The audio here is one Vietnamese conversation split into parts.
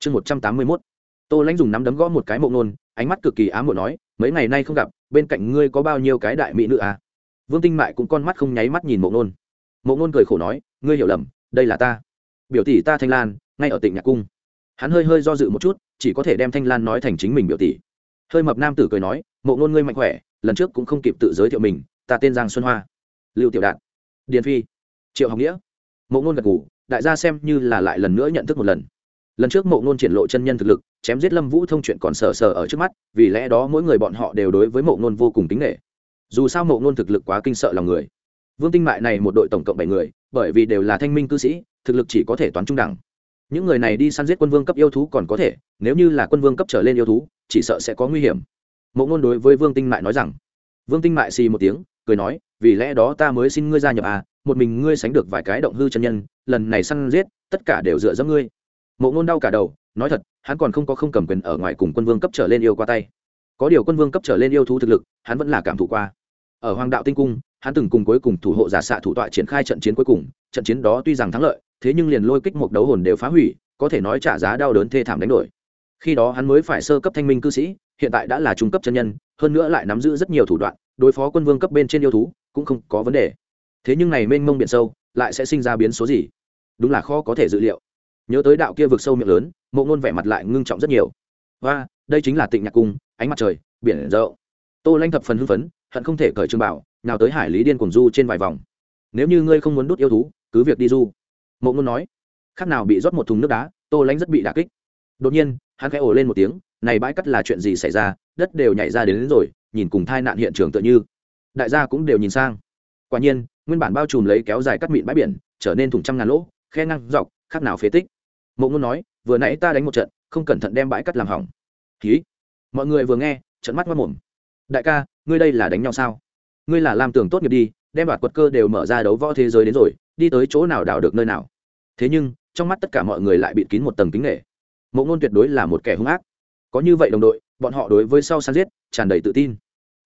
chương một trăm tám mươi mốt. Tô lãnh dùng nắm đấm gõ một cái mộ nôn ánh mắt cực kỳ ám mộ nói, mấy ngày nay không gặp, bên cạnh ngươi có bao nhiêu cái đại mỹ nữ à? vương tinh mại cũng con mắt không nháy mắt nhìn mộ nôn mộ nôn cười khổ nói, ngươi hiểu lầm, đây là ta. Biểu tỷ ta thanh lan, ngay ở tỉnh nhạc cung. Hắn hơi hơi do dự một chút, chỉ có thể đem thanh lan nói thành chính mình biểu tỷ. Hơi mập nam tử cười nói, mộ nôn ngươi mạnh khỏe, lần trước cũng không kịp tự giới thiệu mình, ta tên giang xuân hoa. Lưu tiểu đạt. Điền phi. Triệu học nghĩa. Mộ nôn gật ngủ đại gia xem như là lại lần nữa nhận thức một lần lần trước mộ ngôn triển lộ chân nhân thực lực, chém giết lâm vũ thông chuyện còn sờ sờ ở trước mắt, vì lẽ đó mỗi người bọn họ đều đối với mộ ngôn vô cùng kính nghệ dù sao mộ ngôn thực lực quá kinh sợ lòng người. Vương tinh mại này một đội tổng cộng bảy người, bởi vì đều là thanh minh cư sĩ, thực lực chỉ có thể toán trung đẳng. Những người này đi săn giết quân vương cấp yêu thú còn có thể, nếu như là quân vương cấp trở lên yêu thú, chỉ sợ sẽ có nguy hiểm. Mộ ngôn đối với vương tinh mại nói rằng, vương tinh mại xì một tiếng, cười nói, vì lẽ đó ta mới xin ngươi gia nhập à một mình ngươi sánh được vài cái động hư chân nhân, lần này săn giết, tất cả đều dựa dẫm ngươi mộ ngôn đau cả đầu, nói thật, hắn còn không có không cầm quyền ở ngoài cùng quân vương cấp trở lên yêu qua tay. Có điều quân vương cấp trở lên yêu thú thực lực, hắn vẫn là cảm thụ qua. Ở hoàng đạo tinh cung, hắn từng cùng cuối cùng thủ hộ giả xạ thủ tọa triển khai trận chiến cuối cùng, trận chiến đó tuy rằng thắng lợi, thế nhưng liền lôi kích một đấu hồn đều phá hủy, có thể nói trả giá đau đớn thê thảm đánh đổi. Khi đó hắn mới phải sơ cấp thanh minh cư sĩ, hiện tại đã là trung cấp chân nhân, hơn nữa lại nắm giữ rất nhiều thủ đoạn, đối phó quân vương cấp bên trên yêu thú cũng không có vấn đề. Thế nhưng này mênh mông biển sâu, lại sẽ sinh ra biến số gì? Đúng là khó có thể dự liệu nhớ tới đạo kia vực sâu miệng lớn mộ ngôn vẻ mặt lại ngưng trọng rất nhiều. Và đây chính là tịnh nhạc cung ánh mặt trời biển rộng. Tô lanh thập phần hưng phấn hận không thể cởi trương bảo nào tới hải lý điên cùng du trên vài vòng. Nếu như ngươi không muốn đốt yêu thú cứ việc đi du. Mộ ngôn nói. Khác nào bị rót một thùng nước đá tô lanh rất bị đà kích. Đột nhiên hắn khẽ ồ lên một tiếng này bãi cắt là chuyện gì xảy ra? Đất đều nhảy ra đến, đến rồi nhìn cùng thai nạn hiện trường tựa như. Đại gia cũng đều nhìn sang. Quả nhiên nguyên bản bao trùm lấy kéo dài cắt mịn bãi biển trở nên thủng trăm ngàn lỗ khe ngăn dọc khác nào phế tích mộ ngôn nói, vừa nãy ta đánh một trận, không cẩn thận đem bãi cắt làm hỏng. Ký mọi người vừa nghe trận mắt mất mồm. Đại ca, ngươi đây là đánh nhau sao? Ngươi là làm tưởng tốt nghiệp đi, đem đoạt quật cơ đều mở ra đấu võ thế giới đến rồi, đi tới chỗ nào đảo được nơi nào? Thế nhưng, trong mắt tất cả mọi người lại bịt kín một tầng kính nghệ mộ ngôn tuyệt đối là một kẻ hung ác. Có như vậy đồng đội, bọn họ đối với sau săn giết, tràn đầy tự tin.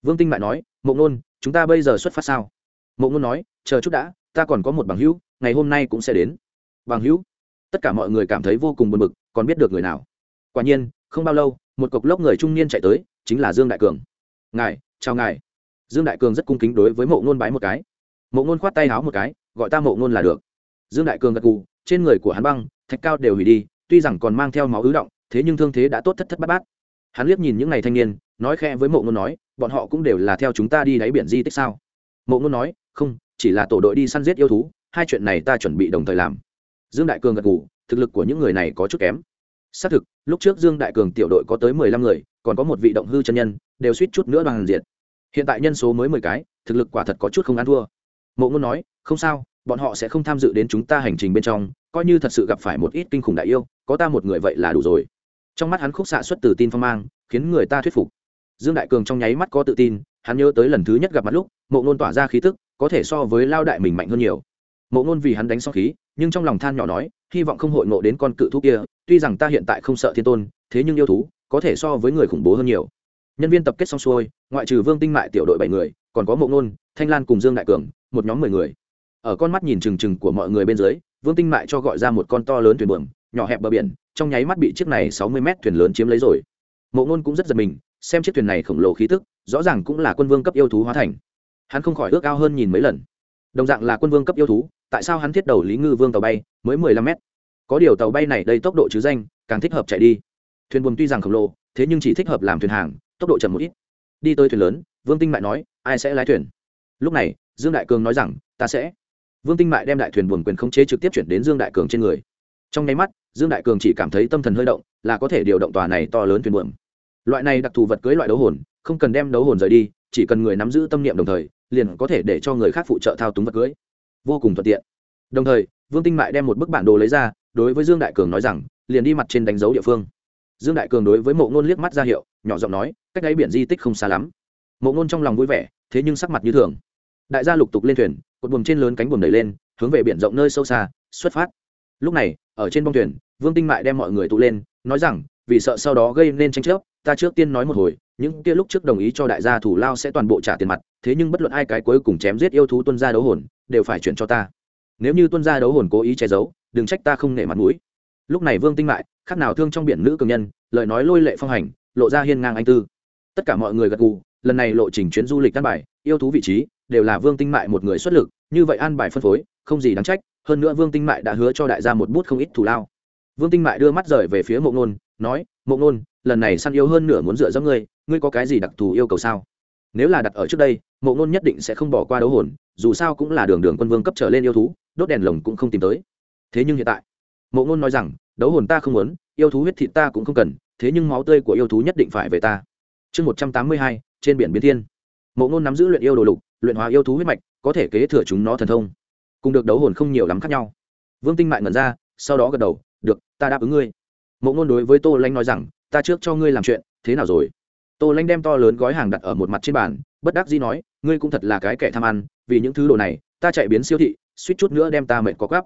Vương tinh mại nói, mộ ngôn, chúng ta bây giờ xuất phát sao? Mộ ngôn nói, chờ chút đã, ta còn có một bằng hữu, ngày hôm nay cũng sẽ đến. Bằng hữu? Tất cả mọi người cảm thấy vô cùng buồn bực, còn biết được người nào. Quả nhiên, không bao lâu, một cộc lốc người trung niên chạy tới, chính là dương đại cường. Ngài, chào ngài. Dương đại cường rất cung kính đối với mộ ngôn bái một cái. Mộ ngôn khoát tay háo một cái, gọi ta mộ ngôn là được. Dương đại cường gật gù, trên người của hắn băng, thạch cao đều hủy đi, tuy rằng còn mang theo máu ứ động, thế nhưng thương thế đã tốt thất thất bát bát. Hắn liếc nhìn những ngày thanh niên, nói khẽ với mộ ngôn nói, bọn họ cũng đều là theo chúng ta đi đáy biển di tích sao? Mộ ngôn nói, không, chỉ là tổ đội đi săn giết yêu thú, hai chuyện này ta chuẩn bị đồng thời làm dương đại cường gật gù, thực lực của những người này có chút kém. Xác thực, lúc trước dương đại cường tiểu đội có tới mười lăm người, còn có một vị động hư chân nhân, đều suýt chút nữa bằng diện hiện tại nhân số mới mười cái, thực lực quả thật có chút không ăn thua. Mộ ngôn nói, không sao, bọn họ sẽ không tham dự đến chúng ta hành trình bên trong, coi như thật sự gặp phải một ít kinh khủng đại yêu, có ta một người vậy là đủ rồi. Trong mắt hắn khúc xạ xuất từ tin phong mang, khiến người ta thuyết phục. Dương đại cường trong nháy mắt có tự tin, hắn nhớ tới lần thứ nhất gặp mặt lúc, mộ ngôn tỏa ra khí tức, có thể so với lao đại mình mạnh hơn nhiều mộ ngôn vì hắn đánh xong khí, nhưng trong lòng than nhỏ nói, hy vọng không hội ngộ đến con cự thú kia, tuy rằng ta hiện tại không sợ thiên tôn, thế nhưng yêu thú, có thể so với người khủng bố hơn nhiều. Nhân viên tập kết xong xuôi, ngoại trừ vương tinh mại tiểu đội bảy người, còn có mộ ngôn, thanh lan cùng dương đại cường, một nhóm mười người. Ở con mắt nhìn trừng trừng của mọi người bên dưới, vương tinh mại cho gọi ra một con to lớn thuyền buồm, nhỏ hẹp bờ biển, trong nháy mắt bị chiếc này sáu mươi mét thuyền lớn chiếm lấy rồi. Mộ ngôn cũng rất giật mình, xem chiếc thuyền này khổng lồ khí tức, rõ ràng cũng là quân vương cấp yêu thú hóa thành. Hắn không khỏi ước ao hơn nhìn mấy lần đồng dạng là quân vương cấp yêu thú, tại sao hắn thiết đầu lý ngư vương tàu bay mới mười lăm mét? Có điều tàu bay này đây tốc độ chứ danh, càng thích hợp chạy đi. Thuyền buồm tuy rằng khổng lồ, thế nhưng chỉ thích hợp làm thuyền hàng, tốc độ chậm một ít. Đi tới thuyền lớn, vương tinh mại nói, ai sẽ lái thuyền? Lúc này, dương đại cường nói rằng, ta sẽ. Vương tinh mại đem đại thuyền buồm quyền khống chế trực tiếp chuyển đến dương đại cường trên người. Trong nháy mắt, dương đại cường chỉ cảm thấy tâm thần hơi động, là có thể điều động tòa này to lớn thuyền buồm. Loại này đặc thù vật cưới loại đấu hồn, không cần đem đấu hồn rời đi, chỉ cần người nắm giữ tâm niệm đồng thời liền có thể để cho người khác phụ trợ thao túng vật cưới. Vô cùng thuận tiện. Đồng thời, vương tinh mại đem một bức bản đồ lấy ra, đối với dương đại cường nói rằng, liền đi mặt trên đánh dấu địa phương. Dương đại cường đối với mộ ngôn liếc mắt ra hiệu, nhỏ giọng nói, cách đáy biển di tích không xa lắm. Mộ ngôn trong lòng vui vẻ, thế nhưng sắc mặt như thường. Đại gia lục tục lên thuyền, cột buồm trên lớn cánh buồm đẩy lên, hướng về biển rộng nơi sâu xa, xuất phát. Lúc này, ở trên bông thuyền, vương tinh mại đem mọi người tụ lên, nói rằng, vì sợ sau đó gây nên tranh chấp, ta trước tiên nói một hồi những kia lúc trước đồng ý cho đại gia thủ lao sẽ toàn bộ trả tiền mặt, thế nhưng bất luận ai cái cuối cùng chém giết yêu thú tuân gia đấu hồn, đều phải chuyển cho ta. Nếu như tuân gia đấu hồn cố ý che giấu, đừng trách ta không nể mặt mũi. Lúc này vương tinh mại, khác nào thương trong biển nữ cường nhân, lời nói lôi lệ phong hành, lộ ra hiên ngang anh tư. Tất cả mọi người gật gù, lần này lộ trình chuyến du lịch an bài, yêu thú vị trí, đều là vương tinh mại một người xuất lực, như vậy an bài phân phối, không gì đáng trách, hơn nữa vương tinh mại đã hứa cho đại gia một bút không ít thù lao. Vương tinh mại đưa mắt rời về phía mộ ngôn nói, mộ ngôn lần này săn yêu hơn nửa muốn dựa dẫm ngươi ngươi có cái gì đặc thù yêu cầu sao? Nếu là đặt ở trước đây, mộ ngôn nhất định sẽ không bỏ qua đấu hồn, dù sao cũng là đường đường quân vương cấp trở lên yêu thú, đốt đèn lồng cũng không tìm tới. Thế nhưng hiện tại, mộ ngôn nói rằng, đấu hồn ta không muốn, yêu thú huyết thịt ta cũng không cần, thế nhưng máu tươi của yêu thú nhất định phải về ta. Chương một trăm tám mươi hai, trên biển biến thiên. Mộ ngôn nắm giữ luyện yêu đồ lục, luyện hóa yêu thú huyết mạch, có thể kế thừa chúng nó thần thông. Cùng được đấu hồn không nhiều lắm khác nhau. Vương tinh mại ngẩn ra, sau đó gật đầu, được, ta đáp ứng ngươi. Mộ ngôn đối với tô lanh nói rằng ta trước cho ngươi làm chuyện thế nào rồi? Tô lanh đem to lớn gói hàng đặt ở một mặt trên bàn bất đắc dĩ nói ngươi cũng thật là cái kẻ tham ăn vì những thứ đồ này ta chạy biến siêu thị suýt chút nữa đem ta mệt có gắp.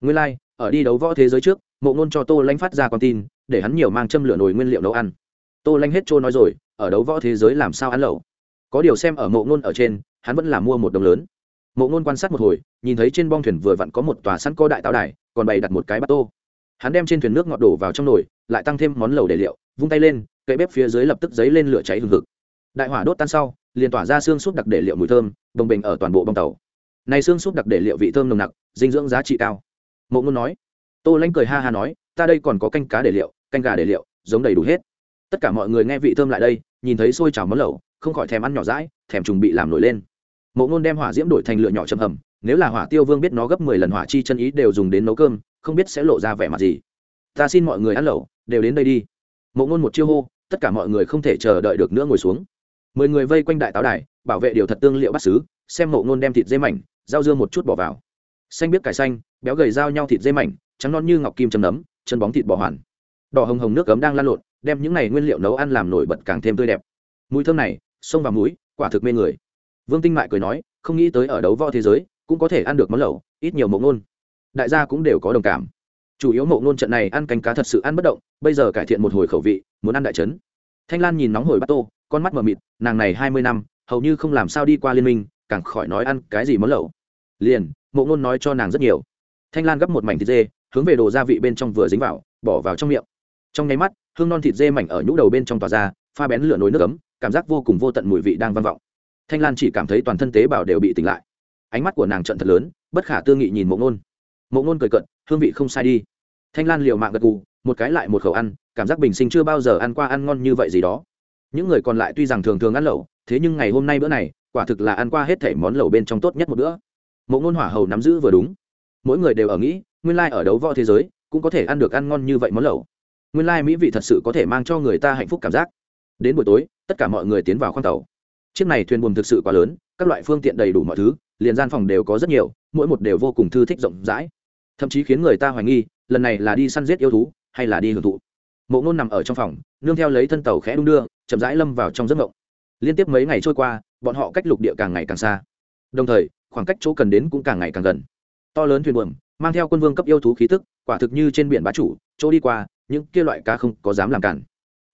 Ngươi lai、like, ở đi đấu võ thế giới trước mộ ngôn cho tô lanh phát ra con tin để hắn nhiều mang châm lửa nồi nguyên liệu nấu ăn. Tô lanh hết trôi nói rồi ở đấu võ thế giới làm sao ăn lẩu? Có điều xem ở mộ ngôn ở trên hắn vẫn là mua một đồng lớn. Mộ ngôn quan sát một hồi nhìn thấy trên bong thuyền vừa vặn có một tòa sẵn có đại táo đài còn bày đặt một cái bát tô. Hắn đem trên thuyền nước ngọt đổ vào trong nồi lại tăng thêm món lẩu để liệu vung tay lên cậy bếp phía dưới lập tức dấy lên lửa cháy hừng hực. Đại hỏa đốt tan sau, liền tỏa ra xương súp đặc để liệu mùi thơm đồng bình ở toàn bộ bong tàu. Này xương súp đặc để liệu vị thơm nồng nặc, dinh dưỡng giá trị cao. Mộ ngôn nói. Tô lanh cười ha ha nói, ta đây còn có canh cá để liệu, canh gà để liệu, giống đầy đủ hết. Tất cả mọi người nghe vị thơm lại đây, nhìn thấy xôi trào món lẩu, không khỏi thèm ăn nhỏ rãi thèm trùng bị làm nổi lên. Mộ ngôn đem hỏa diễm đổi thành lửa nhỏ chầm hầm, nếu là hỏa tiêu vương biết nó gấp mười lần hỏa chi chân ý đều dùng đến nấu cơm, không biết sẽ lộ ra vẻ mặt gì. Ta xin mọi người ăn lẩu, đều đến đây đi mộ ngôn một chiêu hô tất cả mọi người không thể chờ đợi được nữa ngồi xuống. Mười người vây quanh đại táo đài bảo vệ điều thật tương liệu bắt xứ xem mộ ngôn đem thịt dê mảnh dao dưa một chút bỏ vào. Xanh biết cải xanh béo gầy dao nhau thịt dê mảnh trắng non như ngọc kim chấm nấm chân bóng thịt bò hoàn. Đỏ hồng hồng nước cấm đang lan lộn đem những này nguyên liệu nấu ăn làm nổi bật càng thêm tươi đẹp. Mùi thơm này sông vào mũi, quả thực mê người. Vương tinh mại cười nói không nghĩ tới ở đấu võ thế giới cũng có thể ăn được món lẩu ít nhiều mộ ngôn. Đại gia cũng đều có đồng cảm chủ yếu mộ ngôn trận này ăn canh cá thật sự ăn bất động, bây giờ cải thiện một hồi khẩu vị, muốn ăn đại trấn. Thanh lan nhìn nóng hổi bắt tô, con mắt mờ mịt, nàng này hai mươi năm, hầu như không làm sao đi qua liên minh, càng khỏi nói ăn cái gì món lẩu. Liền, mộ ngôn nói cho nàng rất nhiều. Thanh lan gấp một mảnh thịt dê, hướng về đồ gia vị bên trong vừa dính vào, bỏ vào trong miệng. Trong nháy mắt, hương non thịt dê mảnh ở nhũ đầu bên trong tòa ra, pha bén lửa nồi nước ấm, cảm giác vô cùng vô tận mùi vị đang vang vọng. Thanh lan chỉ cảm thấy toàn thân tế bào đều bị tỉnh lại. Ánh mắt của nàng trận thật lớn, bất khả tư nghị nhìn mộ ngôn mộ ngôn cười cận hương vị không sai đi. Thanh lan liều mạng gật gù, một cái lại một khẩu ăn, cảm giác bình sinh chưa bao giờ ăn qua ăn ngon như vậy gì đó. Những người còn lại tuy rằng thường thường ăn lẩu, thế nhưng ngày hôm nay bữa này, quả thực là ăn qua hết thảy món lẩu bên trong tốt nhất một bữa. Mộ ngôn hỏa hầu nắm giữ vừa đúng. Mỗi người đều ở nghĩ, nguyên lai ở đấu võ thế giới, cũng có thể ăn được ăn ngon như vậy món lẩu. Nguyên lai mỹ vị thật sự có thể mang cho người ta hạnh phúc cảm giác. Đến buổi tối, tất cả mọi người tiến vào khoang tàu. Chiếc này thuyền buồm thực sự quá lớn, các loại phương tiện đầy đủ mọi thứ, liền gian phòng đều có rất nhiều, mỗi một đều vô cùng thư thích rộng rãi thậm chí khiến người ta hoài nghi, lần này là đi săn giết yêu thú, hay là đi hưởng thụ. Mộ ngôn nằm ở trong phòng, nương theo lấy thân tàu khẽ đung đưa, chậm rãi lâm vào trong giấc ngộng. Liên tiếp mấy ngày trôi qua, bọn họ cách lục địa càng ngày càng xa. Đồng thời, khoảng cách chỗ cần đến cũng càng ngày càng gần. To lớn thuyền buồm, mang theo quân vương cấp yêu thú khí tức, quả thực như trên biển bá chủ, chỗ đi qua, những kia loại cá không có dám làm cản.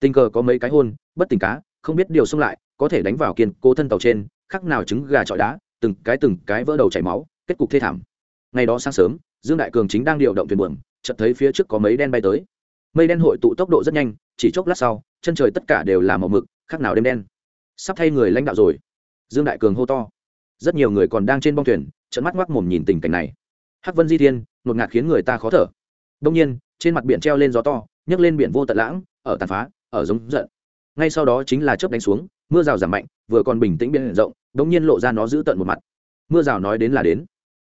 Tình cờ có mấy cái hôn, bất tình cá, không biết điều xông lại, có thể đánh vào kiên cố thân tàu trên khắc nào trứng gà trọi đá, từng cái từng cái vỡ đầu chảy máu, kết cục thê thảm. Ngày đó sáng sớm dương đại cường chính đang điều động thuyền buồm, chợt thấy phía trước có mấy đen bay tới. Mây đen hội tụ tốc độ rất nhanh, chỉ chốc lát sau, chân trời tất cả đều là màu mực, khác nào đêm đen. Sắp thay người lãnh đạo rồi. Dương đại cường hô to. Rất nhiều người còn đang trên bong thuyền trận mắt ngoác mồm nhìn tình cảnh này. Hắc vân di thiên, ngột ngạt khiến người ta khó thở. Đông nhiên, trên mặt biển treo lên gió to, nhấc lên biển vô tận lãng, ở tàn phá, ở giống giận. Ngay sau đó chính là chớp đánh xuống, mưa rào giảm mạnh, vừa còn bình tĩnh biển rộng đông nhiên lộ ra nó giữ tận một mặt. Mưa rào nói đến là đến.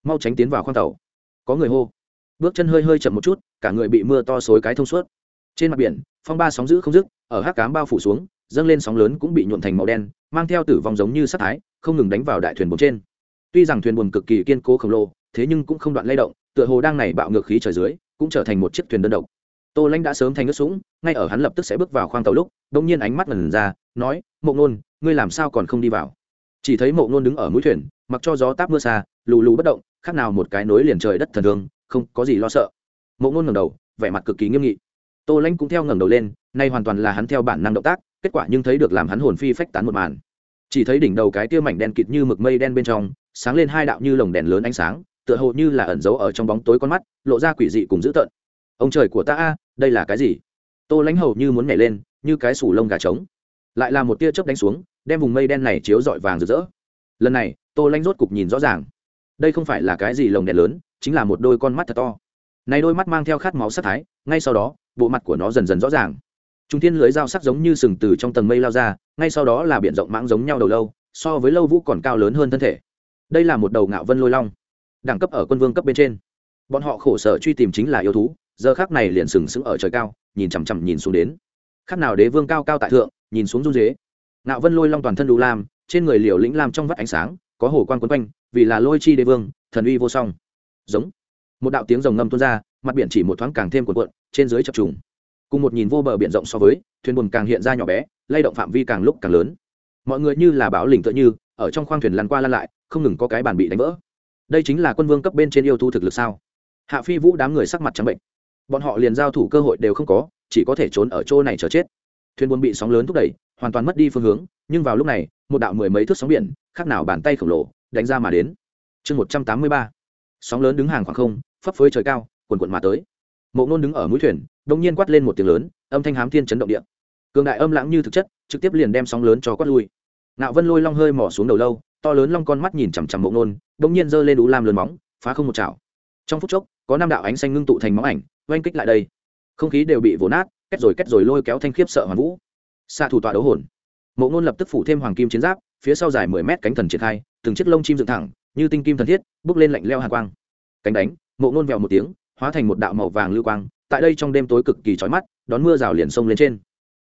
Mau tránh tiến vào khoang tàu có người hô. Bước chân hơi hơi chậm một chút, cả người bị mưa to xối cái thông suốt. Trên mặt biển, phong ba sóng giữ không dứt, ở hát cám bao phủ xuống, dâng lên sóng lớn cũng bị nhuộn thành màu đen, mang theo tử vong giống như sát thái, không ngừng đánh vào đại thuyền buồm trên. Tuy rằng thuyền buồm cực kỳ kiên cố khổng lồ, thế nhưng cũng không đoạn lay động, tựa hồ đang này bạo ngược khí trời dưới, cũng trở thành một chiếc thuyền đơn độc. Tô lãnh đã sớm thành ướt sũng, ngay ở hắn lập tức sẽ bước vào khoang tàu lúc đông nhiên ánh mắt ngần ra, nói, mộ ngôn ngươi làm sao còn không đi vào? Chỉ thấy mộ ngôn đứng ở mũi thuyền, mặc cho gió táp mưa xa, lù lù bất động khác nào một cái nối liền trời đất thần thương, không có gì lo sợ. Mộ ngôn ngẩng đầu, vẻ mặt cực kỳ nghiêm nghị. Tô lãnh cũng theo ngẩng đầu lên, nay hoàn toàn là hắn theo bản năng động tác, kết quả nhưng thấy được làm hắn hồn phi phách tán một màn. Chỉ thấy đỉnh đầu cái tia mảnh đen kịt như mực mây đen bên trong, sáng lên hai đạo như lồng đèn lớn ánh sáng, tựa hồ như là ẩn giấu ở trong bóng tối con mắt, lộ ra quỷ dị cùng dữ tợn. Ông trời của ta a, đây là cái gì? Tô lãnh hầu như muốn nhảy lên, như cái sủ lông gà trống. Lại là một tia chớp đánh xuống, đem vùng mây đen này chiếu rọi vàng rực rỡ. Lần này, tô lãnh rốt cục nhìn rõ ràng đây không phải là cái gì lồng đèn lớn, chính là một đôi con mắt thật to. Này đôi mắt mang theo khát máu sắc thái, ngay sau đó, bộ mặt của nó dần dần rõ ràng. Trung thiên lưới dao sắc giống như sừng từ trong tầng mây lao ra, ngay sau đó là biển rộng mãng giống nhau đầu lâu, so với lâu vũ còn cao lớn hơn thân thể. Đây là một đầu ngạo vân lôi long, đẳng cấp ở quân vương cấp bên trên. Bọn họ khổ sở truy tìm chính là yêu thú, giờ khác này liền sừng sững ở trời cao, nhìn chằm chằm nhìn xuống đến. Khác nào đế vương cao cao tại thượng, nhìn xuống run dế ngạo vân lôi long toàn thân đủ lam, trên người liều lĩnh lam trong vắt ánh sáng, có hồ quan quấn quanh vì là lôi chi đế vương, thần uy vô song. Giống. Một đạo tiếng rồng ngâm tuôn ra, mặt biển chỉ một thoáng càng thêm cuộn cuộn, trên dưới chập trùng. Cùng một nhìn vô bờ biển rộng so với, thuyền buồm càng hiện ra nhỏ bé, lay động phạm vi càng lúc càng lớn. Mọi người như là bão lình tựa như, ở trong khoang thuyền lăn qua lăn lại, không ngừng có cái bàn bị đánh vỡ. Đây chính là quân vương cấp bên trên yêu thu thực lực sao? Hạ phi vũ đám người sắc mặt trắng bệnh. Bọn họ liền giao thủ cơ hội đều không có, chỉ có thể trốn ở chỗ này chờ chết. Thuyền buồn bị sóng lớn thúc đẩy, hoàn toàn mất đi phương hướng, nhưng vào lúc này, một đạo mười mấy thước sóng biển, khác nào bàn tay khổng lồ đánh ra mà đến. Chương một trăm tám mươi ba. Sóng lớn đứng hàng khoảng không, phấp phới trời cao, quần quận mà tới. Mộ nôn đứng ở mũi thuyền, đông nhiên quát lên một tiếng lớn, âm thanh hám thiên chấn động điện cường đại âm lãng như thực chất, trực tiếp liền đem sóng lớn cho quát lui. Nạo vân lôi long hơi mỏ xuống đầu lâu, to lớn long con mắt nhìn chằm chằm mộ nôn, đông nhiên giơ lên đủ lam lớn móng, phá không một chảo. Trong phút chốc, có năm đạo ánh xanh ngưng tụ thành móng ảnh, oanh kích lại đây. Không khí đều bị vỗ nát kết rồi kết rồi lôi kéo thanh khiếp sợ hoàn vũ. Xa thủ tọa đấu hồn. Mộ nôn lập tức phủ thêm hoàng kim chiến giáp, phía sau dài mười mét cánh thần triển khai từng chiếc lông chim dựng thẳng, như tinh kim thần thiết, bước lên lạnh leo hàng quang. Cánh đánh, mộ ngôn vèo một tiếng, hóa thành một đạo màu vàng lưu quang, tại đây trong đêm tối cực kỳ chói mắt, đón mưa rào liền sông lên trên.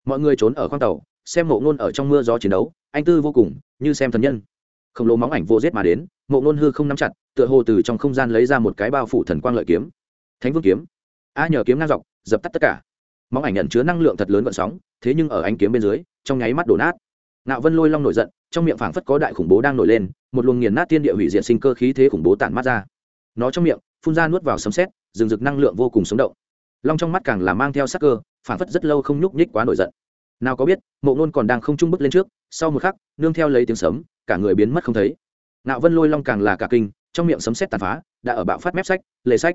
Mọi người trốn ở khoang tàu, xem mộ ngôn ở trong mưa gió chiến đấu, anh tư vô cùng, như xem thần nhân. Khổng lồ móng ảnh vô giết mà đến, mộ ngôn hư không nắm chặt, tựa hồ từ trong không gian lấy ra một cái bao phủ thần quang lợi kiếm. Thánh vương kiếm. A nhờ kiếm ngang dọc, dập tắt tất cả. Móng ảnh nhận chứa năng lượng thật lớn vận sóng, thế nhưng ở ánh kiếm bên dưới, trong nháy mắt đổ nát. Nạo vân lôi long nổi giận, trong miệng phảng phất có đại khủng bố đang nổi lên một luồng nghiền nát thiên địa hủy diệt sinh cơ khí thế khủng bố tản mát ra. Nó trong miệng, phun ra nuốt vào sấm xét rừng rực năng lượng vô cùng sống động. Long trong mắt càng là mang theo sắc cơ phản phất rất lâu không nhúc nhích quá nổi giận. Nào có biết, mộ ngôn còn đang không trung bước lên trước, sau một khắc, nương theo lấy tiếng sấm, cả người biến mất không thấy. Nạo vân lôi long càng là cả kinh, trong miệng sấm xét tàn phá, đã ở bạo phát mép sách, lề sách.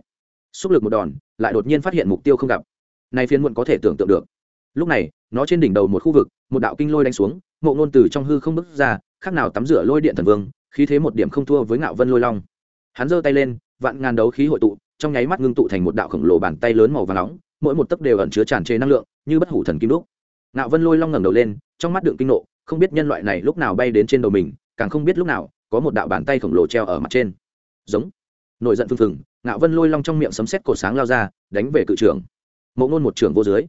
Xúc lực một đòn, lại đột nhiên phát hiện mục tiêu không gặp. Nay phiên muộn có thể tưởng tượng được. Lúc này, nó trên đỉnh đầu một khu vực, một đạo kinh lôi đánh xuống, mộ ngôn từ trong hư không bước ra, khác nào tắm rửa lôi điện thần vương khí thế một điểm không thua với ngạo vân lôi long. Hắn giơ tay lên, vạn ngàn đấu khí hội tụ, trong nháy mắt ngưng tụ thành một đạo khổng lồ bàn tay lớn màu và nóng, mỗi một tấc đều ẩn chứa tràn trề năng lượng, như bất hủ thần kim đúc. Ngạo vân lôi long ngẩng đầu lên, trong mắt đựng kinh nộ, không biết nhân loại này lúc nào bay đến trên đầu mình, càng không biết lúc nào, có một đạo bàn tay khổng lồ treo ở mặt trên. Giống. Nổi giận phừng phừng, ngạo vân lôi long trong miệng sấm sét cột sáng lao ra, đánh về cự trưởng. Mộ ngôn một trưởng vô dưới.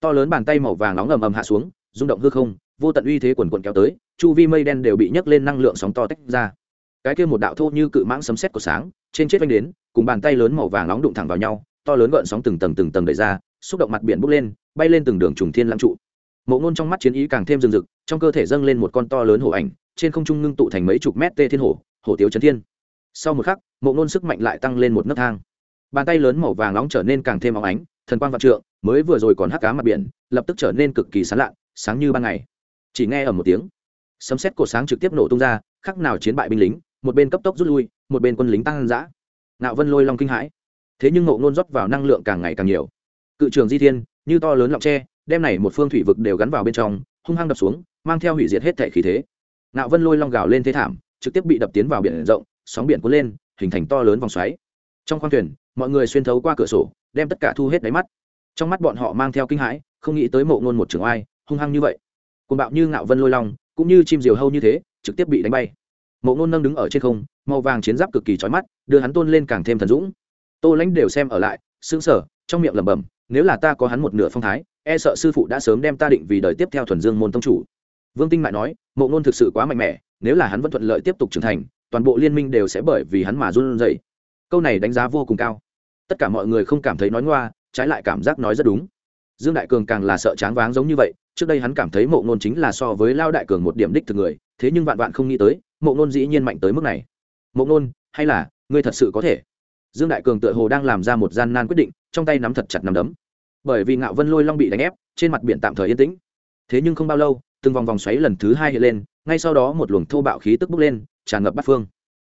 To lớn bàn tay màu vàng nóng ầm ầm hạ xuống, rung động hư không vô tận uy thế quần quần kéo tới, chu vi mây đen đều bị nhấc lên năng lượng sóng to tách ra. Cái kia một đạo thô như cự mãng sấm sét của sáng, trên chết vanh đến, cùng bàn tay lớn màu vàng nóng đụng thẳng vào nhau, to lớn gợn sóng từng tầng từng tầng đẩy ra, xúc động mặt biển bốc lên, bay lên từng đường trùng thiên lãng trụ. Mộ ngôn trong mắt chiến ý càng thêm rừng rực, trong cơ thể dâng lên một con to lớn hổ ảnh, trên không trung ngưng tụ thành mấy chục mét tê thiên hổ hổ tiếu trấn thiên. Sau một khắc, mộ ngôn sức mạnh lại tăng lên một nấc thang. Bàn tay lớn màu vàng nóng trở nên càng thêm óng ánh, thần quang vạn trượng, mới vừa rồi còn hắc cá mặt biển, lập tức trở nên cực kỳ sáng lạ sáng như ban ngày chỉ nghe ở một tiếng. Sấm xét cột sáng trực tiếp nổ tung ra, khắc nào chiến bại binh lính, một bên cấp tốc rút lui, một bên quân lính tăng giã nạo vân lôi long kinh hãi. Thế nhưng ngộ nôn rót vào năng lượng càng ngày càng nhiều. Cự trường di thiên, như to lớn lọng tre, đem này một phương thủy vực đều gắn vào bên trong, hung hăng đập xuống, mang theo hủy diệt hết thẻ khí thế. Nạo vân lôi long gào lên thế thảm, trực tiếp bị đập tiến vào biển rộng, sóng biển cuốn lên, hình thành to lớn vòng xoáy. Trong khoang thuyền, mọi người xuyên thấu qua cửa sổ, đem tất cả thu hết đáy mắt. Trong mắt bọn họ mang theo kinh hãi, không nghĩ tới mộ ngôn một trường oai, hung hăng như vậy côn bạo như ngạo vân lôi long, cũng như chim diều hâu như thế, trực tiếp bị đánh bay. Mộ ngôn nâng đứng ở trên không, màu vàng chiến giáp cực kỳ trói mắt, đưa hắn tôn lên càng thêm thần dũng. Tô lãnh đều xem ở lại, sững sở trong miệng lẩm bẩm, nếu là ta có hắn một nửa phong thái e sợ sư phụ đã sớm đem ta định vì đời tiếp theo thuần dương môn tông chủ. Vương tinh mại nói, mộ ngôn thực sự quá mạnh mẽ, nếu là hắn vẫn thuận lợi tiếp tục trưởng thành, toàn bộ liên minh đều sẽ bởi vì hắn mà run rẩy. Câu này đánh giá vô cùng cao. Tất cả mọi người không cảm thấy nói ngoa, trái lại cảm giác nói rất đúng. Dương đại cường càng là sợ tráng váng giống như vậy trước đây hắn cảm thấy mộ ngôn chính là so với lao đại cường một điểm đích thực người, thế nhưng vạn vạn không nghĩ tới, mộ ngôn dĩ nhiên mạnh tới mức này. Mộ ngôn, hay là, ngươi thật sự có thể? Dương đại cường tựa hồ đang làm ra một gian nan quyết định, trong tay nắm thật chặt nắm đấm. Bởi vì ngạo vân lôi long bị đánh ép, trên mặt biển tạm thời yên tĩnh. Thế nhưng không bao lâu, từng vòng vòng xoáy lần thứ hai hiện lên, ngay sau đó một luồng thô bạo khí tức bốc lên, tràn ngập bát phương.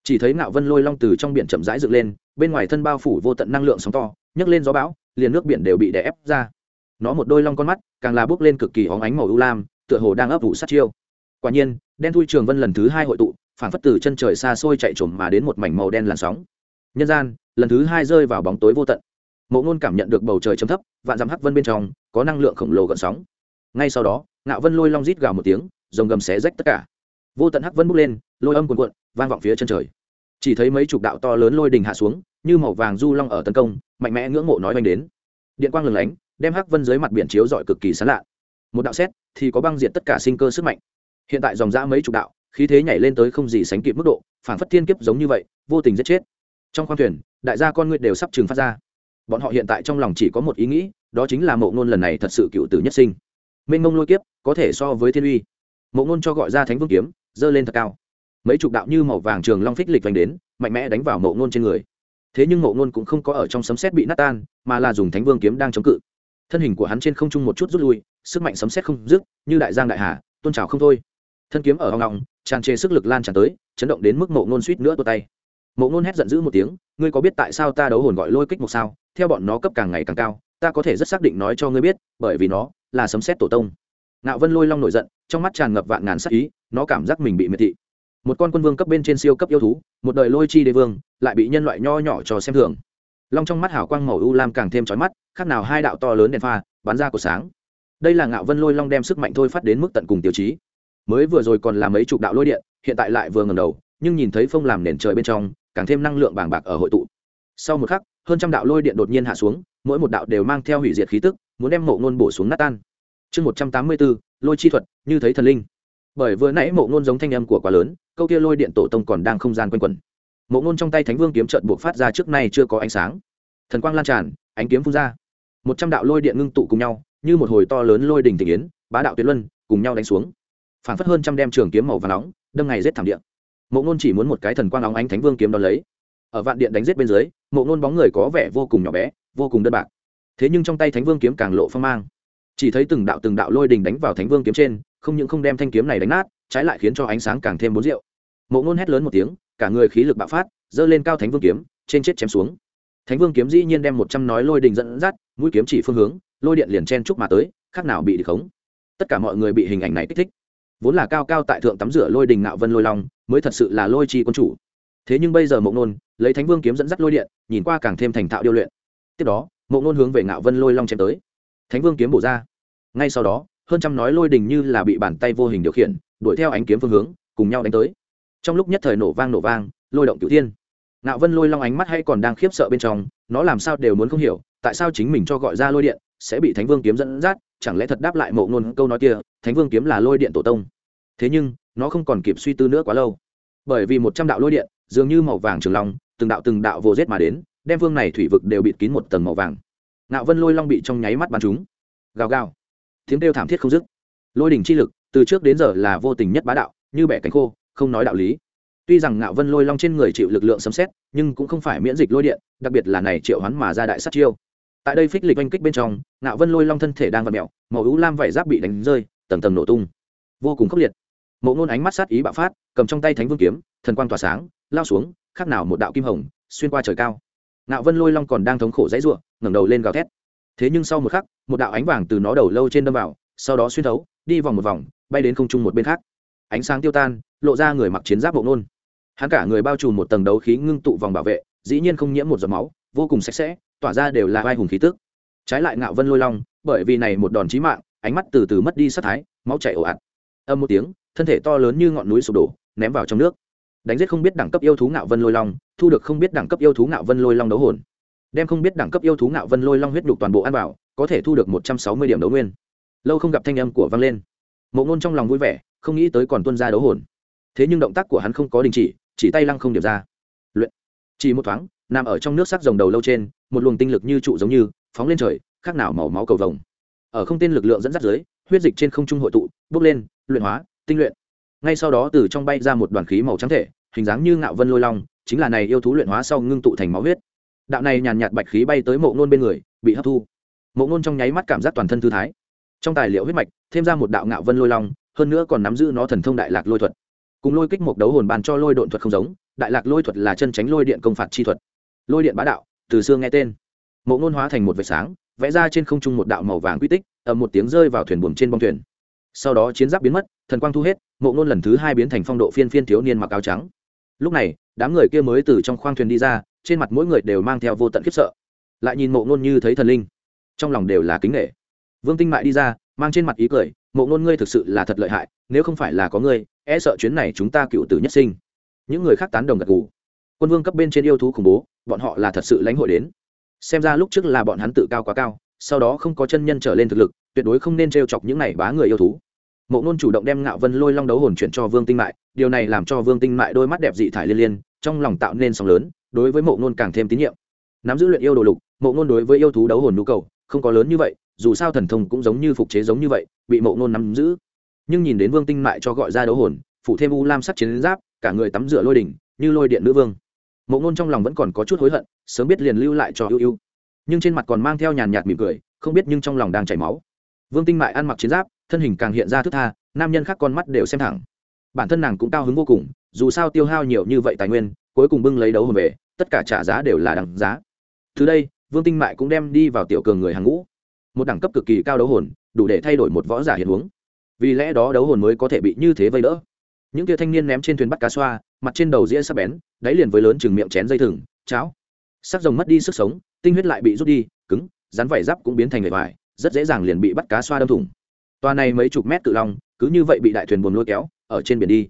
Chỉ thấy ngạo vân lôi long từ trong biển chậm rãi dựng lên, bên ngoài thân bao phủ vô tận năng lượng sóng to, nhấc lên gió bão, liền nước biển đều bị đè ép ra nó một đôi long con mắt, càng là bước lên cực kỳ óng ánh màu ưu lam, tựa hồ đang ấp ủ sát chiêu. Quả nhiên, đen thui trường vân lần thứ hai hội tụ, phản phất từ chân trời xa xôi chạy trộm mà đến một mảnh màu đen làn sóng. Nhân gian, lần thứ hai rơi vào bóng tối vô tận. Mộ ngôn cảm nhận được bầu trời chấm thấp, vạn dặm hắc vân bên trong, có năng lượng khổng lồ gợn sóng. Ngay sau đó, ngạo vân lôi long rít gào một tiếng, rồng gầm xé rách tất cả. Vô tận hắc vân bốc lên, lôi âm cuồn cuộn, vang vọng phía chân trời. Chỉ thấy mấy chục đạo to lớn lôi đình hạ xuống, như màu vàng du long ở tấn công, mạnh mẽ ngưỡng mộ nói oanh đến. Điện quang lừng lánh đem hắc vân dưới mặt biển chiếu rọi cực kỳ sán lạ. Một đạo xét, thì có băng diện tất cả sinh cơ sức mạnh. Hiện tại dòng dã mấy chục đạo, khí thế nhảy lên tới không gì sánh kịp mức độ, phản phất thiên kiếp giống như vậy, vô tình giết chết. Trong khoang thuyền, đại gia con người đều sắp trừng phát ra. Bọn họ hiện tại trong lòng chỉ có một ý nghĩ, đó chính là mộ ngôn lần này thật sự cựu tử nhất sinh. Mênh mông lôi kiếp, có thể so với thiên uy. Mộ ngôn cho gọi ra thánh vương kiếm, giơ lên thật cao. Mấy chục đạo như màu vàng trường long phích lịch vành đến, mạnh mẽ đánh vào mộ ngôn trên người. Thế nhưng mộ ngôn cũng không có ở trong sấm xét bị nát tan, mà là dùng thánh vương kiếm đang chống cự thân hình của hắn trên không trung một chút rút lui, sức mạnh sấm xét không dứt, như đại giang đại hà, tôn trào không thôi. Thân kiếm ở hoang ngọng, tràn trề sức lực lan tràn tới, chấn động đến mức mộ ngôn suýt nữa tua tay. Mộ ngôn hét giận dữ một tiếng, ngươi có biết tại sao ta đấu hồn gọi lôi kích một sao? Theo bọn nó cấp càng ngày càng cao, ta có thể rất xác định nói cho ngươi biết, bởi vì nó là sấm xét tổ tông. Nạo vân lôi long nổi giận, trong mắt tràn ngập vạn ngàn sắc ý, nó cảm giác mình bị miệt thị. Một con quân vương cấp bên trên siêu cấp yêu thú, một đời lôi chi đế vương, lại bị nhân loại nho nhỏ cho xem thường long trong mắt hào quang màu u lam càng thêm trói mắt, khác nào hai đạo to lớn đèn pha bắn ra của sáng. Đây là ngạo vân lôi long đem sức mạnh thôi phát đến mức tận cùng tiêu chí. Mới vừa rồi còn là mấy chục đạo lôi điện, hiện tại lại vừa ngầm đầu, nhưng nhìn thấy phong làm nền trời bên trong, càng thêm năng lượng bàng bạc ở hội tụ. Sau một khắc, hơn trăm đạo lôi điện đột nhiên hạ xuống, mỗi một đạo đều mang theo hủy diệt khí tức, muốn đem mộ ngôn bổ xuống nát tan. Chương một trăm tám mươi bốn, lôi chi thuật, như thấy thần linh. Bởi vừa nãy mộ ngôn giống thanh âm của quá lớn, câu kia lôi điện tổ tông còn đang không gian quanh quẩn mộ ngôn trong tay thánh vương kiếm trận buộc phát ra trước nay chưa có ánh sáng. Thần quang lan tràn, ánh kiếm phun ra. Một trăm đạo lôi điện ngưng tụ cùng nhau, như một hồi to lớn lôi đình tình yến, bá đạo tuyệt luân, cùng nhau đánh xuống. Phản phất hơn trăm đem trường kiếm màu và nóng, đâm ngày rết thảm điện mộ ngôn chỉ muốn một cái thần quang óng ánh thánh vương kiếm đ ó lấy. Ở vạn điện đánh rết bên dưới, mộ ngôn bóng người có vẻ vô cùng nhỏ bé, vô cùng đơn bạc. Thế nhưng trong tay thánh vương kiếm càng lộ phong mang. Chỉ thấy từng đạo từng đạo lôi đình đánh vào thánh vương kiếm trên, không những không đem thanh kiếm này đánh nát, trái lại khiến cho ánh sáng càng thêm bốn rượu. Mộ ngôn hét lớn một tiếng cả người khí lực bạo phát, giơ lên cao thánh vương kiếm, trên chết chém xuống. Thánh vương kiếm dĩ nhiên đem một trăm nói lôi đình dẫn dắt, mũi kiếm chỉ phương hướng, lôi điện liền chen chúc mà tới, khác nào bị địch khống. Tất cả mọi người bị hình ảnh này kích thích. Vốn là cao cao tại thượng tắm rửa lôi đình ngạo vân lôi long, mới thật sự là lôi chi quân chủ. Thế nhưng bây giờ mộ nôn lấy thánh vương kiếm dẫn dắt lôi điện, nhìn qua càng thêm thành thạo điêu luyện. Tiếp đó mộ nôn hướng về ngạo vân lôi long chém tới. Thánh vương kiếm bổ ra. Ngay sau đó, hơn trăm nói lôi đình như là bị bàn tay vô hình điều khiển, đuổi theo ánh kiếm phương hướng, cùng nhau đánh tới trong lúc nhất thời nổ vang nổ vang, lôi động cửu thiên. Nạo vân lôi long ánh mắt hay còn đang khiếp sợ bên trong, nó làm sao đều muốn không hiểu, tại sao chính mình cho gọi ra lôi điện, sẽ bị thánh vương kiếm dẫn dắt, chẳng lẽ thật đáp lại mộ ngôn câu nói kia, thánh vương kiếm là lôi điện tổ tông. Thế nhưng, nó không còn kịp suy tư nữa quá lâu. Bởi vì một trăm đạo lôi điện, dường như màu vàng trường long, từng đạo từng đạo vô rết mà đến, đem vương này thủy vực đều bịt kín một tầng màu vàng. Nạo vân lôi long bị trong nháy mắt bắn chúng gào gào. Tiếng kêu thảm thiết không dứt. Lôi đỉnh chi lực, từ trước đến giờ là vô tình nhất bá đạo, như bẻ cánh khô không nói đạo lý. Tuy rằng ngạo vân lôi long trên người chịu lực lượng sấm xét nhưng cũng không phải miễn dịch lôi điện, đặc biệt là này triệu hoán mà ra đại sát chiêu. Tại đây phích lịch oanh kích bên trong, ngạo vân lôi long thân thể đang vặt mẹo màu ú lam vải giáp bị đánh rơi, tầng tầng nổ tung. Vô cùng khốc liệt. Mộ ngôn ánh mắt sát ý bạo phát, cầm trong tay thánh vương kiếm, thần quang tỏa sáng, lao xuống khác nào một đạo kim hồng, xuyên qua trời cao. Ngạo vân lôi long còn đang thống khổ dãy ruộng ngẩng đầu lên gào thét. Thế nhưng sau một khắc, một đạo ánh vàng từ nó đầu lâu trên đâm vào, sau đó xuyên thấu, đi vòng một vòng, bay đến không trung một bên khác. Ánh sáng tiêu tan lộ ra người mặc chiến giáp bộ nôn hắn cả người bao trùm một tầng đấu khí ngưng tụ vòng bảo vệ, dĩ nhiên không nhiễm một giọt máu, vô cùng sạch sẽ, tỏa ra đều là vai hùng khí tức. Trái lại ngạo vân lôi long, bởi vì này một đòn chí mạng, ánh mắt từ từ mất đi sát thái, máu chảy ồ ạt. Âm một tiếng, thân thể to lớn như ngọn núi sụp đổ, ném vào trong nước. Đánh giết không biết đẳng cấp yêu thú ngạo vân lôi long, thu được không biết đẳng cấp yêu thú ngạo vân lôi long đấu hồn. Đem không biết đẳng cấp yêu thú ngạo vân lôi long huyết đục toàn bộ ăn vào, có thể thu được một trăm sáu mươi điểm đấu nguyên. Lâu không gặp thanh âm của vang lên. Mộ ngôn trong lòng vui vẻ, không nghĩ tới còn tuân ra đấu hồn thế nhưng động tác của hắn không có đình chỉ chỉ tay lăng không điểm ra. Luyện. Chỉ một thoáng, nằm ở trong nước sắc rồng đầu lâu trên, một luồng tinh lực như trụ giống như, phóng lên trời, khác nào màu máu cầu vồng. Ở không tên lực lượng dẫn dắt dưới, huyết dịch trên không trung hội tụ, bốc lên, luyện hóa, tinh luyện. Ngay sau đó từ trong bay ra một đoàn khí màu trắng thể, hình dáng như ngạo vân lôi long, chính là này yêu thú luyện hóa sau ngưng tụ thành máu huyết. Đạo này nhàn nhạt bạch khí bay tới mộ ngôn bên người, bị hấp thu. Mộ ngôn trong nháy mắt cảm giác toàn thân thư thái. Trong tài liệu huyết mạch, thêm ra một đạo ngạo vân lôi long, hơn nữa còn nắm giữ nó thần thông đại lạc lôi thuật cùng lôi kích một đấu hồn bàn cho lôi độn thuật không giống, đại lạc lôi thuật là chân tránh lôi điện công phạt chi thuật. Lôi điện bá đạo, từ xưa nghe tên. Mộ ngôn hóa thành một vệt sáng, vẽ ra trên không trung một đạo màu vàng quy tích, ầm một tiếng rơi vào thuyền buồm trên bong thuyền. Sau đó chiến giáp biến mất, thần quang thu hết, mộ ngôn lần thứ hai biến thành phong độ phiên phiên thiếu niên mặc áo trắng. Lúc này, đám người kia mới từ trong khoang thuyền đi ra, trên mặt mỗi người đều mang theo vô tận khiếp sợ. Lại nhìn mộ ngôn như thấy thần linh. Trong lòng đều là kính nghệ vương tinh mại đi ra, mang trên mặt ý cười, mộ ngôn ngươi thực sự là thật lợi hại, nếu không phải là có ngươi e sợ chuyến này chúng ta cựu tử nhất sinh. Những người khác tán đồng gật gù. Quân vương cấp bên trên yêu thú khủng bố, bọn họ là thật sự lãnh hội đến. Xem ra lúc trước là bọn hắn tự cao quá cao, sau đó không có chân nhân trở lên thực lực, tuyệt đối không nên t r e o chọc những này bá người yêu thú. Mộ ngôn chủ động đem ngạo vân lôi long đấu hồn chuyển cho vương tinh mại, điều này làm cho vương tinh mại đôi mắt đẹp dị thải liên liên, trong lòng tạo nên sóng lớn, đối với mộ ngôn càng thêm tín nhiệm. Nắm giữ luyện yêu đồ lục, mộ ngôn đối với yêu thú đấu hồn nhu cầu không có lớn như vậy, dù sao thần thông cũng giống như phục chế giống như vậy, bị mộ ngôn nắm giữ nhưng nhìn đến vương tinh mại cho gọi ra đấu hồn phụ thêm u lam sắc chiến giáp, cả người tắm rửa lôi đỉnh, như lôi điện nữ vương. Mộ ngôn trong lòng vẫn còn có chút hối hận, sớm biết liền lưu lại cho ưu ưu. Nhưng trên mặt còn mang theo nhàn nhạt mỉm cười, không biết nhưng trong lòng đang chảy máu. Vương tinh mại ăn mặc chiến giáp, thân hình càng hiện ra thức tha, nam nhân khác con mắt đều xem thẳng. Bản thân nàng cũng cao hứng vô cùng, dù sao tiêu hao nhiều như vậy tài nguyên, cuối cùng bưng lấy đấu hồn về, tất cả trả giá đều là đằng giá. Từ đây, vương tinh mại cũng đem đi vào tiểu cường người hàng ngũ. Một đẳng cấp cực kỳ cao đấu hồn, đủ để thay đổi một võ giả hiện huống vì lẽ đó đấu hồn mới có thể bị như thế vây đỡ. Những kia thanh niên ném trên thuyền bắt cá xoa, mặt trên đầu dĩa sắp bén, đáy liền với lớn chừng miệng chén dây thừng, cháo. Sắc rồng mất đi sức sống, tinh huyết lại bị rút đi, cứng, rắn vảy giáp cũng biến thành người vải, rất dễ dàng liền bị bắt cá xoa đâm thủng. Toa này mấy chục mét cự long, cứ như vậy bị đại thuyền buồn lôi kéo, ở trên biển đi.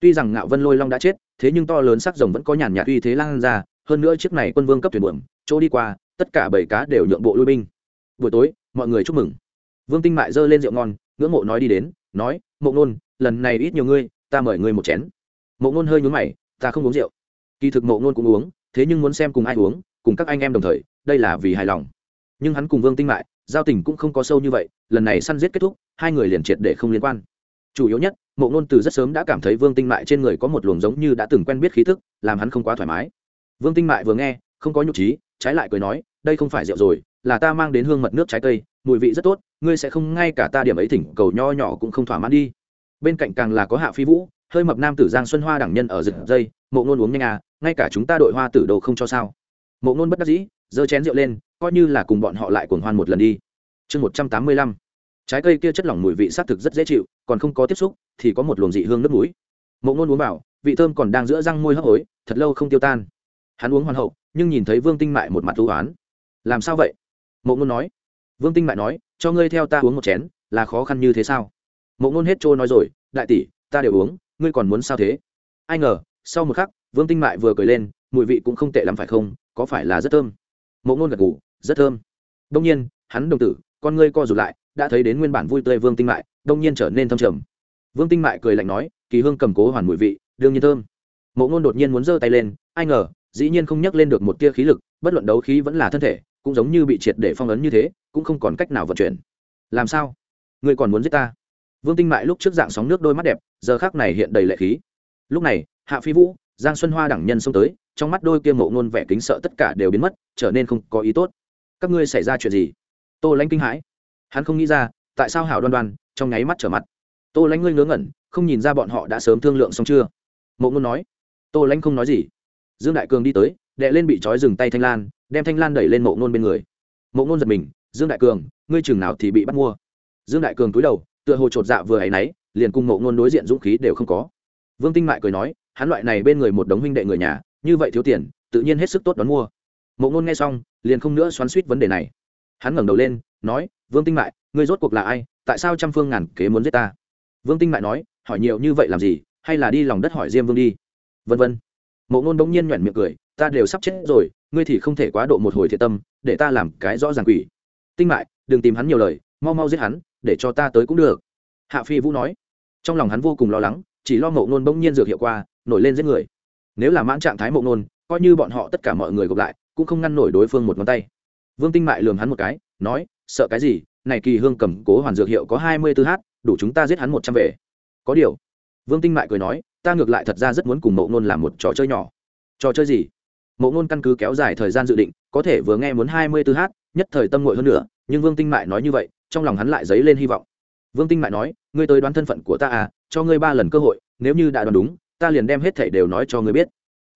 Tuy rằng ngạo vân lôi long đã chết, thế nhưng to lớn sắc rồng vẫn có nhàn nhạt uy thế lan ra, hơn nữa chiếc này quân vương cấp thuyền buồm, chỗ đi qua, tất cả bảy cá đều nhượng bộ lui binh. Buổi tối, mọi người chúc mừng. Vương tinh mại giơ lên rượu ngon ngưỡng mộ nói đi đến, nói, mộ ngôn lần này ít nhiều ngươi, ta mời ngươi một chén. Mộ ngôn hơi nhún mày, ta không uống rượu. Kỳ thực mộ ngôn cũng uống, thế nhưng muốn xem cùng ai uống, cùng các anh em đồng thời, đây là vì hài lòng. Nhưng hắn cùng vương tinh mại, giao tình cũng không có sâu như vậy, lần này săn giết kết thúc, hai người liền triệt để không liên quan. Chủ yếu nhất, mộ ngôn từ rất sớm đã cảm thấy vương tinh mại trên người có một luồng giống như đã từng quen biết khí thức làm hắn không quá thoải mái. Vương tinh mại vừa nghe, không có nhục trí, trái lại cười nói, đây không phải rượu rồi là ta mang đến hương mật nước trái cây, mùi vị rất tốt, ngươi sẽ không ngay cả ta điểm ấy thỉnh cầu nho nhỏ cũng không thỏa mãn đi. Bên cạnh càng là có hạ phi vũ, hơi mập nam tử giang xuân hoa đẳng nhân ở rực dây mộ ngôn uống nhanh à ngay cả chúng ta đội hoa tử đồ không cho sao. Mộ ngôn bất đắc dĩ, giơ chén rượu lên, coi như là cùng bọn họ lại cuồng hoan một lần đi. Chương một trăm tám mươi lăm. Trái cây kia chất lỏng mùi vị s á t thực rất dễ chịu, còn không có tiếp xúc, thì có một luồng dị hương nước mũi. Mộ ngôn uống vào, vị thơm còn đang giữa răng môi hấp hối, thật lâu không tiêu tan. Hắn uống hoàn hậu, nhưng nhìn thấy vương tinh mại một mặt thú oán. Làm sao vậy? Mộ ngôn nói. Vương tinh mại nói, cho ngươi theo ta uống một chén, là khó khăn như thế sao? Mộ ngôn hết trôi nói rồi, đại tỷ, ta đều uống, ngươi còn muốn sao thế? Ai ngờ, sau một khắc, vương tinh mại vừa cười lên, mùi vị cũng không tệ lắm phải không? Có phải là rất thơm? Mộ ngôn gật ngủ rất thơm. Đông nhiên, hắn đồng tử, con ngươi co rụt lại, đã thấy đến nguyên bản vui tươi vương tinh mại đông nhiên trở nên thâm trầm. Vương tinh mại cười lạnh nói, kỳ hương cầm cố hoàn mùi vị, đương nhiên thơm. Mộ ngôn đột nhiên muốn giơ tay lên, ai ngờ, dĩ nhiên không nhắc lên được một tia khí lực, bất luận đấu khí vẫn là thân thể cũng giống như bị triệt để phong ấn như thế, cũng không còn cách nào vận chuyển. Làm sao? Ngươi còn muốn giết ta? Vương tinh mại lúc trước dạng sóng nước đôi mắt đẹp, giờ khác này hiện đầy lệ khí. Lúc này, hạ phi vũ, giang xuân hoa đẳng nhân xông tới, trong mắt đôi kia Ngộ ngôn vẻ kính sợ tất cả đều biến mất, trở nên không có ý tốt. Các ngươi xảy ra chuyện gì? Tô lãnh kinh hãi. Hắn không nghĩ ra, tại sao hảo đoan đoan, trong nháy mắt trở mặt. Tô lãnh ngươi ngớ ngẩn, không nhìn ra bọn họ đã sớm thương lượng xong chưa? Mộ ngôn nói. Tô lãnh không nói gì. Dương đại cường đi tới đệ lên bị trói dừng tay thanh lan, đem thanh lan đẩy lên mộ ngôn bên người. Mộ ngôn giật mình, dương đại cường, ngươi chừng nào thì bị bắt mua? Dương đại cường túi đầu, tựa hồ chột dạ vừa hay náy liền cùng mộ ngôn đối diện dũng khí đều không có. Vương tinh mại cười nói, hắn loại này bên người một đống huynh đệ người nhà, như vậy thiếu tiền, tự nhiên hết sức tốt đón mua. Mộ ngôn nghe xong, liền không nữa xoắn suýt vấn đề này. Hắn ngẩng đầu lên, nói, vương tinh mại, ngươi rốt cuộc là ai? Tại sao trăm phương ngàn kế muốn giết ta? Vương tinh mại nói, hỏi nhiều như vậy làm gì? Hay là đi lòng đất hỏi diêm vương đi? Vân vân. Mộ ngôn bỗng nhiên nhoẻn miệng cười ta đều sắp chết rồi, ngươi thì không thể quá độ một hồi thiệt tâm, để ta làm cái rõ ràng quỷ. Tinh mại, đừng tìm hắn nhiều lời, mau mau giết hắn, để cho ta tới cũng được. Hạ phi vũ nói. Trong lòng hắn vô cùng lo lắng, chỉ lo mậu nôn bỗng nhiên dược hiệu qua, nổi lên giết người. Nếu là mãn trạng thái mậu nôn, coi như bọn họ tất cả mọi người gộp lại, cũng không ngăn nổi đối phương một ngón tay. Vương tinh mại lường hắn một cái, nói, sợ cái gì? Này kỳ hương cầm cố hoàn dược hiệu có hai mươi tư h đủ chúng ta giết hắn một trăm về. Có điều. Vương tinh mại cười nói, ta ngược lại thật ra rất muốn cùng mậu nôn làm một trò chơi nhỏ. Trò chơi gì? Mộ nôn căn cứ kéo dài thời gian dự định, có thể vừa nghe muốn hai mươi tư h nhất thời tâm ngội hơn nữa, nhưng vương tinh mại nói như vậy, trong lòng hắn lại dấy lên hy vọng. Vương tinh mại nói, ngươi tới đoán thân phận của ta à cho ngươi ba lần cơ hội, nếu như đã đoán đúng, ta liền đem hết thảy đều nói cho ngươi biết.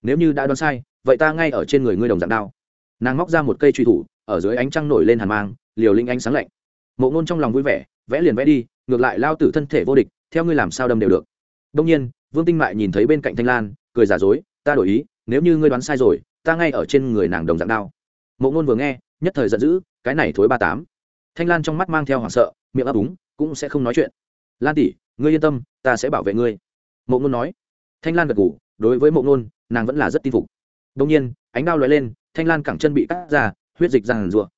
Nếu như đã đoán sai, vậy ta ngay ở trên người ngươi đồng dạng đao. Nàng móc ra một cây truy thủ, ở dưới ánh trăng nổi lên hàn mang, liều linh ánh sáng lạnh. Mộ ngôn trong lòng vui vẻ, vẽ liền vẽ đi, ngược lại lao tử thân thể vô địch, theo ngươi làm sao đâm đều được. Đông nhiên, vương tinh mại nhìn thấy bên cạnh thanh lan, cười giả dối, ta đổi ý, nếu như ngươi đoán sai rồi ta ngay ở trên người nàng đồng dạng đao. Mộ ngôn vừa nghe, nhất thời giận dữ, cái này thối ba tám. Thanh lan trong mắt mang theo hoảng sợ, miệng ấp úng, cũng sẽ không nói chuyện. Lan tỷ, ngươi yên tâm, ta sẽ bảo vệ ngươi. Mộ ngôn nói. Thanh lan gật ngủ đối với mộ ngôn, nàng vẫn là rất tin phục. Đông nhiên, ánh đao l lên, thanh lan cẳng chân bị cắt ra, huyết dịch ràn rụa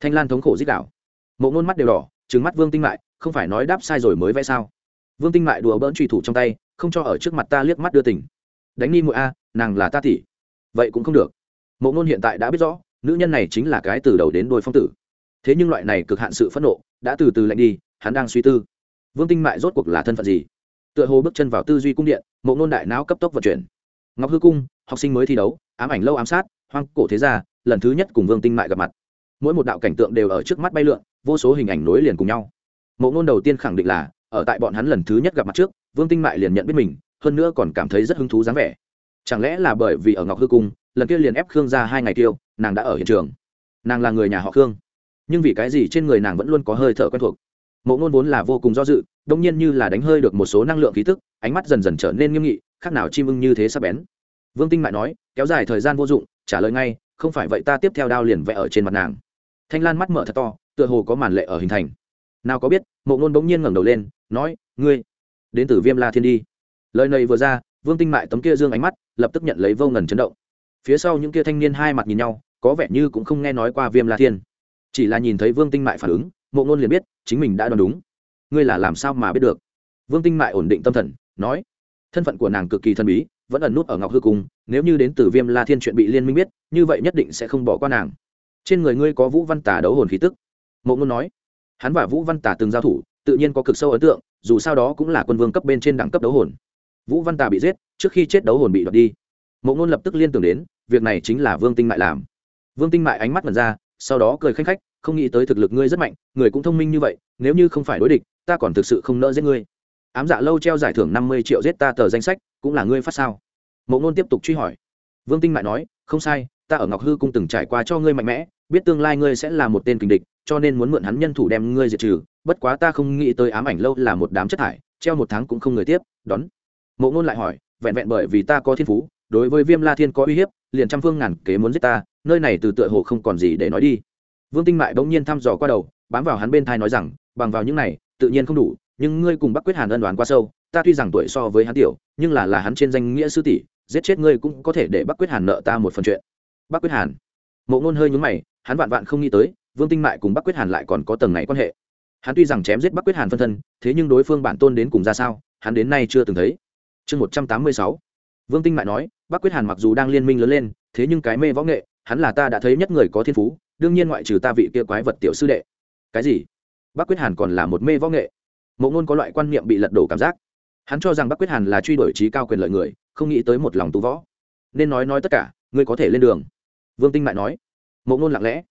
thanh lan thống khổ dích đảo mộ ngôn mắt đều đỏ trứng mắt vương tinh mại, không phải nói đáp sai rồi mới vẽ sao? Vương tinh mại đùa bỡn truy thủ trong tay, không cho ở trước mặt ta liếc mắt đưa tỉnh đánh nghi mụi a, nàng là ta tỷ vậy cũng không được. Mộ ngôn hiện tại đã biết rõ, nữ nhân này chính là cái từ đầu đến đôi phong tử. Thế nhưng loại này cực hạn sự phẫn nộ đã từ từ lạnh đi, hắn đang suy tư. Vương tinh mại rốt cuộc là thân phận gì? Tựa hồ bước chân vào tư duy cung điện, mộ ngôn đại não cấp tốc vận chuyển. Ngọc hư cung, học sinh mới thi đấu, ám ảnh lâu ám sát, hoang cổ thế gia, lần thứ nhất cùng vương tinh mại gặp mặt. Mỗi một đạo cảnh tượng đều ở trước mắt bay lượn, vô số hình ảnh nối liền cùng nhau. Mộ ngôn đầu tiên khẳng định là, ở tại bọn hắn lần thứ nhất gặp mặt trước, vương tinh mại liền nhận biết mình, hơn nữa còn cảm thấy rất hứng thú dáng vẻ chẳng lẽ là bởi vì ở ngọc hư cung, lần kia liền ép khương ra hai ngày tiêu, nàng đã ở hiện trường. Nàng là người nhà họ khương. Nhưng vì cái gì trên người nàng vẫn luôn có hơi thở quen thuộc? Mộ ngôn vốn là vô cùng do dự, đông nhiên như là đánh hơi được một số năng lượng khí tức, ánh mắt dần dần trở nên nghiêm nghị, khác nào chim ưng như thế sắp bén. Vương tinh mại nói, kéo dài thời gian vô dụng, trả lời ngay, không phải vậy ta tiếp theo đao liền vẽ ở trên mặt nàng. Thanh lan mắt mở thật to, tựa hồ có màn lệ ở hình thành. Nào có biết, mộ ngôn bỗng nhiên ngẩng đầu lên, nói, ngươi, đến từ viêm la thiên đi. Lời này vừa ra, vương tinh mại tấm kia dương ánh mắt lập tức nhận lấy vô ngần chấn động. Phía sau những kia thanh niên hai mặt nhìn nhau, có vẻ như cũng không nghe nói qua viêm la thiên. Chỉ là nhìn thấy vương tinh mại phản ứng, mộ ngôn liền biết, chính mình đã đoán đúng. Ngươi là làm sao mà biết được? Vương tinh mại ổn định tâm thần, nói, thân phận của nàng cực kỳ thần bí, vẫn ẩn nút ở ngọc hư cung, nếu như đến từ viêm la thiên chuyện bị liên minh biết, như vậy nhất định sẽ không bỏ qua nàng. Trên người ngươi có vũ văn tả đấu hồn khí tức. Mộ ngôn nói, hắn và vũ văn tả từng giao thủ, tự nhiên có cực sâu ấn tượng, dù sao đó cũng là quân vương cấp bên trên đẳng cấp đấu hồn vũ văn Tà bị giết, trước khi chết đấu hồn bị đoạt đi. Mộ ngôn lập tức liên tưởng đến, việc này chính là vương tinh mại làm. Vương tinh mại ánh mắt mật ra, sau đó cười khanh khách, không nghĩ tới thực lực ngươi rất mạnh, người cũng thông minh như vậy, nếu như không phải đối địch, ta còn thực sự không nỡ giết ngươi. Ám dạ lâu treo giải thưởng năm mươi triệu giết ta tờ danh sách, cũng là ngươi phát sao? Mộ ngôn tiếp tục truy hỏi. Vương tinh mại nói, không sai, ta ở ngọc hư cung từng trải qua cho ngươi mạnh mẽ, biết tương lai ngươi sẽ là một tên kình địch, cho nên muốn mượn hắn nhân thủ đem ngươi diệt trừ, bất quá ta không nghĩ tới ám ảnh lâu là một đám chất thải, treo một tháng cũng không người tiếp, đón mộ ngôn lại hỏi, vẹn vẹn bởi vì ta có thiên phú, đối với viêm la thiên có uy hiếp, liền trăm phương ngàn kế muốn giết ta, nơi này từ tựa hồ không còn gì để nói đi. Vương tinh mại bỗng nhiên thăm dò qua đầu, bám vào hắn bên thai nói rằng, bằng vào những này, tự nhiên không đủ, nhưng ngươi cùng bắc quyết hàn ân đoán quá sâu, ta tuy rằng tuổi so với hắn tiểu, nhưng là là hắn trên danh nghĩa sư tỷ, giết chết ngươi cũng có thể để bắc quyết hàn nợ ta một phần chuyện. Bắc quyết hàn. Mộ ngôn hơi nhúng mày, hắn vạn vạn không nghĩ tới, vương tinh mại cùng bắc quyết hàn lại còn có tầng này quan hệ. Hắn tuy rằng chém giết bắc quyết hàn phân thân, thế nhưng đối phương bản tôn đến cùng ra sao, hắn đến nay chưa từng thấy chương một trăm tám mươi sáu. Vương tinh mại nói, bắc quyết hàn mặc dù đang liên minh lớn lên, thế nhưng cái mê võ nghệ, hắn là ta đã thấy nhất người có thiên phú, đương nhiên ngoại trừ ta vị kia quái vật tiểu sư đệ. Cái gì? Bắc quyết hàn còn là một mê võ nghệ. Mộ ngôn có loại quan niệm bị lật đổ cảm giác. Hắn cho rằng bắc quyết hàn là truy đuổi trí cao quyền lợi người, không nghĩ tới một lòng tú võ. Nên nói nói tất cả, ngươi có thể lên đường. Vương tinh mại nói. Mộ ngôn lặng lẽ.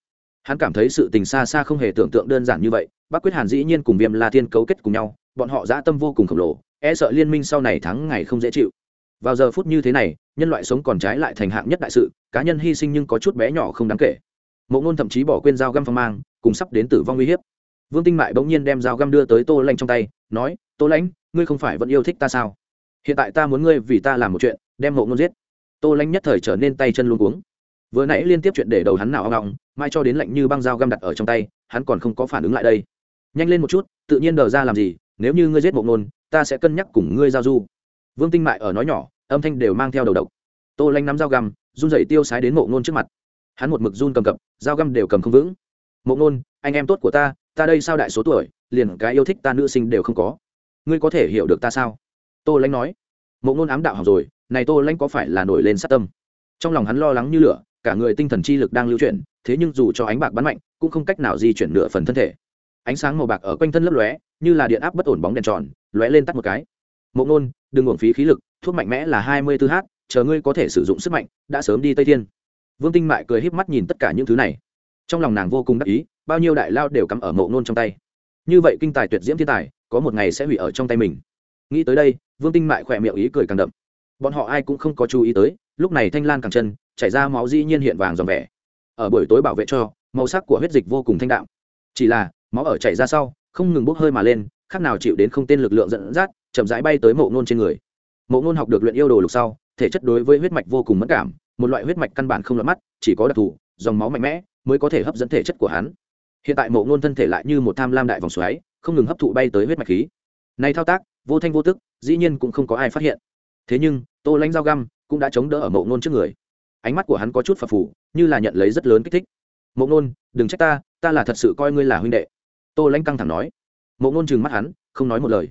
Hắn cảm thấy sự tình xa xa không hề tưởng tượng đơn giản như vậy, bắc quyết hàn dĩ nhiên cùng viêm la thiên cấu kết cùng nhau bọn họ dã tâm vô cùng khổng lồ e sợ liên minh sau này thắng ngày không dễ chịu. Vào giờ phút như thế này, nhân loại sống còn trái lại thành hạng nhất đại sự, cá nhân hy sinh nhưng có chút bé nhỏ không đáng kể. Mộ ngôn thậm chí bỏ quên dao găm phong mang, cùng sắp đến tử vong uy hiếp. Vương tinh mại bỗng nhiên đem dao găm đưa tới tô lanh trong tay, nói, tô lãnh, ngươi không phải vẫn yêu thích ta sao? Hiện tại ta muốn ngươi vì ta làm một chuyện, đem mộ ngôn giết. Tô lanh nhất thời trở nên tay chân luôn cuống. Vừa nãy liên tiếp chuyện để đầu hắn nào ngọng ngọng mai cho đến lạnh như băng dao găm đặt ở trong tay, hắn còn không có phản ứng lại đây. Nhanh lên một chút, tự nhiên đờ ra làm gì nếu như ngươi giết mộ ngôn, ta sẽ cân nhắc cùng ngươi giao du. Vương tinh mại ở nói nhỏ, âm thanh đều mang theo đầu độc. Tô lanh nắm dao găm, run dậy tiêu sái đến mộ ngôn trước mặt. Hắn một mực run cầm cập, dao găm đều cầm không vững. Mộ ngôn, anh em tốt của ta ta đây sao đại số tuổi, liền cái yêu thích ta nữ sinh đều không có. Ngươi có thể hiểu được ta sao? Tô lanh nói. Mộ ngôn ám đạo học rồi, này tô lanh có phải là nổi lên sát tâm? Trong lòng hắn lo lắng như lửa, cả người tinh thần chi lực đang lưu chuyển, thế nhưng dù cho ánh bạc bắn mạnh, cũng không cách nào di chuyển nửa phần thân thể. Ánh sáng màu bạc ở quanh thân lấp lóe như là điện áp bất ổn bóng đèn tròn, lóe lên tắt một cái. Mộ ngôn, đừng uổng phí khí lực, thuốc mạnh mẽ là hai mươi tư h chờ ngươi có thể sử dụng sức mạnh, đã sớm đi tây thiên. Vương tinh mại cười híp mắt nhìn tất cả những thứ này. Trong lòng nàng vô cùng đắc ý, bao nhiêu đại lao đều cắm ở mộ ngôn trong tay. Như vậy kinh tài tuyệt diễm thiên tài, có một ngày sẽ hủy ở trong tay mình. Nghĩ tới đây, vương tinh mại khỏe miệng ý cười càng đậm. Bọn họ ai cũng không có chú ý tới, lúc này thanh lan càng chân, chảy ra máu dĩ nhiên hiện vàng dòng vẻ. Ở buổi tối bảo vệ cho, màu sắc của huyết dịch vô cùng thanh đạm. Chỉ là, máu ở chảy ra sau không ngừng bốc hơi mà lên, khác nào chịu đến không tên lực lượng dẫn dắt, chậm rãi bay tới mộ nôn trên người. Mộ nôn học được luyện yêu đồ lục sau, thể chất đối với huyết mạch vô cùng mất cảm, một loại huyết mạch căn bản không lọt mắt, chỉ có đặc thù, dòng máu mạnh mẽ mới có thể hấp dẫn thể chất của hắn. Hiện tại mộ nôn thân thể lại như một tham lam đại vòng xoáy, không ngừng hấp thụ bay tới huyết mạch khí. Này thao tác, vô thanh vô tức, dĩ nhiên cũng không có ai phát hiện. Thế nhưng, tô lãnh dao găm cũng đã chống đỡ ở mộ nôn trước người. Ánh mắt của hắn có chút phập phù, như là nhận lấy rất lớn kích thích. Mộ nôn đừng trách ta ta là thật sự coi ngươi là huynh đệ tô lãnh căng thẳng nói. Mộ nôn chừng mắt hắn, không nói một lời.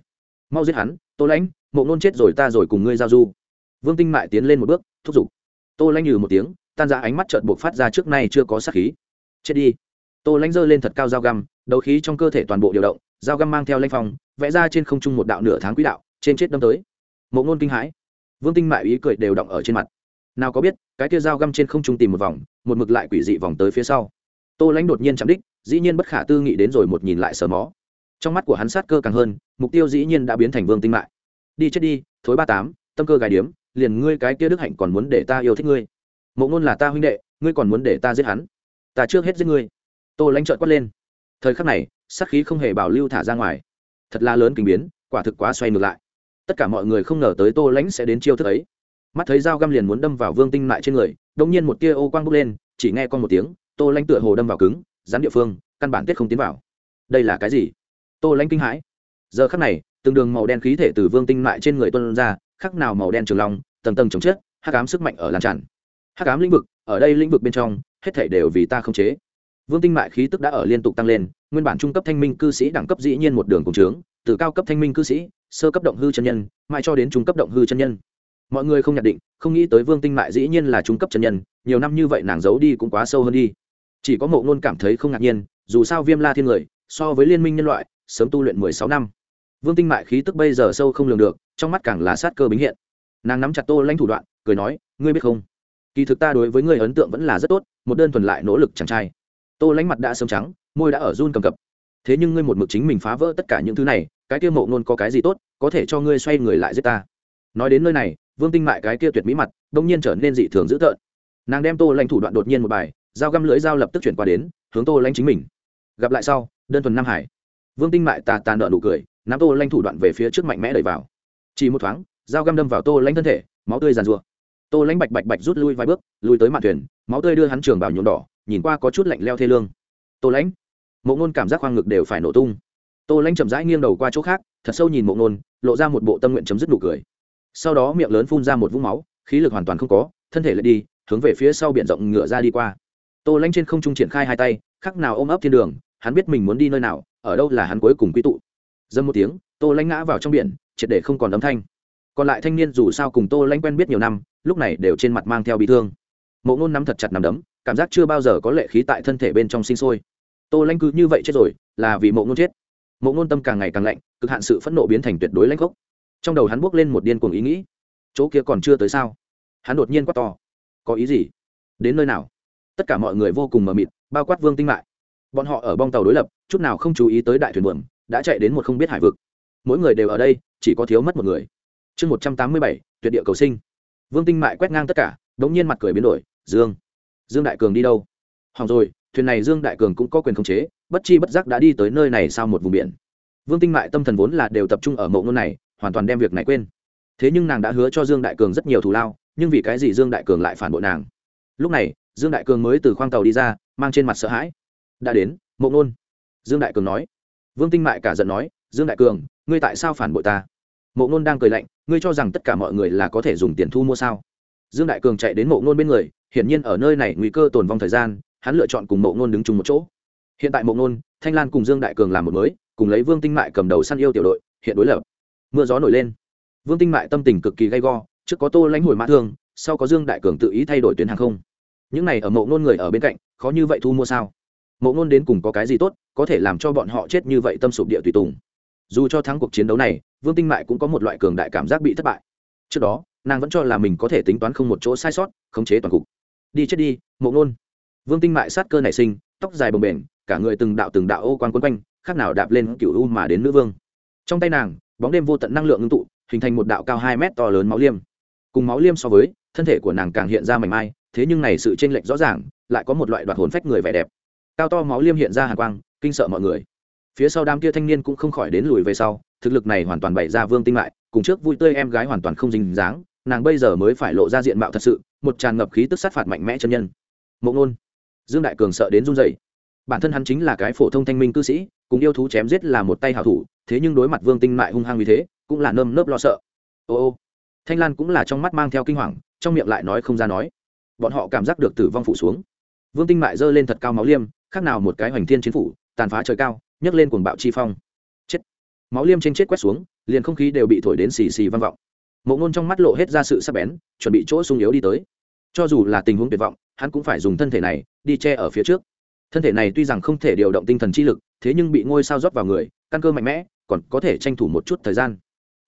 Mau giết hắn, tô lãnh, mộ nôn chết rồi ta rồi cùng ngươi giao du. Vương tinh mại tiến lên một bước, thúc giục. Tô lãnh nhừ một tiếng, tan ra ánh mắt trợn buộc phát ra trước nay chưa có sát khí. Chết đi. Tô lãnh giơ lên thật cao dao găm, đấu khí trong cơ thể toàn bộ điều động, dao găm mang theo lanh phong, vẽ ra trên không trung một đạo nửa tháng quỹ đạo, trên chết đâm tới. Mộ ngôn kinh hãi. Vương tinh mại ý cười đều động ở trên mặt. Nào có biết, cái kia dao găm trên không trung tìm một vòng, một mực lại quỷ dị vòng tới phía sau tô lãnh đột nhiên chạm đích, dĩ nhiên bất khả tư nghị đến rồi một nhìn lại sờ mó. Trong mắt của hắn sát cơ càng hơn, mục tiêu dĩ nhiên đã biến thành vương tinh mại đi chết đi, thối ba tám, tâm cơ gài điếm, liền ngươi cái kia đức hạnh còn muốn để ta yêu thích ngươi. Mộ ngôn là ta huynh đệ, ngươi còn muốn để ta giết hắn. Ta trước hết giết ngươi. Tô lãnh trợn quát lên. Thời khắc này, sát khí không hề bảo lưu thả ra ngoài. Thật là lớn kinh biến, quả thực quá xoay ngược lại. Tất cả mọi người không ngờ tới tô lãnh sẽ đến chiêu thức ấy. Mắt thấy dao găm liền muốn đâm vào vương tinh mại trên người đông nhiên một tia ô quang bốc lên, chỉ nghe con một tiếng tô Lanh tựa hồ đâm vào cứng, rắn địa phương, căn bản tiết không tiến vào. Đây là cái gì? Tô Lanh kinh hãi. Giờ khắc này, từng đường màu đen khí thể từ vương tinh mại trên người tuân ra khác nào màu đen trường long, tầng tầng chống chết, hắc ám sức mạnh ở lan tràn. Hắc ám lĩnh vực, ở đây lĩnh vực bên trong, hết thể đều vì ta không chế. Vương tinh mại khí tức đã ở liên tục tăng lên, nguyên bản trung cấp thanh minh cư sĩ đẳng cấp dĩ nhiên một đường cùng trướng, từ cao cấp thanh minh cư sĩ, sơ cấp động hư chân nhân, mãi cho đến trung cấp động hư chân nhân. Mọi người không nhận định, không nghĩ tới vương tinh mại dĩ nhiên là trung cấp chân nhân, nhiều năm như vậy nàng giấu đi cũng quá sâu hơn đi chỉ có mộ ngôn cảm thấy không ngạc nhiên, dù sao viêm la thiên người, so với liên minh nhân loại, sớm tu luyện mười sáu năm. Vương tinh mại khí tức bây giờ sâu không lường được, trong mắt càng là sát cơ bính hiện. Nàng nắm chặt tô lãnh thủ đoạn, cười nói, ngươi biết không? Kỳ thực ta đối với ngươi ấn tượng vẫn là rất tốt, một đơn thuần lại nỗ lực chàng trai. Tô lãnh mặt đã sớm trắng, môi đã ở run cầm cập. Thế nhưng ngươi một mực chính mình phá vỡ tất cả những thứ này, cái kia mộ ngôn có cái gì tốt, có thể cho ngươi xoay người lại giết ta? Nói đến nơi này, vương tinh mại cái kia tuyệt mỹ mặt, đông nhiên trở nên dị thường dữ tợn. Nàng đem tô lãnh thủ đoạn đột nhiên một bài dao găm lưỡi dao lập tức chuyển qua đến, hướng tô lãnh chính mình. Gặp lại sau, đơn thuần nam hải. Vương tinh mại tà tà nợ nụ cười, nắm tô lãnh thủ đoạn về phía trước mạnh mẽ đẩy vào. Chỉ một thoáng, dao găm đâm vào tô lãnh thân thể, máu tươi giàn rùa tô lãnh bạch bạch bạch rút lui vài bước lui tới mạn thuyền, máu tươi đưa hắn trường vào nhuộm đỏ, nhìn qua có chút lạnh leo thê lương. Tô lãnh, mộ ngôn cảm giác khoang ngực đều phải nổ tung. Tô lãnh chậm rãi nghiêng đầu qua chỗ khác, thật sâu nhìn mộ ngôn lộ ra một bộ tâm nguyện chấm dứt nụ cười. Sau đó miệng lớn phun ra một vũng máu, khí lực hoàn toàn không có, thân thể lại đi, hướng về phía sau biển rộng ngựa ra đi qua tô Lanh trên không trung triển khai hai tay, khắc nào ôm ấp thiên đường, hắn biết mình muốn đi nơi nào, ở đâu là hắn cuối cùng quy tụ. Dâm một tiếng, tô Lanh ngã vào trong biển, triệt để không còn âm thanh. Còn lại thanh niên dù sao cùng tô Lanh quen biết nhiều năm, lúc này đều trên mặt mang theo bị thương. Mộ ngôn nắm thật chặt nằm đấm, cảm giác chưa bao giờ có lệ khí tại thân thể bên trong sinh sôi. Tô Lanh cứ như vậy chết rồi, là vì mộ ngôn chết. Mộ ngôn tâm càng ngày càng lạnh, cực hạn sự phẫn nộ biến thành tuyệt đối lãnh gốc. Trong đầu hắn buốc lên một điên cuồng ý nghĩ. Chỗ kia còn chưa tới sao? Hắn đột nhiên quát to. Có ý gì? Đến nơi nào? Tất cả mọi người vô cùng mờ mịt, bao quát vương tinh mại. Bọn họ ở bong tàu đối lập, chút nào không chú ý tới đại thuyền buồm, đã chạy đến một không biết hải vực. Mỗi người đều ở đây, chỉ có thiếu mất một người. Chương một trăm tám mươi bảy, tuyệt địa cầu sinh. Vương tinh mại quét ngang tất cả đ ố n g nhiên mặt cười biến đổi, dương dương đại cường đi đâu? Hỏng rồi, thuyền này dương đại cường cũng có quyền khống chế, bất chi bất giác đã đi tới nơi này sau một vùng biển. Vương tinh mại tâm thần vốn là đều tập trung ở mộ ngôn này, hoàn toàn đem việc này quên. Thế nhưng nàng đã hứa cho dương đại cường rất nhiều thù lao, nhưng vì cái gì dương đại cường lại phản bội nàng? Lúc này dương đại cường mới từ khoang tàu đi ra, mang trên mặt sợ hãi. Đã đến, mộ ngôn. Dương đại cường nói. Vương tinh mại cả giận nói, dương đại cường, ngươi tại sao phản bội ta? Mộ ngôn đang cười lạnh, ngươi cho rằng tất cả mọi người là có thể dùng tiền thu mua sao? Dương đại cường chạy đến mộ ngôn bên người, hiển nhiên ở nơi này nguy cơ tồn vong thời gian, hắn lựa chọn cùng mộ ngôn đứng chung một chỗ. Hiện tại mộ ngôn, thanh lan cùng dương đại cường làm một mới, cùng lấy vương tinh mại cầm đầu săn yêu tiểu đội, hiện đối lập. Mưa gió nổi lên. Vương tinh mại tâm tình cực kỳ gay go, trước có tô lãnh hồi mã thương, sau có dương đại cường tự ý thay đổi tuyến hàng không những này ở mộ ngôn người ở bên cạnh, khó như vậy thu mua sao? Mộ ngôn đến cùng có cái gì tốt, có thể làm cho bọn họ chết như vậy tâm sụp địa tùy tùng. Dù cho thắng cuộc chiến đấu này, vương tinh mại cũng có một loại cường đại cảm giác bị thất bại. Trước đó, nàng vẫn cho là mình có thể tính toán không một chỗ sai sót, khống chế toàn cục. Đi chết đi, mộ ngôn. Vương tinh mại sát cơ nảy sinh, tóc dài bồng bềnh, cả người từng đạo từng đạo ô quan quấn quanh, khác nào đạp lên cựu u mà đến nữ vương. Trong tay nàng, bóng đêm vô tận năng lượng ngưng tụ, hình thành một đạo cao hai mét to lớn máu liêm. Cùng máu liêm so với, thân thể của nàng càng hiện ra mảnh mai thế nhưng này sự chênh lệch rõ ràng lại có một loại đoạt hồn phách người vẻ đẹp. Cao to máu liêm hiện ra hàn quang kinh sợ mọi người. Phía sau đám kia thanh niên cũng không khỏi đến lùi về sau thực lực này hoàn toàn bày ra vương tinh lại cùng trước vui tươi em gái hoàn toàn không dính dáng nàng bây giờ mới phải lộ ra diện mạo thật sự một tràn ngập khí tức sát phạt mạnh mẽ chân nhân. Mộ Nôn, dương đại cường sợ đến run rẩy, bản thân hắn chính là cái phổ thông thanh minh cư sĩ cùng yêu thú chém giết là một tay hảo thủ thế nhưng đối mặt vương tinh lại hung hăng như thế cũng là nơm nớp lo sợ. Ô ô thanh lan cũng là trong mắt mang theo kinh hoàng trong miệng lại nói không ra nói bọn họ cảm giác được tử vong phủ xuống. Vương tinh mại giơ lên thật cao máu liêm, khác nào một cái hoành thiên chiến phủ, tàn phá trời cao, nhấc lên cuồng bạo chi phong. Chết. Máu liêm trên chết quét xuống, liền không khí đều bị thổi đến xì xì vang vọng. Mộ ngôn trong mắt lộ hết ra sự sắc bén, chuẩn bị chỗ sung yếu đi tới. Cho dù là tình huống tuyệt vọng, hắn cũng phải dùng thân thể này, đi che ở phía trước. Thân thể này tuy rằng không thể điều động tinh thần chi lực, thế nhưng bị ngôi sao rót vào người, căn cơ mạnh mẽ, còn có thể tranh thủ một chút thời gian.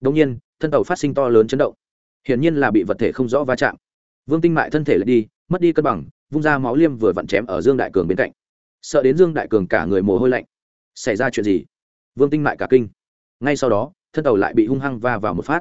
Đông nhiên, thân tàu phát sinh to lớn chấn động. Hiển nhiên là bị vật thể không rõ va chạm vương tinh mại thân thể lại đi, mất đi cân bằng, vung ra máu liêm vừa vặn chém ở dương đại cường bên cạnh. Sợ đến dương đại cường cả người mồ hôi lạnh. Xảy ra chuyện gì? Vương tinh mại cả kinh. Ngay sau đó, thân tàu lại bị hung hăng va vào một phát.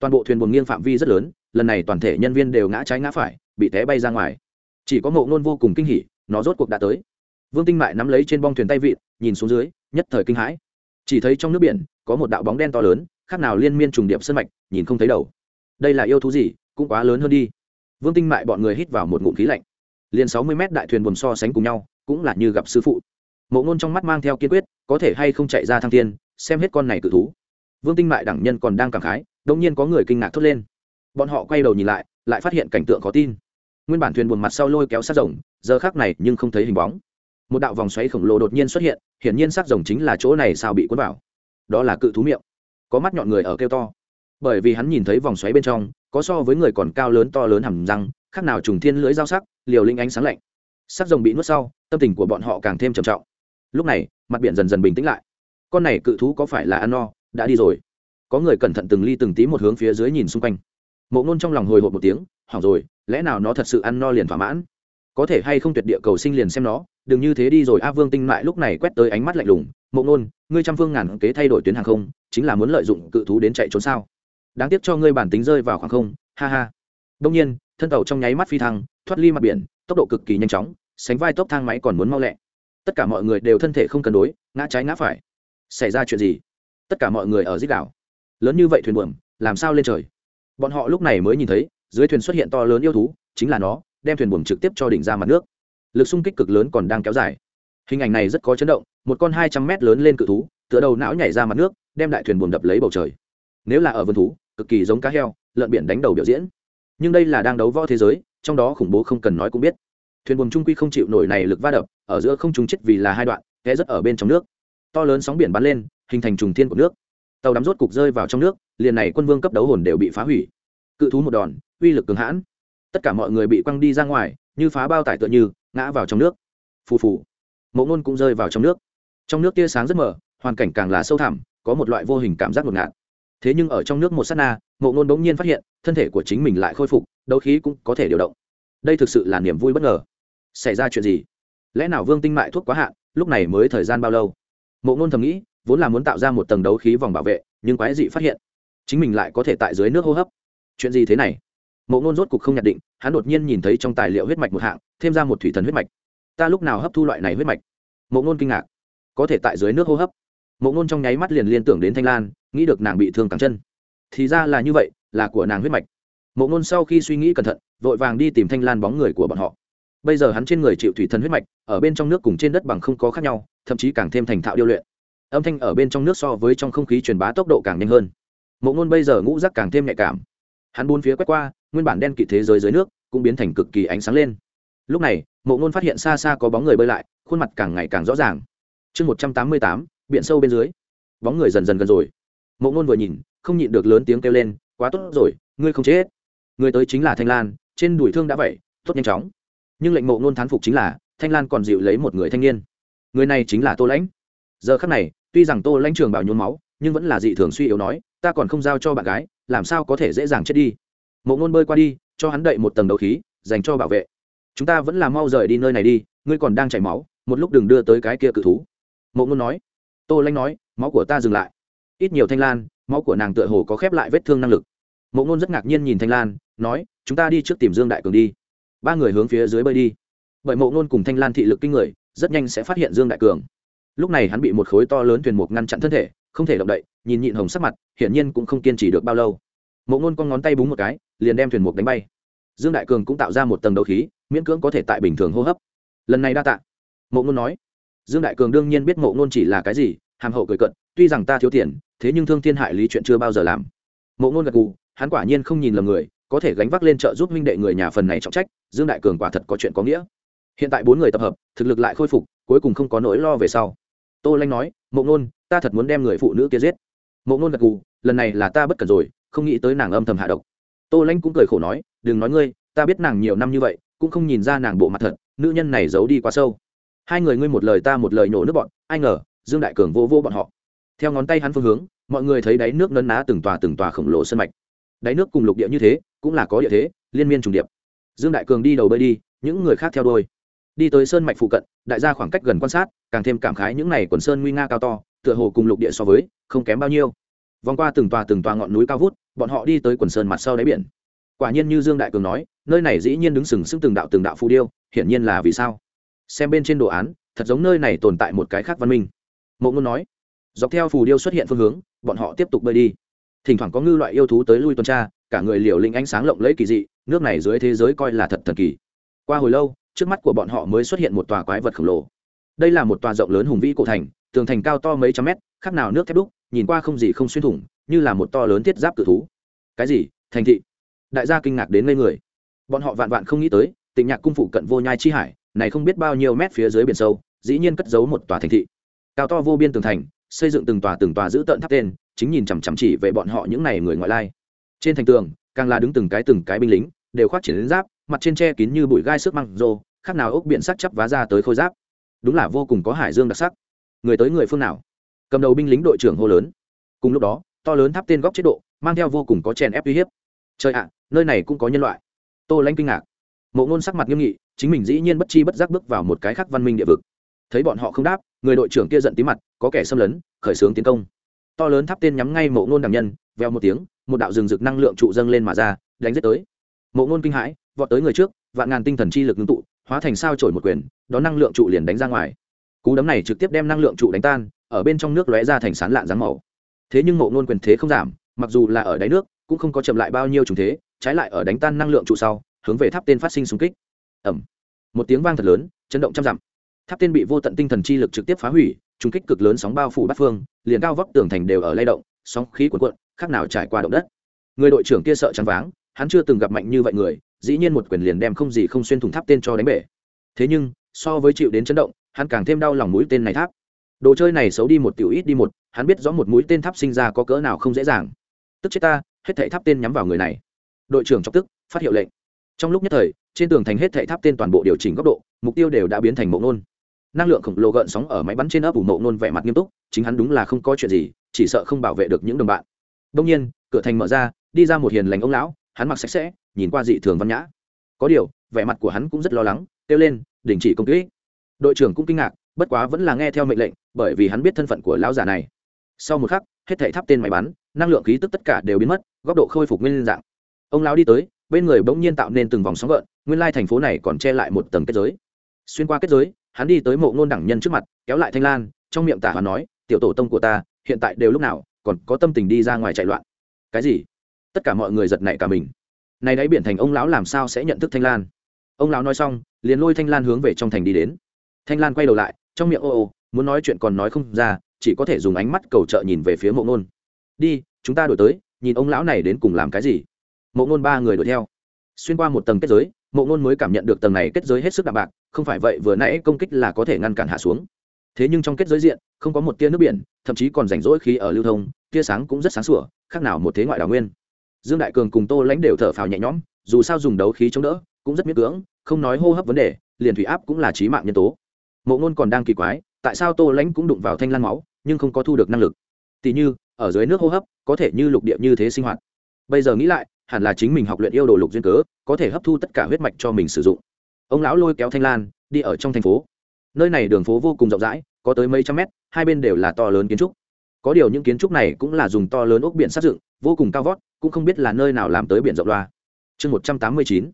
Toàn bộ thuyền buồng nghiêng phạm vi rất lớn, lần này toàn thể nhân viên đều ngã trái ngã phải, bị té bay ra ngoài. Chỉ có mộ ngôn vô cùng kinh hỉ, nó rốt cuộc đã tới. Vương tinh mại nắm lấy trên bong thuyền tay vịn, nhìn xuống dưới, nhất thời kinh hãi. Chỉ thấy trong nước biển, có một đạo bóng đen to lớn, khác nào liên miên trùng điệp sân mạch, nhìn không thấy đầu. Đây là yêu thú gì, cũng quá lớn hơn đi vương tinh mại bọn người hít vào một ngụm khí lạnh. Liền sáu mươi mét đại thuyền buồm so sánh cùng nhau, cũng là như gặp sư phụ. Mộ ngôn trong mắt mang theo kiên quyết, có thể hay không chạy ra thăng thiên, xem hết con này cự thú. Vương tinh mại đẳng nhân còn đang cảm khái đông nhiên có người kinh ngạc thốt lên. Bọn họ quay đầu nhìn lại lại phát hiện cảnh tượng khó tin. Nguyên bản thuyền buồn mặt sau lôi kéo sát rồng, giờ khác này nhưng không thấy hình bóng. Một đạo vòng xoáy khổng lồ đột nhiên xuất hiện, hiển nhiên sát rồng chính là chỗ này sao bị cuốn vào. Đó là cự thú miệng. Có mắt nhọn người ở kêu to bởi vì hắn nhìn thấy vòng xoáy bên trong, có so với người còn cao lớn to lớn hầm răng, khác nào trùng thiên lưới dao sắc, liều linh ánh sáng lạnh. Sắc rồng bị nuốt sau, tâm tình của bọn họ càng thêm trầm trọng. Lúc này, mặt biển dần dần bình tĩnh lại. Con này cự thú có phải là ăn no đã đi rồi. Có người cẩn thận từng ly từng tí một hướng phía dưới nhìn xung quanh. Mộ ngôn trong lòng hồi hộp một tiếng, hỏng rồi, lẽ nào nó thật sự ăn no liền thỏa mãn? Có thể hay không tuyệt địa cầu sinh liền xem nó, đừng như thế đi rồi, a vương tinh mại lúc này quét tới ánh mắt lạnh lùng, mộ ngôn ngươi trăm phương ngàn kế thay đổi tuyến hàng không, chính là muốn lợi dụng cự thú đến chạy trốn sao? Đáng tiếc cho ngươi bản tính rơi vào khoảng không, ha ha. Đông nhiên, thân tàu trong nháy mắt phi thăng, thoát ly mặt biển, tốc độ cực kỳ nhanh chóng, sánh vai tốc thang máy còn muốn mau lẹ. Tất cả mọi người đều thân thể không cân đối, ngã trái ngã phải. Xảy ra chuyện gì? Tất cả mọi người ở dích đảo. Lớn như vậy thuyền buồm, làm sao lên trời? Bọn họ lúc này mới nhìn thấy, dưới thuyền xuất hiện to lớn yêu thú, chính là nó, đem thuyền buồm trực tiếp cho đỉnh ra mặt nước. Lực xung kích cực lớn còn đang kéo dài. Hình ảnh này rất có chấn động, một con hai trăm mét lớn lên cự thú, tựa đầu não nhảy ra mặt nước, đem đại thuyền buồm đập lấy bầu trời. Nếu là ở vườn thú cực kỳ giống cá heo, lợn biển đánh đầu biểu diễn. Nhưng đây là đang đấu võ thế giới, trong đó khủng bố không cần nói cũng biết. Thuyền buồm trung quy không chịu nổi này lực va đập, ở giữa không trùng chết vì là hai đoạn, té rất ở bên trong nước. To lớn sóng biển bắn lên, hình thành trùng thiên của nước. Tàu đắm rốt cục rơi vào trong nước, liền này quân vương cấp đấu hồn đều bị phá hủy. Cự thú một đòn, uy lực cường hãn. Tất cả mọi người bị quăng đi ra ngoài, như phá bao tải tựa như, ngã vào trong nước. Phù phù. Mộ ngôn cũng rơi vào trong nước. Trong nước tia sáng rất mờ, hoàn cảnh càng là sâu thẳm, có một loại vô hình cảm giác ngột ngạt thế nhưng ở trong nước một s á t na mộ ngôn bỗng nhiên phát hiện, thân thể của chính mình lại khôi phục, đấu khí cũng có thể điều động. Đây thực sự là niềm vui bất ngờ. Xảy ra chuyện gì? Lẽ nào vương tinh mại thuốc quá hạn, lúc này mới thời gian bao lâu? Mộ ngôn thầm nghĩ, vốn là muốn tạo ra một tầng đấu khí vòng bảo vệ, nhưng quái dị phát hiện, chính mình lại có thể tại dưới nước hô hấp. Chuyện gì thế này? Mộ ngôn rốt cục không nhận định, hắn đột nhiên nhìn thấy trong tài liệu huyết mạch một hạng, thêm ra một thủy thần huyết mạch. Ta lúc nào hấp thu loại này huyết mạch? Mộ ngôn kinh ngạc. Có thể tại dưới nước hô hấp. Mộ ngôn trong nháy mắt liền liên tưởng đến thanh lan nghĩ được nàng bị thương cẳng chân. Thì ra là như vậy, là của nàng huyết mạch. Mộ ngôn sau khi suy nghĩ cẩn thận, vội vàng đi tìm thanh lan bóng người của bọn họ. Bây giờ hắn trên người chịu thủy thần huyết mạch, ở bên trong nước cùng trên đất bằng không có khác nhau, thậm chí càng thêm thành thạo điêu luyện. Âm thanh ở bên trong nước so với trong không khí truyền bá tốc độ càng nhanh hơn. Mộ ngôn bây giờ ngũ rắc càng thêm nhạy cảm. Hắn bốn phía quét qua, nguyên bản đen kịt thế giới dưới nước cũng biến thành cực kỳ ánh sáng lên. Lúc này, mộ ngôn phát hiện xa xa có bóng người bơi lại, khuôn mặt càng ngày càng rõ ràng. Chương một trăm tám mươi tám, biển sâu bên dưới. Bóng người dần dần gần rồi mộ ngôn vừa nhìn, không nhịn được lớn tiếng kêu lên, quá tốt rồi, ngươi không chết. Người tới chính là thanh lan, trên đùi thương đã vậy, tốt nhanh chóng. Nhưng lệnh mộ ngôn thán phục chính là, thanh lan còn dịu lấy một người thanh niên. Người này chính là tô lãnh. Giờ khắc này, tuy rằng tô lãnh trường bảo nhuốm máu, nhưng vẫn là dị thường suy yếu nói, ta còn không giao cho bạn gái, làm sao có thể dễ dàng chết đi? Mộ ngôn bơi qua đi, cho hắn đậy một tầng đầu khí, dành cho bảo vệ. Chúng ta vẫn là mau rời đi nơi này đi, ngươi còn đang chảy máu, một lúc đừng đưa tới cái kia cự thú. Mộ ngôn nói. Tô lanh nói, máu của ta dừng lại ít nhiều thanh lan, máu của nàng tựa hồ có khép lại vết thương năng lực. Mộ ngôn rất ngạc nhiên nhìn thanh lan, nói, chúng ta đi trước tìm dương đại cường đi. Ba người hướng phía dưới bơi đi. Bởi mộ ngôn cùng thanh lan thị lực kinh người, rất nhanh sẽ phát hiện dương đại cường. Lúc này hắn bị một khối to lớn thuyền mục ngăn chặn thân thể, không thể động đậy, nhìn nhịn hồng sắc mặt, hiển nhiên cũng không kiên trì được bao lâu. Mộ ngôn con ngón tay búng một cái, liền đem thuyền mục đánh bay. Dương đại cường cũng tạo ra một tầng đầu khí, miễn cưỡng có thể tại bình thường hô hấp. Lần này đa tạ. Mộ ngôn nói. Dương đại cường đương nhiên biết mộ ngôn chỉ là cái gì, hàm hậu cười cận, tuy rằng ta thiếu tiền thế nhưng thương thiên hại lý chuyện chưa bao giờ làm. Mộ ngôn gật gù, hắn quả nhiên không nhìn lầm người, có thể gánh vác lên trợ giúp minh đệ người nhà phần này trọng trách, dương đại cường quả thật có chuyện có nghĩa. Hiện tại bốn người tập hợp, thực lực lại khôi phục, cuối cùng không có nỗi lo về sau. Tô lanh nói, mộ ngôn, ta thật muốn đem người phụ nữ kia giết. Mộ ngôn gật gù, lần này là ta bất cần rồi, không nghĩ tới nàng âm thầm hạ độc. Tô lanh cũng cười khổ nói, đừng nói ngươi, ta biết nàng nhiều năm như vậy, cũng không nhìn ra nàng bộ mặt thật, nữ nhân này giấu đi quá sâu. Hai người ngươi một lời ta một lời nhổ nước bọn, ai ngờ, dương đại cường vô vô bọn họ theo ngón tay hắn phương hướng, mọi người thấy đáy nước nấn ná từng tòa từng tòa khổng lồ sân mạch. Đáy nước cùng lục địa như thế, cũng là có địa thế, liên miên trùng điệp. Dương đại cường đi đầu bơi đi, những người khác theo đôi đi tới sơn mạch phụ cận, đại gia khoảng cách gần quan sát, càng thêm cảm khái những này quần sơn nguy nga cao to, tựa hồ cùng lục địa so với, không kém bao nhiêu. Vòng qua từng tòa từng tòa ngọn núi cao vút, bọn họ đi tới quần sơn mặt sau đáy biển. Quả nhiên như dương đại cường nói, nơi này dĩ nhiên đứng sừng sững từng đạo từng đạo phù điêu, hiển nhiên là vì sao? Xem bên trên đồ án, thật giống nơi này tồn tại một cái khác văn minh. Mộ ngôn nói dọc theo phù điêu xuất hiện phương hướng, bọn họ tiếp tục bơi đi. Thỉnh thoảng có ngư loại yêu thú tới lui tuần tra, cả người liều lĩnh ánh sáng lộng lẫy kỳ dị, nước này dưới thế giới coi là thật thần kỳ. Qua hồi lâu, trước mắt của bọn họ mới xuất hiện một tòa quái vật khổng lồ. Đây là một tòa rộng lớn hùng vĩ cổ thành, tường thành cao to mấy trăm mét khác nào nước thép đúc, nhìn qua không gì không xuyên thủng, như là một to lớn thiết giáp cự thú. Cái gì? Thành thị. Đại gia kinh ngạc đến ngây người. Bọn họ vạn vạn không nghĩ tới, tịnh nhạc cung phụ cận vô nhai chi hải, này không biết bao nhiêu mét phía dưới biển sâu, dĩ nhiên cất giấu một tòa thành thị. Cao to vô biên tường thành xây dựng từng tòa từng tòa giữ tận tháp tên, chính nhìn chằm chằm chỉ về bọn họ những này người ngoại lai. Trên thành tường, càng là đứng từng cái từng cái binh lính, đều khoác triển đến giáp, mặt trên tre kín như bụi gai sức măng rô, khác nào ốc biển sắc chắp vá ra tới khôi giáp. Đúng là vô cùng có hải dương đặc sắc. Người tới người phương nào? Cầm đầu binh lính đội trưởng hô lớn. Cùng lúc đó, to lớn tháp tên góc chế độ, mang theo vô cùng có chèn ép uy hiếp. Trời ạ, nơi này cũng có nhân loại. Tô lanh kinh ngạc. Mộ ngôn sắc mặt nghiêm nghị, chính mình dĩ nhiên bất chi bất giác bước vào một cái khác văn minh địa vực. Thấy bọn họ không đáp người đội trưởng kia giận tí mặt, có kẻ xâm lấn, khởi xướng tiến công. To lớn tháp tên nhắm ngay mộ ngôn đàm nhân, veo một tiếng, một đạo rừng rực năng lượng trụ dâng lên mà ra, đánh giết tới. Mộ ngôn kinh hãi, vọt tới người trước, vạn ngàn tinh thần chi lực ngưng tụ, hóa thành sao trổi một quyền, đó năng lượng trụ liền đánh ra ngoài. Cú đấm này trực tiếp đem năng lượng trụ đánh tan, ở bên trong nước lóe ra thành sán lạn dáng màu. Thế nhưng mộ ngôn quyền thế không giảm, mặc dù là ở đáy nước, cũng không có chậm lại bao nhiêu trùng thế, trái lại ở đánh tan năng lượng trụ sau, hướng về tháp tên phát sinh xung kích. Ẩm một tiếng vang thật lớn, chấn động trăm dặm tháp tên bị vô tận tinh thần chi lực trực tiếp phá hủy trung kích cực lớn sóng bao phủ bát phương, liền cao vóc tường thành đều ở lay động, sóng khí cuộn cuộn, khác nào trải qua động đất. Người đội trưởng kia sợ chăn váng, hắn chưa từng gặp mạnh như vậy người, dĩ nhiên một quyền liền đem không gì không xuyên thủng tháp tên cho đánh bể. Thế nhưng, so với chịu đến chấn động, hắn càng thêm đau lòng mũi tên này tháp. Đồ chơi này xấu đi một tiểu ít đi một, hắn biết rõ một mũi tên tháp sinh ra có cỡ nào không dễ dàng. Tức chết ta, hết thảy tháp tên nhắm vào người này. Đội trưởng chọc tức, phát hiệu lệnh. Trong lúc nhất thời, trên tường thành hết thảy tháp tên toàn bộ điều chỉnh góc độ, mục tiêu đều đã biến thành mộng nôn năng lượng khổng lồ gợn sóng ở máy bắn trên ấp ủ mộ nôn vẻ mặt nghiêm túc, chính hắn đúng là không có chuyện gì, chỉ sợ không bảo vệ được những đồng bạn. Đông nhiên, cửa thành mở ra, đi ra một hiền lành ông lão, hắn mặc sạch sẽ, nhìn qua dị thường văn nhã. Có điều, vẻ mặt của hắn cũng rất lo lắng, kêu lên, đình chỉ công kỹ. Đội trưởng cũng kinh ngạc, bất quá vẫn là nghe theo mệnh lệnh, bởi vì hắn biết thân phận của lão giả này. Sau một khắc, hết thảy thắp tên máy bắn, năng lượng khí tức tất cả đều biến mất, góc độ khôi phục nguyên dạng. Ông lão đi tới, bên người bỗng nhiên tạo nên từng vòng sóng gợn, nguyên lai thành phố này còn che lại một tầng kết giới. Xuyên qua kết giới hắn đi tới mộ ngôn đẳng nhân trước mặt, kéo lại thanh lan, trong miệng tả hoàn nói, tiểu tổ tông của ta, hiện tại đều lúc nào, còn có tâm tình đi ra ngoài chạy loạn. Cái gì? Tất cả mọi người giật nảy cả mình. Nay đáy biển thành ông lão làm sao sẽ nhận thức thanh lan? Ông lão nói xong, liền lôi thanh lan hướng về trong thành đi đến. Thanh lan quay đầu lại, trong miệng ô ô, muốn nói chuyện còn nói không ra, chỉ có thể dùng ánh mắt cầu trợ nhìn về phía mộ ngôn. Đi, chúng ta đổi tới, nhìn ông lão này đến cùng làm cái gì? Mộ ngôn ba người đuổi theo. Xuyên qua một tầng kết giới mộ ngôn mới cảm nhận được tầng này kết giới hết sức đạm bạc, không phải vậy vừa nãy công kích là có thể ngăn cản hạ xuống. Thế nhưng trong kết giới diện, không có một tia nước biển, thậm chí còn rảnh rỗi khí ở lưu thông, tia sáng cũng rất sáng sủa, khác nào một thế ngoại đảo nguyên. Dương đại cường cùng tô lãnh đều thở phào nhẹ nhõm, dù sao dùng đấu khí chống đỡ, cũng rất miễn cưỡng, không nói hô hấp vấn đề, liền thủy áp cũng là trí mạng nhân tố. Mộ ngôn còn đang kỳ quái, tại sao tô lãnh cũng đụng vào thanh lan máu, nhưng không có thu được năng lực? Tỉ như, ở dưới nước hô hấp, có thể như lục địa như thế sinh hoạt. Bây giờ nghĩ lại hẳn là chính mình học luyện yêu đồ lục duyên cớ, có thể hấp thu tất cả huyết mạch cho mình sử dụng. Ông lão lôi kéo thanh lan, đi ở trong thành phố. Nơi này đường phố vô cùng rộng rãi, có tới mấy trăm mét, hai bên đều là to lớn kiến trúc. Có điều những kiến trúc này cũng là dùng to lớn ốc biển sát dựng, vô cùng cao vót cũng không biết là nơi nào làm tới biển rộng loa. Chương một trăm tám mươi chín.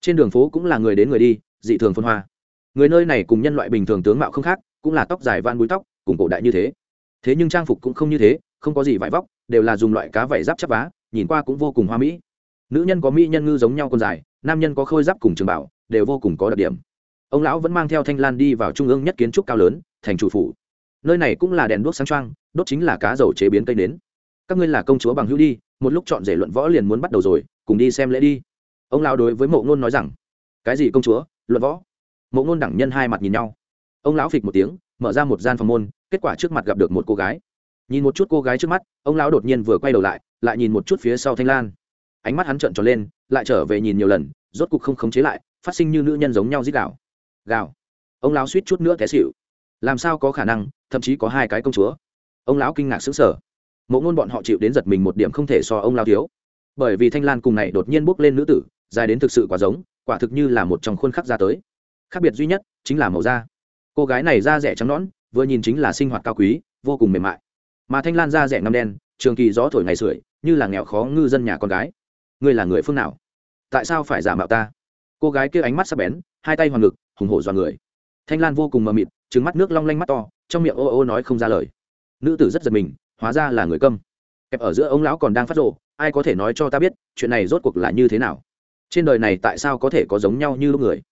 Trên đường phố cũng là người đến người đi, dị thường phân hoa. Người nơi này cùng nhân loại bình thường tướng mạo không khác, cũng là tóc dài van búi tóc, cùng cổ đại như thế. Thế nhưng trang phục cũng không như thế, không có gì vải vóc, đều là dùng loại cá vải giáp chắp vá, nhìn qua cũng vô cùng hoa mỹ nữ nhân có mỹ nhân ngư giống nhau con dài, nam nhân có khôi giáp cùng trường bảo, đều vô cùng có đặc điểm. Ông lão vẫn mang theo thanh lan đi vào trung ương nhất kiến trúc cao lớn, thành chủ phủ. Nơi này cũng là đèn đuốc sáng trăng đốt chính là cá dầu chế biến cây nến. Các ngươi là công chúa bằng hữu đi, một lúc chọn rể luận võ liền muốn bắt đầu rồi, cùng đi xem lễ đi. Ông lão đối với mộ ngôn nói rằng, cái gì công chúa? Luận võ? Mộ ngôn đẳng nhân hai mặt nhìn nhau. Ông lão phịch một tiếng, mở ra một gian phòng môn, kết quả trước mặt gặp được một cô gái. Nhìn một chút cô gái trước mắt, ông lão đột nhiên vừa quay đầu lại lại nhìn một chút phía sau thanh lan ánh mắt hắn trợn tròn lên, lại trở về nhìn nhiều lần, rốt cục không khống chế lại, phát sinh như nữ nhân giống nhau dít gào. Gào! ông lão suýt chút nữa té xịu làm sao có khả năng, thậm chí có hai cái công chúa. Ông lão kinh ngạc xứng sở mộ ngôn bọn họ chịu đến giật mình một điểm không thể so ông lão thiếu. Bởi vì thanh lan cùng này đột nhiên bước lên nữ tử, dài đến thực sự quá giống, quả thực như là một trong khuôn khắc ra tới. Khác biệt duy nhất, chính là màu da. Cô gái này da rẻ trắng nõn, vừa nhìn chính là sinh hoạt cao quý, vô cùng mềm mại. Mà thanh lan da rẻ ngâm đen, trường kỳ gió thổi ngày sưởi, như là nghèo khó ngư dân nhà con gái ngươi là người phương nào? Tại sao phải giả mạo ta? Cô gái kia ánh mắt sắp bén, hai tay hoàng ngực, hùng hổ dọa người. Thanh lan vô cùng mờ mịt trứng mắt nước long lanh mắt to, trong miệng ô ô nói không ra lời. Nữ tử rất giật mình, hóa ra là người câm. Kẹp ở giữa ông lão còn đang phát rộ ai có thể nói cho ta biết, chuyện này rốt cuộc là như thế nào? Trên đời này tại sao có thể có giống nhau như lúc người?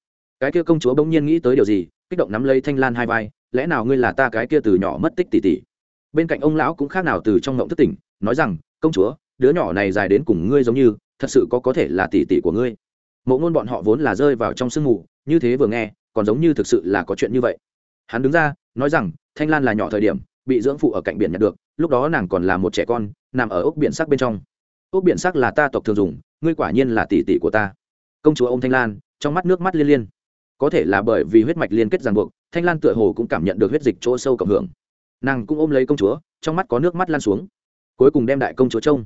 Cái kia công chúa bỗng nhiên nghĩ tới điều gì, kích động nắm lấy thanh lan hai vai, lẽ nào ngươi là ta cái kia từ nhỏ mất tích tỉ tỉ bên cạnh ông lão cũng khác nào từ trong ngộng thất tỉnh, nói rằng, công chúa, đứa nhỏ này dài đến cùng ngươi giống như thật sự có có thể là tỷ tỷ của ngươi. Mộ ngôn bọn họ vốn là rơi vào trong sương mù, như thế vừa nghe, còn giống như thực sự là có chuyện như vậy. Hắn đứng ra, nói rằng, thanh lan là nhỏ thời điểm, bị dưỡng phụ ở cạnh biển nhặt được, lúc đó nàng còn là một trẻ con, nằm ở ốc biển sắc bên trong. Ốc biển sắc là ta tộc thường dùng, ngươi quả nhiên là tỷ tỷ của ta. Công chúa ông thanh lan, trong mắt nước mắt liên liên. Có thể là bởi vì huyết mạch liên kết ràng buộc, thanh lan tựa hồ cũng cảm nhận được huyết dịch chỗ sâu cộng hưởng. Nàng cũng ôm lấy công chúa, trong mắt có nước mắt lan xuống. Cuối cùng đem đại công chúa trông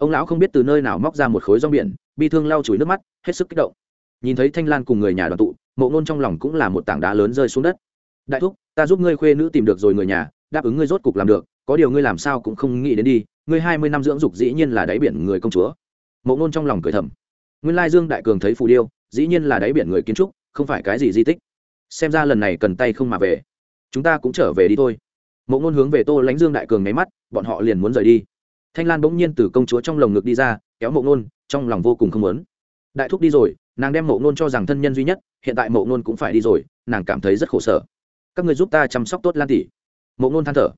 ông lão không biết từ nơi nào móc ra một khối rong biển, bi thương lau chùi nước mắt, hết sức kích động. Nhìn thấy thanh lan cùng người nhà đoàn tụ, mộ ngôn trong lòng cũng là một tảng đá lớn rơi xuống đất. Đại thúc, ta giúp ngươi khuê nữ tìm được rồi người nhà, đáp ứng ngươi rốt cục làm được, có điều ngươi làm sao cũng không nghĩ đến đi, ngươi hai mươi năm dưỡng dục dĩ nhiên là đáy biển người công chúa. Mộ ngôn trong lòng cười thầm. Nguyên lai dương đại cường thấy phù điêu, dĩ nhiên là đáy biển người kiến trúc, không phải cái gì di tích. Xem ra lần này cần tay không mà về. Chúng ta cũng trở về đi thôi. Mộ ngôn hướng về tô lánh dương đại cường nháy mắt, bọn họ liền muốn rời đi thanh lan bỗng nhiên từ công chúa trong lồng ngực đi ra, kéo mộ ngôn trong lòng vô cùng không muốn. Đại thúc đi rồi, nàng đem mộ ngôn cho rằng thân nhân duy nhất, hiện tại mộ ngôn cũng phải đi rồi, nàng cảm thấy rất khổ sở. Các người giúp ta chăm sóc tốt lan tỷ. Mộ ngôn than thở.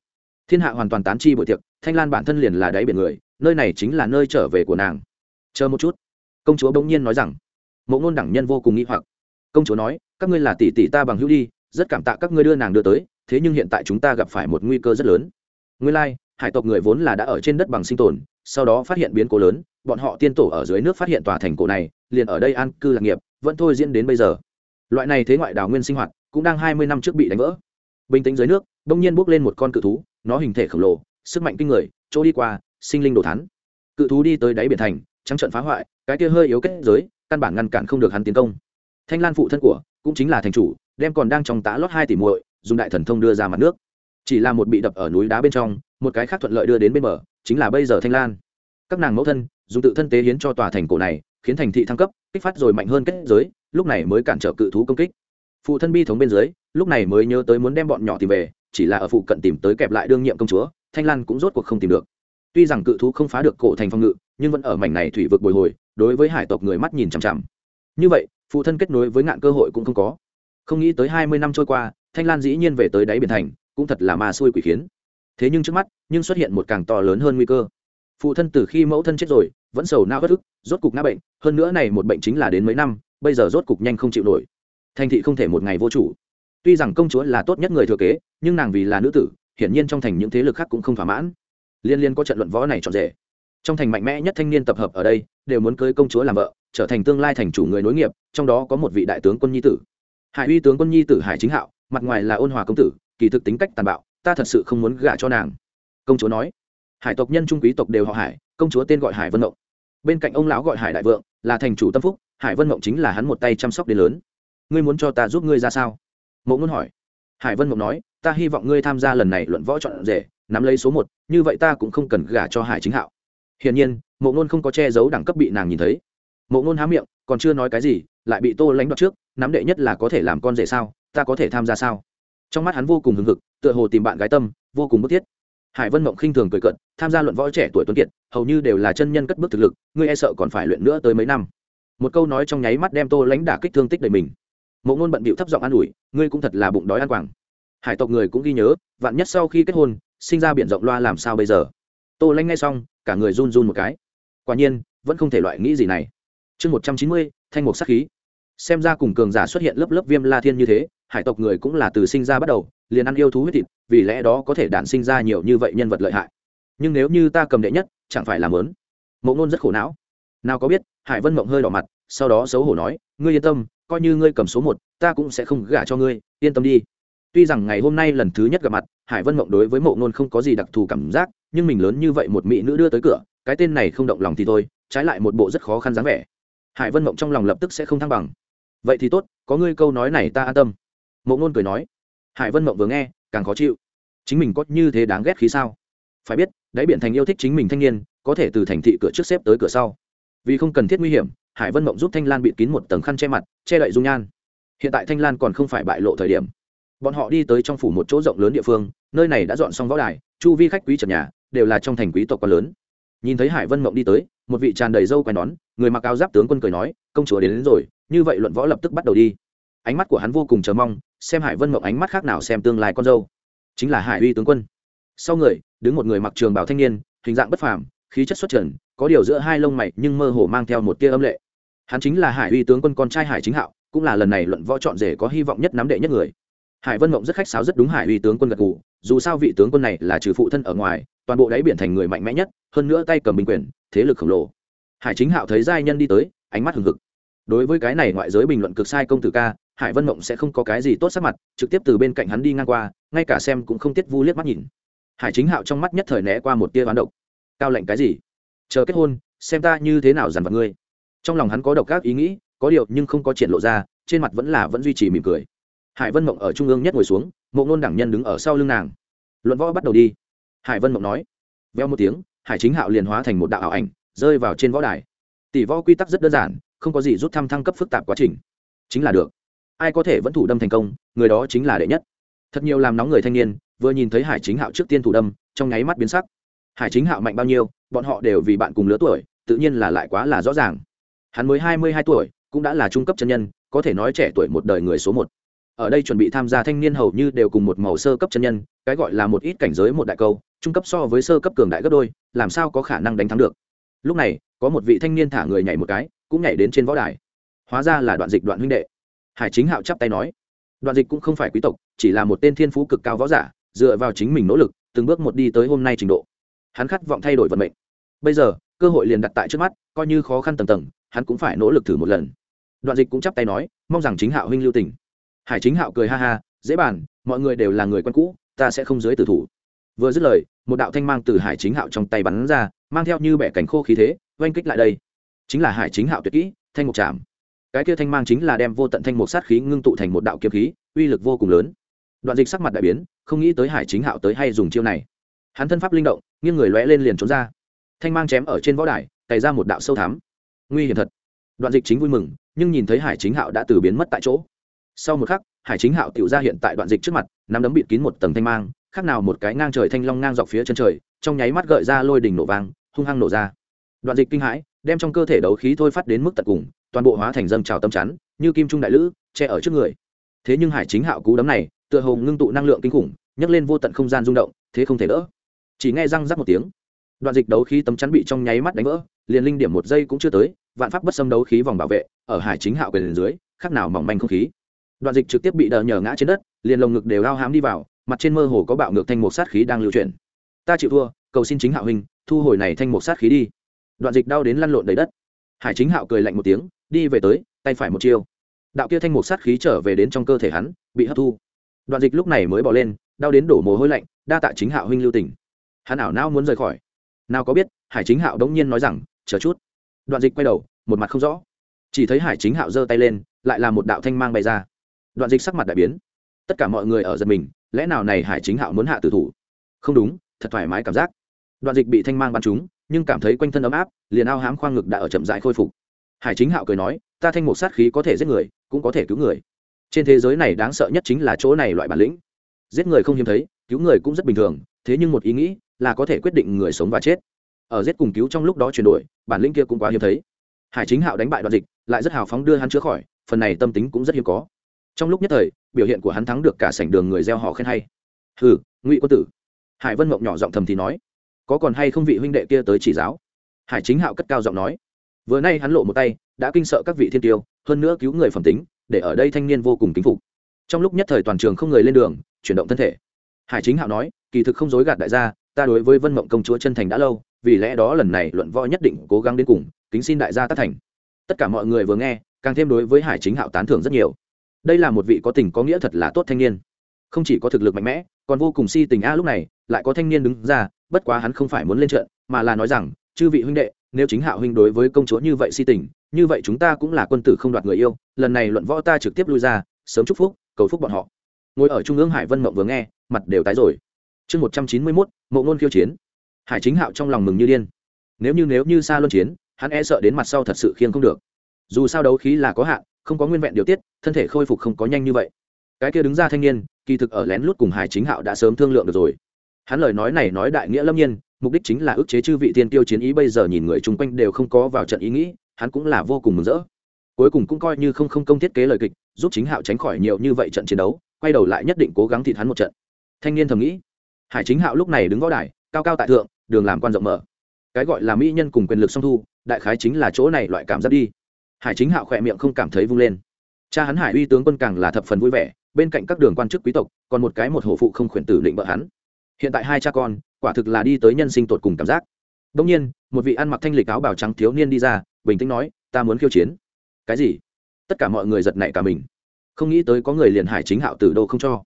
Thiên hạ hoàn toàn tán chi buổi tiệc, thanh lan bản thân liền là đáy biển người, nơi này chính là nơi trở về của nàng. Chờ một chút. Công chúa bỗng nhiên nói rằng. Mộ ngôn đẳng nhân vô cùng nghĩ hoặc. Công chúa nói, các ngươi là tỷ tỷ ta bằng hữu đi, rất cảm tạ các ngươi đưa nàng đưa tới, thế nhưng hiện tại chúng ta gặp phải một nguy cơ rất lớn. Nguyên lai hải tộc người vốn là đã ở trên đất bằng sinh tồn, sau đó phát hiện biến cố lớn, bọn họ tiên tổ ở dưới nước phát hiện tòa thành cổ này, liền ở đây an cư lạc nghiệp, vẫn thôi diễn đến bây giờ. Loại này thế ngoại đào nguyên sinh hoạt cũng đang hai mươi năm trước bị đánh vỡ. Bình tĩnh dưới nước bỗng nhiên bốc lên một con cự thú, nó hình thể khổng lồ, sức mạnh kinh người, chỗ đi qua, sinh linh đồ thắn cự thú đi tới đáy biển thành, trắng trận phá hoại, cái kia hơi yếu kết giới, căn bản ngăn cản không được hắn tiến công. Thanh lan phụ thân của, cũng chính là thành chủ, đem còn đang trong tá lót hai tỷ muội, dùng đại thần thông đưa ra mặt nước. Chỉ là một bị đập ở núi đá bên trong một cái khác thuận lợi đưa đến bên bờ, chính là bây giờ thanh lan. Các nàng mẫu thân, dùng tự thân tế hiến cho tòa thành cổ này, khiến thành thị thăng cấp, kích phát rồi mạnh hơn kết giới, lúc này mới cản trở cự thú công kích. Phụ thân bi thống bên dưới, lúc này mới nhớ tới muốn đem bọn nhỏ tìm về, chỉ là ở phụ cận tìm tới kẹp lại đương nhiệm công chúa, thanh lan cũng rốt cuộc không tìm được. Tuy rằng cự thú không phá được cổ thành phong ngự, nhưng vẫn ở mảnh này thủy vực bồi hồi, đối với hải tộc người mắt nhìn chằm chằm. Như vậy, phụ thân kết nối với ngạn cơ hội cũng không có. Không nghĩ tới hai mươi năm trôi qua, thanh lan dĩ nhiên về tới đáy biển thành, cũng thật là ma xui quỷ khiến thế nhưng trước mắt, nhưng xuất hiện một càng to lớn hơn nguy cơ. Phụ thân từ khi mẫu thân chết rồi, vẫn sầu nao bất ức, rốt cục ngã bệnh, hơn nữa này một bệnh chính là đến mấy năm, bây giờ rốt cục nhanh không chịu nổi. Thành thị không thể một ngày vô chủ. Tuy rằng công chúa là tốt nhất người thừa kế, nhưng nàng vì là nữ tử, hiển nhiên trong thành những thế lực khác cũng không thỏa mãn. Liên liên có trận luận võ này trọn rể. Trong thành mạnh mẽ nhất thanh niên tập hợp ở đây, đều muốn cưới công chúa làm vợ, trở thành tương lai thành chủ người nối nghiệp, trong đó có một vị đại tướng quân nhi tử. Hải uy tướng quân nhi tử hải chính hạo, mặt ngoài là ôn hòa công tử, kỳ thực tính cách tàn bạo ta thật sự không muốn gả cho nàng. Công chúa nói. Hải tộc nhân trung quý tộc đều họ hải, công chúa tên gọi hải vân mộng. Bên cạnh ông lão gọi hải đại vượng, là thành chủ tâm phúc, hải vân mộng chính là hắn một tay chăm sóc đến lớn. Ngươi muốn cho ta giúp ngươi ra sao? Mộng muốn hỏi. Hải vân mộng nói, ta hy vọng ngươi tham gia lần này luận võ chọn rể, nắm lấy số một, như vậy ta cũng không cần gả cho hải chính hạo. Hiển nhiên, mộ ngôn không có che giấu đẳng cấp bị nàng nhìn thấy. Mộ ngôn há miệng, còn chưa nói cái gì, lại bị tô lánh đoạt trước, nắm đệ nhất là có thể làm con rể sao, ta có thể tham gia sao? Trong mắt hắn vô cùng hừng hực, tựa hồ tìm bạn gái tâm, vô cùng bức thiết. Hải vân mộng khinh thường cười cận tham gia luận võ trẻ tuổi tuấn kiệt, hầu như đều là chân nhân cất bước thực lực, ngươi e sợ còn phải luyện nữa tới mấy năm. Một câu nói trong nháy mắt đem tô lãnh đả kích thương tích đầy mình. Mộ ngôn bận bịu thấp giọng an ủi, ngươi cũng thật là bụng đói ăn quảng. Hải tộc người cũng ghi nhớ, vạn nhất sau khi kết hôn, sinh ra biển rộng loa làm sao bây giờ? Tô lãnh ngay xong, cả người run run một cái. Quả nhiên, vẫn không thể loại nghĩ gì này. Chương một trăm chín mươi, thanh mục sắc khí. Xem ra cùng cường giả xuất hiện lớp lớp viêm la thiên như thế hải tộc người cũng là từ sinh ra bắt đầu, liền ăn yêu thú huyết thịt, vì lẽ đó có thể đản sinh ra nhiều như vậy nhân vật lợi hại. Nhưng nếu như ta cầm đệ nhất, chẳng phải làm lớn mộ ngôn rất khổ não. Nào có biết, hải vân mộng hơi đỏ mặt, sau đó xấu hổ nói, ngươi yên tâm, coi như ngươi cầm số một, ta cũng sẽ không gả cho ngươi, yên tâm đi. Tuy rằng ngày hôm nay lần thứ nhất gặp mặt, hải vân mộng đối với mộ ngôn không có gì đặc thù cảm giác, nhưng mình lớn như vậy một mỹ nữ đưa tới cửa, cái tên này không động lòng thì thôi, trái lại một bộ rất khó khăn dáng vẻ. Hải vân mộng trong lòng lập tức sẽ không thăng bằng. Vậy thì tốt, có ngươi câu nói này ta an tâm mộ ngôn cười nói hải vân mộng vừa nghe càng khó chịu. Chính mình có như thế đáng ghét khí sao? Phải biết đáy biển thành yêu thích chính mình thanh niên có thể từ thành thị cửa trước xếp tới cửa sau. Vì không cần thiết nguy hiểm hải vân mộng giúp thanh lan bịt kín một tầng khăn che mặt che đậy dung nhan. Hiện tại thanh lan còn không phải bại lộ thời điểm. Bọn họ đi tới trong phủ một chỗ rộng lớn địa phương nơi này đã dọn xong võ đài chu vi khách quý trần nhà đều là trong thành quý tộc quá lớn. Nhìn thấy hải vân mộng đi tới một vị tràn đầy dâu quai nón người mặc áo giáp tướng quân cười nói công chúa đến, đến rồi như vậy luận võ lập tức bắt đầu đi. Ánh mắt của hắn vô cùng chờ mong xem hải vân mộng ánh mắt khác nào xem tương lai con dâu. Chính là hải uy tướng quân. Sau người, đứng một người mặc trường bảo thanh niên, hình dạng bất phàm, khí chất xuất trần, có điều giữa hai lông mày nhưng mơ hồ mang theo một tia âm lệ. Hắn chính là hải uy tướng quân con trai hải chính hạo, cũng là lần này luận võ chọn rể có hy vọng nhất nắm đệ nhất người. Hải vân mộng rất khách sáo rất đúng hải uy tướng quân gật gù, dù sao vị tướng quân này là trừ phụ thân ở ngoài, toàn bộ đáy biển thành người mạnh mẽ nhất, hơn nữa tay cầm bình quyền, thế lực khổng lồ. Hải chính hạo thấy giai nhân đi tới, ánh mắt hừng hực. Đối với cái này ngoại giới bình luận cực sai công tử ca hải vân mộng sẽ không có cái gì tốt sắc mặt, trực tiếp từ bên cạnh hắn đi ngang qua, ngay cả xem cũng không tiết vu liếc mắt nhìn. Hải chính hạo trong mắt nhất thời né qua một tia ván độc. Cao lệnh cái gì? Chờ kết hôn, xem ta như thế nào dằn vặt ngươi. Trong lòng hắn có độc các ý nghĩ, có điều nhưng không có triển lộ ra, trên mặt vẫn là vẫn duy trì mỉm cười. Hải vân mộng ở trung ương nhất ngồi xuống, mộ ngôn đẳng nhân đứng ở sau lưng nàng. Luận võ bắt đầu đi. Hải vân mộng nói. Veo một tiếng, hải chính hạo liền hóa thành một đạo ảo ảnh, rơi vào trên võ đài. Tỷ võ quy tắc rất đơn giản, không có gì rút thăm thăng cấp phức tạp quá trình. Chính là được ai có thể vẫn thủ đâm thành công, người đó chính là đệ nhất. Thật nhiều làm nóng người thanh niên, vừa nhìn thấy hải chính hạo trước tiên thủ đâm, trong nháy mắt biến sắc. Hải chính hạo mạnh bao nhiêu, bọn họ đều vì bạn cùng lứa tuổi, tự nhiên là lại quá là rõ ràng. Hắn mới hai mươi hai tuổi, cũng đã là trung cấp chân nhân, có thể nói trẻ tuổi một đời người số một. Ở đây chuẩn bị tham gia thanh niên hầu như đều cùng một màu sơ cấp chân nhân, cái gọi là một ít cảnh giới một đại câu, trung cấp so với sơ cấp cường đại gấp đôi, làm sao có khả năng đánh thắng được? Lúc này, có một vị thanh niên thả người nhảy một cái, cũng nhảy đến trên võ đài. Hóa ra là đoạn dịch đoạn huynh đệ hải chính hạo chắp tay nói, đoạn dịch cũng không phải quý tộc, chỉ là một tên thiên phú cực cao võ giả, dựa vào chính mình nỗ lực, từng bước một đi tới hôm nay trình độ. Hắn khát vọng thay đổi vận mệnh. Bây giờ, cơ hội liền đặt tại trước mắt, coi như khó khăn tầng tầng, hắn cũng phải nỗ lực thử một lần. Đoạn dịch cũng chắp tay nói, mong rằng chính hạo huynh lưu tình. Hải chính hạo cười ha ha, dễ bàn, mọi người đều là người quen cũ, ta sẽ không dưới tử thủ. Vừa dứt lời, một đạo thanh mang từ hải chính hạo trong tay bắn ra, mang theo như bẻ cánh khô khí thế, oanh kích lại đây. Chính là hải chính hạo tuyệt kỹ, thanh ngục trảm cái kia thanh mang chính là đem vô tận thanh một sát khí ngưng tụ thành một đạo kiếm khí, uy lực vô cùng lớn. Đoạn dịch sắc mặt đại biến, không nghĩ tới hải chính hạo tới hay dùng chiêu này. Hắn thân pháp linh động, nghiêng người lóe lên liền trốn ra. Thanh mang chém ở trên võ đài, cày ra một đạo sâu thắm nguy hiểm thật. Đoạn dịch chính vui mừng, nhưng nhìn thấy hải chính hạo đã từ biến mất tại chỗ. Sau một khắc, hải chính hạo tự ra hiện tại đoạn dịch trước mặt, nắm đấm bịt kín một tầng thanh mang, khác nào một cái ngang trời thanh long ngang dọc phía chân trời, trong nháy mắt gợi ra lôi đỉnh nổ vang, hung hăng nổ ra. Đoạn dịch kinh hãi, đem trong cơ thể đấu khí thôi phát đến mức tận cùng toàn bộ hóa thành dâng trào tâm chắn, như kim trung đại lữ, che ở trước người. Thế nhưng hải chính hạo cú đấm này, tựa hồ ngưng tụ năng lượng kinh khủng, nhấc lên vô tận không gian rung động, thế không thể đỡ. Chỉ nghe răng rắc một tiếng, đoạn dịch đấu khí tấm chắn bị trong nháy mắt đánh vỡ, liền linh điểm một giây cũng chưa tới, vạn pháp bất xâm đấu khí vòng bảo vệ, ở hải chính hạo quyền dưới khác nào mỏng manh không khí. Đoạn dịch trực tiếp bị đờ nhờ ngã trên đất, liền lồng ngực đều lao hám đi vào, mặt trên mơ hồ có bạo ngược thanh một sát khí đang lưu chuyển. Ta chịu thua, cầu xin chính hạo huynh, thu hồi này thanh một sát khí đi. Đoạn dịch đau đến lăn lộn đầy đất. Hải chính hạo cười lạnh một tiếng đi về tới, tay phải một chiêu. Đạo kia thanh một sát khí trở về đến trong cơ thể hắn, bị hấp thu. Đoạn dịch lúc này mới bỏ lên, đau đến đổ mồ hôi lạnh, đa tạ chính hạo huynh lưu tỉnh hắn ảo não muốn rời khỏi. Nào có biết, hải chính hạo đống nhiên nói rằng, chờ chút. Đoạn dịch quay đầu, một mặt không rõ. Chỉ thấy hải chính hạo giơ tay lên, lại là một đạo thanh mang bay ra. Đoạn dịch sắc mặt đại biến. Tất cả mọi người ở giật mình, lẽ nào này hải chính hạo muốn hạ tử thủ? Không đúng, thật thoải mái cảm giác. Đoạn dịch bị thanh mang bắn trúng, nhưng cảm thấy quanh thân ấm áp, liền ao hám khoang ngực đã ở chậm rãi khôi phục hải chính hạo cười nói, ta thanh một sát khí có thể giết người, cũng có thể cứu người. Trên thế giới này đáng sợ nhất chính là chỗ này loại bản lĩnh. Giết người không hiếm thấy, cứu người cũng rất bình thường, thế nhưng một ý nghĩ là có thể quyết định người sống và chết. Ở giết cùng cứu trong lúc đó chuyển đổi, bản lĩnh kia cũng quá hiếm thấy. Hải chính hạo đánh bại đoạn dịch, lại rất hào phóng đưa hắn chữa khỏi, phần này tâm tính cũng rất hiếm có. Trong lúc nhất thời, biểu hiện của hắn thắng được cả sảnh đường người gieo họ khen hay. Hừ, ngụy quân tử. Hải vân mộng nhỏ giọng thầm thì nói, có còn hay không vị huynh đệ kia tới chỉ giáo? Hải chính hạo cất cao giọng nói vừa nay hắn lộ một tay, đã kinh sợ các vị thiên tiêu, hơn nữa cứu người phẩm tính, để ở đây thanh niên vô cùng kính phục. Trong lúc nhất thời toàn trường không người lên đường, chuyển động thân thể. Hải chính hạo nói, kỳ thực không dối gạt đại gia, ta đối với vân mộng công chúa chân thành đã lâu, vì lẽ đó lần này luận võ nhất định cố gắng đến cùng, kính xin đại gia tác thành. Tất cả mọi người vừa nghe, càng thêm đối với hải chính hạo tán thưởng rất nhiều. Đây là một vị có tình có nghĩa thật là tốt thanh niên. Không chỉ có thực lực mạnh mẽ, còn vô cùng si tình a lúc này, lại có thanh niên đứng ra, bất quá hắn không phải muốn lên trận, mà là nói rằng, chư vị huynh đệ nếu chính hạo huynh đối với công chúa như vậy si tình, như vậy chúng ta cũng là quân tử không đoạt người yêu, lần này luận võ ta trực tiếp lui ra, sớm chúc phúc, cầu phúc bọn họ. Ngồi ở trung ương hải vân mộng vừa nghe, mặt đều tái rồi. Chương một trăm chín mươi mốt, mộ ngôn khiêu chiến. Hải chính hạo trong lòng mừng như điên. Nếu như nếu như xa luân chiến, hắn e sợ đến mặt sau thật sự khiêng không được. Dù sao đấu khí là có hạn, không có nguyên vẹn điều tiết, thân thể khôi phục không có nhanh như vậy. Cái kia đứng ra thanh niên, kỳ thực ở lén lút cùng hải chính hạo đã sớm thương lượng được rồi hắn lời nói này nói đại nghĩa lâm nhiên, mục đích chính là ức chế chư vị tiên tiêu chiến ý bây giờ nhìn người chung quanh đều không có vào trận ý nghĩ, hắn cũng là vô cùng mừng rỡ. Cuối cùng cũng coi như không không công thiết kế lời kịch, giúp chính hạo tránh khỏi nhiều như vậy trận chiến đấu, quay đầu lại nhất định cố gắng thịt hắn một trận. Thanh niên thầm nghĩ, hải chính hạo lúc này đứng võ đài, cao cao tại thượng, đường làm quan rộng mở. Cái gọi là mỹ nhân cùng quyền lực song thu, đại khái chính là chỗ này loại cảm giác đi. Hải chính hạo khỏe miệng không cảm thấy vung lên. Cha hắn hải uy tướng quân càng là thập phần vui vẻ, bên cạnh các đường quan chức quý tộc, còn một cái một hổ phụ không khuyển tử định bợ hắn hiện tại hai cha con, quả thực là đi tới nhân sinh tột cùng cảm giác. Đông nhiên, một vị ăn mặc thanh lịch áo bào trắng thiếu niên đi ra, bình tĩnh nói, ta muốn khiêu chiến. Cái gì? Tất cả mọi người giật nảy cả mình. Không nghĩ tới có người liền hải chính hạo từ đâu không cho.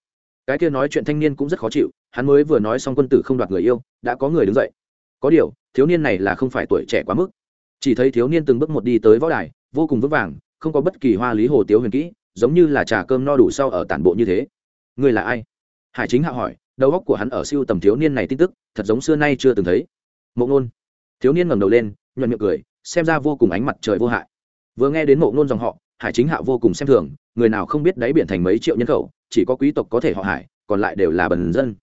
Cái kia nói chuyện thanh niên cũng rất khó chịu, hắn mới vừa nói xong quân tử không đoạt người yêu, đã có người đứng dậy. Có điều, thiếu niên này là không phải tuổi trẻ quá mức. Chỉ thấy thiếu niên từng bước một đi tới võ đài, vô cùng vững vàng, không có bất kỳ hoa lý hồ tiếu huyền kỹ, giống như là trà cơm no đủ sau ở tản bộ như thế. Người là ai? Hải chính hạo hỏi đầu óc của hắn ở siêu tầm thiếu niên này tin tức, thật giống xưa nay chưa từng thấy. Mộ ngôn. Thiếu niên ngẩng đầu lên, nhuận miệng cười, xem ra vô cùng ánh mặt trời vô hại. Vừa nghe đến mộ ngôn dòng họ, hải chính hạ vô cùng xem thường, người nào không biết đáy biển thành mấy triệu nhân khẩu, chỉ có quý tộc có thể họ hải, còn lại đều là bần dân.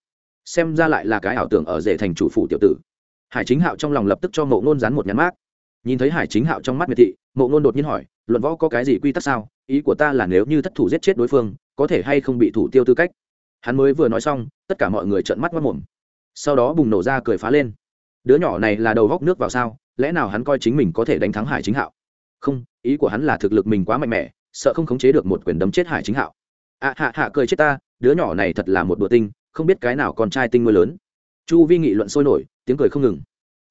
Xem ra lại là cái ảo tưởng ở rể thành chủ phủ tiểu tử. Hải chính hạo trong lòng lập tức cho mộ ngôn dán một nhắn mát nhìn thấy hải chính hạo trong mắt miệt thị, mộ ngôn đột nhiên hỏi, luận võ có cái gì quy tắc sao? Ý của ta là nếu như thất thủ giết chết đối phương, có thể hay không bị thủ tiêu tư cách? Hắn mới vừa nói xong tất cả mọi người trợn mắt mất mồm sau đó bùng nổ ra cười phá lên. Đứa nhỏ này là đầu góc nước vào sao lẽ nào hắn coi chính mình có thể đánh thắng hải chính hạo? Không ý của hắn là thực lực mình quá mạnh mẽ sợ không khống chế được một quyền đấm chết hải chính hạo. Ạ à, hạ hạ cười chết ta đứa nhỏ này thật là một đùa tinh không biết cái nào con trai tinh mưa lớn. Chu vi nghị luận sôi nổi tiếng cười không ngừng.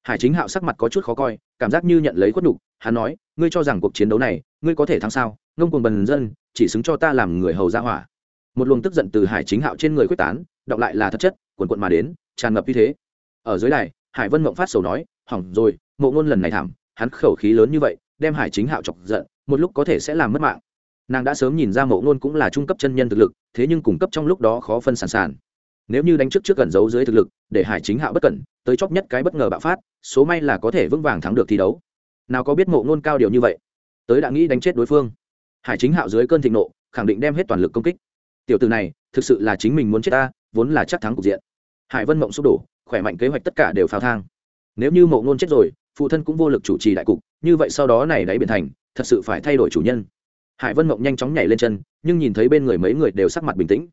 Hải chính hạo sắc mặt có chút khó coi cảm giác như nhận lấy khuất nhục hắn nói ngươi cho rằng cuộc chiến đấu này ngươi có thể thắng sao? Ngông cuồng bần dân chỉ xứng cho ta làm người hầu ra hỏa một luồng tức giận từ hải chính hạo trên người quyết tán đọng lại là thật chất quần quận mà đến, tràn ngập như thế. Ở dưới đài, hải vân mộng phát sầu nói, hỏng rồi, mộ ngôn lần này thảm, hắn khẩu khí lớn như vậy, đem hải chính hạo chọc giận, một lúc có thể sẽ làm mất mạng. Nàng đã sớm nhìn ra mộ ngôn cũng là trung cấp chân nhân thực lực, thế nhưng cung cấp trong lúc đó khó phân sàn sàn. Nếu như đánh trước trước gần giấu dưới thực lực, để hải chính hạo bất cẩn, tới chóc nhất cái bất ngờ bạo phát, số may là có thể vững vàng thắng được thi đấu. Nào có biết mộ ngôn cao điều như vậy? Tới đã nghĩ đánh chết đối phương. Hải chính hạo dưới cơn thịnh nộ, khẳng định đem hết toàn lực công kích tiểu từ này, thực sự là chính mình muốn chết ta, vốn là chắc thắng cục diện. Hải vân mộng sụp đổ, khỏe mạnh kế hoạch tất cả đều phao thang. Nếu như mộ ngôn chết rồi, phụ thân cũng vô lực chủ trì đại cục, như vậy sau đó này đáy biển thành, thật sự phải thay đổi chủ nhân. Hải vân mộng nhanh chóng nhảy lên chân, nhưng nhìn thấy bên người mấy người đều sắc mặt bình tĩnh.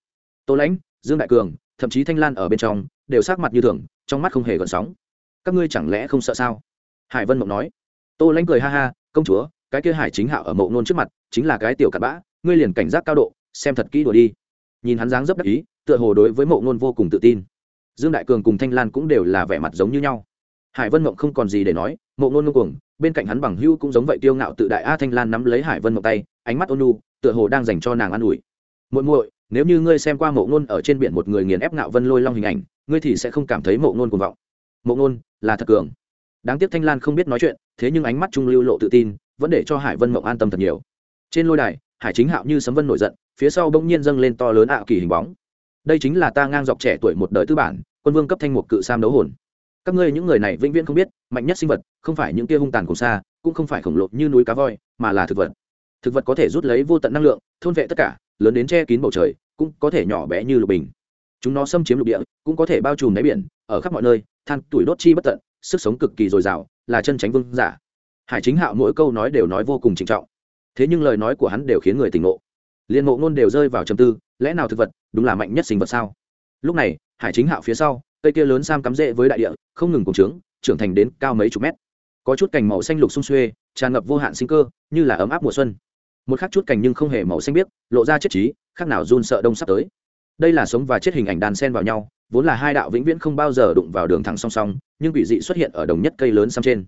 Tô lãnh, dương đại cường, thậm chí thanh lan ở bên trong, đều sắc mặt như thường, trong mắt không hề gợn sóng. Các ngươi chẳng lẽ không sợ sao? Hải vân mộng nói. Tô lãnh cười ha ha, công chúa, cái kia hải chính hạo ở mộ nôn trước mặt, chính là cái tiểu cặn bã, ngươi liền cảnh giác cao độ, xem thật kỹ đùa đi nhìn hắn dáng dấp đắc ý, tựa hồ đối với mộ ngôn vô cùng tự tin. Dương đại cường cùng thanh lan cũng đều là vẻ mặt giống như nhau. Hải vân mộng không còn gì để nói, mộ ngôn ngông cuồng, bên cạnh hắn bằng hưu cũng giống vậy tiêu ngạo tự đại a thanh lan nắm lấy hải vân mộng tay, ánh mắt ônu nu tựa hồ đang dành cho nàng an ủi. Muội muội, nếu như ngươi xem qua mộ ngôn ở trên biển một người nghiền ép ngạo vân lôi long hình ảnh, ngươi thì sẽ không cảm thấy mộ ngôn cuồng vọng. Mộ ngôn, là thật cường. Đáng tiếc thanh lan không biết nói chuyện, thế nhưng ánh mắt trung lưu lộ tự tin, vẫn để cho hải vân mộng an tâm thật nhiều. Trên lôi đài hải chính hạo như sấm vân nổi giận, phía sau bỗng nhiên dâng lên to lớn ạo kỳ hình bóng. Đây chính là ta ngang dọc trẻ tuổi một đời tư bản, quân vương cấp thanh mục cự sam đấu hồn. Các ngươi những người này vĩnh viễn không biết, mạnh nhất sinh vật, không phải những tia hung tàn cùng xa, cũng không phải khổng lồ như núi cá voi, mà là thực vật. Thực vật có thể rút lấy vô tận năng lượng, thôn vệ tất cả, lớn đến che kín bầu trời, cũng có thể nhỏ bé như lục bình. Chúng nó xâm chiếm lục địa, cũng có thể bao trùm đáy biển, ở khắp mọi nơi, than tuổi đốt chi bất tận, sức sống cực kỳ dồi dào, là chân tránh vương giả. Hải chính hạo mỗi câu nói đều nói vô cùng trịnh trọng thế nhưng lời nói của hắn đều khiến người tỉnh ngộ. Liên ngộ ngôn đều rơi vào trầm tư, lẽ nào thực vật đúng là mạnh nhất sinh vật sao? Lúc này, hải chính hạo phía sau, cây kia lớn sam cắm rễ với đại địa, không ngừng cùng trướng, trưởng thành đến cao mấy chục mét. Có chút cành màu xanh lục sung xuê, tràn ngập vô hạn sinh cơ, như là ấm áp mùa xuân. Một khác chút cành nhưng không hề màu xanh biếc, lộ ra chất trí khác nào run sợ đông sắp tới. Đây là sống và chết hình ảnh đàn sen vào nhau, vốn là hai đạo vĩnh viễn không bao giờ đụng vào đường thẳng song song, nhưng bị dị xuất hiện ở đồng nhất cây lớn sam trên.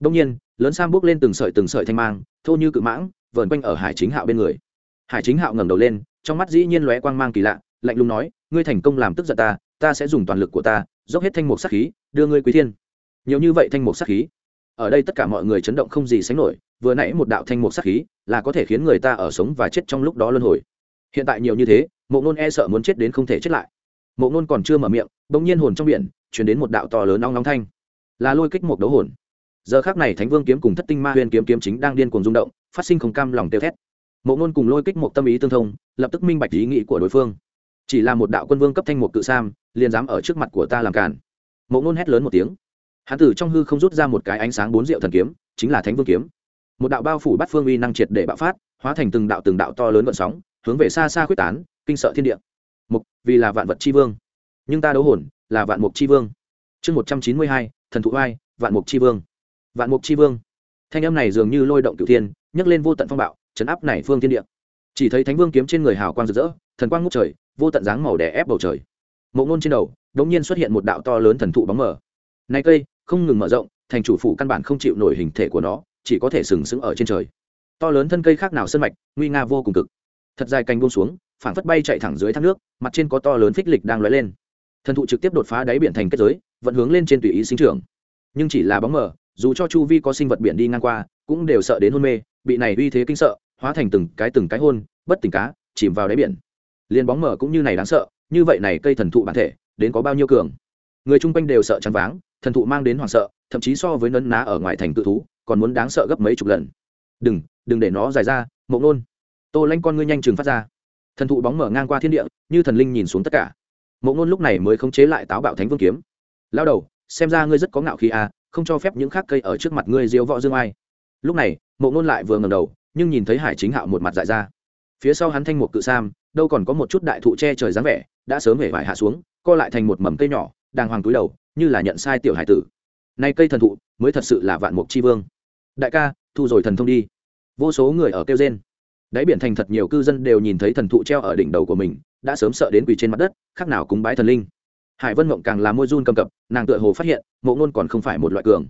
Đông nhiên, lớn sam bước lên từng sợi từng sợi thanh mang, thô như cự mãng vờn quanh ở hải chính hạo bên người. Hải chính hạo ngẩng đầu lên, trong mắt dĩ nhiên lóe quang mang kỳ lạ, lạnh lùng nói, ngươi thành công làm tức giận ta ta sẽ dùng toàn lực của ta, dốc hết thanh mục sát khí, đưa ngươi quý thiên. Nhiều như vậy thanh mục sát khí, ở đây tất cả mọi người chấn động không gì sánh nổi, vừa nãy một đạo thanh mục sát khí là có thể khiến người ta ở sống và chết trong lúc đó luân hồi. Hiện tại nhiều như thế, mộ ngôn e sợ muốn chết đến không thể chết lại. Mộ ngôn còn chưa mở miệng, bỗng nhiên hồn trong biển chuyển đến một đạo to lớn nóng nóng thanh. Là lôi kích một đấu hồn. Giờ khác này thánh vương kiếm cùng thất tinh ma huyền kiếm kiếm chính đang điên cuồng rung động phát sinh không cam lòng tiêu thét. Mộ ngôn cùng lôi kích một tâm ý tương thông, lập tức minh bạch ý nghĩ của đối phương. Chỉ là một đạo quân vương cấp thanh một cự sam, liền dám ở trước mặt của ta làm cản. Mộ ngôn hét lớn một tiếng. Hán tử trong hư không rút ra một cái ánh sáng bốn diệu thần kiếm, chính là thánh vương kiếm. Một đạo bao phủ bắt phương uy năng triệt để bạo phát, hóa thành từng đạo từng đạo to lớn vận sóng, hướng về xa xa quyết tán, kinh sợ thiên địa. Mục, vì là vạn vật c vương. Nhưng ta đấu hồn, là vạn mục c vương. Chương một trăm chín mươi hai, thần thụ oai, vạn mục c vương. Vạn mục c vương thanh âm này dường như lôi động cửu thiên, nhấc lên vô tận phong bạo, chấn áp này phương thiên địa. Chỉ thấy thánh vương kiếm trên người hào quang rực rỡ, thần quang ngút trời, vô tận dáng màu đè ép bầu trời. Mộ ngôn trên đầu đ ỗ n g nhiên xuất hiện một đạo to lớn thần thụ bóng mờ. Này cây, không ngừng mở rộng, thành chủ phủ căn bản không chịu nổi hình thể của nó, chỉ có thể sừng sững ở trên trời. To lớn thân cây khác nào sân mạch, nguy nga vô cùng cực. Thật dài cành buông xuống, phảng phất bay chạy thẳng dưới thác nước, mặt trên có to lớn phích lịch đang lóe lên. Thần thụ trực tiếp đột phá đáy biển thành kết giới vẫn hướng lên trên tùy ý sinh trưởng. Nhưng chỉ là bóng mờ dù cho chu vi có sinh vật biển đi ngang qua, cũng đều sợ đến hôn mê, bị này uy thế kinh sợ, hóa thành từng cái từng cái hôn, bất tỉnh cá, chìm vào đáy biển. Liền bóng mở cũng như này đáng sợ, như vậy này cây thần thụ bản thể, đến có bao nhiêu cường? Người chung quanh đều sợ chán váng, thần thụ mang đến hoảng sợ, thậm chí so với nấn ná ở ngoài thành tự thú, còn muốn đáng sợ gấp mấy chục lần. Đừng đừng để nó dài ra, mộng nôn. Tô lanh con ngươi nhanh chừng phát ra. Thần thụ bóng mở ngang qua thiên địa, như thần linh nhìn xuống tất cả. Mộ Nôn lúc này mới khống chế lại táo bạo thánh vương kiếm. Lao đầu, xem ra ngươi rất có ngạo khí à không cho phép những khác cây ở trước mặt ngươi diếu võ dương ai. Lúc này, mộ ngôn lại vừa ngầm đầu, nhưng nhìn thấy hải chính hạo một mặt dại ra. Phía sau hắn thanh một cự sam, đâu còn có một chút đại thụ che trời dáng vẻ, đã sớm hể vải hạ xuống, co lại thành một mầm cây nhỏ, đàng hoàng túi đầu, như là nhận sai tiểu hải tử. Nay cây thần thụ, mới thật sự là vạn mục c vương. Đại ca, thu rồi thần thông đi. Vô số người ở kêu trên đáy biển thành thật nhiều cư dân đều nhìn thấy thần thụ treo ở đỉnh đầu của mình, đã sớm sợ đến quỳ trên mặt đất, khác nào cúng bái thần linh hải vân mộng càng là môi run cầm cập, nàng tựa hồ phát hiện, mộ ngôn còn không phải một loại cường.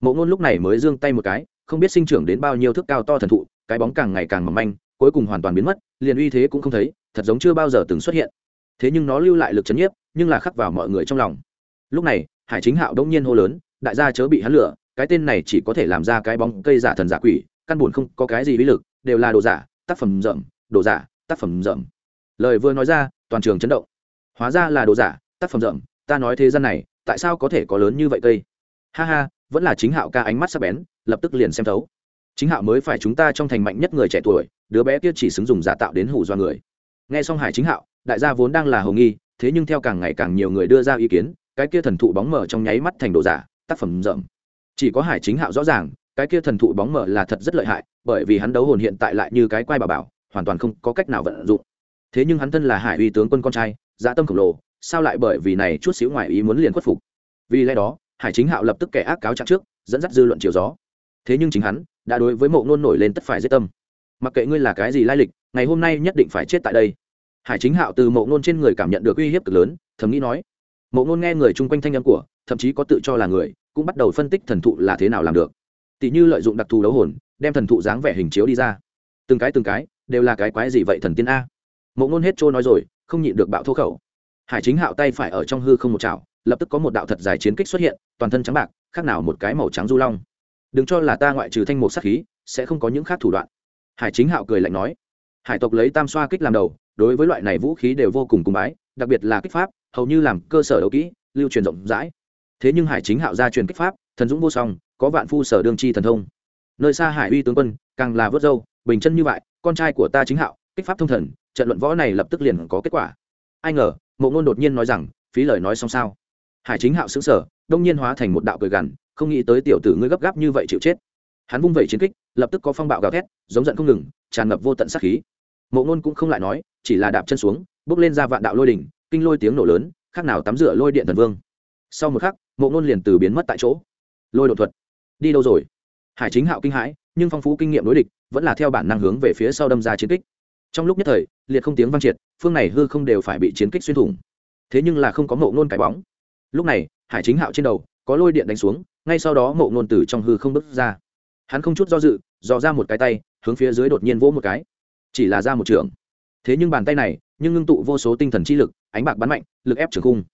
Mộ ngôn lúc này mới giương tay một cái, không biết sinh trưởng đến bao nhiêu thước cao to thần thụ, cái bóng càng ngày càng mỏng manh, cuối cùng hoàn toàn biến mất, liền uy thế cũng không thấy, thật giống chưa bao giờ từng xuất hiện. Thế nhưng nó lưu lại lực chấn nhiếp, nhưng là khắc vào mọi người trong lòng. Lúc này, hải chính hạo đông nhiên hô lớn, đại gia chớ bị hắn lửa, cái tên này chỉ có thể làm ra cái bóng cây giả thần giả quỷ, căn buồn không có cái gì bí lực, đều là đồ giả, tác phẩm rậm, đồ giả, tác phẩm rậm. Lời vừa nói ra, toàn trường chấn động. Hóa ra là đồ giả tác phẩm rậm, ta nói thế gian này, tại sao có thể có lớn như vậy cây? Ha ha, vẫn là chính hạo ca ánh mắt sắp bén, lập tức liền xem thấu. Chính hạo mới phải chúng ta trong thành mạnh nhất người trẻ tuổi, đứa bé kia chỉ xứng dùng giả tạo đến hủ do người. Nghe xong hải chính hạo, đại gia vốn đang là hầu nghi, thế nhưng theo càng ngày càng nhiều người đưa ra ý kiến, cái kia thần thụ bóng mở trong nháy mắt thành đồ giả, tác phẩm rậm. Chỉ có hải chính hạo rõ ràng, cái kia thần thụ bóng mở là thật rất lợi hại, bởi vì hắn đấu hồn hiện tại lại như cái quai bà bảo, hoàn toàn không có cách nào vận dụng. Thế nhưng hắn thân là hải uy tướng quân con trai dã tâm khổng lồ sao lại bởi vì này chút xíu ngoài ý muốn liền khuất phục? Vì lẽ đó, hải chính hạo lập tức kẻ ác cáo trạng trước, dẫn dắt dư luận chiều gió. Thế nhưng chính hắn đã đối với mộ ngôn nổi lên tất phải giết tâm. Mặc kệ ngươi là cái gì lai lịch, ngày hôm nay nhất định phải chết tại đây. Hải chính hạo từ mộ ngôn trên người cảm nhận được uy hiếp cực lớn, thầm nghĩ nói, mộ ngôn nghe người chung quanh thanh âm của, thậm chí có tự cho là người, cũng bắt đầu phân tích thần thụ là thế nào làm được. Tỷ như lợi dụng đặc thù đấu hồn, đem thần thụ dáng vẻ hình chiếu đi ra. Từng cái từng cái, đều là cái quái gì vậy thần tiên a? Mộ ngôn hết trôi nói rồi, không nhịn được bạo thô khẩu hải chính hạo tay phải ở trong hư không một chảo, lập tức có một đạo thật dài chiến kích xuất hiện, toàn thân trắng bạc, khác nào một cái màu trắng du long. Đừng cho là ta ngoại trừ thanh một sắc khí, sẽ không có những khác thủ đoạn. Hải chính hạo cười lạnh nói. Hải tộc lấy tam xoa kích làm đầu, đối với loại này vũ khí đều vô cùng cung bái, đặc biệt là kích pháp, hầu như làm cơ sở đấu kỹ, lưu truyền rộng rãi. Thế nhưng hải chính hạo ra truyền kích pháp, thần dũng vô song, có vạn phu sở đương chi thần thông. Nơi xa hải uy tướng quân, càng là vớt dâu bình chân như vậy, con trai của ta chính hạo, kích pháp thông thần, trận luận võ này lập tức liền có kết quả. Ai ngờ mộ ngôn đột nhiên nói rằng, phí lời nói xong sao? Hải chính hạo xứng sở đông nhiên hóa thành một đạo cười gằn, không nghĩ tới tiểu tử ngươi gấp gáp như vậy chịu chết. Hắn vung vẩy chiến kích, lập tức có phong bạo gào thét, giống giận không ngừng, tràn ngập vô tận sát khí. Mộ ngôn cũng không lại nói, chỉ là đạp chân xuống, bước lên ra vạn đạo lôi đỉnh, kinh lôi tiếng nổ lớn, khác nào tắm rửa lôi điện thần vương. Sau một khắc, mộ ngôn liền từ biến mất tại chỗ. Lôi đột thuật. Đi đâu rồi? Hải chính hạo kinh hãi, nhưng phong phú kinh nghiệm đối địch, vẫn là theo bản năng hướng về phía sau đâm ra chiến kích trong lúc nhất thời, liệt không tiếng vang triệt, phương này hư không đều phải bị chiến kích xuyên thủng. Thế nhưng là không có mộ ngôn cái bóng. Lúc này, hải chính hạo trên đầu, có lôi điện đánh xuống, ngay sau đó mộ ngôn từ trong hư không bước ra. Hắn không chút do dự, dò ra một cái tay, hướng phía dưới đột nhiên vỗ một cái. Chỉ là ra một trường. Thế nhưng bàn tay này, nhưng ngưng tụ vô số tinh thần chi lực, ánh bạc bắn mạnh, lực ép trường cung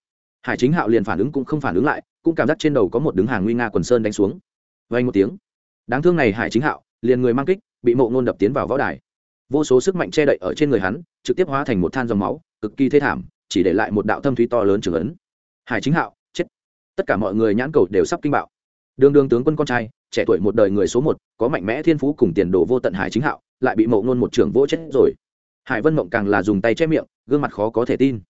hải chính hạo liền phản ứng cũng không phản ứng lại, cũng cảm giác trên đầu có một đứng hàng nguy nga quần sơn đánh xuống. Vay một tiếng. Đáng thương này hải chính hạo, liền người mang kích, bị mộ ngôn đập tiến vào võ đài vô số sức mạnh che đậy ở trên người hắn, trực tiếp hóa thành một than dòng máu, cực kỳ thê thảm, chỉ để lại một đạo thâm thúy to lớn trưởng ấn. Hải chính hạo, chết. Tất cả mọi người nhãn cầu đều sắp kinh bạo. Đường đường tướng quân con trai, trẻ tuổi một đời người số một, có mạnh mẽ thiên phú cùng tiền đồ vô tận hải chính hạo, lại bị mộ ngôn một trưởng vỗ chết rồi. Hải vân mộng càng là dùng tay che miệng, gương mặt khó có thể tin.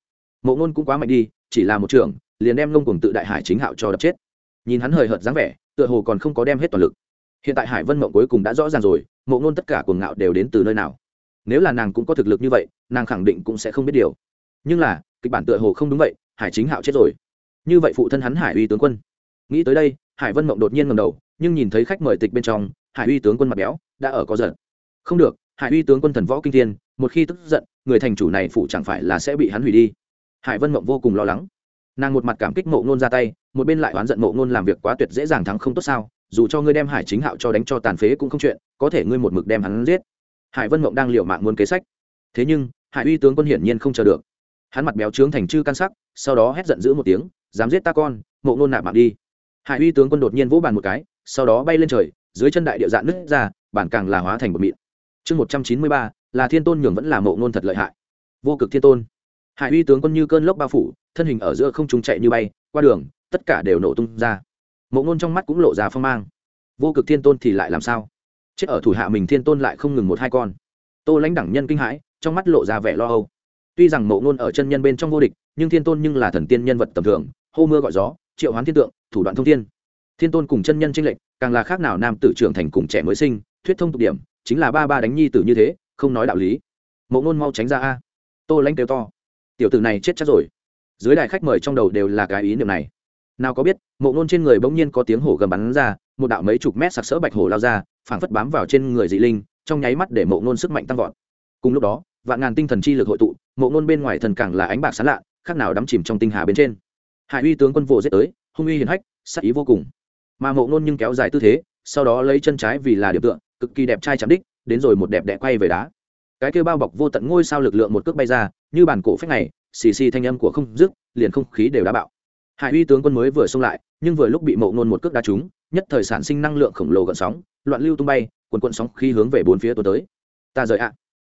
Mộ ngôn cũng quá mạnh đi, chỉ là một trưởng, liền đem ngông cùng tự đại hải chính hạo cho đập chết. Nhìn hắn hời hợt dáng vẻ, tựa hồ còn không có đem hết toàn lực. Hiện tại hải vân mộng cuối cùng đã rõ ràng rồi, mộ ngôn tất cả cuồng ngạo đều đến từ nơi nào nếu là nàng cũng có thực lực như vậy, nàng khẳng định cũng sẽ không biết điều. Nhưng là, kịch bản tựa hồ không đúng vậy, hải chính hạo chết rồi. Như vậy phụ thân hắn hải uy tướng quân. Nghĩ tới đây, hải vân mộng đột nhiên ngầm đầu, nhưng nhìn thấy khách mời tịch bên trong, hải uy tướng quân mặt béo, đã ở có giận. Không được, hải uy tướng quân thần võ kinh thiên, một khi tức giận, người thành chủ này phụ chẳng phải là sẽ bị hắn hủy đi. Hải vân mộng vô cùng lo lắng. Nàng một mặt cảm kích mộ ngôn ra tay, một bên lại oán giận mộ ngôn làm việc quá tuyệt dễ dàng thắng không tốt sao, dù cho ngươi đem hải chính hạo cho đánh cho tàn phế cũng không chuyện, có thể ngươi một mực đem hắn giết hải vân mộng đang liều mạng muốn kế sách. Thế nhưng, hải uy tướng quân hiển nhiên không chờ được. Hắn mặt béo trướng thành chư căn sắc, sau đó hét giận dữ một tiếng, dám giết ta con, mộ ngôn nạp mạng đi. Hải uy tướng quân đột nhiên vỗ bàn một cái, sau đó bay lên trời, dưới chân đại địa dạn nứt ra, bản càng là hóa thành một mịn. Chương một trăm chín mươi ba, là thiên tôn nhường vẫn là mộ ngôn thật lợi hại. Vô cực thiên tôn. Hải uy tướng quân như cơn lốc bao phủ, thân hình ở giữa không trung chạy như bay, qua đường, tất cả đều nổ tung ra. Mộ ngôn trong mắt cũng lộ ra phong mang. Vô cực thiên tôn thì lại làm sao? Chết ở thủ hạ mình thiên tôn lại không ngừng một hai con. Tô lãnh đẳng nhân kinh hãi, trong mắt lộ ra vẻ lo âu. Tuy rằng mộ ngôn ở chân nhân bên trong vô địch, nhưng thiên tôn nhưng là thần tiên nhân vật tầm thường, hô mưa gọi gió, triệu hoán thiên tượng, thủ đoạn thông thiên. Thiên tôn cùng chân nhân tranh lệch, càng là khác nào nam tử trưởng thành cùng trẻ mới sinh, thuyết thông tục điểm, chính là ba ba đánh nhi tử như thế, không nói đạo lý. Mộ ngôn mau tránh ra a. Tô lãnh kêu to. Tiểu tử này chết chắc rồi. Dưới đại khách mời trong đầu đều là cái ý niệm này. Nào có biết, mộ ngôn trên người bỗng nhiên có tiếng hổ gầm bắn ra, một đạo mấy chục mét sặc sỡ bạch hổ lao ra phảng phất bám vào trên người dị linh, trong nháy mắt để mộ ngôn sức mạnh tăng vọt. Cùng lúc đó, vạn ngàn tinh thần chi lực hội tụ, mộ ngôn bên ngoài thần càng là ánh bạc sán lạ, khác nào đắm chìm trong tinh hà bên trên. Hải uy tướng quân vô giết tới, hung uy hiền hách sắc ý vô cùng. Mà mộ ngôn nhưng kéo dài tư thế, sau đó lấy chân trái vì là điểm tựa, cực kỳ đẹp trai chạm đích, đến rồi một đẹp đẽ quay về đá. Cái kêu bao bọc vô tận ngôi sao lực lượng một cước bay ra, như bản cổ phách này, xì xì thanh âm của không dứt, liền không khí đều đã bạo. Hải uy tướng quân mới vừa xông lại, nhưng vừa lúc bị mộ ngôn một cước đá trúng, nhất thời sản sinh năng lượng khổng lồ gợn sóng loạn lưu tung bay, quần quận sóng khi hướng về bốn phía tuần tới. Ta rời ạ.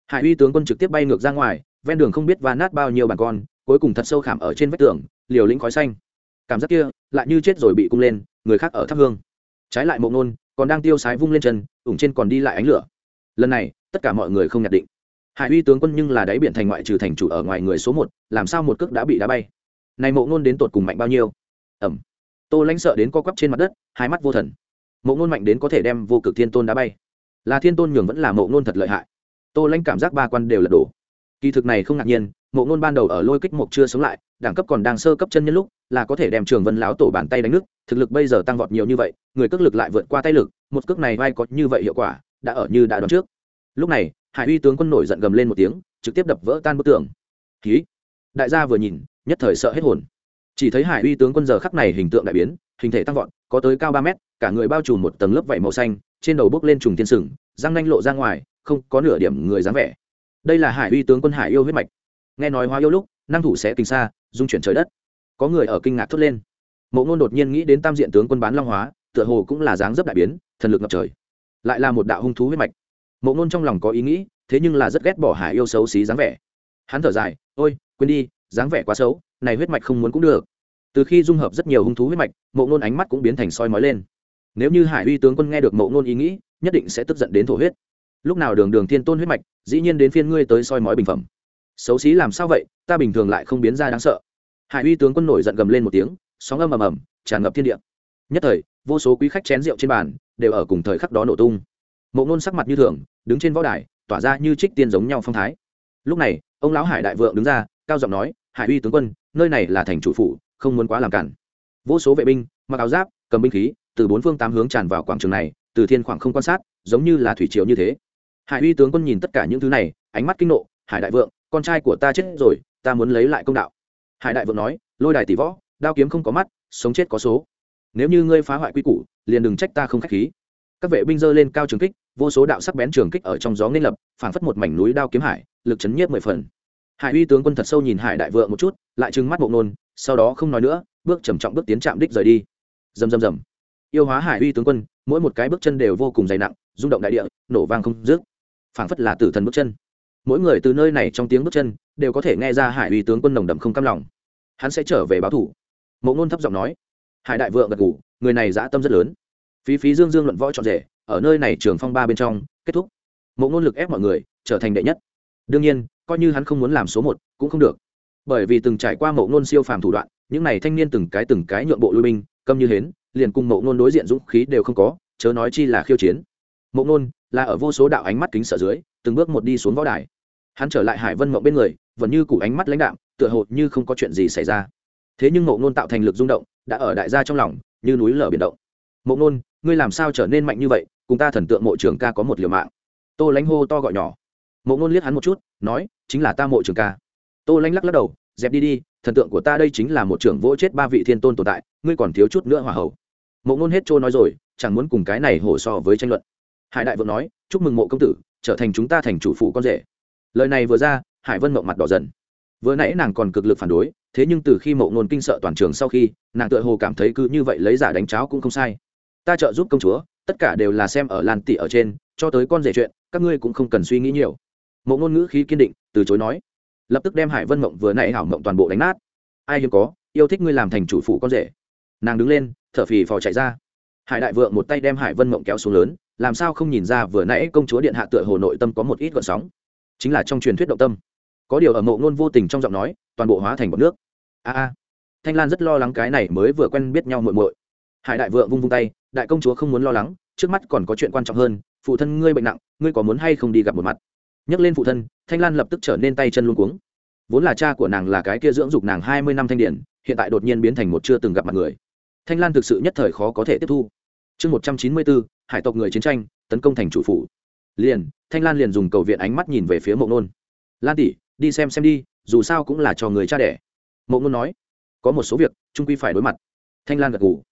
Hải uy tướng quân trực tiếp bay ngược ra ngoài, ven đường không biết va nát bao nhiêu bàn con, cuối cùng thật sâu khảm ở trên vách tường, liều lĩnh khói xanh. Cảm giác kia, lại như chết rồi bị cung lên, người khác ở thắp hương. Trái lại mộ Nôn còn đang tiêu sái vung lên chân, ủng trên còn đi lại ánh lửa. Lần này, tất cả mọi người không nhận định. Hải uy tướng quân nhưng là đáy biển thành ngoại trừ thành chủ ở ngoài người số một, làm sao một cước đã bị đá bay? Này mộ ngôn đến tột cùng mạnh bao nhiêu? Ẩm. Tô lãnh sợ đến co quắp trên mặt đất, hai mắt vô thần mộ ngôn mạnh đến có thể đem vô cực thiên tôn đá bay. Là thiên tôn nhường vẫn là mộ ngôn thật lợi hại. Tô lãnh cảm giác ba quan đều lật đổ. Kỳ thực này không ngạc nhiên, mộ ngôn ban đầu ở lôi kích mộc chưa sống lại, đẳng cấp còn đang sơ cấp chân nhân lúc, là có thể đem trường vân láo tổ bàn tay đánh nước, thực lực bây giờ tăng vọt nhiều như vậy, người cước lực lại vượt qua tay lực, một cước này vai có như vậy hiệu quả, đã ở như đã đoán trước. Lúc này, hải uy tướng quân nổi giận gầm lên một tiếng, trực tiếp đập vỡ tan bức tường. Ký đại gia vừa nhìn, nhất thời sợ hết hồn. Chỉ thấy hải uy tướng quân giờ khắc này hình tượng đại biến, hình thể tăng vọt, có tới cao ba mét cả người bao trùm một tầng lớp vảy màu xanh, trên đầu bốc lên trùng tiên sừng, răng nanh lộ ra ngoài, không có nửa điểm người dáng vẻ. Đây là hải uy tướng quân hải yêu huyết mạch. Nghe nói hóa yêu lúc, năng thủ sẽ kinh xa, dung chuyển trời đất. Có người ở kinh ngạc thốt lên. Mộ ngôn đột nhiên nghĩ đến tam diện tướng quân bán long hóa, tựa hồ cũng là dáng dấp đại biến, thần lực ngập trời. Lại là một đạo hung thú huyết mạch. Mộ ngôn trong lòng có ý nghĩ, thế nhưng là rất ghét bỏ hải yêu xấu xí dáng vẻ. Hắn thở dài, ôi, quên đi, dáng vẻ quá xấu, này huyết mạch không muốn cũng được. Từ khi dung hợp rất nhiều hung thú huyết mạch, mộ ngôn ánh mắt cũng biến thành soi mói lên nếu như hải uy tướng quân nghe được mộ ngôn ý nghĩ, nhất định sẽ tức giận đến thổ huyết. Lúc nào đường đường thiên tôn huyết mạch, dĩ nhiên đến phiên ngươi tới soi mói bình phẩm. Xấu xí làm sao vậy, ta bình thường lại không biến ra đáng sợ. Hải uy tướng quân nổi giận gầm lên một tiếng, sóng âm ầm ầm, tràn ngập thiên địa. Nhất thời, vô số quý khách chén rượu trên bàn đều ở cùng thời khắc đó nổ tung. Mộ ngôn sắc mặt như thường, đứng trên võ đài, tỏa ra như trích tiên giống nhau phong thái. Lúc này, ông lão hải đại vượng đứng ra, cao giọng nói, hải uy tướng quân, nơi này là thành chủ phủ, không muốn quá làm cản. Vô số vệ binh, mặc áo giáp, cầm binh khí từ bốn phương tám hướng tràn vào quảng trường này, từ thiên khoảng không quan sát, giống như là thủy triều như thế. Hải uy tướng quân nhìn tất cả những thứ này, ánh mắt kinh nộ, hải đại vượng, con trai của ta chết rồi, ta muốn lấy lại công đạo. Hải đại vượng nói, lôi đài tỷ võ, đao kiếm không có mắt, sống chết có số. Nếu như ngươi phá hoại quy củ, liền đừng trách ta không k h á c h khí. Các vệ binh dơ lên cao trường kích, vô số đạo sắc bén trường kích ở trong gió nên lập, phảng phất một mảnh núi đao kiếm hải, lực chấn nhiếp mười phần. Hải uy tướng quân thật sâu nhìn hải đại vượng một chút, lại trừng mắt bộ nôn sau đó không nói nữa, bước trầm trọng bước tiến chạm đích rời đi. Rầm rầm rầm yêu hóa hải uy tướng quân, mỗi một cái bước chân đều vô cùng dày nặng, rung động đại địa, nổ vang không rước phảng phất là tử thần bước chân. Mỗi người từ nơi này trong tiếng bước chân, đều có thể nghe ra hải uy tướng quân nồng đậm không cam lòng. Hắn sẽ trở về báo thủ. Mộ ngôn thấp giọng nói. Hải đại vượng gật ngủ người này dã tâm rất lớn. Phí phí dương dương luận võ trọn rể, ở nơi này trường phong ba bên trong, kết thúc. Mộ ngôn lực ép mọi người, trở thành đệ nhất. Đương nhiên, coi như hắn không muốn làm số một, cũng không được. Bởi vì từng trải qua mộ ngôn siêu phàm thủ đoạn, những n à y thanh niên từng cái từng cái nhượng bộ lui binh, câm như hến liền cùng mộ ngôn đối diện dũng khí đều không có, chớ nói chi là khiêu chiến. Mộ ngôn là ở vô số đạo ánh mắt kính sợ dưới, từng bước một đi xuống võ đài. Hắn trở lại hải vân mộng bên người, vẫn như củ ánh mắt lãnh đạm, tựa hồ như không có chuyện gì xảy ra. Thế nhưng mộ ngôn tạo thành lực rung động, đã ở đại gia trong lòng, như núi lở biển động. Mộ ngôn, ngươi làm sao trở nên mạnh như vậy? Cùng ta thần tượng mộ trường ca có một liều mạng. Tô lãnh hô to gọi nhỏ. Mộ ngôn liếc hắn một chút, nói, chính là ta mộ trường ca. Tô lãnh lắc lắc đầu, dẹp đi đi, thần tượng của ta đây chính là một trưởng vỗ chết ba vị thiên tôn tồn tại, ngươi còn thiếu chút nữa hòa hậu mộ ngôn hết trôi nói rồi, chẳng muốn cùng cái này hổ so với tranh luận. Hải đại vượng nói, chúc mừng mộ công tử, trở thành chúng ta thành chủ phụ con rể. Lời này vừa ra, hải vân mộng mặt đỏ dần. Vừa nãy nàng còn cực lực phản đối, thế nhưng từ khi mộ ngôn kinh sợ toàn trường sau khi, nàng tựa hồ cảm thấy cứ như vậy lấy giả đánh cháo cũng không sai. Ta trợ giúp công chúa, tất cả đều là xem ở lan tỷ ở trên, cho tới con rể chuyện, các ngươi cũng không cần suy nghĩ nhiều. Mộ ngôn ngữ khí kiên định, từ chối nói. Lập tức đem hải vân mộng vừa nãy hảo mộng toàn bộ đánh nát. Ai hiếm có, yêu thích ngươi làm thành chủ phụ con rể. Nàng đứng lên thở phì phò chạy ra. Hải đại vượng một tay đem hải vân mộng kéo xuống lớn, làm sao không nhìn ra vừa nãy công chúa điện hạ tựa hồ nội tâm có một ít gợn sóng. Chính là trong truyền thuyết động tâm. Có điều ở mộ ngôn vô tình trong giọng nói, toàn bộ hóa thành bọc nước. A a. Thanh lan rất lo lắng cái này mới vừa quen biết nhau muội muội. Hải đại vượng vung vung tay, đại công chúa không muốn lo lắng, trước mắt còn có chuyện quan trọng hơn, phụ thân ngươi bệnh nặng, ngươi có muốn hay không đi gặp một mặt? Nhắc lên phụ thân, thanh lan lập tức trở nên tay chân luôn cuống. Vốn là cha của nàng là cái kia dưỡng dục nàng hai mươi năm thanh điển, hiện tại đột nhiên biến thành một chưa từng gặp mặt người thanh lan thực sự nhất thời khó có thể tiếp thu. Chương một trăm chín mươi bốn, hải tộc người chiến tranh, tấn công thành chủ phủ. Liền, thanh lan liền dùng cầu viện ánh mắt nhìn về phía mộ nôn. Lan tỷ, đi xem xem đi, dù sao cũng là cho người cha đẻ. Mộ nôn nói. Có một số việc, trung quy phải đối mặt. Thanh lan gật ngủ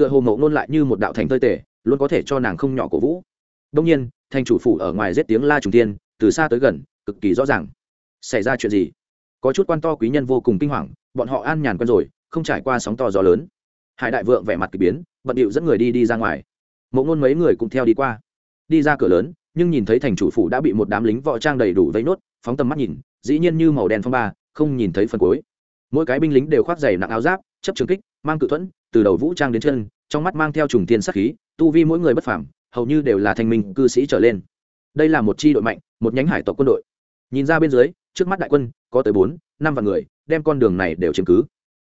tựa hồ mộ nôn lại như một đạo thành tơi tể luôn có thể cho nàng không nhỏ cổ vũ. Đông nhiên, thành chủ phủ ở ngoài rất tiếng la trùng tiên từ xa tới gần, cực kỳ rõ ràng. Xảy ra chuyện gì? Có chút quan to quý nhân vô cùng kinh hoàng, bọn họ an nhàn quen rồi, không trải qua sóng to gió lớn hải đại vượng vẻ mặt k ỳ biến, bận điệu dẫn người đi đi ra ngoài. Mộ ngôn mấy người cũng theo đi qua. Đi ra cửa lớn, nhưng nhìn thấy thành chủ phủ đã bị một đám lính võ trang đầy đủ vây nốt, phóng tầm mắt nhìn, dĩ nhiên như màu đen phong ba, không nhìn thấy phần cuối. Mỗi cái binh lính đều khoác dày nặng áo giáp, chấp trường kích, mang cự thuẫn, từ đầu vũ trang đến chân, trong mắt mang theo trùng tiên sắc khí, tu vi mỗi người bất phẳng hầu như đều là thanh minh cư sĩ trở lên. Đây là một chi đội mạnh, một nhánh hải tộc quân đội. Nhìn ra bên dưới, trước mắt đại quân, có tới bốn, năm vạn người, đem con đường này đều chiếm cứ.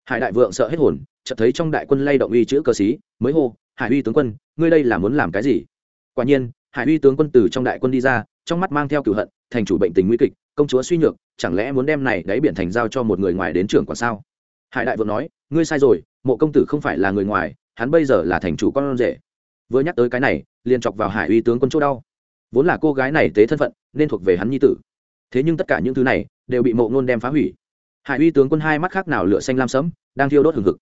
Hải đại vượng sợ hết hồn chợt thấy trong đại quân lay động uy chữ cờ sĩ mới hô, hải uy tướng quân, ngươi đây là muốn làm cái gì? Quả nhiên, hải uy tướng quân từ trong đại quân đi ra, trong mắt mang theo cửu hận, thành chủ bệnh tình nguy kịch, công chúa suy nhược, chẳng lẽ muốn đem này đáy biển thành giao cho một người ngoài đến trưởng quản sao? Hải đại vượng nói, ngươi sai rồi, mộ công tử không phải là người ngoài, hắn bây giờ là thành chủ con rể. Vừa nhắc tới cái này, liền chọc vào hải uy tướng quân chỗ đau. Vốn là cô gái này tế thân phận, nên thuộc về hắn nhi tử. Thế nhưng tất cả những thứ này, đều bị mộ ngôn đem phá hủy. Hải uy tướng quân hai mắt khác nào lửa xanh lam sẫm, đang thiêu đốt hừng hực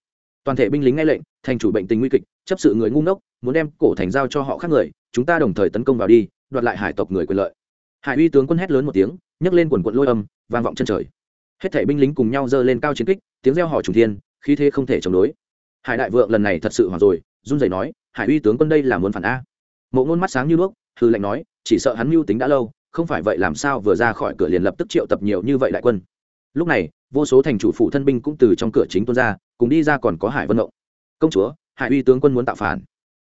toàn thể binh lính nghe lệnh, thành chủ bệnh tình nguy kịch, chấp sự người ngu ngốc, muốn đem cổ thành giao cho họ khác người, chúng ta đồng thời tấn công vào đi, đoạt lại hải tộc người quyền lợi. Hải uy tướng quân hét lớn một tiếng, nhấc lên quần quận lôi âm, vang vọng chân trời. Hết thể binh lính cùng nhau dơ lên cao chiến kích, tiếng reo hò trùng thiên, khí thế không thể chống đối. Hải đại vượng lần này thật sự hoảng rồi, run rẩy nói, hải uy tướng quân đây là muốn phản a. Mộ ngôn mắt sáng như đuốc hư lệnh nói, chỉ sợ hắn mưu tính đã lâu, không phải vậy làm sao vừa ra khỏi cửa liền lập tức triệu tập nhiều như vậy đại quân. Lúc này, vô số thành chủ phụ thân binh cũng từ trong cửa chính tuôn ra cùng đi ra còn có hải vân mộng. Công chúa, hải uy tướng quân muốn tạo phản.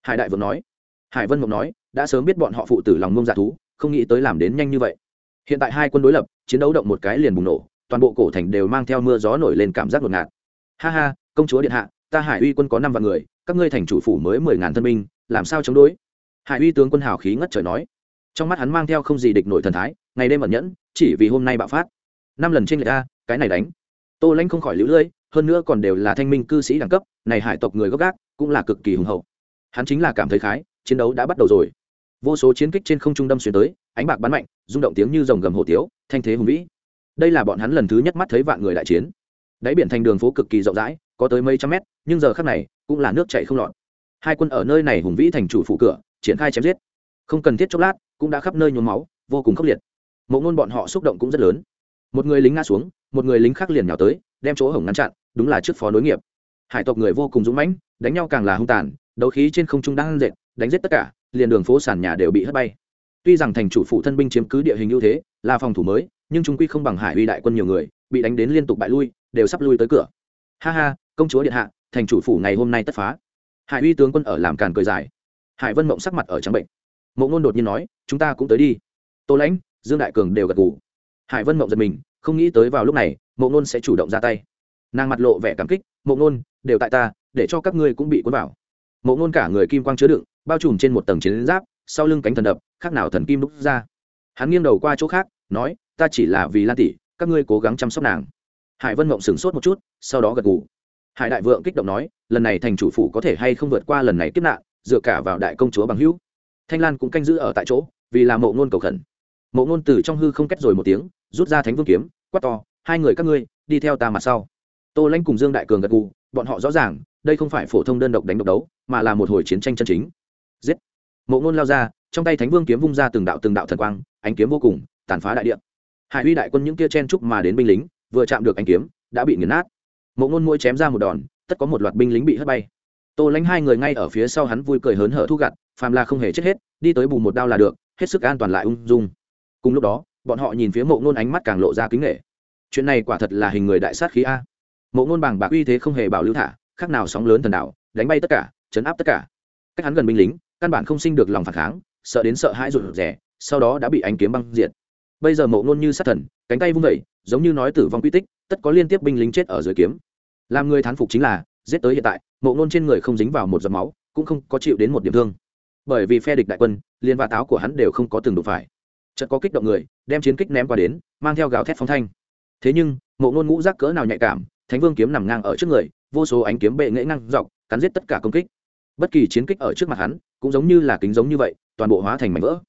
Hải đại Vương nói. Hải vân mộng nói, đã sớm biết bọn họ phụ tử lòng mông dạ thú, không nghĩ tới làm đến nhanh như vậy. Hiện tại hai quân đối lập, chiến đấu động một cái liền bùng nổ, toàn bộ cổ thành đều mang theo mưa gió nổi lên cảm giác ngột ngạt. Ha ha, công chúa điện hạ, ta hải uy quân có năm vạn người, các ngươi thành chủ phủ mới mười ngàn thân binh, làm sao chống đối? Hải uy tướng quân hào khí ngất trời nói. Trong mắt hắn mang theo không gì địch nổi thần thái, ngày đêm ẩn nhẫn, chỉ vì hôm nay bạo phát. Năm lần trên lệ a, cái này đánh. Tô lãnh không khỏi lũ lưỡi hơn nữa còn đều là thanh minh cư sĩ đẳng cấp, này hải tộc người gốc gác cũng là cực kỳ hùng hậu. Hắn chính là cảm thấy khái, chiến đấu đã bắt đầu rồi. Vô số chiến kích trên không trung đâm xuyên tới, ánh bạc bắn mạnh, rung động tiếng như rồng gầm hổ tiếu, thanh thế hùng vĩ. Đây là bọn hắn lần thứ nhất mắt thấy vạn người đại chiến. Đáy biển thành đường phố cực kỳ rộng rãi, có tới mấy trăm mét, nhưng giờ khác này, cũng là nước chảy không lọt. Hai quân ở nơi này hùng vĩ thành chủ phụ cửa, triển khai chém giết. Không cần thiết chốc lát, cũng đã khắp nơi nhuốm máu, vô cùng khốc liệt. Mộ ngôn bọn họ xúc động cũng rất lớn. Một người lính ngã xuống, một người lính khác liền nhào tới, đem chỗ hổng ngăn chặn đúng là trước phó nối nghiệp. Hải tộc người vô cùng dũng mãnh, đánh nhau càng là hung tàn, đấu khí trên không trung đang dệt, đánh giết tất cả, liền đường phố sàn nhà đều bị hất bay. Tuy rằng thành chủ phụ thân binh chiếm cứ địa hình ưu thế, là phòng thủ mới, nhưng chúng quy không bằng hải uy đại quân nhiều người, bị đánh đến liên tục bại lui, đều sắp lui tới cửa. Ha ha, công chúa điện hạ, thành chủ phủ ngày hôm nay tất phá. Hải uy tướng quân ở làm càn cười dài. Hải vân mộng sắc mặt ở trắng bệnh. Mộ ngôn đột nhiên nói, chúng ta cũng tới đi. Tô lãnh, dương đại cường đều gật ngủ hải vân mộng giật mình, không nghĩ tới vào lúc này, mộ ngôn sẽ chủ động ra tay nàng mặt lộ vẻ cảm kích, mộ ngôn, đều tại ta, để cho các ngươi cũng bị cuốn vào. Mộ ngôn cả người kim quang chứa đựng, bao trùm trên một tầng chiến giáp, sau lưng cánh thần đập, khác nào thần kim đúc ra. Hắn nghiêng đầu qua chỗ khác, nói, ta chỉ là vì lan tỷ, các ngươi cố gắng chăm sóc nàng. Hải vân mộng sửng sốt một chút, sau đó gật gù. Hải đại vượng kích động nói, lần này thành chủ phủ có thể hay không vượt qua lần này kiếp nạn, dựa cả vào đại công chúa bằng hữu. Thanh lan cũng canh giữ ở tại chỗ, vì là mộ ngôn cầu khẩn. Mộ ngôn từ trong hư không kết rồi một tiếng, rút ra thánh vương kiếm, quát to, hai người các ngươi, đi theo ta mặt sau tô lanh cùng dương đại cường gật gù, bọn họ rõ ràng, đây không phải phổ thông đơn độc đánh độc đấu, mà là một hồi chiến tranh chân chính. Giết! Mộ ngôn lao ra, trong tay thánh vương kiếm vung ra từng đạo từng đạo thần quang, ánh kiếm vô cùng, tàn phá đại địa. Hải huy đại quân những kia chen trúc mà đến binh lính, vừa chạm được ánh kiếm, đã bị nghiền nát. Mộ ngôn mũi chém ra một đòn, tất có một loạt binh lính bị hất bay. Tô lánh hai người ngay ở phía sau hắn vui cười hớn hở thu gặt, phàm là không hề chết hết, đi tới bù một đao là được, hết sức an toàn lại ung dung. Cùng lúc đó, bọn họ nhìn phía mộ ngôn ánh mắt càng lộ ra kính nghệ chuyện này quả thật là hình người đại sát khí a mộ ngôn bàng bạc uy thế không hề bảo lưu thả, khác nào sóng lớn thần đạo, đánh bay tất cả, chấn áp tất cả. Cách hắn gần binh lính, căn bản không sinh được lòng phản kháng, sợ đến sợ hãi rụt rẻ sau đó đã bị ánh kiếm băng diệt. Bây giờ mộ ngôn như sát thần, cánh tay vung vẩy giống như nói tử vong quy tích, tất có liên tiếp binh lính chết ở dưới kiếm. Làm người thán phục chính là, giết tới hiện tại, mộ ngôn trên người không dính vào một giọt máu, cũng không có chịu đến một điểm thương. Bởi vì phe địch đại quân liên và táo của hắn đều không có từng đụng phải. Chợt có kích động người, đem chiến kích ném qua đến, mang theo gào thét phóng thanh. Thế nhưng, mộ ngôn ngũ giác cỡ nào nhạy cảm thánh vương kiếm nằm ngang ở trước người, vô số ánh kiếm bệ nghễ ngang dọc, cắn giết tất cả công kích. Bất kỳ chiến kích ở trước mặt hắn, cũng giống như là kính giống như vậy, toàn bộ hóa thành mảnh vỡ.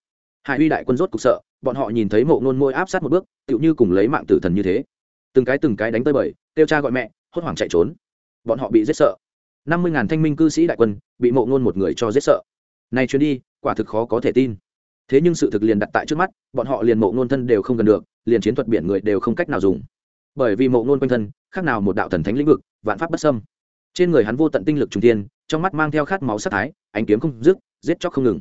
Hải uy đại quân rốt cục sợ, bọn họ nhìn thấy mộ ngôn môi áp sát một bước, tựu như cùng lấy mạng tử thần như thế. Từng cái từng cái đánh tơi bời, kêu cha gọi mẹ, hốt hoảng chạy trốn. Bọn họ bị giết sợ. Năm mươi ngàn thanh minh cư sĩ đại quân bị mộ ngôn một người cho giết sợ. Này chuyến đi, quả thực khó có thể tin. Thế nhưng sự thực liền đặt tại trước mắt, bọn họ liền mộ ngôn thân đều không gần được, liền chiến thuật biển người đều không cách nào dùng bởi vì mộ ngôn quanh thân, khác nào một đạo thần thánh lĩnh vực, vạn pháp bất sâm trên người hắn vô tận tinh lực trung tiên trong mắt mang theo khát máu sát thái, ánh kiếm không dứt, giết chóc không ngừng.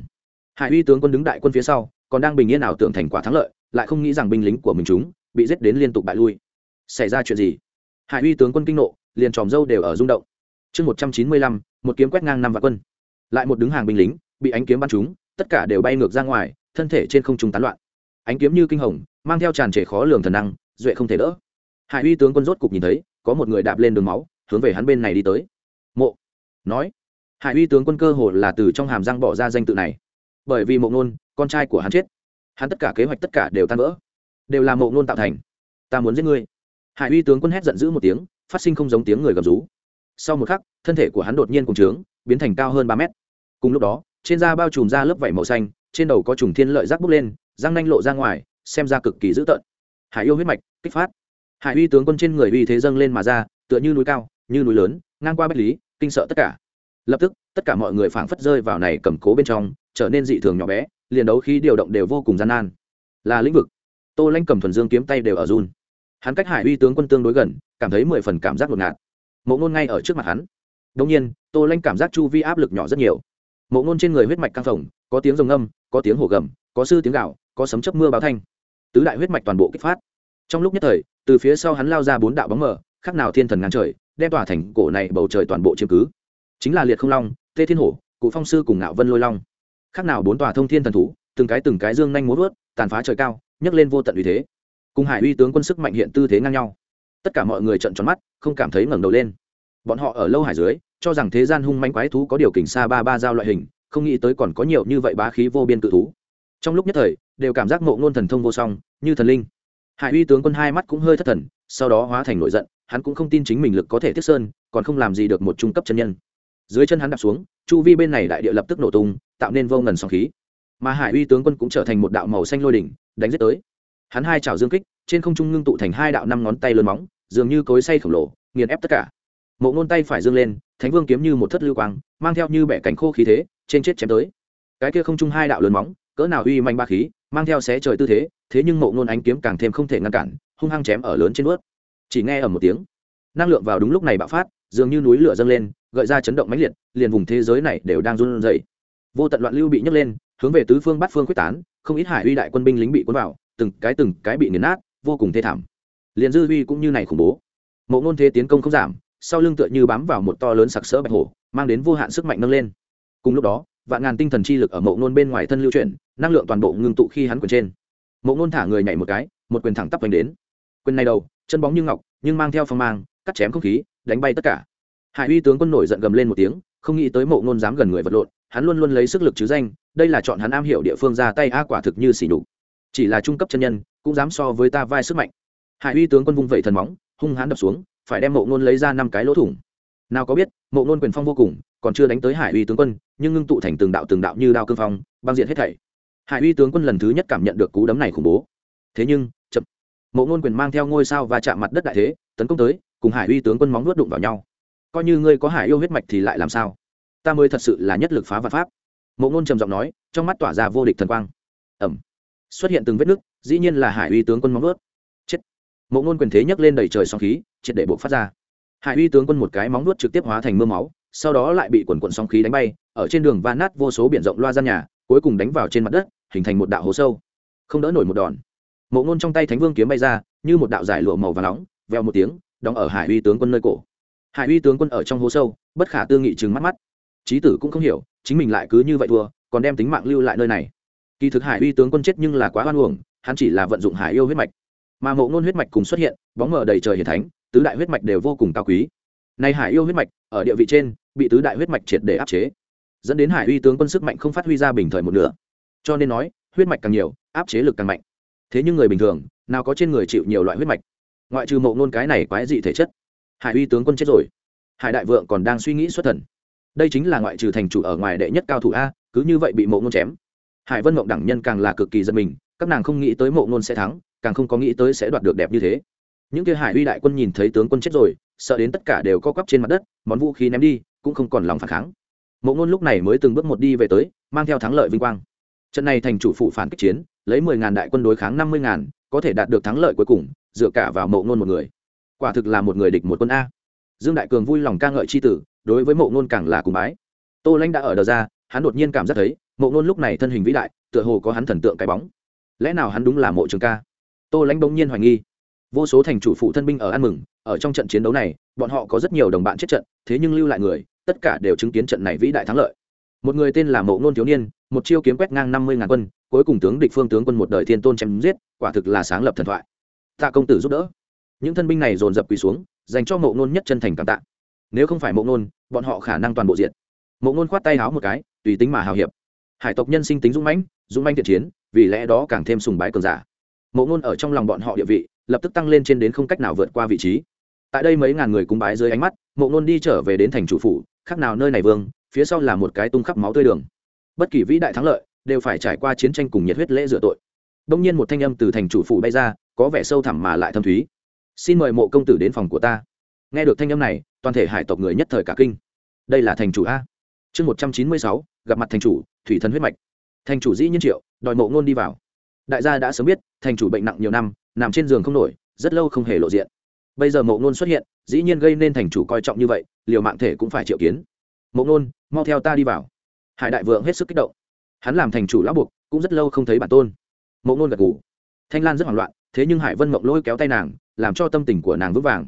Hải uy tướng quân đứng đại quân phía sau, còn đang bình yên ảo tưởng thành quả thắng lợi, lại không nghĩ rằng binh lính của mình chúng bị giết đến liên tục bại lui. Xảy ra chuyện gì? Hải uy tướng quân kinh nộ, liền tròm dâu đều ở rung động. Chương một trăm chín mươi lăm, một kiếm quét ngang năm vạn quân. Lại một đứng hàng binh lính, bị ánh kiếm bắn chúng tất cả đều bay ngược ra ngoài, thân thể trên không trung tán loạn. Ánh kiếm như kinh hồng, mang theo tràn trề khó lường thần năng, duệ không thể đỡ hải uy tướng quân rốt cục nhìn thấy, có một người đạp lên đường máu, hướng về hắn bên này đi tới. Mộ, nói, hải uy tướng quân cơ hồ là từ trong hàm răng bỏ ra danh tự này. Bởi vì mộ ngôn con trai của hắn chết. Hắn tất cả kế hoạch tất cả đều tan vỡ. Đều là mộ ngôn tạo thành. Ta muốn giết ngươi. Hải uy tướng quân hét giận dữ một tiếng, phát sinh không giống tiếng người gầm rú. Sau một khắc, thân thể của hắn đột nhiên cùng trướng, biến thành cao hơn ba mét. Cùng lúc đó, trên da bao trùm ra lớp vảy màu xanh, trên đầu có trùng thiên lợi rác bốc lên, răng nanh lộ ra ngoài, xem ra cực kỳ dữ tợn. Hải yêu huyết mạch, kích phát hải uy tướng quân trên người uy thế dâng lên mà ra, tựa như núi cao, như núi lớn, ngang qua bách lý, kinh sợ tất cả. Lập tức, tất cả mọi người phảng phất rơi vào này cầm cố bên trong, trở nên dị thường nhỏ bé, liền đấu khi điều động đều vô cùng gian nan. Là lĩnh vực. Tô lanh cầm thuần dương kiếm tay đều ở run. Hắn cách hải uy tướng quân tương đối gần, cảm thấy mười phần cảm giác ngột ngạt. Mộ ngôn ngay ở trước mặt hắn. Đông nhiên, tô lanh cảm giác chu vi áp lực nhỏ rất nhiều. Mộ ngôn trên người huyết mạch căng phồng, có tiếng rồng âm có tiếng hổ gầm, có sư tiếng gạo có sấm chấp mưa báo thanh. Tứ đại huyết mạch toàn bộ kích phát trong lúc nhất thời, từ phía sau hắn lao ra bốn đạo bóng mờ, khác nào thiên thần ngang trời, đem tỏa thành cổ này bầu trời toàn bộ chiếm cứ. Chính là liệt không long, tê thiên hổ, cụ phong sư cùng ngạo vân lôi long. Khác nào bốn tòa thông thiên thần thú, từng cái từng cái dương nhanh muốn vớt tàn phá trời cao, nhấc lên vô tận uy thế. Cùng hải uy tướng quân sức mạnh hiện tư thế ngang nhau. Tất cả mọi người trợn tròn mắt, không cảm thấy ngẩng đầu lên. Bọn họ ở lâu hải dưới, cho rằng thế gian hung manh quái thú có điều kình xa ba ba giao loại hình, không nghĩ tới còn có nhiều như vậy bá khí vô biên cự thú. Trong lúc nhất thời, đều cảm giác ngộ ngôn thần thông vô song, như thần linh hải uy tướng quân hai mắt cũng hơi thất thần, sau đó hóa thành nổi giận, hắn cũng không tin chính mình lực có thể tiếp sơn, còn không làm gì được một trung cấp chân nhân. Dưới chân hắn đạp xuống, chu vi bên này đại địa lập tức nổ tung, tạo nên vô ngần sóng khí. Mà hải uy tướng quân cũng trở thành một đạo màu xanh lôi đỉnh, đánh giết tới. Hắn hai chảo dương kích, trên không trung ngưng tụ thành hai đạo năm ngón tay lớn móng, dường như cối say khổng lồ, nghiền ép tất cả. Mộ ngôn tay phải dương lên, thánh vương kiếm như một thất lưu quang, mang theo như bẻ cánh khô khí thế, trên chết chém tới. Cái kia không trung hai đạo lớn móng, cỡ nào uy manh ba khí mang theo xé trời tư thế thế nhưng mộ ngôn ánh kiếm càng thêm không thể ngăn cản, hung hăng chém ở lớn trên ướt chỉ nghe ở một tiếng, năng lượng vào đúng lúc này bạo phát, dường như núi lửa dâng lên, gợi ra chấn động mãnh liệt, liền vùng thế giới này đều đang run rẩy. Vô tận loạn lưu bị nhấc lên, hướng về tứ phương bắt phương quyết tán, không ít hải uy đại quân binh lính bị cuốn vào, từng cái từng cái bị nghiền nát, vô cùng thê thảm. Liền dư uy cũng như này khủng bố. Mộ ngôn thế tiến công không giảm, sau lưng tựa như bám vào một to lớn sặc sỡ bạch hổ, mang đến vô hạn sức mạnh nâng lên. Cùng lúc đó, vạn ngàn tinh thần chi lực ở mộ ngôn bên ngoài thân lưu chuyển năng lượng toàn bộ ngưng tụ khi hắn quyền trên. Mộ ngôn thả người nhảy một cái, một quyền thẳng tắp vành đến. Quyền này đầu, chân bóng như ngọc, nhưng mang theo phong mang, cắt chém không khí, đánh bay tất cả. Hải uy tướng quân nổi giận gầm lên một tiếng, không nghĩ tới mộ ngôn dám gần người vật lộn, hắn luôn luôn lấy sức lực chứ danh, đây là chọn hắn am hiểu địa phương ra tay a quả thực như xỉ đục chỉ là trung cấp chân nhân, cũng dám so với ta vai sức mạnh. Hải uy tướng quân vung vẩy thần móng, hung hãn đập xuống, phải đem mộ ngôn lấy ra năm cái lỗ thủng. Nào có biết, mộ ngôn quyền phong vô cùng, còn chưa đánh tới hải uy tướng quân, nhưng ngưng tụ thành từng đạo từng đạo như đao cương phong, băng diện hết thảy hải uy tướng quân lần thứ nhất cảm nhận được cú đấm này khủng bố. Thế nhưng, chậm. Mộ ngôn quyền mang theo ngôi sao và chạm mặt đất đại thế, tấn công tới, cùng hải uy tướng quân móng nuốt đụng vào nhau. Coi như ngươi có hải yêu huyết mạch thì lại làm sao? Ta mới thật sự là nhất lực phá vật pháp. Mộ ngôn trầm giọng nói, trong mắt tỏa ra vô địch thần quang. Ẩm xuất hiện từng vết nứt, dĩ nhiên là hải uy tướng quân móng nuốt chết. Mộ ngôn quyền thế nhấc lên đầy trời sóng khí, triệt để buộc phát ra. Hải uy tướng quân một cái móng nuốt trực tiếp hóa thành mưa máu, sau đó lại bị quần quần sóng khí đánh bay, ở trên đường va nát vô số biển rộng loa gian nhà, cuối cùng đánh vào trên mặt đất hình thành một đạo hố sâu. Không đỡ nổi một đòn. Mộ ngôn trong tay thánh vương kiếm bay ra, như một đạo giải lụa màu và nóng, veo một tiếng, đóng ở hải uy tướng quân nơi cổ. Hải uy tướng quân ở trong hố sâu, bất khả tư nghị chừng mắt mắt. Trí tử cũng không hiểu, chính mình lại cứ như vậy thua, còn đem tính mạng lưu lại nơi này. Kỳ thực hải uy tướng quân chết nhưng là quá hoan uổng, hắn chỉ là vận dụng hải yêu huyết mạch. Mà mộ ngôn huyết mạch cùng xuất hiện, bóng mờ đầy trời hiền thánh, tứ đại huyết mạch đều vô cùng cao quý. Nay hải yêu huyết mạch, ở địa vị trên, bị tứ đại huyết mạch triệt để áp chế. Dẫn đến hải uy tướng quân sức mạnh không phát huy ra bình thời một nửa cho nên nói, huyết mạch càng nhiều, áp chế lực càng mạnh. Thế nhưng người bình thường, nào có trên người chịu nhiều loại huyết mạch? Ngoại trừ mộ ngôn cái này quái dị thể chất. Hải uy tướng quân chết rồi. Hải đại vượng còn đang suy nghĩ xuất thần. Đây chính là ngoại trừ thành chủ ở ngoài đệ nhất cao thủ a, cứ như vậy bị mộ ngôn chém. Hải vân mộng đẳng nhân càng là cực kỳ giật mình, các nàng không nghĩ tới mộ ngôn sẽ thắng, càng không có nghĩ tới sẽ đoạt được đẹp như thế. Những kia hải uy đại quân nhìn thấy tướng quân chết rồi, sợ đến tất cả đều co quắp trên mặt đất, món vũ khí ném đi, cũng không còn lòng phản kháng. Mộ ngôn lúc này mới từng bước một đi về tới, mang theo thắng lợi vinh quang trận này thành chủ phụ phản kích chiến, lấy mười ngàn đại quân đối kháng năm mươi ngàn, có thể đạt được thắng lợi cuối cùng, dựa cả vào mộ ngôn một người. Quả thực là một người địch một quân a. Dương đại cường vui lòng ca ngợi c h i tử, đối với mộ ngôn càng là cùng bái. Tô lãnh đã ở đờ ra, hắn đột nhiên cảm giác thấy, mộ ngôn lúc này thân hình vĩ đại, tựa hồ có hắn thần tượng cái bóng. Lẽ nào hắn đúng là mộ trường ca? Tô lãnh bỗng nhiên hoài nghi. Vô số thành chủ phụ thân binh ở ăn mừng, ở trong trận chiến đấu này, bọn họ có rất nhiều đồng bạn chết trận, thế nhưng lưu lại người, tất cả đều chứng kiến trận này vĩ đại thắng lợi một người tên là mộ ngôn thiếu niên, một chiêu kiếm quét ngang năm mươi ngàn quân, cuối cùng tướng địch phương tướng quân một đời thiên tôn chém giết, quả thực là sáng lập thần thoại. Tạ công tử giúp đỡ. Những thân binh này dồn dập quỳ xuống, dành cho mộ ngôn nhất chân thành cảm tạ. Nếu không phải mộ ngôn bọn họ khả năng toàn bộ diện mộ ngôn khoát tay háo một cái, tùy tính mà hào hiệp. Hải tộc nhân sinh tính dũng mãnh dũng mãnh thiện chiến, vì lẽ đó càng thêm sùng bái cường giả. Mộ ngôn ở trong lòng bọn họ địa vị, lập tức tăng lên trên đến không cách nào vượt qua vị trí. Tại đây mấy ngàn người cúng bái dưới ánh mắt, mộ ngôn đi trở về đến thành chủ phủ, khác nào nơi này vương phía sau là một cái tung khắp máu tươi đường. Bất kỳ vĩ đại thắng lợi đều phải trải qua chiến tranh cùng nhiệt huyết lễ rửa tội. Đông nhiên một thanh âm từ thành chủ phủ bay ra, có vẻ sâu thẳm mà lại thâm thúy. Xin mời mộ công tử đến phòng của ta. Nghe được thanh âm này, toàn thể hải tộc người nhất thời cả kinh. Đây là thành chủ a? Chương một trăm chín mươi sáu, gặp mặt thành chủ, thủy thần huyết mạch. Thành chủ dĩ nhiên triệu, đòi mộ ngôn đi vào. Đại gia đã sớm biết, thành chủ bệnh nặng nhiều năm, nằm trên giường không nổi, rất lâu không hề lộ diện. Bây giờ mộ ngôn xuất hiện, dĩ nhiên gây nên thành chủ coi trọng như vậy, liều mạng thể cũng phải triệu kiến mộ ngôn, mau theo ta đi vào. Hải đại vượng hết sức kích động. Hắn làm thành chủ lão buộc, cũng rất lâu không thấy bản tôn. Mộ ngôn gật ngủ thanh lan rất hoảng loạn, thế nhưng hải vân mộng lôi kéo tay nàng, làm cho tâm tình của nàng vững vàng.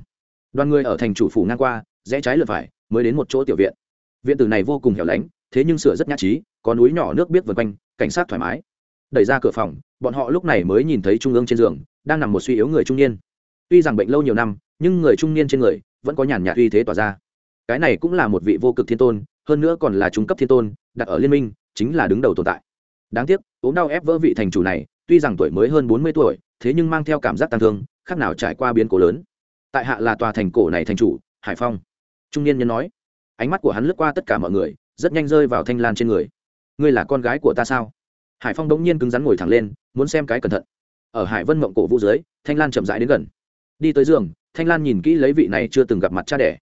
Đoàn người ở thành chủ phủ ngang qua, rẽ trái lượt phải, mới đến một chỗ tiểu viện. Viện tử này vô cùng hẻo lánh, thế nhưng sửa rất nhã trí, có núi nhỏ nước biết vượt quanh, cảnh sát thoải mái. Đẩy ra cửa phòng, bọn họ lúc này mới nhìn thấy trung ương trên giường, đang nằm một suy yếu người trung niên. Tuy rằng bệnh lâu nhiều năm, nhưng người trung niên trên người vẫn có nhàn nhạt uy thế tỏa ra cái này cũng là một vị vô cực thiên tôn, hơn nữa còn là trung cấp thiên tôn, đặt ở liên minh, chính là đứng đầu tồn tại. Đáng tiếc, ốm đau ép vỡ vị thành chủ này, tuy rằng tuổi mới hơn bốn mươi tuổi, thế nhưng mang theo cảm giác tăng thương, khác nào trải qua biến cố lớn. Tại hạ là tòa thành cổ này thành chủ, hải phong. Trung niên nhân nói. Ánh mắt của hắn lướt qua tất cả mọi người, rất nhanh rơi vào thanh lan trên người. Ngươi là con gái của ta sao? Hải phong đống nhiên cứng rắn ngồi thẳng lên, muốn xem cái cẩn thận. Ở hải vân mộng cổ vũ dưới, thanh lan chậm rãi đến gần. Đi tới giường, thanh lan nhìn kỹ lấy vị này chưa từng gặp mặt cha đẻ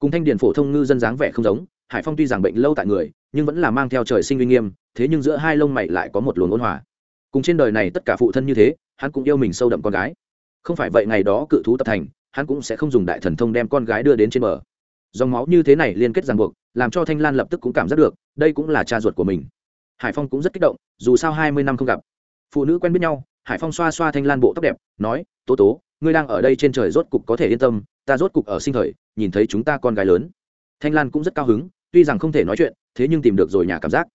cùng thanh điền phổ thông ngư dân dáng vẻ không giống, hải phong tuy rằng bệnh lâu tại người, nhưng vẫn là mang theo trời sinh uy nghiêm, thế nhưng giữa hai lông mày lại có một luồng ôn hòa. Cùng trên đời này tất cả phụ thân như thế, hắn cũng yêu mình sâu đậm con gái. Không phải vậy ngày đó cự thú tập thành, hắn cũng sẽ không dùng đại thần thông đem con gái đưa đến trên bờ. Dòng máu như thế này liên kết ràng buộc, làm cho thanh lan lập tức cũng cảm giác được, đây cũng là cha ruột của mình. Hải phong cũng rất kích động, dù sao hai mươi năm không gặp. Phụ nữ quen biết nhau, hải phong xoa xoa thanh lan bộ tóc đẹp, nói, tố tố, ngươi đang ở đây trên trời rốt cục có thể yên tâm, ta rốt cục ở sinh thời nhìn thấy chúng ta con gái lớn. Thanh lan cũng rất cao hứng, tuy rằng không thể nói chuyện, thế nhưng tìm được rồi nhà cảm giác.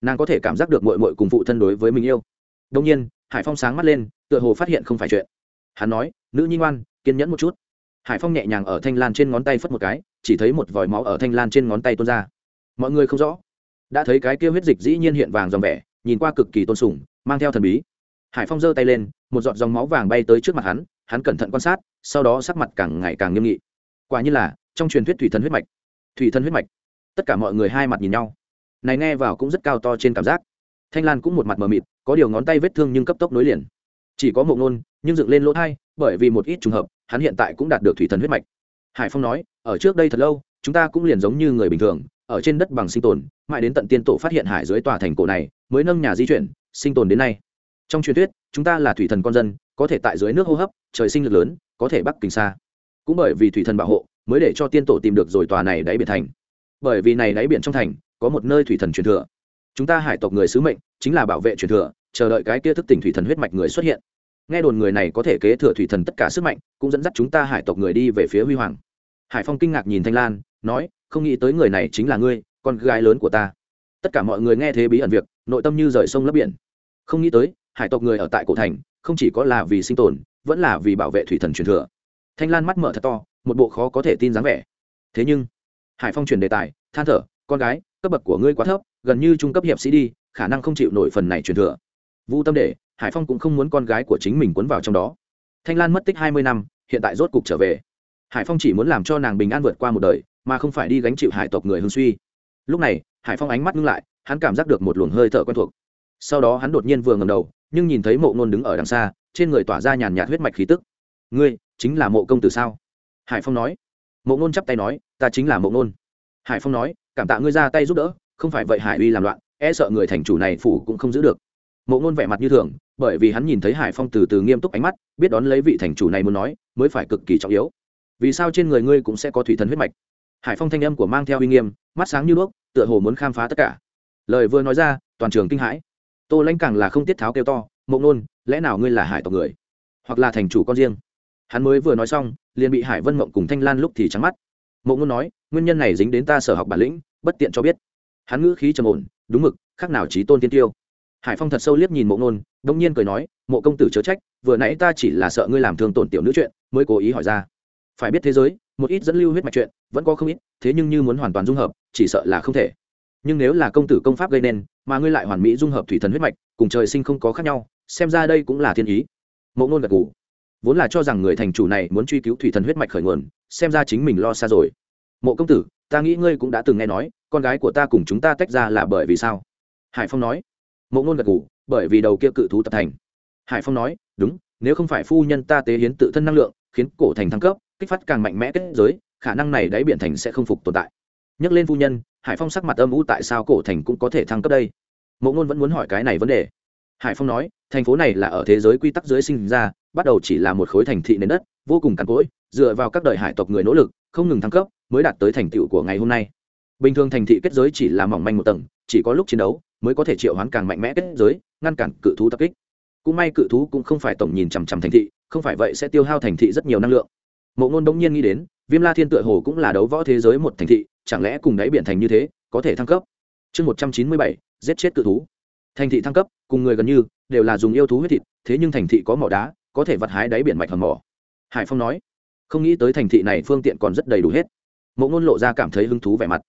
Nàng có thể cảm giác được mội mội cùng phụ thân đối với mình yêu. Đông nhiên, hải phong sáng mắt lên, tựa hồ phát hiện không phải chuyện. Hắn nói, nữ nhi ngoan, kiên nhẫn một chút. Hải phong nhẹ nhàng ở thanh lan trên ngón tay phất một cái, chỉ thấy một vòi máu ở thanh lan trên ngón tay tuôn ra. Mọi người không rõ. Đã thấy cái kia huyết dịch dĩ nhiên hiện vàng dòng vẻ, nhìn qua cực kỳ tôn sùng, mang theo thần bí. Hải phong giơ tay lên, một giọt dòng máu vàng bay tới trước mặt hắn hắn cẩn thận quan sát, sau đó sắc mặt càng ngày càng nghiêm nghị quả như là, trong truyền thuyết thủy thần huyết mạch. Thủy thần huyết mạch. Tất cả mọi người hai mặt nhìn nhau. Này nghe vào cũng rất cao to trên cảm giác. Thanh lan cũng một mặt mờ mịt, có điều ngón tay vết thương nhưng cấp tốc nối liền. Chỉ có mộng nôn, nhưng dựng lên lỗ thai, bởi vì một ít trùng hợp, hắn hiện tại cũng đạt được thủy thần huyết mạch. Hải phong nói, ở trước đây thật lâu, chúng ta cũng liền giống như người bình thường, ở trên đất bằng sinh tồn, mãi đến tận tiên tổ phát hiện hải dưới tòa thành cổ này, mới nâng nhà di chuyển, sinh tồn đến nay. Trong truyền thuyết, chúng ta là thủy thần con dân, có thể tại dưới nước hô hấp, trời sinh lực lớn, có thể bắc kinh xa cũng bởi vì thủy thần bảo hộ, mới để cho tiên tổ tìm được rồi tòa này đáy biển thành. Bởi vì này đáy biển trong thành, có một nơi thủy thần truyền thừa. Chúng ta hải tộc người sứ mệnh, chính là bảo vệ truyền thừa, chờ đợi cái kia thức tỉnh thủy thần huyết mạch người xuất hiện. Nghe đồn người này có thể kế thừa thủy thần tất cả sức mạnh, cũng dẫn dắt chúng ta hải tộc người đi về phía huy hoàng. Hải phong kinh ngạc nhìn thanh lan, nói, không nghĩ tới người này chính là ngươi, con gái lớn của ta. Tất cả mọi người nghe thế bí ẩn việc, nội tâm như rời sông lấp biển. Không nghĩ tới, hải tộc người ở tại cổ thành, không chỉ có là vì sinh tồn, vẫn là vì bảo vệ thủy thần truyền thừa thanh lan mắt mở thật to, một bộ khó có thể tin dáng vẻ. Thế nhưng, hải phong chuyển đề tài, than thở, con gái, cấp bậc của ngươi quá thấp, gần như trung cấp hiệp sĩ đi, khả năng không chịu nổi phần này truyền thừa. Vu tâm để hải phong cũng không muốn con gái của chính mình cuốn vào trong đó. Thanh lan mất tích hai mươi năm, hiện tại rốt cục trở về. Hải phong chỉ muốn làm cho nàng bình an vượt qua một đời, mà không phải đi gánh chịu hải tộc người hương suy. Lúc này, hải phong ánh mắt ngưng lại, hắn cảm giác được một luồng hơi thở quen thuộc. Sau đó hắn đột nhiên vừa ngầm đầu, nhưng nhìn thấy mộ ngôn đứng ở đằng xa, trên người tỏa ra nhàn nhạt huyết mạch khí tức. Ngươi chính là mộ công tử sao? Hải phong nói. Mộ ngôn chắp tay nói, ta chính là mộ ngôn hải phong nói, cảm tạ ngươi ra tay giúp đỡ, không phải vậy hải uy làm loạn e sợ người thành chủ này phủ cũng không giữ được. Mộ ngôn vẻ mặt như thường, bởi vì hắn nhìn thấy hải phong từ từ nghiêm túc ánh mắt, biết đón lấy vị thành chủ này muốn nói, mới phải cực kỳ trọng yếu. Vì sao trên người ngươi cũng sẽ có thủy thần huyết mạch? Hải phong thanh âm của mang theo uy nghiêm, mắt sáng như đuốc, tựa hồ muốn khám phá tất cả. Lời vừa nói ra, toàn trường kinh hãi. Tô lãnh càng là không tiết tháo kêu to, Mộ nôn, lẽ nào ngươi là hải tộc người? Hoặc là thành chủ con riêng? Hắn mới vừa nói xong, liền bị hải vân mộng cùng thanh lan lúc thì trắng mắt. Mộng ngôn nói, nguyên nhân này dính đến ta sở học bản lĩnh, bất tiện cho biết. Hắn ngữ khí trầm ổn, đúng mực, khác nào trí tôn tiên tiêu. Hải phong thật sâu liếc nhìn mộ nôn đông nhiên cười nói, mộ công tử chớ trách, vừa nãy ta chỉ là sợ ngươi làm thương tổn tiểu nữ chuyện, mới cố ý hỏi ra. Phải biết thế giới, một ít dẫn lưu huyết mạch chuyện, vẫn có không ít, thế nhưng như muốn hoàn toàn dung hợp, chỉ sợ là không thể. Nhưng nếu là công tử công pháp gây nên, mà ngươi lại hoàn mỹ dung hợp thủy thần huyết mạch, cùng trời sinh không có khác nhau, xem ra đây cũng là thiên ý. Mộ ngôn gật gù vốn là cho rằng người thành chủ này muốn truy cứu thủy thần huyết mạch khởi nguồn, xem ra chính mình lo xa rồi. Mộ công tử, ta nghĩ ngươi cũng đã từng nghe nói, con gái của ta cùng chúng ta tách ra là bởi vì sao? Hải phong nói. Mộ ngôn gật gù, bởi vì đầu kia cự thú tập thành. Hải phong nói, đúng, nếu không phải phu nhân ta tế hiến tự thân năng lượng, khiến cổ thành thăng cấp, kích phát càng mạnh mẽ kết giới, khả năng này đáy biển thành sẽ không phục tồn tại. Nhắc lên phu nhân, hải phong sắc mặt âm u tại sao cổ thành cũng có thể thăng cấp đây? Mộ ngôn vẫn muốn hỏi cái này vấn đề hải phong nói, thành phố này là ở thế giới quy tắc dưới sinh ra, bắt đầu chỉ là một khối thành thị nền đất, vô cùng cằn cỗi, dựa vào các đời hải tộc người nỗ lực, không ngừng thăng cấp, mới đạt tới thành tựu của ngày hôm nay. Bình thường thành thị kết giới chỉ là mỏng manh một tầng, chỉ có lúc chiến đấu mới có thể triệu hoán càng mạnh mẽ kết giới, ngăn cản cự thú tập kích. Cũng may cự thú cũng không phải tổng nhìn chằm chằm thành thị, không phải vậy sẽ tiêu hao thành thị rất nhiều năng lượng. Mộ ngôn đống nhiên nghĩ đến, viêm la thiên tựa hồ cũng là đấu võ thế giới một thành thị, chẳng lẽ cùng đáy biển thành như thế, có thể thăng cấp? Chương một trăm chín mươi bảy, giết chết cự thú. Thành thị thăng cấp cùng người gần như đều là dùng yêu thú huyết thịt thế nhưng thành thị có mỏ đá có thể vặt hái đáy biển mạch hầm mỏ. Hải phong nói không nghĩ tới thành thị này phương tiện còn rất đầy đủ hết. Mộ ngôn lộ ra cảm thấy hứng thú vẻ mặt.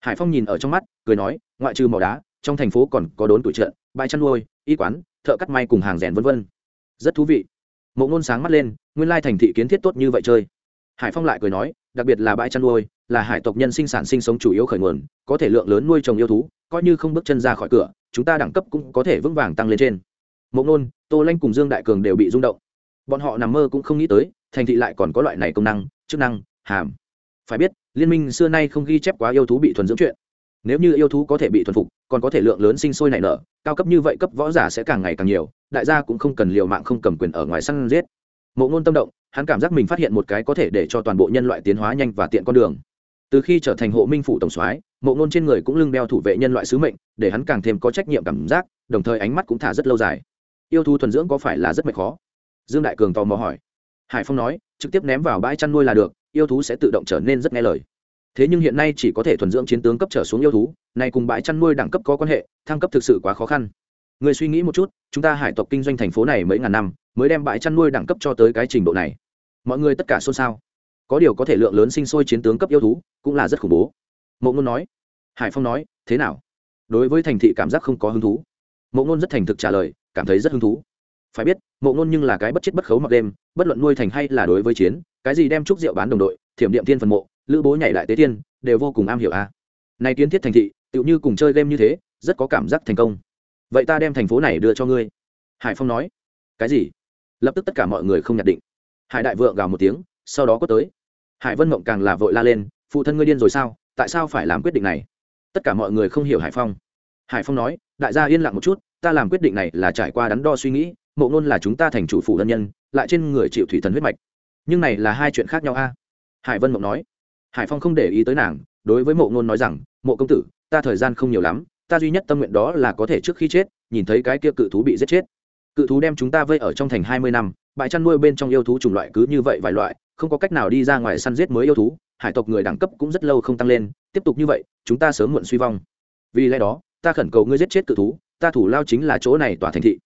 Hải phong nhìn ở trong mắt cười nói ngoại trừ mỏ đá trong thành phố còn có đốn tuổi trợ, bãi chăn nuôi y quán thợ cắt may cùng hàng rèn v v rất thú vị. Mộ ngôn sáng mắt lên nguyên lai thành thị kiến thiết tốt như vậy chơi. Hải phong lại cười nói đặc biệt là bãi chăn nuôi, là hải tộc nhân sinh sản sinh sống chủ yếu khởi nguồn, có thể lượng lớn nuôi trồng yêu thú, coi như không bước chân ra khỏi cửa, chúng ta đẳng cấp cũng có thể vững vàng tăng lên trên. Mộ ngôn tô lanh cùng dương đại cường đều bị rung động. Bọn họ nằm mơ cũng không nghĩ tới, thành thị lại còn có loại này công năng, chức năng, hàm. Phải biết, liên minh xưa nay không ghi chép quá yêu thú bị thuần dưỡng chuyện. Nếu như yêu thú có thể bị thuần phục, còn có thể lượng lớn sinh sôi nảy nở, cao cấp như vậy cấp võ giả sẽ càng ngày càng nhiều, đại gia cũng không cần liều mạng không cầm quyền ở ngoài săn giết. Mộ ngôn tâm động hắn cảm giác mình phát hiện một cái có thể để cho toàn bộ nhân loại tiến hóa nhanh và tiện con đường. Từ khi trở thành hộ minh phủ tổng soái, mộ ngôn trên người cũng lưng đeo thủ vệ nhân loại sứ mệnh, để hắn càng thêm có trách nhiệm cảm giác, đồng thời ánh mắt cũng thả rất lâu dài. Yêu thú thuần dưỡng có phải là rất mệt khó? Dương đại cường tò mò hỏi. Hải phong nói, trực tiếp ném vào bãi chăn nuôi là được, yêu thú sẽ tự động trở nên rất nghe lời. Thế nhưng hiện nay chỉ có thể thuần dưỡng chiến tướng cấp trở xuống yêu thú, này cùng bãi chăn nuôi đẳng cấp có quan hệ, thăng cấp thực sự quá khó khăn. Người suy nghĩ một chút, chúng ta hải tộc kinh doanh thành phố này mấy ngàn năm, mới đem bãi chăn nuôi đẳng cấp cho tới cái trình độ này mọi người tất cả xôn xao. Có điều có thể lượng lớn sinh sôi chiến tướng cấp yêu thú cũng là rất khủng bố. Mộ ngôn nói. Hải phong nói, thế nào? Đối với thành thị cảm giác không có hứng thú. Mộ ngôn rất thành thực trả lời, cảm thấy rất hứng thú. Phải biết, mộ ngôn nhưng là cái bất chết bất khấu mặc đêm, bất luận nuôi thành hay là đối với chiến, cái gì đem trúc rượu bán đồng đội, thiểm điện tiên phần mộ, lữ bố nhảy lại tế tiên đều vô cùng am hiểu a. À. này kiến thiết thành thị, tựu như cùng chơi game như thế, rất có cảm giác thành công. Vậy ta đem thành phố này đưa cho ngươi. Hải phong nói. Cái gì? Lập tức tất cả mọi người không nhận định hải đại vượng gào một tiếng, sau đó có tới. Hải vân mộng càng là vội la lên, phụ thân ngươi điên rồi sao? Tại sao phải làm quyết định này? Tất cả mọi người không hiểu hải phong. Hải phong nói, đại gia yên lặng một chút, ta làm quyết định này là trải qua đắn đo suy nghĩ, mộ ngôn là chúng ta thành chủ phụ thân nhân, lại trên người chịu thủy thần huyết mạch. Nhưng này là hai chuyện khác nhau a. Hải vân mộng nói. Hải phong không để ý tới nàng, đối với mộ ngôn nói rằng, mộ công tử, ta thời gian không nhiều lắm, ta duy nhất tâm nguyện đó là có thể trước khi chết, nhìn thấy cái kia cự thú bị giết chết. Cự thú đem chúng ta vây ở trong thành hai mươi năm bãi chăn nuôi bên trong yêu thú chủng loại cứ như vậy vài loại, không có cách nào đi ra ngoài săn giết mới yêu thú, hải tộc người đẳng cấp cũng rất lâu không tăng lên, tiếp tục như vậy, chúng ta sớm muộn suy vong. Vì lẽ đó, ta khẩn cầu ngươi giết chết cự thú, ta thủ lao chính là chỗ này tỏa thành thị.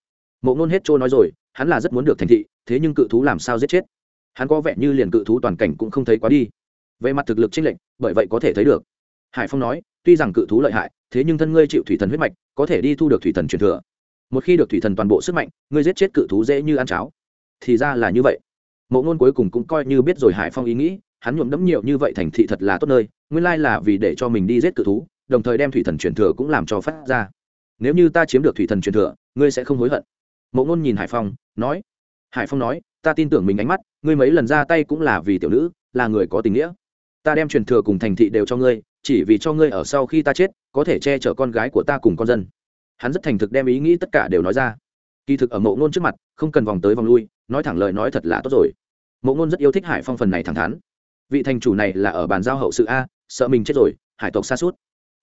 Mộ ngôn hết chỗ nói rồi, hắn là rất muốn được thành thị, thế nhưng cự thú làm sao giết chết? Hắn có vẻ như liền cự thú toàn cảnh cũng không thấy quá đi. Về mặt thực lực chênh lệnh bởi vậy có thể thấy được. Hải phong nói, tuy rằng cự thú lợi hại, thế nhưng thân ngươi chịu thủy thần huyết mạch, có thể đi thu được thủy thần truyền thừa. Một khi được thủy thần toàn bộ sức mạnh, ngươi giết chết cự thú dễ như ăn cháo thì ra là như vậy. Mộ ngôn cuối cùng cũng coi như biết rồi hải phong ý nghĩ, hắn nhuộm đẫm nhiều như vậy thành thị thật là tốt nơi, nguyên lai là vì để cho mình đi giết cự thú, đồng thời đem thủy thần truyền thừa cũng làm cho phát ra. Nếu như ta chiếm được thủy thần truyền thừa, ngươi sẽ không hối hận. Mộ ngôn nhìn hải phong, nói. Hải phong nói, ta tin tưởng mình ánh mắt, ngươi mấy lần ra tay cũng là vì tiểu nữ, là người có tình nghĩa. Ta đem truyền thừa cùng thành thị đều cho ngươi, chỉ vì cho ngươi ở sau khi ta chết, có thể che chở con gái của ta cùng con dân. Hắn rất thành thực đem ý nghĩ tất cả đều nói ra. Kỳ thực ở mộ ngôn trước mặt, không cần vòng tới vòng lui nói thẳng lời nói thật là tốt rồi. Mộ ngôn rất yêu thích hải phong phần này thẳng thắn. Vị thành chủ này là ở bàn giao hậu sự a, sợ mình chết rồi, hải tộc xa suốt.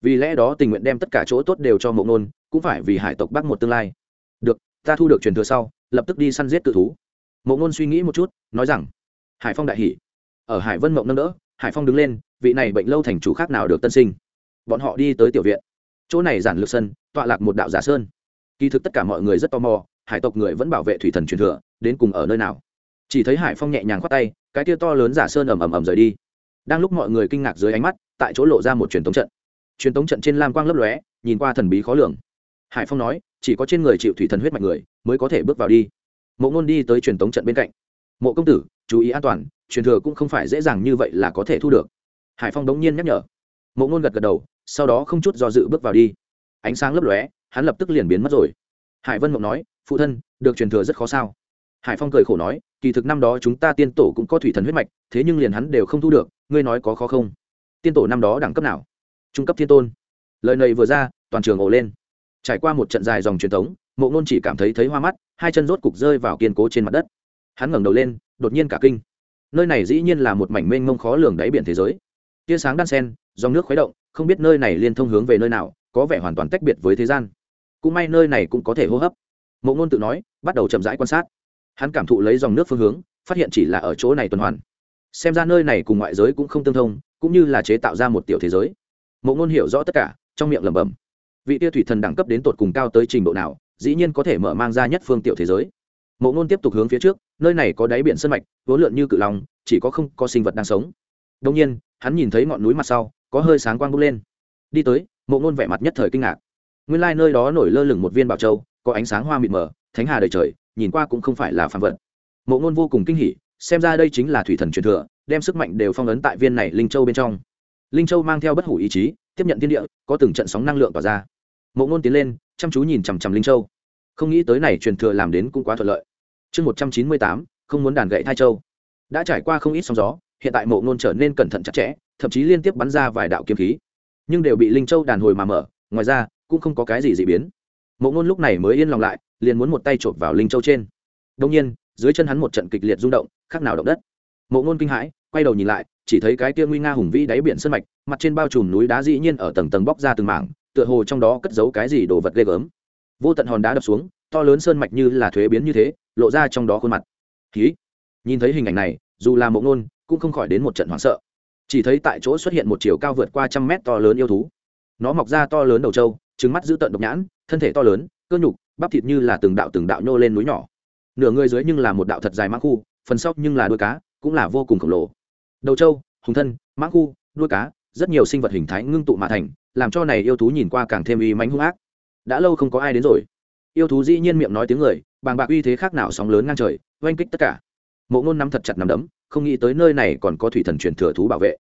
Vì lẽ đó tình nguyện đem tất cả chỗ tốt đều cho mộ ngôn, cũng phải vì hải tộc bắt một tương lai. Được, ta thu được truyền thừa sau, lập tức đi săn giết tự thú. Mộ ngôn suy nghĩ một chút, nói rằng, hải phong đại hỷ ở hải vân mộng nâng đỡ, hải phong đứng lên, vị này bệnh lâu thành chủ khác nào được tân sinh. Bọn họ đi tới tiểu viện. Chỗ này giản lược sân, tọa lạc một đạo giả sơn. Kỳ thực tất cả mọi người rất tò mò, hải tộc người vẫn bảo vệ thủy thần truyền thừa đến cùng ở nơi nào. Chỉ thấy hải phong nhẹ nhàng khoát tay, cái tia to lớn giả sơn ầm ầm ầm rời đi. Đang lúc mọi người kinh ngạc dưới ánh mắt, tại chỗ lộ ra một truyền thống trận. Truyền thống trận trên lam quang lấp lóe, nhìn qua thần bí khó lường. Hải phong nói, chỉ có trên người chịu thủy thần huyết mạch người, mới có thể bước vào đi. Mộ ngôn đi tới truyền thống trận bên cạnh. Mộ công tử, chú ý an toàn, truyền thừa cũng không phải dễ dàng như vậy là có thể thu được. Hải phong đống nhiên nhắc nhở. Mộ ngôn gật gật đầu, sau đó không chút do dự bước vào đi. Ánh sáng lấp lóe, hắn lập tức liền biến mất rồi. Hải vân mộng nói, phụ thân, được truyền thừa rất khó sao? Hải phong cười khổ nói, kỳ thực năm đó chúng ta tiên tổ cũng có thủy thần huyết mạch, thế nhưng liền hắn đều không thu được, ngươi nói có khó không? Tiên tổ năm đó đẳng cấp nào? Trung cấp thiên tôn. Lời này vừa ra, toàn trường ồ lên. Trải qua một trận dài dòng truyền thống, mộ ngôn chỉ cảm thấy thấy hoa mắt, hai chân rốt cục rơi vào kiên cố trên mặt đất. Hắn ngẩng đầu lên, đột nhiên cả kinh. Nơi này dĩ nhiên là một mảnh mênh mông khó lường đáy biển thế giới. Tia sáng đan sen, dòng nước khuấy động, không biết nơi này liên thông hướng về nơi nào, có vẻ hoàn toàn tách biệt với thế gian. Cũng may nơi này cũng có thể hô hấp. Mộ ngôn tự nói, bắt đầu chậm rãi quan sát hắn cảm thụ lấy dòng nước phương hướng, phát hiện chỉ là ở chỗ này tuần hoàn. Xem ra nơi này cùng ngoại giới cũng không tương thông, cũng như là chế tạo ra một tiểu thế giới. Mộ ngôn hiểu rõ tất cả, trong miệng lẩm bẩm. Vị tia thủy thần đẳng cấp đến tột cùng cao tới trình độ nào, dĩ nhiên có thể mở mang ra nhất phương tiểu thế giới. Mộ ngôn tiếp tục hướng phía trước, nơi này có đáy biển sân mạch, vốn lượn như cự lòng chỉ có không có sinh vật đang sống. Đông nhiên, hắn nhìn thấy ngọn núi mặt sau, có hơi sáng quang bốc lên. Đi tới, mộ ngôn vẻ mặt nhất thời kinh ngạc. Nguyên lai nơi đó nổi lơ lửng một viên bảo châu, có ánh sáng hoa mịt mờ, thánh hà đầy trời nhìn qua cũng không phải là phàm vật. Mộ ngôn vô cùng kinh hỉ, xem ra đây chính là thủy thần truyền thừa, đem sức mạnh đều phong ấn tại viên này linh châu bên trong. Linh châu mang theo bất hủ ý chí, tiếp nhận thiên địa, có từng trận sóng năng lượng tỏa ra. Mộ ngôn tiến lên, chăm chú nhìn chằm chằm linh châu. Không nghĩ tới này truyền thừa làm đến cũng quá thuận lợi. Chương một trăm chín mươi tám, không muốn đàn gậy thai châu. Đã trải qua không ít sóng gió, hiện tại mộ ngôn trở nên cẩn thận chặt chẽ, thậm chí liên tiếp bắn ra vài đạo kiếm khí. Nhưng đều bị linh châu đàn hồi mà mở, ngoài ra, cũng không có cái gì dị biến. Mộ ngôn lúc này mới yên lòng lại liền muốn một tay chộp vào linh châu trên. Đông nhiên, dưới chân hắn một trận kịch liệt rung động, khác nào động đất. Mộ ngôn kinh hãi, quay đầu nhìn lại, chỉ thấy cái kia nguy nga hùng vĩ đáy biển sân mạch, mặt trên bao trùm núi đá dĩ nhiên ở tầng tầng bóc ra từng mảng, tựa hồ trong đó cất giấu cái gì đồ vật ghê gớm. Vô tận hòn đá đập xuống, to lớn sơn mạch như là thuế biến như thế, lộ ra trong đó khuôn mặt. Ký nhìn thấy hình ảnh này, dù là mộ ngôn cũng không khỏi đến một trận hoảng sợ. Chỉ thấy tại chỗ xuất hiện một chiều cao vượt qua trăm mét to lớn yêu thú. Nó mọc ra to lớn đầu trâu trứng mắt giữ tận độc nhãn, thân thể to lớn, cơ nhục bắp thịt như là từng đạo từng đạo nhô lên núi nhỏ. Nửa người dưới nhưng là một đạo thật dài mã khu, phần sau nhưng là đuôi cá, cũng là vô cùng khổng lồ. Đầu trâu, hùng thân, mã khu, đuôi cá, rất nhiều sinh vật hình thái ngưng tụ mà thành, làm cho này yêu thú nhìn qua càng thêm uy mãnh hung ác. Đã lâu không có ai đến rồi. Yêu thú dĩ nhiên miệng nói tiếng người, bàng bạc uy thế khác nào sóng lớn ngang trời, oanh kích tất cả. Mộ ngôn nắm thật chặt nắm đấm, không nghĩ tới nơi này còn có thủy thần truyền thừa thú bảo vệ.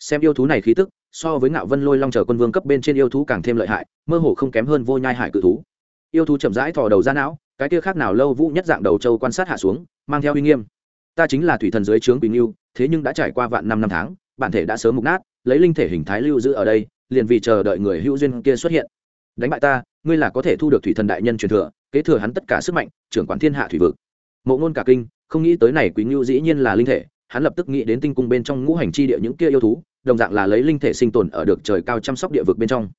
Xem yêu thú này khí tức, so với ngạo vân lôi long chờ quân vương cấp bên trên yêu thú càng thêm lợi hại, mơ hồ không kém hơn vô nhai hải cự thú yêu thú chậm rãi thò đầu ra não, cái kia khác nào lâu vũ nhất dạng đầu châu quan sát hạ xuống, mang theo uy nghiêm. Ta chính là thủy thần dưới trướng bình yêu, thế nhưng đã trải qua vạn năm năm tháng, bản thể đã sớm mục nát, lấy linh thể hình thái lưu giữ ở đây, liền vì chờ đợi người hữu duyên kia xuất hiện. Đánh bại ta, ngươi là có thể thu được thủy thần đại nhân truyền thừa, kế thừa hắn tất cả sức mạnh, trưởng quản thiên hạ thủy vực. Mộ ngôn cả kinh, không nghĩ tới này quý ngưu dĩ nhiên là linh thể, hắn lập tức nghĩ đến tinh cung bên trong ngũ hành chi địa những kia yêu thú, đồng dạng là lấy linh thể sinh tồn ở được trời cao chăm sóc địa vực bên trong.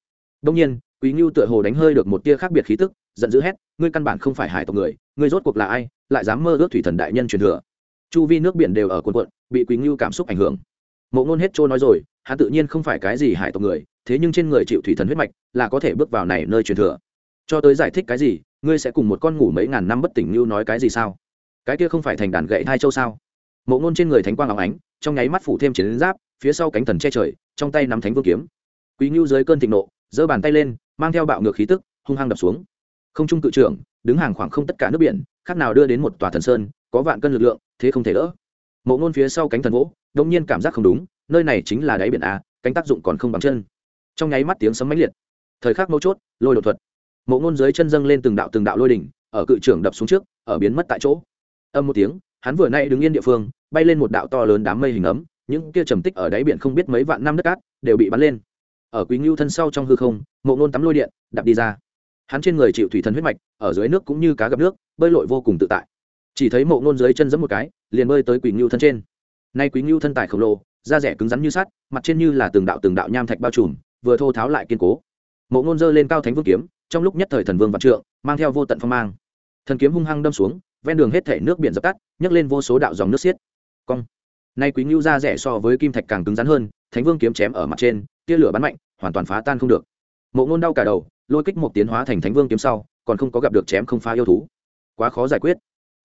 Đông nhiên quý ngưu tựa hồ đánh hơi được một tia khác biệt khí tức giận dữ hét, ngươi căn bản không phải hải tộc người, ngươi rốt cuộc là ai, lại dám mơ ước thủy thần đại nhân truyền thừa? Chu vi nước biển đều ở quần cuộn, bị quý ngưu cảm xúc ảnh hưởng. Mộ ngôn hết trôi nói rồi, hắn tự nhiên không phải cái gì hải tộc người, thế nhưng trên người chịu thủy thần huyết mạch là có thể bước vào này nơi truyền thừa. Cho tới giải thích cái gì, ngươi sẽ cùng một con ngủ mấy ngàn năm bất tỉnh như nói cái gì sao? Cái kia không phải thành đàn gậy thai châu sao? Mộ ngôn trên người thánh quang áo ánh, trong nháy mắt phủ thêm chiến giáp, phía sau cánh thần che trời, trong tay nắm thánh vương kiếm. Quý ngưu dưới cơn thịnh nộ, giơ bàn tay lên, mang theo bạo ngược khí tức, hung hăng đập xuống không trung cự trưởng, đứng hàng khoảng không tất cả nước biển, khác nào đưa đến một tòa thần sơn, có vạn cân lực lượng, thế không thể đỡ. Mộ ngôn phía sau cánh thần gỗ đông nhiên cảm giác không đúng, nơi này chính là đáy biển a, cánh tác dụng còn không bằng chân. Trong nháy mắt tiếng sấm mãnh liệt. Thời khắc mấu chốt, lôi đột thuật. Mộ ngôn dưới chân dâng lên từng đạo từng đạo lôi đỉnh, ở cự trưởng đập xuống trước, ở biến mất tại chỗ. Âm một tiếng, hắn vừa nay đứng yên địa phương, bay lên một đạo to lớn đám mây hình ấm, những kia trầm tích ở đáy biển không biết mấy vạn năm đất cát, đều bị bắn lên. Ở quý ngưu thân sau trong hư không, mộ ngôn tắm lôi điện đập đi ra hắn trên người chịu thủy thần huyết mạch, ở dưới nước cũng như cá gặp nước, bơi lội vô cùng tự tại. Chỉ thấy mộ ngôn dưới chân giẫm một cái, liền bơi tới quý ngưu thân trên. Nay quý ngưu thân tài khổng lồ, da rẻ cứng rắn như sắt, mặt trên như là từng đạo từng đạo nham thạch bao trùm, vừa thô tháo lại kiên cố. Mộ ngôn dơ lên cao thánh vương kiếm, trong lúc nhất thời thần vương vạn trượng, mang theo vô tận phong mang. Thần kiếm hung hăng đâm xuống, ven đường hết thể nước biển dập tắt, nhấc lên vô số đạo dòng nước xiết. Cong. Nay quý ngưu da rẻ so với kim thạch càng cứng rắn hơn, thánh vương kiếm chém ở mặt trên, tia lửa bắn mạnh, hoàn toàn phá tan không được. Mộ ngôn đau cả đầu lôi kích một tiến hóa thành thánh vương kiếm sau, còn không có gặp được chém không phá yêu thú. Quá khó giải quyết.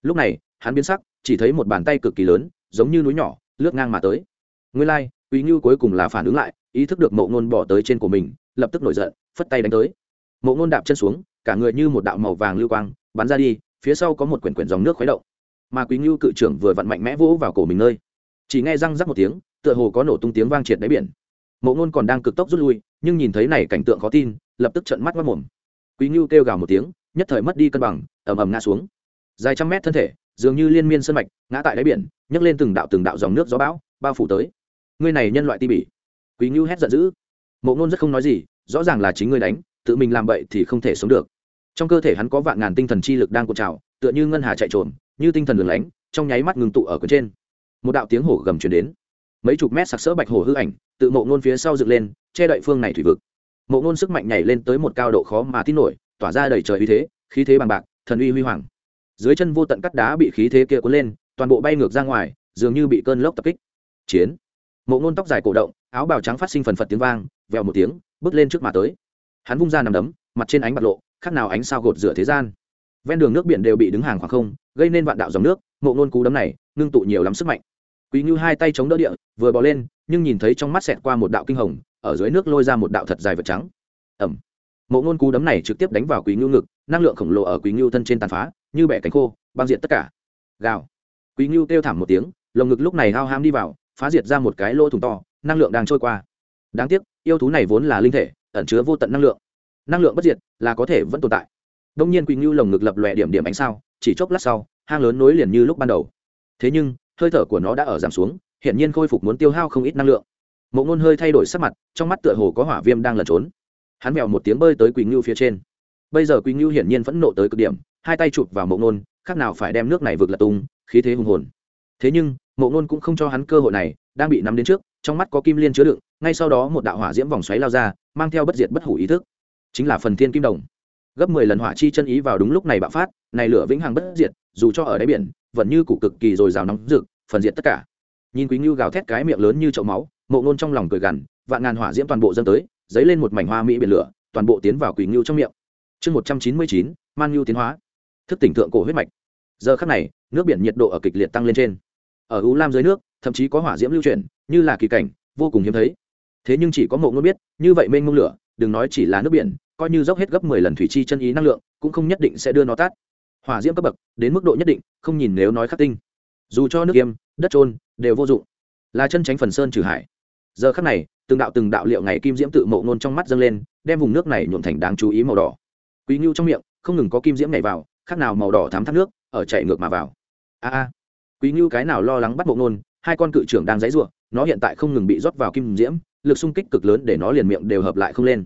Lúc này, hắn biến sắc, chỉ thấy một bàn tay cực kỳ lớn, giống như núi nhỏ, lướt ngang mà tới. Nguyên lai, quý như cuối cùng là phản ứng lại, ý thức được mộ ngôn bỏ tới trên của mình, lập tức nổi giận, phất tay đánh tới. Mộ ngôn đạp chân xuống, cả người như một đạo màu vàng lưu quang, bắn ra đi, phía sau có một quyển quyển dòng nước khuấy động. Mà quý ngưu cự trưởng vừa vặn mạnh mẽ vỗ vào cổ mình nơi. Chỉ nghe răng rắc một tiếng, tựa hồ có nổ tung tiếng vang triệt đáy biển mộ ngôn còn đang cực tốc rút lui, nhưng nhìn thấy này cảnh tượng khó tin, lập tức trợn mắt mất mồm. Quý ngưu kêu gào một tiếng, nhất thời mất đi cân bằng, ầm ầm ngã xuống. Dài trăm mét thân thể, dường như liên miên sân mạch, ngã tại đáy biển, nhấc lên từng đạo từng đạo dòng nước gió bão, bao phủ tới. Ngươi này nhân loại ti bỉ. Quý ngưu hét giận dữ. Mộ ngôn rất không nói gì, rõ ràng là chính ngươi đánh, tự mình làm bậy thì không thể sống được. Trong cơ thể hắn có vạn ngàn tinh thần chi lực đang cuộn trào, tựa như ngân hà chạy trộm như tinh thần lửng lánh, trong nháy mắt ngừng tụ ở cửa trên. Một đạo tiếng hổ gầm truyền đến mấy chục mét sặc sỡ bạch hổ hư ảnh, tự mộ ngôn phía sau dựng lên, che đậy phương này thủy vực. Mộ ngôn sức mạnh nhảy lên tới một cao độ khó mà tin nổi, tỏa ra đầy trời uy thế, khí thế bằng bạc, thần uy huy hoàng. Dưới chân vô tận cắt đá bị khí thế kia cuốn lên, toàn bộ bay ngược ra ngoài, dường như bị cơn lốc tập kích. Chiến. Mộ ngôn tóc dài cổ động, áo bào trắng phát sinh phần phật tiếng vang, vèo một tiếng, bước lên trước mà tới. Hắn vung ra nằm đấm, mặt trên ánh bạc lộ, khác nào ánh sao gột rửa thế gian. Ven đường nước biển đều bị đứng hàng khoảng không, gây nên vạn đạo dòng nước, mộ ngôn cú đấm này, ngưng tụ nhiều lắm sức mạnh quý ngưu hai tay chống đỡ địa, vừa bò lên, nhưng nhìn thấy trong mắt xẹt qua một đạo kinh hồng, ở dưới nước lôi ra một đạo thật dài vật trắng. Ẩm mộ ngôn cú đấm này trực tiếp đánh vào quý ngưu ngực, năng lượng khổng lồ ở quý ngưu thân trên tàn phá, như bẻ cánh khô, băng diện tất cả. Gào. Quý ngưu kêu thảm một tiếng, lồng ngực lúc này hao ham đi vào, phá diệt ra một cái lỗ thủng to, năng lượng đang trôi qua. Đáng tiếc, yêu thú này vốn là linh thể, ẩn chứa vô tận năng lượng. Năng lượng bất diệt là có thể vẫn tồn tại. Đông nhiên Quý ngưu lồng ngực lập lòe điểm điểm ánh sao, chỉ chốc lát sau, hang lớn nối liền như lúc ban đầu. Thế nhưng hơi thở của nó đã ở giảm xuống hiện nhiên khôi phục muốn tiêu hao không ít năng lượng. Mộ ngôn hơi thay đổi sắc mặt, trong mắt tựa hồ có hỏa viêm đang lẩn trốn. Hắn mèo một tiếng bơi tới quỳnh ngưu phía trên. Bây giờ quỳnh ngưu hiển nhiên phẫn nộ tới cực điểm, hai tay chụp vào mộ ngôn, khác nào phải đem nước này vượt lật tung, khí thế hùng hồn. Thế nhưng, mộ ngôn cũng không cho hắn cơ hội này, đang bị nắm đến trước, trong mắt có kim liên chứa đựng, ngay sau đó một đạo hỏa diễm vòng xoáy lao ra, mang theo bất diệt bất hủ ý thức. Chính là phần thiên kim đồng gấp mười lần hỏa chi chân ý vào đúng lúc này bạo phát, này lửa vĩnh hằng bất diệt, dù cho ở đáy biển, vẫn như củ cực kỳ dồi dào nóng rực, phần diệt tất cả. Nhìn quý ngưu gào thét cái miệng lớn như chậu máu, mộ ngôn trong lòng cười gằn, vạn ngàn hỏa diễm toàn bộ dâng tới, dấy lên một mảnh hoa mỹ biển lửa, toàn bộ tiến vào quỳ ngưu trong miệng. Chương một trăm chín mươi chín, man ngưu tiến hóa. Thức tỉnh thượng cổ huyết mạch. Giờ khắc này, nước biển nhiệt độ ở kịch liệt tăng lên trên. Ở u lam dưới nước, thậm chí có hỏa diễm lưu chuyển, như là kỳ cảnh, vô cùng hiếm thấy. Thế nhưng chỉ có mộ ngôn biết, như vậy mênh mông lửa, đừng nói chỉ là nước biển coi như dốc hết gấp mười lần thủy chi chân ý năng lượng, cũng không nhất định sẽ đưa nó tát. Hỏa diễm cấp bậc, đến mức độ nhất định, không nhìn nếu nói khắc tinh. Dù cho nước kiêm đất trôn, đều vô dụng. Là chân tránh phần sơn trừ hải. Giờ khắc này, từng đạo từng đạo liệu ngày kim diễm tự mộ nôn trong mắt dâng lên, đem vùng nước này nhuộm thành đáng chú ý màu đỏ. Quý ngưu trong miệng, không ngừng có kim diễm nhảy vào, khác nào màu đỏ thám thắt nước, ở chạy ngược mà vào. A a. Quý ngưu cái nào lo lắng bắt mộ nôn hai con cự trưởng đang dãy ruộng nó hiện tại không ngừng bị rót vào kim diễm, lực xung kích cực lớn để nó liền miệng đều hợp lại không lên.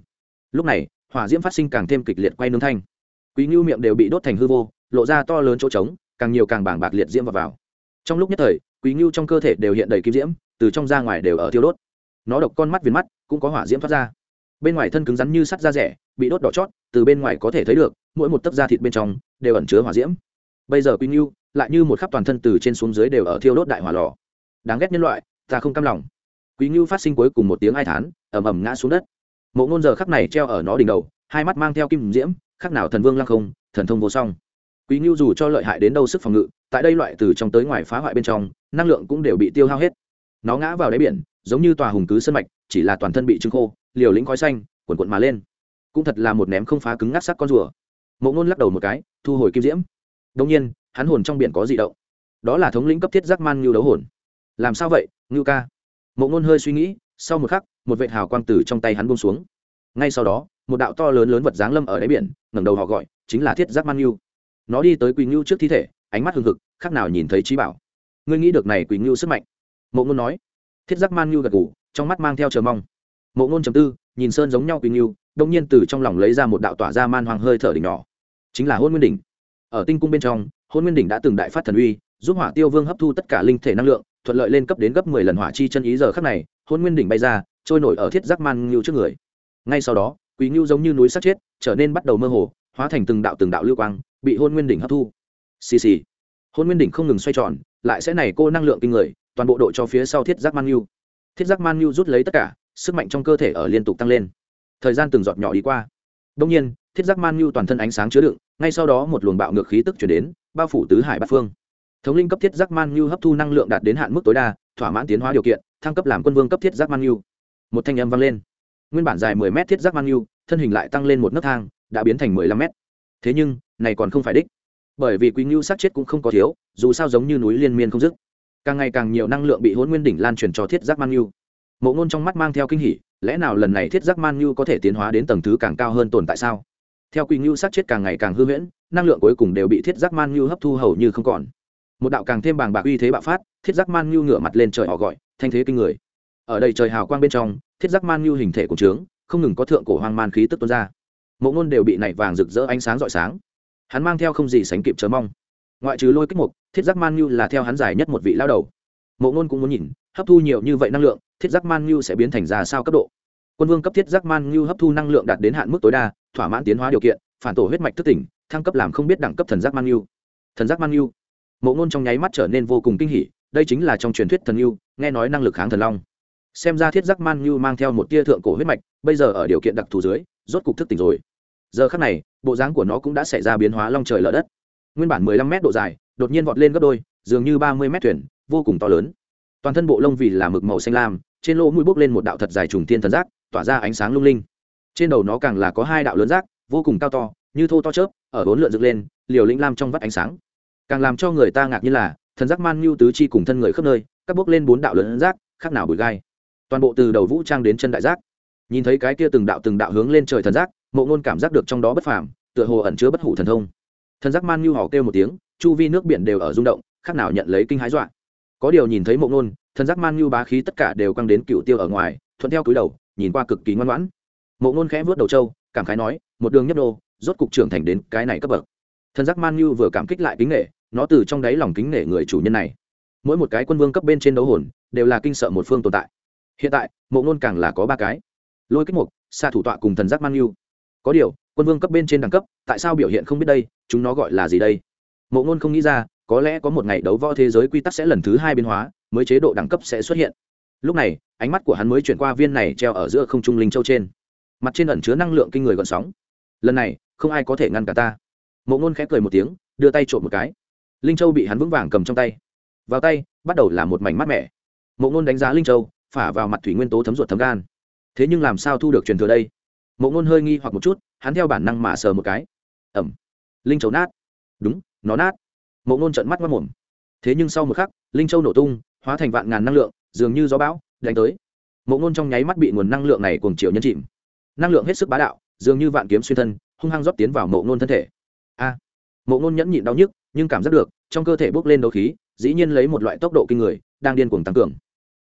Lúc này hỏa diễm phát sinh càng thêm kịch liệt quay nướng thanh. Quý ngưu miệng đều bị đốt thành hư vô lộ ra to lớn chỗ trống càng nhiều càng bảng bạc liệt diễm vào, vào. trong lúc nhất thời quý ngưu trong cơ thể đều hiện đầy kim diễm từ trong ra ngoài đều ở thiêu đốt. Nó độc con mắt viền mắt cũng có hỏa diễm thoát ra. Bên ngoài thân cứng rắn như sắt da rẻ bị đốt đỏ chót từ bên ngoài có thể thấy được mỗi một tấc da thịt bên trong đều ẩn chứa hỏa diễm. Bây giờ quý ngưu lại như một khắp toàn thân từ trên xuống dưới đều ở thiêu đốt đại hỏa lò. Đáng ghét nhân loại ta không cam lòng. Quý ngưu phát sinh cuối cùng một tiếng ai thán ầm ầm ngã xuống đất mộ ngôn giờ khắc này treo ở nó đỉnh đầu, hai mắt mang theo kim diễm, khắc nào thần vương lăng không, thần thông vô song. Quý ngưu dù cho lợi hại đến đâu sức phòng ngự, tại đây loại từ trong tới ngoài phá hoại bên trong, năng lượng cũng đều bị tiêu hao hết. Nó ngã vào đáy biển, giống như tòa hùng cứ sân mạch, chỉ là toàn thân bị trứng khô, liều lĩnh khói xanh quần quận mà lên. Cũng thật là một ném không phá cứng ngắc sắc con rùa. Mộ ngôn lắc đầu một cái, thu hồi kim diễm. Đông nhiên, hắn hồn trong biển có gì động. Đó là thống lĩnh cấp thiết giác man ngưu đấu hồn. Làm sao vậy, ngưu ca? Mộ ngôn hơi suy nghĩ sau một khắc, một vệ hào quang tử trong tay hắn bông xuống. Ngay sau đó, một đạo to lớn lớn vật dáng lâm ở đáy biển, ngẩng đầu họ gọi, chính là thiết giác man ngưu nó đi tới quỳ ngưu trước thi thể, ánh mắt hừng hực, khác nào nhìn thấy trí bảo. Ngươi nghĩ được này quỳ ngưu sức mạnh? Mộ ngôn nói. Thiết giác man ngưu gật ngủ trong mắt mang theo chờ mong. Mộ ngôn chầm tư, nhìn sơn giống nhau quỳ ngưu đông nhiên từ trong lòng lấy ra một đạo tỏa ra man hoàng hơi thở đỉnh nhỏ. Chính là hôn nguyên đỉnh. Ở tinh cung bên trong, hôn nguyên đỉnh đã từng đại phát thần uy, giúp hỏa tiêu vương hấp thu tất cả linh thể năng lượng thuận lợi lên cấp đến gấp mười lần hỏa chi chân ý giờ khắc này, hôn nguyên đỉnh bay ra, trôi nổi ở thiết giác man ngưu trước người. Ngay sau đó, quý ngưu giống như núi sắt chết, trở nên bắt đầu mơ hồ, hóa thành từng đạo từng đạo lưu quang, bị hôn nguyên đỉnh hấp thu. Xì xì. Hôn nguyên đỉnh không ngừng xoay tròn, lại sẽ này cô năng lượng kinh người, toàn bộ độ cho phía sau thiết giác man ngưu. Thiết giác man ngưu rút lấy tất cả, sức mạnh trong cơ thể ở liên tục tăng lên. Thời gian từng giọt nhỏ đi qua. Đông nhiên, thiết giác man ngưu toàn thân ánh sáng chứa đựng, ngay sau đó một luồng bạo ngược khí tức truyền đến, bao phủ tứ hải bát phương thống linh cấp thiết giác man như hấp thu năng lượng đạt đến hạn mức tối đa, thỏa mãn tiến hóa điều kiện, thăng cấp làm quân vương cấp thiết giác man như một thanh âm vang lên. Nguyên bản dài mười m thiết giác man như thân hình lại tăng lên một nấc thang, đã biến thành mười lăm m thế nhưng, này còn không phải đích. Bởi vì quý ngưu sát chết cũng không có thiếu, dù sao giống như núi liên miên không dứt. Càng ngày càng nhiều năng lượng bị hôn nguyên đỉnh lan truyền cho thiết giác man như mộ ngôn trong mắt mang theo kinh hỉ, lẽ nào lần này thiết giác man như có thể tiến hóa đến tầng thứ càng cao hơn tồn tại sao? Theo quý ngưu sát chết càng ngày càng hư huyễn, năng lượng cuối cùng đều bị thiết giác man như hấp thu hầu như không còn một đạo càng thêm bàng bạc uy thế bạo phát, thiết giác man nhu ngửa mặt lên trời họ gọi, thanh thế kinh người. Ở đây trời hào quang bên trong, thiết giác man nhu hình thể cùng trướng, không ngừng có thượng cổ hoang man khí tức tuôn ra. Mộ ngôn đều bị nảy vàng rực rỡ ánh sáng rọi sáng. Hắn mang theo không gì sánh kịp chờ mong. Ngoại trừ lôi kích mục, thiết giác man nhu là theo hắn dài nhất một vị lao đầu. Mộ ngôn cũng muốn nhìn, hấp thu nhiều như vậy năng lượng, thiết giác man nhu sẽ biến thành ra sao cấp độ? Quân vương cấp thiết giác man nhu hấp thu năng lượng đạt đến hạn mức tối đa, thỏa mãn tiến hóa điều kiện, phản tổ huyết mạch thức tỉnh, thăng cấp làm không biết đẳng cấp thần giác man nhu. Thần giác man nhu mộ ngôn trong nháy mắt trở nên vô cùng kinh hỉ đây chính là trong truyền thuyết thần yêu, nghe nói năng lực kháng thần long. Xem ra thiết giác man như mang theo một tia thượng cổ huyết mạch bây giờ ở điều kiện đặc thù dưới rốt cục thức tỉnh rồi. Giờ khắc này bộ dáng của nó cũng đã xảy ra biến hóa long trời lở đất. Nguyên bản mười lăm mét độ dài đột nhiên vọt lên gấp đôi dường như ba mươi mét thuyền vô cùng to lớn. Toàn thân bộ lông vì là mực màu xanh lam trên lỗ mũi bốc lên một đạo thật dài trùng thiên thần giác tỏa ra ánh sáng lung linh. Trên đầu nó càng là có hai đạo lớn giác, vô cùng cao to như thô to chớp ở bốn lượn dựng lên liều lĩnh lam trong vắt ánh sáng càng làm cho người ta ngạc như là, thần giác man nhu tứ chi cùng thân người khắp nơi, các bước lên bốn đạo lớn rác, khác nào bụi gai. Toàn bộ từ đầu vũ trang đến chân đại giác. Nhìn thấy cái kia từng đạo từng đạo hướng lên trời thần giác, mộ ngôn cảm giác được trong đó bất phàm, tựa hồ ẩn chứa bất hủ thần thông. Thần giác man nhu hò kêu một tiếng, chu vi nước biển đều ở rung động, khác nào nhận lấy kinh hái dọa. Có điều nhìn thấy mộ ngôn, thần giác man nhu bá khí tất cả đều căng đến cựu tiêu ở ngoài, thuận theo cúi đầu, nhìn qua cực kỳ ngoan ngoãn. Mộ ngôn khẽ vớt đầu trâu, cảm khái nói, một đường nhấp đô rốt cục trưởng thành đến cái này cấp bậc. Thần giác man nhu vừa cảm kích lại kính nghệ nó từ trong đáy lòng kính nể người chủ nhân này. Mỗi một cái quân vương cấp bên trên đấu hồn, đều là kinh sợ một phương tồn tại. Hiện tại, mộ ngôn càng là có ba cái. Lôi kích mục xa thủ tọa cùng thần giác man yêu có điều, quân vương cấp bên trên đẳng cấp, tại sao biểu hiện không biết đây, chúng nó gọi là gì đây? Mộ ngôn không nghĩ ra, có lẽ có một ngày đấu võ thế giới quy tắc sẽ lần thứ hai biến hóa, mới chế độ đẳng cấp sẽ xuất hiện. Lúc này, ánh mắt của hắn mới chuyển qua viên này treo ở giữa không trung linh châu trên. Mặt trên ẩn chứa năng lượng kinh người gọn sóng. Lần này, không ai có thể ngăn cả ta. Mộ ngôn khẽ cười một tiếng, đưa tay trộm một cái linh châu bị hắn vững vàng cầm trong tay. Vào tay, bắt đầu là một mảnh mát mẻ. Mộ ngôn đánh giá linh châu, phả vào mặt thủy nguyên tố thấm ruột thấm gan. Thế nhưng làm sao thu được truyền thừa đây? Mộ ngôn hơi nghi hoặc một chút, hắn theo bản năng mà sờ một cái. Ẩm. Linh châu nát. Đúng, nó nát. Mộ ngôn trận mắt mất mồm. Thế nhưng sau một khắc, linh châu nổ tung, hóa thành vạn ngàn năng lượng, dường như gió bão, đánh tới. Mộ ngôn trong nháy mắt bị nguồn năng lượng này cùng chiều nhân chìm. Năng lượng hết sức bá đạo, dường như vạn kiếm xuyên thân, hung hăng rót tiến vào mộ ngôn thân thể. A. Mộ ngôn nhẫn nhịn đau nhức nhưng cảm giác được, trong cơ thể bốc lên đấu khí, dĩ nhiên lấy một loại tốc độ kinh người, đang điên cuồng tăng cường.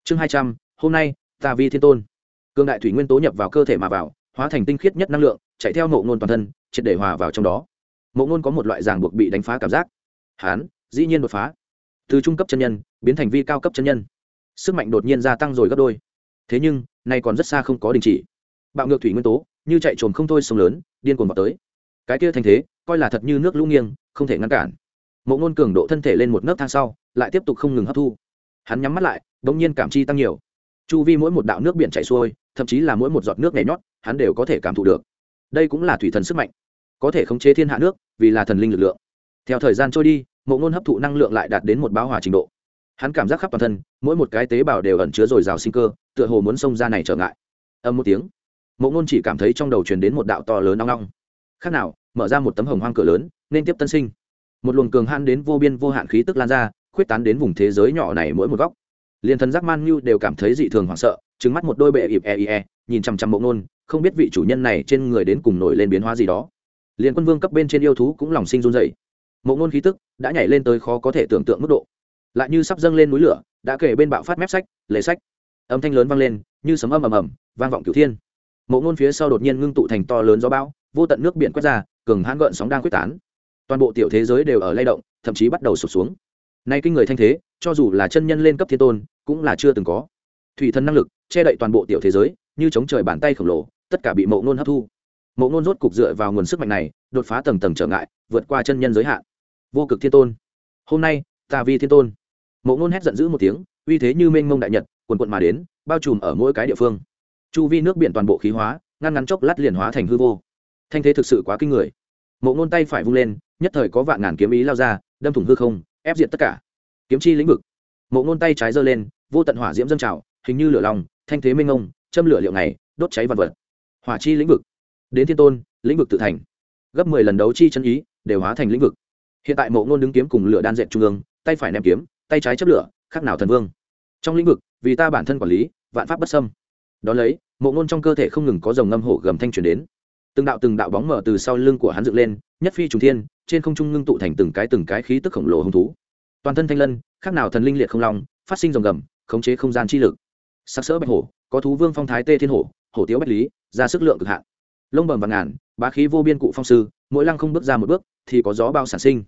Chương hai trăm, hôm nay, ta vi thiên tôn. Cương đại thủy nguyên tố nhập vào cơ thể mà vào, hóa thành tinh khiết nhất năng lượng, chạy theo mộ ngôn toàn thân, triệt để hòa vào trong đó. Mộ ngôn có một loại ràng buộc bị đánh phá cảm giác. Hán, dĩ nhiên đột phá. Từ trung cấp chân nhân, biến thành vi cao cấp chân nhân. Sức mạnh đột nhiên gia tăng rồi gấp đôi. Thế nhưng, nay còn rất xa không có đình chỉ. Bạo ngược thủy nguyên tố, như chạy trồn không thôi sông lớn, điên cuồng vào tới. Cái kia thành thế, coi là thật như nước lũ nghiêng, không thể ngăn cản mộ ngôn cường độ thân thể lên một nấc thang sau, lại tiếp tục không ngừng hấp thu. Hắn nhắm mắt lại đ ỗ n g nhiên cảm chi tăng nhiều. Chu vi mỗi một đạo nước biển chảy xuôi, thậm chí là mỗi một giọt nước nhảy nhót, hắn đều có thể cảm thụ được. Đây cũng là thủy thần sức mạnh. Có thể khống chế thiên hạ nước, vì là thần linh lực lượng. Theo thời gian trôi đi, mộ ngôn hấp thụ năng lượng lại đạt đến một báo hòa trình độ. Hắn cảm giác khắp toàn thân, mỗi một cái tế bào đều ẩn chứa dồi dào sinh cơ, tựa hồ muốn xông ra này trở ngại. Âm một tiếng, mộ ngôn chỉ cảm thấy trong đầu truyền đến một đạo to lớn nong nong khác nào, mở ra một tấm hồng hoang cửa lớn, nên tiếp tân sinh một luồng cường hãn đến vô biên vô hạn khí tức lan ra, khuyết tán đến vùng thế giới nhỏ này mỗi một góc. Liền thần giác man như đều cảm thấy dị thường hoảng sợ trứng mắt một đôi bệ ịp e e nhìn chằm chằm mộng nôn không biết vị chủ nhân này trên người đến cùng nổi lên biến hóa gì đó. Liền quân vương cấp bên trên yêu thú cũng lòng sinh run dày mộng nôn khí tức đã nhảy lên tới khó có thể tưởng tượng mức độ. Lại như sắp dâng lên núi lửa, đã kể bên bạo phát mép sách, lề sách. Âm thanh lớn vang lên, như sấm âm ầm ầm, vang vọng cửu thiên. Mộ ngôn phía sau đột nhiên ngưng tụ thành to lớn gió bão, vô tận nước biển quét ra, cường hãn gợn sóng đang quyết tán toàn bộ tiểu thế giới đều ở lay động, thậm chí bắt đầu sụp xuống. Nay kinh người thanh thế, cho dù là chân nhân lên cấp thiên tôn, cũng là chưa từng có. Thủy thần năng lực, che đậy toàn bộ tiểu thế giới, như chống trời bàn tay khổng lồ, tất cả bị mộ ngôn hấp thu. Mộ ngôn rốt cục dựa vào nguồn sức mạnh này, đột phá tầng tầng trở ngại, vượt qua chân nhân giới hạn. Vô cực thiên tôn. Hôm nay, ta vi thiên tôn. Mộ ngôn hét giận dữ một tiếng, uy thế như mênh mông đại nhật quần quận mà đến, bao trùm ở mỗi cái địa phương. Chu vi nước biển toàn bộ khí hóa, ngăn ngắn chốc lát liền hóa thành hư vô. Thanh thế thực sự quá kinh người. Mộ ngôn tay phải vung lên nhất thời có vạn ngàn kiếm ý lao ra, đâm thủng hư không, ép diện tất cả. Kiếm chi lĩnh vực. Mộ ngôn tay trái giơ lên, vô tận hỏa diễm dâng trào, hình như lửa lòng, thanh thế minh ông châm lửa liệu này đốt cháy vật vật. Hỏa chi lĩnh vực. Đến thiên tôn, lĩnh vực tự thành. Gấp mười lần đấu chi chân ý, đều hóa thành lĩnh vực. Hiện tại mộ ngôn đứng kiếm cùng lửa đan dệt trung ương, tay phải ném kiếm, tay trái chấp lửa, khác nào thần vương. Trong lĩnh vực, vì ta bản thân quản lý, vạn pháp bất sâm đ ó lấy, mộ ngôn trong cơ thể không ngừng có dòng ngâm hổ gầm thanh truyền đến. Từng đạo từng đạo bóng mở từ sau lưng của hắn dựng lên, nhất phi trùng thiên trên không trung ngưng tụ thành từng cái từng cái khí tức khổng lồ hung thú. Toàn thân thanh lân, khác nào thần linh liệt không long, phát sinh dòng gầm, khống chế không gian chi lực. Sắc sỡ bạch hổ, có thú vương phong thái tê thiên hổ hổ tiếu bách lý, ra sức lượng cực hạn. Lông bầm và ngàn, bá khí vô biên cụ phong sư, mỗi lăng không bước ra một bước, thì có gió bao sản sinh.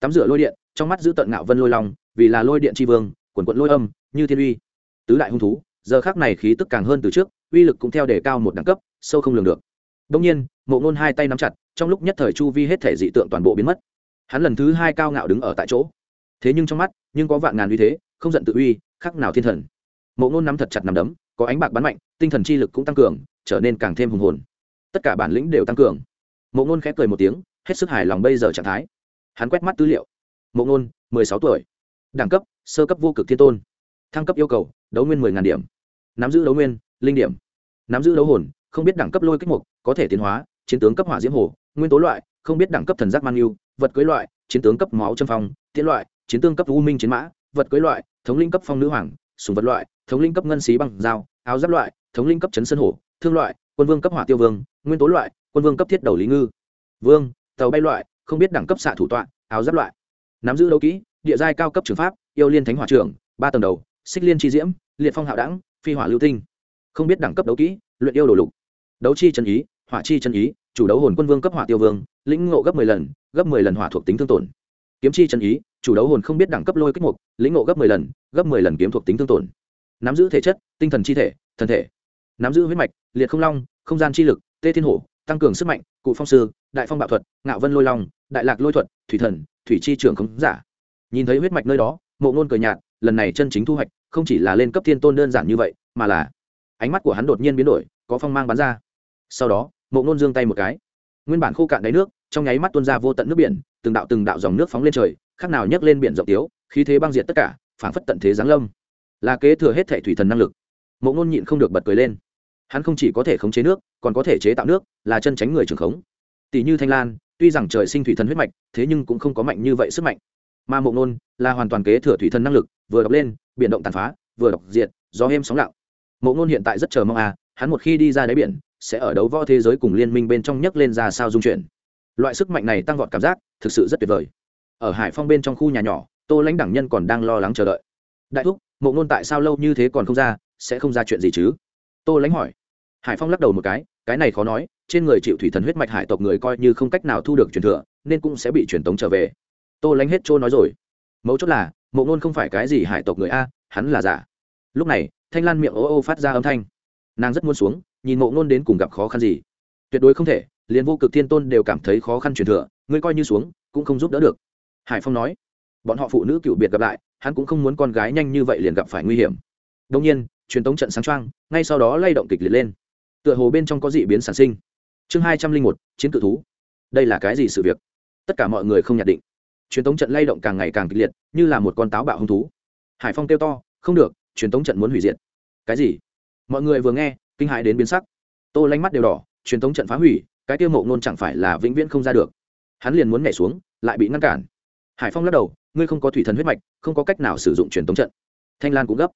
Tắm rửa lôi điện, trong mắt giữ tận ngạo vân lôi long, vì là lôi điện tri vương, quần quận lôi âm, như thiên uy. Tứ đại hung thú, giờ khác này khí tức càng hơn từ trước, uy lực cũng theo đề cao một đẳng cấp, sâu không lường được. Đông nhiên, mộ ngôn hai tay nắm chặt trong lúc nhất thời chu vi hết thể dị tượng toàn bộ biến mất. Hắn lần thứ hai cao ngạo đứng ở tại chỗ. Thế nhưng trong mắt, nhưng có vạn ngàn uy thế, không giận tự uy, khác nào thiên thần. Mộ ngôn nắm thật chặt nằm đấm, có ánh bạc bắn mạnh, tinh thần chi lực cũng tăng cường, trở nên càng thêm hùng hồn. Tất cả bản lĩnh đều tăng cường. Mộ ngôn khép cười một tiếng, hết sức hài lòng bây giờ trạng thái. Hắn quét mắt tư liệu. Mộ ngôn, mười sáu tuổi. Đẳng cấp, sơ cấp vô cực thiên tôn. Thăng cấp yêu cầu, đấu nguyên mười ngàn điểm. Nắm giữ đấu nguyên, linh điểm. Nắm giữ đấu hồn, không biết đẳng cấp lôi kích mục có thể tiến hóa chiến tướng cấp hỏa diễm hồ, nguyên tố loại, không biết đẳng cấp thần giác mang yêu, vật cưới loại, chiến tướng cấp máu châm phong tiến loại, chiến tướng cấp u minh chiến mã, vật cưới loại, thống linh cấp phong nữ hoàng, sùng vật loại, thống linh cấp ngân xí bằng dao, áo giáp loại, thống linh cấp chấn sơn hổ thương loại, quân vương cấp hỏa tiêu vương, nguyên tố loại, quân vương cấp thiết đầu lý ngư. Vương, tàu bay loại, không biết đẳng cấp xạ thủ tọa, áo giáp loại. Nắm giữ đấu kỹ, địa giai cao cấp trường pháp, yêu liên thánh hỏa trưởng, ba tầng đầu, xích liên chi diễm, liệt phong hạo đẳng, phi hỏa lưu tinh. Không biết đẳng cấp đấu kỹ, luyện yêu đồ lục. Đấu chi trần ý hỏa chi chân ý, chủ đấu hồn quân vương cấp hỏa tiêu vương, lĩnh ngộ gấp mười lần, gấp mười lần hỏa thuộc tính thương tổn. Kiếm chi chân ý, chủ đấu hồn không biết đẳng cấp lôi kích mục, lĩnh ngộ gấp mười lần, gấp mười lần kiếm thuộc tính thương tổn. Nắm giữ thể chất, tinh thần chi thể thân thể. Nắm giữ huyết mạch, liệt không long, không gian chi lực, tê thiên hổ, tăng cường sức mạnh, cụ phong sư, đại phong bạo thuật, ngạo vân lôi long, đại lạc lôi thuật, thủy thần, thủy chi trưởng khống giả. Nhìn thấy huyết mạch nơi đó, mộ ngôn cười nhạt, lần này chân chính thu hoạch, không chỉ là lên cấp thiên tôn đơn giản như vậy, mà là ánh mắt của hắn đột nhiên biến đổi, có phong mang bắn ra. Sau đó mộ ngôn giương tay một cái. Nguyên bản khô cạn đáy nước, trong nháy mắt tuôn ra vô tận nước biển, từng đạo từng đạo dòng nước phóng lên trời, khác nào nhấc lên biển rộng tiếu, khí thế băng diệt tất cả, phảng phất tận thế giáng lâm. Là kế thừa hết thệ thủy thần năng lực. Mộ ngôn nhịn không được bật cười lên. Hắn không chỉ có thể khống chế nước, còn có thể chế tạo nước, là chân tránh người trường khống. Tỷ như thanh lan, tuy rằng trời sinh thủy thần huyết mạch, thế nhưng cũng không có mạnh như vậy sức mạnh. Mà mộ ngôn là hoàn toàn kế thừa thủy thần năng lực, vừa đọc lên, biển động tàn phá, vừa đọc diệt, gió êm sóng lặng. Mộ ngôn hiện tại rất chờ mong à hắn một khi đi ra đáy biển sẽ ở đấu võ thế giới cùng liên minh bên trong nhấc lên ra sao dung chuyển. Loại sức mạnh này tăng vọt cảm giác, thực sự rất tuyệt vời. Ở hải phong bên trong khu nhà nhỏ, tô lãnh đẳng nhân còn đang lo lắng chờ đợi. Đại thúc, mộ ngôn tại sao lâu như thế còn không ra, sẽ không ra chuyện gì chứ? Tô lãnh hỏi. Hải phong lắc đầu một cái cái này khó nói, trên người chịu thủy thần huyết mạch hải tộc người coi như không cách nào thu được truyền thừa, nên cũng sẽ bị truyền tống trở về. Tô lãnh hết trôi nói rồi. Mấu chốt là, mộ ngôn không phải cái gì hải tộc người a, hắn là giả. Lúc này, thanh lan miệng ô ô phát ra âm thanh. Nàng rất muốn xuống nhìn mộ ngôn đến cùng gặp khó khăn gì. Tuyệt đối không thể, liền vô cực thiên tôn đều cảm thấy khó khăn truyền thừa, ngươi coi như xuống, cũng không giúp đỡ được. Hải phong nói, bọn họ phụ nữ cựu biệt gặp lại, hắn cũng không muốn con gái nhanh như vậy liền gặp phải nguy hiểm. Đông nhiên, truyền tống trận sáng trăng ngay sau đó lay động kịch liệt lên. Tựa hồ bên trong có dị biến sản sinh. Chương hai trăm linh một, chiến cự thú. Đây là cái gì sự việc? Tất cả mọi người không nhận định. Truyền tống trận lay động càng ngày càng kịch liệt, như là một con táo bạo hung thú. Hải phong kêu to, không được, truyền tống trận muốn hủy diệt. Cái gì? Mọi người vừa nghe kinh hãi đến biến sắc. Tô lanh mắt đều đỏ, truyền thống trận phá hủy, cái tiêu mộ nôn chẳng phải là vĩnh viễn không ra được. Hắn liền muốn nhảy xuống, lại bị ngăn cản. Hải phong lắc đầu, ngươi không có thủy thần huyết mạch, không có cách nào sử dụng truyền thống trận. Thanh lan cũng gấp.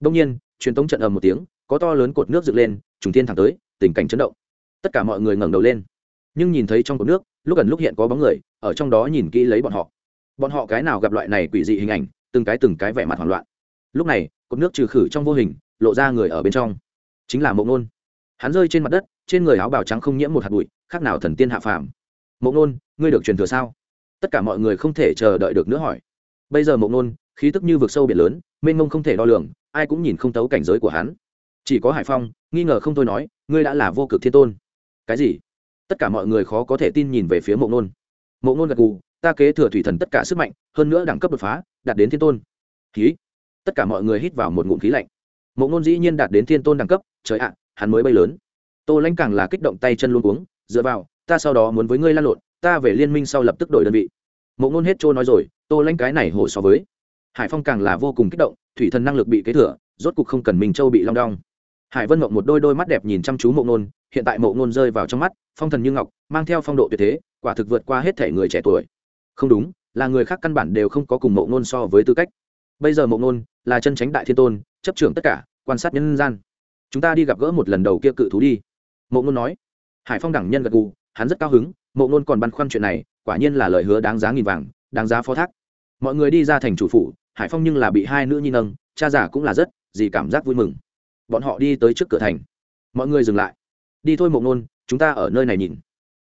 Đông nhiên, truyền thống trận ầm một tiếng, có to lớn cột nước dựng lên, trùng thiên thẳng tới, tình cảnh chấn động. Tất cả mọi người ngẩng đầu lên. Nhưng nhìn thấy trong cột nước, lúc gần lúc hiện có bóng người, ở trong đó nhìn kỹ lấy bọn họ. Bọn họ cái nào gặp loại này quỷ dị hình ảnh, từng cái từng cái vẻ mặt hoảng loạn. Lúc này, cột nước trừ khử trong vô hình, lộ ra người ở bên trong chính là Mộ nôn. Hắn rơi trên mặt đất, trên người áo bào trắng không nhiễm một hạt bụi, khác nào thần tiên hạ phàm. Mộ nôn, ngươi được truyền thừa sao? Tất cả mọi người không thể chờ đợi được nữa hỏi. Bây giờ Mộ nôn, khí tức như vực sâu biển lớn, mênh mông không thể đo lường, ai cũng nhìn không tấu cảnh giới của hắn. Chỉ có hải phong, nghi ngờ không thôi nói, ngươi đã là vô cực thiên tôn. Cái gì? Tất cả mọi người khó có thể tin nhìn về phía Mộ nôn. Mộ nôn gật gù, ta kế thừa thủy thần tất cả sức mạnh, hơn nữa đẳng cấp đột phá, đạt đến thiên tôn. Khí tất cả mọi người hít vào một ngụm khí lạnh. Mộ nôn dĩ nhiên đạt đến thiên tôn đẳng cấp, trời ạ, hắn mới bay lớn. Tô lãnh càng là kích động tay chân luôn cuống, dựa vào, ta sau đó muốn với ngươi lan lộn, ta về liên minh sau lập tức đổi đơn vị. Mộ nôn hết trôi nói rồi, tô lãnh cái này hổ so với. Hải phong càng là vô cùng kích động, thủy thần năng lực bị kế thừa, rốt cục không cần mình châu bị long đong. Hải vân mộng một đôi đôi mắt đẹp nhìn chăm chú Mộ nôn hiện tại Mộ nôn rơi vào trong mắt, phong thần như ngọc, mang theo phong độ tuyệt thế, quả thực vượt qua hết thể người trẻ tuổi. Không đúng, là người khác căn bản đều không có cùng Mộ nôn so với tư cách. Bây giờ Mộ nôn là chân tránh đại thiên tôn chấp trưởng tất cả, quan sát nhân gian. Chúng ta đi gặp gỡ một lần đầu kia cự thú đi. Mộ ngôn nói. Hải phong đẳng nhân gật gù, hắn rất cao hứng, mộ ngôn còn băn khoăn chuyện này, quả nhiên là lời hứa đáng giá nghìn vàng, đáng giá phó thác. Mọi người đi ra thành chủ phủ, hải phong nhưng là bị hai nữ nhi nâng, cha giả cũng là rất, gì cảm giác vui mừng. Bọn họ đi tới trước cửa thành. Mọi người dừng lại. Đi thôi mộ ngôn chúng ta ở nơi này nhìn.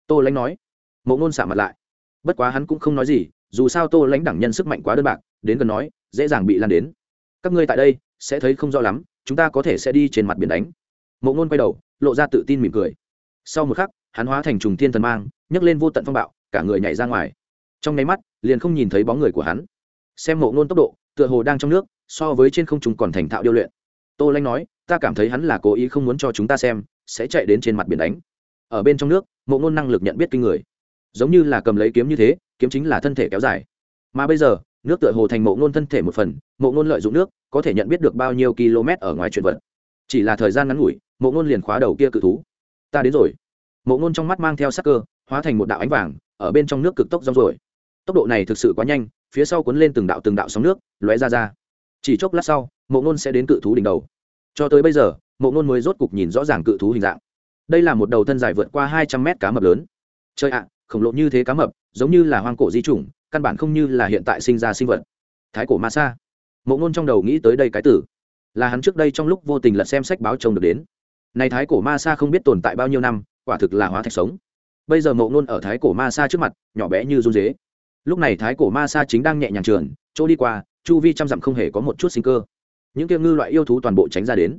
Tô lãnh nói. Mộ ngôn xả mặt lại. Bất quá hắn cũng không nói gì, dù sao tô lãnh đẳng nhân sức mạnh quá đơn bạc, đến gần nói, dễ dàng bị lan đến. Các ngươi tại đây sẽ thấy không rõ lắm, chúng ta có thể sẽ đi trên mặt biển đánh. Mộ nôn quay đầu, lộ ra tự tin mỉm cười. Sau một khắc, hắn hóa thành trùng thiên thần mang, nhấc lên vô tận phong bạo, cả người nhảy ra ngoài. Trong nháy mắt, liền không nhìn thấy bóng người của hắn. Xem mộ nôn tốc độ, tựa hồ đang trong nước, so với trên không chúng còn thành thạo điêu luyện. Tô lanh nói, ta cảm thấy hắn là cố ý không muốn cho chúng ta xem, sẽ chạy đến trên mặt biển đánh. Ở bên trong nước, mộ nôn năng lực nhận biết kinh người. Giống như là cầm lấy kiếm như thế, kiếm chính là thân thể kéo dài. Mà bây giờ nước tựa hồ thành mộ ngôn thân thể một phần, mộ ngôn lợi dụng nước, có thể nhận biết được bao nhiêu km ở ngoài chuyện vật. Chỉ là thời gian ngắn ngủi, mộ ngôn liền khóa đầu kia cự thú. Ta đến rồi. Mộ ngôn trong mắt mang theo sắc cơ, hóa thành một đạo ánh vàng, ở bên trong nước cực tốc rong rồi tốc độ này thực sự quá nhanh, phía sau cuốn lên từng đạo từng đạo sóng nước, lóe ra ra. Chỉ chốc lát sau, mộ ngôn sẽ đến cự thú đỉnh đầu. Cho tới bây giờ, mộ ngôn mới rốt cục nhìn rõ ràng cự thú hình dạng. Đây là một đầu thân dài vượt qua hai trăm mét cá mập lớn. Chơi ạ, khổng lồ như thế cá mập, giống như là hoang cổ di chủng căn bản không như là hiện tại sinh ra sinh vật. Thái cổ ma sa mộ ngôn trong đầu nghĩ tới đây cái tử. Là hắn trước đây trong lúc vô tình lật xem sách báo trông được đến. Này thái cổ ma sa không biết tồn tại bao nhiêu năm, quả thực là hóa thạch sống. Bây giờ mộ ngôn ở thái cổ ma sa trước mặt, nhỏ bé như run dế. Lúc này thái cổ ma sa chính đang nhẹ nhàng trườn, chỗ đi qua, chu vi trăm dặm không hề có một chút sinh cơ. Những kiêng ngư loại yêu thú toàn bộ tránh ra đến.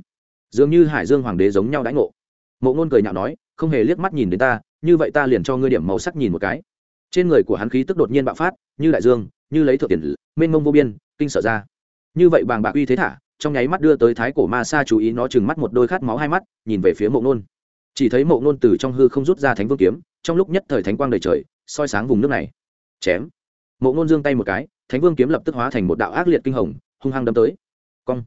Dường như hải dương hoàng đế giống nhau đãi ngộ. Mộ ngôn cười nhạo nói, không hề liếc mắt nhìn đến ta, như vậy ta liền cho ngươi điểm màu sắc nhìn một cái trên người của hắn khí tức đột nhiên bạo phát, như đại dương, như lấy thượng tiền, mênh mông vô biên, kinh sợ ra. Như vậy bàng bạc uy thế thả, trong nháy mắt đưa tới thái cổ ma sa chú ý nó chừng mắt một đôi khát máu hai mắt, nhìn về phía mộ nôn chỉ thấy mộ nôn từ trong hư không rút ra thánh vương kiếm, trong lúc nhất thời thánh quang đầy trời, soi sáng vùng nước này. Chém. Mộ nôn giương tay một cái, thánh vương kiếm lập tức hóa thành một đạo ác liệt kinh hồng, hung hăng đâm tới. Cong.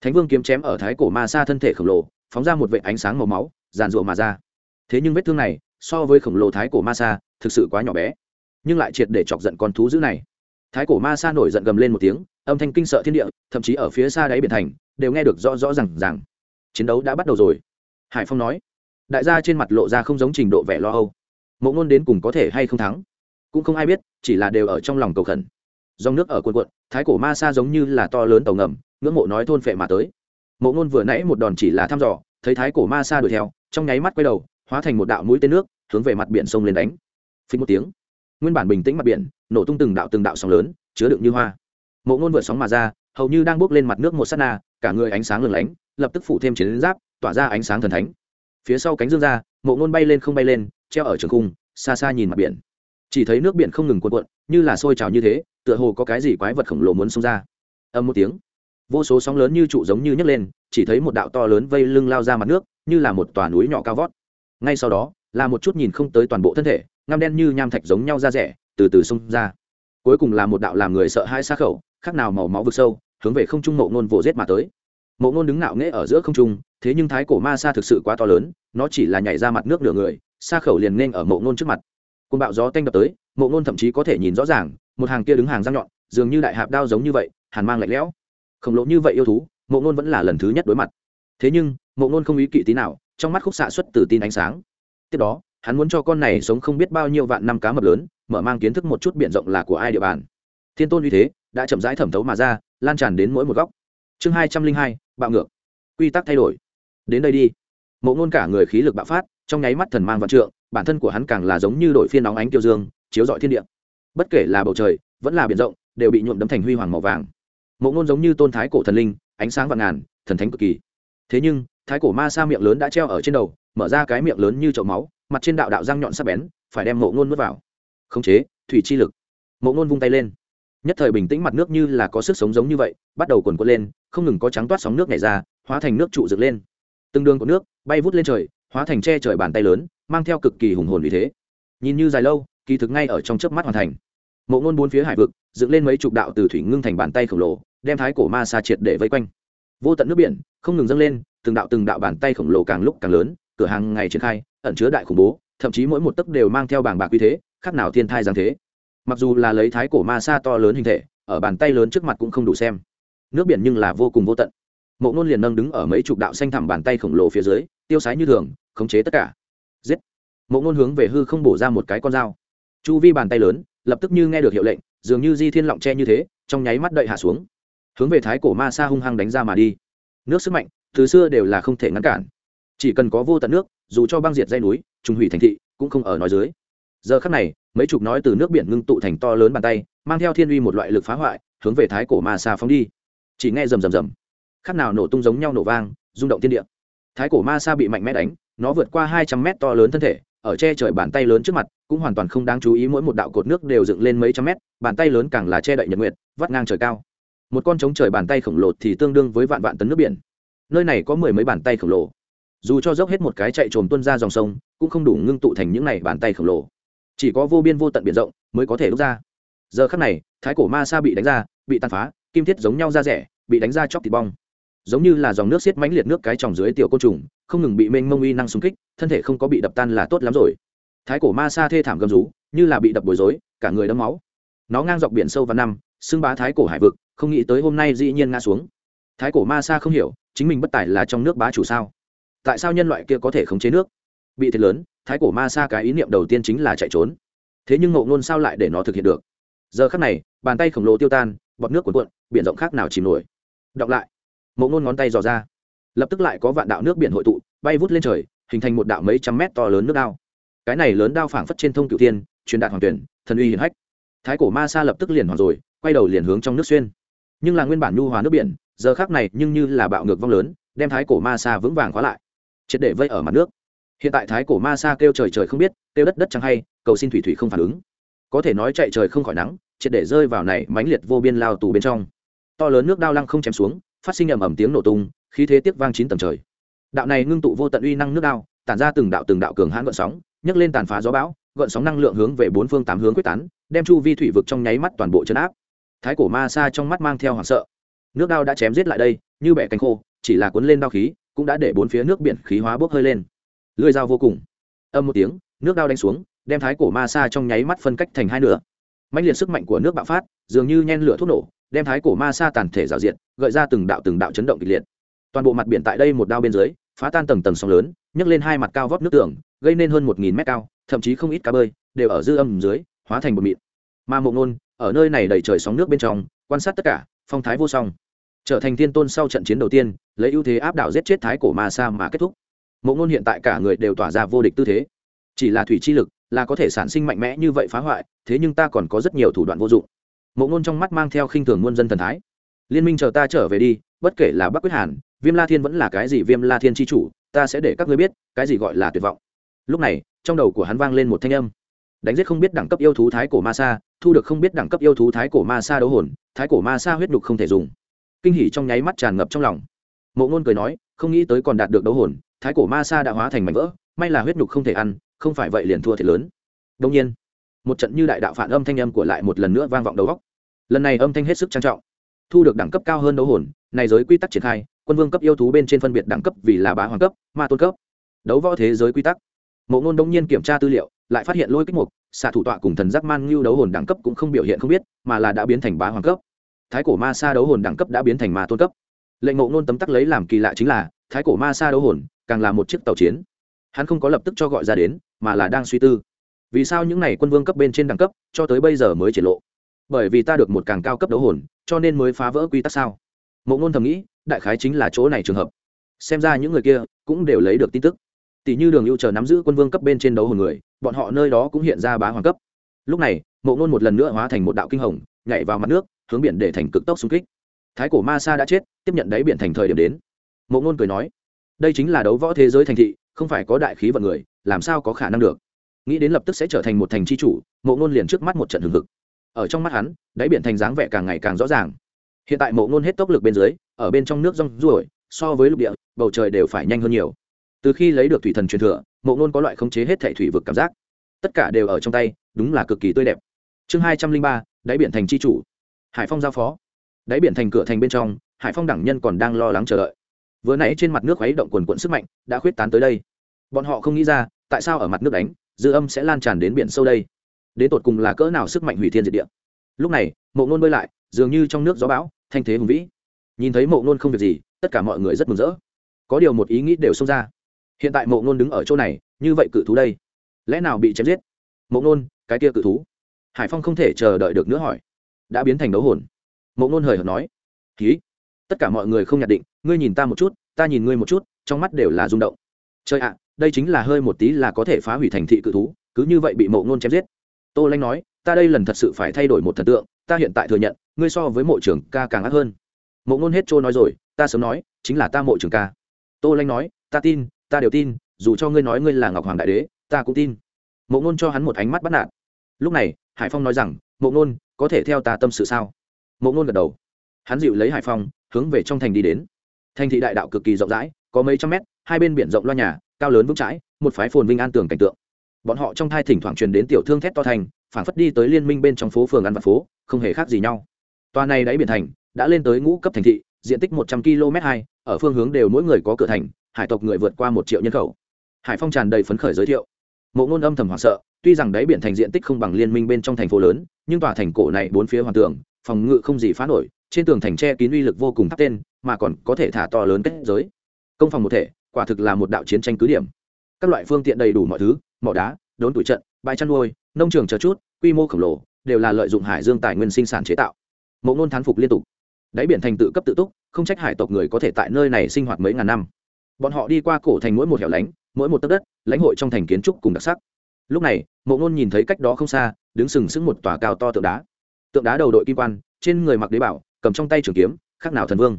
Thánh vương kiếm chém ở thái cổ ma sa thân thể khổng lồ, phóng ra một vệ ánh sáng màu máu, giàn rụa mà ra. Thế nhưng vết thương này, so với khổng lồ thái cổ ma sa, thực sự quá nhỏ bé nhưng lại triệt để chọc giận con thú dữ này. Thái cổ ma sa nổi giận gầm lên một tiếng, âm thanh kinh sợ thiên địa, thậm chí ở phía xa đáy biển thành, đều nghe được rõ rõ ràng ràng. rằng chiến đấu đã bắt đầu rồi. Hải phong nói. Đại gia trên mặt lộ ra không giống trình độ vẻ lo âu. Mộ ngôn đến cùng có thể hay không thắng? Cũng không ai biết, chỉ là đều ở trong lòng cầu khẩn. Dòng nước ở cuộn cuộn, thái cổ ma sa giống như là to lớn tàu ngầm, ngưỡng mộ nói thôn phệ mà tới. Mộ ngôn vừa nãy một đòn chỉ là thăm dò, thấy thái cổ ma sa đuổi theo, trong nháy mắt quay đầu, hóa thành một đạo mũi tên nước, hướng về mặt biển sông lên đánh. Phí một tiếng nguyên bản bình tĩnh mặt biển, nổ tung từng đạo từng đạo sóng lớn, chứa đựng như hoa. Mộ ngôn vượt sóng mà ra, hầu như đang bước lên mặt nước một s á t na, cả người ánh sáng lừng lánh, lập tức phủ thêm chiến giáp, tỏa ra ánh sáng thần thánh. Phía sau cánh dương ra, mộ ngôn bay lên không bay lên, treo ở trường khung xa xa nhìn mặt biển. Chỉ thấy nước biển không ngừng cuộn cuộn, như là sôi trào như thế, tựa hồ có cái gì quái vật khổng lồ muốn xông ra. Âm một tiếng, vô số sóng lớn như trụ giống như nhấc lên, chỉ thấy một đạo to lớn vây lưng lao ra mặt nước, như là một tòa núi nhỏ cao vót. Ngay sau đó, là một chút nhìn không tới toàn bộ thân thể ngăm đen như nham thạch giống nhau ra rẻ, từ từ xông ra. Cuối cùng là một đạo làm người sợ hai xa khẩu khác nào màu máu vực sâu, hướng về không trung mộ ngôn vồ rết mà tới. Mộ ngôn đứng ngạo nghễ ở giữa không trung, thế nhưng thái cổ ma xa thực sự quá to lớn, nó chỉ là nhảy ra mặt nước nửa người, xa khẩu liền nên ở mộ ngôn trước mặt. Côn bạo gió tanh đập tới, mộ ngôn thậm chí có thể nhìn rõ ràng, một hàng kia đứng hàng răng nhọn, dường như đại hạp đao giống như vậy, hàn mang lạnh lẽo. Khổng lồ như vậy yêu thú, mộ ngôn vẫn là lần thứ nhất đối mặt. Thế nhưng, mộ ngôn không ý kỵ tí nào, trong mắt khúc xạ xuất từ tin ánh sáng. Tiếp đó hắn muốn cho con này sống không biết bao nhiêu vạn năm cá mập lớn, mở mang kiến thức một chút b i ể n rộng là của ai địa bàn. Thiên tôn uy thế, đã chậm rãi thẩm thấu mà ra, lan tràn đến mỗi một góc. Chương hai trăm linh hai, bạo ngược. Quy tắc thay đổi. Đến đây đi. Mộ ngôn cả người khí lực bạo phát, trong nháy mắt thần mang vạn trượng, bản thân của hắn càng là giống như đội phiên nóng ánh kiêu dương, chiếu dọi thiên địa. Bất kể là bầu trời, vẫn là biển rộng, đều bị nhuộm đấm thành huy hoàng màu vàng. Mộ ngôn giống như tôn thái cổ thần linh, ánh sáng vạn ngàn, thần thánh cực kỳ. Thế nhưng, thái cổ ma sa miệng lớn đã treo ở trên đầu, mở ra cái miệng lớn như chậu máu mặt trên đạo đạo răng nhọn sắc bén, phải đem mộ ngôn nuốt vào. Khống chế, thủy chi lực. Mộ ngôn vung tay lên. Nhất thời bình tĩnh mặt nước như là có sức sống giống như vậy, bắt đầu quần quật lên, không ngừng có trắng toát sóng nước nhảy ra, hóa thành nước trụ dựng lên. Từng đường của nước bay vút lên trời, hóa thành che trời bàn tay lớn, mang theo cực kỳ hùng hồn vì thế. Nhìn như dài lâu, kỳ thực ngay ở trong chớp mắt hoàn thành. Mộ ngôn bốn phía hải vực, dựng lên mấy chục đạo từ thủy ngưng thành bàn tay khổng lồ, đem thái cổ ma xa triệt để vây quanh. Vô tận nước biển, không ngừng dâng lên, từng đạo từng đạo bàn tay khổng lồ càng lúc càng lớn, cửa hàng ngày triển khai ẩn chứa đại khủng bố, thậm chí mỗi một tấc đều mang theo bảng bạc uy thế, khác nào thiên thai giáng thế. Mặc dù là lấy thái cổ ma sa to lớn hình thể, ở bàn tay lớn trước mặt cũng không đủ xem. Nước biển nhưng là vô cùng vô tận. Mộ ngôn liền nâng đứng ở mấy chục đạo xanh thẳm bàn tay khổng lồ phía dưới, tiêu sái như thường, khống chế tất cả. Giết! Mộ ngôn hướng về hư không bổ ra một cái con dao. Chu vi bàn tay lớn, lập tức như nghe được hiệu lệnh, dường như di thiên lọng tre như thế, trong nháy mắt đậy hạ xuống. Hướng về thái cổ ma sa hung hăng đánh ra mà đi. Nước sức mạnh, từ xưa đều là không thể ngăn cản. Chỉ cần có vô tận nước dù cho băng diệt dây núi, trùng hủy thành thị, cũng không ở nói dưới. Giờ khắc này, mấy chục nói từ nước biển ngưng tụ thành to lớn bàn tay, mang theo thiên uy một loại lực phá hoại, hướng về thái cổ ma sa phóng đi. Chỉ nghe rầm rầm rầm. Khác nào nổ tung giống nhau nổ vang, rung động thiên địa. Thái cổ ma sa bị mạnh mẽ đánh, nó vượt qua hai trăm mét to lớn thân thể, ở che trời bàn tay lớn trước mặt, cũng hoàn toàn không đáng chú ý mỗi một đạo cột nước đều dựng lên mấy trăm mét, bàn tay lớn càng là che đậy nhật nguyệt, vắt ngang trời cao. Một con trống trời bàn tay khổng lồ thì tương đương với vạn vạn tấn nước biển. Nơi này có mười mấy bàn tay khổng lồ dù cho dốc hết một cái chạy trồm tuân ra dòng sông, cũng không đủ ngưng tụ thành những này bàn tay khổng lồ. Chỉ có vô biên vô tận biển rộng mới có thể lúc ra. Giờ khắc này, thái cổ ma sa bị đánh ra, bị tàn phá, kim thiết giống nhau ra rẻ, bị đánh ra chóc thịt bong. Giống như là dòng nước xiết mãnh liệt nước cái tròng dưới tiểu côn trùng, không ngừng bị mênh mông uy năng xung kích, thân thể không có bị đập tan là tốt lắm rồi. Thái cổ ma sa thê thảm gầm rú, như là bị đập bối rối, cả người đẫm máu. Nó ngang dọc biển sâu và năm, xưng bá thái cổ hải vực, không nghĩ tới hôm nay dĩ nhiên ngã xuống. Thái cổ ma sa không hiểu, chính mình bất tài là trong nước bá chủ sao? Tại sao nhân loại kia có thể khống chế nước? Bị thiệt lớn, thái cổ ma sa cái ý niệm đầu tiên chính là chạy trốn. Thế nhưng ngộ ngôn sao lại để nó thực hiện được? Giờ khắc này, bàn tay khổng lồ tiêu tan, bọt nước cuộn cuộn, biển rộng khác nào chìm nổi. Đọng lại. Ngộ ngôn ngón tay dò ra. Lập tức lại có vạn đạo nước biển hội tụ, bay vút lên trời, hình thành một đạo mấy trăm mét to lớn nước đao. Cái này lớn đao phảng phất trên thông cựu tiên truyền đạt hoàng tuyển, thần uy hiển hách. Thái cổ ma sa lập tức liền hoàng rồi, quay đầu liền hướng trong nước xuyên. Nhưng là nguyên bản nhu hòa nước biển, giờ khác này nhưng như là bạo ngược vong lớn, đem thái cổ ma sa vững vàng khóa lại triệt để vây ở mặt nước. Hiện tại thái cổ ma sa kêu trời trời không biết, kêu đất đất chẳng hay, cầu xin thủy thủy không phản ứng. Có thể nói chạy trời không khỏi nắng, triệt để rơi vào này mãnh liệt vô biên lao tù bên trong. To lớn nước đao lăng không chém xuống, phát sinh ầm ầm tiếng nổ tung, khí thế tiếc vang chín tầng trời. Đạo này ngưng tụ vô tận uy năng nước đao, tản ra từng đạo từng đạo cường hãn gợn sóng, nhấc lên tàn phá gió bão, gợn sóng năng lượng hướng về bốn phương tám hướng quyết tán, đem chu vi thủy vực trong nháy mắt toàn bộ chấn áp. Thái cổ ma sa trong mắt mang theo hoảng sợ. Nước đao đã chém giết lại đây, như bẻ cánh khô, chỉ là cuốn lên đao khí cũng đã để bốn phía nước biển khí hóa bốc hơi lên. Lưỡi dao vô cùng. Âm một tiếng, nước đao đánh xuống, đem thái cổ ma sa trong nháy mắt phân cách thành hai nửa. Mạnh liệt sức mạnh của nước bạo phát, dường như nhen lửa thuốc nổ, đem thái cổ ma sa tàn thể rào diện gợi ra từng đạo từng đạo chấn động kịch liệt. Toàn bộ mặt biển tại đây một đao bên dưới, phá tan tầng tầng sóng lớn, nhấc lên hai mặt cao vót nước tường, gây nên hơn một nghìn mét cao, thậm chí không ít cá bơi, đều ở dư âm dưới, hóa thành một mịn. Ma mộng nôn, ở nơi này đầy trời sóng nước bên trong, quan sát tất cả, phong thái vô song trở thành thiên tôn sau trận chiến đầu tiên, lấy ưu thế áp đảo giết chết thái cổ ma sa mà kết thúc. Mộ ngôn hiện tại cả người đều tỏa ra vô địch tư thế. Chỉ là thủy chi lực là có thể sản sinh mạnh mẽ như vậy phá hoại, thế nhưng ta còn có rất nhiều thủ đoạn vô dụng. Mộ ngôn trong mắt mang theo khinh thường muôn dân thần thái. Liên minh chờ ta trở về đi, bất kể là bắc quyết hàn, viêm la thiên vẫn là cái gì viêm la thiên tri chủ, ta sẽ để các ngươi biết, cái gì gọi là tuyệt vọng. Lúc này, trong đầu của hắn vang lên một thanh âm. Đánh giết không biết đẳng cấp yêu thú thái cổ ma sa, thu được không biết đẳng cấp yêu thú thái cổ ma sa đấu hồn, thái cổ ma sa huyết đục không thể dùng kinh hỉ trong nháy mắt tràn ngập trong lòng. Mộ ngôn cười nói, không nghĩ tới còn đạt được đấu hồn, thái cổ ma sa đã hóa thành mảnh vỡ, may là huyết đục không thể ăn, không phải vậy liền thua thiệt lớn. Đông nhiên, một trận như đại đạo phản âm thanh âm của lại một lần nữa vang vọng đầu góc lần này âm thanh hết sức trang trọng, thu được đẳng cấp cao hơn đấu hồn, này giới quy tắc triển khai, quân vương cấp yêu thú bên trên phân biệt đẳng cấp vì là bá hoàng cấp, ma tôn cấp. Đấu võ thế giới quy tắc. Mộ ngôn đông nhiên kiểm tra tư liệu, lại phát hiện lôi kích mục, xạ thủ tọa cùng thần giác man ngưu đấu hồn đẳng cấp cũng không biểu hiện không biết, mà là đã biến thành bá hoàng cấp thái cổ ma sa đấu hồn đẳng cấp đã biến thành ma tôn cấp. Lệnh Ngộ ngôn tấm tắc lấy làm kỳ lạ chính là, thái cổ ma sa đấu hồn càng là một chiếc tàu chiến. Hắn không có lập tức cho gọi ra đến, mà là đang suy tư. Vì sao những n à y quân vương cấp bên trên đẳng cấp cho tới bây giờ mới triển lộ? Bởi vì ta được một càng cao cấp đấu hồn, cho nên mới phá vỡ quy tắc sao? Mộ ngôn thầm nghĩ, đại khái chính là chỗ này trường hợp. Xem ra những người kia cũng đều lấy được tin tức. Tỷ như đường ưu chờ nắm giữ quân vương cấp bên trên đấu hồn người, bọn họ nơi đó cũng hiện ra bá hoàng cấp. Lúc này mộ ngôn một lần nữa hóa thành một đạo kinh hồng, nhảy vào mặt nước hướng biển để thành cực tốc xung kích. Thái cổ ma sa đã chết, tiếp nhận đáy biển thành thời điểm đến. Mộ ngôn cười nói, đây chính là đấu võ thế giới thành thị, không phải có đại khí vận người, làm sao có khả năng được? Nghĩ đến lập tức sẽ trở thành một thành c h i chủ, mộ ngôn liền trước mắt một trận hừng hực. Ở trong mắt hắn, đáy biển thành dáng vẻ càng ngày càng rõ ràng. Hiện tại mộ ngôn hết tốc lực bên dưới, ở bên trong nước rong ruổi, so với lục địa, bầu trời đều phải nhanh hơn nhiều. Từ khi lấy được thủy thần truyền thừa, mộ ngôn có loại khống chế hết thẻ thủy vực cảm giác. Tất cả đều ở trong tay, đúng là cực kỳ tươi đẹp. Chương hai trăm linh ba, đáy biển thành c chủ hải phong giao phó. Đáy biển thành cửa thành bên trong, hải phong đẳng nhân còn đang lo lắng chờ đợi. Vừa nãy trên mặt nước khuấy động quần quận sức mạnh, đã khuyết tán tới đây. Bọn họ không nghĩ ra, tại sao ở mặt nước đánh, dư âm sẽ lan tràn đến biển sâu đây? Đến tột cùng là cỡ nào sức mạnh hủy thiên diệt địa? Lúc này, mộ ngôn bơi lại, dường như trong nước gió bão, thanh thế hùng vĩ. Nhìn thấy mộ ngôn không việc gì, tất cả mọi người rất mừng rỡ. Có điều một ý nghĩ đều xông ra. Hiện tại mộ ngôn đứng ở chỗ này, như vậy cự thú đây? Lẽ nào bị chém giết? Mộ ngôn, cái kia cự thú. Hải phong không thể chờ đợi được nữa hỏi đã biến thành đấu hồn. Mộ ngôn hời hợt nói ký tất cả mọi người không nhận định, ngươi nhìn ta một chút, ta nhìn ngươi một chút, trong mắt đều là rung động. Chơi ạ, đây chính là hơi một tí là có thể phá hủy thành thị cự thú, cứ như vậy bị mộ ngôn chém giết. Tô lanh nói, ta đây lần thật sự phải thay đổi một thần tượng, ta hiện tại thừa nhận, ngươi so với mộ trưởng ca càng ác hơn. Mộ ngôn hết trôi nói rồi, ta sớm nói, chính là ta mộ trưởng ca. Tô lanh nói, ta tin, ta đều tin, dù cho ngươi nói ngươi là ngọc hoàng đại đế, ta cũng tin. Mộ ngôn cho hắn một ánh mắt bắt nạt. Lúc này, hải phong nói rằng, mộ ngôn có thể theo ta tâm sự sao? Mộ ngôn gật đầu. Hắn dịu lấy hải phong, hướng về trong thành đi đến. Thành thị đại đạo cực kỳ rộng rãi, có mấy trăm mét, hai bên biển rộng loa nhà, cao lớn vững chãi, một phái phồn vinh an tường cảnh tượng. Bọn họ trong thai thỉnh thoảng truyền đến tiểu thương thét to thành, phảng phất đi tới liên minh bên trong phố phường ăn vặt phố, không hề khác gì nhau. Tòa này đáy biển thành, đã lên tới ngũ cấp thành thị, diện tích một trăm km hai, ở phương hướng đều mỗi người có cửa thành, hải tộc người vượt qua một triệu nhân khẩu. Hải phong tràn đầy phấn khởi giới thiệu. Mộ ngôn âm thầm hoảng sợ tuy rằng đáy biển thành diện tích không bằng liên minh bên trong thành phố lớn, nhưng tòa thành cổ này bốn phía hoàn tường, phòng ngự không gì phá nổi, trên tường thành tre kín uy lực vô cùng thắp tên, mà còn có thể thả to lớn kết giới. Công phòng một thể, quả thực là một đạo chiến tranh cứ điểm. Các loại phương tiện đầy đủ mọi thứ, mỏ đá, đốn tuổi trận, bãi chăn nuôi, nông trường chờ chút, quy mô khổng lồ, đều là lợi dụng hải dương tài nguyên sinh sản chế tạo. Mộ ngôn thán phục liên tục. Đáy biển thành tự cấp tự túc, không trách hải tộc người có thể tại nơi này sinh hoạt mấy ngàn năm. Bọn họ đi qua cổ thành mỗi một hẻo lánh, mỗi một tấc đất, lãnh hội trong thành kiến trúc cùng đặc sắc lúc này, mộ ngôn nhìn thấy cách đó không xa, đứng sừng sững một tòa cao to tượng đá. Tượng đá đầu đội kim quan, trên người mặc đế bảo, cầm trong tay trường kiếm khác nào thần vương.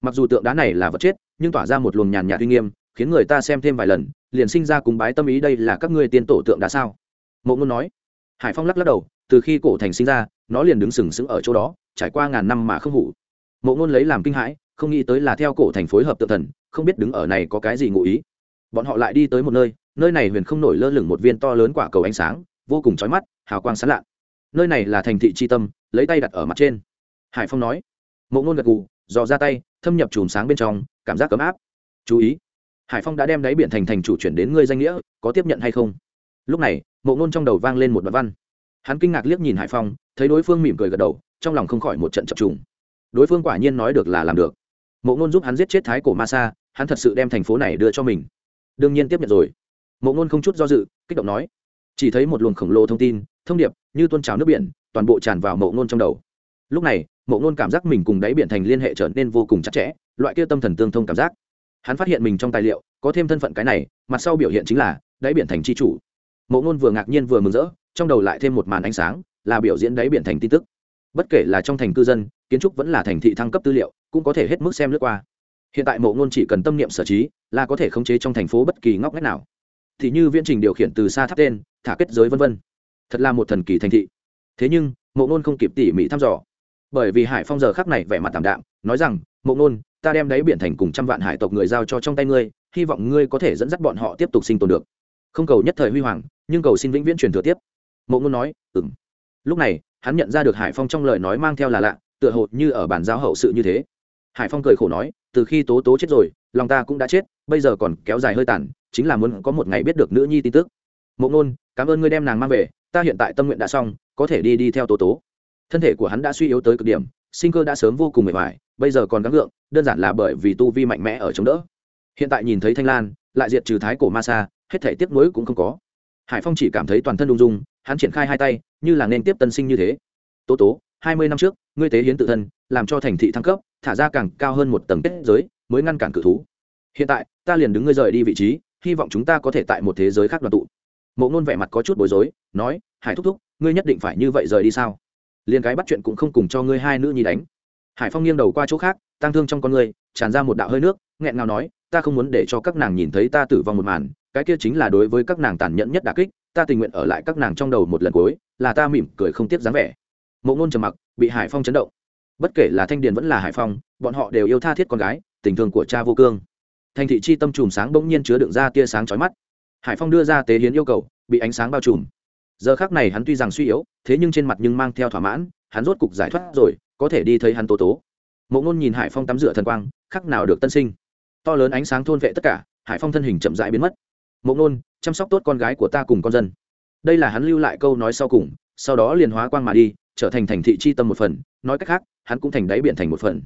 Mặc dù tượng đá này là vật chết, nhưng tỏa ra một luồng nhàn nhạt uy nghiêm, khiến người ta xem thêm vài lần, liền sinh ra cúng bái tâm ý đây là các ngươi tiên tổ tượng đá sao? Mộ ngôn nói. Hải phong lắc lắc đầu, từ khi cổ thành sinh ra, nó liền đứng sừng sững ở chỗ đó, trải qua ngàn năm mà không hủ. Mộ ngôn lấy làm kinh hãi, không nghĩ tới là theo cổ thành phối hợp tượng thần, không biết đứng ở này có cái gì ngụ ý. Bọn họ lại đi tới một nơi nơi này huyền không nổi lơ lửng một viên to lớn quả cầu ánh sáng, vô cùng chói mắt, hào quang sán lạ. Nơi này là thành thị tri tâm, lấy tay đặt ở mặt trên. Hải phong nói. Mộ ngôn gật gù, dò ra tay, thâm nhập chùm sáng bên trong, cảm giác ấm áp. Chú ý. Hải phong đã đem đáy biển thành thành chủ chuyển đến ngươi danh nghĩa, có tiếp nhận hay không? Lúc này, mộ ngôn trong đầu vang lên một đoạn văn. Hắn kinh ngạc liếc nhìn hải phong, thấy đối phương mỉm cười gật đầu, trong lòng không khỏi một trận chập trùng. Đối phương quả nhiên nói được là làm được. Mộ ngôn giúp hắn giết chết thái cổ ma sa, hắn thật sự đem thành phố này đưa cho mình. Đương nhiên tiếp nhận rồi mộ ngôn không chút do dự, kích động nói, chỉ thấy một luồng khổng lồ thông tin, thông điệp, như tuôn trào nước biển, toàn bộ tràn vào mộ ngôn trong đầu. Lúc này, mộ ngôn cảm giác mình cùng đáy biển thành liên hệ trở nên vô cùng chặt chẽ, loại kia tâm thần tương thông cảm giác. Hắn phát hiện mình trong tài liệu, có thêm thân phận cái này, mặt sau biểu hiện chính là đáy biển thành c h i chủ. Mộ ngôn vừa ngạc nhiên vừa mừng rỡ, trong đầu lại thêm một màn ánh sáng, là biểu diễn đáy biển thành tin tức. Bất kể là trong thành cư dân, kiến trúc vẫn là thành thị thăng cấp tư liệu, cũng có thể hết mức xem lướt qua. Hiện tại mộ ngôn chỉ cần tâm niệm sở trí, là có thể khống chế trong thành phố bất kỳ ngóc ngách nào thì như viễn trình điều khiển từ xa tháp tên, thả kết giới vân vân. Thật là một thần kỳ thành thị. Thế nhưng, mộ ngôn không kịp tỉ mỉ thăm dò. Bởi vì hải phong giờ khắc này vẻ mặt tảm đạm, nói rằng, mộ ngôn ta đem đáy biển thành cùng trăm vạn hải tộc người giao cho trong tay ngươi, hy vọng ngươi có thể dẫn dắt bọn họ tiếp tục sinh tồn được. Không cầu nhất thời huy hoàng, nhưng cầu xin vĩnh viễn truyền thừa tiếp. Mộ ngôn nói ừng lúc này, hắn nhận ra được hải phong trong lời nói mang theo là lạ, tựa hồ như ở bản giao hậu sự như thế. Hải phong cười khổ nói từ khi tố tố chết rồi, lòng ta cũng đã chết, bây giờ còn kéo dài hơi tàn, chính là muốn có một ngày biết được nữ nhi tin tức. Mộ nôn, cảm ơn ngươi đem nàng mang về, ta hiện tại tâm nguyện đã xong, có thể đi đi theo tố tố. Thân thể của hắn đã suy yếu tới cực điểm, sinh cơ đã sớm vô cùng mệt mỏi, bây giờ còn gắng gượng, đơn giản là bởi vì tu vi mạnh mẽ ở chống đỡ. Hiện tại nhìn thấy thanh lan, lại diệt trừ thái cổ ma sa, hết thể tiếp nối cũng không có. Hải phong chỉ cảm thấy toàn thân đung dung hắn triển khai hai tay, như là nên tiếp tân sinh như thế. Tố tố, hai mươi năm trước ngươi tế hiến tự thân, làm cho thành thị thăng cấp, thả ra càng cao hơn một tầng kết giới, mới ngăn cản cự thú. Hiện tại, ta liền đứng ngươi rời đi vị trí, hy vọng chúng ta có thể tại một thế giới khác đoàn tụ. Mộ ngôn vẻ mặt có chút bối rối, nói, hải thúc thúc, ngươi nhất định phải như vậy rời đi sao? Liền cái bắt chuyện cũng không cùng cho ngươi hai nữ nhi đánh. Hải phong nghiêng đầu qua chỗ khác tăng thương trong con ngươi, tràn ra một đạo hơi nước, nghẹn ngào nói, ta không muốn để cho các nàng nhìn thấy ta tử vong một màn, cái kia chính là đối với các nàng tàn nhẫn nhất đà kích, ta tình nguyện ở lại các nàng trong đầu một lần cuối, là ta mỉm cười không tiếc dáng vẻ. Mộ ngôn trầm mặc bị hải phong chấn động. Bất kể là thanh điền vẫn là hải phong, bọn họ đều yêu tha thiết con gái, tình thương của cha vô cương. Thành thị chi tâm chùm sáng bỗng nhiên chứa đựng ra tia sáng chói mắt. Hải phong đưa ra tế hiến yêu cầu, bị ánh sáng bao trùm. Giờ khác này hắn tuy rằng suy yếu, thế nhưng trên mặt nhưng mang theo thỏa mãn, hắn rốt cục giải thoát rồi, có thể đi thấy hắn tố tố. Mộ ngôn nhìn hải phong tắm rửa thần quang, khắc nào được tân sinh. To lớn ánh sáng thôn vệ tất cả, hải phong thân hình chậm rãi biến mất. Mộ ngôn chăm sóc tốt con gái của ta cùng con dân. Đây là hắn lưu lại câu nói sau cùng, sau đó liền hóa quang mà đi trở thành thành thị chi tâm một phần, nói cách khác, hắn cũng thành đáy biển thành một phần.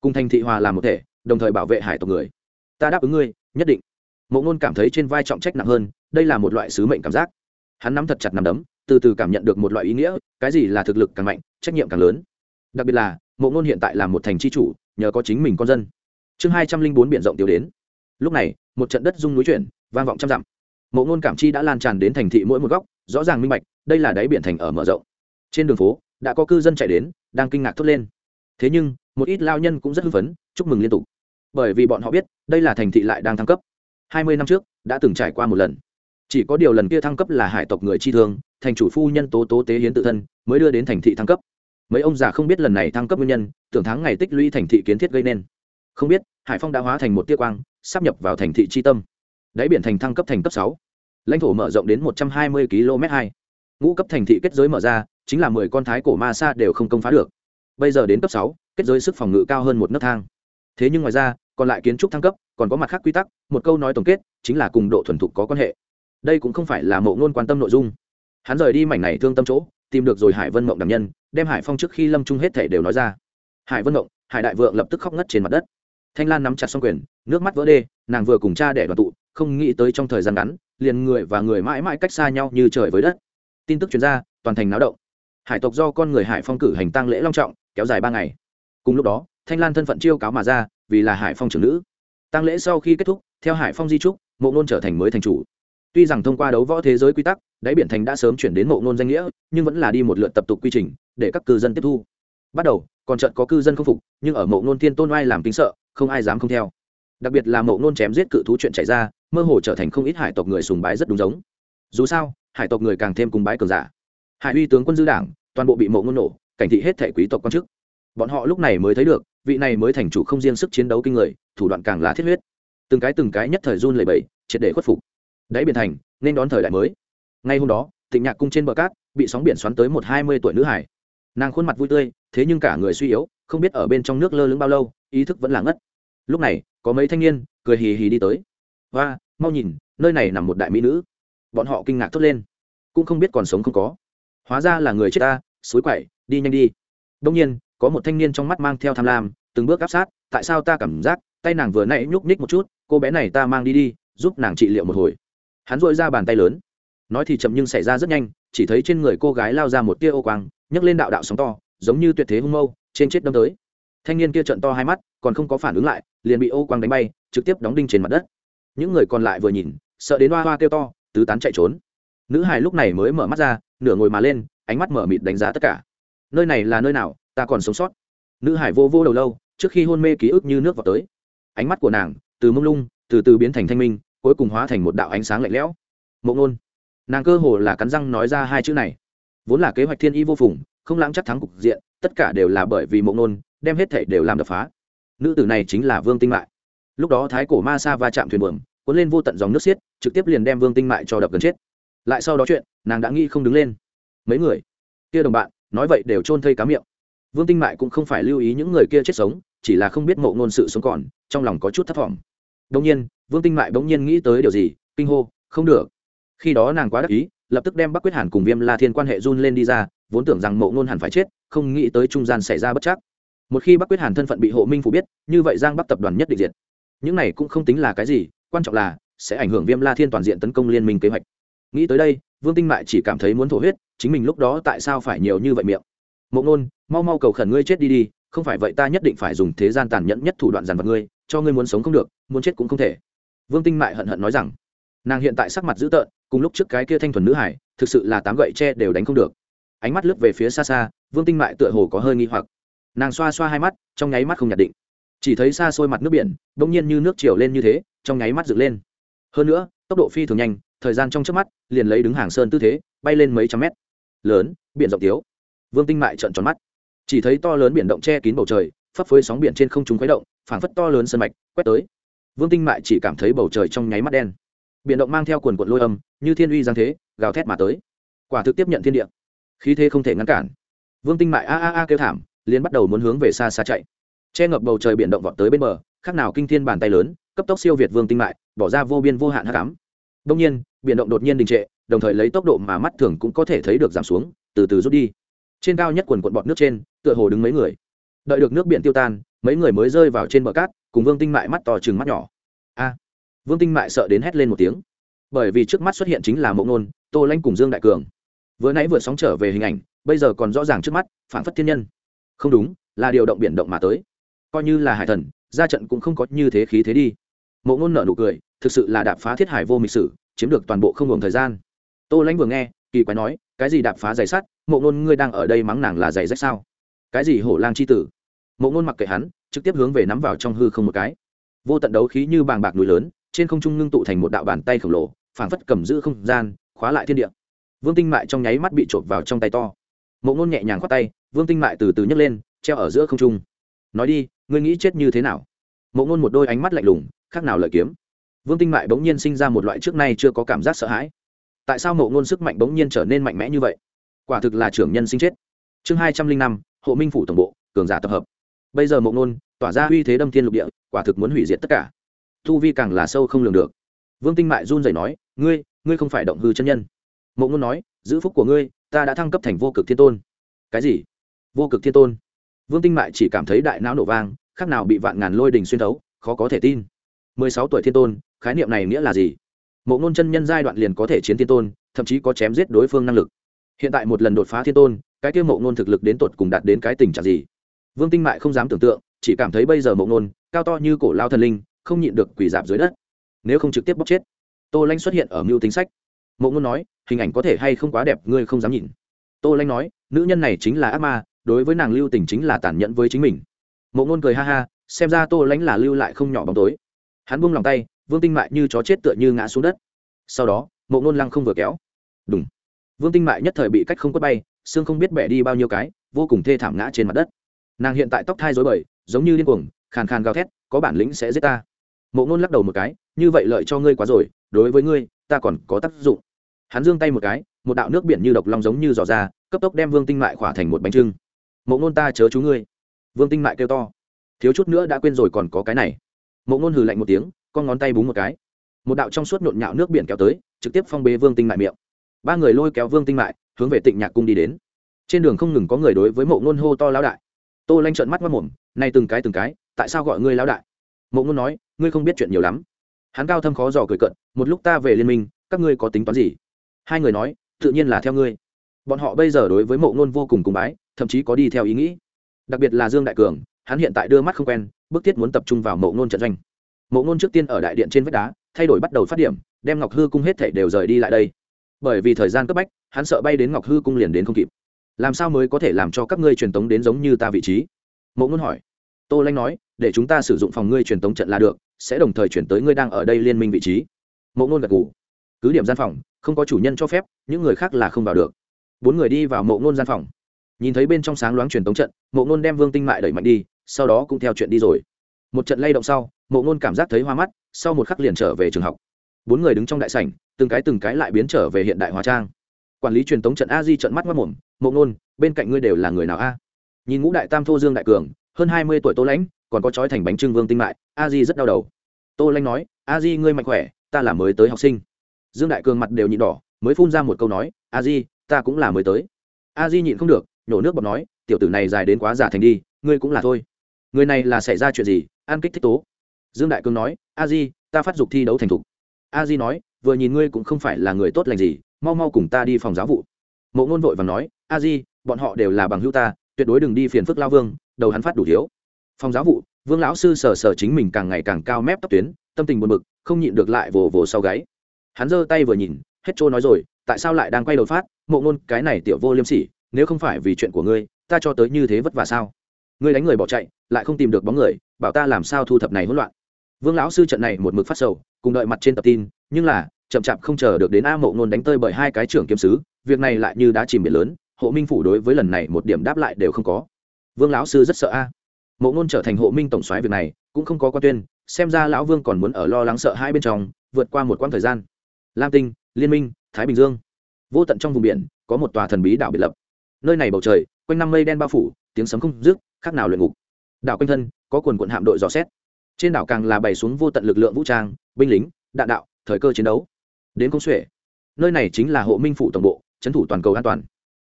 Cùng thành thị hòa làm một thể, đồng thời bảo vệ hải tộc người. Ta đáp ứng ngươi, nhất định. Mộ ngôn cảm thấy trên vai trọng trách nặng hơn, đây là một loại sứ mệnh cảm giác. Hắn nắm thật chặt nắm đấm, từ từ cảm nhận được một loại ý nghĩa, cái gì là thực lực càng mạnh, trách nhiệm càng lớn. Đặc biệt là, mộ ngôn hiện tại là một thành c h i chủ, nhờ có chính mình con dân. Chương hai trăm linh bốn biển rộng tiêu đến. Lúc này, một trận đất rung núi chuyển, vang vọng trăm dặm. Mộ ngôn cảm chi đã lan tràn đến thành thị mỗi một góc, rõ ràng minh bạch, đây là đáy biển thành ở mở rộng. Trên đường phố đã có cư dân chạy đến, đang kinh ngạc thốt lên. Thế nhưng, một ít lao nhân cũng rất hưng phấn, chúc mừng liên tục. Bởi vì bọn họ biết, đây là thành thị lại đang thăng cấp. Hai mươi năm trước, đã từng trải qua một lần. Chỉ có điều lần kia thăng cấp là hải tộc người chi thương, thành chủ phu nhân tố tố tế hiến tự thân, mới đưa đến thành thị thăng cấp. Mấy ông già không biết lần này thăng cấp nguyên nhân, tưởng thắng ngày tích lũy thành thị kiến thiết gây nên. Không biết, hải phong đã hóa thành một tia quang sắp nhập vào thành thị tri tâm. Đáy biển thành thăng cấp thành cấp sáu. Lãnh thổ mở rộng đến một trăm hai mươi km hai. Ngũ cấp thành thị kết giới mở ra chính là mười con thái cổ ma sa đều không công phá được. Bây giờ đến cấp sáu kết giới sức phòng ngự cao hơn một nấc thang. Thế nhưng ngoài ra còn lại kiến trúc thăng cấp còn có mặt khác quy tắc một câu nói tổng kết chính là cùng độ thuần thục có quan hệ. Đây cũng không phải là mộ ngôn quan tâm nội dung. Hắn rời đi mảnh này thương tâm chỗ tìm được rồi hải vân mộng đảm nhân đem hải phong trước khi lâm trung hết thể đều nói ra. Hải vân mộng hải đại vượng lập tức khóc ngất trên mặt đất. Thanh lan nắm chặt song quyền nước mắt vỡ đê nàng vừa cùng cha đẻ đoàn tụ không nghĩ tới trong thời gian ngắn liền người và người mãi mãi cách xa nhau như trời với đất. Tin tức chuyên ra, toàn thành náo động hải tộc do con người hải phong cử hành tăng lễ long trọng, kéo dài ba ngày. Cùng lúc đó, thanh lan thân phận chiêu cáo mà ra, vì là hải phong trưởng nữ. Tăng lễ sau khi kết thúc, theo hải phong di trúc, mộ ngôn trở thành mới thành chủ. Tuy rằng thông qua đấu võ thế giới quy tắc, đáy biển thành đã sớm chuyển đến mộ ngôn danh nghĩa, nhưng vẫn là đi một lượt tập tục quy trình, để các cư dân tiếp thu. Bắt đầu, còn trận có cư dân không phục, nhưng ở mộ ngôn thiên tôn oai làm kính sợ, không ai dám không theo. Đặc biệt là mộ ngôn chém giết cự thú chuyện chạy ra, mơ hồ trở thành không ít hải tộc người sùng bái rất đúng giống. Dù sao, hải tộc người càng thêm cùng bái cường giả hải uy tướng quân dư đảng, toàn bộ bị mộ ngôn nổ, cảnh thị hết thể quý tộc quan chức. Bọn họ lúc này mới thấy được, vị này mới thành chủ không riêng sức chiến đấu kinh người, thủ đoạn càng là thiết huyết. Từng cái từng cái nhất thời run lầy bẫy triệt để khuất phục. Đáy biển thành, nên đón thời đại mới. Ngay hôm đó, tịnh nhạc cung trên bờ cát, bị sóng biển xoắn tới một hai mươi tuổi nữ hải. Nàng khuôn mặt vui tươi, thế nhưng cả người suy yếu, không biết ở bên trong nước lơ lửng bao lâu, ý thức vẫn là ngất. Lúc này, có mấy thanh niên, cười hì hì đi tới. Và mau nhìn, nơi này nằm một đại mỹ nữ. Bọn họ kinh ngạc thốt lên. Cũng không biết còn sống không có hóa ra là người chết ta, suối quậy, đi nhanh đi. Đông nhiên, có một thanh niên trong mắt mang theo tham lam, từng bước áp sát, tại sao ta cảm giác, tay nàng vừa nãy nhúc nhích một chút, cô bé này ta mang đi đi, giúp nàng trị liệu một hồi. Hắn dội ra bàn tay lớn. Nói thì chậm nhưng xảy ra rất nhanh, chỉ thấy trên người cô gái lao ra một tia ô quang, nhấc lên đạo đạo sóng to, giống như tuyệt thế hung mâu, trên chết đâm tới. Thanh niên kia trận to hai mắt, còn không có phản ứng lại, liền bị ô quang đánh bay, trực tiếp đóng đinh trên mặt đất. Những người còn lại vừa nhìn, sợ đến hoa hoa kêu to, tứ tán chạy trốn nữ hài lúc này mới mở mắt ra, nửa ngồi mà lên, ánh mắt mở mịt đánh giá tất cả. Nơi này là nơi nào, ta còn sống sót. Nữ hải vô vô đầu lâu, trước khi hôn mê ký ức như nước vào tới. Ánh mắt của nàng, từ mông lung, từ từ biến thành thanh minh, cuối cùng hóa thành một đạo ánh sáng lạnh lẽo. Mộng nôn nàng cơ hồ là cắn răng nói ra hai chữ này. Vốn là kế hoạch thiên y vô phùng, không lãng chắc thắng cục diện, tất cả đều là bởi vì mộng nôn đem hết thể đều làm đập phá. Nữ tử này chính là vương tinh mại. Lúc đó thái cổ ma sa va chạm thuyền buồm, cuốn lên vô tận dòng nước xiết, trực tiếp liền đem vương tinh mại cho đập gần chết lại sau đó chuyện, nàng đã nghĩ không đứng lên. Mấy người? Kia đồng bạn, nói vậy đều chôn thây cá miệng. Vương tinh mại cũng không phải lưu ý những người kia chết sống, chỉ là không biết mộ ngôn sự sống còn, trong lòng có chút thất vọng đông nhiên, vương tinh mại bỗng nhiên nghĩ tới điều gì, kinh hô, không được. Khi đó nàng quá đắc ý, lập tức đem bắc quyết hàn cùng viêm la thiên quan hệ run lên đi ra, vốn tưởng rằng mộ ngôn hẳn phải chết, không nghĩ tới trung gian xảy ra bất chắc. Một khi bắc quyết hàn thân phận bị hộ minh phủ biết, như vậy giang bắc tập đoàn nhất định diệt. Những này cũng không tính là cái gì, quan trọng là sẽ ảnh hưởng viêm la thiên toàn diện tấn công liên minh kế hoạch nghĩ tới đây, vương tinh mại chỉ cảm thấy muốn thổ huyết, chính mình lúc đó tại sao phải nhiều như vậy miệng? Mộ ngôn, mau mau cầu khẩn ngươi chết đi đi, không phải vậy ta nhất định phải dùng thế gian tàn nhẫn nhất thủ đoạn dàn vật ngươi, cho ngươi muốn sống không được, muốn chết cũng không thể. Vương tinh mại hận hận nói rằng, nàng hiện tại sắc mặt dữ tợn, cùng lúc trước cái kia thanh thuần nữ hải, thực sự là tám gậy tre đều đánh không được. Ánh mắt lướt về phía xa xa, vương tinh mại tựa hồ có hơi nghi hoặc. Nàng xoa xoa hai mắt, trong nháy mắt không nhạt định. Chỉ thấy xa xôi mặt nước biển đ ỗ n g nhiên như nước chiều lên như thế, trong nháy mắt dựng lên. Hơn nữa, tốc độ phi thường nhanh thời gian trong trước mắt, liền lấy đứng hàng sơn tư thế, bay lên mấy trăm mét. Lớn, biển rộng tiếu vương tinh mại trợn tròn mắt. Chỉ thấy to lớn biển động che kín bầu trời, phấp phới sóng biển trên không trung khuấy động, phảng phất to lớn sân mạch, quét tới. Vương tinh mại chỉ cảm thấy bầu trời trong nháy mắt đen. Biển động mang theo quần quận lôi âm, như thiên uy giang thế, gào thét mà tới. Quả thực tiếp nhận thiên địa. Khí thế không thể ngăn cản. Vương tinh mại a a a kêu thảm, liền bắt đầu muốn hướng về xa xa chạy. Che ngập bầu trời biển động vọt tới bên bờ, khác nào kinh thiên bàn tay lớn, cấp tốc siêu việt vương tinh mại, bỏ ra vô biên vô hạn hắc ám đông nhiên, biển động đột nhiên đình trệ, đồng thời lấy tốc độ mà mắt thường cũng có thể thấy được giảm xuống, từ từ rút đi. Trên cao nhất quần quận bọt nước trên, tựa hồ đứng mấy người. Đợi được nước biển tiêu tan, mấy người mới rơi vào trên bờ cát, cùng vương tinh mại mắt to chừng mắt nhỏ. A! Vương tinh mại sợ đến hét lên một tiếng. Bởi vì trước mắt xuất hiện chính là mộ ngôn, tô lanh cùng dương đại cường. Vừa nãy vừa sóng trở về hình ảnh, bây giờ còn rõ ràng trước mắt, phản phất thiên nhân. Không đúng, là điều động biển động mà tới. Coi như là hải thần, ra trận cũng không có như thế khí thế đi mộ ngôn nở nụ cười, thực sự là đạp phá thiết hải vô mịch sử, chiếm được toàn bộ không ngừng thời gian. Tô lãnh vừa nghe, kỳ quái nói, cái gì đạp phá giày sắt, mộ ngôn ngươi đang ở đây mắng nàng là giày rách sao? Cái gì hổ lang c h i tử? Mộ ngôn mặc kệ hắn, trực tiếp hướng về nắm vào trong hư không một cái. Vô tận đấu khí như bàng bạc núi lớn, trên không trung ngưng tụ thành một đạo bàn tay khổng lồ, phảng phất cầm giữ không gian, khóa lại thiên địa. Vương tinh mại trong nháy mắt bị trộm vào trong tay to. Mộ ngôn nhẹ nhàng khoác tay, vương tinh mại từ từ nhấc lên, treo ở giữa không trung. Nói đi, ngươi nghĩ chết như thế nào? Mộ ngôn một đôi ánh mắt lạnh lùng khác nào lợi kiếm. Vương tinh mại bỗng nhiên sinh ra một loại trước nay chưa có cảm giác sợ hãi. Tại sao mộ ngôn sức mạnh bỗng nhiên trở nên mạnh mẽ như vậy? Quả thực là trưởng nhân sinh chết. Chương hai trăm linh năm, hộ minh phủ tổng bộ, cường giả tập hợp. Bây giờ mộ ngôn, tỏa ra uy thế đâm thiên lục địa, quả thực muốn hủy diệt tất cả. Thu vi càng là sâu không lường được. Vương tinh mại run rẩy nói, ngươi ngươi không phải động hư chân nhân. Mộ ngôn nói, giữ phúc của ngươi, ta đã thăng cấp thành vô cực thiên tôn. Cái gì? Vô cực thiên tôn? Vương tinh mại chỉ cảm thấy đại não nổ vang, khác nào bị vạn ngàn lôi đình xuyên thấu, khó có thể tin mười sáu tuổi thiên tôn, khái niệm này nghĩa là gì? Mộ ngôn chân nhân giai đoạn liền có thể chiến thiên tôn, thậm chí có chém giết đối phương năng lực. Hiện tại một lần đột phá thiên tôn, cái kia mộ ngôn thực lực đến tột cùng đạt đến cái tình trạng gì? Vương tinh mại không dám tưởng tượng, chỉ cảm thấy bây giờ mộ ngôn, cao to như cổ lao thần linh, không nhịn được quỷ dạp dưới đất. Nếu không trực tiếp bóc chết, tô lanh xuất hiện ở mưu tính sách. Mộ ngôn nói, hình ảnh có thể hay không quá đẹp, ngươi không dám nhìn. Tô lanh nói, nữ nhân này chính là ác ma, đối với nàng lưu tình chính là tàn nhẫn với chính mình. Mộ ngôn cười ha ha, xem ra tô lanh là lưu lại không nhỏ bóng tối hắn buông lòng tay, vương tinh mại như chó chết tựa như ngã xuống đất. Sau đó, mộ ngôn lăng không vừa kéo. Đúng vương tinh mại nhất thời bị cách không quất bay, xương không biết bẻ đi bao nhiêu cái, vô cùng thê thảm ngã trên mặt đất. Nàng hiện tại tóc thai dối bời, giống như điên cuồng, khàn khàn gào thét, có bản lĩnh sẽ giết ta. Mộ ngôn lắc đầu một cái, như vậy lợi cho ngươi quá rồi, đối với ngươi, ta còn có tác dụng. Hắn giương tay một cái, một đạo nước biển như độc long giống như giò ra, cấp tốc đem vương tinh mại khỏa thành một bánh trưng. Mộ ngôn ta chớ chú ngươi. Vương tinh mại kêu to. Thiếu chút nữa đã quên rồi còn có cái này mộ ngôn hừ lạnh một tiếng, con ngón tay búng một cái. Một đạo trong suốt nhộn nhạo nước biển kéo tới, trực tiếp phong bế vương tinh mại miệng. Ba người lôi kéo vương tinh mại, hướng về tịnh nhạc cung đi đến. Trên đường không ngừng có người đối với mộ ngôn hô to lão đại. Tô lanh trợn mắt mất mồm nay từng cái từng cái, tại sao gọi ngươi lão đại? Mộ ngôn nói, ngươi không biết chuyện nhiều lắm. Hắn cao thâm khó dò cười cận một lúc ta về liên minh, các ngươi có tính toán gì? Hai người nói, tự nhiên là theo ngươi. Bọn họ bây giờ đối với mộ ngôn vô cùng cùng bái, thậm chí có đi theo ý nghĩ. Đặc biệt là dương đại cường hắn hiện tại đưa mắt không quen, bức thiết muốn tập trung vào mộ ngôn trận doanh. Mộ ngôn trước tiên ở đại điện trên vách đá, thay đổi bắt đầu phát điểm, đem ngọc hư cung hết thể đều rời đi lại đây. Bởi vì thời gian cấp bách, hắn sợ bay đến ngọc hư cung liền đến không kịp. Làm sao mới có thể làm cho các ngươi truyền tống đến giống như ta vị trí? Mộ ngôn hỏi. Tô lanh nói, để chúng ta sử dụng phòng ngươi truyền tống trận là được, sẽ đồng thời chuyển tới ngươi đang ở đây liên minh vị trí. Mộ ngôn gật g ủ cứ điểm gian phòng, không có chủ nhân cho phép, những người khác là không vào được. Bốn người đi vào mộ ngôn gian phòng. Nhìn thấy bên trong sáng loáng truyền tống trận, mộ ngôn đem vương tinh mại đẩy mạnh đi sau đó cũng theo chuyện đi rồi. Một trận lay động sau, mộ ngôn cảm giác thấy hoa mắt, sau một khắc liền trở về trường học. Bốn người đứng trong đại sảnh, từng cái từng cái lại biến trở về hiện đại hóa trang. Quản lý truyền thống trận a di trận mắt mất mồm mộ ngôn, bên cạnh ngươi đều là người nào a? Nhìn ngũ đại tam thô dương đại cường, hơn hai mươi tuổi tô lãnh, còn có trói thành bánh trưng vương tinh mại, a di rất đau đầu. Tô lãnh nói, a di, ngươi mạnh khỏe, ta là mới tới học sinh. Dương đại cường mặt đều nhịn đỏ, mới phun ra một câu nói, a di, ta cũng là mới tới. A di nhịn không được, nhổ nước bọt nói, tiểu tử này dài đến quá giả thành đi, ngươi cũng là thôi người này là xảy ra chuyện gì? An kích thích tố. Dương đại Cương nói, a di, ta phát dục thi đấu thành thục. A di nói, vừa nhìn ngươi cũng không phải là người tốt lành gì, mau mau cùng ta đi phòng giáo vụ. Mộ ngôn vội và nói, a di, bọn họ đều là bằng hữu ta, tuyệt đối đừng đi phiền phức lao vương, đầu hắn phát đủ thiếu. Phòng giáo vụ, vương lão sư sờ sờ chính mình càng ngày càng cao mép tóc tuyến, tâm tình buồn bực, không nhịn được lại vồ vồ sau gáy. Hắn giơ tay vừa nhìn, hết trôi nói rồi, tại sao lại đang quay đầu phát? Mộ ngôn cái này tiểu vô liêm sỉ, nếu không phải vì chuyện của ngươi, ta cho tới như thế vất vả sao? Ngươi đánh người bỏ chạy, lại không tìm được bóng người, bảo ta làm sao thu thập này hỗn loạn. Vương lão sư trận này một mực phát sầu, cùng đợi mặt trên tập tin, nhưng là, chậm chạp không chờ được đến a mộ ngôn đánh tơi bởi hai cái trưởng kiếm sứ, việc này lại như đã chìm biển lớn, hộ minh phủ đối với lần này một điểm đáp lại đều không có. Vương lão sư rất sợ a. Mộ ngôn trở thành hộ minh tổng soái việc này, cũng không có quan tuyên, xem ra lão vương còn muốn ở lo lắng sợ hai bên trong, vượt qua một quãng thời gian. Lam tinh, liên minh, thái bình dương. Vô tận trong vùng biển, có một tòa thần bí đảo biệt lập. Nơi này bầu trời, quanh năm mây đen bao phủ, tiếng sấm không dứt khác nào luyện ngục. Đảo quanh thân, có quần quận hạm đội dò xét. Trên đảo càng là bày xuống vô tận lực lượng vũ trang, binh lính, đạn đạo, thời cơ chiến đấu. Đến công xuể nơi này chính là hộ minh phủ tổng bộ trấn thủ toàn cầu an toàn.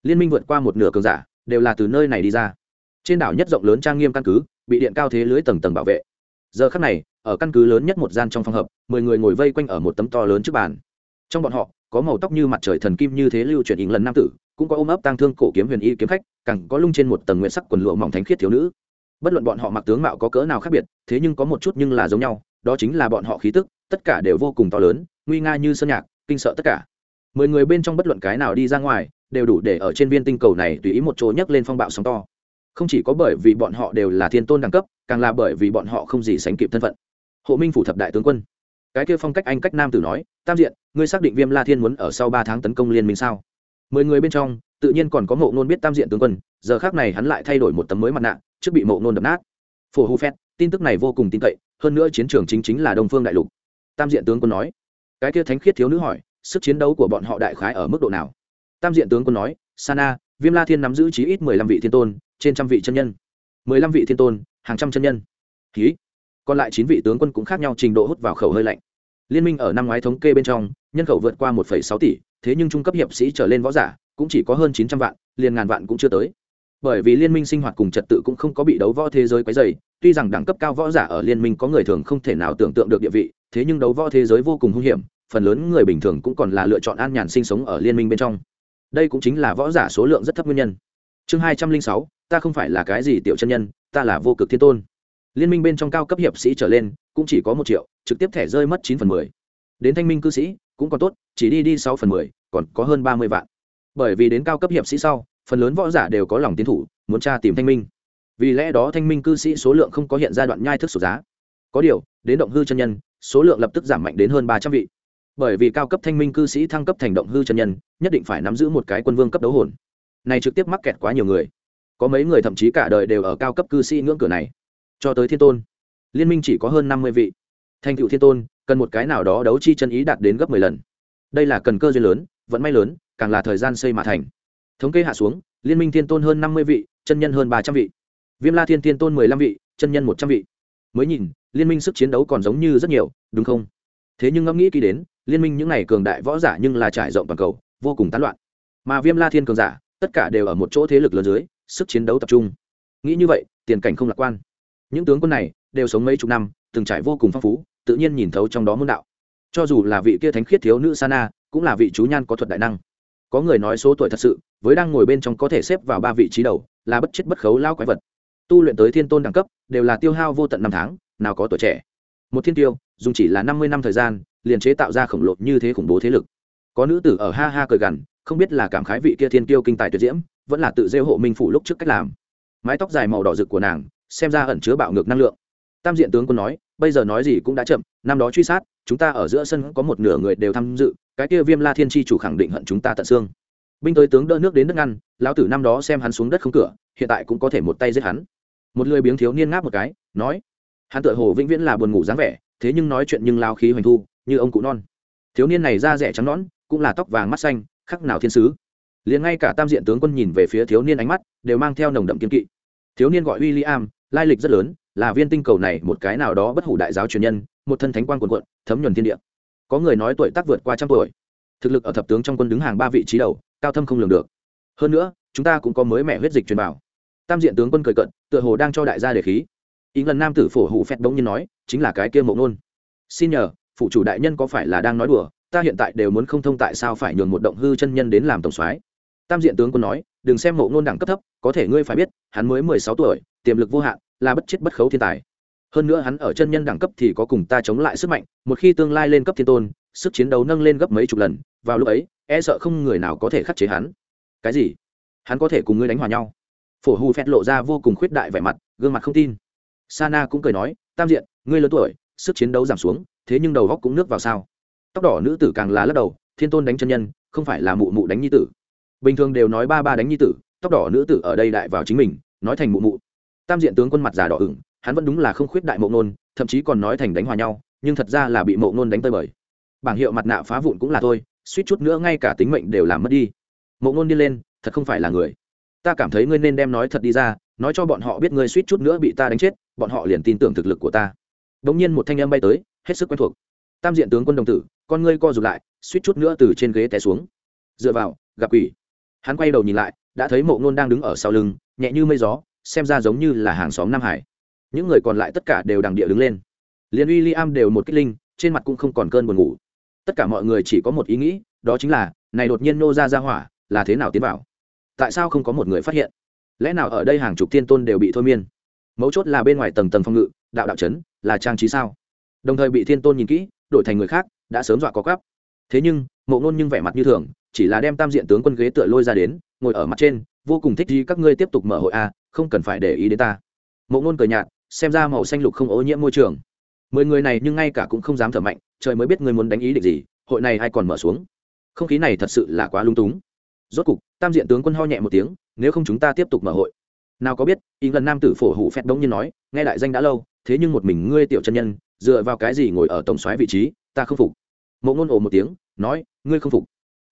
Liên minh vượt qua một nửa cường giả, đều là từ nơi này đi ra. Trên đảo nhất rộng lớn trang nghiêm căn cứ, bị điện cao thế lưới tầng tầng bảo vệ. Giờ khắc này, ở căn cứ lớn nhất một gian trong phòng hợp, mười người ngồi vây quanh ở một tấm to lớn trước bàn. Trong bọn họ, có màu tóc như mặt trời thần kim như thế lưu chuyển hình lần nam tử cũng có ôm ấp tang thương cổ kiếm huyền y kiếm khách, càng có lung trên một tầng nguyện sắc quần lụa mỏng thánh khiết thiếu nữ. Bất luận bọn họ mặc tướng mạo có cỡ nào khác biệt, thế nhưng có một chút nhưng là giống nhau, đó chính là bọn họ khí tức, tất cả đều vô cùng to lớn, nguy nga như sơn nhạc, kinh sợ tất cả. Mười người bên trong bất luận cái nào đi ra ngoài, đều đủ để ở trên viên tinh cầu này tùy ý một chỗ nhấc lên phong bạo sóng to. Không chỉ có bởi vì bọn họ đều là thiên tôn đẳng cấp, càng là bởi vì bọn họ không gì sánh kịp thân phận. Hộ minh phủ thập đại tướng quân. Cái kia phong cách anh cách nam tử nói, tam diện, ngươi xác định viêm la thiên muốn ở sau ba tháng tấn công liên minh sao? Mười người bên trong, tự nhiên còn có mộ nôn biết tam diện tướng quân, giờ khác này hắn lại thay đổi một tấm mới mặt nạ, trước bị mộ nôn đập nát. Phổ hu phét tin tức này vô cùng tin cậy, hơn nữa chiến trường chính chính là đông phương đại lục. Tam diện tướng quân nói, cái kia thánh khiết thiếu nữ hỏi, sức chiến đấu của bọn họ đại khái ở mức độ nào? Tam diện tướng quân nói, sana, viêm la thiên nắm giữ chí ít mười lăm vị thiên tôn, trên trăm vị chân nhân. mười lăm vị thiên tôn, hàng trăm chân nhân. Ký. Còn lại chín vị tướng quân cũng khác nhau trình độ hút vào khẩu hơi lạnh. Liên minh ở năm ngoái thống kê bên trong, nhân khẩu vượt qua một phẩy sáu tỷ thế nhưng trung cấp hiệp sĩ trở lên võ giả cũng chỉ có hơn chín trăm vạn, liền ngàn vạn cũng chưa tới. Bởi vì liên minh sinh hoạt cùng trật tự cũng không có bị đấu võ thế giới quấy dày tuy rằng đẳng cấp cao võ giả ở liên minh có người thường không thể nào tưởng tượng được địa vị, thế nhưng đấu võ thế giới vô cùng hung hiểm, phần lớn người bình thường cũng còn là lựa chọn an nhàn sinh sống ở liên minh bên trong. Đây cũng chính là võ giả số lượng rất thấp nguyên nhân. Chương hai trăm linh sáu, ta không phải là cái gì tiểu chân nhân, ta là vô cực thiên tôn. Liên minh bên trong cao cấp hiệp sĩ trở lên, cũng chỉ có một triệu, trực tiếp thẻ rơi mất chín phần mười. Đến thanh minh cư sĩ cũng còn tốt, chỉ đi đi sáu phần mười, còn có hơn ba mươi vạn. Bởi vì đến cao cấp hiệp sĩ sau, phần lớn võ giả đều có lòng tiến thủ, muốn tra tìm thanh minh. Vì lẽ đó thanh minh cư sĩ số lượng không có hiện giai đoạn nhai thức sổ giá. Có điều, đến động hư chân nhân, số lượng lập tức giảm mạnh đến hơn ba trăm vị. Bởi vì cao cấp thanh minh cư sĩ thăng cấp thành động hư chân nhân, nhất định phải nắm giữ một cái quân vương cấp đấu hồn. Này trực tiếp mắc kẹt quá nhiều người. Có mấy người thậm chí cả đời đều ở cao cấp cư sĩ ngưỡng cửa này. Cho tới thiên tôn, liên minh chỉ có hơn năm mươi vị. Thành cựu thiên tôn cần một cái nào đó đấu chi chân ý đạt đến gấp mười lần. Đây là cần cơ duyên lớn, vận may lớn, càng là thời gian xây mà thành. Thống kê hạ xuống, liên minh thiên tôn hơn năm mươi vị, chân nhân hơn ba trăm vị. Viêm la thiên thiên tôn mười lăm vị, chân nhân một trăm vị. Mới nhìn, liên minh sức chiến đấu còn giống như rất nhiều, đúng không? Thế nhưng ngẫm nghĩ kỹ đến, liên minh những n à y cường đại võ giả nhưng là trải rộng toàn cầu, vô cùng tán loạn. Mà viêm la thiên cường giả, tất cả đều ở một chỗ thế lực lớn dưới, sức chiến đấu tập trung. Nghĩ như vậy, tiền cảnh không lạc quan. Những tướng quân này, đều sống mấy chục năm từng trải vô cùng phong phú, tự nhiên nhìn thấu trong đó môn đạo. Cho dù là vị kia thánh khiết thiếu nữ sana, cũng là vị chú nhan có thuật đại năng. Có người nói số tuổi thật sự, với đang ngồi bên trong có thể xếp vào ba vị trí đầu, là bất chết bất khấu lao quái vật. Tu luyện tới thiên tôn đẳng cấp, đều là tiêu hao vô tận năm tháng, nào có tuổi trẻ. Một thiên tiêu, dùng chỉ là năm mươi năm thời gian, liền chế tạo ra khổng lồ như thế khủng bố thế lực. Có nữ tử ở ha ha cười gằn, không biết là cảm khái vị kia thiên tiêu kinh tài tuyệt diễm, vẫn là tự rêu hộ minh phủ lúc trước cách làm. Mái tóc dài màu đỏ rực của nàng, xem ra ẩn chứa bạo ngược năng lượng tam diện tướng quân nói, bây giờ nói gì cũng đã chậm, năm đó truy sát, chúng ta ở giữa sân có một nửa người đều tham dự, cái kia viêm la thiên tri chủ khẳng định hận chúng ta tận xương. Binh tới tướng đỡ nước đến nước ngăn, lão tử năm đó xem hắn xuống đất không cửa, hiện tại cũng có thể một tay giết hắn. Một lười biếng thiếu niên ngáp một cái, nói, hắn tựa hồ vĩnh viễn là buồn ngủ dáng vẻ, thế nhưng nói chuyện nhưng lao khí hoành thu, như ông cụ non. Thiếu niên này da rẻ trắng nõn, cũng là tóc vàng mắt xanh, khắc nào thiên sứ. Liền ngay cả tam diện tướng quân nhìn về phía thiếu niên ánh mắt, đều mang theo nồng đậm kiên kỵ. Thiếu niên gọi w i l l i am lai lịch rất lớn là viên tinh cầu này một cái nào đó bất hủ đại giáo truyền nhân, một thân thánh quan quần quận thấm nhuần thiên địa. Có người nói tuổi tác vượt qua trăm tuổi. Thực lực ở thập tướng trong quân đứng hàng ba vị trí đầu, cao thâm không lường được. Hơn nữa, chúng ta cũng có mới mẹ huyết dịch truyền vào tam diện tướng quân cười cận tựa hồ đang cho đại gia đề khí. Ý lần nam tử phổ hủ phét bỗng nhiên nói, chính là cái kia mộng nôn xin nhờ, phụ chủ đại nhân có phải là đang nói đùa, ta hiện tại đều muốn không thông tại sao phải nhường một động hư chân nhân đến làm tổng soái. Tam diện tướng quân nói, đừng xem mộ ngôn đẳng cấp thấp, có thể ngươi phải biết, hắn mới mười sáu tuổi, tiềm lực vô hạn là bất chết bất khấu thiên tài. Hơn nữa hắn ở chân nhân đẳng cấp thì có cùng ta chống lại sức mạnh, một khi tương lai lên cấp thiên tôn, sức chiến đấu nâng lên gấp mấy chục lần, vào lúc ấy e sợ không người nào có thể khắc chế hắn. Cái gì? Hắn có thể cùng ngươi đánh hòa nhau? Phổ hù phét lộ ra vô cùng khuyết đại vẻ mặt, gương mặt không tin. Sana cũng cười nói, tam diện, ngươi lớn tuổi, sức chiến đấu giảm xuống, thế nhưng đầu góc cũng nước vào sao? Tóc đỏ nữ tử càng là lắc đầu, thiên tôn đánh chân nhân, không phải là mụ mụ đánh nhi tử. Bình thường đều nói ba ba đánh nhi tử, tóc đỏ nữ tử ở đây đại vào chính mình, nói thành mụ mụ tam diện tướng quân mặt già đỏ ửng, hắn vẫn đúng là không khuyết đại mộ nôn thậm chí còn nói thành đánh hòa nhau, nhưng thật ra là bị mộ nôn đánh tơi bời. Bảng hiệu mặt nạ phá vụn cũng là thôi, suýt chút nữa ngay cả tính mệnh đều làm mất đi. Mộ nôn đi lên, thật không phải là người. Ta cảm thấy ngươi nên đem nói thật đi ra, nói cho bọn họ biết ngươi suýt chút nữa bị ta đánh chết, bọn họ liền tin tưởng thực lực của ta. Đ ỗ n g nhiên một thanh âm bay tới, hết sức quen thuộc. Tam diện tướng quân đồng tử, con ngươi co rụt lại, suýt chút nữa từ trên ghế té xuống. Dựa vào, gặp quỷ. Hắn quay đầu nhìn lại, đã thấy mộ ngôn đang đứng ở sau lưng, nhẹ như mây gió xem ra giống như là hàng xóm nam hải. Những người còn lại tất cả đều đằng địa đứng lên. Liền uy li am đều một kích linh, trên mặt cũng không còn cơn buồn ngủ. Tất cả mọi người chỉ có một ý nghĩ, đó chính là, này đột nhiên nô ra ra hỏa, là thế nào tiến vào? Tại sao không có một người phát hiện? Lẽ nào ở đây hàng chục thiên tôn đều bị thôi miên? Mấu chốt là bên ngoài tầng tầng phòng ngự, đạo đạo trấn là trang trí sao? Đồng thời bị thiên tôn nhìn kỹ, đổi thành người khác, đã sớm dọa có cắp thế nhưng, mộ ngôn nhưng vẻ mặt như thường, chỉ là đem tam diện tướng quân ghế tựa lôi ra đến, ngồi ở mặt trên, vô cùng thích gì các ngươi tiếp tục mở hội a không cần phải để ý đến ta. Mộ ngôn cười nhạt, xem ra màu xanh lục không ô nhiễm môi trường. Mười người này nhưng ngay cả cũng không dám thở mạnh, trời mới biết người muốn đánh ý định gì, hội này ai còn mở xuống. Không khí này thật sự là quá lung túng. Rốt cục, tam diện tướng quân ho nhẹ một tiếng, nếu không chúng ta tiếp tục mở hội. Nào có biết, ý lần nam tử phổ hủ phét đông như nói, nghe đại danh đã lâu, thế nhưng một mình ngươi tiểu chân nhân, dựa vào cái gì ngồi ở tổng soái vị trí, ta không phục. Mộ ngôn ồ một tiếng, nói, ngươi không phục.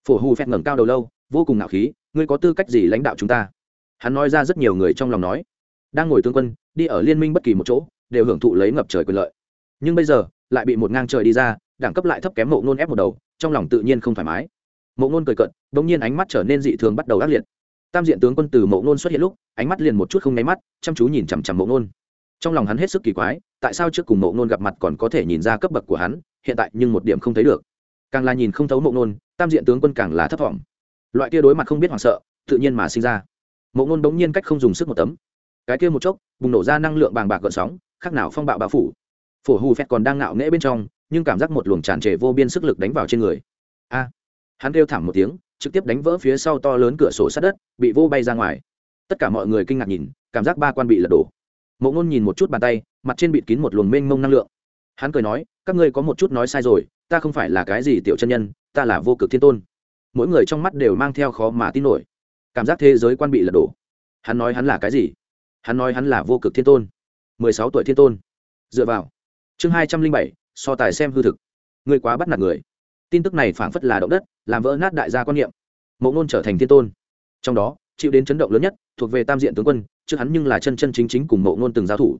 Phổ hù phét ngẩng cao đầu lâu, vô cùng ngạo khí, ngươi có tư cách gì lãnh đạo chúng ta? Hắn nói ra rất nhiều người trong lòng nói, đang ngồi tướng quân, đi ở liên minh bất kỳ một chỗ, đều hưởng thụ lấy ngập trời quyền lợi. Nhưng bây giờ, lại bị một ngang trời đi ra, đẳng cấp lại thấp kém mộ ngôn ép một đầu, trong lòng tự nhiên không thoải mái. Mộ ngôn cười cận đ ỗ n g nhiên ánh mắt trở nên dị thường bắt đầu ác liệt. Tam diện tướng quân từ mộ ngôn xuất hiện lúc, ánh mắt liền một chút không nháy mắt, chăm chú nhìn chằm chằm mộ ngôn. Trong lòng hắn hết sức kỳ quái, tại sao trước cùng mộ ngôn gặp mặt còn có thể nhìn ra cấp bậc của hắn, hiện tại nhưng một điểm không thấy được. Càng là nhìn không thấu mộ ngôn, tam diện tướng quân càng là thấp t loại kia đối mặt không biết hoảng sợ, tự nhiên mà sinh ra mộ ngôn bỗng nhiên cách không dùng sức một tấm. Cái kia một chốc, bùng nổ ra năng lượng bàng bạc gợn sóng, khác nào phong bạo bao phủ. Phổ hù phét còn đang ngạo nghễ bên trong, nhưng cảm giác một luồng tràn trề vô biên sức lực đánh vào trên người. A! Hắn kêu thảm một tiếng, trực tiếp đánh vỡ phía sau to lớn cửa sổ sát đất, bị vô bay ra ngoài. Tất cả mọi người kinh ngạc nhìn, cảm giác ba quan bị lật đổ. Mộ ngôn nhìn một chút bàn tay, mặt trên bịt kín một luồng mênh mông năng lượng. Hắn cười nói, các ngươi có một chút nói sai rồi, ta không phải là cái gì tiểu chân nhân, ta là vô cực thiên tôn. Mỗi người trong mắt đều mang theo khó mà tin nổi cảm giác thế giới quan bị lật đổ. Hắn nói hắn là cái gì? Hắn nói hắn là vô cực thiên tôn. Mười sáu tuổi thiên tôn. Dựa vào. Chương hai trăm linh bảy, so tài xem hư thực. Người quá bắt nạt người. Tin tức này phảng phất là động đất, làm vỡ nát đại gia quan niệm. Mộ ngôn trở thành thiên tôn. Trong đó, chịu đến chấn động lớn nhất, thuộc về tam diện tướng quân, trước hắn nhưng là chân chân chính chính cùng mẫu ngôn từng giao thủ.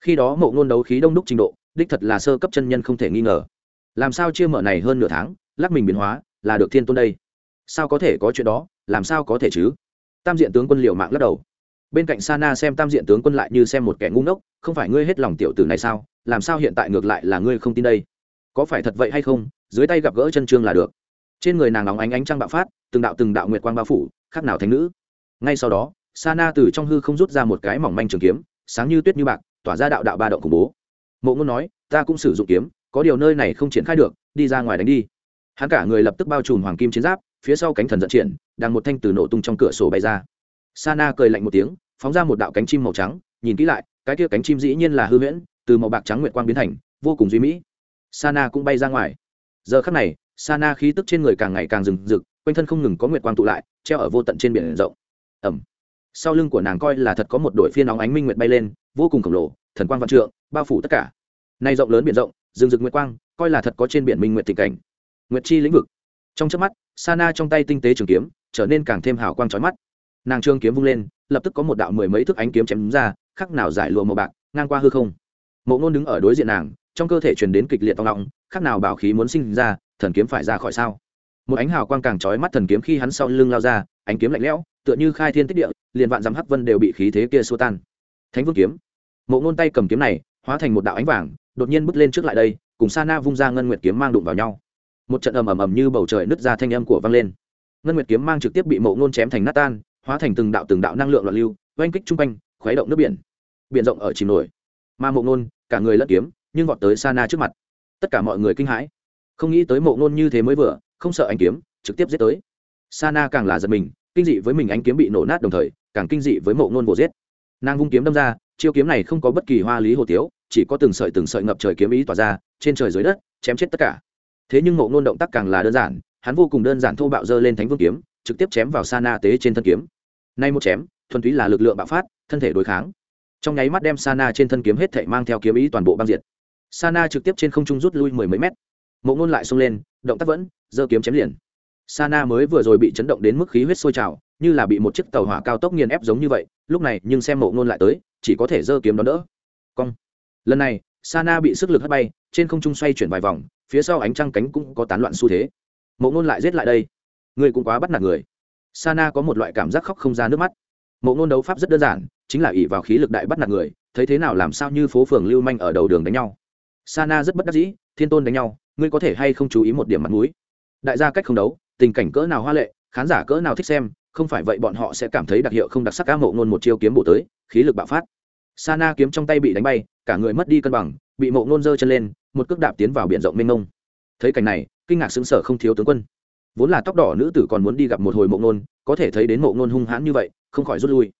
Khi đó mẫu ngôn đấu khí đông đúc trình độ, đích thật là sơ cấp chân nhân không thể nghi ngờ. Làm sao chia mở này hơn nửa tháng, lắc mình biến hóa, là được thiên tôn đây sao có thể có chuyện đó, làm sao có thể chứ? Tam diện tướng quân liều mạng lắc đầu. Bên cạnh sana xem tam diện tướng quân lại như xem một kẻ ngu ngốc, không phải ngươi hết lòng tiểu tử này sao? Làm sao hiện tại ngược lại là ngươi không tin đây? Có phải thật vậy hay không? Dưới tay gặp gỡ chân trương là được. Trên người nàng nóng ánh ánh trăng bạo phát, từng đạo từng đạo nguyệt quang bao phủ, khác nào thành nữ. Ngay sau đó, sana từ trong hư không rút ra một cái mỏng manh trường kiếm, sáng như tuyết như bạc, tỏa ra đạo đạo ba động khủng bố. Mộ ngôn nói, ta cũng sử dụng kiếm, có điều nơi này không triển khai được, đi ra ngoài đánh đi. Hắn cả người lập tức bao trùm hoàng kim chiến giáp phía sau cánh thần dẫn triển, đang một thanh từ nổ tung trong cửa sổ bay ra. Sana cười lạnh một tiếng, phóng ra một đạo cánh chim màu trắng, nhìn kỹ lại, cái kia cánh chim dĩ nhiên là hư huyễn, từ màu bạc trắng nguyệt quang biến thành, vô cùng duy mỹ. Sana cũng bay ra ngoài. Giờ khắc này, sana khí tức trên người càng ngày càng rừng rực, quanh thân không ngừng có nguyệt quang tụ lại, treo ở vô tận trên biển rộng. Ẩm sau lưng của nàng coi là thật có một đội phiên nóng ánh minh nguyệt bay lên, vô cùng khổng lồ, thần quang vạn trượng, bao phủ tất cả. Nay rộng lớn biển rộng, rừng rực nguyệt quang, coi là thật có trên biển minh nguyệt tình cảnh. Nguyệt chi lĩnh vực. Trong chớp mắt sana trong tay tinh tế trường kiếm, trở nên càng thêm hào quang chói mắt. Nàng trương kiếm vung lên, lập tức có một đạo mười mấy thước ánh kiếm chém ra, khắc nào giải lụa màu bạc, ngang qua hư không. Mộ ngôn đứng ở đối diện nàng, trong cơ thể truyền đến kịch liệt tông ngọng khắc nào bảo khí muốn sinh ra, thần kiếm phải ra khỏi sao? Một ánh hào quang càng trói mắt thần kiếm khi hắn sau lưng lao ra, ánh kiếm lạnh lẽo, tựa như khai thiên tích địa, liền vạn dám hắc vân đều bị khí thế kia xua tan. Thánh vương kiếm. Mộ ngôn tay cầm kiếm này, hóa thành một đạo ánh vàng, đột nhiên bước lên trước lại đây, cùng sa na vung ra ngân nguyệt kiếm mang đụng vào nhau một trận ầm ầm ầm như bầu trời nứt ra thanh âm của vang lên. Ngân nguyệt kiếm mang trực tiếp bị mộ ngôn chém thành nát tan, hóa thành từng đạo từng đạo năng lượng loạn lưu, oanh kích chung quanh, khuấy động nước biển. Biển rộng ở chìm nổi. Mà mộ ngôn, cả người lẫn kiếm, nhưng vọt tới sa na trước mặt. Tất cả mọi người kinh hãi. Không nghĩ tới mộ ngôn như thế mới vừa, không sợ anh kiếm, trực tiếp giết tới. Sa na càng là giật mình, kinh dị với mình anh kiếm bị nổ nát đồng thời, càng kinh dị với mộ ngôn vô giết. Nàng vung kiếm đâm ra, chiêu kiếm này không có bất kỳ hoa lý hồ tiếu, chỉ có từng sợi từng sợi ngập trời kiếm ý tỏa ra, trên trời dưới đất, chém chết tất cả thế nhưng ngộ ngôn động tác càng là đơn giản, hắn vô cùng đơn giản thô bạo dơ lên thánh vương kiếm, trực tiếp chém vào sa na tế trên thân kiếm. Nay một chém, thuần túy là lực lượng bạo phát, thân thể đối kháng. Trong nháy mắt đem sa na trên thân kiếm hết thảy mang theo kiếm ý toàn bộ băng diệt. Sa na trực tiếp trên không trung rút lui mười mấy mét. Mộ ngôn lại xông lên, động tác vẫn, giơ kiếm chém liền. Sa na mới vừa rồi bị chấn động đến mức khí huyết sôi trào, như là bị một chiếc tàu hỏa cao tốc nghiền ép giống như vậy, lúc này nhưng xem mộ ngôn lại tới, chỉ có thể giơ kiếm đón đỡ. Cong. Lần này sa na bị sức lực hất bay, trên không trung xoay chuyển vài vòng phía sau ánh trăng cánh cũng có tán loạn xu thế. Mộ ngôn lại giết lại đây. Người cũng quá bắt nạt người. Sana có một loại cảm giác khóc không ra nước mắt. Mộ ngôn đấu pháp rất đơn giản, chính là ỷ vào khí lực đại bắt nạt người, thấy thế nào làm sao như phố phường lưu manh ở đầu đường đánh nhau. Sana rất bất đắc dĩ, thiên tôn đánh nhau, ngươi có thể hay không chú ý một điểm mặt mũi? Đại gia cách không đấu, tình cảnh cỡ nào hoa lệ, khán giả cỡ nào thích xem, không phải vậy bọn họ sẽ cảm thấy đặc hiệu không đặc sắc cá mộ ngôn một chiêu kiếm bổ tới, khí lực bạo phát. Sana kiếm trong tay bị đánh bay, cả người mất đi cân bằng, bị mộ ngôn giơ chân lên một cước đạp tiến vào biển rộng mênh mông. Thấy cảnh này, kinh ngạc sững sờ không thiếu tướng quân. Vốn là tóc đỏ nữ tử còn muốn đi gặp một hồi mộ ngôn có thể thấy đến mộ ngôn hung hãn như vậy, không khỏi rút lui.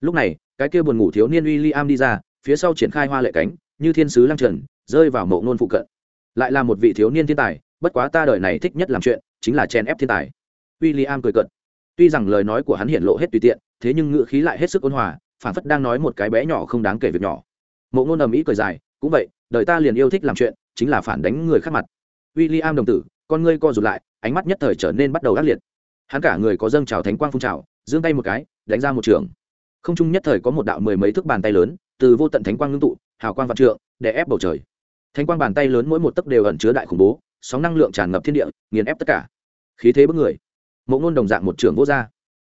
Lúc này, cái kia buồn ngủ thiếu niên uy li am đi ra, phía sau triển khai hoa lệ cánh, như thiên sứ lăng trần, rơi vào mộ ngôn phụ cận. Lại là một vị thiếu niên thiên tài, bất quá ta đời này thích nhất làm chuyện, chính là chen ép thiên tài. W i l l i am cười cận tuy rằng lời nói của hắn hiện lộ hết tùy tiện, thế nhưng ngữ khí lại hết sức ôn hòa phản phất đang nói một cái bé nhỏ không đáng kể việc nhỏ. Mộ ngôn ầm ĩ cười dài, cũng vậy, đời ta liền yêu thích làm chuyện chính là phản đánh người khác mặt. W i l l i am đồng tử, con ngươi co rụt lại, ánh mắt nhất thời trở nên bắt đầu ác liệt. Hắn cả người có dâng trào thánh quang phun trào, giương tay một cái, đánh ra một trường. Không trung nhất thời có một đạo mười mấy thước bàn tay lớn, từ vô tận thánh quang ngưng tụ, hào quang vạn trượng để ép bầu trời. Thánh quang bàn tay lớn mỗi một tấc đều ẩn chứa đại khủng bố, sóng năng lượng tràn ngập thiên địa, nghiền ép tất cả. Khí thế bức người. Mộ ngôn đồng dạng một trường vô r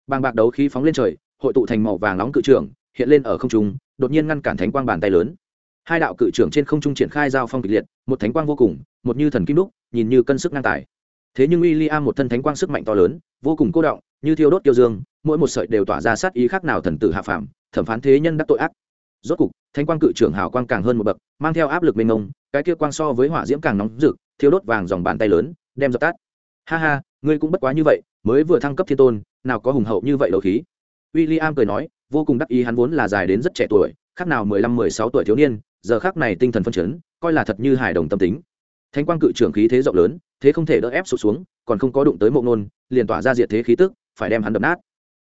bàng bạc đấu khí phóng lên trời, hội tụ thành màu vàng nóng cự trường, hiện lên ở không trung, đột nhiên ngăn cản thánh quang bàn tay lớn hai đạo cự trưởng trên không trung triển khai giao phong kịch liệt, một thánh quang vô cùng, một như thần kim đúc, nhìn như cân sức ngang tài. Thế nhưng w i l l i am một thân thánh quang sức mạnh to lớn, vô cùng cô động, như thiêu đốt tiêu dương, mỗi một sợi đều tỏa ra sát ý khác nào thần tử hạ phàm, thẩm phán thế nhân đắc tội ác. Rốt cục, thánh quang cự trưởng hào quang càng hơn một bậc, mang theo áp lực mênh mông, cái kia quang so với hỏa diễm càng nóng rực, thiêu đốt vàng dòng bàn tay lớn, đem dập tắt. Ha ha, ngươi cũng bất quá như vậy, mới vừa thăng cấp thiên tôn, nào có hùng hậu như vậy đầu khí. W i l l i am cười nói, vô cùng đắc ý hắn vốn là dài đến rất trẻ tuổi, khác nào mười lăm mười sáu tuổi thiếu niên giờ khác này tinh thần phân chấn, coi là thật như hài đồng tâm tính. Thánh quang cự trưởng khí thế rộng lớn, thế không thể đỡ ép sụt xuống, còn không có đụng tới mộ nôn liền tỏa ra diệt thế khí tức, phải đem hắn đập nát.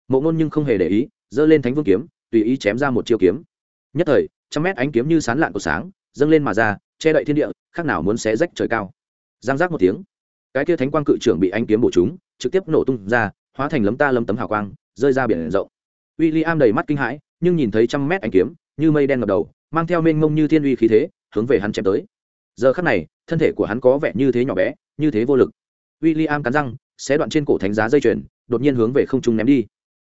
Mộ nôn nhưng không hề để ý, giơ lên thánh vương kiếm, tùy ý chém ra một chiêu kiếm. Nhất thời, trăm mét ánh kiếm như sán lạn của sáng, dâng lên mà ra, che đậy thiên địa, khác nào muốn xé rách trời cao. Giang giác một tiếng, cái kia thánh quang cự trưởng bị ánh kiếm bổ chúng trực tiếp nổ tung ra, hóa thành lấm ta lấm tấm hào quang, rơi ra biển rộng. W i l l i am đầy mắt kinh hãi, nhưng nhìn thấy trăm mét ánh kiếm, như mây đen ngập đầu mang theo mênh mông như thiên uy khí thế, hướng về hắn chém tới. Giờ khắc này, thân thể của hắn có vẻ như thế nhỏ bé, như thế vô lực. W i l l i am cắn răng, xé đoạn trên cổ thánh giá dây chuyền, đột nhiên hướng về không trung ném đi.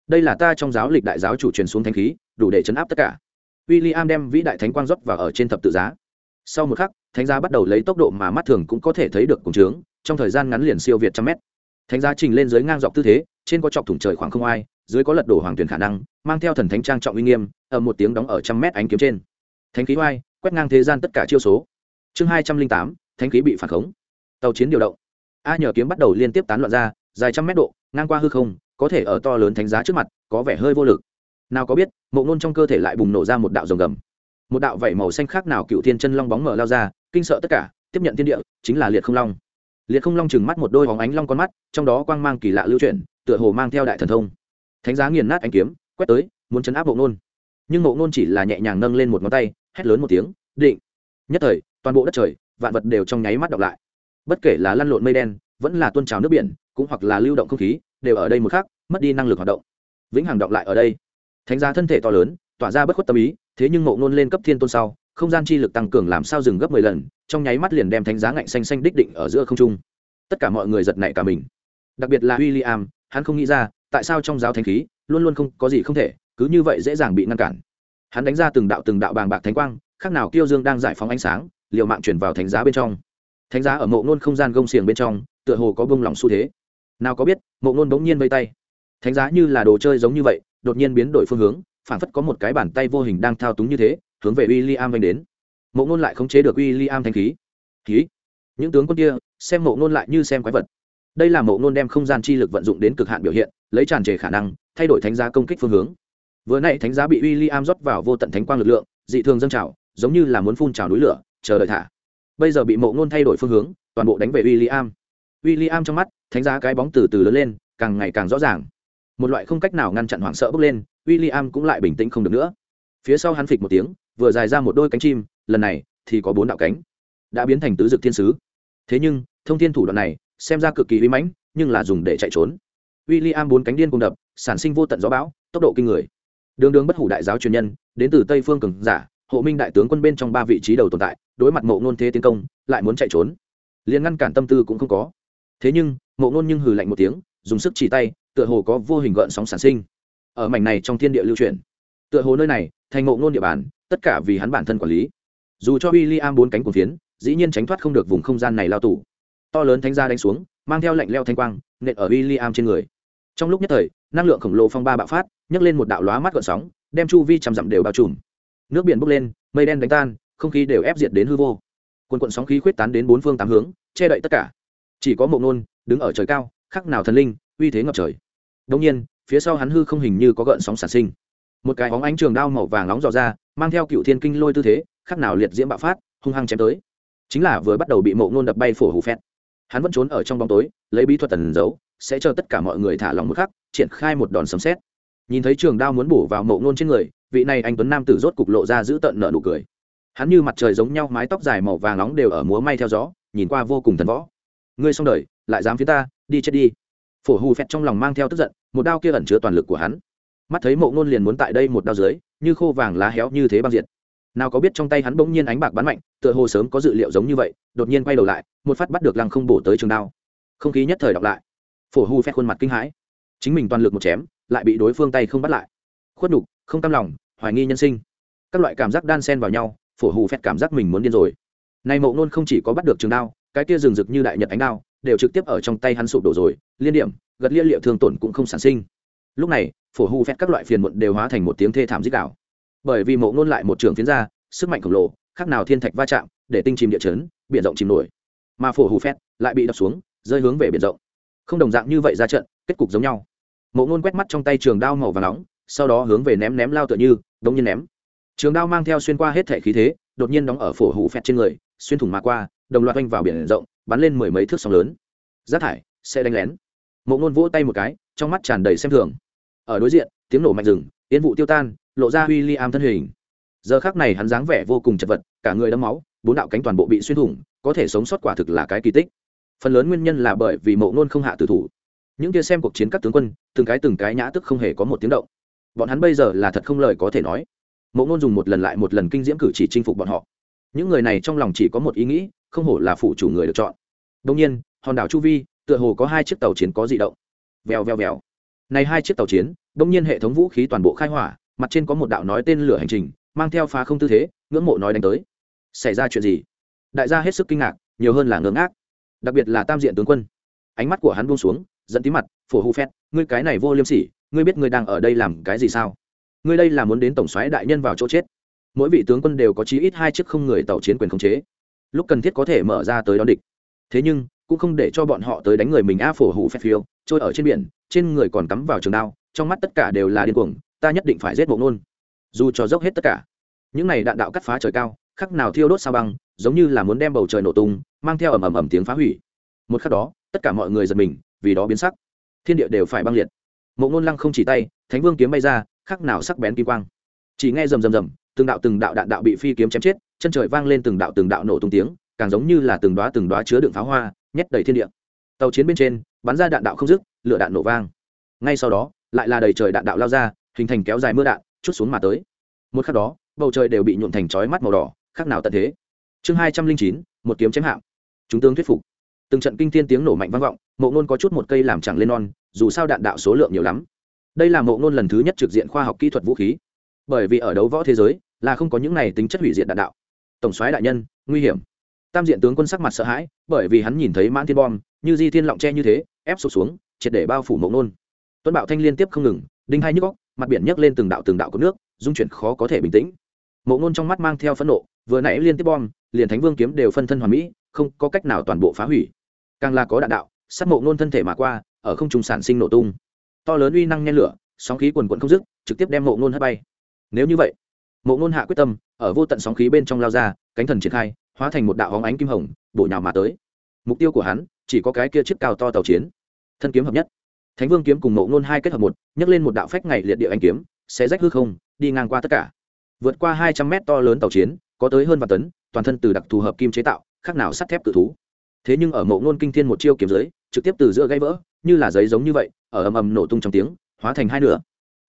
Đây là ta trong giáo lịch đại giáo chủ truyền xuống thanh khí, đủ để chấn áp tất cả. W i l l i am đem vĩ đại thánh quang rót vào ở trên thập tự giá. Sau một khắc, thánh giá bắt đầu lấy tốc độ mà mắt thường cũng có thể thấy được cùng trướng trong thời gian ngắn liền siêu việt trăm mét. Thánh giá trình lên dưới ngang dọc tư thế, trên có chọc thủng trời khoảng không ai, dưới có lật đổ hoàng tuyển khả năng, mang theo thần thánh trang trọng uy nghiêm ở một tiếng đóng ở trăm mét ánh kiếm trên thánh khí oai, quét ngang thế gian tất cả chiêu số. Chương hai trăm linh tám, thánh khí bị phản khống. Tàu chiến điều động. A nhờ kiếm bắt đầu liên tiếp tán loạn ra, dài trăm mét độ, ngang qua hư không, có thể ở to lớn thánh giá trước mặt, có vẻ hơi vô lực. Nào có biết, mộ nôn trong cơ thể lại bùng nổ ra một đạo rồng gầm. Một đạo vảy màu xanh khác nào cựu thiên chân long bóng mở lao ra, kinh sợ tất cả, tiếp nhận thiên địa, chính là liệt không long. Liệt không long chừng mắt một đôi hóng ánh long con mắt, trong đó quang mang kỳ lạ lưu chuyển, tựa hồ mang theo đại thần thông. Thánh giá nghiền nát ánh kiếm, quét tới, muốn chấn áp mộ nôn nhưng ngộ ngôn chỉ là nhẹ nhàng nâng lên một ngón tay, hét lớn một tiếng, định! Nhất thời, toàn bộ đất trời, vạn vật đều trong nháy mắt đọc lại. Bất kể là lăn lộn mây đen, vẫn là tuôn trào nước biển, cũng hoặc là lưu động không khí, đều ở đây một khắc, mất đi năng lực hoạt động. Vĩnh hằng động lại ở đây. Thánh giá thân thể to lớn, tỏa ra bất khuất tâm ý, thế nhưng ngộ ngôn lên cấp thiên tôn sau, không gian chi lực tăng cường làm sao dừng gấp mười lần, trong nháy mắt liền đem thánh giá ngạnh xanh xanh đích định ở giữa không trung. Tất cả mọi người giật nảy cả mình. Đặc biệt là w i l l i am hắn không nghĩ ra, tại sao trong giáo thánh khí, luôn luôn không có gì không thể cứ như vậy dễ dàng bị ngăn cản. Hắn đánh ra từng đạo từng đạo bàng bạc thánh quang, khác nào kiêu dương đang giải phóng ánh sáng liệu mạng chuyển vào thánh giá bên trong. Thánh giá ở mộ nôn không gian gông xiềng bên trong, tựa hồ có bông lỏng xu thế. Nào có biết, mộ nôn bỗng nhiên vây tay. Thánh giá như là đồ chơi giống như vậy, đột nhiên biến đổi phương hướng phản phất có một cái bàn tay vô hình đang thao túng như thế, hướng về w i l l i am vanh đến. Mộ nôn lại khống chế được w i l l i am thanh khí. Khí. Những tướng quân kia, xem mộ nôn lại như xem quái vật. Đây là mộ nôn đem không gian chi lực vận dụng đến cực hạn biểu hiện, lấy tràn trề khả năng, thay đổi thánh giá công kích phương hướng vừa nãy thánh giá bị w i l l i am rót vào vô tận thánh quang lực lượng, dị thường dâng trào, giống như là muốn phun trào núi lửa, chờ đợi thả. Bây giờ bị mộ ngôn thay đổi phương hướng, toàn bộ đánh về w i l l i am w i l l i am trong mắt, thánh giá cái bóng từ từ lớn lên, càng ngày càng rõ ràng. Một loại không cách nào ngăn chặn hoảng sợ bước lên w i l l i am cũng lại bình tĩnh không được nữa. Phía sau hắn phịch một tiếng, vừa dài ra một đôi cánh chim, lần này thì có bốn đạo cánh. Đã biến thành tứ dực thiên sứ. Thế nhưng, thông thiên thủ đoạn này, xem ra cực kỳ uy mãnh, nhưng là dùng để chạy trốn. W i l l i am bốn cánh điên cùng đập, sản sinh vô tận gió bão, tốc độ kinh người đường đường bất hủ đại giáo truyền nhân, đến từ tây phương cường giả, hộ minh đại tướng quân bên trong ba vị trí đầu tồn tại, đối mặt mộ ngôn thế tiến công, lại muốn chạy trốn. Liền ngăn cản tâm tư cũng không có. Thế nhưng, mộ ngôn nhưng hừ lạnh một tiếng, dùng sức chỉ tay, tựa hồ có vô hình gợn sóng sản sinh. Ở mảnh này trong thiên địa lưu truyền, tựa hồ nơi này, thành mộ ngôn địa bàn, tất cả vì hắn bản thân quản lý. Dù cho w i l l i am bốn cánh cuồng phiến, dĩ nhiên tránh thoát không được vùng không gian này lao tù. To lớn thánh gia đánh xuống, mang theo lệnh leo thanh quang, nện ở w i l l i am trên người. Trong lúc nhất thời năng lượng khổng lồ phong ba bạo phát, nhấc lên một đạo lóa mắt gợn sóng, đem chu vi trăm dặm đều bao trùm. Nước biển bốc lên, mây đen đánh tan, không khí đều ép diệt đến hư vô. Quần quận sóng khí khuyết tán đến bốn phương tám hướng, che đậy tất cả. Chỉ có mộ nôn đứng ở trời cao, khắc nào thần linh, uy thế ngập trời. Đông nhiên, phía sau hắn hư không hình như có gợn sóng sản sinh. Một cái óng ánh trường đao màu vàng nóng dò ra, mang theo cựu thiên kinh lôi tư thế, khắc nào liệt diễm bạo phát, hung hăng chém tới. Chính là vừa bắt đầu bị mộ ngôn đập bay phổ hủ phét hắn vẫn trốn ở trong bóng tối, lấy bí thuật tần giấu sẽ cho tất cả mọi người thả lòng một khắc, triển khai một đòn sấm xét nhìn thấy trường đao muốn bổ vào mộ nôn trên người, vị này anh tuấn nam tử rốt cục lộ ra giữ tận nợ nụ cười. Hắn như mặt trời giống nhau, mái tóc dài màu vàng nóng đều ở múa may theo gió, nhìn qua vô cùng thần võ. Ngươi xong đời, lại dám phía ta, đi chết đi. Phổ hù phẹt trong lòng mang theo tức giận, một đao kia ẩn chứa toàn lực của hắn. Mắt thấy mộ ngôn liền muốn tại đây một đao dưới, như khô vàng lá héo như thế băng diệt. Nào có biết trong tay hắn bỗng nhiên ánh bạc bắn mạnh, tựa hồ sớm có dự liệu giống như vậy, đột nhiên quay đầu lại, một phát bắt được lăng không bổ tới trường đao. Không khí nhất thời đọc lại phổ hù phét khuôn mặt kinh hãi. Chính mình toàn lực một chém, lại bị đối phương tay không bắt lại. Khuất đục không cam lòng, hoài nghi nhân sinh. Các loại cảm giác đan sen vào nhau, phổ hù phét cảm giác mình muốn điên rồi. Nay mộ nôn không chỉ có bắt được trường đao, cái kia rừng rực như đại nhật ánh đao, đều trực tiếp ở trong tay hắn sụp đổ rồi, liên điểm, gật lia liệu thương tổn cũng không sản sinh. Lúc này, phổ hù phét các loại phiền muộn đều hóa thành một tiếng thê thảm dích đạo bởi vì mộ nôn lại một trường phiến ra, sức mạnh khổng lồ, khác nào thiên thạch va chạm, để tinh chìm địa chấn, biển rộng chìm nổi. Mà phổ hù phét lại bị đập xuống, rơi hướng về biển rộng không đồng dạng như vậy ra trận, kết cục giống nhau. Mộ ngôn quét mắt trong tay trường đao màu và nóng, sau đó hướng về ném ném lao tựa như, đống nhiên ném. Trường đao mang theo xuyên qua hết thể khí thế, đột nhiên đóng ở phổ hủ phẹt trên người, xuyên thủng mà qua, đồng loạt oanh vào biển rộng, bắn lên mười mấy thước sóng lớn. Rác thải xe đánh lén. Mộ ngôn vỗ tay một cái, trong mắt tràn đầy xem thường. Ở đối diện, tiếng nổ mạnh rừng yên vụ tiêu tan, lộ ra w i l l i am thân hình. Giờ khác này hắn dáng vẻ vô cùng chật vật, cả người đẫm máu, bốn đạo cánh toàn bộ bị xuyên thủng, có thể sống sót quả thực là cái kỳ tích phần lớn nguyên nhân là bởi vì mộ ngôn không hạ tử thủ. Những kia xem cuộc chiến các tướng quân, từng cái từng cái nhã tức không hề có một tiếng động. Bọn hắn bây giờ là thật không lời có thể nói. Mộ ngôn dùng một lần lại một lần kinh diễm cử chỉ chinh phục bọn họ. Những người này trong lòng chỉ có một ý nghĩ, không hổ là phủ chủ người được chọn. Đông nhiên, hòn đảo chu vi, tựa hồ có hai chiếc tàu chiến có di động. Vèo vèo vèo. Này hai chiếc tàu chiến đông nhiên hệ thống vũ khí toàn bộ khai hỏa, mặt trên có một đạo nói tên lửa hành trình, mang theo phá không tư thế, ngưỡng mộ nói đánh tới. Xảy ra chuyện gì? Đại gia hết sức kinh ngạc, nhiều hơn là ngưỡng ác đặc biệt là tam diện tướng quân. Ánh mắt của hắn buông xuống dẫn tí mặt, phổ hù phét, ngươi cái này vô liêm sỉ, ngươi biết ngươi đang ở đây làm cái gì sao? Ngươi đây là muốn đến tổng xoáy đại nhân vào chỗ chết. Mỗi vị tướng quân đều có chí ít hai chiếc không người tàu chiến quyền khống chế. Lúc cần thiết có thể mở ra tới đón địch. Thế nhưng, cũng không để cho bọn họ tới đánh người mình a phổ hủ phép phiêu, trôi ở trên biển, trên người còn cắm vào trường đao, trong mắt tất cả đều là điên cuồng, ta nhất định phải giết bộ nôn dù cho dốc hết tất cả, những này đạn đạo cắt phá trời cao, khắc nào thiêu đốt sao băng giống như là muốn đem bầu trời nổ tung, mang theo ầm ầm ầm tiếng phá hủy. Một khắc đó, tất cả mọi người giật mình, vì đó biến sắc. Thiên địa đều phải băng liệt. Mộ ngôn lăng không chỉ tay, thánh vương kiếm bay ra khác nào sắc bén kim quang. Chỉ nghe rầm rầm rầm, từng đạo từng đạo đạn đạo bị phi kiếm chém chết, chân trời vang lên từng đạo từng đạo nổ tung tiếng, càng giống như là từng đoá từng đoá chứa đựng pháo hoa, nhét đầy thiên địa. Tàu chiến bên trên, bắn ra đạn đạo không dứt, lửa đạn nổ vang. Ngay sau đó, lại là đầy trời đạn đạo lao ra, hình thành kéo dài mưa đạn, chút xuống mà tới. Một khắc đó, bầu trời đều bị nhuộn thành chói mắt màu đỏ khác nào tận thế chương hai trăm linh chín, một kiếm chém hạng chúng tướng thuyết phục. Từng trận kinh thiên tiếng nổ mạnh vang vọng, mộ ngôn có chút một cây làm chẳng lên non, dù sao đạn đạo số lượng nhiều lắm. Đây là mộ ngôn lần thứ nhất trực diện khoa học kỹ thuật vũ khí. Bởi vì ở đấu võ thế giới, là không có những này tính chất hủy diệt đạn đạo. Tổng soái đại nhân, nguy hiểm. Tam diện tướng quân sắc mặt sợ hãi, bởi vì hắn nhìn thấy mãn thiên bom, như di thiên lọng tre như thế, ép sụp xuống, triệt để bao phủ mộ ngôn tuấn bạo thanh liên tiếp không ngừng, đinh hai nhức góc mặt biển nhấc lên từng đạo từng đạo của nước, dung chuyển khó có thể bình tĩnh. Mộ ngôn trong mắt mang theo phẫn nộ, vừa nãy liên tiếp bom liền thánh vương kiếm đều phân thân hoàn mỹ, không có cách nào toàn bộ phá hủy. Càng là có đạn đạo, sát mộ ngôn thân thể mà qua, ở không trùng sản sinh nổ tung. To lớn uy năng nhen lửa, sóng khí quần quận không dứt, trực tiếp đem mộ ngôn hất bay. Nếu như vậy, mộ ngôn hạ quyết tâm, ở vô tận sóng khí bên trong lao ra, cánh thần triển khai, hóa thành một đạo hóng ánh kim hồng, bổ nhào mà tới. Mục tiêu của hắn, chỉ có cái kia chiếc cao to tàu chiến. Thân kiếm hợp nhất. Thánh vương kiếm cùng mộ ngôn hai kết hợp một, nhấc lên một đạo phách ngày liệt địa anh kiếm sẽ rách hư không, đi ngang qua tất cả. Vượt qua hai trăm mét to lớn tàu chiến, có tới hơn vài tấn toàn thân từ đặc thù hợp kim chế tạo, khác nào sắt thép cự thú. Thế nhưng ở mộ ngôn kinh thiên một chiêu kiếm giới, trực tiếp từ giữa gãy vỡ, như là giấy giống như vậy, ở ầm ầm nổ tung trong tiếng, hóa thành hai nửa.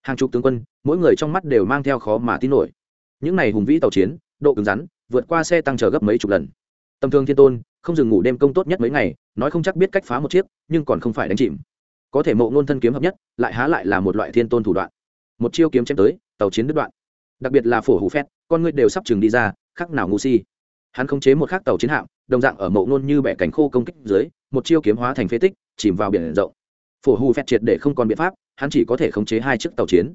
Hàng chục tướng quân, mỗi người trong mắt đều mang theo khó mà tin nổi. Những này hùng vĩ tàu chiến, độ cứng rắn, vượt qua xe tăng trở gấp mấy chục lần. Tầm thương thiên tôn, không dừng ngủ đêm công tốt nhất mấy ngày, nói không chắc biết cách phá một chiếc, nhưng còn không phải đánh chìm. Có thể mộ ngôn thân kiếm hợp nhất, lại há lại là một loại thiên tôn thủ đoạn. Một chiêu kiếm chém tới, tàu chiến đứt đoạn. Đặc biệt là phổ hủ phét, con người đều sắp chừng đi ra, khác nào ngu si hắn khống chế một khắc tàu chiến hạm, đồng dạng ở mộ ngôn như bẻ cánh khô công kích dưới, một chiêu kiếm hóa thành phế tích, chìm vào biển rộng. Phổ hù phét triệt để không còn biện pháp, hắn chỉ có thể khống chế hai chiếc tàu chiến.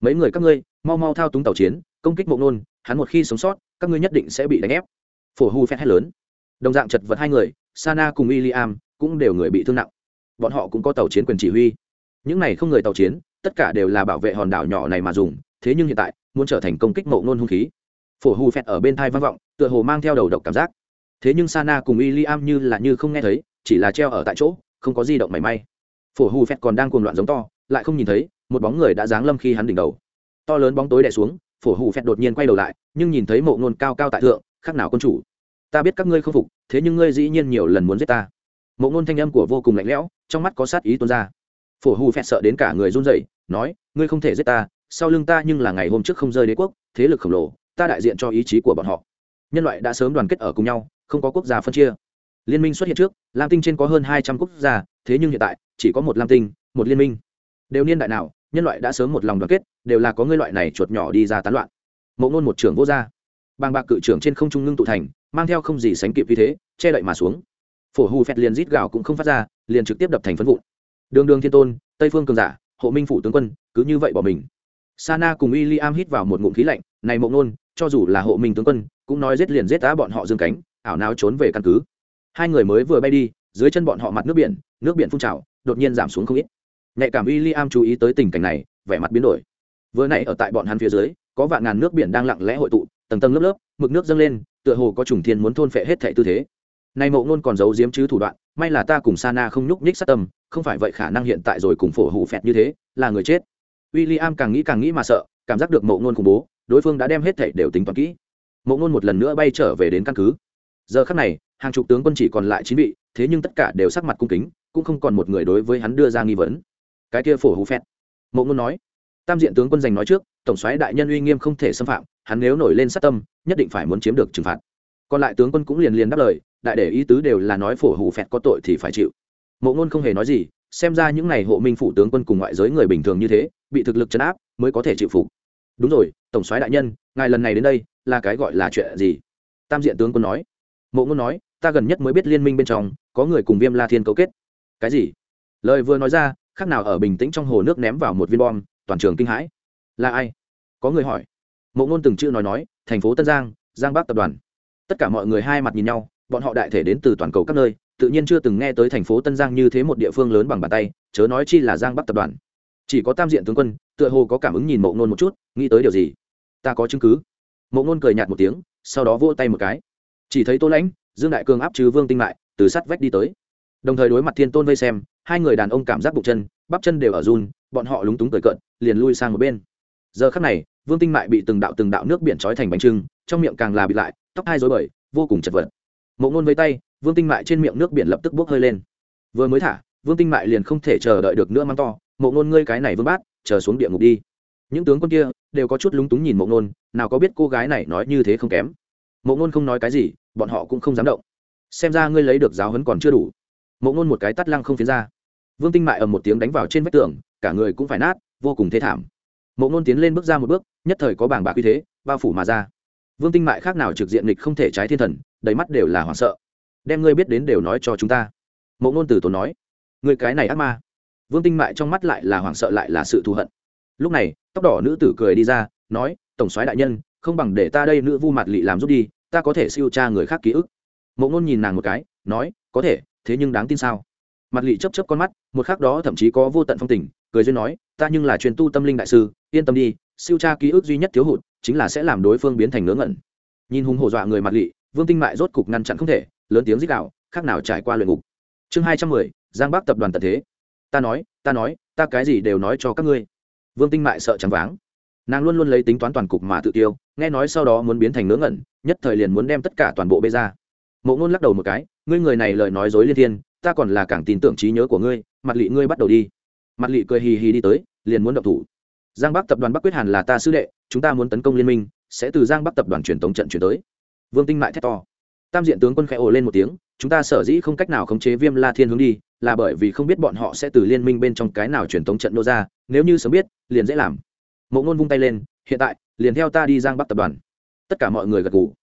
Mấy người các ngươi, mau mau thao túng tàu chiến, công kích mộ ngôn, hắn một khi sống sót, các ngươi nhất định sẽ bị đánh ép. Phổ hù phét hét lớn. Đồng dạng chật vật hai người, sana cùng w cũng đều người bị thương nặng. Bọn họ cũng có tàu chiến quyền chỉ huy. Những này không người tàu chiến, tất cả đều là bảo vệ hòn đảo nhỏ này mà dùng, thế nhưng hiện tại, muốn trở thành công kích mộ ngôn hung khí phổ hù phẹt ở bên thai vang vọng, tựa hồ mang theo đầu độc cảm giác. Thế nhưng sana cùng w i l l i am như là như không nghe thấy, chỉ là treo ở tại chỗ, không có di động mảy may. Phổ hù phẹt còn đang cuồng loạn giống to, lại không nhìn thấy, một bóng người đã giáng lâm khi hắn đỉnh đầu. To lớn bóng tối đè xuống, phổ hù phẹt đột nhiên quay đầu lại, nhưng nhìn thấy mộ ngôn cao cao tại thượng, khác nào quân chủ. Ta biết các ngươi không phục, thế nhưng ngươi dĩ nhiên nhiều lần muốn giết ta. Mộ ngôn thanh âm của vô cùng lạnh lẽo, trong mắt có sát ý tuôn ra. Phổ hù phẹt sợ đến cả người run rẩy, nói, ngươi không thể giết ta, sau lưng ta nhưng là ngày hôm trước không rơi đế quốc, thế lực khổng lồ ta đại diện cho ý chí của bọn họ. Nhân loại đã sớm đoàn kết ở cùng nhau, không có quốc gia phân chia. Liên minh xuất hiện trước, lam tinh trên có hơn hai trăm quốc gia, thế nhưng hiện tại, chỉ có một lam tinh, một liên minh. Đều niên đại nào, nhân loại đã sớm một lòng đoàn kết, đều là có ngươi loại này chuột nhỏ đi ra tán loạn. Mộ ngôn một trưởng vô gia. Bàng bạc cự trưởng trên không trung ngưng tụ thành, mang theo không gì sánh kịp vì thế, che đậy mà xuống. Phổ hù phẹt liền rít gạo cũng không phát ra, liền trực tiếp đập thành phân vụn. Đường đường thiên tôn, tây phương cường giả, hộ minh phủ tướng quân, cứ như vậy bỏ mình. Sana cùng w i l l i am hít vào một ngụm khí lạnh, này mộng nôn cho dù là hộ minh tướng quân, cũng nói giết liền giết tá bọn họ dương cánh, ảo nào trốn về căn cứ. Hai người mới vừa bay đi, dưới chân bọn họ mặt nước biển nước biển phun trào, đột nhiên giảm xuống không ít. Nhạy cảm w i l l i am chú ý tới tình cảnh này, vẻ mặt biến đổi. Vừa nãy ở tại bọn hắn phía dưới, có vạn ngàn nước biển đang lặng lẽ hội tụ, tầng tầng lớp lớp, mực nước dâng lên, tựa hồ có trùng thiên muốn thôn phệ hết thệ tư thế. Nay mộ ngôn còn giấu giếm chứ thủ đoạn, may là ta cùng sana không nhúc nhích sát tâm, không phải vậy khả năng hiện tại rồi cùng phổ hủ phẹt như thế, là người chết. W i l l i am càng nghĩ càng nghĩ mà sợ, cảm giác được mộ ngôn khủng bố đối phương đã đem hết thệ đều tính toán kỹ. Mộ ngôn một lần nữa bay trở về đến căn cứ. Giờ khắc này, hàng chục tướng quân chỉ còn lại chín vị, thế nhưng tất cả đều sắc mặt cung kính, cũng không còn một người đối với hắn đưa ra nghi vấn. Cái kia phổ hủ phẹt. Mộ ngôn nói, tam diện tướng quân giành nói trước, tổng soái đại nhân uy nghiêm không thể xâm phạm, hắn nếu nổi lên sát tâm, nhất định phải muốn chiếm được trừng phạt. Còn lại tướng quân cũng liền liền đáp lời, đại để ý tứ đều là nói phổ hủ phẹt có tội thì phải chịu. Mộ ngôn không hề nói gì, xem ra những n à y hộ minh phủ tướng quân cùng ngoại giới người bình thường như thế, bị thực lực chấn áp, mới có thể chịu phục đúng rồi, tổng soái đại nhân, ngài lần này đến đây là cái gọi là chuyện gì? Tam diện tướng quân nói. Mộ ngôn nói, ta gần nhất mới biết liên minh bên trong có người cùng viêm la thiên cấu kết. Cái gì? Lời vừa nói ra, khác nào ở bình tĩnh trong hồ nước ném vào một viên bom, toàn trường kinh hãi. Là ai? Có người hỏi. Mộ ngôn từng chữ nói nói, thành phố tân giang giang bắc tập đoàn. Tất cả mọi người hai mặt nhìn nhau, bọn họ đại thể đến từ toàn cầu các nơi, tự nhiên chưa từng nghe tới thành phố tân giang như thế một địa phương lớn bằng bàn tay, chớ nói chi là giang bắc tập đoàn. Chỉ có tam diện tướng quân tựa hồ có cảm ứng nhìn mộ ngôn một chút, nghĩ tới điều gì? Ta có chứng cứ. Mộ ngôn cười nhạt một tiếng, sau đó vỗ tay một cái. Chỉ thấy tô lãnh, dương đại cường áp chứ vương tinh mại từ sắt vách đi tới. Đồng thời đối mặt thiên tôn vây xem, hai người đàn ông cảm giác bụng chân, bắp chân đều ở run, bọn họ lúng túng cười cợt, liền lui sang một bên. Giờ khắc này, vương tinh mại bị từng đạo từng đạo nước biển trói thành bánh trưng, trong miệng càng là bị lại, tóc hai dối bời, vô cùng chật vật. Mộ ngôn với tay, vương tinh mại trên miệng nước biển lập tức bốc hơi lên. Vừa mới thả, vương tinh mại liền không thể chờ đợi được nữa mang to mộ ngôn ngươi cái này vương bát, chờ xuống địa ngục đi. Những tướng quân kia đều có chút lúng túng nhìn mộ ngôn nào có biết cô gái này nói như thế không kém. Mộ ngôn không nói cái gì, bọn họ cũng không dám động. Xem ra ngươi lấy được giáo hấn còn chưa đủ. Mộ ngôn một cái tắt lăng không phiến ra. Vương tinh mại ầm một tiếng đánh vào trên vách tường, cả người cũng phải nát, vô cùng thế thảm. Mộ ngôn tiến lên bước ra một bước, nhất thời có bảng bạc uy thế, bao phủ mà ra. Vương tinh mại khác nào trực diện lịch không thể trái thiên thần, đầy mắt đều là hoảng sợ. Đem ngươi biết đến đều nói cho chúng ta. Mộ ngôn từ tốn nói người cái này ác ma vương tinh mại trong mắt lại là hoảng sợ lại là sự thù hận. Lúc này, tóc đỏ nữ tử cười đi ra, nói, tổng soái đại nhân, không bằng để ta đây nữ vu mặt lị làm giúp đi, ta có thể siêu tra người khác ký ức. Mộ ngôn nhìn nàng một cái, nói, có thể, thế nhưng đáng tin sao? Mặt lị chấp chấp con mắt, một khác đó thậm chí có vô tận phong tình, cười duyên nói, ta nhưng là truyền tu tâm linh đại sư, yên tâm đi, siêu tra ký ức duy nhất thiếu hụt, chính là sẽ làm đối phương biến thành ngớ ngẩn. Nhìn hùng hổ dọa người mặt lị, vương tinh mại rốt cục ngăn chặn không thể, lớn tiếng rít đạo khác nào trải qua luyện ngục. Chương hai trăm mười, giang bắc tập đoàn tận thế ta nói ta nói, ta cái gì đều nói cho các ngươi. Vương tinh mại sợ chẳng váng. Nàng luôn luôn lấy tính toán toàn cục mà tự tiêu, nghe nói sau đó muốn biến thành ngớ ngẩn, nhất thời liền muốn đem tất cả toàn bộ bê ra. Mộ ngôn lắc đầu một cái, ngươi người này lời nói dối liên thiên, ta còn là càng tin tưởng trí nhớ của ngươi, mặt lị ngươi bắt đầu đi. Mặt lị cười hì hì đi tới, liền muốn động thủ. Giang bắc tập đoàn bắc quyết hàn là ta sư đệ, chúng ta muốn tấn công liên minh, sẽ từ giang bắc tập đoàn truyền tống trận chuyển tới. Vương tinh mại thét to. Tam diện tướng quân khẽ ồ lên một tiếng, chúng ta sở dĩ không cách nào khống chế viêm la thiên hướng đi là bởi vì không biết bọn họ sẽ từ liên minh bên trong cái nào truyền thống trận nô ra, nếu như sớm biết, liền dễ làm. Mộ ngôn vung tay lên, hiện tại, liền theo ta đi giang bắc tập đoàn. Tất cả mọi người gật g ủ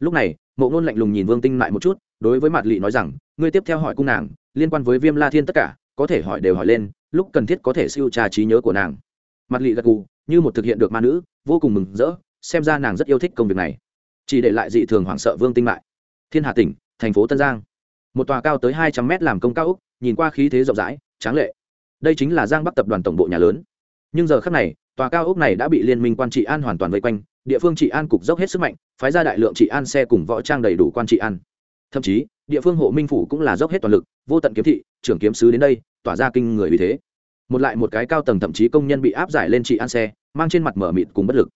lúc này, mộ ngôn lạnh lùng nhìn vương tinh mại một chút, đối với mặt lị nói rằng, ngươi tiếp theo hỏi cung nàng, liên quan với viêm la thiên tất cả, có thể hỏi đều hỏi lên, lúc cần thiết có thể siêu trà trí nhớ của nàng. Mặt lị gật gù, như một thực hiện được ma nữ, vô cùng mừng rỡ, xem ra nàng rất yêu thích công việc này. Chỉ để lại dị thường hoảng sợ vương tinh mại thiên hà tỉnh, thành phố tân giang một tòa cao tới hai trăm mét làm công cao úc, nhìn qua khí thế rộng rãi, tráng lệ. Đây chính là giang bắc tập đoàn tổng bộ nhà lớn. Nhưng giờ khác này, tòa cao úc này đã bị liên minh quan trị an hoàn toàn vây quanh, địa phương trị an cục dốc hết sức mạnh, phái ra đại lượng trị an xe cùng võ trang đầy đủ quan trị an. Thậm chí, địa phương hộ minh phủ cũng là dốc hết toàn lực, vô tận kiếm thị, trưởng kiếm sứ đến đây, tỏa ra kinh người vì thế. Một lại một cái cao tầng thậm chí công nhân bị áp giải lên trị an xe, mang trên mặt mở mịt cùng bất lực.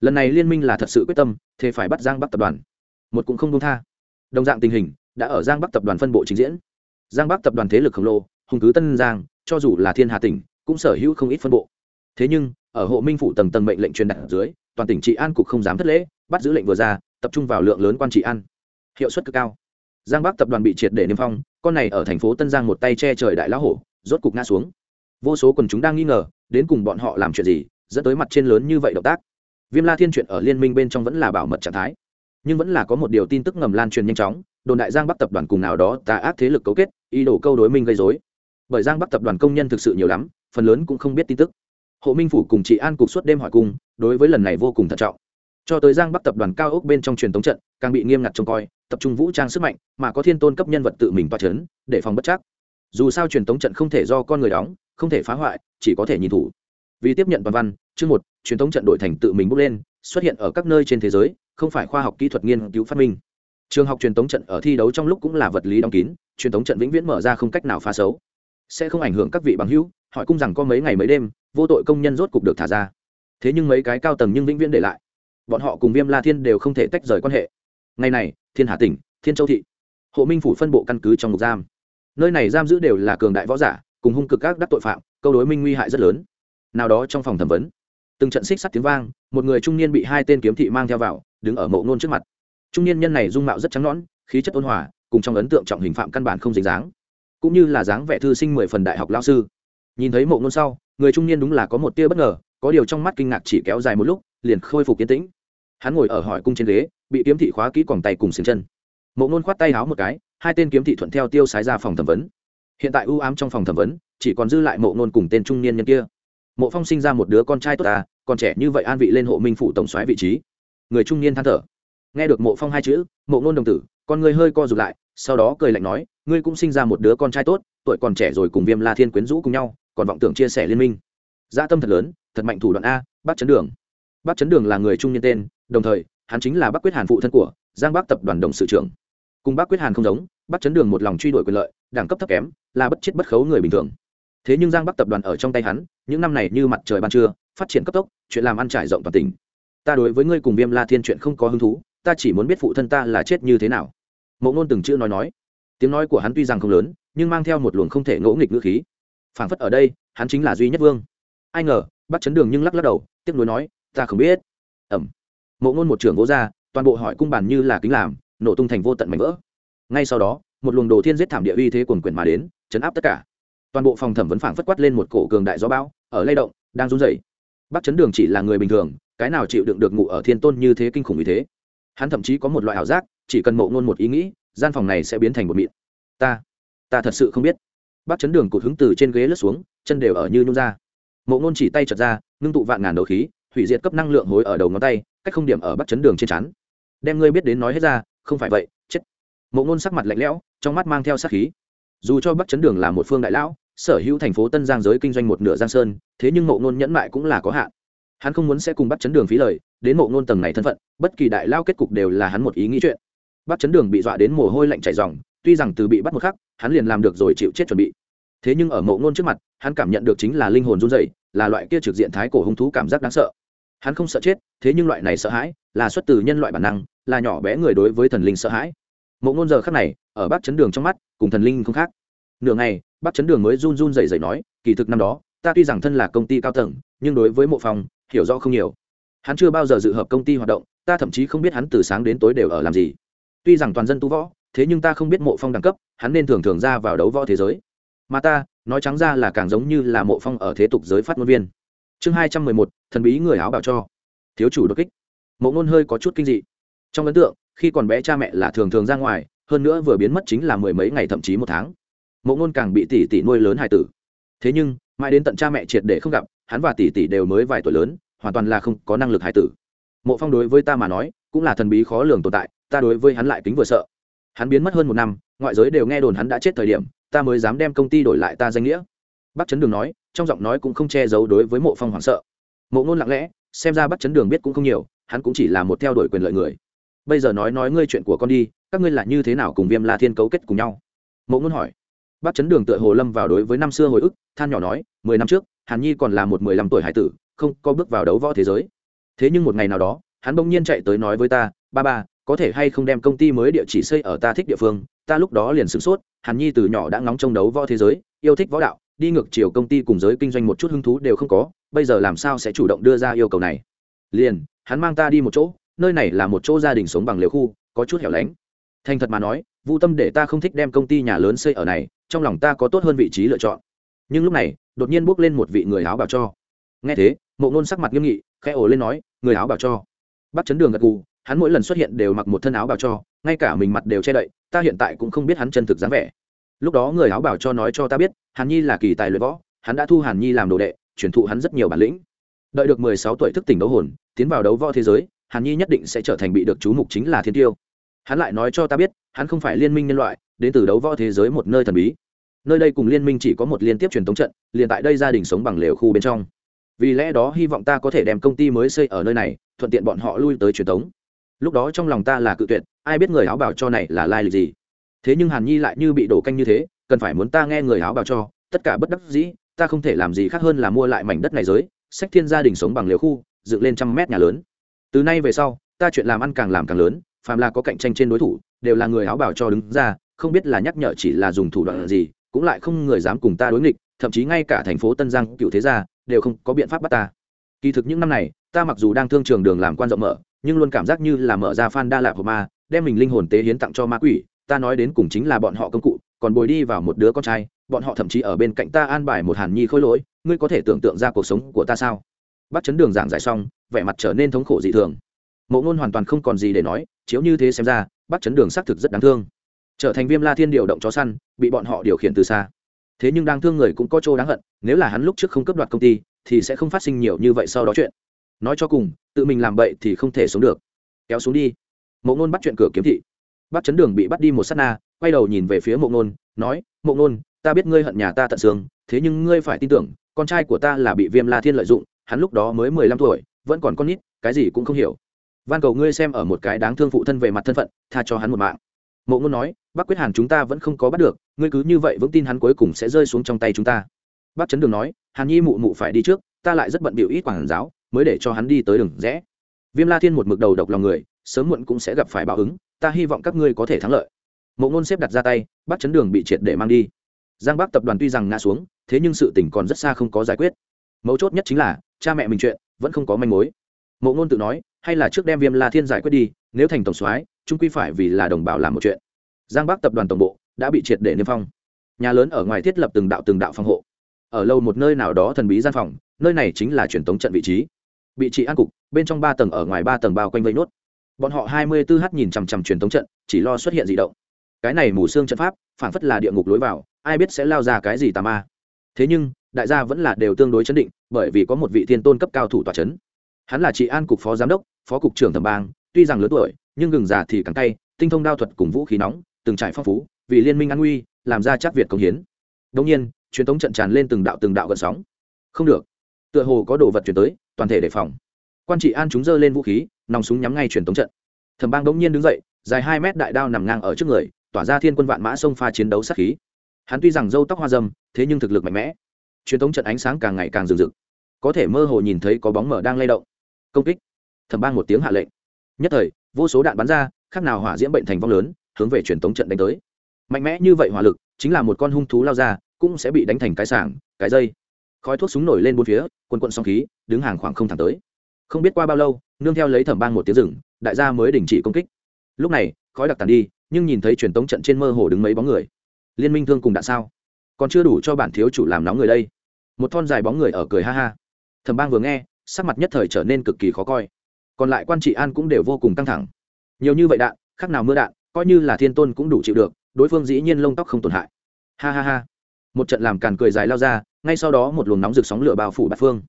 Lần này liên minh là thật sự quyết tâm, thế phải bắt giang bắc tập đoàn. Một cũng không công tha. Đồng dạng tình hình đã ở giang bắc tập đoàn phân bộ trình diễn. Giang bắc tập đoàn thế lực khổng lồ, hùng cứ tân giang, cho dù là thiên hà tỉnh, cũng sở hữu không ít phân bộ. Thế nhưng, ở hộ minh phủ tầng tầng mệnh lệnh truyền đặt dưới, toàn tỉnh trị an cục không dám thất lễ, bắt giữ lệnh vừa ra, tập trung vào lượng lớn quan trị an. Hiệu suất cực cao. Giang bắc tập đoàn bị triệt để niêm phong, con này ở thành phố tân giang một tay che trời đại lão hổ, rốt cục ngã xuống. Vô số quần chúng đang nghi ngờ, đến cùng bọn họ làm chuyện gì, dẫn tới mặt trên lớn như vậy động tác. Viêm la thiên chuyện ở liên minh bên trong vẫn là bảo mật trạng thái. Nhưng vẫn là có một điều tin tức ngầm lan truyền nhanh chóng đồn đại giang bắc tập đoàn cùng nào đó tà ác thế lực cấu kết, ý đồ câu đối minh gây dối bởi giang bắc tập đoàn công nhân thực sự nhiều lắm, phần lớn cũng không biết tin tức. Hộ minh phủ cùng chị an cục suốt đêm hỏi cung, đối với lần này vô cùng thận trọng. Cho tới giang bắc tập đoàn cao ốc bên trong truyền thống trận, càng bị nghiêm ngặt trông coi, tập trung vũ trang sức mạnh, mà có thiên tôn cấp nhân vật tự mình toa c h ấ n để phòng bất chắc. Dù sao truyền thống trận không thể do con người đóng, không thể phá hoại, chỉ có thể nhìn thủ. Vì tiếp nhận toàn văn, chương một, truyền thống trận đội thành tự mình bước lên, xuất hiện ở các nơi trên thế giới, không phải khoa học kỹ thuật nghiên cứu phát minh trường học truyền thống trận ở thi đấu trong lúc cũng là vật lý đóng kín, truyền thống trận vĩnh viễn mở ra không cách nào phá xấu. Sẽ không ảnh hưởng các vị bằng hữu, hỏi cung rằng có mấy ngày mấy đêm, vô tội công nhân rốt cục được thả ra. Thế nhưng mấy cái cao tầng nhưng vĩnh viễn để lại. Bọn họ cùng viêm la thiên đều không thể tách rời quan hệ. Ngày này, thiên hà tỉnh, thiên châu thị, hộ minh phủ phân bộ căn cứ trong ngục giam. Nơi này giam giữ đều là cường đại võ giả, cùng hung cực các đắc tội phạm, câu đối minh nguy hại rất lớn. Nào đó trong phòng thẩm vấn, từng trận xích sắt tiếng vang, một người trung niên bị hai tên kiếm thị mang theo vào, đứng ở mộ ngôn trước mặt trung niên nhân này dung mạo rất trắng nõn, khí chất ôn hòa, cùng trong ấn tượng trọng hình phạm căn bản không dính dáng. Cũng như là dáng vẻ thư sinh mười phần đại học lao sư. Nhìn thấy mộ ngôn sau, người trung niên đúng là có một tia bất ngờ, có điều trong mắt kinh ngạc chỉ kéo dài một lúc, liền khôi phục kiến tĩnh. Hắn ngồi ở hỏi cung trên ghế, bị kiếm thị khóa kỹ quòng tay cùng xiềng chân. Mộ ngôn khoát tay háo một cái, hai tên kiếm thị thuận theo tiêu sái ra phòng thẩm vấn. Hiện tại ưu ám trong phòng thẩm vấn, chỉ còn dư lại mộ ngôn cùng tên trung niên nhân kia. Mộ phong sinh ra một đứa con trai tốt à còn trẻ như vậy an vị lên hộ minh phủ tổng xoáy vị trí. Người trung niên than thở nghe được mộ phong hai chữ, mộ ngôn đồng tử, con ngươi hơi co rụt lại, sau đó cười lạnh nói, ngươi cũng sinh ra một đứa con trai tốt, tuổi còn trẻ rồi cùng viêm la thiên quyến rũ cùng nhau, còn vọng tưởng chia sẻ liên minh. Gia dạ tâm thật lớn, thật mạnh thủ đoạn a bác chấn đường. Bác chấn đường là người trung niên tên, đồng thời, hắn chính là bác quyết hàn phụ thân của giang bắc tập đoàn đồng sự trưởng. Cùng bác quyết hàn không giống bác chấn đường một lòng truy đuổi quyền lợi, đẳng cấp thấp kém, là bất chết bất khấu người bình thường. Thế nhưng giang bắc tập đoàn ở trong tay hắn, những năm này như mặt trời ban trưa, phát triển cấp tốc, chuyện làm ăn trải rộng toàn tỉnh. Ta đối với ngươi cùng viêm la thiên chuyện không có hứng thú ta chỉ muốn biết phụ thân ta là chết như thế nào. Mộ ngôn từng chữ nói nói. Tiếng nói của hắn tuy rằng không lớn, nhưng mang theo một luồng không thể ngỗ nghịch ngữ khí. Phảng phất ở đây, hắn chính là duy nhất vương. Ai ngờ, bắt chấn đường nhưng lắc lắc đầu tiếc nuối nói, ta không biết. Ẩm. Mộ ngôn một trưởng vỗ ra, toàn bộ hỏi cung bàn như là kính làm, nổ tung thành vô tận mảnh vỡ. Ngay sau đó, một luồng đồ thiên giết thảm địa uy thế quần quyền mà đến, chấn áp tất cả. Toàn bộ phòng thẩm vấn phảng phất quát lên một cổ cường đại gió bão, ở lay động, đang run rẩy. Bắc chấn đường chỉ là người bình thường, cái nào chịu đựng được ngủ ở thiên tôn như thế kinh khủng như thế? Hắn thậm chí có một loại ảo giác, chỉ cần mộ ngôn một ý nghĩ, gian phòng này sẽ biến thành một mịn. Ta ta thật sự không biết. Bắc chấn đường cụt hứng từ trên ghế lướt xuống, chân đều ở như nhung ra. Mộ ngôn chỉ tay chật ra, ngưng tụ vạn ngàn đầu khí, hủy diệt cấp năng lượng hối ở đầu ngón tay, cách không điểm ở Bắc chấn đường trên chắn đem ngươi biết đến nói hết ra, không phải vậy, chết. Mộ ngôn sắc mặt lạnh lẽo, trong mắt mang theo sát khí. Dù cho Bắc chấn đường là một phương đại lão, sở hữu thành phố tân giang giới kinh doanh một nửa giang sơn, thế nhưng mộ ngôn nhẫn mại cũng là có hạn. Hắn không muốn sẽ cùng bắt chấn đường phí lời đến mộ ngôn tầng này thân phận, bất kỳ đại lao kết cục đều là hắn một ý nghĩ chuyện. Bác chấn đường bị dọa đến mồ hôi lạnh chảy dòng tuy rằng từ bị bắt một khắc, hắn liền làm được rồi chịu chết chuẩn bị. Thế nhưng ở mộ ngôn trước mặt, hắn cảm nhận được chính là linh hồn run dày là loại kia trực diện thái cổ hung thú cảm giác đáng sợ. Hắn không sợ chết, thế nhưng loại này sợ hãi, là xuất từ nhân loại bản năng, là nhỏ bé người đối với thần linh sợ hãi. Mộ ngôn giờ khắc này, ở bác chấn đường trong mắt, cùng thần linh không khác. Nửa ngày, bác chấn đường mới run run dày dày nói, kỳ thực năm đó, ta tuy rằng thân là công ty cao tầng, nhưng đối với mộ phòng, hiểu rõ không nhiều hắn chưa bao giờ dự hợp công ty hoạt động, ta thậm chí không biết hắn từ sáng đến tối đều ở làm gì. Tuy rằng toàn dân tu võ, thế nhưng ta không biết mộ phong đẳng cấp, hắn nên thường thường ra vào đấu võ thế giới. Mà ta, nói trắng ra là càng giống như là mộ phong ở thế tục giới phát ngôn viên. Chương hai trăm mười một, thần bí người áo bảo cho. Thiếu chủ đột kích. Mộ ngôn hơi có chút kinh dị. Trong ấn tượng, khi còn bé cha mẹ là thường thường ra ngoài, hơn nữa vừa biến mất chính là mười mấy ngày thậm chí một tháng. Mộ ngôn càng bị tỷ tỷ nuôi lớn hài tử. Thế nhưng, mãi đến tận cha mẹ triệt để không gặp, hắn và tỷ tỷ đều mới vài tuổi lớn hoàn toàn là không có năng lực hải tử. Mộ phong đối với ta mà nói, cũng là thần bí khó lường tồn tại, ta đối với hắn lại kính vừa sợ. Hắn biến mất hơn một năm, ngoại giới đều nghe đồn hắn đã chết thời điểm, ta mới dám đem công ty đổi lại ta danh nghĩa. Bắc chấn đường nói, trong giọng nói cũng không che giấu đối với mộ phong hoảng sợ. Mộ ngôn lặng lẽ, xem ra bắc chấn đường biết cũng không nhiều, hắn cũng chỉ là một theo đuổi quyền lợi người. Bây giờ nói nói ngươi chuyện của con đi, các ngươi là như thế nào cùng viêm la thiên cấu kết cùng nhau? Mộ ngôn hỏi. Bắc chấn đường tựa hồ lâm vào đối với năm xưa hồi ức, than nhỏ nói, mười năm trước, hàn nhi còn là một mười lăm tuổi hải tử không có bước vào đấu võ thế giới. Thế nhưng một ngày nào đó, hắn bỗng nhiên chạy tới nói với ta, ba ba, có thể hay không đem công ty mới địa chỉ xây ở ta thích địa phương? Ta lúc đó liền sửng sốt, hàn nhi từ nhỏ đã ngóng trông đấu võ thế giới, yêu thích võ đạo, đi ngược chiều công ty cùng giới kinh doanh một chút hứng thú đều không có, bây giờ làm sao sẽ chủ động đưa ra yêu cầu này? Liền, hắn mang ta đi một chỗ, nơi này là một chỗ gia đình sống bằng liều khu, có chút hẻo lánh. Thành thật mà nói vũ tâm để ta không thích đem công ty nhà lớn xây ở này, trong lòng ta có tốt hơn vị trí lựa chọn. Nhưng lúc này, đột nhiên bước lên một vị người áo bảo cho. Nghe thế mộ ngôn sắc mặt nghiêm nghị, khẽ ồ lên nói, người áo bảo cho. Bắt chấn đường gật gù, hắn mỗi lần xuất hiện đều mặc một thân áo bảo cho, ngay cả mình mặt đều che đậy, ta hiện tại cũng không biết hắn chân thực dáng vẻ. Lúc đó người áo bảo cho nói cho ta biết, hàn nhi là kỳ tài luyện võ, hắn đã thu hàn nhi làm đồ đệ, truyền thụ hắn rất nhiều bản lĩnh. Đợi được mười sáu tuổi thức tỉnh đấu hồn, tiến vào đấu võ thế giới, hàn nhi nhất định sẽ trở thành bị được chú mục chính là thiên tiêu. Hắn lại nói cho ta biết, hắn không phải liên minh nhân loại, đến từ đấu võ thế giới một nơi thần bí. Nơi đây cùng liên minh chỉ có một liên tiếp truyền thống trận, liền tại đây gia đình sống bằng lều khu bên trong vì lẽ đó hy vọng ta có thể đem công ty mới xây ở nơi này, thuận tiện bọn họ lui tới truyền thống. Lúc đó trong lòng ta là cự tuyệt, ai biết người áo bào cho này là lai lịch gì. Thế nhưng hàn nhi lại như bị đổ canh như thế, cần phải muốn ta nghe người áo bào cho, tất cả bất đắc dĩ, ta không thể làm gì khác hơn là mua lại mảnh đất này giới sách thiên gia đình sống bằng liều khu, dựng lên trăm mét nhà lớn. Từ nay về sau, ta chuyện làm ăn càng làm càng lớn, phàm là có cạnh tranh trên đối thủ, đều là người áo bào cho đứng ra, không biết là nhắc nhở chỉ là dùng thủ đoạn gì, cũng lại không người dám cùng ta đối nghịch, thậm chí ngay cả thành phố tân giang, cựu thế gia đều không có biện pháp bắt ta. Kỳ thực những năm này, ta mặc dù đang thương trường đường làm quan rộng mở, nhưng luôn cảm giác như là mở ra phan đa lạp của ma, đem mình linh hồn tế hiến tặng cho ma quỷ, ta nói đến cùng chính là bọn họ công cụ, còn bồi đi vào một đứa con trai, bọn họ thậm chí ở bên cạnh ta an bài một hàn nhi khôi lỗi, ngươi có thể tưởng tượng ra cuộc sống của ta sao? Bắt chấn đường giảng giải xong, vẻ mặt trở nên thống khổ dị thường. Mộ ngôn hoàn toàn không còn gì để nói, chiếu như thế xem ra, bắt chấn đường xác thực rất đáng thương. Trở thành viêm la thiên điều động chó săn, bị bọn họ điều khiển từ xa thế nhưng đang thương người cũng có chỗ đáng hận, nếu là hắn lúc trước không cấp đoạt công ty, thì sẽ không phát sinh nhiều như vậy sau đó chuyện. Nói cho cùng, tự mình làm bậy thì không thể sống được. Kéo xuống đi. Mộ ngôn bắt chuyện cửa kiếm thị. Bắt chấn đường bị bắt đi một s á t na, quay đầu nhìn về phía mộ ngôn nói, mộ ngôn ta biết ngươi hận nhà ta tận xương, thế nhưng ngươi phải tin tưởng, con trai của ta là bị viêm la thiên lợi dụng, hắn lúc đó mới mười lăm tuổi, vẫn còn con nít, cái gì cũng không hiểu. Van cầu ngươi xem ở một cái đáng thương phụ thân về mặt thân phận, tha cho hắn một mạng. Mộ ngôn nói, bác quyết hàn chúng ta vẫn không có bắt được ngươi cứ như vậy vững tin hắn cuối cùng sẽ rơi xuống trong tay chúng ta. Bác chấn đường nói, hàn nhi mụ mụ phải đi trước, ta lại rất bận bịu ít quảng giáo, mới để cho hắn đi tới đường rẽ. Viêm la thiên một mực đầu độc lòng người, sớm muộn cũng sẽ gặp phải báo ứng, ta hy vọng các ngươi có thể thắng lợi. Mộ ngôn xếp đặt ra tay, bác chấn đường bị triệt để mang đi. Giang Bác tập đoàn tuy rằng ngã xuống, thế nhưng sự tỉnh còn rất xa không có giải quyết. Mấu chốt nhất chính là, cha mẹ mình chuyện, vẫn không có manh mối. Mộ ngôn tự nói, hay là trước đem viêm la thiên giải quyết đi, nếu thành tổng soái trung quy phải vì là đồng bào làm một chuyện. Giang Bác tập đoàn tổng bộ đã bị triệt để niêm phong. Nhà lớn ở ngoài thiết lập từng đạo từng đạo phòng hộ. Ở lâu một nơi nào đó thần bí gian phòng, nơi này chính là truyền thống trận vị trí. Bị trị an cục, bên trong ba tầng ở ngoài ba tầng bao quanh vây nốt. Bọn họ hai mươi tư h nhìn chằm chằm truyền thống trận, chỉ lo xuất hiện d động. Cái này mù xương trận pháp phản phất là địa ngục lối vào, ai biết sẽ lao ra cái gì tà ma. Thế nhưng, đại gia vẫn là đều tương đối chấn định, bởi vì có một vị thiên tôn cấp cao thủ tòa c h ấ n hắn là trị an cục phó giám đốc, phó cục trưởng thẩm bang, tuy rằng lớn tuổi, nhưng gừng già thì càng tay tinh thông đao thuật cùng vũ khí nóng, từng trải phong phú vì liên minh an nguy, làm ra chắc việt công hiến. Đông nhiên, truyền thống trận tràn lên từng đạo từng đạo gần sóng. Không được. Tựa hồ có đồ vật chuyển tới, toàn thể đề phòng. Quan trị an chúng dơ lên vũ khí, nòng súng nhắm ngay truyền thống trận. Thẩm bang đống nhiên đứng dậy, dài hai mét đại đao nằm ngang ở trước người, tỏa ra thiên quân vạn mã sông pha chiến đấu sát khí. Hắn tuy rằng dâu tóc hoa dâm, thế nhưng thực lực mạnh mẽ. Truyền thống trận ánh sáng càng ngày càng rực rực có thể mơ hồ nhìn thấy có bóng mở đang lay động. Công kích. Thẩm bang một tiếng hạ lệnh. Nhất thời, vô số đạn bắn ra, khác nào hỏa diễm bệnh thành vong lớn, hướng về truyền thống trận đánh tới mạnh mẽ như vậy hỏa lực, chính là một con hung thú lao ra, cũng sẽ bị đánh thành cái sảng, cái dây. Khói thuốc súng nổi lên bốn phía, quần quận song khí, đứng hàng khoảng không thẳng tới. Không biết qua bao lâu, nương theo lấy thẩm bang một tiếng rừng, đại gia mới đình chỉ công kích. Lúc này, khói đặc tàn đi, nhưng nhìn thấy truyền tống trận trên mơ hồ đứng mấy bóng người. Liên minh thương cùng đạn sao? Còn chưa đủ cho bản thiếu chủ làm nóng người đây. Một thon dài bóng người ở cười ha ha. Thẩm bang vừa nghe, sắc mặt nhất thời trở nên cực kỳ khó coi. Còn lại quan trị an cũng đều vô cùng căng thẳng. Nhiều như vậy đạn, khác nào mưa đạn, coi như là thiên tôn cũng đủ chịu được đối phương dĩ nhiên lông tóc không tổn hại. Ha ha ha. Một trận làm càn cười dài lao ra, ngay sau đó một luồng nóng rực sóng lửa bao phủ bát phương.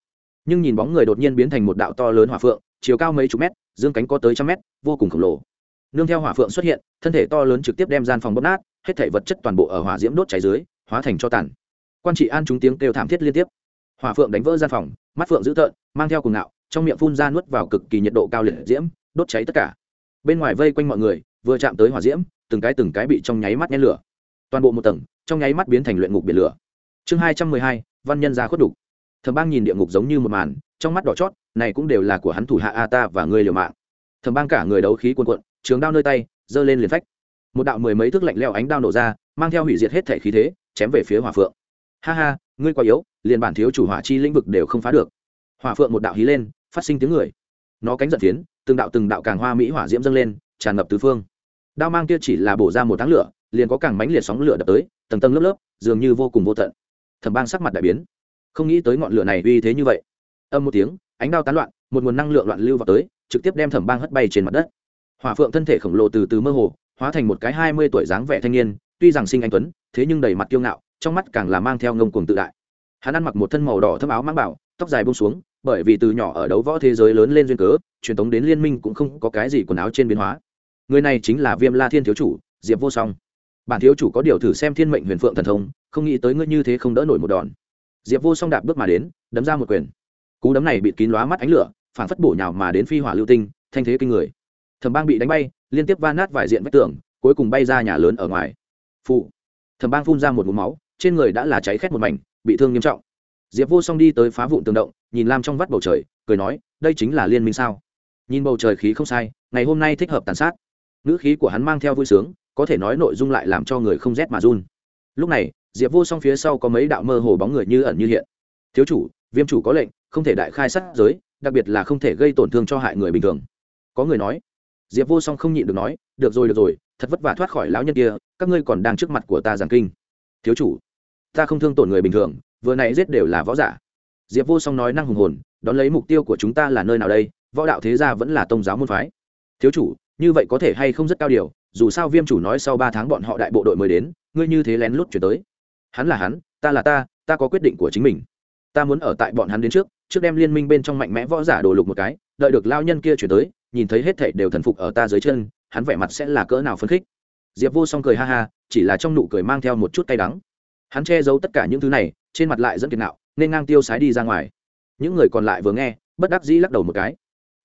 Nhưng nhìn bóng người đột nhiên biến thành một đạo to lớn hỏa phượng, chiều cao mấy chục mét, dương cánh có tới trăm mét, vô cùng khổng lồ. Nương theo hỏa phượng xuất hiện, thân thể to lớn trực tiếp đem gian phòng bóp nát, hết thể vật chất toàn bộ ở hỏa diễm đốt cháy dưới, hóa thành cho tàn. Quan trị an chúng tiếng kêu thảm thiết liên tiếp. Hỏa phượng đánh vỡ gian phòng, mắt phượng dữ tợn, mang theo cùng ngạo, trong miệng phun ra nuốt vào cực kỳ nhiệt độ cao liệt diễm, đốt cháy tất cả. Bên ngoài vây quanh mọi người, vừa chạm tới hỏa diễm từng cái từng cái bị trong nháy mắt nhét lửa. Toàn bộ một tầng, trong nháy mắt biến thành luyện ngục biển lửa. Chương hai trăm mười hai, văn nhân ra khuất đục. Thầm bang nhìn địa ngục giống như một màn, trong mắt đỏ chót, này cũng đều là của hắn thủ hạ a ta và người liều mạng. Thầm bang cả người đấu khí cuồn cuộn, trường đao nơi tay, giơ lên liền phách. Một đạo mười mấy thước lạnh leo ánh đao nổ ra, mang theo hủy diệt hết thể khí thế, chém về phía hỏa phượng. Ha ha, ngươi quá yếu, liền bản thiếu chủ hỏa chi lĩnh vực đều không phá được. Hỏa phượng một đạo hí lên, phát sinh tiếng người. Nó cánh giận phiến, từng đạo từng đạo càng hoa mỹ hỏa diễm dâng lên, tràn ngập tứ phương đao mang kia chỉ là bổ ra một tháng lửa, liền có càng mánh liệt sóng lửa đập tới, tầng tầng lớp lớp, dường như vô cùng vô tận. Thẩm bang sắc mặt đại biến. Không nghĩ tới ngọn lửa này uy thế như vậy. Âm một tiếng, ánh đao tán loạn, một nguồn năng lượng loạn lưu vào tới, trực tiếp đem thẩm bang hất bay trên mặt đất. Hỏa phượng thân thể khổng lồ từ từ mơ hồ, hóa thành một cái hai mươi tuổi dáng vẻ thanh niên, tuy rằng sinh anh tuấn, thế nhưng đầy mặt kiêu ngạo, trong mắt càng là mang theo ngông cuồng tự đại. Hắn ăn mặc một thân màu đỏ thâm áo mang bảo, tóc dài bông xuống, bởi vì từ nhỏ ở đấu võ thế giới lớn lên duyên cớ, truyền thống đến liên minh cũng không có cái gì quần áo trên biến hóa người này chính là viêm la thiên thiếu chủ, diệp vô song. Bản thiếu chủ có điều thử xem thiên mệnh huyền phượng thần thông, không nghĩ tới ngươi như thế không đỡ nổi một đòn. Diệp vô song đạp bước mà đến, đấm ra một quyền. Cú đấm này bị kín lóa mắt ánh lửa phản phất bổ nhào mà đến phi hỏa lưu tinh, thanh thế kinh người. Thẩm bang bị đánh bay, liên tiếp va nát vài diện vách tường, cuối cùng bay ra nhà lớn ở ngoài. Phụ thẩm bang phun ra một mũ máu, trên người đã là cháy khét một mảnh, bị thương nghiêm trọng. Diệp vô song đi tới phá vụn tường động, nhìn lam trong vắt bầu trời, cười nói, đây chính là liên minh sao? Nhìn bầu trời khí không sai, ngày hôm nay thích hợp tàn sát ngữ khí của hắn mang theo vui sướng, có thể nói nội dung lại làm cho người không rét mà run. Lúc này, diệp vô song phía sau có mấy đạo mơ hồ bóng người như ẩn như hiện. Thiếu chủ, viêm chủ có lệnh, không thể đại khai sát giới, đặc biệt là không thể gây tổn thương cho hại người bình thường. Có người nói. Diệp vô song không nhịn được nói, được rồi được rồi, thật vất vả thoát khỏi lão nhân kia, các ngươi còn đang trước mặt của ta giảng kinh. Thiếu chủ, ta không thương tổn người bình thường, vừa nãy giết đều là võ giả. Diệp vô song nói năng hùng hồn, đón lấy mục tiêu của chúng ta là nơi nào đây? Võ đạo thế gia vẫn là tôn giáo môn phái. Thiếu chủ như vậy có thể hay không rất cao điều, dù sao viêm chủ nói sau ba tháng bọn họ đại bộ đội mới đến, ngươi như thế lén lút chuyển tới. Hắn là hắn, ta là ta ta có quyết định của chính mình. Ta muốn ở tại bọn hắn đến trước trước đem liên minh bên trong mạnh mẽ võ giả đồ lục một cái, đợi được lao nhân kia chuyển tới, nhìn thấy hết thảy đều thần phục ở ta dưới chân, hắn vẻ mặt sẽ là cỡ nào phấn khích. Diệp vô song cười ha ha, chỉ là trong nụ cười mang theo một chút cay đắng. Hắn che giấu tất cả những thứ này, trên mặt lại dẫn kiệt nạo, nên ngang tiêu sái đi ra ngoài. Những người còn lại vừa nghe, bất đắc dĩ lắc đầu một cái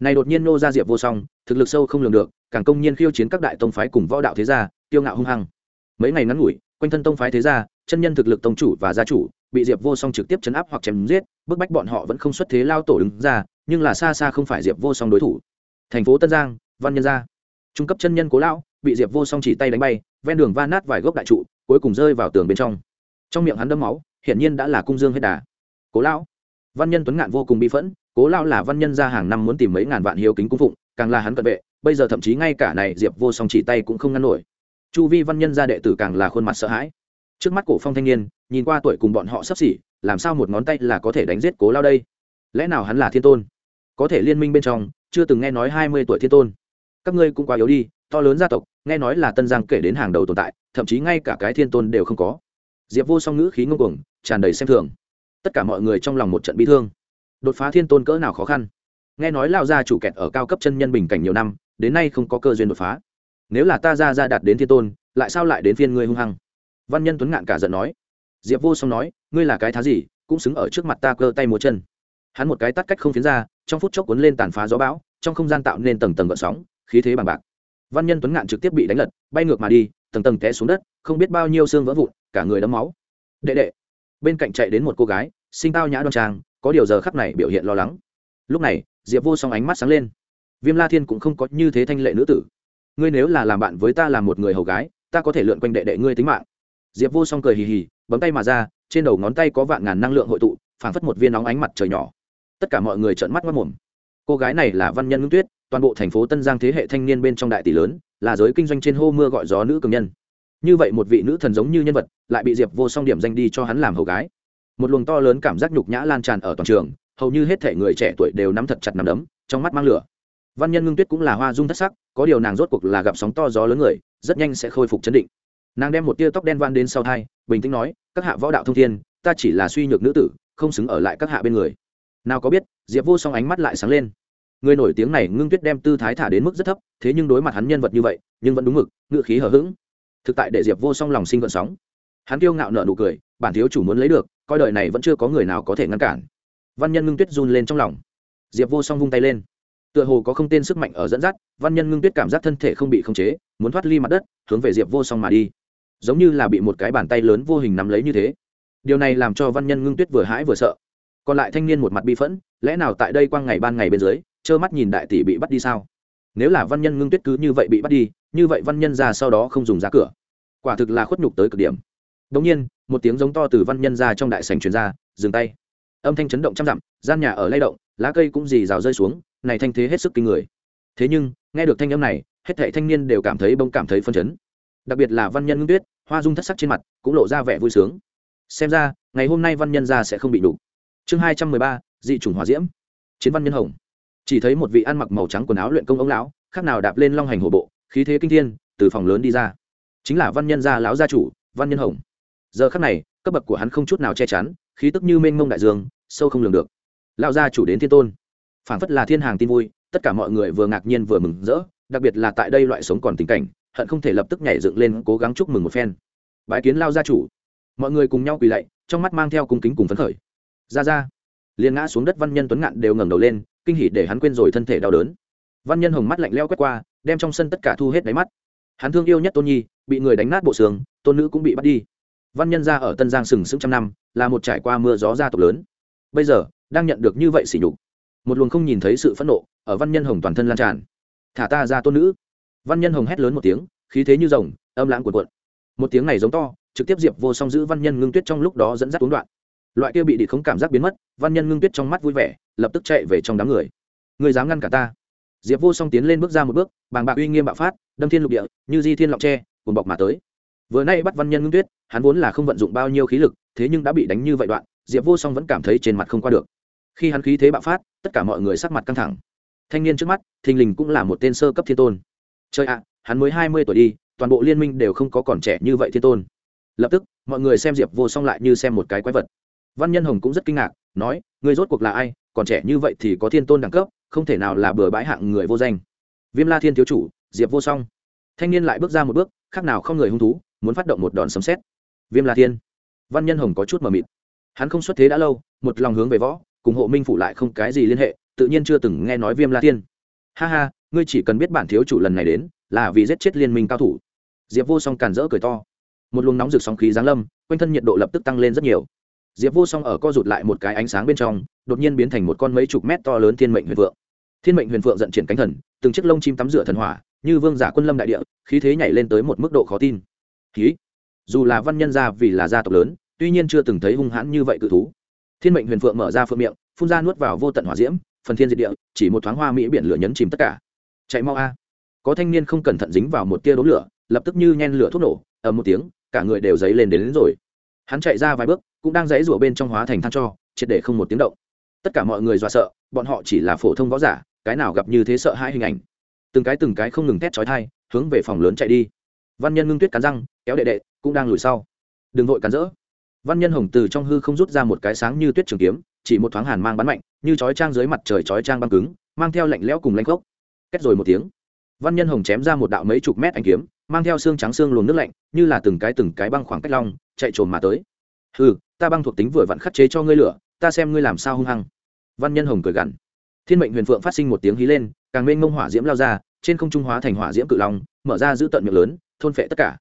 này đột nhiên nô ra diệp vô song, thực lực sâu không lường được, càng công nhiên khiêu chiến các đại tông phái cùng võ đạo thế gia tiêu ngạo hung hăng. Mấy ngày ngắn ngủi, quanh thân tông phái thế gia, chân nhân thực lực tông chủ và gia chủ, bị diệp vô song trực tiếp chấn áp hoặc chém giết, bức bách bọn họ vẫn không xuất thế lao tổ đứng ra, nhưng là xa xa không phải diệp vô song đối thủ. Thành phố tân giang, văn nhân gia. Trung cấp chân nhân cố lão, bị diệp vô song chỉ tay đánh bay, ven đường va nát vài gốc đại trụ, cuối cùng rơi vào tường bên trong. Trong miệng hắn đâm máu, hiển nhiên đã là cung dương hết đà. Cố lão văn nhân tuấn ngạn vô cùng bi phẫn, cố lão là văn nhân gia hàng năm muốn tìm mấy ngàn vạn hiếu kính cung phụng, càng là hắn cận vệ, bây giờ thậm chí ngay cả này diệp vô song chỉ tay cũng không ngăn nổi. Chu vi văn nhân gia đệ tử càng là khuôn mặt sợ hãi. Trước mắt cổ phong thanh niên, nhìn qua tuổi cùng bọn họ sắp xỉ, làm sao một ngón tay là có thể đánh giết cố lao đây? Lẽ nào hắn là thiên tôn? Có thể liên minh bên trong, chưa từng nghe nói hai mươi tuổi thiên tôn. Các ngươi cũng quá yếu đi, to lớn gia tộc, nghe nói là tân giang kể đến hàng đầu tồn tại, thậm chí ngay cả cái thiên tôn đều không có. Diệp vô song ngữ khí ngông cuồng, tràn đầy xem thường tất cả mọi người trong lòng một trận bi thương. Đột phá thiên tôn cỡ nào khó khăn. Nghe nói lao gia chủ kẹt ở cao cấp chân nhân bình cảnh nhiều năm, đến nay không có cơ duyên đột phá. Nếu là ta ra ra đạt đến thiên tôn, lại sao lại đến phiên ngươi hung hăng? Văn nhân tuấn ngạn cả giận nói. Diệp vô song nói, ngươi là cái thá gì, cũng xứng ở trước mặt ta cơ tay múa chân. Hắn một cái tắt cách không phiến ra, trong phút chốc cuốn lên tàn phá gió bão, trong không gian tạo nên tầng tầng gợn sóng, khí thế bằng bạc. Văn nhân tuấn ngạn trực tiếp bị đánh lật, bay ngược mà đi, tầng tầng té xuống đất, không biết bao nhiêu xương vỡ vụn, cả người đấm máu. Đệ đệ bên cạnh chạy đến một cô gái, sinh tao nhã đoan trang, có điều giờ khắc này biểu hiện lo lắng. Lúc này, diệp vô song ánh mắt sáng lên. Viêm la thiên cũng không có như thế thanh lệ nữ tử. Ngươi nếu là làm bạn với ta làm một người hầu gái, ta có thể lượn quanh đệ đệ ngươi tính mạng. Diệp vô song cười hì hì, bấm tay mà ra, trên đầu ngón tay có vạn ngàn năng lượng hội tụ, phảng phất một viên nóng ánh mặt trời nhỏ. Tất cả mọi người trợn mắt mất mồm cô gái này là văn nhân ngưng tuyết, toàn bộ thành phố tân giang thế hệ thanh niên bên trong đại tỷ lớn, là giới kinh doanh trên hô mưa gọi gió nữ cường nhân như vậy một vị nữ thần giống như nhân vật, lại bị diệp vô song điểm danh đi cho hắn làm hầu gái. Một luồng to lớn cảm giác nhục nhã lan tràn ở toàn trường, hầu như hết thể người trẻ tuổi đều nắm thật chặt nắm đấm, trong mắt mang lửa. Văn nhân ngưng tuyết cũng là hoa dung thất sắc, có điều nàng rốt cuộc là gặp sóng to gió lớn người, rất nhanh sẽ khôi phục chấn định. Nàng đem một tia tóc đen van đến sau thai, bình tĩnh nói, các hạ võ đạo thông thiên, ta chỉ là suy nhược nữ tử, không xứng ở lại các hạ bên người. Nào có biết, diệp vô song ánh mắt lại sáng lên. Người nổi tiếng này ngưng tuyết đem tư thái thả đến mức rất thấp, thế nhưng đối mặt hắn nhân vật như vậy, nhưng vẫn đúng mực ngự khí hở h ữ g thực tại để diệp vô song lòng sinh vận sóng hắn kiêu ngạo nợ nụ cười bản thiếu chủ muốn lấy được coi đời này vẫn chưa có người nào có thể ngăn cản văn nhân ngưng tuyết run lên trong lòng diệp vô song vung tay lên tựa hồ có không tên sức mạnh ở dẫn dắt văn nhân ngưng tuyết cảm giác thân thể không bị khống chế muốn thoát ly mặt đất hướng về diệp vô song mà đi giống như là bị một cái bàn tay lớn vô hình nắm lấy như thế điều này làm cho văn nhân ngưng tuyết vừa hãi vừa sợ còn lại thanh niên một mặt bi phẫn lẽ nào tại đây quang ngày ban ngày bên dưới trơ mắt nhìn đại tỷ bị bắt đi sao nếu là văn nhân ngưng tuyết cứ như vậy bị bắt đi như vậy văn nhân ra sau đó không dùng ra cửa. Quả thực là khuất nhục tới cực điểm. Đống nhiên, một tiếng giống to từ văn nhân ra trong đại sảnh truyền ra, dừng tay. Âm thanh chấn động trăm dặm, gian nhà ở lay động, lá cây cũng dì rào rơi xuống, này thanh thế hết sức kinh người. Thế nhưng, nghe được thanh âm này, hết thảy thanh niên đều cảm thấy bông cảm thấy phân chấn. Đặc biệt là văn nhân ngưng tuyết, hoa dung thất sắc trên mặt, cũng lộ ra vẻ vui sướng. Xem ra, ngày hôm nay văn nhân ra sẽ không bị đủ chương hai trăm mười ba, dị chủng hòa diễm. Chiến văn nhân hồng. Chỉ thấy một vị ăn mặc màu trắng quần áo luyện công ông lão, khác nào đạp lên long hành hổ bộ khí thế kinh thiên, từ phòng lớn đi ra. Chính là văn nhân gia lão gia chủ, văn nhân hồng. Giờ khắc này, cấp bậc của hắn không chút nào che chắn, khí tức như mênh mông đại dương, sâu không lường được. Lão gia chủ đến thiên tôn. Phảng phất là thiên hàng tin vui, tất cả mọi người vừa ngạc nhiên vừa mừng rỡ, đặc biệt là tại đây loại sống còn tình cảnh, hận không thể lập tức nhảy dựng lên cố gắng chúc mừng một phen. Bái kiến lao gia chủ. Mọi người cùng nhau quỳ lạy, trong mắt mang theo cung kính cùng phấn khởi. Ra ra. Liền ngã xuống đất văn nhân tuấn ngạn đều ngẩng đầu lên, kinh hỉ để hắn quên rồi thân thể đau đớn. Văn nhân hồng mắt lạnh leo quét qua đem trong sân tất cả thu hết đáy mắt. Hắn thương yêu nhất tôn nhi, bị người đánh nát bộ xương, tôn nữ cũng bị bắt đi. Văn nhân gia ở tân giang sừng sững trăm năm, là một trải qua mưa gió gia tộc lớn. Bây giờ, đang nhận được như vậy sỉ nhục. Một luồng không nhìn thấy sự phẫn nộ ở văn nhân hồng toàn thân lan tràn. Thả ta ra tôn nữ. Văn nhân hồng hét lớn một tiếng, khí thế như rồng, âm lãng cuộn cuộn. Một tiếng này giống to, trực tiếp diệp vô song giữ văn nhân ngưng tuyết trong lúc đó dẫn dắt tuấn đoạn. Loại kia bị địch không cảm giác biến mất, văn nhân ngưng tuyết trong mắt vui vẻ, lập tức chạy về trong đám người. Người dám ngăn cả ta diệp vô song tiến lên bước ra một bước, bàng bạc uy nghiêm bạo phát, đâm thiên lục địa, như di thiên lọc tre cùng bọc mà tới. Vừa nay bắt văn nhân ngưng tuyết, hắn vốn là không vận dụng bao nhiêu khí lực, thế nhưng đã bị đánh như vậy đoạn, diệp vô song vẫn cảm thấy trên mặt không qua được. Khi hắn khí thế bạo phát, tất cả mọi người sắc mặt căng thẳng. Thanh niên trước mắt, thình lình cũng là một tên sơ cấp thiên tôn. Chơi ạ, hắn mới hai mươi tuổi đi, toàn bộ liên minh đều không có còn trẻ như vậy thiên tôn. Lập tức, mọi người xem diệp vô song lại như xem một cái quái vật. Văn nhân hồng cũng rất kinh ngạc, nói người rốt cuộc là ai? Còn trẻ như vậy thì có thiên tôn đẳng cấp không thể nào là bừa bãi hạng người vô danh. Viêm la thiên thiếu chủ, diệp vô song. Thanh niên lại bước ra một bước, khác nào không người hung thú, muốn phát động một đòn sấm xét viêm la thiên. Văn nhân hồng có chút mờ mịt. Hắn không xuất thế đã lâu, một lòng hướng về võ, cùng hộ minh phủ lại không cái gì liên hệ, tự nhiên chưa từng nghe nói viêm la thiên. Ha ha, ngươi chỉ cần biết bản thiếu chủ lần này đến, là vì giết chết liên minh cao thủ. Diệp vô song càn rỡ cười to. Một luồng nóng rực sóng khí giáng lâm, quanh thân nhiệt độ lập tức tăng lên rất nhiều. Diệp vô song ở co rụt lại một cái ánh sáng bên trong, đột nhiên biến thành một con mấy chục mét to lớn thiên mệnh huyền vượng thiên mệnh huyền phượng dận triển cánh thần từng chiếc lông chim tắm rửa thần hỏa như vương giả quân lâm đại địa khí thế nhảy lên tới một mức độ khó tin. Khí dù là văn nhân gia vì là gia tộc lớn tuy nhiên chưa từng thấy hung hãn như vậy cự thú. Thiên mệnh huyền phượng mở ra phượng miệng phun ra nuốt vào vô tận hỏa diễm phần thiên diệt địa chỉ một thoáng hoa mỹ biển lửa nhấn chìm tất cả. Chạy mau a! Có thanh niên không cẩn thận dính vào một tia đốm lửa lập tức như nhen lửa thuốc nổ ầm một tiếng cả người đều dấy lên đến, đến rồi. Hắn chạy ra vài bước cũng đang dãy rủa bên trong hóa thành than cho triệt để không một tiếng động. Tất cả mọi người dọa sợ bọn họ chỉ là phổ thông võ giả cái nào gặp như thế sợ hai hình ảnh. Từng cái từng cái không ngừng thét chói thai hướng về phòng lớn chạy đi. Văn nhân ngưng tuyết cắn răng, kéo đệ đệ, cũng đang lùi sau. Đừng vội cắn rỡ. Văn nhân hồng từ trong hư không rút ra một cái sáng như tuyết trường kiếm, chỉ một thoáng hàn mang bắn mạnh, như chói trang dưới mặt trời chói trang băng cứng, mang theo lạnh lẽo cùng lanh khốc. Kết rồi một tiếng. Văn nhân hồng chém ra một đạo mấy chục mét anh kiếm, mang theo xương trắng xương luồng nước lạnh, như là từng cái từng cái băng khoảng cách long, chạy trồn mà tới. Hừ, ta băng thuộc tính vừa vặn khắc chế cho ngươi lửa, ta xem ngươi làm sao hung hăng. Văn nhân hồng cười gằn thiên mệnh huyền phượng phát sinh một tiếng hí lên, càng mênh mông hỏa diễm lao ra, trên không trung hóa thành hỏa diễm cự long, mở ra giữ tận miệng lớn, thôn phệ tất cả.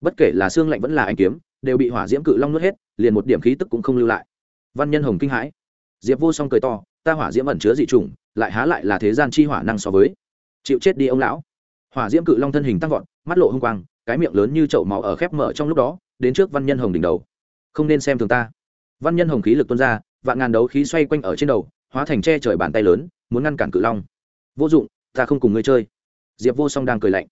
Bất kể là xương lạnh vẫn là anh kiếm, đều bị hỏa diễm cự long nuốt hết, liền một điểm khí tức cũng không lưu lại. Văn nhân hồng kinh hãi. Diệp vô song cười to, ta hỏa diễm ẩn chứa dị trùng lại há lại là thế gian chi hỏa năng so với. Chịu chết đi ông lão. Hỏa diễm cự long thân hình tăng vọt, mắt lộ hung quang, cái miệng lớn như chậu máu ở khép mở trong lúc đó, đến trước văn nhân hồng đỉnh đầu. Không nên xem thường ta. Văn nhân hồng khí lực tuôn ra, vạn ngàn đấu khí xoay quanh ở trên đầu hóa thành che trời bàn tay lớn, muốn ngăn cản cự long. Vô dụng, ta không cùng ngươi chơi. Diệp vô song đang cười lạnh.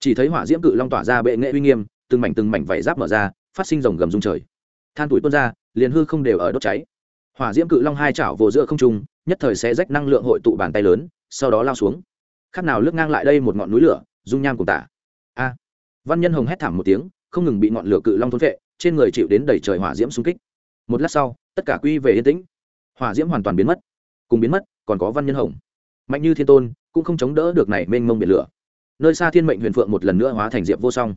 Chỉ thấy hỏa diễm cự long tỏa ra bệ nghệ uy nghiêm, từng mảnh từng mảnh vảy giáp mở ra, phát sinh rồng gầm rung trời. Than tuổi tuôn ra, liền hư không đều ở đốt cháy. Hỏa diễm cự long hai chảo vồ giữa không trung, nhất thời sẽ rách năng lượng hội tụ bàn tay lớn, sau đó lao xuống. Khác nào lướt ngang lại đây một ngọn núi lửa, dung nham cùng tả. A! Văn nhân hồng hét thảm một tiếng, không ngừng bị ngọn lửa cự long thôn vệ trên người chịu đến đầy trời hỏa diễm xung kích. Một lát sau, tất cả quy về yên tĩnh. Hỏa diễm hoàn toàn biến mất cùng biến mất, còn có văn nhân hồng. Mạnh như thiên tôn cũng không chống đỡ được này mênh mông biển lửa. Nơi xa thiên mệnh huyền phượng một lần nữa hóa thành diệp vô song.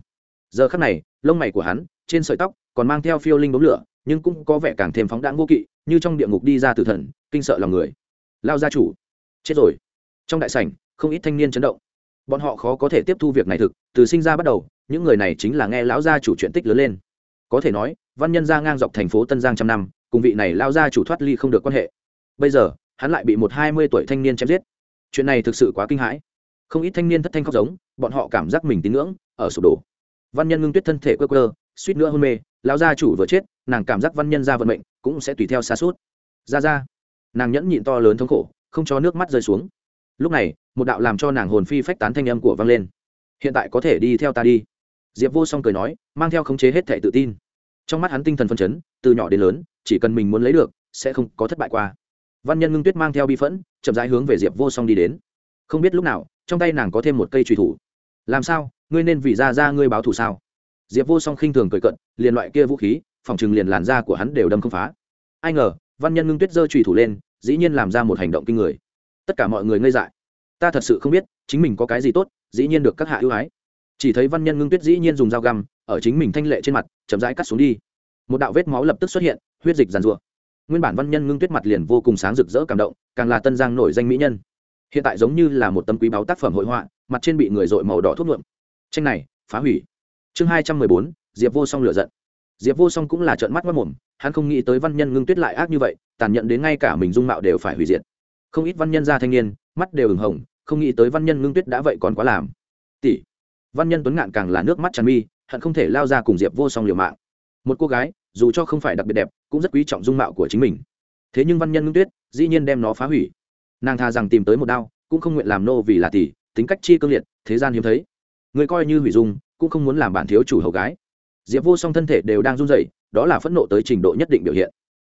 Giờ khắc này, lông mày của hắn, trên sợi tóc, còn mang theo phiêu linh đốm lửa, nhưng cũng có vẻ càng thêm phóng đãng vô kỵ, như trong địa ngục đi ra từ thần, kinh sợ lòng người. Lao gia chủ, chết rồi. Trong đại sảnh, không ít thanh niên chấn động. Bọn họ khó có thể tiếp thu việc này thực, từ sinh ra bắt đầu, những người này chính là nghe lão gia chủ chuyện tích lớn lên. Có thể nói, văn nhân gia ngang dọc thành phố tân giang trăm năm, cùng vị này lao gia chủ thoát ly không được quan hệ. Bây giờ hắn lại bị một hai mươi tuổi thanh niên chém giết. Chuyện này thực sự quá kinh hãi. Không ít thanh niên thất thanh khóc giống, bọn họ cảm giác mình tín ngưỡng, ở sụp đổ. Văn nhân ngưng tuyết thân thể cơ cơ suýt nữa hôn mê, lão gia chủ vừa chết, nàng cảm giác văn nhân ra vận mệnh, cũng sẽ tùy theo xa suốt ra ra. Nàng nhẫn nhịn to lớn thống khổ, không cho nước mắt rơi xuống. Lúc này, một đạo làm cho nàng hồn phi phách tán thanh âm của vang lên. Hiện tại có thể đi theo ta đi. Diệp vô song cười nói, mang theo khống chế hết thể tự tin. Trong mắt hắn tinh thần phân chấn, từ nhỏ đến lớn, chỉ cần mình muốn lấy được, sẽ không có thất bại qua văn nhân ngưng tuyết mang theo bi phẫn, chậm rãi hướng về diệp vô song đi đến. Không biết lúc nào, trong tay nàng có thêm một cây truy thủ. Làm sao? Ngươi nên vì ra ra ngươi báo thù sao? Diệp vô song khinh thường cười cận liền loại kia vũ khí, phòng chừng liền làn da của hắn đều đâm không phá. Ai ngờ, văn nhân ngưng tuyết giơ trùy thủ lên, dĩ nhiên làm ra một hành động kinh người. Tất cả mọi người ngây dại. Ta thật sự không biết, chính mình có cái gì tốt, dĩ nhiên được các hạ ưu ái. Chỉ thấy văn nhân ngưng tuyết dĩ nhiên dùng dao găm, ở chính mình thanh lệ trên mặt, chậm rãi cắt xuống đi. Một đạo vết máu lập tức xuất hiện, huyết dịch giàn rụa nguyên bản văn nhân ngưng tuyết mặt liền vô cùng sáng rực rỡ cảm động, càng là tân giang nổi danh mỹ nhân. Hiện tại giống như là một tấm quý báu tác phẩm hội họa, mặt trên bị người dội màu đỏ thuốc nhuộm. Tranh này, phá hủy. Chương hai trăm mười bốn, diệp vô song lựa giận. Diệp vô song cũng là trợn mắt mất mồm, hắn không nghĩ tới văn nhân ngưng tuyết lại ác như vậy, tàn nhẫn đến ngay cả mình dung mạo đều phải hủy diệt. Không ít văn nhân gia thanh niên, mắt đều ửng hồng, không nghĩ tới văn nhân ngưng tuyết đã vậy còn quá làm. Tỷ, văn nhân tuấn ngạn càng là nước mắt tràn mi, hận không thể lao ra cùng diệp vô song liều mạng. Một cô gái dù cho không phải đặc biệt đẹp, cũng rất quý trọng dung mạo của chính mình. Thế nhưng văn nhân ngưng tuyết, dĩ nhiên đem nó phá hủy. Nàng thà rằng tìm tới một đao, cũng không nguyện làm nô vì là tỷ, tính cách chi cương liệt, thế gian hiếm thấy. Người coi như hủy dung, cũng không muốn làm bản thiếu chủ hầu gái. Diệp vô song thân thể đều đang run rẩy, đó là phẫn nộ tới trình độ nhất định biểu hiện.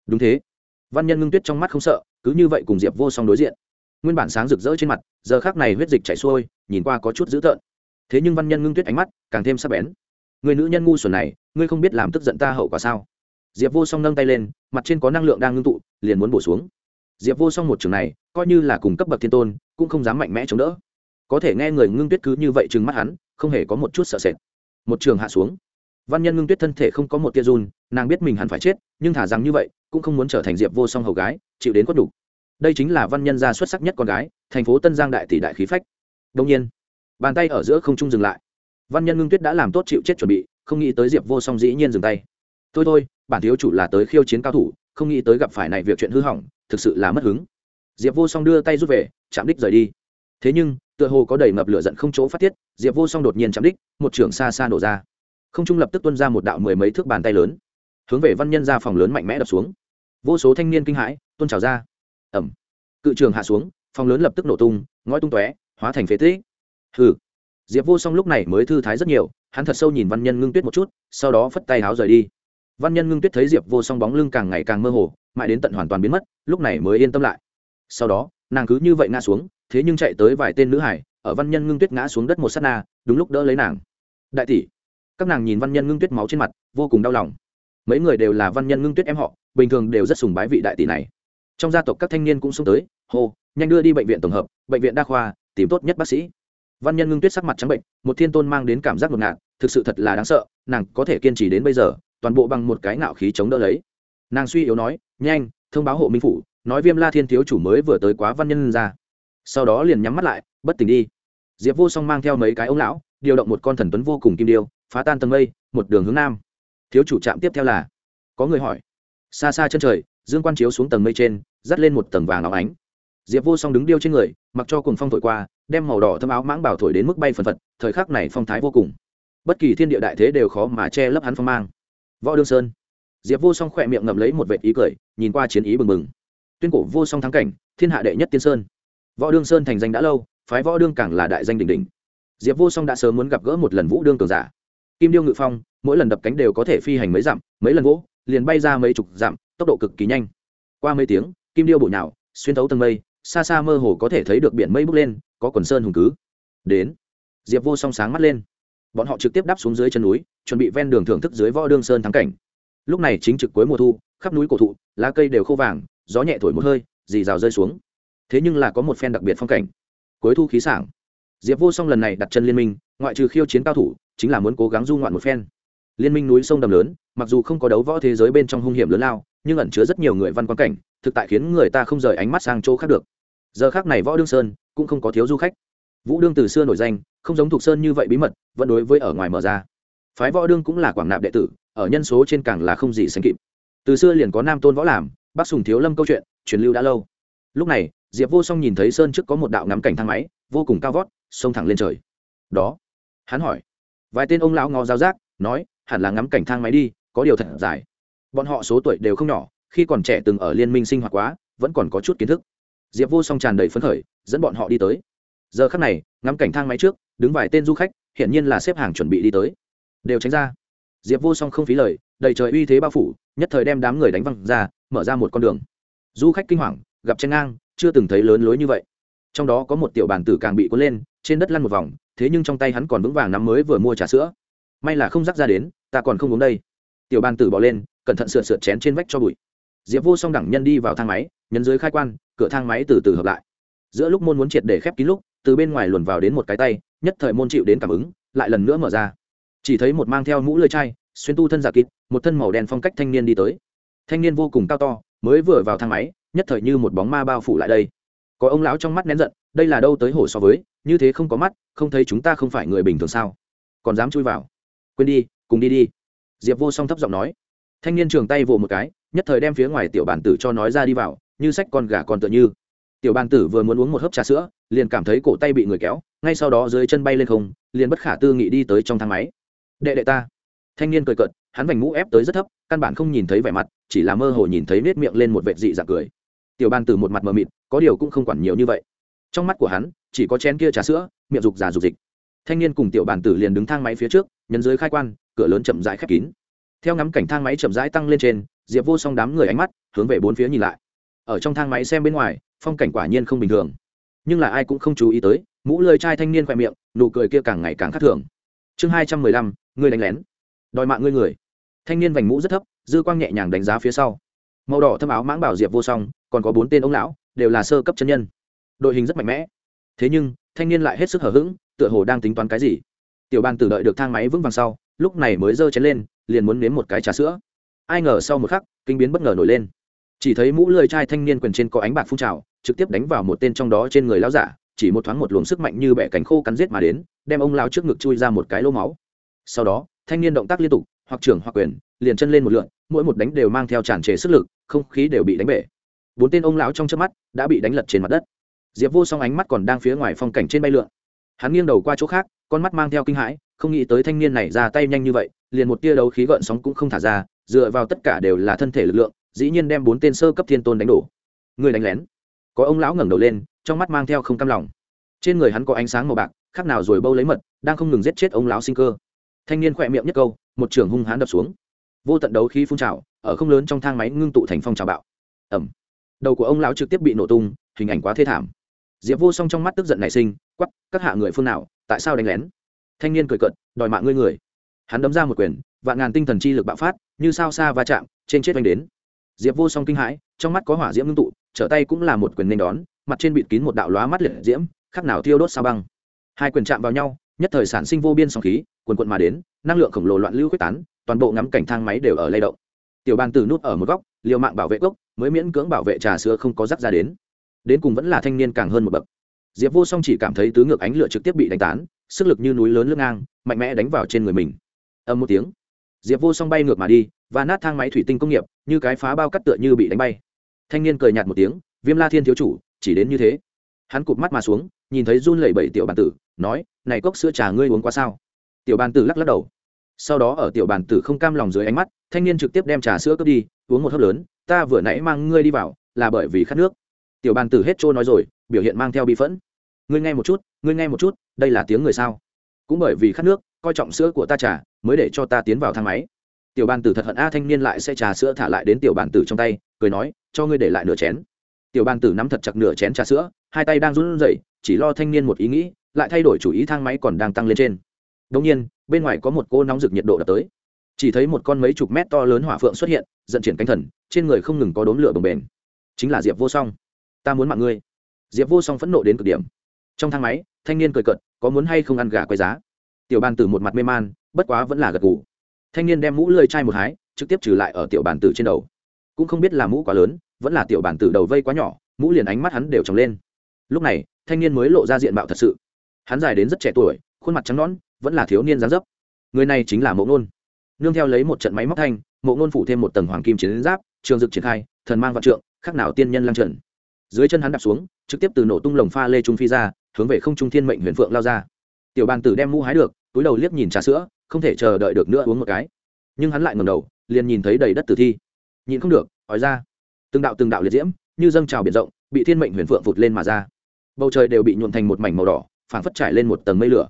Đúng thế. Văn nhân ngưng tuyết trong mắt không sợ, cứ như vậy cùng diệp vô song đối diện. Nguyên bản sáng rực rỡ trên mặt, giờ khác này huyết dịch chảy xuôi, nhìn qua có chút dữ tợn. Thế nhưng văn nhân ngưng tuyết ánh mắt càng thêm sắc bén. Người nữ nhân ngu xuẩn này, ngươi không biết làm tức giận ta hậu quả sao? Diệp vô song nâng tay lên, mặt trên có năng lượng đang ngưng tụ, liền muốn bổ xuống. Diệp vô song một trường này, coi như là cùng cấp bậc thiên tôn, cũng không dám mạnh mẽ chống đỡ. Có thể nghe người ngưng tuyết cứ như vậy trừng mắt hắn, không hề có một chút sợ sệt. Một trường hạ xuống. Văn nhân ngưng tuyết thân thể không có một tia run, nàng biết mình hẳn phải chết, nhưng thả rằng như vậy, cũng không muốn trở thành diệp vô song hầu gái, chịu đến quất đủ đây chính là văn nhân gia xuất sắc nhất con gái, thành phố tân giang đại tỷ đại khí phách. Đông nhiên, bàn tay ở giữa không trung dừng lại. Văn nhân ngưng tuyết đã làm tốt chịu chết chuẩn bị, không nghĩ tới diệp vô song dĩ nhiên dừng tay thôi thôi, bản thiếu chủ là tới khiêu chiến cao thủ, không nghĩ tới gặp phải này việc chuyện hư hỏng, thực sự là mất hứng. Diệp vô song đưa tay rút về, chạm đích rời đi. Thế nhưng, tựa hồ có đầy ngập lửa giận không chỗ phát tiết, diệp vô song đột nhiên chạm đích, một trường xa xa nổ ra. Không trung lập tức tuân ra một đạo mười mấy thước bàn tay lớn, hướng về văn nhân ra phòng lớn mạnh mẽ đập xuống. Vô số thanh niên kinh hãi, tuôn trào ra. Ẩm cự trường hạ xuống, phòng lớn lập tức nổ tung, ngói tung tóe, hóa thành phế tích. Hừ. Diệp vô song lúc này mới thư thái rất nhiều, hắn thật sâu nhìn văn nhân ngưng tuyết một chút, sau đó phất tay háo rời đi văn nhân ngưng tuyết thấy diệp vô song bóng lưng càng ngày càng mơ hồ, mãi đến tận hoàn toàn biến mất, lúc này mới yên tâm lại. Sau đó, nàng cứ như vậy ngã xuống, thế nhưng chạy tới vài tên nữ hải, ở văn nhân ngưng tuyết ngã xuống đất một s á t na, đúng lúc đỡ lấy nàng. Đại tỷ. Các nàng nhìn văn nhân ngưng tuyết máu trên mặt, vô cùng đau lòng. Mấy người đều là văn nhân ngưng tuyết em họ, bình thường đều rất sùng bái vị đại tỷ này. Trong gia tộc các thanh niên cũng xông tới, hô, nhanh đưa đi bệnh viện tổng hợp, bệnh viện đa khoa, tìm tốt nhất bác sĩ. Văn nhân ngưng tuyết sắc mặt trắng bệnh, một thiên tôn mang đến cảm giác ngột ngạt, thực sự thật là đáng sợ, nàng có thể kiên trì đến bây giờ toàn bộ bằng một cái ngạo khí chống đỡ lấy. Nàng suy yếu nói, nhanh, thông báo hộ minh phủ, nói viêm la thiên thiếu chủ mới vừa tới quá văn nhân ra. Sau đó liền nhắm mắt lại, bất tỉnh đi. Diệp vô song mang theo mấy cái ông lão, điều động một con thần tuấn vô cùng kim điêu, phá tan tầng mây, một đường hướng nam. Thiếu chủ trạm tiếp theo là, có người hỏi. Xa xa chân trời, dương quan chiếu xuống tầng mây trên, dắt lên một tầng vàng áo ánh. Diệp vô song đứng điêu trên người, mặc cho cùng phong thổi qua, đem màu đỏ thâm áo mãng bảo thổi đến mức bay phần phật, thời khắc này phong thái vô cùng. Bất kỳ thiên địa đại thế đều khó mà che lấp hắn phong mang võ đương sơn. Diệp vô song khỏe miệng ngậm lấy một vệ ý cười, nhìn qua chiến ý bừng bừng. Tuyên cổ vô song thắng cảnh, thiên hạ đệ nhất tiên sơn. Võ đương sơn thành danh đã lâu, phái võ đương càng là đại danh đỉnh đỉnh. Diệp vô song đã sớm muốn gặp gỡ một lần vũ đương cường giả. Kim điêu ngự phong, mỗi lần đập cánh đều có thể phi hành mấy dặm, mấy lần gỗ, liền bay ra mấy chục dặm, tốc độ cực kỳ nhanh. Qua mấy tiếng, kim điêu bụi nào xuyên thấu tầng mây, xa xa mơ hồ có thể thấy được biển mây bốc lên, có quần sơn hùng cứ. Đến. Diệp vô song sáng mắt lên bọn họ trực tiếp đáp xuống dưới chân núi, chuẩn bị ven đường thưởng thức dưới võ đương sơn thắng cảnh. Lúc này chính trực cuối mùa thu, khắp núi cổ thụ, lá cây đều khô vàng, gió nhẹ thổi một hơi, dì rào rơi xuống. Thế nhưng là có một phen đặc biệt phong cảnh. Cuối thu khí sảng. Diệp vô song lần này đặt chân liên minh, ngoại trừ khiêu chiến cao thủ, chính là muốn cố gắng du ngoạn một phen. Liên minh núi sông đầm lớn, mặc dù không có đấu võ thế giới bên trong hung hiểm lớn lao, nhưng ẩn chứa rất nhiều người văn quan cảnh, thực tại khiến người ta không rời ánh mắt sang chỗ khác được. Giờ khác này võ đương sơn cũng không có thiếu du khách. Vũ đương từ xưa nổi danh không giống thuộc sơn như vậy bí mật, vẫn đối với ở ngoài mở ra. Phái võ đương cũng là quảng nạp đệ tử, ở nhân số trên càng là không gì sánh kịp. Từ xưa liền có nam tôn võ làm bác sùng thiếu lâm câu chuyện, truyền lưu đã lâu. Lúc này, diệp vô song nhìn thấy sơn trước có một đạo ngắm cảnh thang máy, vô cùng cao vót xông thẳng lên trời. Đó, hắn hỏi. Vài tên ông lão ngó giáo giác, nói, hẳn là ngắm cảnh thang máy đi, có điều thật dài. Bọn họ số tuổi đều không nhỏ, khi còn trẻ từng ở liên minh sinh hoạt quá, vẫn còn có chút kiến thức. Diệp vô song tràn đầy phấn khởi, dẫn bọn họ đi tới. Giờ khắc này, ngắm cảnh thang máy trước đứng vài tên du khách, hiển nhiên là xếp hàng chuẩn bị đi tới. Đều tránh ra. Diệp vô song không phí lời, đầy trời uy thế bao phủ, nhất thời đem đám người đánh văng ra, mở ra một con đường. Du khách kinh hoàng, gặp chen ngang, chưa từng thấy lớn lối như vậy. Trong đó có một tiểu bàn tử càng bị cuốn lên, trên đất lăn một vòng, thế nhưng trong tay hắn còn vững vàng nắm mới vừa mua trà sữa. May là không rắc ra đến, ta còn không uống đây. Tiểu bàn tử bỏ lên, cẩn thận sượt sượt chén trên vách cho bụi. Diệp vô song đẳng nhân đi vào thang máy, nhấn dưới khai quan, cửa thang máy từ từ hợp lại. Giữa lúc môn muốn triệt để khép kín lúc, từ bên ngoài luồn vào đến một cái tay nhất thời môn chịu đến cảm ứng, lại lần nữa mở ra. Chỉ thấy một mang theo mũ lưỡi chai, xuyên tu thân giả kịt một thân màu đen phong cách thanh niên đi tới. Thanh niên vô cùng cao to, mới vừa vào thang máy, nhất thời như một bóng ma bao phủ lại đây. Có ông lão trong mắt nén giận, đây là đâu tới hổ so với, như thế không có mắt, không thấy chúng ta không phải người bình thường sao? Còn dám chui vào. Quên đi, cùng đi đi. Diệp vô song thấp giọng nói. Thanh niên trường tay vồ một cái, nhất thời đem phía ngoài tiểu bản tử cho nói ra đi vào, như sách con gà con tựa như tiểu bàn tử vừa muốn uống một hớp trà sữa, liền cảm thấy cổ tay bị người kéo, ngay sau đó dưới chân bay lên không, liền bất khả tư nghị đi tới trong thang máy. Đệ đệ ta. Thanh niên cười cợt, hắn vành mũ ép tới rất thấp, căn bản không nhìn thấy vẻ mặt, chỉ là mơ hồ nhìn thấy nết miệng lên một vệt dị dạng cười. Tiểu ban Tử một mặt mờ mịt, có điều cũng không quản nhiều như vậy. Trong mắt của hắn, chỉ có chén kia trà sữa, miệng rục già rục dịch. Thanh niên cùng tiểu bàn tử liền đứng thang máy phía trước nhấn dưới khai quan, cửa lớn chậm rãi khép kín. Theo ngắm cảnh thang máy chậm rãi tăng lên trên, diệp vô song đám người ánh mắt hướng về bốn phía nhìn lại. Ở trong thang máy xem bên ngoài phong cảnh quả nhiên không bình thường. Nhưng là ai cũng không chú ý tới, mũ lơi trai thanh niên khoe miệng, nụ cười kia càng ngày càng khác thường. Chương hai trăm mười lăm, ngươi đánh lén. Đòi mạng ngươi người. Thanh niên vành mũ rất thấp, dư quang nhẹ nhàng đánh giá phía sau. Màu đỏ thâm áo mãng bảo diệp vô song, còn có bốn tên ông lão, đều là sơ cấp chân nhân. Đội hình rất mạnh mẽ. Thế nhưng, thanh niên lại hết sức hở h ữ g tựa hồ đang tính toán cái gì. Tiểu bang tử đợi được thang máy vững vàng sau, lúc này mới giơ chén lên, liền muốn nếm một cái trà sữa. Ai ngờ sau một khắc, kinh biến bất ngờ nổi lên chỉ thấy mũ lười trai thanh niên quyền trên có ánh bạc phun trào, trực tiếp đánh vào một tên trong đó trên người lão giả, chỉ một thoáng một luồng sức mạnh như bẻ cánh khô cắn giết mà đến, đem ông lao trước ngực chui ra một cái lô máu. Sau đó, thanh niên động tác liên tục, hoặc trưởng hoặc quyền, liền chân lên một lượn, mỗi một đánh đều mang theo tràn trề sức lực, không khí đều bị đánh bể. Bốn tên ông lão trong trước mắt đã bị đánh lật trên mặt đất. Diệp vô song ánh mắt còn đang phía ngoài phong cảnh trên bay lượn. Hắn nghiêng đầu qua chỗ khác, con mắt mang theo kinh hãi, không nghĩ tới thanh niên này ra tay nhanh như vậy, liền một tia đấu khí gợn sóng cũng không thả ra, dựa vào tất cả đều là thân thể lực lượng dĩ nhiên đem bốn tên sơ cấp thiên tôn đánh đổ. Người đánh lén. Có ông lão ngẩng đầu lên, trong mắt mang theo không cam lòng. Trên người hắn có ánh sáng màu bạc khác nào rồi bâu lấy mật, đang không ngừng giết chết ông lão sinh cơ. Thanh niên khỏe miệng nhất câu, một trường hung hãn đập xuống. Vô tận đấu khí phun trào, ở không lớn trong thang máy ngưng tụ thành phong trào bạo. Ẩm đầu của ông lão trực tiếp bị nổ tung, hình ảnh quá thê thảm. Diệp vô song trong mắt tức giận nảy sinh quắp các hạ người phương nào, tại sao đánh lén? Thanh niên cười cận đòi mạng ngươi người. Hắn đấm ra một quyền, vạn ngàn tinh thần chi lực bạo phát, như sao xa va chạm, trên chết oanh đến diệp vô song kinh hãi, trong mắt có hỏa diễm ngưng tụ, trở tay cũng là một quyền nên đón, mặt trên bịt kín một đạo lóa mắt liệt diễm khác nào thiêu đốt sao băng. Hai quyền chạm vào nhau, nhất thời sản sinh vô biên sóng khí quần quận mà đến, năng lượng khổng lồ loạn lưu quyết tán, toàn bộ ngắm cảnh thang máy đều ở lay động. Tiểu bàn tử nút ở một góc, liều mạng bảo vệ gốc, mới miễn cưỡng bảo vệ trà sữa không có rắc ra đến. Đến cùng vẫn là thanh niên càng hơn một bậc. Diệp vô song chỉ cảm thấy tứ ngược ánh lửa trực tiếp bị đánh tán, sức lực như núi lớn lưng ngang, mạnh mẽ đánh vào trên người mình. Âm một tiếng, diệp vô song bay ngược mà đi và nát thang máy thủy tinh công nghiệp như cái phá bao cắt tựa như bị đánh bay. Thanh niên cười nhạt một tiếng, viêm la thiên thiếu chủ, chỉ đến như thế. Hắn cụp mắt mà xuống, nhìn thấy run lẩy bẩy tiểu bàn tử, nói, này cốc sữa trà ngươi uống quá sao? Tiểu bàn tử lắc lắc đầu. Sau đó ở tiểu bàn tử không cam lòng dưới ánh mắt, thanh niên trực tiếp đem trà sữa cướp đi, uống một hớp lớn, ta vừa nãy mang ngươi đi vào, là bởi vì khát nước. Tiểu bàn tử hết trôi nói rồi, biểu hiện mang theo bi phẫn. Ngươi nghe một chút, ngươi nghe một chút, đây là tiếng người sao? Cũng bởi vì khát nước, coi trọng sữa của ta trà, mới để cho ta tiến vào thang máy tiểu bàn tử thật hận a thanh niên lại sẽ trà sữa thả lại đến tiểu bàn tử trong tay, cười nói, cho ngươi để lại nửa chén. Tiểu bàn tử nắm thật chặt nửa chén trà sữa, hai tay đang run rẩy, chỉ lo thanh niên một ý nghĩ, lại thay đổi chủ ý thang máy còn đang tăng lên trên. Đông nhiên, bên ngoài có một cô nóng rực nhiệt độ đập tới. Chỉ thấy một con mấy chục mét to lớn hỏa phượng xuất hiện dẫn triển cánh thần, trên người không ngừng có đốm lửa bồng bềnh. Chính là diệp vô song. Ta muốn mạng ngươi. Diệp vô song phẫn nộ đến cực điểm. Trong thang máy, thanh niên cười cợt, có muốn hay không ăn gà quay giá? Tiểu bàn tử một mặt mê man, bất quá vẫn là gật gù thanh niên đem mũ lơi chai một hái, trực tiếp trừ lại ở tiểu bàn tử trên đầu. Cũng không biết là mũ quá lớn, vẫn là tiểu bàn tử đầu vây quá nhỏ, mũ liền ánh mắt hắn đều trồng lên. Lúc này, thanh niên mới lộ ra diện mạo thật sự. Hắn dài đến rất trẻ tuổi, khuôn mặt trắng nón vẫn là thiếu niên dáng dấp. Người này chính là mộ ngôn nương theo lấy một trận máy móc thanh, mộ ngôn phủ thêm một tầng hoàng kim chiến giáp, trường dực triển khai, thần mang vạn trượng khác nào tiên nhân lăng trần. Dưới chân hắn đạp xuống, trực tiếp từ nổ tung lồng pha lê trung phi ra, hướng về không trung thiên mệnh huyền phượng lao ra. Tiểu bàn tử đem mũ hái được, túi đầu liếc nhìn trà sữa không thể chờ đợi được nữa uống một cái. Nhưng hắn lại ngầm đầu, liền nhìn thấy đầy đất tử thi. Nhìn không được hỏi ra. Từng đạo từng đạo liệt diễm, như dâng trào biển rộng, bị thiên mệnh huyền phượng vụt lên mà ra. Bầu trời đều bị nhuộn thành một mảnh màu đỏ, phảng phất trải lên một tầng mây lửa.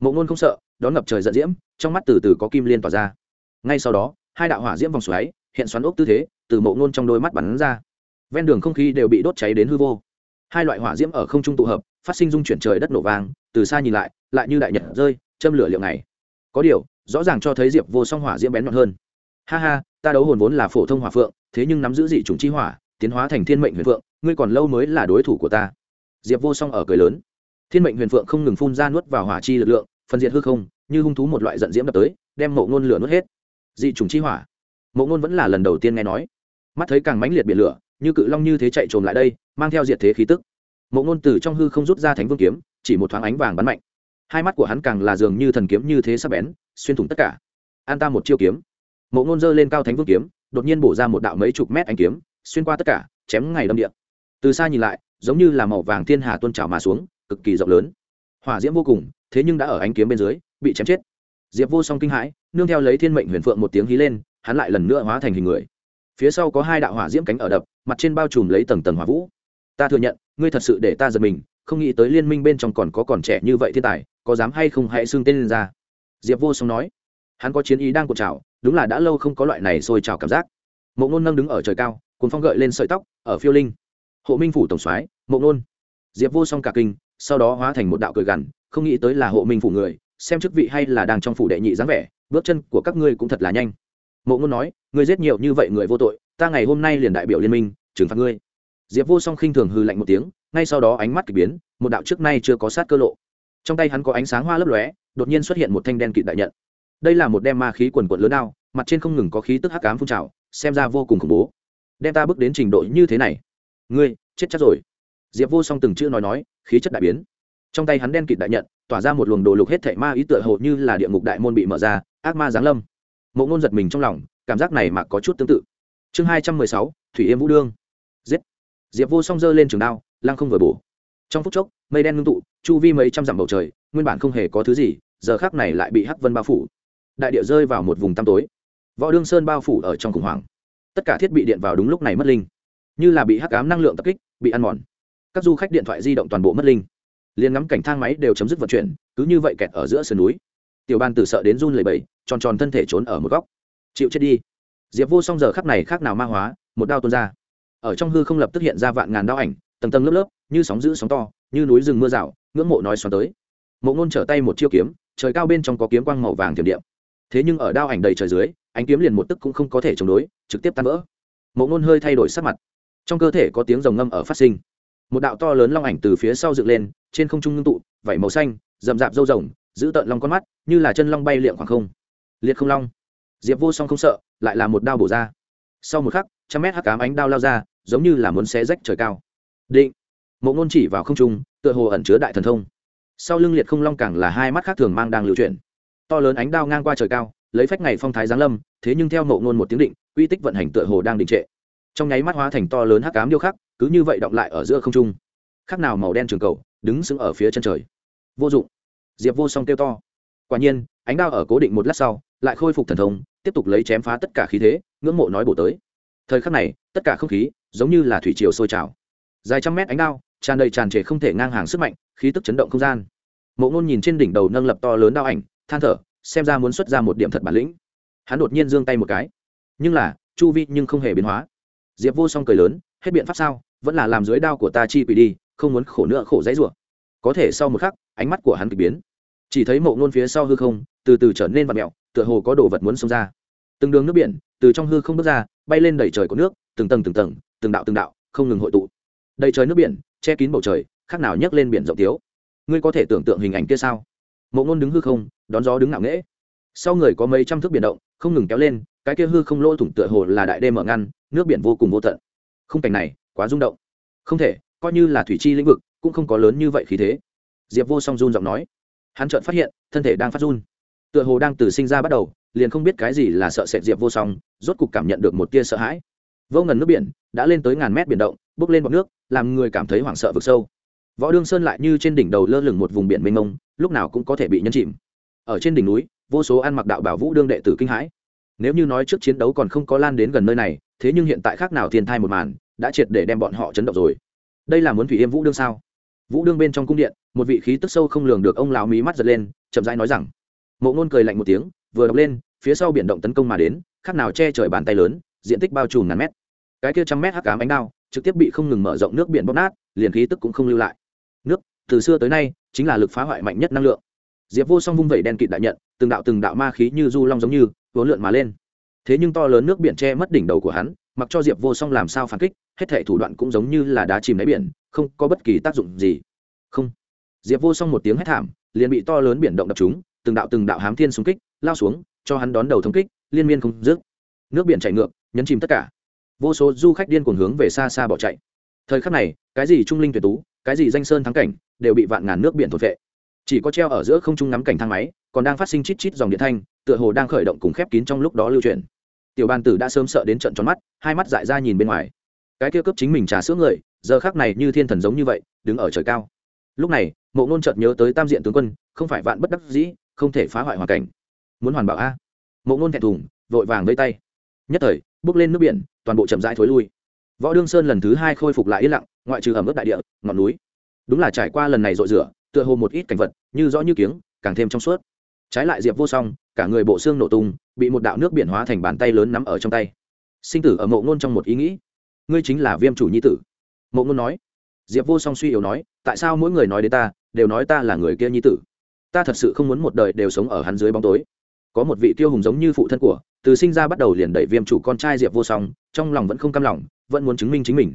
Mộ ngôn không sợ, đón ngập trời giận diễm, trong mắt từ từ có kim liên tỏa ra. Ngay sau đó, hai đạo hỏa diễm vòng xoáy, hiện xoắn ốc tư thế, từ mộ ngôn trong đôi mắt bắn ra. Ven đường không khí đều bị đốt cháy đến hư vô. Hai loại hỏa diễm ở không trung tụ hợp, phát sinh dung chuyển trời đất nổ vang, từ xa nhìn lại lại như đại nhật rơi, châm lửa liệu này có điều, rõ ràng cho thấy diệp vô song hỏa diễm bén nhọn hơn. Ha ha, ta đấu hồn vốn là phổ thông hỏa phượng, thế nhưng nắm giữ dị chủng chi hỏa, tiến hóa thành thiên mệnh huyền phượng, ngươi còn lâu mới là đối thủ của ta. Diệp vô song ở cười lớn. Thiên mệnh huyền phượng không ngừng phun ra nuốt vào hỏa chi lực lượng, phân diệt hư không, như hung thú một loại giận diễm đập tới, đem mộ ngôn lửa nuốt hết. Dị chủng chi hỏa. Mộ ngôn vẫn là lần đầu tiên nghe nói. Mắt thấy càng mãnh liệt biển lửa, như cự long như thế chạy trồm lại đây, mang theo diệt thế khí tức. Mộ ngôn từ trong hư không rút ra thánh vương kiếm, chỉ một thoáng ánh vàng bắn mạnh hai mắt của hắn càng là dường như thần kiếm như thế sắp bén, xuyên thủng tất cả. An ta một chiêu kiếm. Mộ ngôn dơ lên cao thánh vương kiếm, đột nhiên bổ ra một đạo mấy chục mét ánh kiếm, xuyên qua tất cả, chém ngày đâm điện từ xa nhìn lại, giống như là màu vàng thiên hà tuôn trào mà xuống, cực kỳ rộng lớn. Hỏa diễm vô cùng, thế nhưng đã ở ánh kiếm bên dưới, bị chém chết. Diệp vô song kinh hãi, nương theo lấy thiên mệnh huyền phượng một tiếng hí lên, hắn lại lần nữa hóa thành hình người. Phía sau có hai đạo hỏa diễm cánh ở đập, mặt trên bao trùm lấy tầng tầng hỏa vũ. Ta thừa nhận, ngươi thật sự để ta giật mình, không nghĩ tới liên minh bên trong còn có còn trẻ như vậy thiên tài có dám hay không hãy xưng tên lên ra. Diệp vô song nói, hắn có chiến ý đang cột trào, đúng là đã lâu không có loại này sôi trào cảm giác. Mộ ngôn nâng đứng ở trời cao cuốn phong gợi lên sợi tóc, ở phiêu linh. Hộ minh phủ tổng soái, mộ ngôn diệp vô song cả kinh, sau đó hóa thành một đạo cười gằn, không nghĩ tới là hộ minh phủ người, xem chức vị hay là đang trong phủ đệ nhị dáng vẻ, bước chân của các ngươi cũng thật là nhanh. Mộ ngôn nói, ngươi giết nhiều như vậy người vô tội, ta ngày hôm nay liền đại biểu liên minh, trừng phạt ngươi. Diệp vô song khinh thường hư lạnh một tiếng, ngay sau đó ánh mắt k ỳ biến, một đạo trước nay chưa có sát cơ lộ trong tay hắn có ánh sáng hoa lấp lóe, đột nhiên xuất hiện một thanh đen kịt đại nhận. Đây là một đem ma khí quần quận lớn đao, mặt trên không ngừng có khí tức hắc cám phun trào, xem ra vô cùng khủng bố. Đem ta bước đến trình độ như thế này. Ngươi, chết chắc rồi. Diệp vô song từng chữ nói nói, khí chất đại biến. Trong tay hắn đen kịt đại nhận, tỏa ra một luồng đồ lục hết thảy ma ý tựa hồ như là địa ngục đại môn bị mở ra, ác ma giáng lâm. Mộ ngôn giật mình trong lòng, cảm giác này mà có chút tương tự. Chương hai trăm mười sáu, thủy yêm vũ đương. Giết. Diệp vô song giơ lên trường đao, lăng không vừa bổ trong phút chốc, mây đen ngưng tụ, chu vi mấy trăm dặm bầu trời, nguyên bản không hề có thứ gì, giờ khác này lại bị hắc vân bao phủ. Đại địa rơi vào một vùng tăm tối. Võ đương sơn bao phủ ở trong khủng hoảng. Tất cả thiết bị điện vào đúng lúc này mất linh. Như là bị hắc ám năng lượng tập kích, bị ăn mòn. Các du khách điện thoại di động toàn bộ mất linh. Liền ngắm cảnh thang máy đều chấm dứt vận chuyển, cứ như vậy kẹt ở giữa sườn núi. Tiểu ban từ sợ đến run lầy bầy tròn tròn thân thể trốn ở một góc. Chịu chết đi. Diệp vô song giờ khắc này khác nào ma hóa, một đao tuôn ra. Ở trong hư không lập tức hiện ra vạn ngàn đao ảnh, tầng tầng lớp lớp như sóng giữ sóng to, như núi rừng mưa rào, ngưỡng mộ nói xoắn tới. Mộ ngôn trở tay một chiêu kiếm, trời cao bên trong có kiếm quang màu vàng thiểm điện. Thế nhưng ở đao ảnh đầy trời dưới, ánh kiếm liền một tức cũng không có thể chống đối, trực tiếp tan vỡ. Mộ ngôn hơi thay đổi sắc mặt. Trong cơ thể có tiếng rồng ngâm ở phát sinh. Một đạo to lớn long ảnh từ phía sau dựng lên, trên không trung ngưng tụ, vảy màu xanh, rậm rạp râu rồng, giữ tợn long con mắt, như là chân long bay liệm khoảng không. Liệt không long. Diệp vô song không sợ, lại là một đao bổ ra. Sau một khắc, trăm mét hắc cám ánh đao lao ra, giống như là muốn xé rách trời cao. Định mộ ngôn chỉ vào không trung, tựa hồ ẩn chứa đại thần thông. Sau lưng liệt không long càng là hai mắt khác thường mang đang lưu chuyển. To lớn ánh đao ngang qua trời cao, lấy phách ngày phong thái giáng lâm, thế nhưng theo mộ ngôn một tiếng định uy tích vận hành tựa hồ đang đình trệ. Trong nháy mắt hóa thành to lớn hắc cám điêu khắc, cứ như vậy động lại ở giữa không trung. Khác nào màu đen trường cầu, đứng sững ở phía chân trời. Vô dụng. Diệp vô song kêu to. Quả nhiên, ánh đao ở cố định một lát sau, lại khôi phục thần thông, tiếp tục lấy chém phá tất cả khí thế, ngưỡng mộ nói bổ tới. Thời khắc này, tất cả không khí giống như là thủy triều sôi trào. Dài trăm mét ánh đao tràn đầy tràn trề không thể ngang hàng sức mạnh, khí tức chấn động không gian. Mộ ngôn nhìn trên đỉnh đầu nâng lập to lớn đao ảnh, than thở, xem ra muốn xuất ra một điểm thật bản lĩnh. Hắn đột nhiên giương tay một cái. Nhưng là, chu vi nhưng không hề biến hóa. Diệp vô song cười lớn, hết biện pháp sao? Vẫn là làm dưới đao của ta chi quỷ đi, không muốn khổ nữa khổ dãy rủa. Có thể sau một khắc, ánh mắt của hắn k ỳ biến. Chỉ thấy mộ ngôn phía sau hư không, từ từ trở nên vặt mẹo tựa hồ có đồ vật muốn xông ra. Từng đường nước biển, từ trong hư không bước ra, bay lên đầy trời của nước, từng tầng từng tầng, từng đạo từng đạo, không ngừng hội tụ. Đầy trời nước biển che kín bầu trời, khác nào nhấc lên biển rộng tiếu ngươi có thể tưởng tượng hình ảnh kia sao? Mộ ngôn đứng hư không, đón gió đứng ngạo nghễ. Sau người có mấy trăm thước biển động, không ngừng kéo lên, cái kia hư không lỗ thủng tựa hồ là đại đê mở ngăn, nước biển vô cùng vô tận. Khung cảnh này, quá rung động. Không thể, coi như là thủy chi lĩnh vực, cũng không có lớn như vậy khí thế. Diệp vô song run giọng nói. Hắn chợt phát hiện, thân thể đang phát run. Tựa hồ đang từ sinh ra bắt đầu, liền không biết cái gì là sợ sệt diệp vô song, rốt cục cảm nhận được một tia sợ hãi. Vô ngần nước biển, đã lên tới ngàn mét biển động bốc lên bọc nước, làm người cảm thấy hoảng sợ vực sâu. Võ đương sơn lại như trên đỉnh đầu lơ lửng một vùng biển mênh mông, lúc nào cũng có thể bị nhấn chìm. Ở trên đỉnh núi, vô số ăn mặc đạo bảo vũ đương đệ tử kinh hãi. Nếu như nói trước chiến đấu còn không có lan đến gần nơi này, thế nhưng hiện tại khác nào thiên thai một màn, đã triệt để đem bọn họ chấn động rồi. Đây là muốn thủy yêm vũ đương sao? Vũ đương bên trong cung điện, một vị khí tức sâu không lường được ông lão mí mắt giật lên, chậm rãi nói rằng, mộ ngôn cười lạnh một tiếng, vừa đọc lên, phía sau biển động tấn công mà đến, khác nào che trời bàn tay lớn, diện tích bao trùm ngàn mét. Cái kia trăm mét hắc cám ánh đao trực tiếp bị không ngừng mở rộng nước biển bóp nát, liền khí tức cũng không lưu lại. Nước, từ xưa tới nay, chính là lực phá hoại mạnh nhất năng lượng. Diệp vô song vung vẩy đen kịt đại nhận, từng đạo từng đạo ma khí như du long giống như vốn lượn mà lên. Thế nhưng to lớn nước biển che mất đỉnh đầu của hắn, mặc cho diệp vô song làm sao phản kích, hết thể thủ đoạn cũng giống như là đá chìm đáy biển, không có bất kỳ tác dụng gì. Không. Diệp vô song một tiếng hét thảm, liền bị to lớn biển động đập chúng từng đạo từng đạo hám thiên xung kích, lao xuống, cho hắn đón đầu thống kích, liên miên không dứt. Nước biển chảy ngược, nhấn chìm tất cả vô số du khách điên cuồng hướng về xa xa bỏ chạy. Thời khắc này, cái gì trung linh tuyệt tú, cái gì danh sơn thắng cảnh, đều bị vạn ngàn nước biển thổi vệ chỉ có treo ở giữa không trung ngắm cảnh thang máy, còn đang phát sinh chít chít dòng điện thanh, tựa hồ đang khởi động cùng khép kín trong lúc đó lưu truyền tiểu ban tử đã sớm sợ đến trận tròn mắt, hai mắt dại ra nhìn bên ngoài. Cái kia cướp chính mình trà sữa người, giờ khác này như thiên thần giống như vậy, đứng ở trời cao. Lúc này, mộ ngôn chợt nhớ tới tam diện tướng quân, không phải vạn bất đắc dĩ, không thể phá hoại hoàn cảnh. Muốn hoàn bảo a. Mộ ngôn thẹn thùng, vội vàng vây tay. Nhất thời, bước lên nước biển toàn bộ chậm rãi thối lui. Võ đương sơn lần thứ hai khôi phục lại yên lặng, ngoại trừ ẩm ướt đại địa, ngọn núi. Đúng là trải qua lần này rội rửa, tựa hồ một ít cảnh vật, như rõ như kiếng, càng thêm trong suốt. Trái lại diệp vô song, cả người bộ xương nổ tung, bị một đạo nước biển hóa thành bàn tay lớn nắm ở trong tay. Sinh tử ở mộ ngôn trong một ý nghĩ. Ngươi chính là viêm chủ nhi tử. Mộ ngôn nói. Diệp vô song suy yếu nói, tại sao mỗi người nói đến ta, đều nói ta là người kia nhi tử? Ta thật sự không muốn một đời đều sống ở hắn dưới bóng tối có một vị tiêu hùng giống như phụ thân của, từ sinh ra bắt đầu liền đẩy viêm chủ con trai diệp vô song, trong lòng vẫn không cam lòng, vẫn muốn chứng minh chính mình.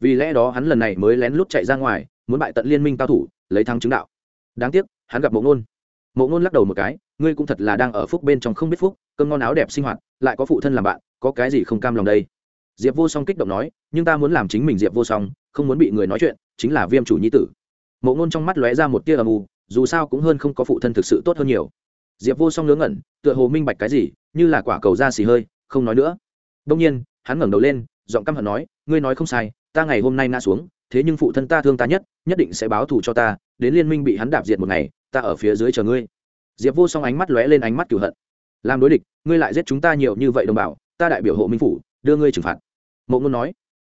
Vì lẽ đó hắn lần này mới lén lút chạy ra ngoài, muốn bại tận liên minh cao thủ, lấy thắng chứng đạo. Đáng tiếc, hắn gặp mộ ngôn. Mộ ngôn lắc đầu một cái, ngươi cũng thật là đang ở phúc bên trong không biết phúc, cơm ngon áo đẹp sinh hoạt, lại có phụ thân làm bạn, có cái gì không cam lòng đây? Diệp vô song kích động nói, nhưng ta muốn làm chính mình diệp vô song, không muốn bị người nói chuyện, chính là viêm chủ nhi tử. Mộ ngôn trong mắt lóe ra một tia âm u, dù sao cũng hơn không có phụ thân thực sự tốt hơn nhiều diệp vô song ngớ ngẩn, tựa hồ minh bạch cái gì, như là quả cầu da xì hơi, không nói nữa. Đông nhiên, hắn ngẩng đầu lên, giọng căm hận nói, ngươi nói không sai, ta ngày hôm nay ngã xuống, thế nhưng phụ thân ta thương ta nhất nhất định sẽ báo thù cho ta, đến liên minh bị hắn đạp diệt một ngày, ta ở phía dưới chờ ngươi. Diệp vô song ánh mắt lóe lên ánh mắt cửu hận. Làm đối địch, ngươi lại giết chúng ta nhiều như vậy đồng bào, ta đại biểu hộ minh phủ, đưa ngươi trừng phạt. Mộ ngôn nói.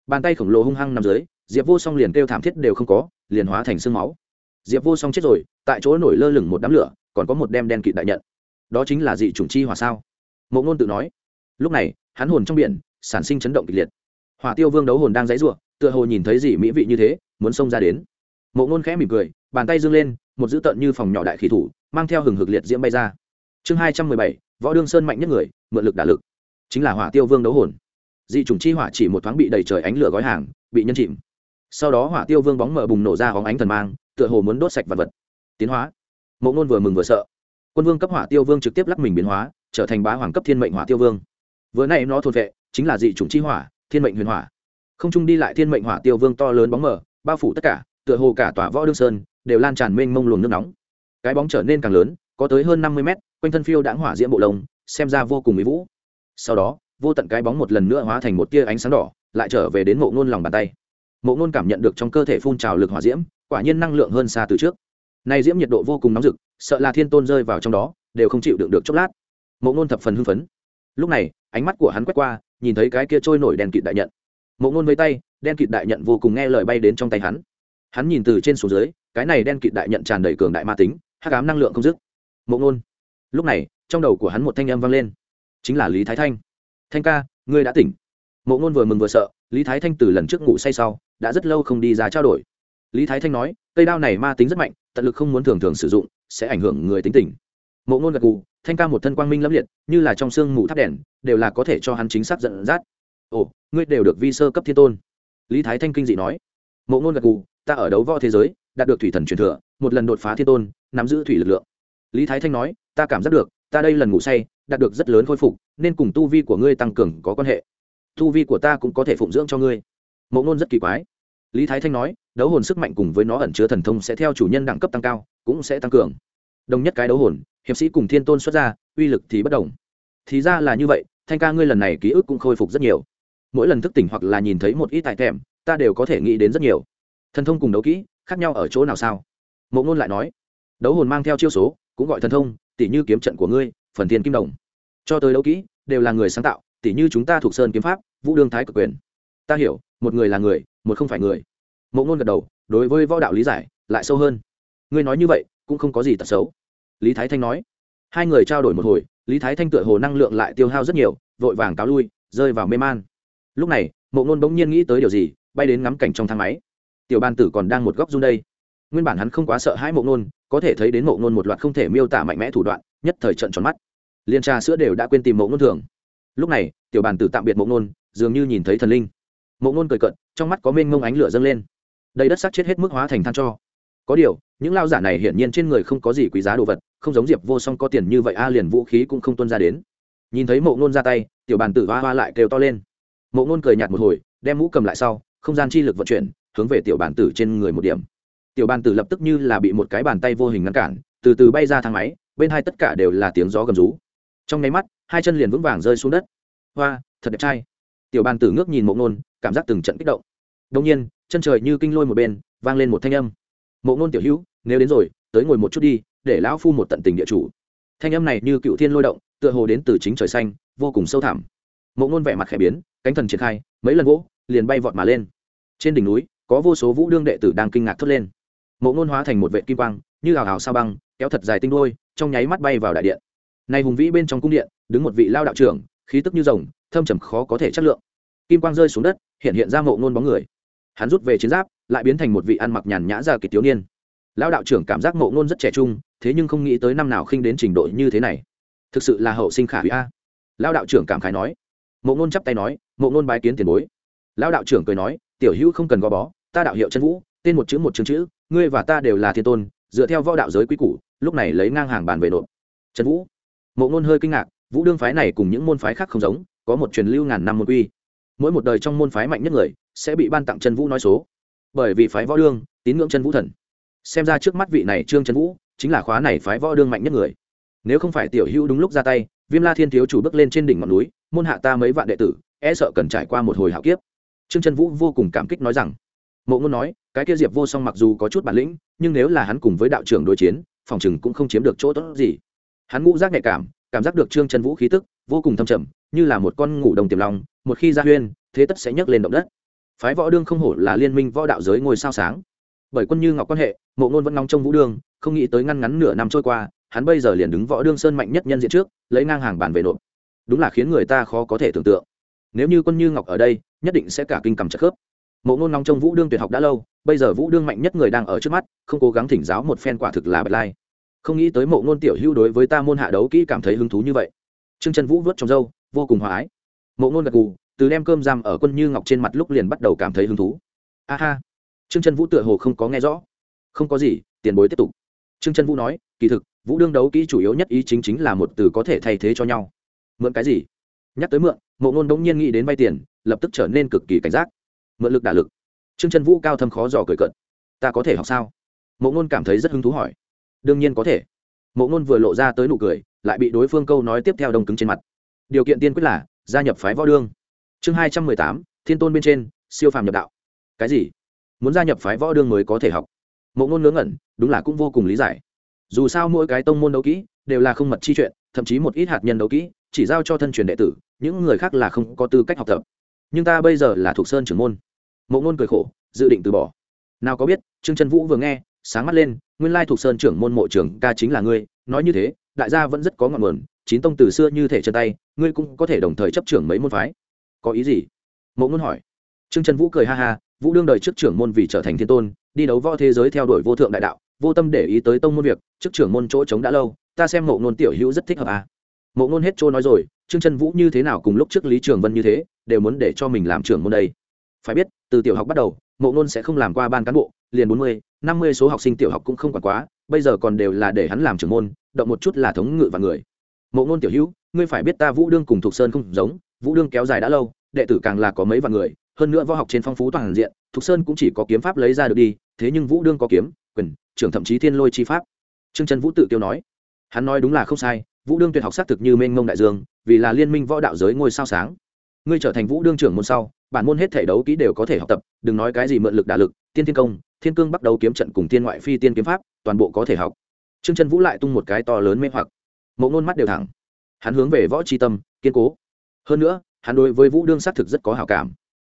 Bàn tay khổng lồ hung hăng nằm dưới, diệp vô song liền kêu thảm thiết đều không có, liền hóa thành sương máu. Diệp vô song chết rồi, tại chỗ nổi lơ lửng một đám lửa còn có một đem đen kịt đại nhận. Đó chính là dị chủng chi hỏa sao? Mộ ngôn tự nói. Lúc này, hắn hồn trong biển, sản sinh chấn động kịch liệt. Hỏa tiêu vương đấu hồn đang dãy r u ộ tựa hồ nhìn thấy gì mỹ vị như thế, muốn xông ra đến. Mộ ngôn khẽ mỉm cười, bàn tay dâng lên, một dữ tợn như phòng nhỏ đại khí thủ, mang theo hừng hực liệt diễm bay ra. Chương hai trăm mười bảy, võ đương sơn mạnh nhất người, mượn lực đả lực. Chính là hỏa tiêu vương đấu hồn. Dị chủng chi hỏa chỉ một thoáng bị đầy trời ánh lửa gói hàng, bị nhân chìm. Sau đó hỏa tiêu vương bóng mở bùng nổ ra hóng ánh thần mang, tựa hồ muốn đốt sạch vật vật. Tiến hóa mộ ngôn vừa mừng vừa sợ. Quân vương cấp hỏa tiêu vương trực tiếp lắc mình biến hóa trở thành bá hoàng cấp thiên mệnh hỏa tiêu vương. Vừa nay nó thôn vệ chính là dị chủng chi hỏa thiên mệnh huyền hỏa. Không trung đi lại thiên mệnh hỏa tiêu vương to lớn bóng mờ, bao phủ tất cả tựa hồ cả tòa võ đương sơn đều lan tràn mênh mông luồng nước nóng. Cái bóng trở nên càng lớn có tới hơn năm mươi mét quanh thân phiêu đãng hỏa diễm bộ lông xem ra vô cùng mỹ vũ. Sau đó vô tận cái bóng một lần nữa hóa thành một tia ánh sáng đỏ lại trở về đến mộ ngôn lòng bàn tay. Mộ ngôn cảm nhận được trong cơ thể phun trào lực hỏa diễm quả nhiên năng lượng hơn xa từ trước nay diễm nhiệt độ vô cùng nóng rực, sợ là thiên tôn rơi vào trong đó, đều không chịu đựng được chốc lát. Mộ ngôn thập phần hưng phấn. Lúc này, ánh mắt của hắn quét qua, nhìn thấy cái kia trôi nổi đèn kịt đại nhận. Mộ ngôn với tay, đen kịt đại nhận vô cùng nghe lời bay đến trong tay hắn. Hắn nhìn từ trên xuống dưới, cái này đen kịt đại nhận tràn đầy cường đại ma tính, hắc ám năng lượng không dứt. Mộ ngôn lúc này, trong đầu của hắn một thanh âm vang lên. Chính là lý thái thanh. Thanh ca, ngươi đã tỉnh. Mộ ngôn vừa mừng vừa sợ, lý thái thanh từ lần trước ngủ say sau, đã rất lâu không đi ra trao đổi lý thái thanh nói, cây đao này ma tính rất mạnh, tận lực không muốn thường thường sử dụng, sẽ ảnh hưởng người tính tình. Mộ ngôn gật gù, thanh ca một thân quang minh lâm liệt, như là trong sương mù tháp đèn, đều là có thể cho hắn chính xác dẫn dắt. Ồ, ngươi đều được vi sơ cấp thiên tôn. Lý thái thanh kinh dị nói. Mộ ngôn gật gù, ta ở đấu võ thế giới, đạt được thủy thần truyền thừa, một lần đột phá thiên tôn, nắm giữ thủy lực lượng. Lý thái thanh nói, ta cảm giác được, ta đây lần ngủ say, đạt được rất lớn khôi phục, nên cùng tu vi của ngươi tăng cường có quan hệ. Tu vi của ta cũng có thể phụng dưỡng cho ngươi. Mộ ngôn rất kỳ quái. Lý thái thanh nói đấu hồn sức mạnh cùng với nó ẩn chứa thần thông sẽ theo chủ nhân đẳng cấp tăng cao, cũng sẽ tăng cường. Đồng nhất cái đấu hồn, hiệp sĩ cùng thiên tôn xuất ra, uy lực thì bất đồng. Thì ra là như vậy, thanh ca ngươi lần này ký ức cũng khôi phục rất nhiều. Mỗi lần thức tỉnh hoặc là nhìn thấy một ít tài thèm, ta đều có thể nghĩ đến rất nhiều. Thần thông cùng đấu kỹ, khác nhau ở chỗ nào sao? Mộ ngôn lại nói, đấu hồn mang theo chiêu số, cũng gọi thần thông, tỉ như kiếm trận của ngươi, phần tiền kim đồng. Cho tới đấu kỹ, đều là người sáng tạo, tỉ như chúng ta thuộc sơn kiếm pháp, vũ đương thái cực quyền. Ta hiểu, một người là người, một không phải người mộ ngôn gật đầu, đối với võ đạo lý giải, lại sâu hơn. Ngươi nói như vậy, cũng không có gì tật xấu. Lý thái thanh nói. Hai người trao đổi một hồi, lý thái thanh tựa hồ năng lượng lại tiêu hao rất nhiều, vội vàng cáo lui, rơi vào mê man. Lúc này, mộ ngôn bỗng nhiên nghĩ tới điều gì, bay đến ngắm cảnh trong thang máy. Tiểu ban tử còn đang một góc run đây. Nguyên bản hắn không quá sợ hãi mộ ngôn, có thể thấy đến mộ ngôn một loạt không thể miêu tả mạnh mẽ thủ đoạn, nhất thời trận tròn mắt. Liên trà sữa đều đã quên tìm mộ ngôn thường lúc này, tiểu bàn tử tạm biệt mộ ngôn, dường như nhìn thấy thần linh. Mộ ngôn cười cận trong mắt có mênh mông ánh lửa dâng lên đầy đất xác chết hết mức hóa thành than cho. Có điều, những lao giả này hiển nhiên trên người không có gì quý giá đồ vật, không giống diệp vô song có tiền như vậy, a, liền vũ khí cũng không tuân ra đến. Nhìn thấy mộ ngôn ra tay, tiểu bàn tử hoa hoa lại kêu to lên. Mộ ngôn cười nhạt một hồi, đem mũ cầm lại sau, không gian chi lực vận chuyển, hướng về tiểu bàn tử trên người một điểm. Tiểu bàn tử lập tức như là bị một cái bàn tay vô hình ngăn cản, từ từ bay ra thang máy, bên hai tất cả đều là tiếng gió gầm rú. Trong nháy mắt, hai chân liền vững vàng rơi xuống đất. Hoa, thật đẹp trai. Tiểu bàn tử ngước nhìn mộ ngôn cảm giác từng trận kích động đông nhiên, chân trời như kinh lôi một bên, vang lên một thanh âm. Mộ ngôn tiểu hữu, nếu đến rồi, tới ngồi một chút đi, để lão phu một tận tình địa chủ. Thanh âm này như cựu thiên lôi động, tựa hồ đến từ chính trời xanh, vô cùng sâu thẳm. Mộ ngôn vẻ mặt khẽ biến, cánh thần triển khai, mấy lần gỗ, liền bay vọt mà lên. Trên đỉnh núi, có vô số vũ đương đệ tử đang kinh ngạc thốt lên. Mộ ngôn hóa thành một vệ kim quang, như hào hào sao băng, kéo thật dài tinh đôi trong nháy mắt bay vào đại điện. Nay hùng vĩ bên trong cung điện, đứng một vị lao đạo trưởng, khí tức như rồng, thâm trầm khó có thể chất lượng. Kim quang rơi xuống đất, hiện hiện ra mộ ngôn bóng người hắn rút về chiến giáp, lại biến thành một vị ăn mặc nhàn nhã ra kỳ thiếu niên. Lao đạo trưởng cảm giác mộ ngôn rất trẻ trung, thế nhưng không nghĩ tới năm nào khinh đến trình độ như thế này. Thực sự là hậu sinh khả hủy a. Lao đạo trưởng cảm khái nói. Mộ ngôn chắp tay nói mộ ngôn bái kiến tiền bối. Lao đạo trưởng cười nói, tiểu hữu không cần gò bó, ta đạo hiệu chân vũ, tên một chữ một chương chữ, ngươi và ta đều là thiên tôn, dựa theo võ đạo giới quý củ, lúc này lấy ngang hàng bàn về nộp. Trần vũ. Mộ ngôn hơi kinh ngạc, vũ đương phái này cùng những môn phái khác không giống, có một truyền lưu ngàn năm môn quy. Mỗi một đời trong môn phái mạnh nhất người sẽ bị ban tặng chân vũ nói số. Bởi vì phái võ đương, tín ngưỡng chân vũ thần. Xem ra trước mắt vị này trương chân vũ chính là khóa này phái võ đương mạnh nhất người. Nếu không phải tiểu hữu đúng lúc ra tay, viêm la thiên thiếu chủ bước lên trên đỉnh ngọn núi, môn hạ ta mấy vạn đệ tử e sợ cần trải qua một hồi hạo kiếp. Trương Trần vũ vô cùng cảm kích nói rằng, mộ ngôn nói, cái kia diệp vô song mặc dù có chút bản lĩnh, nhưng nếu là hắn cùng với đạo trưởng đối chiến, phòng chừng cũng không chiếm được chỗ tốt gì. Hắn ngũ giác nhạy cảm cảm giác được trương Trần vũ khí tức vô cùng thâm trầm, như là một con ngủ đồng tiềm lòng một khi ra huyên, thế tất sẽ nhấc lên động đất phái võ đương không hổ là liên minh võ đạo giới ngôi sao sáng. Bởi quân như ngọc quan hệ, mộ ngôn vẫn nóng trong vũ đương không nghĩ tới ngăn ngắn nửa năm trôi qua, hắn bây giờ liền đứng võ đương sơn mạnh nhất nhân diện trước, lấy ngang hàng bàn về nộp. Đúng là khiến người ta khó có thể tưởng tượng. Nếu như quân như ngọc ở đây, nhất định sẽ cả kinh cầm chất khớp. Mộ ngôn nóng trong vũ đương tuyệt học đã lâu, bây giờ vũ đương mạnh nhất người đang ở trước mắt, không cố gắng thỉnh giáo một phen quả thực là bật lai. Không nghĩ tới mộ ngôn tiểu hưu đối với ta môn hạ đấu kỹ cảm thấy hứng thú như vậy. Trương trần vũ vớt trong dâu vô cùng hòa ái. Mộ ngôn gật gù từ đem cơm giam ở quân như ngọc trên mặt lúc liền bắt đầu cảm thấy hứng thú. A ha. Trương trần vũ tựa hồ không có nghe rõ. Không có gì, tiền bối tiếp tục. Trương trần vũ nói, kỳ thực, vũ đương đấu kỹ chủ yếu nhất ý chính chính là một từ có thể thay thế cho nhau. Mượn cái gì? Nhắc tới mượn, mộ ngôn đống nhiên nghĩ đến vay tiền, lập tức trở nên cực kỳ cảnh giác. Mượn lực đả lực. Trương trần vũ cao thâm khó dò cười cận ta có thể học sao? Mộ ngôn cảm thấy rất hứng thú hỏi. Đương nhiên có thể. Mộ ngôn vừa lộ ra tới nụ cười, lại bị đối phương câu nói tiếp theo đông cứng trên mặt. Điều kiện tiên quyết là, gia nhập phái võ đương chương hai trăm mười tám, thiên tôn bên trên, siêu phàm nhập đạo. Cái gì? Muốn gia nhập phái võ đương mới có thể học. Mộ ngôn ngớ ngẩn, đúng là cũng vô cùng lý giải. Dù sao mỗi cái tông môn đấu kỹ đều là không mật chi chuyện, thậm chí một ít hạt nhân đấu kỹ chỉ giao cho thân truyền đệ tử, những người khác là không có tư cách học tập. Nhưng ta bây giờ là thuộc sơn trưởng môn. Mộ ngôn cười khổ, dự định từ bỏ. Nào có biết, trương Trần vũ vừa nghe, sáng mắt lên, nguyên lai thuộc sơn trưởng môn mộ trưởng ca chính là ngươi, nói như thế, đại gia vẫn rất có ngọn nguồn, chín tông từ xưa như thể chân tay, ngươi cũng có thể đồng thời chấp trưởng mấy môn phái có ý gì? Mộ ngôn hỏi. Trương trần vũ cười ha ha, vũ đương đời trước trưởng môn vì trở thành thiên tôn, đi đấu võ thế giới theo đuổi vô thượng đại đạo, vô tâm để ý tới tông môn việc Chức trưởng môn chỗ trống đã lâu, ta xem mộ ngôn tiểu hữu rất thích hợp à. mộ ngôn hết trôi nói rồi, trương trần vũ như thế nào cùng lúc trước lý trường vân như thế, đều muốn để cho mình làm trưởng môn đây. Phải biết, từ tiểu học bắt đầu, mộ ngôn sẽ không làm qua ban cán bộ, liền bốn mươi, năm mươi số học sinh tiểu học cũng không còn quá, bây giờ còn đều là để hắn làm trưởng môn, động một chút là thống ngự và người. Mộ ngôn tiểu hữu, ngươi phải biết ta vũ đương cùng thục sơn không giống vũ đương kéo dài đã lâu, đệ tử càng là có mấy vạn người, hơn nữa võ học trên phong phú toàn diện, thục sơn cũng chỉ có kiếm pháp lấy ra được đi, thế nhưng vũ đương có kiếm, quyền, trưởng thậm chí thiên lôi chi pháp. Trương trần vũ tự tiêu nói, hắn nói đúng là không sai, vũ đương tuyệt học xác thực như mênh mông đại dương, vì là liên minh võ đạo giới ngôi sao sáng. Ngươi trở thành vũ đương trưởng môn sau, bản môn hết thể đấu kỹ đều có thể học tập, đừng nói cái gì mượn lực đả lực, tiên thiên công, thiên cương bắt đầu kiếm trận cùng tiên ngoại phi tiên kiếm pháp, toàn bộ có thể học. Trương trần vũ lại tung một cái to lớn mê hoặc. Mộ ngôn mắt đều thẳng. Hắn hướng về võ tri tâm, kiên cố hơn nữa, hắn đối với vũ đương xác thực rất có hào cảm.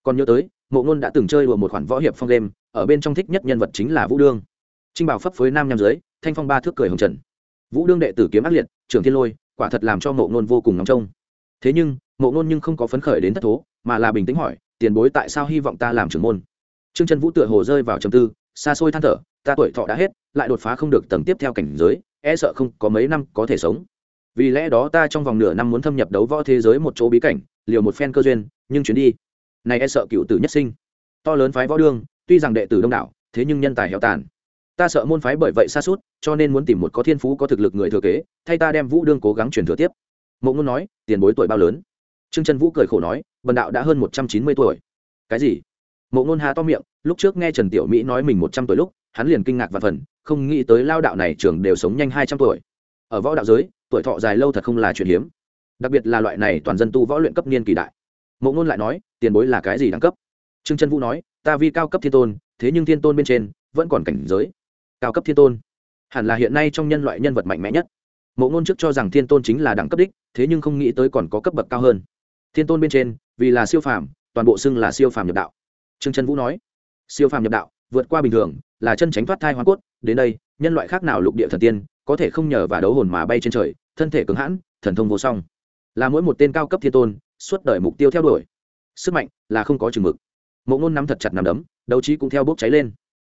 Còn nhớ tới, mộ ngôn đã từng chơi đùa một khoản võ hiệp phong game, ở bên trong thích nhất nhân vật chính là vũ đương. Trinh bảo phấp với nam nham giới thanh phong ba thước cười hồng trần. Vũ đương đệ tử kiếm ác liệt, trưởng thiên lôi, quả thật làm cho mộ ngôn vô cùng ngóng trông. Thế nhưng, mộ ngôn nhưng không có phấn khởi đến thất thố, mà là bình tĩnh hỏi, tiền bối tại sao hy vọng ta làm trưởng môn? Trương trần vũ tựa hồ rơi vào trầm tư, xa xôi than thở, ta tuổi thọ đã hết, lại đột phá không được tầng tiếp theo cảnh giới e sợ không có mấy năm có thể sống vì lẽ đó ta trong vòng nửa năm muốn thâm nhập đấu võ thế giới một chỗ bí cảnh, liều một phen cơ duyên, nhưng chuyến đi này e sợ cựu tử nhất sinh. To lớn phái võ đương, tuy rằng đệ tử đông đảo, thế nhưng nhân tài heo tàn. Ta sợ môn phái bởi vậy xa suốt, cho nên muốn tìm một có thiên phú, có thực lực người thừa kế, thay ta đem vũ đương cố gắng truyền thừa tiếp. Mộ ngôn nói, tiền bối tuổi bao lớn? Trương trần vũ cười khổ nói, bần đạo đã hơn một trăm chín mươi tuổi. Cái gì? Mộ ngôn hà to miệng, lúc trước nghe trần tiểu mỹ nói mình một trăm tuổi lúc, hắn liền kinh ngạc và phần, không nghĩ tới lao đạo này trường đều sống nhanh hai trăm tuổi. Ở võ đạo giới tuổi thọ dài lâu thật không là chuyện hiếm. Đặc biệt là loại này toàn dân tu võ luyện cấp niên kỳ đại. Mộ ngôn lại nói, tiền bối là cái gì đẳng cấp? Trương trân vũ nói, ta vi cao cấp thiên tôn, thế nhưng thiên tôn bên trên vẫn còn cảnh giới. Cao cấp thiên tôn? Hẳn là hiện nay trong nhân loại nhân vật mạnh mẽ nhất. Mộ ngôn trước cho rằng thiên tôn chính là đẳng cấp đích, thế nhưng không nghĩ tới còn có cấp bậc cao hơn. Thiên tôn bên trên, vì là siêu phàm, toàn bộ xưng là siêu phàm nhập đạo. Trương trân vũ nói, siêu phàm nhập đạo, vượt qua bình thường, là chân tránh thoát thai hoa cốt. Đến đây, nhân loại khác nào lục địa thần tiên có thể không nhờ và đấu hồn mà bay trên trời, thân thể cứng hãn, thần thông vô song. Là mỗi một tên cao cấp thiên tôn, suốt đời mục tiêu theo đuổi. Sức mạnh là không có chừng mực. Mộ ngôn nắm thật chặt nằm đấm, đấu trí cũng theo bốc cháy lên.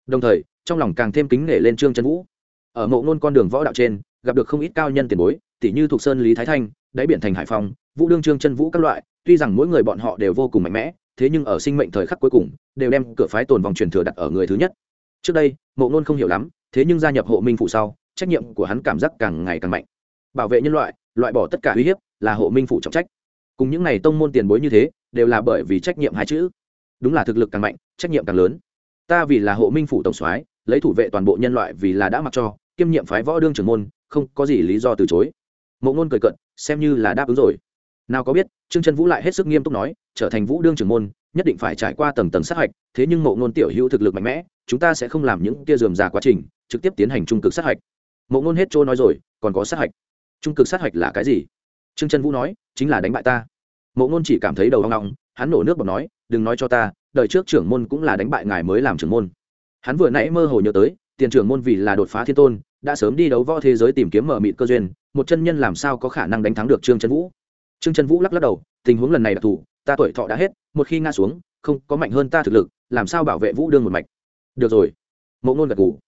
Đồng thời, trong lòng càng thêm kính nể lên trương trần vũ. Ở mộ ngôn con đường võ đạo trên, gặp được không ít cao nhân tiền bối tỷ như thuộc sơn, lý thái thanh, đáy biển thành hải phòng vũ đương, trương chân vũ các loại, tuy rằng mỗi người bọn họ đều vô cùng mạnh mẽ, thế nhưng ở sinh mệnh thời khắc cuối cùng, đều đem cửa phái tồn vòng truyền thừa đặt ở người thứ nhất. Trước đây, mộ ngôn không hiểu lắm, thế nhưng gia nhập hộ minh phụ sau trách nhiệm của hắn cảm giác càng ngày càng mạnh. Bảo vệ nhân loại loại bỏ tất cả uy hiếp là hộ minh Phủ trọng trách. Cùng những n à y tông môn tiền bối như thế, đều là bởi vì trách nhiệm hai chữ. Đúng là thực lực càng mạnh, trách nhiệm càng lớn. Ta vì là hộ minh phủ tổng soái, lấy thủ vệ toàn bộ nhân loại vì là đã mặc cho, kiêm nhiệm phái võ đương trưởng môn, không có gì lý do từ chối. Mộ ngôn cười cận xem như là đáp ứng rồi. Nào có biết, trương trân vũ lại hết sức nghiêm túc nói, trở thành vũ đương trưởng môn, nhất định phải trải qua tầng tầng sát hạch, thế nhưng mộ ngôn tiểu hữu thực lực mạnh mẽ, chúng ta sẽ không làm những tia dườm già quá trình, trực tiếp tiến hành trung cực sát hạch mộ ngôn hết trôi nói rồi, còn có sát hạch. Trung cực sát hạch là cái gì? Trương trân vũ nói, chính là đánh bại ta. Mộ ngôn chỉ cảm thấy đầu hoang ngọng hắn nổ nước bọc nói, đừng nói cho ta, đời trước trưởng môn cũng là đánh bại ngài mới làm trưởng môn. Hắn vừa nãy mơ hồ nhớ tới, tiền trưởng môn vì là đột phá thiên tôn, đã sớm đi đấu võ thế giới tìm kiếm mở mịt cơ duyên, một chân nhân làm sao có khả năng đánh thắng được trương trân vũ? Trương trân vũ lắc lắc đầu, tình huống lần này đặc thù ta tuổi thọ đã hết, một khi ngã xuống, không có mạnh hơn ta thực lực, làm sao bảo vệ vũ đương một mạch? Được rồi. Mộ ngôn gật ngủ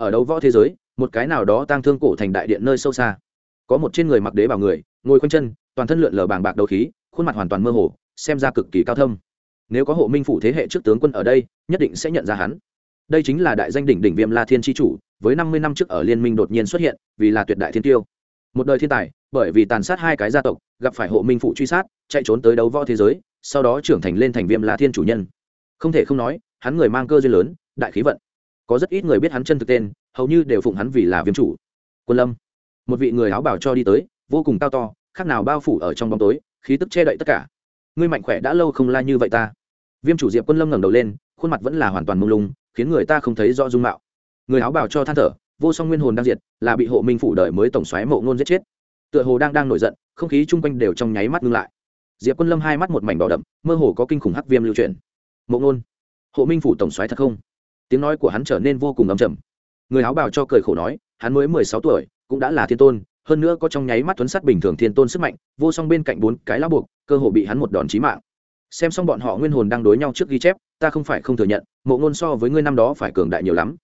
ở đấu võ thế giới một cái nào đó tang thương cổ thành đại điện nơi sâu xa. Có một trên người mặc đế bảo người, ngồi quanh chân, toàn thân lượn lờ bàng bạc đầu khí, khuôn mặt hoàn toàn mơ hồ, xem ra cực kỳ cao thâm. Nếu có hộ minh phủ thế hệ trước tướng quân ở đây, nhất định sẽ nhận ra hắn. Đây chính là đại danh đỉnh đỉnh viêm la thiên tri chủ, với năm mươi năm trước ở liên minh đột nhiên xuất hiện, vì là tuyệt đại thiên tiêu. Một đời thiên tài, bởi vì tàn sát hai cái gia tộc, gặp phải hộ minh phụ truy sát, chạy trốn tới đấu võ thế giới, sau đó trưởng thành lên thành viêm la thiên chủ nhân. Không thể không nói, hắn người mang cơ duyên lớn, đại khí vận. Có rất ít người biết hắn chân thực tên hầu như đều phụng hắn vì là viêm chủ. Quân lâm, một vị người áo bảo cho đi tới, vô cùng cao to, khác nào bao phủ ở trong bóng tối, khí tức che đậy tất cả. Ngươi mạnh khỏe đã lâu không la như vậy ta. Viêm chủ diệp quân lâm ngẩng đầu lên, khuôn mặt vẫn là hoàn toàn mông lung, khiến người ta không thấy rõ dung mạo. Người áo bảo cho than thở, vô song nguyên hồn đang diệt, là bị hộ minh phủ đời mới tổng xoáy mộ ngôn giết chết. Tựa hồ đang đang nổi giận, không khí chung quanh đều trong nháy mắt ngưng lại. Diệp quân lâm hai mắt một mảnh đỏ đậm, mơ hồ có kinh khủng hắc viêm lưu truyền mộ ngôn, hộ minh phủ tổng xoáy thật không? Tiếng nói của hắn trở nên vô cùng ấm chầm người áo bào cho cười khổ nói, hắn mới mười sáu tuổi, cũng đã là thiên tôn, hơn nữa có trong nháy mắt tuấn sắt bình thường thiên tôn sức mạnh, vô song bên cạnh bốn cái lá buộc, cơ hội bị hắn một đòn chí mạng. Xem xong bọn họ nguyên hồn đang đối nhau trước ghi chép, ta không phải không thừa nhận, mộ ngôn so với ngươi năm đó phải cường đại nhiều lắm.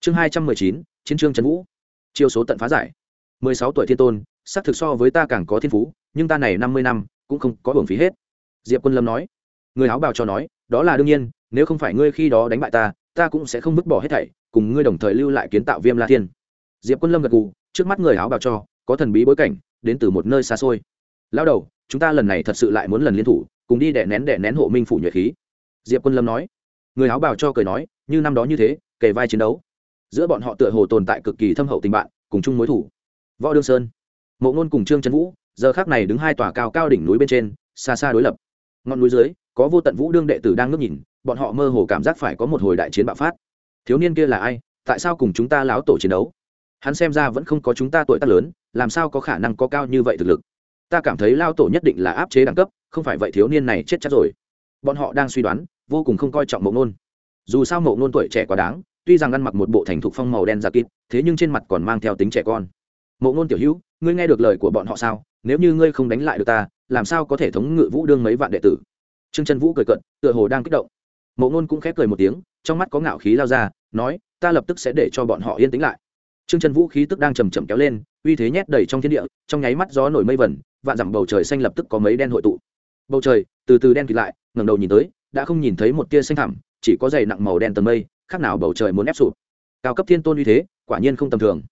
Chương hai trăm mười chín, chiến trương trần vũ. Chiêu số tận phá giải. Mười sáu tuổi thiên tôn, xác thực so với ta càng có thiên phú, nhưng ta này năm mươi năm, cũng không có hưởng phí hết. Diệp quân lâm nói. Người áo bào cho nói, đó là đương nhiên, nếu không phải ngươi khi đó đánh bại ta ta cũng sẽ không vứt bỏ hết thảy cùng ngươi đồng thời lưu lại kiến tạo viêm la thiên. Diệp quân lâm gật gù, trước mắt người áo bào cho, có thần bí bối cảnh, đến từ một nơi xa xôi. Lao đầu, chúng ta lần này thật sự lại muốn lần liên thủ, cùng đi đẻ nén đẻ nén hộ minh phủ nhuệ khí. Diệp quân lâm nói. Người áo bào cho cười nói, như năm đó như thế, kề vai chiến đấu. Giữa bọn họ tựa hồ tồn tại cực kỳ thâm hậu tình bạn, cùng chung mối thủ. Võ đương sơn, mộ ngôn cùng trương trấn vũ, giờ khác này đứng hai tòa cao cao đỉnh núi bên trên, xa xa đối lập. Ngọn núi dưới, có vô tận vũ đương đệ tử đang ngước nhìn, bọn họ mơ hồ cảm giác phải có một hồi đại chiến bạo phát thiếu niên kia là ai? Tại sao cùng chúng ta láo tổ chiến đấu? Hắn xem ra vẫn không có chúng ta tuổi tác lớn, làm sao có khả năng có cao như vậy thực lực? Ta cảm thấy lao tổ nhất định là áp chế đẳng cấp, không phải vậy thiếu niên này chết chắc rồi. Bọn họ đang suy đoán, vô cùng không coi trọng mộ ngôn. Dù sao mộ ngôn tuổi trẻ quá đáng, tuy rằng ăn mặc một bộ thành thục phong màu đen giả kịp, thế nhưng trên mặt còn mang theo tính trẻ con. Mộ ngôn tiểu hữu, ngươi nghe được lời của bọn họ sao? Nếu như ngươi không đánh lại được ta, làm sao có thể thống ngự vũ đương mấy vạn đệ tử? Trương trần vũ cười cận tựa hồ đang kích động. Mộ ngôn cũng khép cười một tiếng trong mắt có ngạo khí lao ra, nói, ta lập tức sẽ để cho bọn họ yên tĩnh lại. Trương trần vũ khí tức đang chầm chậm kéo lên, uy thế nhét đầy trong thiên địa, trong nháy mắt gió nổi mây vẩn, vạn dặm bầu trời xanh lập tức có mấy đen hội tụ. Bầu trời từ từ đen kịt lại, ngẩng đầu nhìn tới, đã không nhìn thấy một tia xanh thẳm, chỉ có dày nặng màu đen tầng mây, khác nào bầu trời muốn ép sụp. Cao cấp thiên tôn uy thế, quả nhiên không tầm thường.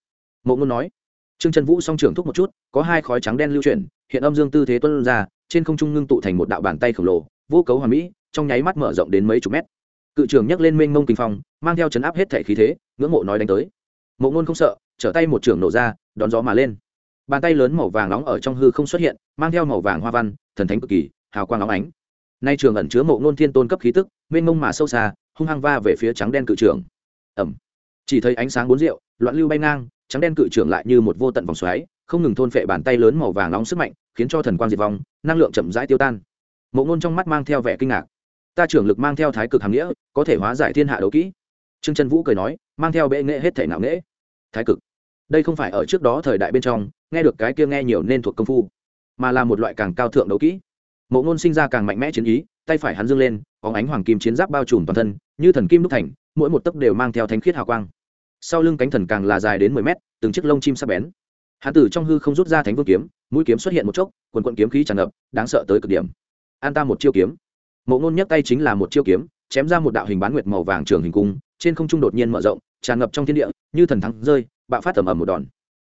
Mộ ngôn nói, trương trần vũ song trưởng thúc một chút, có hai khói trắng đen lưu chuyển, hiện âm dương tư thế tuân ra, trên không trung ngưng tụ thành một đạo bàn tay khổng lồ, vô cấu hoàn mỹ, trong nháy mắt mở rộng đến mấy chục mét cự trường nhấc lên mênh mông kinh phong, mang theo chấn áp hết thể khí thế, ngưỡng mộ nói đánh tới. Mộ ngôn không sợ, trở tay một trường nổ ra, đón gió mà lên. Bàn tay lớn màu vàng nóng ở trong hư không xuất hiện, mang theo màu vàng hoa văn, thần thánh cực kỳ, hào quang nóng ánh. Nay trường ẩn chứa mộ ngôn thiên tôn cấp khí tức, mênh mông mà sâu xa, hung hăng va về phía trắng đen cự trường ẩm chỉ thấy ánh sáng bốn rượu, loạn lưu bay ngang, trắng đen cự trường lại như một vô tận vòng xoáy, không ngừng thôn phệ bàn tay lớn màu vàng nóng sức mạnh, khiến cho thần quang diệt vong, năng lượng chậm rãi tiêu tan. Mộ ngôn trong mắt mang theo vẻ kinh ngạc ta trưởng lực mang theo thái cực hàm nghĩa, có thể hóa giải thiên hạ đấu kỹ. Trương trần vũ cười nói, mang theo bệ nghệ hết thể nạo nghễ. Thái cực. Đây không phải ở trước đó thời đại bên trong, nghe được cái kia nghe nhiều nên thuộc công phu, mà là một loại càng cao thượng đấu kỹ. Mộ ngôn sinh ra càng mạnh mẽ chiến ý, tay phải hắn dâng lên có ánh hoàng kim chiến giáp bao trùm toàn thân, như thần kim đúc thành, mỗi một tấc đều mang theo thánh khiết hào quang. Sau lưng cánh thần càng là dài đến mười mét, từng chiếc lông chim sắp bén. Hắn tử trong hư không rút ra thánh vương kiếm, mũi kiếm xuất hiện một chốc, quần quận kiếm khí tràn ngập, đáng sợ tới cực điểm. An ta một chiêu kiếm mộ ngôn nhấc tay chính là một chiêu kiếm, chém ra một đạo hình bán nguyệt màu vàng trường hình cung, trên không trung đột nhiên mở rộng, tràn ngập trong thiên địa, như thần thắng rơi, bạo phát tầm ầm một đòn.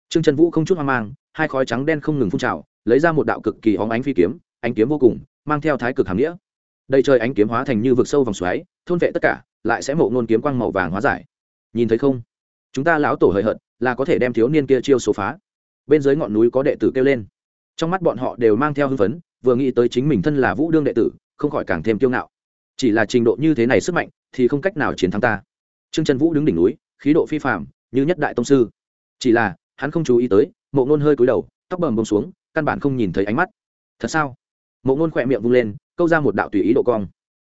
Trương trần vũ không chút hoang mang, hai khói trắng đen không ngừng phun trào, lấy ra một đạo cực kỳ hóng ánh phi kiếm, ánh kiếm vô cùng, mang theo thái cực hàm nghĩa. Đầy trời ánh kiếm hóa thành như vực sâu vòng xoáy, thôn vệ tất cả, lại sẽ mộ ngôn kiếm quang màu vàng hóa giải. Nhìn thấy không? Chúng ta lão tổ hời hợt, là có thể đem thiếu niên kia chiêu số phá. Bên dưới ngọn núi có đệ tử kêu lên. Trong mắt bọn họ đều mang theo hưng phấn, vừa nghĩ tới chính mình thân là vũ đương đệ tử không khỏi càng thêm kiêu ngạo. Chỉ là trình độ như thế này sức mạnh thì không cách nào chiến thắng ta. Trương trần vũ đứng đỉnh núi, khí độ phi phạm như nhất đại tông sư. Chỉ là, hắn không chú ý tới, mộ ngôn hơi cúi đầu, tóc bầm bông xuống, căn bản không nhìn thấy ánh mắt. Thật sao? Mộ ngôn khỏe miệng vung lên, câu ra một đạo tùy ý độ cong.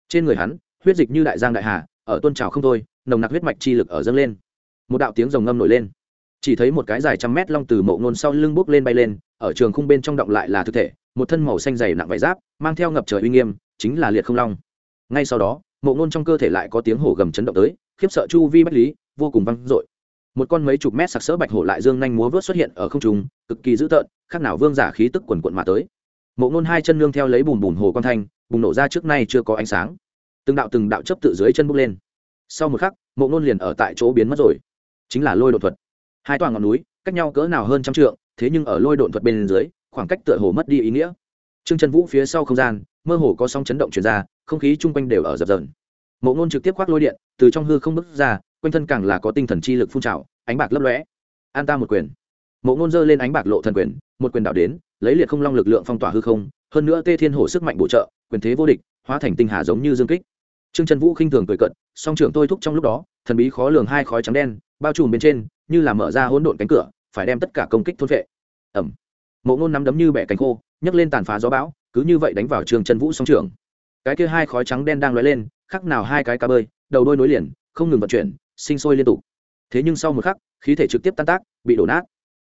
Trên người hắn, huyết dịch như đại giang đại hà, ở tôn trào không thôi, nồng nặc huyết mạch chi lực ở dâng lên. Một đạo tiếng rồng ngâm nổi lên. Chỉ thấy một cái dài trăm mét long từ mộ ngôn sau lưng bốc lên bay lên, ở trường khung bên trong động lại là thực thể, một thân màu xanh dày nặng vải giáp, mang theo ngập trời uy nghiêm chính là liệt không long. Ngay sau đó, mộ ngôn trong cơ thể lại có tiếng hổ gầm chấn động tới, khiếp sợ chu vi bách lý, vô cùng văng dội. Một con mấy chục mét sặc sỡ bạch hổ lại dương nhanh múa vớt xuất hiện ở không trung, cực kỳ dữ tợn, khác nào vương giả khí tức quần quận mà tới. Mộ ngôn hai chân nương theo lấy bùn bùn hồ quan thanh, bùng nổ ra trước nay chưa có ánh sáng. Từng đạo từng đạo chấp tự dưới chân bốc lên. Sau một khắc, mộ ngôn liền ở tại chỗ biến mất rồi. Chính là lôi đột thuật. Hai toàn ngọn núi, cách nhau cỡ nào hơn trăm trượng, thế nhưng ở lôi đột thuật bên dưới, khoảng cách tựa hồ mất đi ý nghĩa trương trần vũ phía sau không gian, mơ hồ có sóng chấn động chuyển ra, không khí chung quanh đều ở dập dờn. Mộ ngôn trực tiếp khoác lôi điện, từ trong hư không bước ra, quanh thân càng là có tinh thần chi lực phun trào, ánh bạc lấp lóe. An ta một quyền. Mộ ngôn giơ lên ánh bạc lộ thần quyền, một quyền đạo đến, lấy liệt không long lực lượng phong tỏa hư không, hơn nữa tê thiên hổ sức mạnh bổ trợ, quyền thế vô địch, hóa thành tinh hà giống như dương kích. Trương trần vũ khinh thường cười cận song trưởng tôi thúc trong lúc đó, thần bí khó lường hai khói trắng đen, bao trùm bên trên, như là mở ra hỗn độn cánh cửa, phải đem tất cả công kích thôn vệ ẩm mộ ngôn nắm đấm như bẻ cánh khô nhấc lên tàn phá gió bão, cứ như vậy đánh vào trương trần vũ song trưởng cái kia hai khói trắng đen đang lóe lên, khắc nào hai cái cá bơi, đầu đôi nối liền, không ngừng vận chuyển, sinh sôi liên tục. Thế nhưng sau một khắc, khí thể trực tiếp tan tác, bị đổ nát.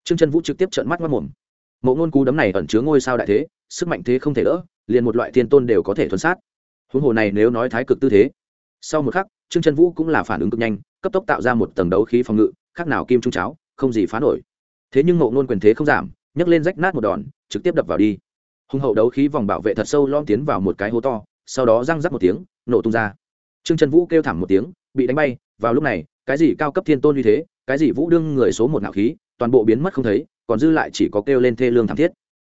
Trương trần vũ trực tiếp trợn mắt mất mồm. Mộ ngôn cú đấm này ẩn chứa ngôi sao đại thế, sức mạnh thế không thể đỡ, liền một loại thiên tôn đều có thể thuần sát. Huống hồ này nếu nói thái cực tư thế. Sau một khắc, trương trần vũ cũng là phản ứng cực nhanh, cấp tốc tạo ra một tầng đấu khí phòng ngự khác nào kim trung cháo, không gì phá nổi. Thế nhưng mộ ngôn quyền thế không giảm nhấc lên rách nát một đòn, trực tiếp đập vào đi. Hùng hậu đấu khí vòng bảo vệ thật sâu lom tiến vào một cái hố to, sau đó răng rắc một tiếng, nổ tung ra. Trương trần vũ kêu thảm một tiếng, bị đánh bay, vào lúc này, cái gì cao cấp thiên tôn như thế, cái gì vũ đương người số một nạo khí, toàn bộ biến mất không thấy, còn dư lại chỉ có kêu lên thê lương thảm thiết.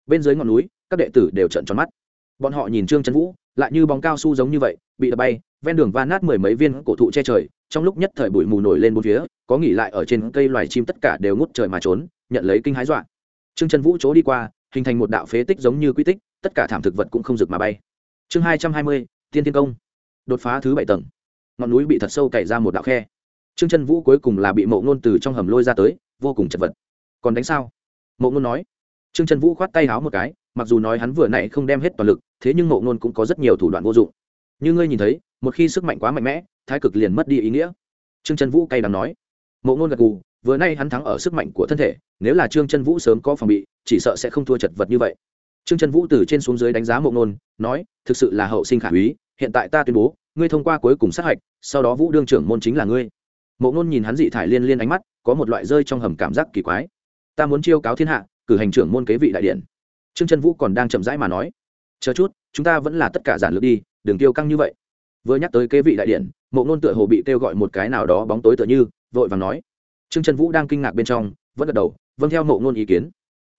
Bên dưới ngọn núi, các đệ tử đều trận tròn mắt. Bọn họ nhìn trương trần vũ, lại như bóng cao su giống như vậy, bị đập bay, ven đường va nát mười mấy viên cổ thụ che trời, trong lúc nhất thời bụi mù nổi lên bốn phía, có nghỉ lại ở trên cây loài chim tất cả đều ngút trời mà trốn, nhận lấy kinh hái dọa trương trần vũ chỗ đi qua, hình thành một đạo phế tích giống như quy tích, tất cả thảm thực vật cũng không rực mà bay. Chương hai trăm hai mươi, tiên thiên công. Đột phá thứ bảy tầng. Ngọn núi bị thật sâu cày ra một đạo khe. Trương chân vũ cuối cùng là bị mộ ngôn từ trong hầm lôi ra tới, vô cùng chật vật. Còn đánh sao? Mộ ngôn nói. Trương chân vũ khoát tay háo một cái, mặc dù nói hắn vừa nãy không đem hết toàn lực, thế nhưng mộ ngôn cũng có rất nhiều thủ đoạn vô dụng. Như ngươi nhìn thấy, một khi sức mạnh quá mạnh mẽ, thái cực liền mất đi ý nghĩa. Trương chân vũ cay đắng nói. Mộ ngôn gật gù vừa nay hắn thắng ở sức mạnh của thân thể nếu là trương chân vũ sớm có phòng bị chỉ sợ sẽ không thua chật vật như vậy. Trương chân vũ từ trên xuống dưới đánh giá mộ nôn, nói thực sự là hậu sinh khả úy hiện tại ta tuyên bố ngươi thông qua cuối cùng sát hạch sau đó vũ đương trưởng môn chính là ngươi. Mộ nôn nhìn hắn dị thải liên liên ánh mắt có một loại rơi trong hầm cảm giác kỳ quái. Ta muốn chiêu cáo thiên hạ cử hành trưởng môn kế vị đại điện. Trương trân vũ còn đang chậm rãi mà nói chờ chút chúng ta vẫn là tất cả giản lược đi đừng tiêu căng như vậy. Vừa nhắc tới kế vị đại điện mộ ngôn tựa hồ bị kêu gọi một cái nào đó bóng tối tựa như vội vàng nói trương trân vũ đang kinh ngạc bên trong, vẫn gật đầu vâng theo mộ ngôn ý kiến.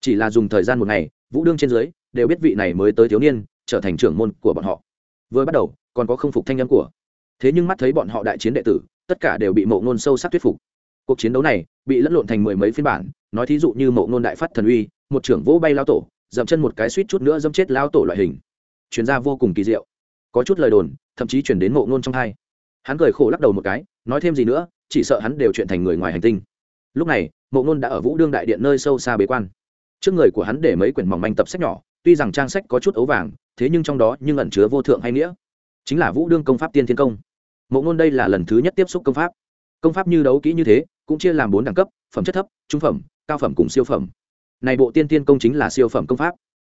Chỉ là dùng thời gian một ngày, vũ đương trên dưới đều biết vị này mới tới thiếu niên, trở thành trưởng môn của bọn họ. Vừa bắt đầu, còn có không phục thanh âm của. Thế nhưng mắt thấy bọn họ đại chiến đệ tử, tất cả đều bị mộ ngôn sâu sắc thuyết phục. Cuộc chiến đấu này bị lẫn lộn thành mười mấy phiên bản, nói thí dụ như mộ ngôn đại phát thần uy, một trưởng vỗ bay lao tổ, dậm chân một cái suýt chút nữa dâm chết lao tổ loại hình. Chuyên gia vô cùng kỳ diệu. Có chút lời đồn, thậm chí chuyển đến mộ ngôn trong hai hắn cười khổ lắc đầu một cái nói thêm gì nữa, chỉ sợ hắn đều chuyện thành người ngoài hành tinh. Lúc này, mộ ngôn đã ở vũ đương đại điện nơi sâu xa bế quan. Trước người của hắn để mấy quyển mỏng manh tập sách nhỏ, tuy rằng trang sách có chút ấu vàng, thế nhưng trong đó nhưng ẩn chứa vô thượng hay nghĩa. Chính là vũ đương công pháp tiên thiên công. Mộ ngôn đây là lần thứ nhất tiếp xúc công pháp. Công pháp như đấu kỹ như thế, cũng chia làm bốn đẳng cấp, phẩm chất thấp, trung phẩm, cao phẩm cùng siêu phẩm. Này bộ tiên tiên công chính là siêu phẩm công pháp.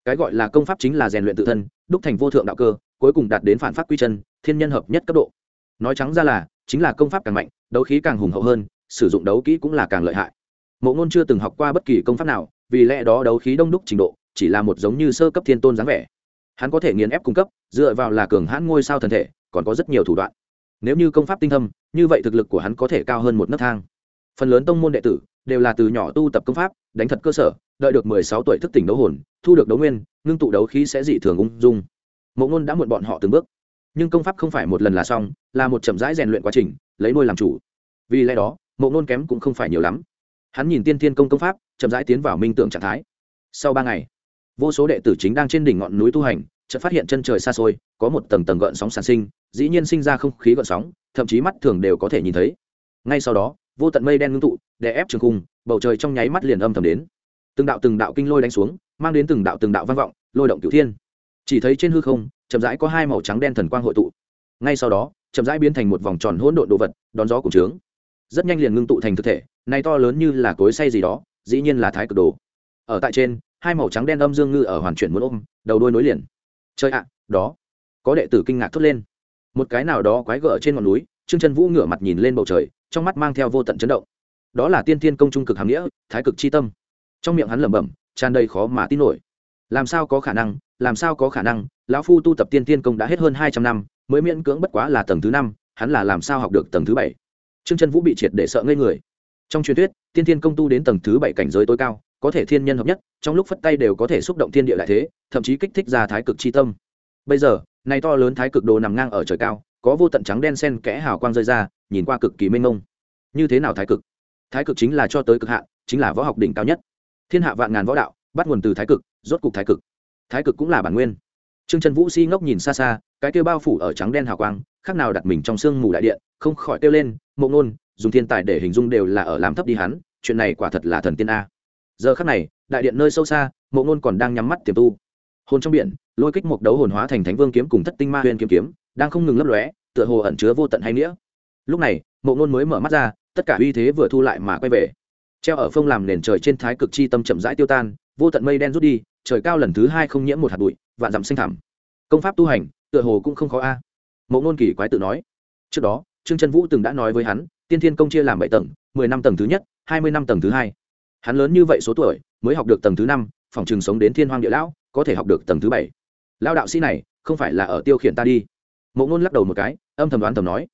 Cái gọi là công pháp chính là rèn luyện tự thân, đúc thành vô thượng đạo cơ, cuối cùng đạt đến phản pháp quy chân, thiên nhân hợp nhất cấp độ. Nói trắng ra là chính là công pháp càng mạnh, đấu khí càng hùng hậu hơn, sử dụng đấu kỹ cũng là càng lợi hại. Mộ ngôn chưa từng học qua bất kỳ công pháp nào, vì lẽ đó đấu khí đông đúc trình độ, chỉ là một giống như sơ cấp thiên tôn dáng vẻ. Hắn có thể nghiền ép cung cấp, dựa vào là cường hãn ngôi sao thần thể, còn có rất nhiều thủ đoạn. Nếu như công pháp tinh thâm, như vậy thực lực của hắn có thể cao hơn một nấc thang. Phần lớn tông môn đệ tử đều là từ nhỏ tu tập công pháp, đánh thật cơ sở, đợi được mười sáu tuổi thức tỉnh đấu hồn, thu được đấu nguyên, ngưng tụ đấu khí sẽ dị thường ung dung. Mộ ngôn đã muộn bọn họ từng bước nhưng công pháp không phải một lần là xong, là một chậm rãi rèn luyện quá trình, lấy nuôi làm chủ. Vì lẽ đó, mộ ngôn kém cũng không phải nhiều lắm. Hắn nhìn tiên tiên công công pháp, chậm rãi tiến vào minh tượng trạng thái. Sau ba ngày, vô số đệ tử chính đang trên đỉnh ngọn núi tu hành, chợt phát hiện chân trời xa xôi, có một tầng tầng gợn sóng sản sinh, dĩ nhiên sinh ra không khí gợn sóng, thậm chí mắt thường đều có thể nhìn thấy. Ngay sau đó, vô tận mây đen ngưng tụ, đè ép trường cung bầu trời trong nháy mắt liền âm thầm đến. Từng đạo từng đạo kinh lôi đánh xuống, mang đến từng đạo từng đạo vang vọng, lôi động cửu thiên. Chỉ thấy trên hư không chậm rãi có hai màu trắng đen thần quang hội tụ. Ngay sau đó, chậm rãi biến thành một vòng tròn hỗn độn đồ vật, đón gió cùng trướng. Rất nhanh liền ngưng tụ thành thực thể, này to lớn như là cối say gì đó, dĩ nhiên là thái cực đồ. Ở tại trên, hai màu trắng đen âm dương ngư ở hoàn chuyển muốn ôm, đầu đuôi nối liền. Chơi ạ, đó. Có đệ tử kinh ngạc thốt lên. Một cái nào đó quái gở trên ngọn núi, trương chân vũ ngửa mặt nhìn lên bầu trời, trong mắt mang theo vô tận chấn động. Đó là tiên tiên công trung cực hàm nghĩa, thái cực chi tâm. Trong miệng hắn lẩm bẩm, tràn đầy khó mà tin nổi. Làm sao có khả năng làm sao có khả năng, lão phu tu tập tiên tiên công đã hết hơn hai trăm năm, mới miễn cưỡng bất quá là tầng thứ năm, hắn là làm sao học được tầng thứ bảy? Trương chân vũ bị triệt để sợ ngây người. Trong truyền thuyết, tiên tiên công tu đến tầng thứ bảy cảnh giới tối cao, có thể thiên nhân hợp nhất, trong lúc phất tay đều có thể xúc động thiên địa lại thế, thậm chí kích thích ra thái cực chi tâm. Bây giờ, này to lớn thái cực đồ nằm ngang ở trời cao, có vô tận trắng đen sen kẽ hào quang rơi ra, nhìn qua cực kỳ mênh mông. Như thế nào thái cực? Thái cực chính là cho tới cực hạn, chính là võ học đỉnh cao nhất. Thiên hạ vạn ngàn võ đạo, bắt nguồn từ thái cực, rốt cục thái cực thái cực cũng là bản nguyên. Trương trần vũ si ngốc nhìn xa xa, cái kêu bao phủ ở trắng đen hào quang, khác nào đặt mình trong sương mù đại điện, không khỏi kêu lên, mộ nôn, dùng thiên tài để hình dung đều là ở làm thấp đi hắn, chuyện này quả thật là thần tiên a. Giờ khắc này, đại điện nơi sâu xa, mộ ngôn còn đang nhắm mắt tiềm tu. Hồn trong biển, lôi kích một đấu hồn hóa thành thánh vương kiếm cùng thất tinh ma huyền kiếm kiếm, đang không ngừng lấp lóe, tựa hồ ẩn chứa vô tận hay nghĩa. Lúc này, mộ ngôn mới mở mắt ra, tất cả uy thế vừa thu lại mà quay về. Treo ở phông làm nền trời trên thái cực chi tâm chậm rãi tiêu tan, vô tận mây đen rút đi trời cao lần thứ hai không nhiễm một hạt bụi, vạn dặm sinh thẳm. Công pháp tu hành, tựa hồ cũng không khó a. Mộ Nôn kỳ quái tự nói. Trước đó, trương trân vũ từng đã nói với hắn, tiên thiên công chia làm bảy tầng, mười năm tầng thứ nhất, hai mươi năm tầng thứ hai. Hắn lớn như vậy số tuổi, mới học được tầng thứ năm, phòng trường sống đến thiên hoàng địa lão, có thể học được tầng thứ bảy. Lao đạo sĩ này, không phải là ở tiêu khiển ta đi. Mộ ngôn lắc đầu một cái, âm thầm đoán thầm nói.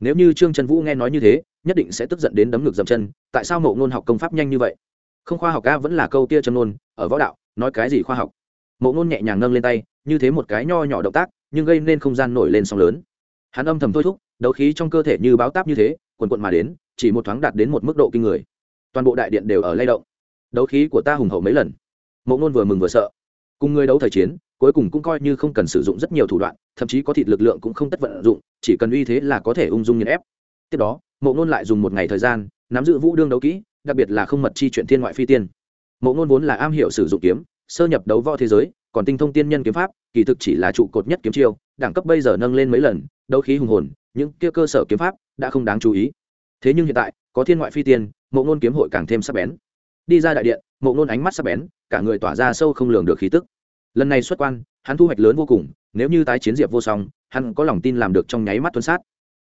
Nếu như trương trần vũ nghe nói như thế, nhất định sẽ tức giận đến đấm ngực dậm chân, tại sao mộ ngôn học công pháp nhanh như vậy? Không khoa học ca vẫn là câu tia châm nôn, ở võ đạo nói cái gì khoa học. Mộ ngôn nhẹ nhàng nâng lên tay, như thế một cái nho nhỏ động tác, nhưng gây nên không gian nổi lên sóng lớn. Hắn âm thầm thôi thúc, đấu khí trong cơ thể như báo táp như thế, quần quận mà đến, chỉ một thoáng đạt đến một mức độ kinh người. Toàn bộ đại điện đều ở lay động. Đấu khí của ta hùng hậu mấy lần. Mộ ngôn vừa mừng vừa sợ. Cùng người đấu thời chiến, cuối cùng cũng coi như không cần sử dụng rất nhiều thủ đoạn, thậm chí có thịt lực lượng cũng không tất vận dụng, chỉ cần uy thế là có thể ung dung nghiền ép. Tiếp đó, mộ ngôn lại dùng một ngày thời gian, nắm giữ vũ đương đấu kỹ, đặc biệt là không mật chi chuyện thiên ngoại phi tiên mộ ngôn vốn là am hiểu sử dụng kiếm, sơ nhập đấu võ thế giới, còn tinh thông tiên nhân kiếm pháp, kỳ thực chỉ là trụ cột nhất kiếm chiêu, đẳng cấp bây giờ nâng lên mấy lần, đấu khí hùng hồn, những kia cơ sở kiếm pháp đã không đáng chú ý. Thế nhưng hiện tại, có thiên ngoại phi tiên, mộ ngôn kiếm hội càng thêm sắc bén. Đi ra đại điện, mộ ngôn ánh mắt sắc bén, cả người tỏa ra sâu không lường được khí tức. Lần này xuất quan, hắn thu hoạch lớn vô cùng, nếu như tái chiến diệp vô song, hắn có lòng tin làm được trong nháy mắt tuân sát.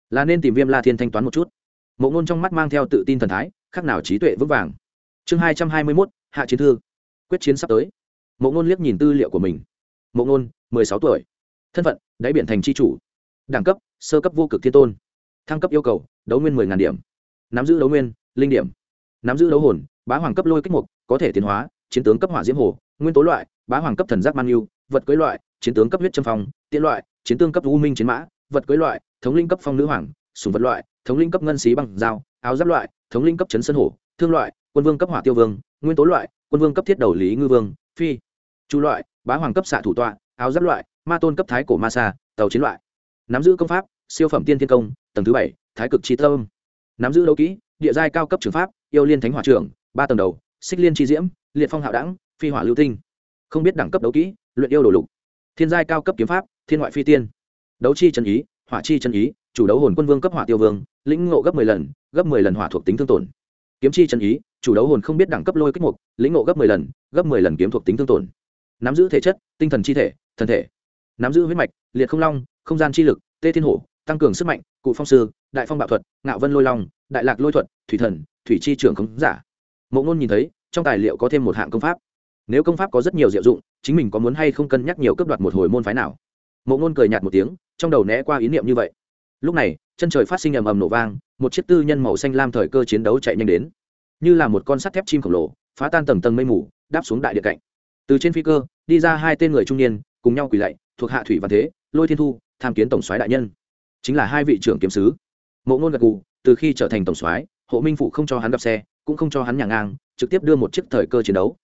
Là nên tìm viêm la thiên thanh toán một chút. Mộ ngôn trong mắt mang theo tự tin thần thái khác nào trí tuệ vững vàng. Chương hai trăm hai mươi mốt hạ chiến thư, quyết chiến sắp tới. Mộ ngôn liếc nhìn tư liệu của mình. Mộ ngôn, mười sáu tuổi, thân phận, đáy biển thành c h i chủ, đẳng cấp, sơ cấp vô cực thiên tôn, thăng cấp yêu cầu, đấu nguyên mười ngàn điểm, nắm giữ đấu nguyên, linh điểm, nắm giữ đấu hồn, bá hoàng cấp lôi kích mục, có thể tiến hóa, chiến tướng cấp hỏa diễm hồ, nguyên tố loại, bá hoàng cấp thần giác man yêu, vật cưới loại, chiến tướng cấp huyết châm phong tiện loại, chiến tướng cấp u minh chiến mã, vật cưới loại, thống linh cấp phong nữ hoàng sùng vật loại, thống linh cấp ngân xí bằng dao, áo giáp loại, thống linh cấp chấn sân hổ thương loại quân vương cấp hỏa tiêu vương, nguyên tố loại, quân vương cấp thiết đầu lý ngư vương, phi, chu loại, bá hoàng cấp xạ thủ tọa, áo giáp loại, ma tôn cấp thái cổ ma sa, tàu chiến loại. Nắm giữ công pháp, siêu phẩm tiên thiên công, tầng thứ bảy, thái cực chi tâm. Nắm giữ đấu kỹ, địa giai cao cấp trường pháp, yêu liên thánh hỏa trưởng, ba tầng đầu, xích liên chi diễm, liệt phong hạo đẳng, phi hỏa lưu tinh. Không biết đẳng cấp đấu kỹ, luyện yêu đồ lục. Thiên giai cao cấp kiếm pháp, thiên ngoại phi tiên. Đấu chi chân ý, hỏa chi chân ý, chủ đấu hồn quân vương cấp hỏa tiêu vương, lĩnh ngộ gấp mười lần, gấp mười lần hỏa thuộc tính thương tổn kiếm chi chân ý, chủ đấu hồn không biết đẳng cấp lôi kích mục, lĩnh ngộ gấp mười lần, gấp mười lần kiếm thuộc tính thương tổn. Nắm giữ thể chất, tinh thần chi thể thân thể. Nắm giữ huyết mạch, liệt không long, không gian chi lực, tê thiên hổ, tăng cường sức mạnh, cụ phong sư, đại phong bạo thuật, ngạo vân lôi long, đại lạc lôi thuật, thủy thần, thủy chi trưởng khống giả. Mộ ngôn nhìn thấy, trong tài liệu có thêm một hạng công pháp. Nếu công pháp có rất nhiều diệu dụng, chính mình có muốn hay không cân nhắc nhiều cấp đoạt một hồi môn phái nào? Mộ ngôn cười nhạt một tiếng, trong đầu né qua ý niệm như vậy. Lúc này chân trời phát sinh ầm ầm nổ vang, một chiếc tư nhân màu xanh lam thời cơ chiến đấu chạy nhanh đến. Như là một con sắt thép chim khổng lồ, phá tan tầng tầng mây mù, đáp xuống đại địa cạnh. Từ trên phi cơ, đi ra hai tên người trung niên, cùng nhau quỳ lạy, thuộc hạ thủy văn thế, lôi thiên thu, tham kiến tổng soái đại nhân. Chính là hai vị trưởng kiếm sứ. Mộ ngôn gật gù, từ khi trở thành tổng soái, hộ minh phụ không cho hắn gặp xe, cũng không cho hắn nhà ngang, trực tiếp đưa một chiếc thời cơ chiến đấu.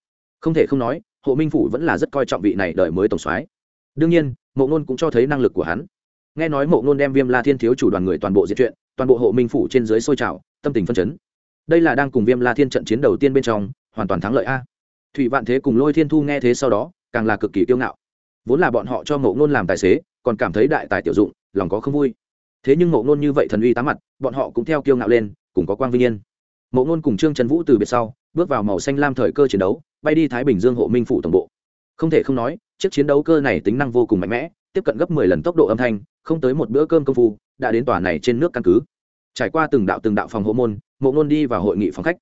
Không thể không nói, hộ minh Phụ vẫn là rất coi trọng vị này đợi mới tổng soái. Đương nhiên, mộ ngôn cũng cho thấy năng lực của hắn nghe nói mộ ngôn đem viêm la thiên thiếu chủ đoàn người toàn bộ diệt chuyện toàn bộ hộ minh phủ trên dưới sôi trào, tâm tình phân chấn. Đây là đang cùng viêm la thiên trận chiến đầu tiên bên trong, hoàn toàn thắng lợi a. Thủy vạn thế cùng lôi thiên thu nghe thế sau đó, càng là cực kỳ kiêu ngạo. Vốn là bọn họ cho mộ ngôn làm tài xế, còn cảm thấy đại tài tiểu dụng, lòng có không vui. Thế nhưng mộ ngôn như vậy thần uy tá mặt, bọn họ cũng theo kiêu ngạo lên, cùng có quang vinh yên. Mộ ngôn cùng trương trần vũ từ biệt sau, bước vào màu xanh lam thời cơ chiến đấu, bay đi thái bình dương hộ minh phủ tổng bộ. Không thể không nói, chiếc chiến đấu cơ này tính năng vô cùng mạnh mẽ, tiếp cận gấp mười lần tốc độ âm thanh không tới một bữa cơm công phu, đã đến tòa này trên nước căn cứ. Trải qua từng đạo từng đạo phòng hộ môn, mộ ngôn đi vào hội nghị phòng khách.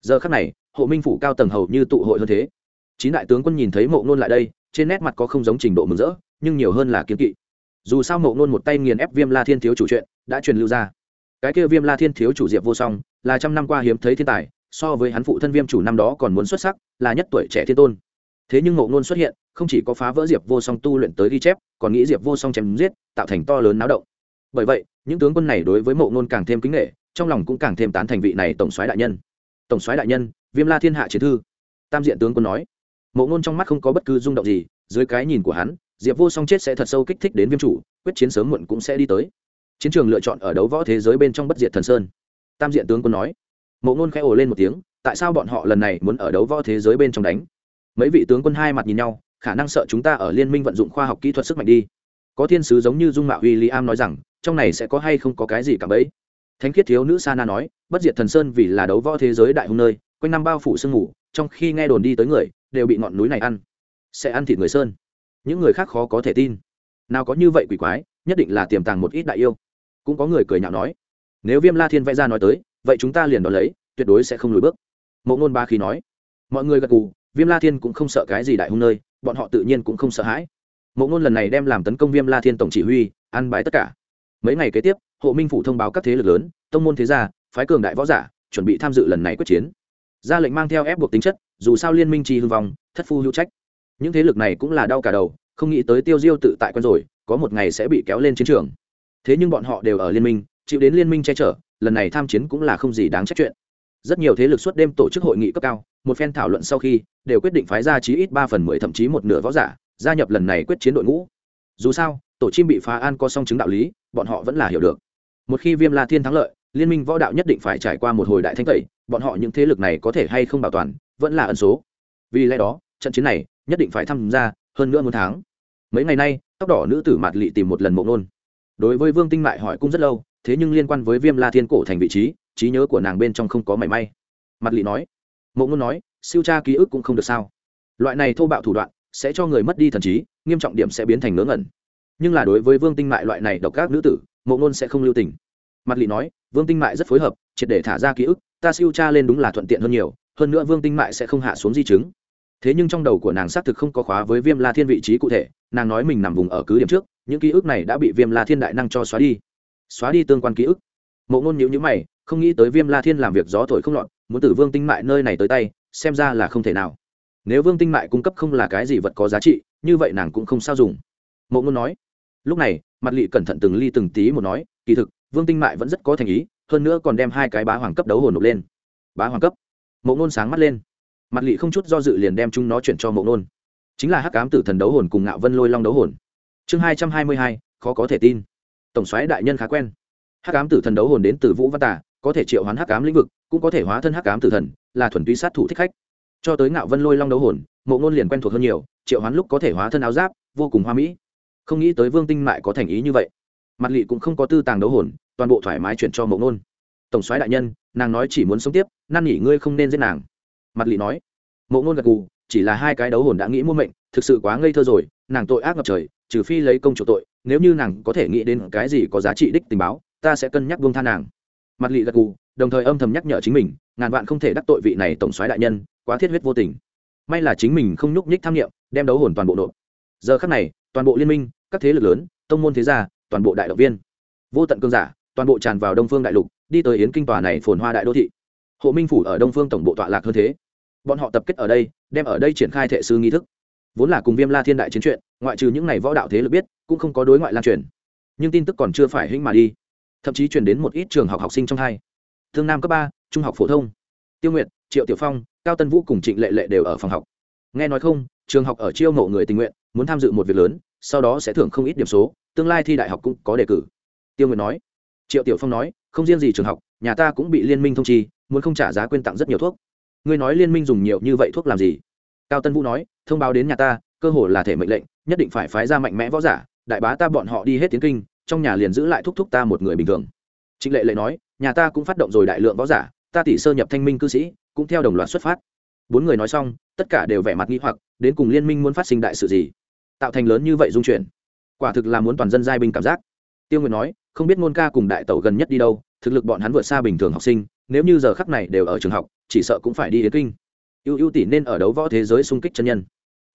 Giờ khắc này, hộ minh phủ cao tầng hầu như tụ hội hơn thế. Chín đại tướng quân nhìn thấy mộ ngôn lại đây, trên nét mặt có không giống trình độ mừng rỡ, nhưng nhiều hơn là kiến kỵ. Dù sao mộ ngôn một tay nghiền ép viêm la thiên thiếu chủ chuyện, đã truyền lưu ra. Cái kia viêm la thiên thiếu chủ diệp vô song, là trăm năm qua hiếm thấy thiên tài, so với hắn phụ thân viêm chủ năm đó còn muốn xuất sắc, là nhất tuổi trẻ thiên tôn thế nhưng ngộ ngôn xuất hiện, không chỉ có phá vỡ diệp vô song tu luyện tới ghi chép, còn nghĩ diệp vô song chém giết, tạo thành to lớn náo động. Bởi vậy, những tướng quân này đối với mộ ngôn càng thêm kính nghệ trong lòng cũng càng thêm tán thành vị này tổng soái đại nhân. Tổng soái đại nhân, viêm la thiên hạ chiến thư. Tam diện tướng quân nói. Mộ ngôn trong mắt không có bất cứ rung động gì, dưới cái nhìn của hắn, diệp vô song chết sẽ thật sâu kích thích đến viêm chủ, quyết chiến sớm muộn cũng sẽ đi tới. Chiến trường lựa chọn ở đấu võ thế giới bên trong bất diệt thần sơn. Tam diện tướng quân nói. Mộ ngôn khẽ ồ lên một tiếng, tại sao bọn họ lần này muốn ở đấu võ thế giới bên trong đánh? Mấy vị tướng quân hai mặt nhìn nhau, khả năng sợ chúng ta ở liên minh vận dụng khoa học kỹ thuật sức mạnh đi. Có thiên sứ giống như dung mạo w i am nói rằng, trong này sẽ có hay không có cái gì cả bấy. Thánh khiết thiếu nữ sana nói, bất diệt thần sơn vì là đấu võ thế giới đại hung nơi, quanh năm bao phủ sương ngủ trong khi nghe đồn đi tới người, đều bị ngọn núi này ăn. Sẽ ăn thịt người sơn. Những người khác khó có thể tin. Nào có như vậy quỷ quái, nhất định là tiềm tàng một ít đại yêu. Cũng có người cười nhạo nói, nếu viêm la thiên vẽ ra nói tới, vậy chúng ta liền đón lấy, tuyệt đối sẽ không lùi bước. Mộ ngôn ba khi nói, mọi người gật gù viêm la thiên cũng không sợ cái gì đại hung nơi, bọn họ tự nhiên cũng không sợ hãi. Mộ ngôn lần này đem làm tấn công viêm la thiên tổng chỉ huy ăn bái tất cả. Mấy ngày kế tiếp, hộ minh phủ thông báo các thế lực lớn, tông môn thế gia, phái cường đại võ giả, chuẩn bị tham dự lần này quyết chiến. Ra lệnh mang theo ép buộc tính chất, dù sao liên minh trì hư vong, thất phu hữu trách. Những thế lực này cũng là đau cả đầu, không nghĩ tới tiêu diêu tự tại quân rồi, có một ngày sẽ bị kéo lên chiến trường. Thế nhưng bọn họ đều ở liên minh, chịu đến liên minh che chở, lần này tham chiến cũng là không gì đáng trách chuyện rất nhiều thế lực suốt đêm tổ chức hội nghị cấp cao, một phen thảo luận sau khi, đều quyết định phái ra chí ít ba phần mười thậm chí một nửa võ giả, gia nhập lần này quyết chiến đội ngũ. Dù sao, tổ chim bị phá an có song chứng đạo lý, bọn họ vẫn là hiểu được. Một khi viêm la thiên thắng lợi, liên minh võ đạo nhất định phải trải qua một hồi đại thanh tẩy, bọn họ những thế lực này có thể hay không bảo toàn, vẫn là ẩn số. Vì lẽ đó, trận chiến này nhất định phải tham gia, hơn nữa một tháng mấy ngày nay, tóc đỏ nữ tử mạt lị tìm một lần mộ nôn đối với vương tinh mại hỏi cung rất lâu, thế nhưng liên quan với viêm la thiên cổ thành vị trí trí nhớ của nàng bên trong không có mảy may. Mặt lị nói, mộ ngôn nói, siêu tra ký ức cũng không được sao. Loại này thô bạo thủ đoạn sẽ cho người mất đi thần trí, nghiêm trọng điểm sẽ biến thành ngớ ngẩn. Nhưng là đối với vương tinh mại loại này độc các nữ tử, mộ ngôn sẽ không lưu tình. Mặt lị nói, vương tinh mại rất phối hợp, triệt để thả ra ký ức, ta siêu tra lên đúng là thuận tiện hơn nhiều, hơn nữa vương tinh mại sẽ không hạ xuống di chứng. Thế nhưng trong đầu của nàng xác thực không có khóa với viêm la thiên vị trí cụ thể, nàng nói mình nằm vùng ở cứ điểm trước, những ký ức này đã bị viêm la thiên đại năng cho xóa đi. Xóa đi tương quan ký ức. Mộ ngôn nhữ nhữ mày không nghĩ tới viêm la thiên làm việc gió thổi không lọt, muốn tử vương tinh mại nơi này tới tay, xem ra là không thể nào. Nếu vương tinh mại cung cấp không là cái gì vật có giá trị, như vậy nàng cũng không sao dùng. Mộ ngôn nói. Lúc này mặt lị cẩn thận từng ly từng tí một nói, kỳ thực, vương tinh mại vẫn rất có thành ý, hơn nữa còn đem hai cái bá hoàng cấp đấu hồn nộp lên. Bá hoàng cấp. Mộ ngôn sáng mắt lên. Mặt lị không chút do dự liền đem chúng nó chuyển cho mộ ngôn. Chính là hắc cám tử thần đấu hồn cùng ngạo vân lôi long đấu hồn. Chương hai trăm hai mươi hai, khó có thể tin. Tổng xoáy đại nhân khá quen. Hắc ám tử thần đấu hồn đến từ vũ văn tả có thể triệu hoán hắc ám lĩnh vực, cũng có thể hóa thân hắc ám tử thần, là thuần túy sát thủ thích khách. Cho tới ngạo vân lôi long đấu hồn, mộ ngôn liền quen thuộc hơn nhiều, triệu hoán lúc có thể hóa thân áo giáp, vô cùng hoa mỹ. Không nghĩ tới vương tinh mại có thành ý như vậy. Mặt lị cũng không có tư tàng đấu hồn, toàn bộ thoải mái chuyển cho mộ ngôn. Tổng soái đại nhân, nàng nói chỉ muốn sống tiếp, năn nỉ ngươi không nên giết nàng. Mặt lị nói. Mộ ngôn gật gù, chỉ là hai cái đấu hồn đã nghĩ mua mệnh, thực sự quá ngây thơ rồi, nàng tội ác ngập trời, trừ phi lấy công chủ tội, nếu như nàng có thể nghĩ đến cái gì có giá trị đích tình báo, ta sẽ cân nhắc vương tha nàng mặt lị gật gù, đồng thời âm thầm nhắc nhở chính mình, ngàn vạn không thể đắc tội vị này tổng soái đại nhân, quá thiết huyết vô tình. May là chính mình không nhúc nhích tham nghiệm đem đấu hồn toàn bộ nộp. Giờ khắc này, toàn bộ liên minh, các thế lực lớn, tông môn thế gia, toàn bộ đại động viên. Vô tận cương giả, toàn bộ tràn vào đông phương đại lục, đi tới yến kinh tòa này phồn hoa đại đô thị. Hộ minh phủ ở đông phương tổng bộ tọa lạc hơn thế. Bọn họ tập kết ở đây, đem ở đây triển khai thệ sư nghi thức. Vốn là cùng viêm la thiên đại chiến chuyện, ngoại trừ những ngày võ đạo thế lực biết, cũng không có đối ngoại lan truyền. Nhưng tin tức còn chưa phải hĩnh mà đi thậm chí truyền đến một ít trường học học sinh trong hai. Thương nam cấp ba trung học phổ thông. Tiêu nguyện, triệu tiểu phong cao tân vũ cùng trịnh lệ lệ đều ở phòng học. Nghe nói không trường học ở chiêu mộ người tình nguyện muốn tham dự một việc lớn sau đó sẽ thưởng không ít điểm số tương lai thi đại học cũng có đề cử. Tiêu nguyện nói. Triệu tiểu phong nói không riêng gì trường học nhà ta cũng bị liên minh thông chi muốn không trả giá quyên tặng rất nhiều thuốc. Ngươi nói liên minh dùng nhiều như vậy thuốc làm gì? Cao tân vũ nói thông báo đến nhà ta cơ hồ là thể mệnh lệnh nhất định phải phái ra mạnh mẽ võ giả đại bá ta bọn họ đi hết tiến kinh trong nhà liền giữ lại thúc thúc ta một người bình thường. Trịnh lệ lệ nói, nhà ta cũng phát động rồi đại lượng võ giả, ta tỷ sơ nhập thanh minh cư sĩ, cũng theo đồng loạt xuất phát. Bốn người nói xong, tất cả đều vẻ mặt nghi hoặc, đến cùng liên minh muốn phát sinh đại sự gì? Tạo thành lớn như vậy dung chuyển, quả thực là muốn toàn dân giai binh cảm giác. Tiêu nguyệt nói, không biết ngôn ca cùng đại tẩu gần nhất đi đâu, thực lực bọn hắn vượt xa bình thường học sinh, nếu như giờ khắc này đều ở trường học, chỉ sợ cũng phải đi đến kinh. Ưu ưu tỷ nên ở đấu võ thế giới xung kích chân nhân.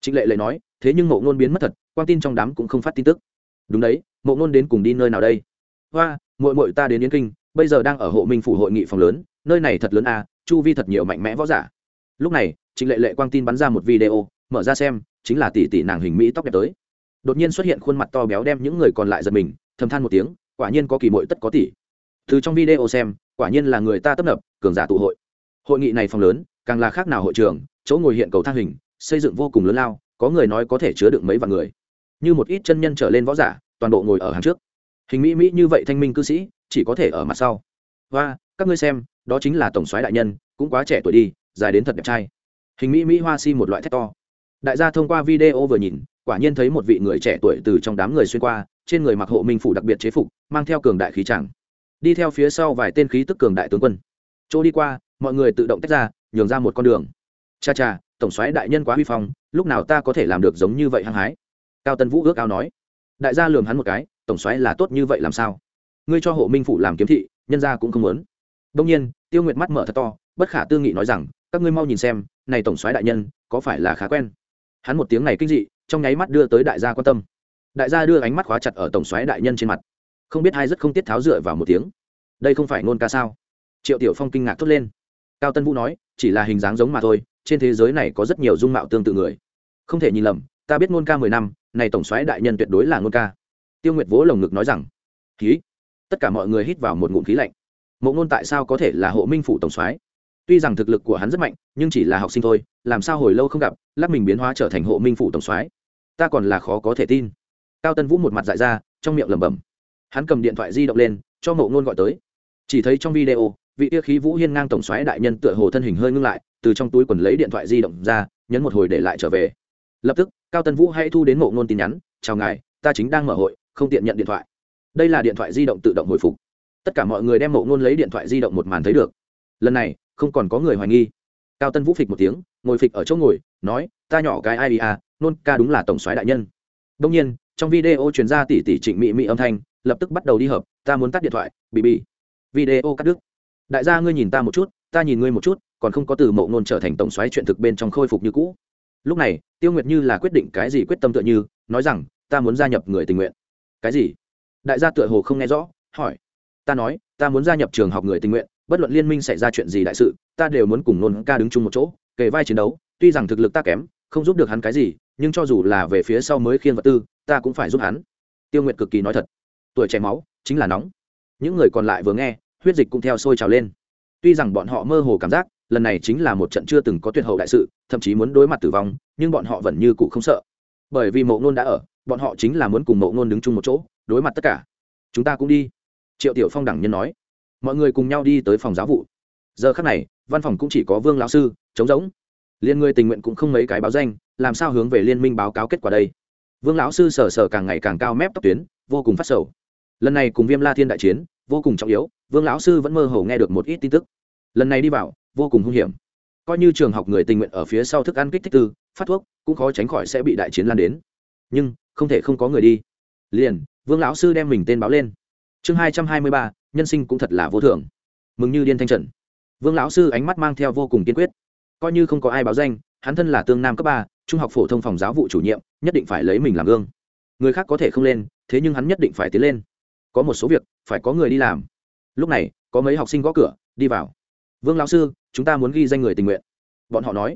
Trịnh lệ lệ nói, thế nhưng mộ ngôn biến mất thật quan tin trong đám cũng không phát tin tức đúng đấy, mộ ngôn đến cùng đi nơi nào đây? Hoa mội mội ta đến yến kinh, bây giờ đang ở hộ minh phủ hội nghị phòng lớn, nơi này thật lớn à chu vi thật nhiều mạnh mẽ võ giả. Lúc này, trịnh lệ lệ quang tin bắn ra một video, mở ra xem, chính là tỷ tỷ nàng hình mỹ tóc đẹp tới. Đột nhiên xuất hiện khuôn mặt to béo đem những người còn lại giật mình, thầm than một tiếng, quả nhiên có kỳ mội tất có tỷ. Từ trong video xem, quả nhiên là người ta tấp nập, cường giả tụ hội. Hội nghị này phòng lớn, càng là khác nào hội trường, chỗ ngồi hiện cầu thang hình, xây dựng vô cùng lớn lao, có người nói có thể chứa được mấy vạn người như một ít chân nhân trở lên võ giả, toàn bộ ngồi ở hàng trước. Hình mỹ mỹ như vậy thanh minh cư sĩ, chỉ có thể ở mặt sau. Và, các ngươi xem, đó chính là tổng soái đại nhân, cũng quá trẻ tuổi đi, dài đến thật đẹp trai. Hình mỹ mỹ hoa si một loại thét to. Đại gia thông qua video vừa nhìn, quả nhiên thấy một vị người trẻ tuổi từ trong đám người xuyên qua, trên người mặc hộ minh phủ đặc biệt chế phục, mang theo cường đại khí chẳng. đi theo phía sau vài tên khí tức cường đại tướng quân. Chỗ đi qua, mọi người tự động tách ra, nhường ra một con đường. Cha cha, tổng soái đại nhân quá huy phong, lúc nào ta có thể làm được giống như vậy hăng hái? Cao tân vũ ước ao nói, đại gia lường hắn một cái, tổng soái là tốt như vậy làm sao? Ngươi cho hộ minh phủ làm kiếm thị, nhân gia cũng không muốn. Đông nhiên, tiêu nguyệt mắt mở thật to, bất khả tư nghị nói rằng, các ngươi mau nhìn xem, này tổng soái đại nhân, có phải là khá quen? Hắn một tiếng này kinh dị, trong nháy mắt đưa tới đại gia quan tâm. Đại gia đưa ánh mắt khóa chặt ở tổng soái đại nhân trên mặt. Không biết ai rất không tiết tháo dựa vào một tiếng. Đây không phải ngôn ca sao? Triệu tiểu phong kinh ngạc thốt lên. Cao tân vũ nói, chỉ là hình dáng giống mà thôi, trên thế giới này có rất nhiều dung mạo tương tự người. Không thể nhìn lầm, ta biết ngôn ca mười năm này tổng soái đại nhân tuyệt đối là ngôn ca. Tiêu nguyệt vỗ lồng ngực nói rằng, khí. Tất cả mọi người hít vào một ngụm khí lạnh. Mộ ngôn tại sao có thể là hộ minh phủ tổng soái? Tuy rằng thực lực của hắn rất mạnh, nhưng chỉ là học sinh thôi, làm sao hồi lâu không gặp lắc mình biến hóa trở thành hộ minh phủ tổng soái? Ta còn là khó có thể tin. Cao tân vũ một mặt dại ra, trong miệng lẩm bẩm. Hắn cầm điện thoại di động lên, cho mộ ngôn gọi tới. Chỉ thấy trong video, vị tia khí vũ hiên ngang tổng soái đại nhân tựa hồ thân hình hơi ngưng lại, từ trong túi quần lấy điện thoại di động ra, nhấn một hồi để lại trở về lập tức, cao tân vũ hãy thu đến mộ ngôn tin nhắn, chào ngài, ta chính đang mở hội, không tiện nhận điện thoại. Đây là điện thoại di động tự động hồi phục. Tất cả mọi người đem mộ ngôn lấy điện thoại di động một màn thấy được. Lần này, không còn có người hoài nghi. Cao tân vũ phịch một tiếng, ngồi phịch ở chỗ ngồi, nói, ta nhỏ cái ai à nôn ca đúng là tổng soái đại nhân. Đông nhiên, trong video truyền ra tỷ tỷ trịnh mị mị âm thanh, lập tức bắt đầu đi hợp, ta muốn tắt điện thoại bị bị video cắt đứt. Đại gia ngươi nhìn ta một chút, ta nhìn ngươi một chút, còn không có từ mộ ngôn trở thành tổng soái chuyện thực bên trong khôi phục như cũ lúc này, tiêu nguyệt như là quyết định cái gì quyết tâm tựa như, nói rằng, ta muốn gia nhập người tình nguyện. Cái gì? Đại gia tựa hồ không nghe rõ, hỏi. Ta nói, ta muốn gia nhập trường học người tình nguyện, bất luận liên minh xảy ra chuyện gì đại sự, ta đều muốn cùng nôn ca đứng chung một chỗ, kề vai chiến đấu, tuy rằng thực lực ta kém, không giúp được hắn cái gì, nhưng cho dù là về phía sau mới khiên vật tư, ta cũng phải giúp hắn. Tiêu nguyệt cực kỳ nói thật. Tuổi trẻ máu, chính là nóng. Những người còn lại vừa nghe, huyết dịch cũng theo sôi trào lên. Tuy rằng bọn họ mơ hồ cảm giác lần này chính là một trận chưa từng có tuyệt hậu đại sự, thậm chí muốn đối mặt tử vong, nhưng bọn họ vẫn như cụ không sợ. Bởi vì mộ ngôn đã ở, bọn họ chính là muốn cùng mộ ngôn đứng chung một chỗ, đối mặt tất cả. Chúng ta cũng đi. Triệu tiểu phong đẳng nhân nói. Mọi người cùng nhau đi tới phòng giáo vụ. Giờ khắc này, văn phòng cũng chỉ có vương lão sư, trống rỗng. Liên người tình nguyện cũng không mấy cái báo danh, làm sao hướng về liên minh báo cáo kết quả đây? Vương lão sư sờ sờ càng ngày càng cao mép tóc tuyến, vô cùng phát sầu. Lần này cùng viêm la thiên đại chiến, vô cùng trọng yếu, vương lão sư vẫn mơ hồ nghe được một ít tin tức. Lần này đi vào vô cùng hung hiểm. Coi như trường học người tình nguyện ở phía sau thức ăn kích thích tư, phát thuốc, cũng khó tránh khỏi sẽ bị đại chiến lan đến. Nhưng, không thể không có người đi. Liền, vương lão sư đem mình tên báo lên. Chương hai trăm hai mươi ba, nhân sinh cũng thật là vô thường. Mừng như điên thanh trần. Vương lão sư ánh mắt mang theo vô cùng kiên quyết. Coi như không có ai báo danh, hắn thân là tương nam cấp ba, trung học phổ thông phòng giáo vụ chủ nhiệm, nhất định phải lấy mình làm gương. Người khác có thể không lên, thế nhưng hắn nhất định phải tiến lên. Có một số việc, phải có người đi làm. Lúc này, có mấy học sinh gõ cửa, đi vào vương lão sư, chúng ta muốn ghi danh người tình nguyện. Bọn họ nói.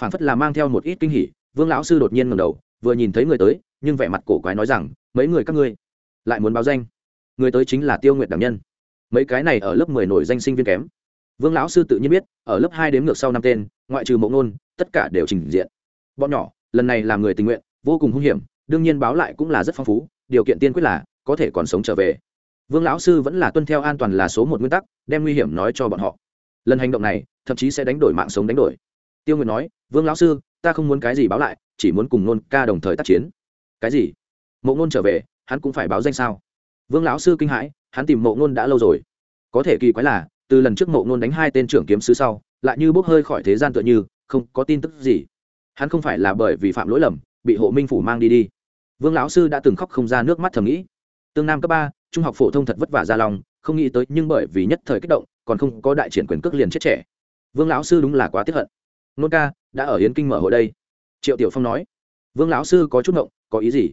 Phản phất là mang theo một ít kinh hỉ, vương lão sư đột nhiên ngầm đầu, vừa nhìn thấy người tới, nhưng vẻ mặt cổ quái nói rằng, mấy người các ngươi lại muốn báo danh? Người tới chính là tiêu nguyện đảm nhân. Mấy cái này ở lớp mười nổi danh sinh viên kém. Vương lão sư tự nhiên biết, ở lớp hai đếm ngược sau năm tên, ngoại trừ mộng nôn tất cả đều trình diện. Bọn nhỏ, lần này làm người tình nguyện, vô cùng hung hiểm, đương nhiên báo lại cũng là rất phong phú, điều kiện tiên quyết là có thể còn sống trở về. Vương lão sư vẫn là tuân theo an toàn là số một nguyên tắc, đem nguy hiểm nói cho bọn họ lần hành động này, thậm chí sẽ đánh đổi mạng sống đánh đổi. Tiêu nguyệt nói, vương lão sư, ta không muốn cái gì báo lại, chỉ muốn cùng nôn ca đồng thời tác chiến. Cái gì? Mộ ngôn trở về, hắn cũng phải báo danh sao? Vương lão sư kinh hãi, hắn tìm mộ ngôn đã lâu rồi. Có thể kỳ quái là, từ lần trước mộ ngôn đánh hai tên trưởng kiếm sứ sau, lại như bốc hơi khỏi thế gian tựa như, không có tin tức gì. Hắn không phải là bởi vì phạm lỗi lầm, bị hộ minh phủ mang đi đi. Vương lão sư đã từng khóc không ra nước mắt thầm nghĩ. Tương nam cấp ba, trung học phổ thông thật vất vả ra lòng, không nghĩ tới nhưng bởi vì nhất thời kích động còn không có đại triển quyền cước liền chết trẻ. Vương lão sư đúng là quá tiếp hận. Nôn ca, đã ở hiến kinh mở hội đây. Triệu tiểu phong nói. Vương lão sư có chút ngộng, có ý gì?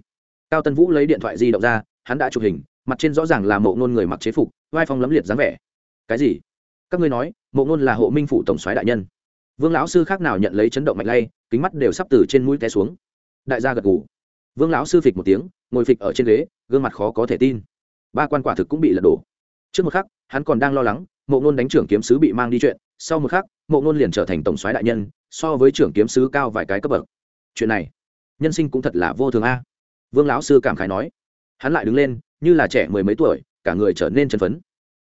Cao tân vũ lấy điện thoại di động ra, hắn đã chụp hình, mặt trên rõ ràng là mộ ngôn người mặc chế phục, vai phong lấm liệt dáng vẻ. Cái gì? Các ngươi nói, mộ ngôn là hộ minh phủ tổng soái đại nhân. Vương lão sư khác nào nhận lấy chấn động mạnh lay, kính mắt đều sắp từ trên mũi té xuống. Đại gia gật ngủ vương lão sư phịch một tiếng, ngồi phịch ở trên ghế, gương mặt khó có thể tin. Ba quan quả thực cũng bị lật đổ. Trước một khắc, hắn còn đang lo lắng mộ ngôn đánh trưởng kiếm sứ bị mang đi chuyện, sau một khắc, mộ ngôn liền trở thành tổng soái đại nhân, so với trưởng kiếm sứ cao vài cái cấp bậc. Chuyện này, nhân sinh cũng thật là vô thường a. Vương lão sư cảm khái nói. Hắn lại đứng lên, như là trẻ mười mấy tuổi, cả người trở nên chân phấn.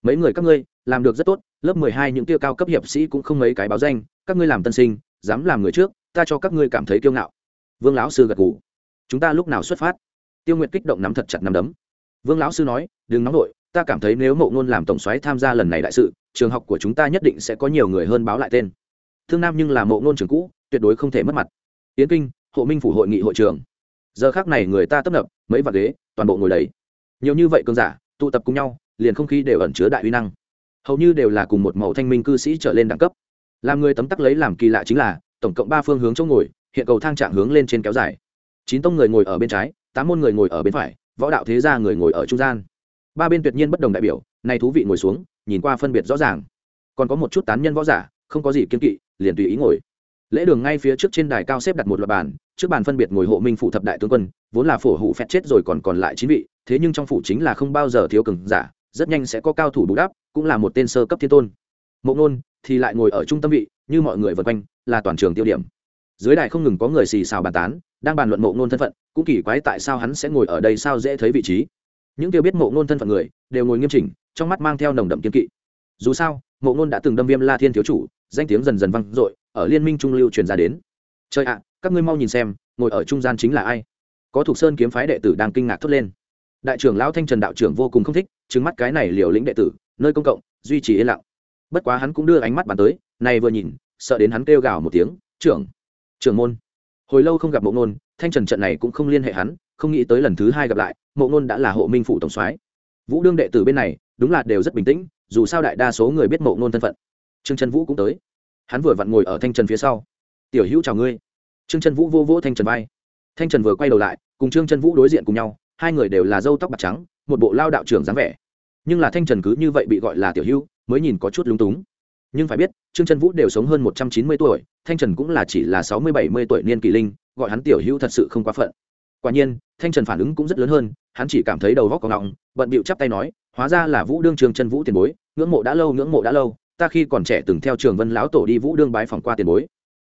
Mấy người các ngươi, làm được rất tốt, lớp mười hai những tiêu cao cấp hiệp sĩ cũng không mấy cái báo danh, các ngươi làm tân sinh, dám làm người trước, ta cho các ngươi cảm thấy kiêu ngạo. Vương lão sư gật ngủ chúng ta lúc nào xuất phát? Tiêu nguyệt kích động nắm thật chặt nắm đấm. Vương lão sư nói, đừng nóng vội ta cảm thấy nếu mộ ngôn làm tổng xoáy tham gia lần này đại sự, trường học của chúng ta nhất định sẽ có nhiều người hơn báo lại tên. Thương nam nhưng là mộ ngôn trường cũ, tuyệt đối không thể mất mặt. Yến kinh, hộ minh phủ hội nghị hội trường. Giờ khác này người ta tấp nập, mấy vạt ghế, toàn bộ ngồi đầy. Nhiều như vậy cơn giả, tụ tập cùng nhau, liền không khí đều ẩn chứa đại uy năng. Hầu như đều là cùng một màu thanh minh cư sĩ trở lên đẳng cấp. Làm người tấm tắc lấy làm kỳ lạ chính là, tổng cộng ba phương hướng chỗ ngồi, hiện cầu thang trạng hướng lên trên kéo dài. Chín tông người ngồi ở bên trái, tám môn người ngồi ở bên phải, võ đạo thế gia người ngồi ở trung gian ba bên tuyệt nhiên bất đồng đại biểu này thú vị ngồi xuống, nhìn qua phân biệt rõ ràng. Còn có một chút tán nhân võ giả, không có gì kiên kỵ, liền tùy ý ngồi. Lễ đường ngay phía trước trên đài cao xếp đặt một loạt bàn, trước bàn phân biệt ngồi hộ minh phủ thập đại tướng quân, vốn là phổ hủ phẹt chết rồi còn còn lại chín vị, thế nhưng trong phủ chính là không bao giờ thiếu cường giả, rất nhanh sẽ có cao thủ bù đắp, cũng là một tên sơ cấp thiên tôn. Mộ ngôn thì lại ngồi ở trung tâm vị, như mọi người vân quanh, là toàn trường tiêu điểm. Dưới đài không ngừng có người xì xào bàn tán, đang bàn luận mộ ngôn thân phận, cũng kỳ quái tại sao hắn sẽ ngồi ở đây, sao dễ thấy vị trí những kêu biết mộ ngôn thân phận người đều ngồi nghiêm chỉnh, trong mắt mang theo nồng đậm kiên kỵ. Dù sao, mộ ngôn đã từng đâm viêm la thiên thiếu chủ, danh tiếng dần dần vang dội, ở liên minh trung lưu truyền ra đến. Trời ạ, các ngươi mau nhìn xem, ngồi ở trung gian chính là ai? Có thuộc sơn kiếm phái đệ tử đang kinh ngạc thốt lên. Đại trưởng lão thanh trần đạo trưởng vô cùng không thích chứng mắt cái này liều lĩnh đệ tử, nơi công cộng, duy trì yên lặng. Bất quá hắn cũng đưa ánh mắt bàn tới, này vừa nhìn, sợ đến hắn kêu gào một tiếng, trưởng trưởng môn. Hồi lâu không gặp mộ ngôn, thanh trần trận này cũng không liên hệ hắn, không nghĩ tới lần thứ hai gặp lại mộ ngôn đã là hộ minh phủ tổng soái. Vũ đương đệ tử bên này, đúng là đều rất bình tĩnh, dù sao đại đa số người biết mộ ngôn thân phận. Trương trần vũ cũng tới. Hắn vừa vặn ngồi ở thanh trần phía sau. Tiểu hữu chào ngươi. Trương trần vũ vô vỗ thanh trần vai. Thanh trần vừa quay đầu lại, cùng trương trần vũ đối diện cùng nhau, hai người đều là dâu tóc bạc trắng, một bộ lao đạo trưởng dáng vẻ. Nhưng là thanh trần cứ như vậy bị gọi là tiểu hữu, mới nhìn có chút lúng túng. Nhưng phải biết, trương trần vũ đều sống hơn một trăm chín mươi tuổi, thanh trần cũng là chỉ là sáu mươi, bảy mươi tuổi niên kỳ linh, gọi hắn tiểu hữu thật sự không quá phận quả nhiên thanh trần phản ứng cũng rất lớn hơn hắn chỉ cảm thấy đầu góc có ngọng bận bịu chắp tay nói hóa ra là vũ đương trường trần vũ tiền bối ngưỡng mộ đã lâu ngưỡng mộ đã lâu ta khi còn trẻ từng theo trường vân lão tổ đi vũ đương bái phòng qua tiền bối.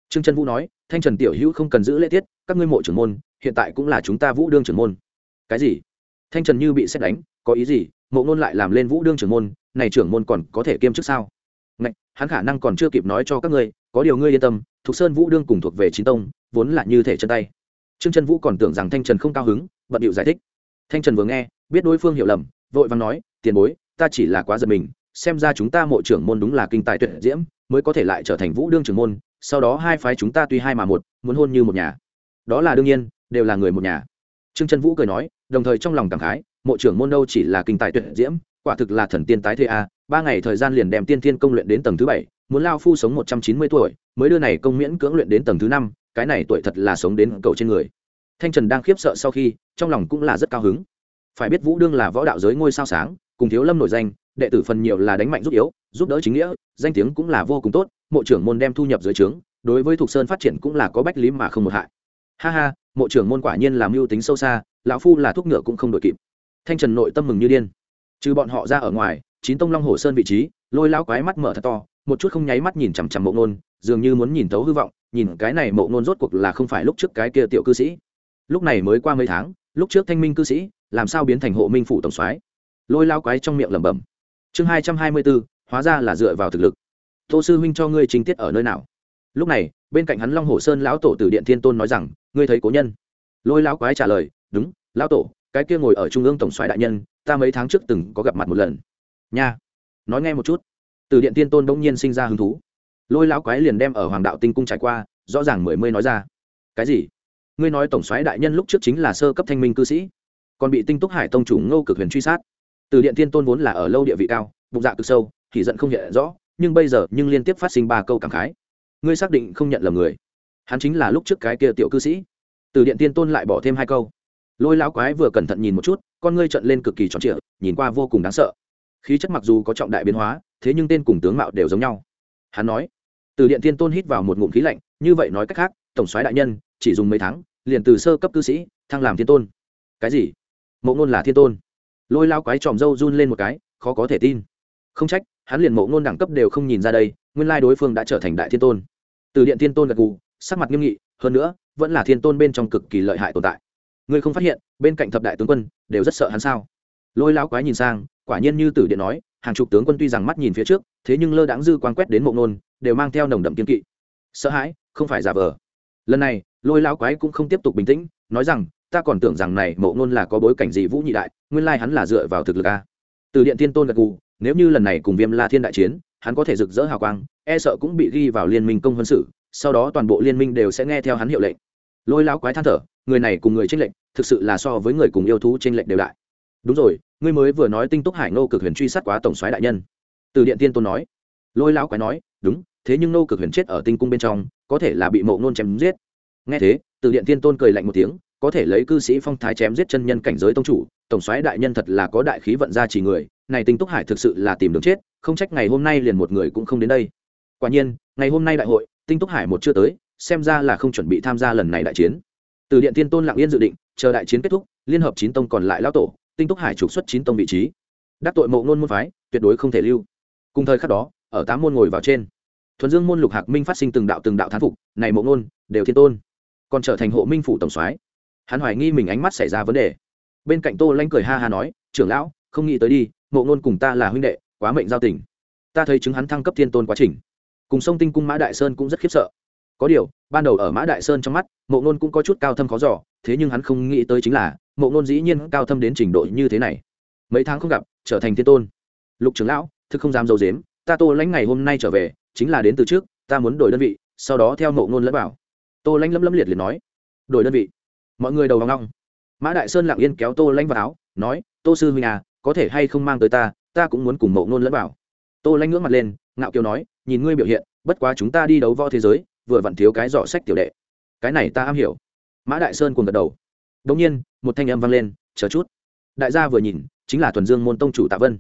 Trương trần vũ nói thanh trần tiểu hữu không cần giữ lễ tiết các ngươi mộ trưởng môn hiện tại cũng là chúng ta vũ đương trưởng môn. Cái gì? Thanh trần như bị xét đánh có ý gì? Mộ ngôn lại làm lên vũ đương trưởng môn này trưởng môn còn có thể kiêm chức sao? Ngạch, hắn khả năng còn chưa kịp nói cho các ngươi có điều ngươi yên tâm thuộc sơn vũ đương cùng thuộc về chín tông vốn là như thể chân tay trương trần vũ còn tưởng rằng thanh trần không cao hứng, bận điệu giải thích. Thanh trần vừa nghe, biết đối phương hiểu lầm, vội vàng nói, tiền bối, ta chỉ là quá giật mình, xem ra chúng ta mộ trưởng môn đúng là kinh tài tuyệt diễm, mới có thể lại trở thành vũ đương trưởng môn, sau đó hai phái chúng ta tuy hai mà một, muốn hôn như một nhà. Đó là đương nhiên, đều là người một nhà. Trương trần vũ cười nói, đồng thời trong lòng cảm khái, mộ trưởng môn đâu chỉ là kinh tài tuyệt diễm, quả thực là thần tiên tái thế a, ba ngày thời gian liền đem tiên thiên công luyện đến tầng thứ bảy, muốn lao phu sống một trăm chín mươi tuổi, mới đưa này công miễn cưỡng luyện đến tầng thứ năm cái này tuổi thật là sống đến cầu trên người. Thanh trần đang khiếp sợ sau khi, trong lòng cũng là rất cao hứng. Phải biết vũ đương là võ đạo giới ngôi sao sáng, cùng thiếu lâm nổi danh, đệ tử phần nhiều là đánh mạnh giúp yếu, giúp đỡ chính nghĩa, danh tiếng cũng là vô cùng tốt, mộ trưởng môn đem thu nhập dưới trướng, đối với thục sơn phát triển cũng là có bách lý mà không một hại. Ha ha, mộ trưởng môn quả nhiên làm mưu tính sâu xa, lão phu là thuốc ngựa cũng không đội kịp. Thanh trần nội tâm mừng như điên. Trừ bọn họ ra ở ngoài, chín tông long hồ sơn vị trí, lôi lão quái mắt mở thật to, một chút không nháy mắt nhìn chằm chằm mộ ngôn, dường như muốn nhìn thấu hư vọng nhìn cái này mộ nôn rốt cuộc là không phải lúc trước cái kia tiểu cư sĩ. Lúc này mới qua mấy tháng, lúc trước thanh minh cư sĩ, làm sao biến thành hộ minh phủ tổng soái? Lôi lao quái trong miệng lẩm bẩm. Chương hai trăm hai mươi bốn hóa ra là dựa vào thực lực. Tô sư huynh cho ngươi chính tiết ở nơi nào? Lúc này, bên cạnh hắn long hồ sơn lão tổ từ điện thiên tôn nói rằng, ngươi thấy cố nhân? Lôi lão quái trả lời, đúng, lão tổ, cái kia ngồi ở trung ương tổng soái đại nhân, ta mấy tháng trước từng có gặp mặt một lần. Nha. Nói nghe một chút. Từ điện tiên tôn đông nhiên sinh ra hứng thú lôi lão quái liền đem ở hoàng đạo tinh cung trải qua, rõ ràng mười mươi nói ra. Cái gì? Ngươi nói tổng soái đại nhân lúc trước chính là sơ cấp thanh minh cư sĩ, còn bị tinh túc hải tông chủ ngô cực huyền truy sát. Từ điện tiên tôn vốn là ở lâu địa vị cao, bụng dạ cực sâu, thì giận không hiện rõ, nhưng bây giờ nhưng liên tiếp phát sinh ba câu cảm khái. Ngươi xác định không nhận lầm người. Hắn chính là lúc trước cái kia tiểu cư sĩ. Từ điện tiên tôn lại bỏ thêm hai câu. Lôi lão quái vừa cẩn thận nhìn một chút, con ngươi trận lên cực kỳ tròn trịa, nhìn qua vô cùng đáng sợ. Khí chất mặc dù có trọng đại biến hóa, thế nhưng tên cùng tướng mạo đều giống nhau. Hắn nói từ điện tiên tôn hít vào một ngụm khí lạnh, như vậy nói cách khác, tổng soái đại nhân, chỉ dùng mấy tháng, liền từ sơ cấp cư sĩ, thăng làm thiên tôn. Cái gì? Mộ ngôn là thiên tôn. Lôi lao quái tròm râu run lên một cái, khó có thể tin. Không trách, hắn liền mộ ngôn đẳng cấp đều không nhìn ra đây, nguyên lai đối phương đã trở thành đại thiên tôn. Từ điện thiên tôn gật gù, sắc mặt nghiêm nghị, hơn nữa, vẫn là thiên tôn bên trong cực kỳ lợi hại tồn tại. Ngươi không phát hiện, bên cạnh thập đại tướng quân, đều rất sợ hắn sao? Lôi lao quái nhìn sang, quả nhiên như tử điện nói, hàng chục tướng quân tuy rằng mắt nhìn phía trước, thế nhưng lơ đãng dư quang quét đến mộ nôn đều mang theo nồng đậm kiên kỵ. Sợ hãi, không phải giả vờ. Lần này, lôi lao quái cũng không tiếp tục bình tĩnh, nói rằng, ta còn tưởng rằng này mộ nôn là có bối cảnh gì vũ nhị đại, nguyên lai hắn là dựa vào thực lực a. Từ điện Thiên tôn gật gù, nếu như lần này cùng viêm la thiên đại chiến, hắn có thể rực rỡ hào quang e sợ cũng bị ghi vào liên minh công huân sự, sau đó toàn bộ liên minh đều sẽ nghe theo hắn hiệu lệnh. Lôi lao quái than thở, người này cùng người tranh lệnh thực sự là so với người cùng yêu thú tranh lệnh đều đại. Đúng rồi, ngươi mới vừa nói tinh túc hải nô cực huyền truy sát quá tổng soái đại nhân. Từ điện tiên tôn nói lôi lão quái nói, đúng, thế nhưng nô cực huyền chết ở tinh cung bên trong, có thể là bị mộ nôn chém giết. Nghe thế, từ điện tiên tôn cười lạnh một tiếng, có thể lấy cư sĩ phong thái chém giết chân nhân cảnh giới tông chủ, tổng soái đại nhân thật là có đại khí vận ra chỉ người, này tinh túc hải thực sự là tìm đường chết, không trách ngày hôm nay liền một người cũng không đến đây. Quả nhiên, ngày hôm nay đại hội, tinh túc hải một chưa tới, xem ra là không chuẩn bị tham gia lần này đại chiến. Từ điện tiên tôn lặng yên dự định, chờ đại chiến kết thúc, liên hợp chín tông còn lại lão tổ, tinh túc hải trục xuất chín tông vị trí. Đắc tội mộ ngôn môn phái, tuyệt đối không thể lưu. Cùng thời khắc đó ở tám môn ngồi vào trên. Thuần dương môn lục hạc minh phát sinh từng đạo từng đạo thán phục, này mộ ngôn, đều thiên tôn. Còn trở thành hộ minh phủ tổng soái. Hắn hoài nghi mình ánh mắt xảy ra vấn đề. Bên cạnh tô lanh cười ha ha nói, trưởng lão, không nghĩ tới đi, mộ ngôn cùng ta là huynh đệ, quá mệnh giao tình. Ta thấy chứng hắn thăng cấp thiên tôn quá trình. Cùng sông tinh cung mã đại sơn cũng rất khiếp sợ. Có điều, ban đầu ở mã đại sơn trong mắt, mộ ngôn cũng có chút cao thâm khó giỏ thế nhưng hắn không nghĩ tới chính là, mộ ngôn dĩ nhiên cao thâm đến trình độ như thế này. Mấy tháng không gặp, trở thành thiên tôn. Lục trưởng lão, thực không dám dâu dếm ta tô lãnh ngày hôm nay trở về, chính là đến từ trước, ta muốn đổi đơn vị, sau đó theo mộ ngôn lẫn bảo. tô lãnh lấm lấm liệt liệt nói. Đổi đơn vị. Mọi người đầu vào ngong. Mã đại sơn lặng yên kéo tô lãnh vào áo, nói, tô sư huynh à có thể hay không mang tới ta ta cũng muốn cùng mộ ngôn lẫn bảo. tô lãnh ngưỡng mặt lên, ngạo kiều nói, nhìn ngươi biểu hiện, bất quá chúng ta đi đấu võ thế giới, vừa vặn thiếu cái giỏ sách tiểu đệ. Cái này ta am hiểu. Mã đại sơn cùng gật đầu. Đông nhiên, một thanh âm vang lên, chờ chút. Đại gia vừa nhìn, chính là thuần dương môn tông chủ tạ vân.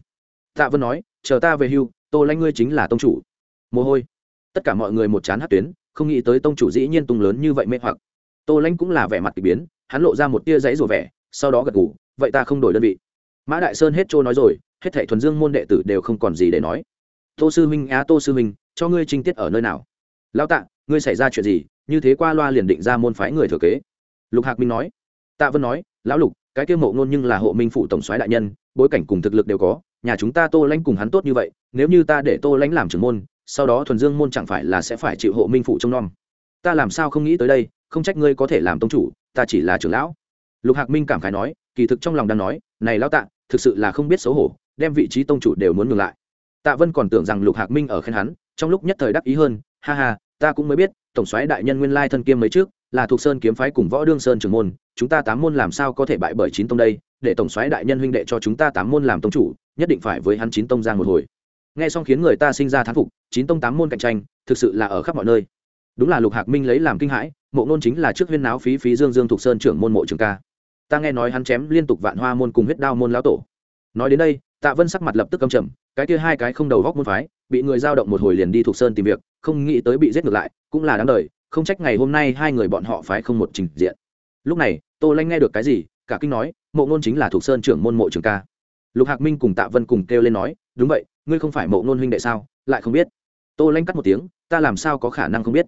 Tạ vân nói chờ ta về hưu, tô lanh ngươi chính là tông chủ. Mồ hôi. Tất cả mọi người một chán hát tuyến, không nghĩ tới tông chủ dĩ nhiên tung lớn như vậy mê hoặc. Tô lanh cũng là vẻ mặt k ỳ biến, hắn lộ ra một tia giấy rùa vẻ, sau đó gật ngủ vậy ta không đổi đơn vị. Mã đại sơn hết trôi nói rồi, hết thảy thuần dương môn đệ tử đều không còn gì để nói. Tô sư minh, á tô sư minh, cho ngươi trinh tiết ở nơi nào? Lão tạ, ngươi xảy ra chuyện gì? Như thế qua loa liền định ra môn phái người thừa kế. Lục hạc minh nói. Tạ vân nói, lão lục, cái kia mộ ngôn nhưng là hộ minh phụ tổng soái đại nhân bối cảnh cùng thực lực đều có, nhà chúng ta tô lãnh cùng hắn tốt như vậy, nếu như ta để tô lãnh làm trưởng môn, sau đó thuần dương môn chẳng phải là sẽ phải chịu hộ minh phụ trông nom. Ta làm sao không nghĩ tới đây, không trách ngươi có thể làm tông chủ, ta chỉ là trưởng lão. Lục hạc minh cảm khái nói, kỳ thực trong lòng đang nói, này lão tạ, thực sự là không biết xấu hổ, đem vị trí tông chủ đều muốn ngừng lại. Tạ vân còn tưởng rằng lục hạc minh ở khen hắn, trong lúc nhất thời đắc ý hơn, ha ha, ta cũng mới biết, tổng soái đại nhân nguyên lai thân kiêm mấy trước, là thuộc sơn kiếm phái cùng võ đương sơn trưởng môn, chúng ta tám môn làm sao có thể bại bởi chín tông đây để tổng soái đại nhân huynh đệ cho chúng ta tám môn làm tông chủ, nhất định phải với hắn chín tông giang một hồi. Nghe xong khiến người ta sinh ra thán phục, chín tông tám môn cạnh tranh, thực sự là ở khắp mọi nơi. Đúng là lục hạc minh lấy làm kinh hãi, mộ ngôn chính là trước huyên náo phí phí dương dương thuộc sơn trưởng môn mộ trường ca. Ta nghe nói hắn chém liên tục vạn hoa môn cùng huyết đao môn lão tổ. Nói đến đây, tạ vân sắc mặt lập tức cầm trầm, cái kia hai cái không đầu góc môn phái, bị người giao động một hồi liền đi thuộc sơn tìm việc, không nghĩ tới bị giết ngược lại, cũng là đáng đời, không trách ngày hôm nay hai người bọn họ phái không một trình diện. Lúc này, tô lanh nghe được cái gì, cả kinh nói mộ ngôn chính là thuộc sơn trưởng môn mộ trường ca. Lục hạc minh cùng tạ vân cùng kêu lên nói, đúng vậy, ngươi không phải mộ ngôn huynh đệ sao? Lại không biết. Tô lanh cắt một tiếng, ta làm sao có khả năng không biết?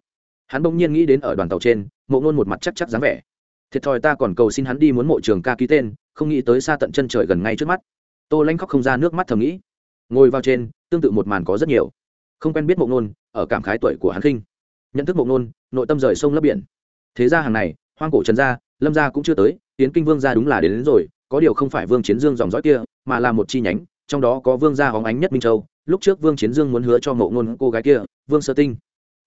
Hắn bỗng nhiên nghĩ đến ở đoàn tàu trên, mộ ngôn một mặt chắc chắc dáng vẻ. Thiệt thòi ta còn cầu xin hắn đi muốn mộ trường ca ký tên, không nghĩ tới xa tận chân trời gần ngay trước mắt. Tô lanh khóc không ra nước mắt thầm nghĩ. Ngồi vào trên, tương tự một màn có rất nhiều. Không quen biết mộ ngôn, ở cảm khái tuổi của hắn khinh. Nhận thức mộ ngôn, nội tâm rời sông lấp biển. Thế ra hàng này, hoang cổ trần gia lâm gia cũng chưa tới tiến kinh vương gia đúng là đến, đến rồi có điều không phải vương chiến dương dòng dõi kia mà là một chi nhánh trong đó có vương gia hóng ánh nhất minh châu lúc trước vương chiến dương muốn hứa cho mộ ngôn cô gái kia vương sơ tinh.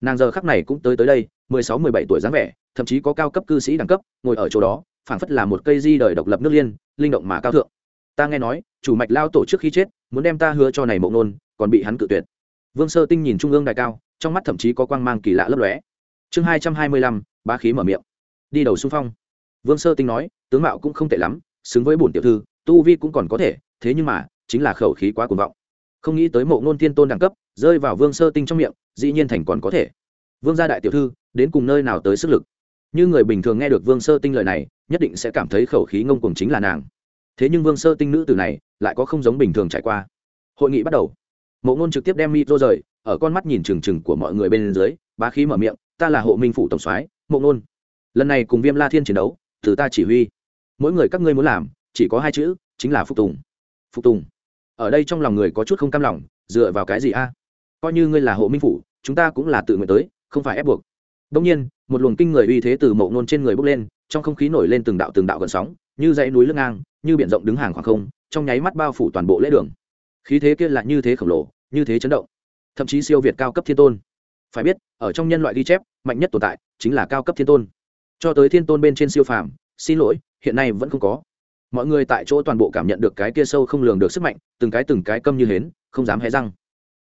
Nàng giờ khắc này cũng tới tới đây mười sáu mười bảy tuổi dáng vẻ thậm chí có cao cấp cư sĩ đẳng cấp ngồi ở chỗ đó phảng phất là một cây di đời độc lập nước liên linh động mà cao thượng. Ta nghe nói chủ mạch lao tổ trước khi chết muốn đem ta hứa cho này mộ nôn còn bị hắn cự tuyệt. Vương sơ tinh nhìn trung ương đại cao trong mắt thậm chí có quang mang kỳ lạ lấp lóe. Chương hai trăm hai mươi lăm ba khí mở miệng. Đi đầu xung phong vương sơ tinh nói, tướng mạo cũng không tệ lắm, xứng với bổn tiểu thư, tu vi cũng còn có thể, thế nhưng mà, chính là khẩu khí quá cuồng vọng. Không nghĩ tới mộ ngôn thiên tôn đẳng cấp, rơi vào vương sơ tinh trong miệng, dĩ nhiên thành còn có thể. Vương gia đại tiểu thư, đến cùng nơi nào tới sức lực? Như người bình thường nghe được vương sơ tinh lời này, nhất định sẽ cảm thấy khẩu khí ngông cuồng chính là nàng. Thế nhưng vương sơ tinh nữ tử này, lại có không giống bình thường trải qua. Hội nghị bắt đầu. Mộ ngôn trực tiếp đem micro rời, ở con mắt nhìn trừng trừng của mọi người bên dưới, bá khí mở miệng, ta là hộ minh phủ tổng soái, mộ ngôn. Lần này cùng viêm la thiên chiến đấu từ ta chỉ huy. Mỗi người các ngươi muốn làm, chỉ có hai chữ, chính là phục tùng. Phục tùng. Ở đây trong lòng người có chút không cam lòng, dựa vào cái gì a? Coi như ngươi là hộ minh phủ, chúng ta cũng là tự nguyện tới, không phải ép buộc. Đông nhiên, một luồng kinh người uy thế từ mộ nôn trên người bốc lên, trong không khí nổi lên từng đạo từng đạo gần sóng, như dãy núi lưng ngang, như biển rộng đứng hàng khoảng không, trong nháy mắt bao phủ toàn bộ lễ đường. Khí thế kia là như thế khổng lồ, như thế chấn động. Thậm chí siêu việt cao cấp thiên tôn. Phải biết, ở trong nhân loại ghi chép, mạnh nhất tồn tại chính là cao cấp thiên tôn cho tới thiên tôn bên trên siêu phàm, xin lỗi, hiện nay vẫn không có. Mọi người tại chỗ toàn bộ cảm nhận được cái kia sâu không lường được sức mạnh, từng cái từng cái câm như hến, không dám hé răng.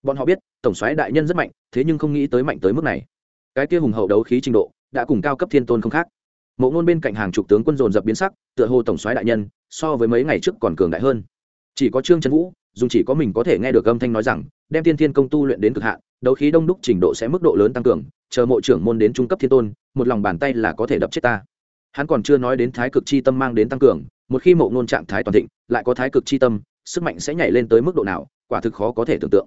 Bọn họ biết, tổng soái đại nhân rất mạnh, thế nhưng không nghĩ tới mạnh tới mức này. Cái kia hùng hậu đấu khí trình độ, đã cùng cao cấp thiên tôn không khác. Mộ ngôn bên cạnh hàng chục tướng quân dồn dập biến sắc, tựa hồ tổng soái đại nhân, so với mấy ngày trước còn cường đại hơn. Chỉ có trương trấn vũ dùng chỉ có mình có thể nghe được âm thanh nói rằng, đem tiên thiên công tu luyện đến cực hạn, đấu khí đông đúc trình độ sẽ mức độ lớn tăng cường, chờ mộ trưởng môn đến trung cấp thiên tôn, một lòng bàn tay là có thể đập chết ta. Hắn còn chưa nói đến thái cực chi tâm mang đến tăng cường, một khi mộ ngôn trạng thái toàn thịnh, lại có thái cực chi tâm, sức mạnh sẽ nhảy lên tới mức độ nào, quả thực khó có thể tưởng tượng.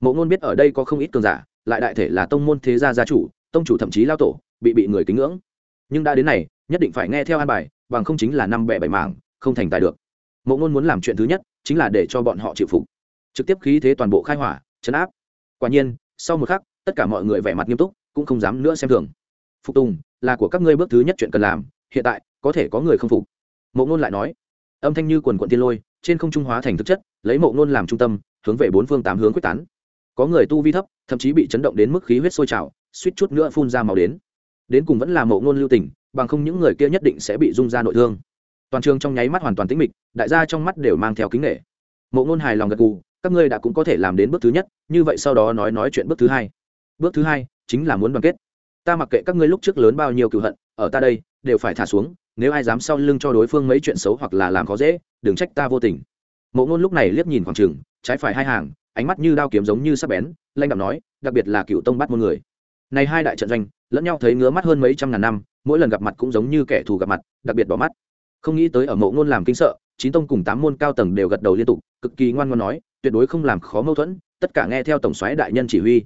Mộ ngôn biết ở đây có không ít cường giả, lại đại thể là tông môn thế gia gia chủ, tông chủ thậm chí lao tổ, bị bị người kính ngưỡng. Nhưng đã đến này, nhất định phải nghe theo an bài, bằng không chính là năm bẻ bảy mảng, không thành tài được. Mộ ngôn muốn làm chuyện thứ nhất chính là để cho bọn họ chịu phục. Trực tiếp khí thế toàn bộ khai hỏa, chấn áp. Quả nhiên, sau một khắc, tất cả mọi người vẻ mặt nghiêm túc, cũng không dám nữa xem thường. Phục tùng, là của các ngươi bước thứ nhất chuyện cần làm, hiện tại, có thể có người không phục. Mộ ngôn lại nói, âm thanh như quần quận tiên lôi, trên không trung hóa thành thực chất, lấy mộ ngôn làm trung tâm, hướng về bốn phương tám hướng quyết tán. Có người tu vi thấp, thậm chí bị chấn động đến mức khí huyết sôi trào, suýt chút nữa phun ra màu đến. Đến cùng vẫn là mộ ngôn lưu tình, bằng không những người kia nhất định sẽ bị rung ra nội thương toàn trường trong nháy mắt hoàn toàn tĩnh mịch đại gia trong mắt đều mang theo kính nghệ mộ ngôn hài lòng gật gù các ngươi đã cũng có thể làm đến bước thứ nhất như vậy sau đó nói nói chuyện bước thứ hai. Bước thứ hai chính là muốn đoàn kết. Ta mặc kệ các ngươi lúc trước lớn bao nhiêu cựu hận ở ta đây đều phải thả xuống nếu ai dám sau lưng cho đối phương mấy chuyện xấu hoặc là làm khó dễ đừng trách ta vô tình. Mộ ngôn lúc này liếc nhìn khoảng trường, trái phải hai hàng ánh mắt như đao kiếm giống như sắp bén lanh đạm nói đặc biệt là cựu tông bắt một người. Này hai đại trận doanh lẫn nhau thấy ngứa mắt hơn mấy trăm ngàn năm mỗi lần gặp mặt cũng giống như kẻ thù gặp mặt đặc biệt bỏ mắt không nghĩ tới ở mộ ngôn làm kinh sợ, chín tông cùng tám môn cao tầng đều gật đầu liên tục, cực kỳ ngoan ngoan nói, tuyệt đối không làm khó mâu thuẫn, tất cả nghe theo tổng soái đại nhân chỉ huy.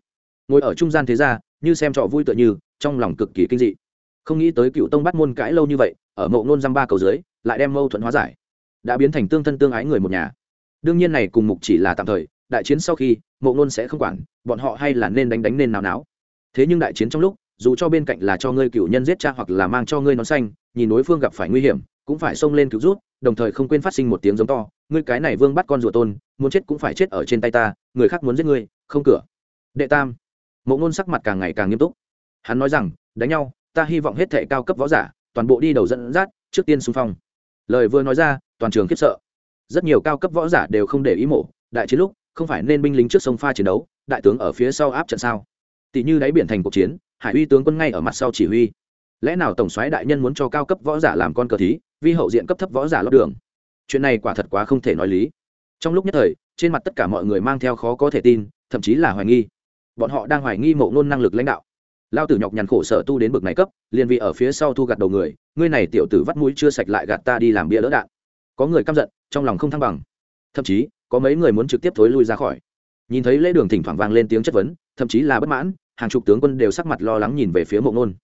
Ngồi ở trung gian thế gia, như xem trò vui tựa như, trong lòng cực kỳ kinh dị. Không nghĩ tới cựu tông bắt môn cãi lâu như vậy, ở mộ ngôn dăm ba cầu dưới, lại đem mâu thuẫn hóa giải. Đã biến thành tương thân tương ái người một nhà. Đương nhiên này cùng mục chỉ là tạm thời, đại chiến sau khi, mộ ngôn sẽ không quản, bọn họ hay là nên đánh đánh nên nào náo thế nhưng đại chiến trong lúc dù cho bên cạnh là cho ngươi cựu nhân giết cha hoặc là mang cho ngươi nón xanh, nhìn đối phương gặp phải nguy hiểm, cũng phải xông lên cứu rút, đồng thời không quên phát sinh một tiếng giống to, ngươi cái này vương bắt con rùa tôn, muốn chết cũng phải chết ở trên tay ta, người khác muốn giết ngươi, không cửa. Đệ tam, mộ ngôn sắc mặt càng ngày càng nghiêm túc. Hắn nói rằng, đánh nhau, ta hy vọng hết thệ cao cấp võ giả, toàn bộ đi đầu dẫn dắt, trước tiên xung phong. Lời vừa nói ra, toàn trường khiếp sợ. Rất nhiều cao cấp võ giả đều không để ý mộ. đại chiến lúc, không phải nên binh lính trước sông pha chiến đấu, đại tướng ở phía sau áp trận sao? Tỷ như đáy biển thành cuộc chiến hải uy tướng quân ngay ở mặt sau chỉ huy. Lẽ nào tổng soái đại nhân muốn cho cao cấp võ giả làm con cờ thí, vi hậu diện cấp thấp võ giả lót đường? Chuyện này quả thật quá không thể nói lý. Trong lúc nhất thời, trên mặt tất cả mọi người mang theo khó có thể tin, thậm chí là hoài nghi. Bọn họ đang hoài nghi mộ ngôn năng lực lãnh đạo. Lao tử nhọc nhằn khổ sở tu đến bực này cấp, liền vì ở phía sau thu gặt đầu người, ngươi này tiểu tử vắt mũi chưa sạch lại gạt ta đi làm bia lỡ đạn. Có người căm giận, trong lòng không thăng bằng. Thậm chí, có mấy người muốn trực tiếp thối lui ra khỏi. Nhìn thấy lễ đường thỉnh thoảng vang lên tiếng chất vấn, thậm chí là bất mãn hàng chục tướng quân đều sắc mặt lo lắng nhìn về phía mộ ngôn.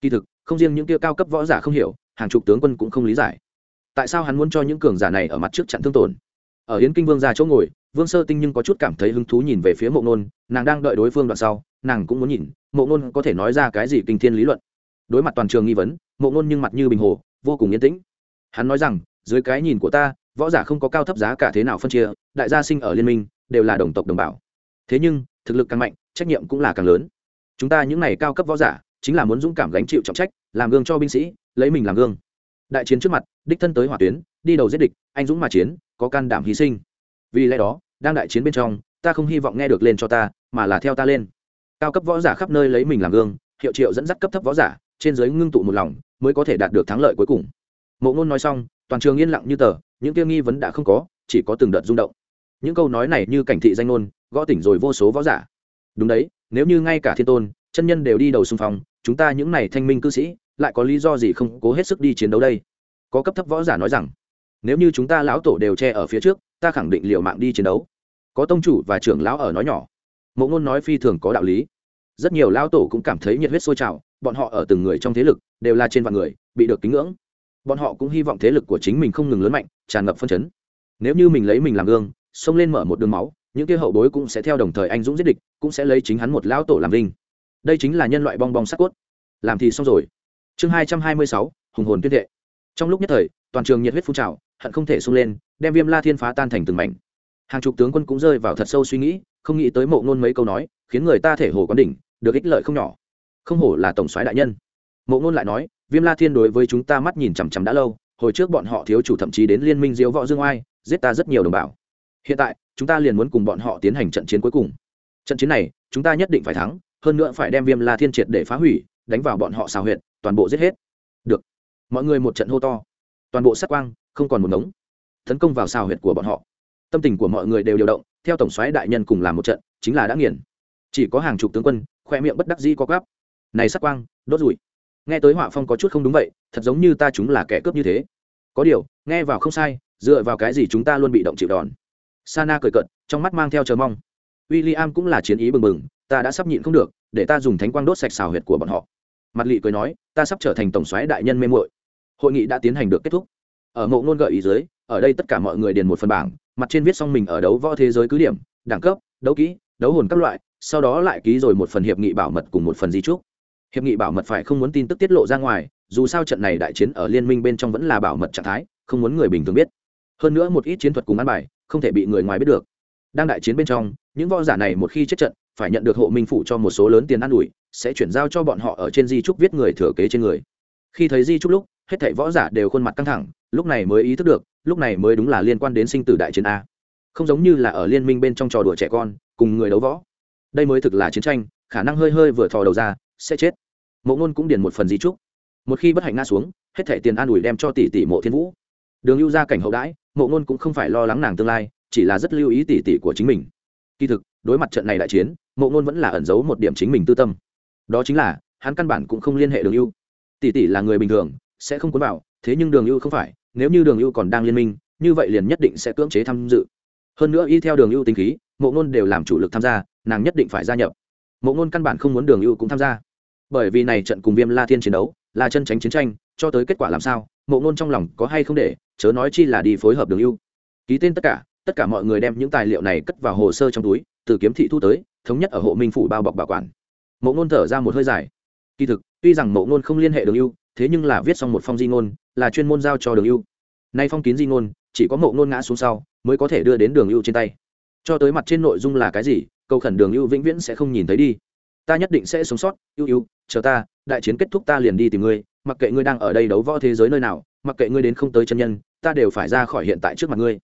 Kỳ thực, không riêng những kia cao cấp võ giả không hiểu, hàng chục tướng quân cũng không lý giải. Tại sao hắn muốn cho những cường giả này ở mặt trước chặn thương tổn? Ở hiến kinh vương ra chỗ ngồi, vương sơ tinh nhưng có chút cảm thấy hứng thú nhìn về phía mộ ngôn, nàng đang đợi đối phương đoạn sau, nàng cũng muốn nhìn, mộ ngôn có thể nói ra cái gì kinh thiên lý luận. Đối mặt toàn trường nghi vấn, mộ ngôn nhưng mặt như bình hồ, vô cùng yên tĩnh. Hắn nói rằng, dưới cái nhìn của ta, võ giả không có cao thấp giá cả thế nào phân chia, đại gia sinh ở liên minh, đều là đồng tộc đồng bào. Thế nhưng, thực lực càng mạnh, trách nhiệm cũng là càng lớn chúng ta những n à y cao cấp võ giả, chính là muốn dũng cảm gánh chịu trọng trách, làm gương cho binh sĩ, lấy mình làm gương. Đại chiến trước mặt, đích thân tới hỏa tuyến, đi đầu giết địch, anh dũng mà chiến, có can đảm hy sinh. Vì lẽ đó, đang đại chiến bên trong, ta không hy vọng nghe được lên cho ta, mà là theo ta lên. Cao cấp võ giả khắp nơi lấy mình làm gương, hiệu triệu dẫn dắt cấp thấp võ giả, trên giới ngưng tụ một lòng, mới có thể đạt được thắng lợi cuối cùng. Mộ ngôn nói xong, toàn trường yên lặng như tờ, những tiêu nghi vấn đã không có, chỉ có từng đợt rung động. Những câu nói này như cảnh thị danh ngôn, gõ tỉnh rồi vô số võ giả. Đúng đấy nếu như ngay cả thiên tôn, chân nhân đều đi đầu xung phong, chúng ta những này thanh minh cư sĩ, lại có lý do gì không cố hết sức đi chiến đấu đây? Có cấp thấp võ giả nói rằng, nếu như chúng ta lão tổ đều che ở phía trước, ta khẳng định liệu mạng đi chiến đấu. Có tông chủ và trưởng lão ở nói nhỏ. Mộ ngôn nói phi thường có đạo lý. Rất nhiều lão tổ cũng cảm thấy nhiệt huyết sôi trào, bọn họ ở từng người trong thế lực đều là trên vạn người, bị được kính ngưỡng. Bọn họ cũng hy vọng thế lực của chính mình không ngừng lớn mạnh, tràn ngập phân chấn. Nếu như mình lấy mình làm gương, xông lên mở một đường máu những kia hậu bối cũng sẽ theo đồng thời anh dũng giết địch, cũng sẽ lấy chính hắn một lão tổ làm linh. Đây chính là nhân loại bong bong sắc cốt. Làm thì xong rồi. Chương hai trăm hai mươi sáu, hùng hồn tuyên thệ. Trong lúc nhất thời, toàn trường nhiệt huyết phun trào, hận không thể sung lên, đem viêm la thiên phá tan thành từng mảnh. Hàng chục tướng quân cũng rơi vào thật sâu suy nghĩ, không nghĩ tới mộ ngôn mấy câu nói, khiến người ta thể hồ quán đỉnh, được ích lợi không nhỏ. Không hổ là tổng soái đại nhân. Mộ ngôn lại nói, viêm la thiên đối với chúng ta mắt nhìn chằm chằm đã lâu, hồi trước bọn họ thiếu chủ thậm chí đến liên minh diếu võ dương oai, giết ta rất nhiều đồng bào. Hiện tại chúng ta liền muốn cùng bọn họ tiến hành trận chiến cuối cùng. Trận chiến này chúng ta nhất định phải thắng hơn nữa phải đem viêm la thiên triệt để phá hủy đánh vào bọn họ xào huyệt, toàn bộ giết hết. Được. Mọi người một trận hô to. Toàn bộ sát quang không còn một ngống. Tấn công vào xào huyệt của bọn họ. Tâm tình của mọi người đều điều động theo tổng soái đại nhân cùng làm một trận chính là đã nghiền. Chỉ có hàng chục tướng quân khoe miệng bất đắc dĩ có gắp này sắc quang đốt rủi. Nghe tới họa phong có chút không đúng vậy thật giống như ta chúng là kẻ cướp như thế. Có điều nghe vào không sai dựa vào cái gì chúng ta luôn bị động chịu đòn? Sana cười cận trong mắt mang theo chờ mong. W i l l i am cũng là chiến ý bừng bừng, ta đã sắp nhịn không được, để ta dùng thánh quang đốt sạch xào huyệt của bọn họ. Mặt lị cười nói, ta sắp trở thành tổng soái đại nhân mê muội. Hội nghị đã tiến hành được kết thúc. Ở mộ ngôn gợi ý dưới, ở đây tất cả mọi người điền một phần bảng, mặt trên viết xong mình ở đấu võ thế giới cứ điểm, đẳng cấp, đấu kỹ, đấu hồn các loại, sau đó lại ký rồi một phần hiệp nghị bảo mật cùng một phần di trúc. Hiệp nghị bảo mật phải không muốn tin tức tiết lộ ra ngoài, dù sao trận này đại chiến ở liên minh bên trong vẫn là bảo mật trạng thái, không muốn người bình thường biết. Hơn nữa một ít chiến thuật cùng ăn bài không thể bị người ngoài biết được. Đang đại chiến bên trong, những võ giả này một khi chết trận, phải nhận được hộ minh phụ cho một số lớn tiền ăn ủi, sẽ chuyển giao cho bọn họ ở trên di trúc viết người thừa kế trên người. Khi thấy di trúc lúc, hết thảy võ giả đều khuôn mặt căng thẳng, lúc này mới ý thức được, lúc này mới đúng là liên quan đến sinh tử đại chiến a. Không giống như là ở liên minh bên trong trò đùa trẻ con, cùng người đấu võ. Đây mới thực là chiến tranh, khả năng hơi hơi vừa thò đầu ra, sẽ chết. Mộ ngôn cũng điền một phần di trúc. Một khi bất hạnh ngã xuống, hết thảy tiền an ủi đem cho tỷ tỷ mộ thiên vũ. Đường ưu ra cảnh hậu đãi mộ ngôn cũng không phải lo lắng nàng tương lai, chỉ là rất lưu ý tỷ tỷ của chính mình. Kỳ thực, đối mặt trận này đại chiến mộ ngôn vẫn là ẩn giấu một điểm chính mình tư tâm. Đó chính là, hắn căn bản cũng không liên hệ đường ưu. Tỷ tỷ là người bình thường, sẽ không cuốn vào, thế nhưng đường ưu không phải, nếu như đường ưu còn đang liên minh, như vậy liền nhất định sẽ cưỡng chế tham dự. Hơn nữa y theo đường ưu tính khí mộ ngôn đều làm chủ lực tham gia, nàng nhất định phải gia nhập. Mộ ngôn căn bản không muốn đường ưu cũng tham gia. Bởi vì này trận cùng viêm la thiên chiến đấu là chân tránh chiến tranh, cho tới kết quả làm sao, mộ ngôn trong lòng có hay không để, chớ nói chi là đi phối hợp đường ưu. Ký tên tất cả tất cả mọi người đem những tài liệu này cất vào hồ sơ trong túi, từ kiếm thị thu tới, thống nhất ở hộ minh phủ bao bọc bảo quản. Mộ ngôn thở ra một hơi dài. Kỳ thực, tuy rằng mộ ngôn không liên hệ đường ưu, thế nhưng là viết xong một phong di ngôn, là chuyên môn giao cho đường ưu. Nay phong kín di ngôn, chỉ có mộ ngôn ngã xuống sau, mới có thể đưa đến đường ưu trên tay. Cho tới mặt trên nội dung là cái gì câu khẩn đường ưu vĩnh viễn sẽ không nhìn thấy đi. Ta nhất định sẽ sống sót, ưu ưu chờ ta, đại chiến kết thúc ta liền đi tìm ngươi, mặc kệ ngươi đang ở đây đấu võ thế giới nơi nào, mặc kệ ngươi đến không tới chân nhân, ta đều phải ra khỏi hiện tại trước mặt ngươi.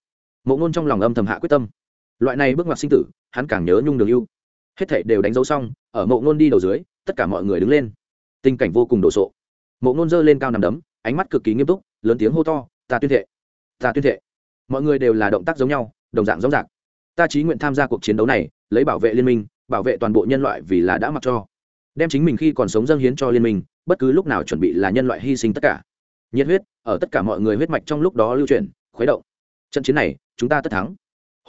Mộ ngôn trong lòng âm thầm hạ quyết tâm. Loại này bước ngoặt sinh tử, hắn càng nhớ nhung đường ưu. Hết thảy đều đánh dấu xong, ở mộ ngôn đi đầu dưới, tất cả mọi người đứng lên. Tình cảnh vô cùng đồ sộ. Mộ ngôn giơ lên cao nằm đấm, ánh mắt cực kỳ nghiêm túc, lớn tiếng hô to, ta tuyên thệ, ta tuyên thệ. Mọi người đều là động tác giống nhau, đồng dạng giống dạng ta chí nguyện tham gia cuộc chiến đấu này, lấy bảo vệ liên minh, bảo vệ toàn bộ nhân loại vì là đã mặc cho đem chính mình khi còn sống dâng hiến cho liên minh, bất cứ lúc nào chuẩn bị là nhân loại hy sinh tất cả. Nhiệt huyết, ở tất cả mọi người huyết mạch trong lúc đó lưu chuyển, khuấy động. Trận chiến này, chúng ta tất thắng.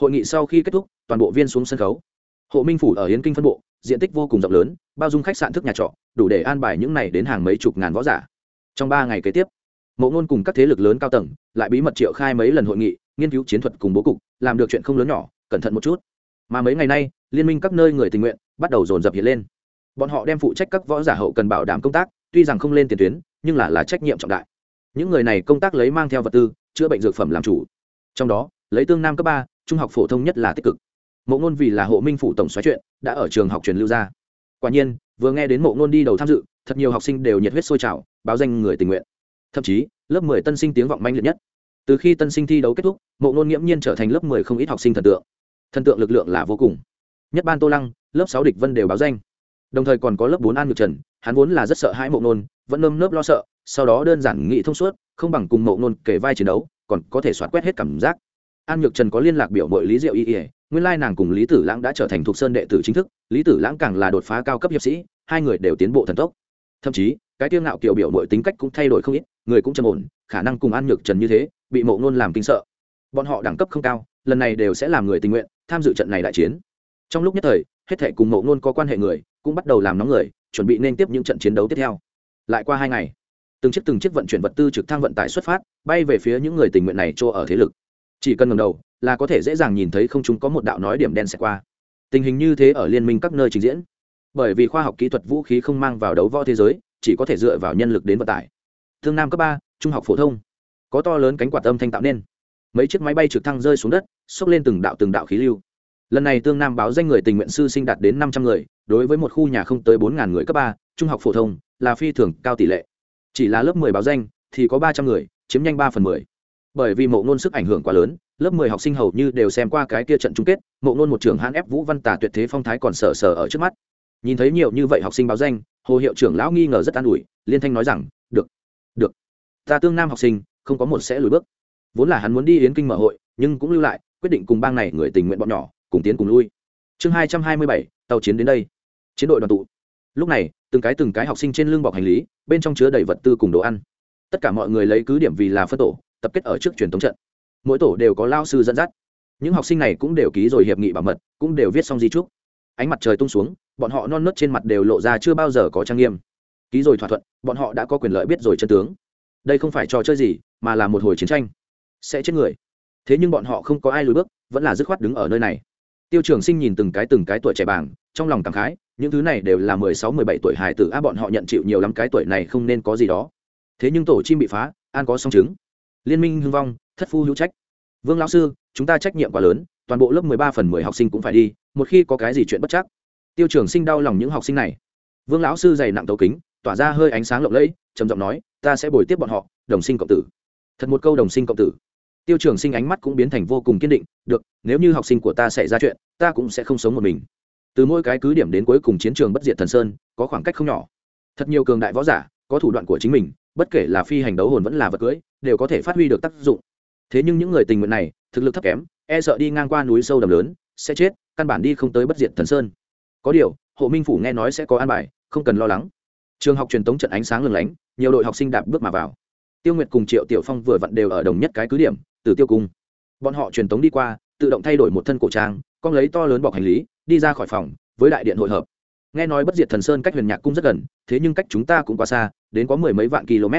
Hội nghị sau khi kết thúc, toàn bộ viên xuống sân khấu. Hộ minh phủ ở hiến kinh phân bộ, diện tích vô cùng rộng lớn, bao dung khách sạn thức nhà trọ, đủ để an bài những này đến hàng mấy chục ngàn võ giả. Trong ba ngày kế tiếp, mộ ngôn cùng các thế lực lớn cao tầng lại bí mật triệu khai mấy lần hội nghị, nghiên cứu chiến thuật cùng bố cục, làm được chuyện không lớn nhỏ, cẩn thận một chút. Mà mấy ngày nay, liên minh các nơi người tình nguyện bắt đầu dồn dập hiện lên bọn họ đem phụ trách các võ giả hậu cần bảo đảm công tác, tuy rằng không lên tiền tuyến, nhưng là là trách nhiệm trọng đại. Những người này công tác lấy mang theo vật tư, chữa bệnh dược phẩm làm chủ. Trong đó, lấy tương nam cấp ba, trung học phổ thông nhất là tích cực. Mộ ngôn vì là hộ minh phủ tổng xoáy chuyện, đã ở trường học truyền lưu ra. Quả nhiên, vừa nghe đến mộ ngôn đi đầu tham dự, thật nhiều học sinh đều nhiệt huyết sôi trào, báo danh người tình nguyện. Thậm chí, lớp mười tân sinh tiếng vọng manh liệt nhất. Từ khi tân sinh thi đấu kết thúc, mộ ngôn nghiễm nhiên trở thành lớp mười không ít học sinh thần tượng. Thần tượng lực lượng là vô cùng. Nhất ban tô lăng, lớp sáu địch vân đều báo danh đồng thời còn có lớp bốn an ngược trần hắn vốn là rất sợ hãi mộ nôn, vẫn nơm nớp lo sợ sau đó đơn giản nghĩ thông suốt không bằng cùng mộ nôn kể vai chiến đấu còn có thể soát quét hết cảm giác. An nhược trần có liên lạc biểu mội lý diệu y ỉa nguyên lai nàng cùng lý tử lãng đã trở thành thuộc sơn đệ tử chính thức lý tử lãng càng là đột phá cao cấp hiệp sĩ hai người đều tiến bộ thần tốc. Thậm chí cái tiêu ngạo kiểu biểu mội tính cách cũng thay đổi không ít người cũng trầm ổn khả năng cùng an nhược trần như thế bị mộ nôn làm kinh sợ. Bọn họ đẳng cấp không cao lần này đều sẽ làm người tình nguyện tham dự trận này đại chiến. Trong lúc nhất thời hết thể cùng mộ nôn có quan hệ người cũng bắt đầu làm nóng người, chuẩn bị nên tiếp những trận chiến đấu tiếp theo. Lại qua hai ngày, từng chiếc từng chiếc vận chuyển vật tư trực thăng vận tải xuất phát, bay về phía những người tình nguyện này cho ở thế lực. Chỉ cần ngầm đầu, là có thể dễ dàng nhìn thấy không chúng có một đạo nói điểm đen sẽ qua. Tình hình như thế ở liên minh các nơi trình diễn. Bởi vì khoa học kỹ thuật vũ khí không mang vào đấu võ thế giới, chỉ có thể dựa vào nhân lực đến vận tải. Thương nam cấp ba, trung học phổ thông. Có to lớn cánh quạt âm thanh tạo nên. Mấy chiếc máy bay trực thăng rơi xuống đất, xốc lên từng đạo từng đạo khí lưu. Lần này tương nam báo danh người tình nguyện sư sinh đạt đến năm trăm người đối với một khu nhà không tới bốn người cấp ba, trung học phổ thông, là phi thường cao tỷ lệ. Chỉ là lớp mười báo danh thì có ba trăm người, chiếm nhanh ba phần mười. Bởi vì mộ ngôn sức ảnh hưởng quá lớn, lớp mười học sinh hầu như đều xem qua cái kia trận chung kết, mộ ngôn một trường hãn ép vũ văn tả tuyệt thế phong thái còn sờ sờ ở trước mắt. Nhìn thấy nhiều như vậy học sinh báo danh, hồ hiệu trưởng lão nghi ngờ rất an ủi, liên thanh nói rằng, được được. Ta tương nam học sinh, không có một sẽ lùi bước. Vốn là hắn muốn đi yến kinh mở hội, nhưng cũng lưu lại, quyết định cùng bang này người tình nguyện bọn nhỏ, cùng tiến cùng lui. Chương hai trăm hai mươi bảy tàu chiến đến đây. Chiến đội đoàn tụ. Lúc này, từng cái từng cái học sinh trên lưng bọc hành lý, bên trong chứa đầy vật tư cùng đồ ăn. Tất cả mọi người lấy cứ điểm vì là phân tổ, tập kết ở trước truyền thống trận. Mỗi tổ đều có lao sư dẫn dắt. Những học sinh này cũng đều ký rồi hiệp nghị bảo mật, cũng đều viết xong di trúc ánh mặt trời tung xuống, bọn họ non nớt trên mặt đều lộ ra chưa bao giờ có trang nghiêm. Ký rồi thỏa thuận, bọn họ đã có quyền lợi biết rồi chân tướng. Đây không phải trò chơi gì, mà là một hồi chiến tranh. Sẽ chết người. Thế nhưng bọn họ không có ai lùi bước, vẫn là dứt khoát đứng ở nơi này tiêu trường sinh nhìn từng cái từng cái tuổi trẻ bảng, trong lòng cảm khái, những thứ này đều là mười sáu, mười bảy tuổi hài tử, a, bọn họ nhận chịu nhiều lắm cái tuổi này không nên có gì đó. Thế nhưng tổ chim bị phá, an có song chứng. Liên minh hưng vong, thất phu hữu trách. Vương lão sư, chúng ta trách nhiệm quá lớn, toàn bộ lớp mười ba phần mười học sinh cũng phải đi, một khi có cái gì chuyện bất chắc. Tiêu trường sinh đau lòng những học sinh này. Vương lão sư dày nặng tấu kính, tỏa ra hơi ánh sáng lộng lẫy, trầm giọng nói, ta sẽ bồi tiếp bọn họ, đồng sinh cộng tử. Thật một câu đồng sinh cộng tử tiêu trường sinh ánh mắt cũng biến thành vô cùng kiên định, được, nếu như học sinh của ta xảy ra chuyện, ta cũng sẽ không sống một mình. Từ mỗi cái cứ điểm đến cuối cùng chiến trường bất diệt thần sơn, có khoảng cách không nhỏ. Thật nhiều cường đại võ giả, có thủ đoạn của chính mình, bất kể là phi hành đấu hồn vẫn là vật cưỡi đều có thể phát huy được tác dụng. Thế nhưng những người tình nguyện này, thực lực thấp kém e sợ đi ngang qua núi sâu đầm lớn, sẽ chết, căn bản đi không tới bất diệt thần sơn. Có điều, hộ minh phủ nghe nói sẽ có an bài, không cần lo lắng. Trường học truyền thống trận ánh sáng lừng lánh, nhiều đội học sinh đạp bước mà vào. Tiêu nguyệt cùng triệu tiểu phong vừa vặn đều ở đồng nhất cái cứ điểm từ tiêu cung. Bọn họ truyền tống đi qua, tự động thay đổi một thân cổ trang con lấy to lớn bọc hành lý, đi ra khỏi phòng, với đại điện hội hợp. Nghe nói bất diệt thần sơn cách huyền nhạc cung rất gần, thế nhưng cách chúng ta cũng quá xa, đến có mười mấy vạn km.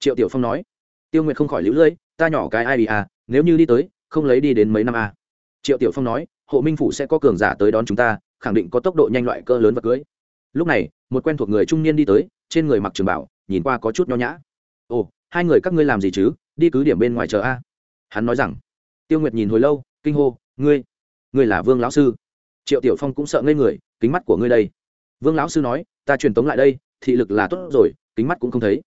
Triệu tiểu phong nói. Tiêu nguyệt không khỏi lũ lưỡi ta nhỏ cái ai à nếu như đi tới, không lấy đi đến mấy năm à? triệu tiểu phong nói, hộ minh phủ sẽ có cường giả tới đón chúng ta, khẳng định có tốc độ nhanh loại cơ lớn và cưới. Lúc này, một quen thuộc người trung niên đi tới, trên người mặc trường bảo, nhìn qua có chút nho nhã. Ồ, hai người các ngươi làm gì chứ, đi cứ điểm bên ngoài chờ a hắn nói rằng, tiêu nguyệt nhìn hồi lâu, kinh hô, ngươi ngươi là vương lão sư. Triệu tiểu phong cũng sợ ngây người, kính mắt của ngươi đây. Vương lão sư nói, ta truyền tống lại đây, thị lực là tốt rồi, kính mắt cũng không thấy.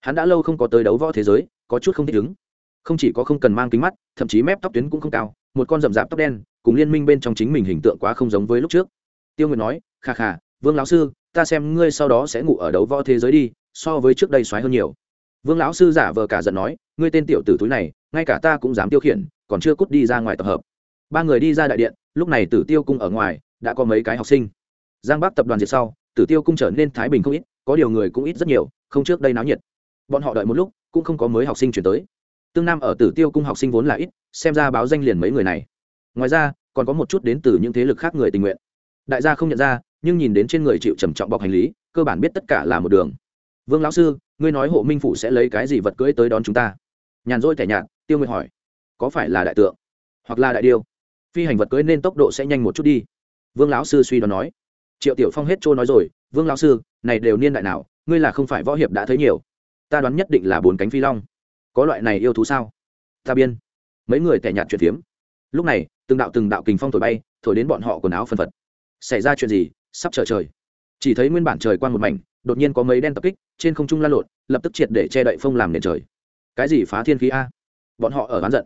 Hắn đã lâu không có tới đấu võ thế giới, có chút không thích ứng. Không chỉ có không cần mang kính mắt, thậm chí mép tóc tuyến cũng không cao, một con rậm rạp tóc đen, cùng liên minh bên trong chính mình hình tượng quá không giống với lúc trước. Tiêu nguyệt nói, kha kha, vương lão sư, ta xem ngươi sau đó sẽ ngủ ở đấu võ thế giới đi, so với trước đây xoáy hơn nhiều vương lão sư giả vờ cả giận nói, ngươi tên tiểu tử túi này, ngay cả ta cũng dám tiêu khiển, còn chưa cút đi ra ngoài tập hợp. Ba người đi ra đại điện, lúc này tử tiêu cung ở ngoài, đã có mấy cái học sinh. Giang bắc tập đoàn diệt sau, tử tiêu cung trở nên thái bình không ít, có điều người cũng ít rất nhiều, không trước đây náo nhiệt. Bọn họ đợi một lúc, cũng không có mới học sinh chuyển tới. Tương nam ở tử tiêu cung học sinh vốn là ít, xem ra báo danh liền mấy người này. Ngoài ra, còn có một chút đến từ những thế lực khác người tình nguyện. Đại gia không nhận ra, nhưng nhìn đến trên người chịu trầm trọng bọc hành lý, cơ bản biết tất cả là một đường vương lão sư, ngươi nói hộ minh phủ sẽ lấy cái gì vật cưỡi tới đón chúng ta? Nhàn rỗi thẻ nhạt, tiêu Nguyệt hỏi. Có phải là đại tượng? Hoặc là đại điêu? Phi hành vật cưỡi nên tốc độ sẽ nhanh một chút đi. Vương lão sư suy đoán nói. Triệu tiểu phong hết trôi nói rồi, vương lão sư, này đều niên đại nào, ngươi là không phải võ hiệp đã thấy nhiều. Ta đoán nhất định là bốn cánh phi long. Có loại này yêu thú sao? Ta biên. Mấy người tẻ nhạt chuyện phiếm. Lúc này, từng đạo từng đạo kình phong thổi bay, thổi đến bọn họ quần áo phân phật. Xảy ra chuyện gì? Sắp trở trời. Chỉ thấy nguyên bản trời quan một mảnh đột nhiên có mấy đen tập kích, trên không trung lan lộn, lập tức triệt để che đậy phong làm nền trời. Cái gì phá thiên khí a? Bọn họ ở bán giận.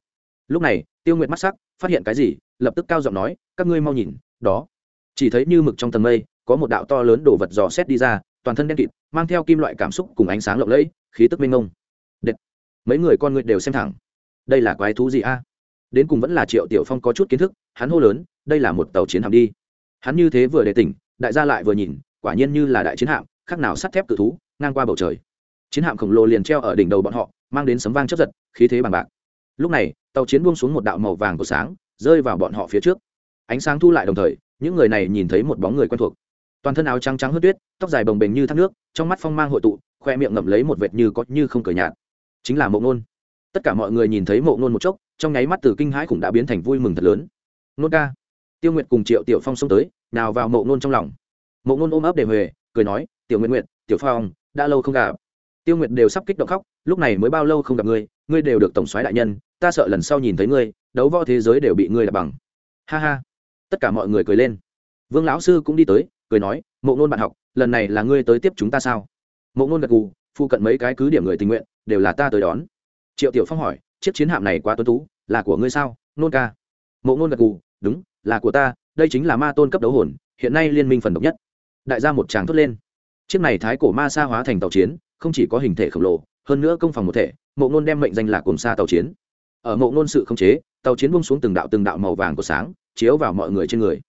Lúc này, tiêu nguyệt mắt sắc, phát hiện cái gì, lập tức cao giọng nói, các ngươi mau nhìn, đó. Chỉ thấy như mực trong tầng mây, có một đạo to lớn đổ vật dò xét đi ra, toàn thân đen kịt, mang theo kim loại cảm xúc cùng ánh sáng lộng lẫy, khí tức minh ngông Đệt. mấy người con người đều xem thẳng. Đây là quái thú gì a? Đến cùng vẫn là triệu tiểu phong có chút kiến thức, hắn hô lớn, đây là một tàu chiến hạm đi. Hắn như thế vừa để tỉnh, đại gia lại vừa nhìn, quả nhiên như là đại chiến hạm khác nào sắt thép cự thú, ngang qua bầu trời. Chiến hạm khổng lồ liền treo ở đỉnh đầu bọn họ, mang đến sấm vang chấp giật, khí thế bằng bạc. Lúc này, tàu chiến buông xuống một đạo màu vàng của sáng, rơi vào bọn họ phía trước. Ánh sáng thu lại đồng thời, những người này nhìn thấy một bóng người quen thuộc. Toàn thân áo trắng trắng hớt tuyết, tóc dài bồng bềnh như thác nước, trong mắt phong mang hội tụ, khoe miệng ngậm lấy một vệt như có như không cờ nhạt. Chính là mộ ngôn tất cả mọi người nhìn thấy mộ ngôn một chốc, trong nháy mắt từ kinh hãi cũng đã biến thành vui mừng thật lớn. Nôn ca. Tiêu nguyệt cùng triệu tiểu phong xông tới, nào vào mộ ngôn trong lòng. Mộ ngôn ôm ấp để huề cười nói tiểu nguyện nguyện tiểu phong, đã lâu không gặp. Tiêu nguyệt đều sắp kích động khóc, lúc này mới bao lâu không gặp ngươi ngươi đều được tổng soái đại nhân, ta sợ lần sau nhìn thấy ngươi, đấu võ thế giới đều bị ngươi đập bằng. Ha ha. Tất cả mọi người cười lên. Vương lão sư cũng đi tới, cười nói, mộ ngôn bạn học, lần này là ngươi tới tiếp chúng ta sao? Mộ ngôn gật gù, phụ cận mấy cái cứ điểm người tình nguyện, đều là ta tới đón. Triệu tiểu phong hỏi, chiếc chiến hạm này quá tuấn tú, là của ngươi sao, nôn ca? Mộ ngôn gật gù, đúng, là của ta, đây chính là ma tôn cấp đấu hồn, hiện nay liên minh phần độc nhất. Đại gia một tràng thốt lên chiếc này thái cổ ma sa hóa thành tàu chiến, không chỉ có hình thể khổng lồ, hơn nữa công phòng một thể, mộ ngôn đem mệnh danh là cồn sa tàu chiến. Ở mộ ngôn sự không chế, tàu chiến bung xuống từng đạo từng đạo màu vàng của sáng, chiếu vào mọi người trên người.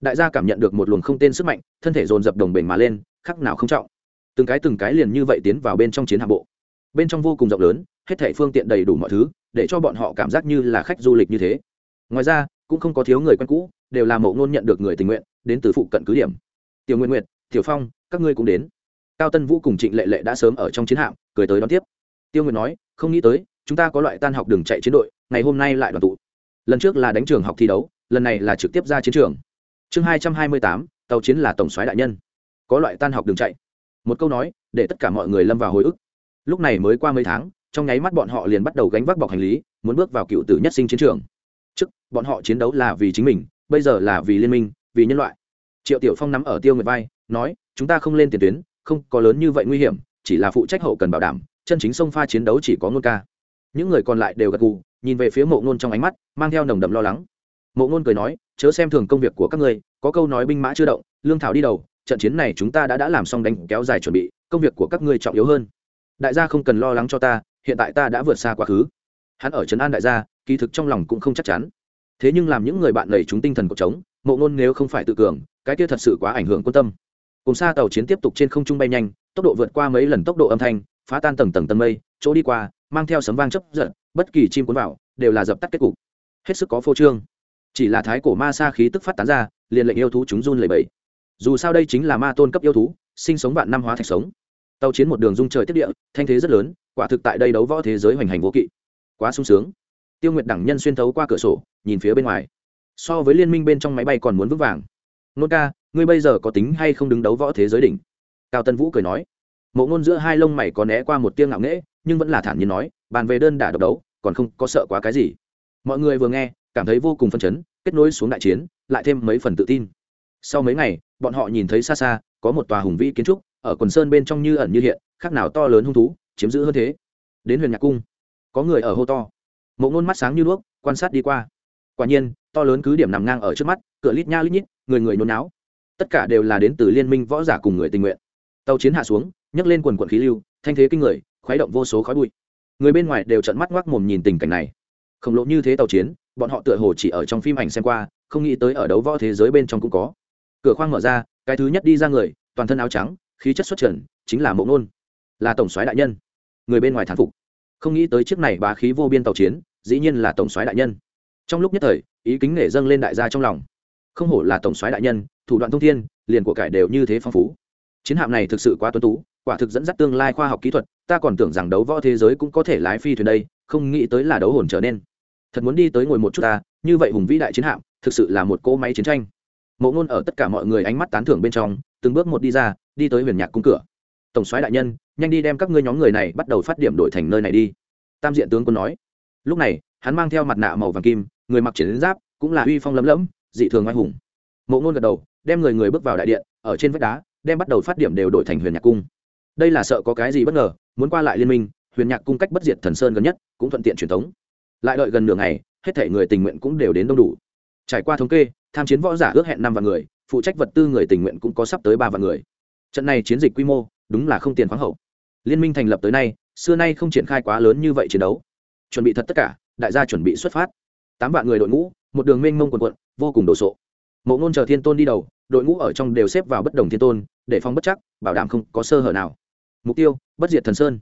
Đại gia cảm nhận được một luồng không tên sức mạnh, thân thể dồn dập đồng bền mà lên, khắc nào không trọng. Từng cái từng cái liền như vậy tiến vào bên trong chiến hạm bộ. Bên trong vô cùng rộng lớn, hết thể phương tiện đầy đủ mọi thứ, để cho bọn họ cảm giác như là khách du lịch như thế. Ngoài ra, cũng không có thiếu người quen cũ, đều là mộ ngôn nhận được người tình nguyện, đến từ phụ cận cứ điểm. Tiểu nguyện nguyện tiểu phong, các ngươi cũng đến. Cao tân vũ cùng trịnh lệ lệ đã sớm ở trong chiến hạm, cười tới đón tiếp. Tiêu nguyệt nói, không nghĩ tới, chúng ta có loại tan học đường chạy chiến đội, ngày hôm nay lại đoàn tụ. Lần trước là đánh trường học thi đấu, lần này là trực tiếp ra chiến trường. Chương hai trăm hai mươi tám, tàu chiến là tổng soái đại nhân. Có loại tan học đường chạy. Một câu nói, để tất cả mọi người lâm vào hồi ức. Lúc này mới qua mấy tháng, trong nháy mắt bọn họ liền bắt đầu gánh vác bọc hành lý, muốn bước vào cựu tử nhất sinh chiến trường. Trước, bọn họ chiến đấu là vì chính mình, bây giờ là vì liên minh, vì nhân loại. Triệu tiểu phong nắm ở tiêu nguyệt vai nói, chúng ta không lên tiền tuyến, không có lớn như vậy nguy hiểm, chỉ là phụ trách hậu cần bảo đảm, chân chính sông pha chiến đấu chỉ có ngôn ca. Những người còn lại đều gật gù, nhìn về phía mộ ngôn trong ánh mắt, mang theo nồng đậm lo lắng. Mộ ngôn cười nói, chớ xem thường công việc của các ngươi, có câu nói binh mã chưa động, lương thảo đi đầu, trận chiến này chúng ta đã đã làm xong đánh, kéo dài chuẩn bị, công việc của các ngươi trọng yếu hơn. Đại gia không cần lo lắng cho ta, hiện tại ta đã vượt xa quá khứ. Hắn ở trấn an đại gia, kỳ thực trong lòng cũng không chắc chắn. Thế nhưng làm những người bạn lầy chúng tinh thần cuộc trống, mộ ngôn nếu không phải tự cường, cái kia thật sự quá ảnh hưởng quan tâm cùng xa tàu chiến tiếp tục trên không trung bay nhanh, tốc độ vượt qua mấy lần tốc độ âm thanh, phá tan tầng tầng tầng mây, chỗ đi qua, mang theo sấm vang chấp giận bất kỳ chim cuốn vào, đều là dập tắt kết cục. Hết sức có phô trương. Chỉ là thái cổ ma sa khí tức phát tán ra, liền lệnh yêu thú chúng run lẩy bẩy. Dù sao đây chính là ma tôn cấp yêu thú, sinh sống vạn năm hóa thạch sống. Tàu chiến một đường dung trời tiếp địa, thanh thế rất lớn, quả thực tại đây đấu võ thế giới hoành hành vô kỵ. Quá sung sướng. Tiêu nguyệt đẳng nhân xuyên thấu qua cửa sổ, nhìn phía bên ngoài. So với liên minh bên trong máy bay còn muốn vững vàng. Nôn ca ngươi bây giờ có tính hay không đứng đấu võ thế giới đỉnh? Cao tân vũ cười nói. Mộ ngôn giữa hai lông mày có né qua một tiếng ngạo nghễ, nhưng vẫn là thản nhiên nói, bàn về đơn đả độc đấu, còn không có sợ quá cái gì. Mọi người vừa nghe, cảm thấy vô cùng phân chấn, kết nối xuống đại chiến, lại thêm mấy phần tự tin. Sau mấy ngày, bọn họ nhìn thấy xa xa, có một tòa hùng vĩ kiến trúc, ở quần sơn bên trong như ẩn như hiện, khác nào to lớn hung thú, chiếm giữ hơn thế. Đến huyền nhạc cung, có người ở hô to. Mộ ngôn mắt sáng như đuốc, quan sát đi qua. Quả nhiên, to lớn cứ điểm nằm ngang ở trước mắt, cửa lít nha lít nhít, người người nôn náo tất cả đều là đến từ liên minh võ giả cùng người tình nguyện. Tàu chiến hạ xuống, nhấc lên quần quận khí lưu, thanh thế kinh người, khuấy động vô số khói bụi. Người bên ngoài đều trận mắt ngoác mồm nhìn tình cảnh này. Khổng lồ như thế tàu chiến, bọn họ tựa hồ chỉ ở trong phim ảnh xem qua, không nghĩ tới ở đấu võ thế giới bên trong cũng có. Cửa khoang mở ra, cái thứ nhất đi ra người, toàn thân áo trắng, khí chất xuất trần, chính là mộ ngôn là tổng soái đại nhân. Người bên ngoài thán phục. Không nghĩ tới chiếc này bá khí vô biên tàu chiến, dĩ nhiên là tổng soái đại nhân. Trong lúc nhất thời, ý kính nể dâng lên đại gia trong lòng không hổ là tổng soái đại nhân, thủ đoạn thông thiên, liền của cải đều như thế phong phú. Chiến hạm này thực sự quá tuân tú, quả thực dẫn dắt tương lai khoa học kỹ thuật, ta còn tưởng rằng đấu võ thế giới cũng có thể lái phi thuyền đây, không nghĩ tới là đấu hồn trở nên. Thật muốn đi tới ngồi một chút ta, như vậy hùng vĩ đại chiến hạm, thực sự là một cỗ máy chiến tranh. Mộ ngôn ở tất cả mọi người ánh mắt tán thưởng bên trong, từng bước một đi ra, đi tới huyền nhạc cung cửa. Tổng soái đại nhân, nhanh đi đem các ngươi nhóm người này bắt đầu phát điểm đổi thành nơi này đi. Tam diện tướng quân nói. Lúc này, hắn mang theo mặt nạ màu vàng kim, người mặc chiến giáp, cũng là uy phong lấm lẫm dị thường oai hùng. Mộ ngôn gật đầu, đem người người bước vào đại điện, ở trên vách đá, đem bắt đầu phát điểm đều đổi thành huyền nhạc cung. Đây là sợ có cái gì bất ngờ, muốn qua lại liên minh, huyền nhạc cung cách bất diệt thần sơn gần nhất, cũng thuận tiện truyền thống. Lại đợi gần nửa ngày, hết thể người tình nguyện cũng đều đến đông đủ. Trải qua thống kê, tham chiến võ giả ước hẹn năm vạn người, phụ trách vật tư người tình nguyện cũng có sắp tới ba vạn người. Trận này chiến dịch quy mô, đúng là không tiền khoáng hậu. Liên minh thành lập tới nay, xưa nay không triển khai quá lớn như vậy chiến đấu. Chuẩn bị thật tất cả, đại gia chuẩn bị xuất phát. Tám vạn người đội ngũ, một đường mênh mông quần quận vô cùng đồ sộ. Mộ ngôn chờ thiên tôn đi đầu, đội ngũ ở trong đều xếp vào bất đồng thiên tôn, để phong bất chắc, bảo đảm không có sơ hở nào. Mục tiêu, bất diệt thần sơn.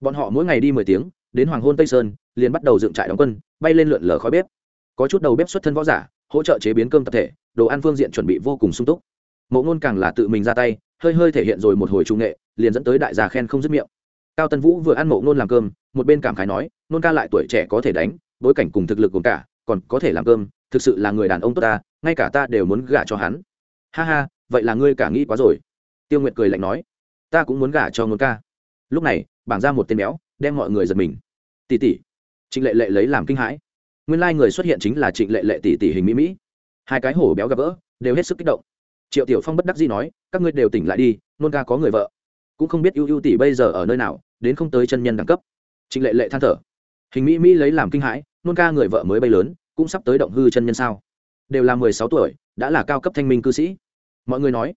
Bọn họ mỗi ngày đi mười tiếng, đến hoàng hôn tây sơn, liền bắt đầu dựng trại đóng quân, bay lên lượn lờ khói bếp. Có chút đầu bếp xuất thân võ giả, hỗ trợ chế biến cơm tập thể, đồ ăn phương diện chuẩn bị vô cùng sung túc. Mộ ngôn càng là tự mình ra tay, hơi hơi thể hiện rồi một hồi trung nghệ, liền dẫn tới đại gia khen không dứt miệng. Cao tân vũ vừa ăn mộ ngôn làm cơm, một bên cảm khái nói, nôn ca lại tuổi trẻ có thể đánh, bối cảnh cùng thực lực cùng cả, còn có thể làm cơm thực sự là người đàn ông tốt ta, ngay cả ta đều muốn gả cho hắn. Ha ha, vậy là ngươi cả nghĩ quá rồi. Tiêu nguyệt cười lạnh nói, ta cũng muốn gả cho ngôn ca. Lúc này, bảng ra một tên béo, đem mọi người giật mình. Tỷ tỷ. Trịnh lệ lệ lấy làm kinh hãi. Nguyên lai、like、người xuất hiện chính là trịnh lệ lệ tỷ tỷ hình mỹ mỹ. Hai cái hổ béo gặp gỡ, đều hết sức kích động. Triệu tiểu phong bất đắc dĩ nói, các ngươi đều tỉnh lại đi nôn ca có người vợ. Cũng không biết ưu ưu tỷ bây giờ ở nơi nào, đến không tới chân nhân đẳng cấp. Trịnh lệ lệ than thở. Hình mỹ mỹ lấy làm kinh hãi nôn ca người vợ mới bay lớn cũng sắp tới động hư chân nhân sao? Đều là mười sáu tuổi, đã là cao cấp thanh minh cư sĩ. Mọi người nói.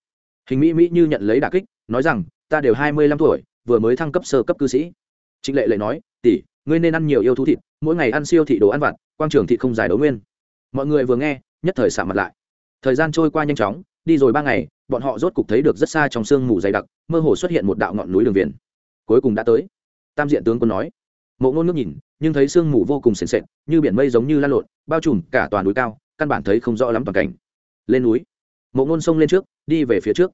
Hình mỹ mỹ như nhận lấy đà kích, nói rằng, ta đều hai mươi lăm tuổi, vừa mới thăng cấp sơ cấp cư sĩ. Trịnh lệ lệ nói, tỷ, ngươi nên ăn nhiều yêu thú thịt, mỗi ngày ăn siêu thị đồ ăn vặt, quang trường thị không giải đấu nguyên. Mọi người vừa nghe, nhất thời xả mặt lại. Thời gian trôi qua nhanh chóng, đi rồi ba ngày, bọn họ rốt cục thấy được rất xa trong sương mù dày đặc, mơ hồ xuất hiện một đạo ngọn núi đường viền. Cuối cùng đã tới. Tam diện tướng quân nói mộ ngôn ngước nhìn, nhưng thấy sương mù vô cùng sền sệt, như biển mây giống như lan lộn, bao trùm cả toàn núi cao, căn bản thấy không rõ lắm toàn cảnh. Lên núi. Mộ ngôn xông lên trước, đi về phía trước.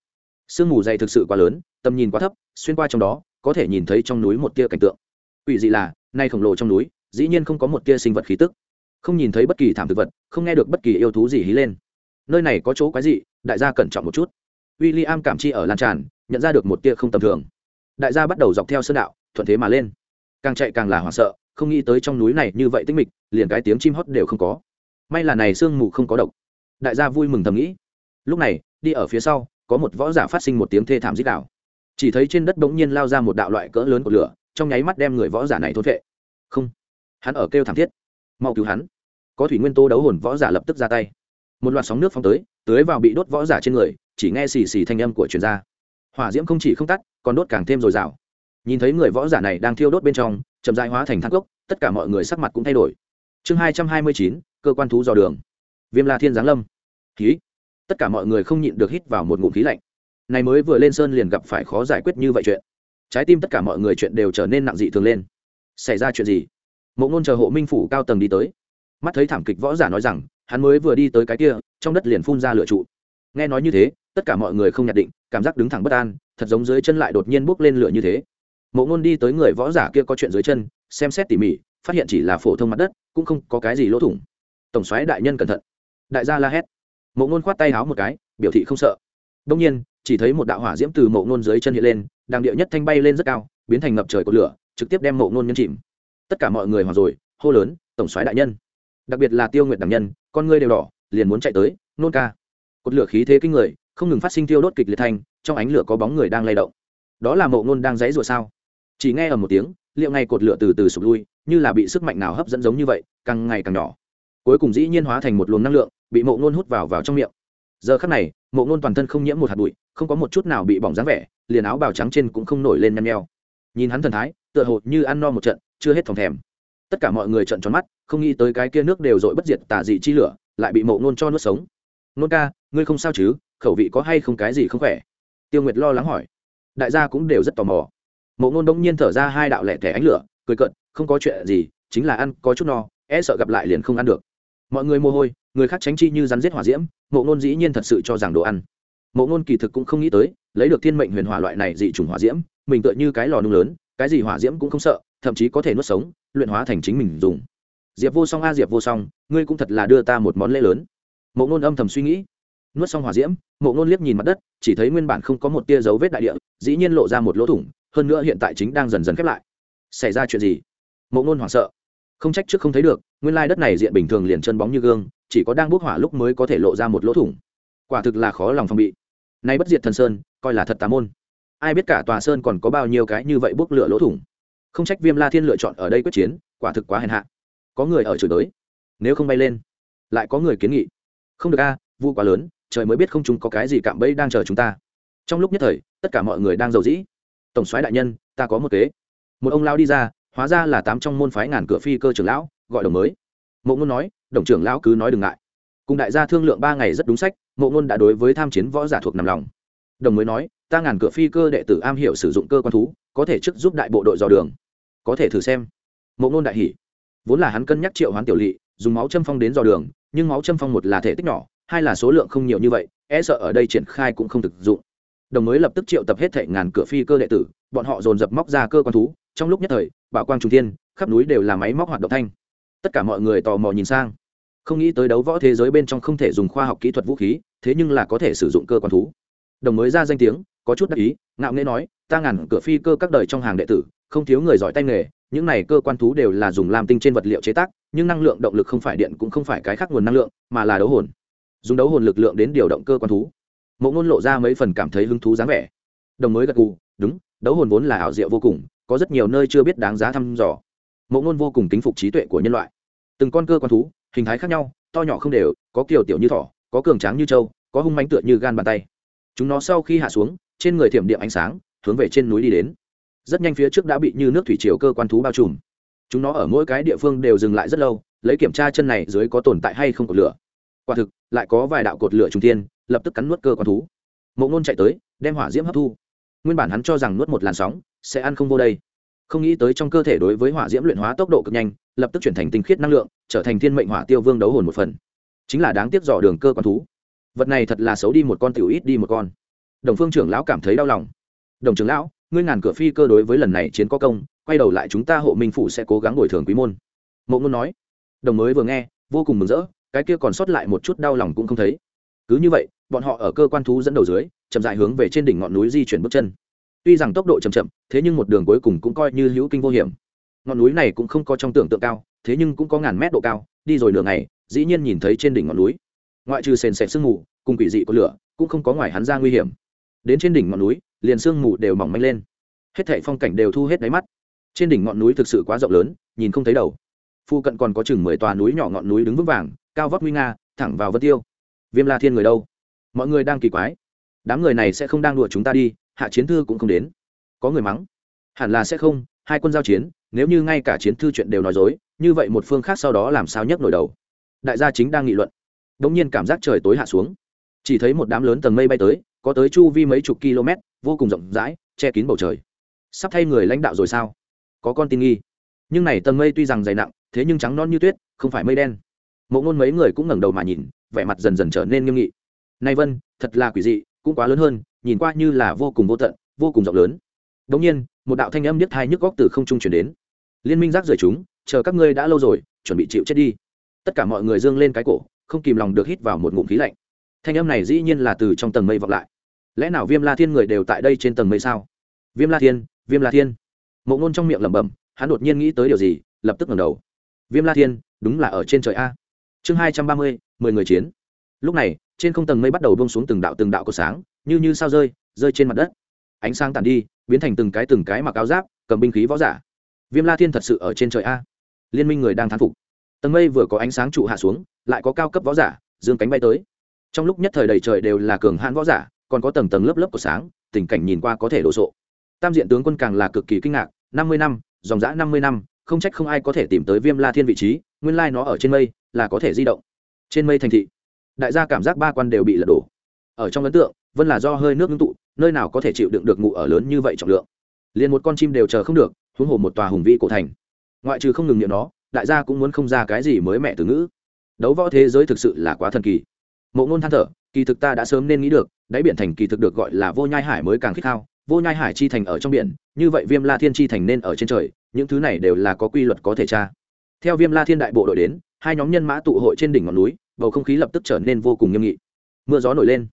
Sương mù dày thực sự quá lớn, tầm nhìn quá thấp, xuyên qua trong đó, có thể nhìn thấy trong núi một tia cảnh tượng. Ủy dị là, nay khổng lồ trong núi, dĩ nhiên không có một tia sinh vật khí tức. Không nhìn thấy bất kỳ thảm thực vật, không nghe được bất kỳ yêu thú gì hí lên. Nơi này có chỗ quái dị, đại gia cẩn trọng một chút. W i l l i am cảm chi ở lan tràn, nhận ra được một tia không tầm thường. Đại gia bắt đầu dọc theo sơn đạo, thuận thế mà lên càng chạy càng là hoảng sợ, không nghĩ tới trong núi này như vậy tinh mịch, liền cái tiếng chim hót đều không có. May là này sương mù không có độc. Đại gia vui mừng thầm nghĩ. Lúc này, đi ở phía sau, có một võ giả phát sinh một tiếng thê thảm dích đạo chỉ thấy trên đất bỗng nhiên lao ra một đạo loại cỡ lớn của lửa, trong nháy mắt đem người võ giả này thốt vệ không. Hắn ở kêu thảm thiết. Mau cứu hắn. Có thủy nguyên tô đấu hồn võ giả lập tức ra tay. Một loạt sóng nước phóng tới, tưới vào bị đốt võ giả trên người, chỉ nghe xì xì thanh âm của chuyên gia. Hỏa diễm không chỉ không tắt, còn đốt càng thêm dồi dào nhìn thấy người võ giả này đang thiêu đốt bên trong, chậm dại hóa thành thác gốc tất cả mọi người sắc mặt cũng thay đổi. Chương hai trăm hai mươi chín, cơ quan thú dò đường. Viêm la thiên giáng lâm. Khí. Tất cả mọi người không nhịn được hít vào một ngụm khí lạnh. Này mới vừa lên sơn liền gặp phải khó giải quyết như vậy chuyện. Trái tim tất cả mọi người chuyện đều trở nên nặng dị thường lên. Xảy ra chuyện gì? Mộ ngôn chờ hộ minh phủ cao tầng đi tới. Mắt thấy thảm kịch võ giả nói rằng, hắn mới vừa đi tới cái kia, trong đất liền phun ra lửa trụ. Nghe nói như thế, tất cả mọi người không nhận định, cảm giác đứng thẳng bất an, thật giống dưới chân lại đột nhiên bốc lên lửa như thế mộ ngôn đi tới người võ giả kia có chuyện dưới chân, xem xét tỉ mỉ, phát hiện chỉ là phổ thông mặt đất, cũng không có cái gì lỗ thủng. Tổng xoáy đại nhân cẩn thận. Đại gia la hét. Mộ ngôn khoát tay háo một cái, biểu thị không sợ. Đông nhiên, chỉ thấy một đạo hỏa diễm từ mộ ngôn dưới chân hiện lên đàng điệu nhất thanh bay lên rất cao, biến thành ngập trời của lửa, trực tiếp đem mộ ngôn nhân chìm. Tất cả mọi người hòa rồi, hô lớn, tổng xoáy đại nhân. Đặc biệt là tiêu nguyện đảm nhân, con ngươi đều đỏ, liền muốn chạy tới, nôn ca. Cột lửa khí thế kinh người, không ngừng phát sinh tiêu đốt kịch liệt thanh trong ánh lửa có bóng người đang lay động. Đó là mộ ngôn đang dãy rủa sao? Chỉ nghe ở một tiếng, liệu ngay cột lửa từ từ sụp lui, như là bị sức mạnh nào hấp dẫn giống như vậy, càng ngày càng nhỏ. Cuối cùng dĩ nhiên hóa thành một luồng năng lượng, bị mộ ngôn hút vào vào trong miệng. Giờ khắc này, mộ ngôn toàn thân không nhiễm một hạt bụi, không có một chút nào bị bỏng dáng vẻ, liền áo bào trắng trên cũng không nổi lên nhăn nheo. Nhìn hắn thần thái, tựa hồ như ăn no một trận, chưa hết thòng thèm. Tất cả mọi người trận tròn mắt, không nghĩ tới cái kia nước đều dội bất diệt tà dị chi lửa, lại bị mộ ngôn cho nuốt sống. Nôn ca, ngươi không sao chứ? Khẩu vị có hay không cái gì không khỏe? Tiêu nguyệt lo lắng hỏi. Đại gia cũng đều rất tò mò mộ ngôn bỗng nhiên thở ra hai đạo lẻ thẻ ánh lửa, cười cận không có chuyện gì, chính là ăn, có chút no e sợ gặp lại liền không ăn được. Mọi người mồ hôi, người khác tránh chi như rắn giết hỏa diễm, mộ ngôn dĩ nhiên thật sự cho rằng đồ ăn. Mộ ngôn kỳ thực cũng không nghĩ tới, lấy được thiên mệnh huyền hỏa loại này dị trùng hỏa diễm, mình tựa như cái lò nung lớn, cái gì hỏa diễm cũng không sợ, thậm chí có thể nuốt sống, luyện hóa thành chính mình dùng. Diệp vô song a, diệp vô song, ngươi cũng thật là đưa ta một món lễ lớn. Mộ ngôn âm thầm suy nghĩ. Nuốt xong hỏa diễm, mộ ngôn liếc nhìn mặt đất, chỉ thấy nguyên bản không có một tia dấu vết đại địa, dĩ nhiên lộ ra một lỗ thủng hơn nữa hiện tại chính đang dần dần khép lại. Xảy ra chuyện gì? Mộ ngôn hoảng sợ. Không trách trước không thấy được, nguyên lai đất này diện bình thường liền chân bóng như gương, chỉ có đang bốc hỏa lúc mới có thể lộ ra một lỗ thủng. Quả thực là khó lòng phòng bị. Nay bất diệt thần sơn, coi là thật tà môn. Ai biết cả tòa sơn còn có bao nhiêu cái như vậy bốc lửa lỗ thủng. Không trách viêm la thiên lựa chọn ở đây quyết chiến, quả thực quá hèn hạ. Có người ở chửi tới nếu không bay lên, lại có người kiến nghị. Không được a, vu quá lớn, trời mới biết không chúng có cái gì cạm bẫy đang chờ chúng ta. Trong lúc nhất thời, tất cả mọi người đang giàu dĩ tổng soái đại nhân, ta có một kế. Một ông lao đi ra, hóa ra là tám trong môn phái ngàn cửa phi cơ trưởng lão, gọi đồng mới. Mộ ngôn nói, đồng trưởng lão cứ nói đừng ngại. Cùng đại gia thương lượng ba ngày rất đúng sách, mộ ngôn đã đối với tham chiến võ giả thuộc nằm lòng. Đồng mới nói, ta ngàn cửa phi cơ đệ tử am hiểu sử dụng cơ quan thú, có thể chức giúp đại bộ đội dò đường. Có thể thử xem. Mộ ngôn đại hỷ vốn là hắn cân nhắc triệu hoán tiểu lỵ, dùng máu châm phong đến dò đường, nhưng máu châm phong một là thể tích nhỏ, hai là số lượng không nhiều như vậy e sợ ở đây triển khai cũng không thực dụng đồng mới lập tức triệu tập hết thệ ngàn cửa phi cơ đệ tử, bọn họ dồn dập móc ra cơ quan thú, trong lúc nhất thời, bảo quang trung thiên, khắp núi đều là máy móc hoạt động thanh. Tất cả mọi người tò mò nhìn sang. Không nghĩ tới đấu võ thế giới bên trong không thể dùng khoa học kỹ thuật vũ khí, thế nhưng là có thể sử dụng cơ quan thú. Đồng mới ra danh tiếng, có chút đắc ý, ngạo nghễ nói, ta ngàn cửa phi cơ các đời trong hàng đệ tử, không thiếu người giỏi tay nghề, những này cơ quan thú đều là dùng làm tinh trên vật liệu chế tác, nhưng năng lượng động lực không phải điện cũng không phải cái khác nguồn năng lượng, mà là đấu hồn. Dùng đấu hồn lực lượng đến điều động cơ quan thú mộ ngôn lộ ra mấy phần cảm thấy hứng thú dáng vẻ. Đồng mới gật gù, đúng, đấu hồn vốn là ảo diệu vô cùng, có rất nhiều nơi chưa biết đáng giá thăm dò. Mộ ngôn vô cùng kính phục trí tuệ của nhân loại. Từng con cơ quan thú, hình thái khác nhau, to nhỏ không đều, có kiều tiểu như thỏ, có cường tráng như trâu, có hung mánh tựa như gan bàn tay. Chúng nó sau khi hạ xuống, trên người thiểm điện ánh sáng, hướng về trên núi đi đến. Rất nhanh phía trước đã bị như nước thủy chiều cơ quan thú bao trùm. Chúng nó ở mỗi cái địa phương đều dừng lại rất lâu, lấy kiểm tra chân này dưới có tồn tại hay không cột lửa quả thực, lại có vài đạo cột lửa trung tiên lập tức cắn nuốt cơ quan thú. Mộ ngôn chạy tới, đem hỏa diễm hấp thu. Nguyên bản hắn cho rằng nuốt một làn sóng, sẽ ăn không vô đây. Không nghĩ tới trong cơ thể đối với hỏa diễm luyện hóa tốc độ cực nhanh, lập tức chuyển thành tinh khiết năng lượng, trở thành thiên mệnh hỏa tiêu vương đấu hồn một phần. Chính là đáng tiếc dò đường cơ quan thú. Vật này thật là xấu đi một con tiểu ít đi một con. Đồng phương trưởng lão cảm thấy đau lòng. Đồng trưởng lão, ngươi ngàn cửa phi cơ đối với lần này chiến có công, quay đầu lại chúng ta hộ minh phủ sẽ cố gắng bồi thường quý môn. Mộ ngôn nói. Đồng mới vừa nghe, vô cùng mừng rỡ cái kia còn sót lại một chút đau lòng cũng không thấy. Cứ như vậy, bọn họ ở cơ quan thú dẫn đầu dưới, chậm dại hướng về trên đỉnh ngọn núi di chuyển bước chân. Tuy rằng tốc độ chậm chậm, thế nhưng một đường cuối cùng cũng coi như hữu kinh vô hiểm. Ngọn núi này cũng không có trong tưởng tượng cao, thế nhưng cũng có ngàn mét độ cao, đi rồi nửa ngày, dĩ nhiên nhìn thấy trên đỉnh ngọn núi. Ngoại trừ sền sệt sương mù, cùng quỷ dị có lửa, cũng không có ngoài hắn ra nguy hiểm. Đến trên đỉnh ngọn núi, liền sương mù đều mỏng manh lên. Hết thảy phong cảnh đều thu hết đáy mắt. Trên đỉnh ngọn núi thực sự quá rộng lớn, nhìn không thấy đầu. Phu cận còn có chừng mười tòa núi nhỏ ngọn núi đứng vững vàng cao vóc nguy nga, thẳng vào vân tiêu. Viêm la thiên người đâu? Mọi người đang kỳ quái. Đám người này sẽ không đang đùa chúng ta đi, hạ chiến thư cũng không đến. Có người mắng. Hẳn là sẽ không, hai quân giao chiến, nếu như ngay cả chiến thư chuyện đều nói dối, như vậy một phương khác sau đó làm sao nhấc nổi đầu? Đại gia chính đang nghị luận. Đ ỗ n g nhiên cảm giác trời tối hạ xuống. Chỉ thấy một đám lớn tầng mây bay tới, có tới chu vi mấy chục km, vô cùng rộng rãi, che kín bầu trời. Sắp thay người lãnh đạo rồi sao? Có con tin nghi. Nhưng này tầng mây tuy rằng dày nặng, thế nhưng trắng non như tuyết, không phải mây đen mộ ngôn mấy người cũng ngẩng đầu mà nhìn, vẻ mặt dần dần trở nên nghiêm nghị. Nay vân, thật là quỷ dị, cũng quá lớn hơn, nhìn qua như là vô cùng vô tận, vô cùng rộng lớn. Đ ỗ n g nhiên, một đạo thanh âm điếc thai nhức góc từ không trung chuyển đến. Liên minh rác rời chúng, chờ các ngươi đã lâu rồi, chuẩn bị chịu chết đi. Tất cả mọi người dương lên cái cổ, không kìm lòng được hít vào một ngụm khí lạnh. Thanh âm này dĩ nhiên là từ trong tầng mây vọng lại. Lẽ nào viêm la thiên người đều tại đây trên tầng mây sao? Viêm la thiên, viêm la thiên. Mộ ngôn trong miệng lẩm bẩm, hắn đột nhiên nghĩ tới điều gì, lập tức ngẩng đầu. Viêm la thiên, đúng là ở trên trời a chương hai trăm ba mươi, mười người chiến. Lúc này, trên không tầng mây bắt đầu bông xuống từng đạo từng đạo của sáng, như như sao rơi rơi trên mặt đất. Ánh sáng tàn đi, biến thành từng cái từng cái mặc áo giáp, cầm binh khí võ giả. Viêm la thiên thật sự ở trên trời a. Liên minh người đang thán phục. Tầng mây vừa có ánh sáng trụ hạ xuống, lại có cao cấp võ giả, dương cánh bay tới. Trong lúc nhất thời đầy trời đều là cường hãn võ giả, còn có tầng tầng lớp lớp của sáng, tình cảnh nhìn qua có thể đồ sộ. Tam diện tướng quân càng là cực kỳ kinh ngạc, năm mươi năm, dòng dã năm mươi năm, không trách không ai có thể tìm tới viêm la thiên vị trí nguyên lai nó ở trên mây là có thể di động. Trên mây thành thị đại gia cảm giác ba quan đều bị lật đổ. Ở trong ấn tượng vân là do hơi nước ngưng tụ nơi nào có thể chịu đựng được ngụ ở lớn như vậy trọng lượng. Liền một con chim đều chờ không được huống hồ một tòa hùng vĩ cổ thành. Ngoại trừ không ngừng niệm nó đại gia cũng muốn không ra cái gì mới mẹ từ ngữ. Đấu võ thế giới thực sự là quá thần kỳ. Mộ ngôn than thở kỳ thực ta đã sớm nên nghĩ được đáy biển thành kỳ thực được gọi là vô nhai hải mới càng khích thao, vô nhai hải chi thành ở trong biển như vậy viêm la thiên chi thành nên ở trên trời những thứ này đều là có quy luật có thể tra theo viêm la thiên đại bộ đội đến, hai nhóm nhân mã tụ hội trên đỉnh ngọn núi, bầu không khí lập tức trở nên vô cùng nghiêm nghị. Mưa gió nổi lên.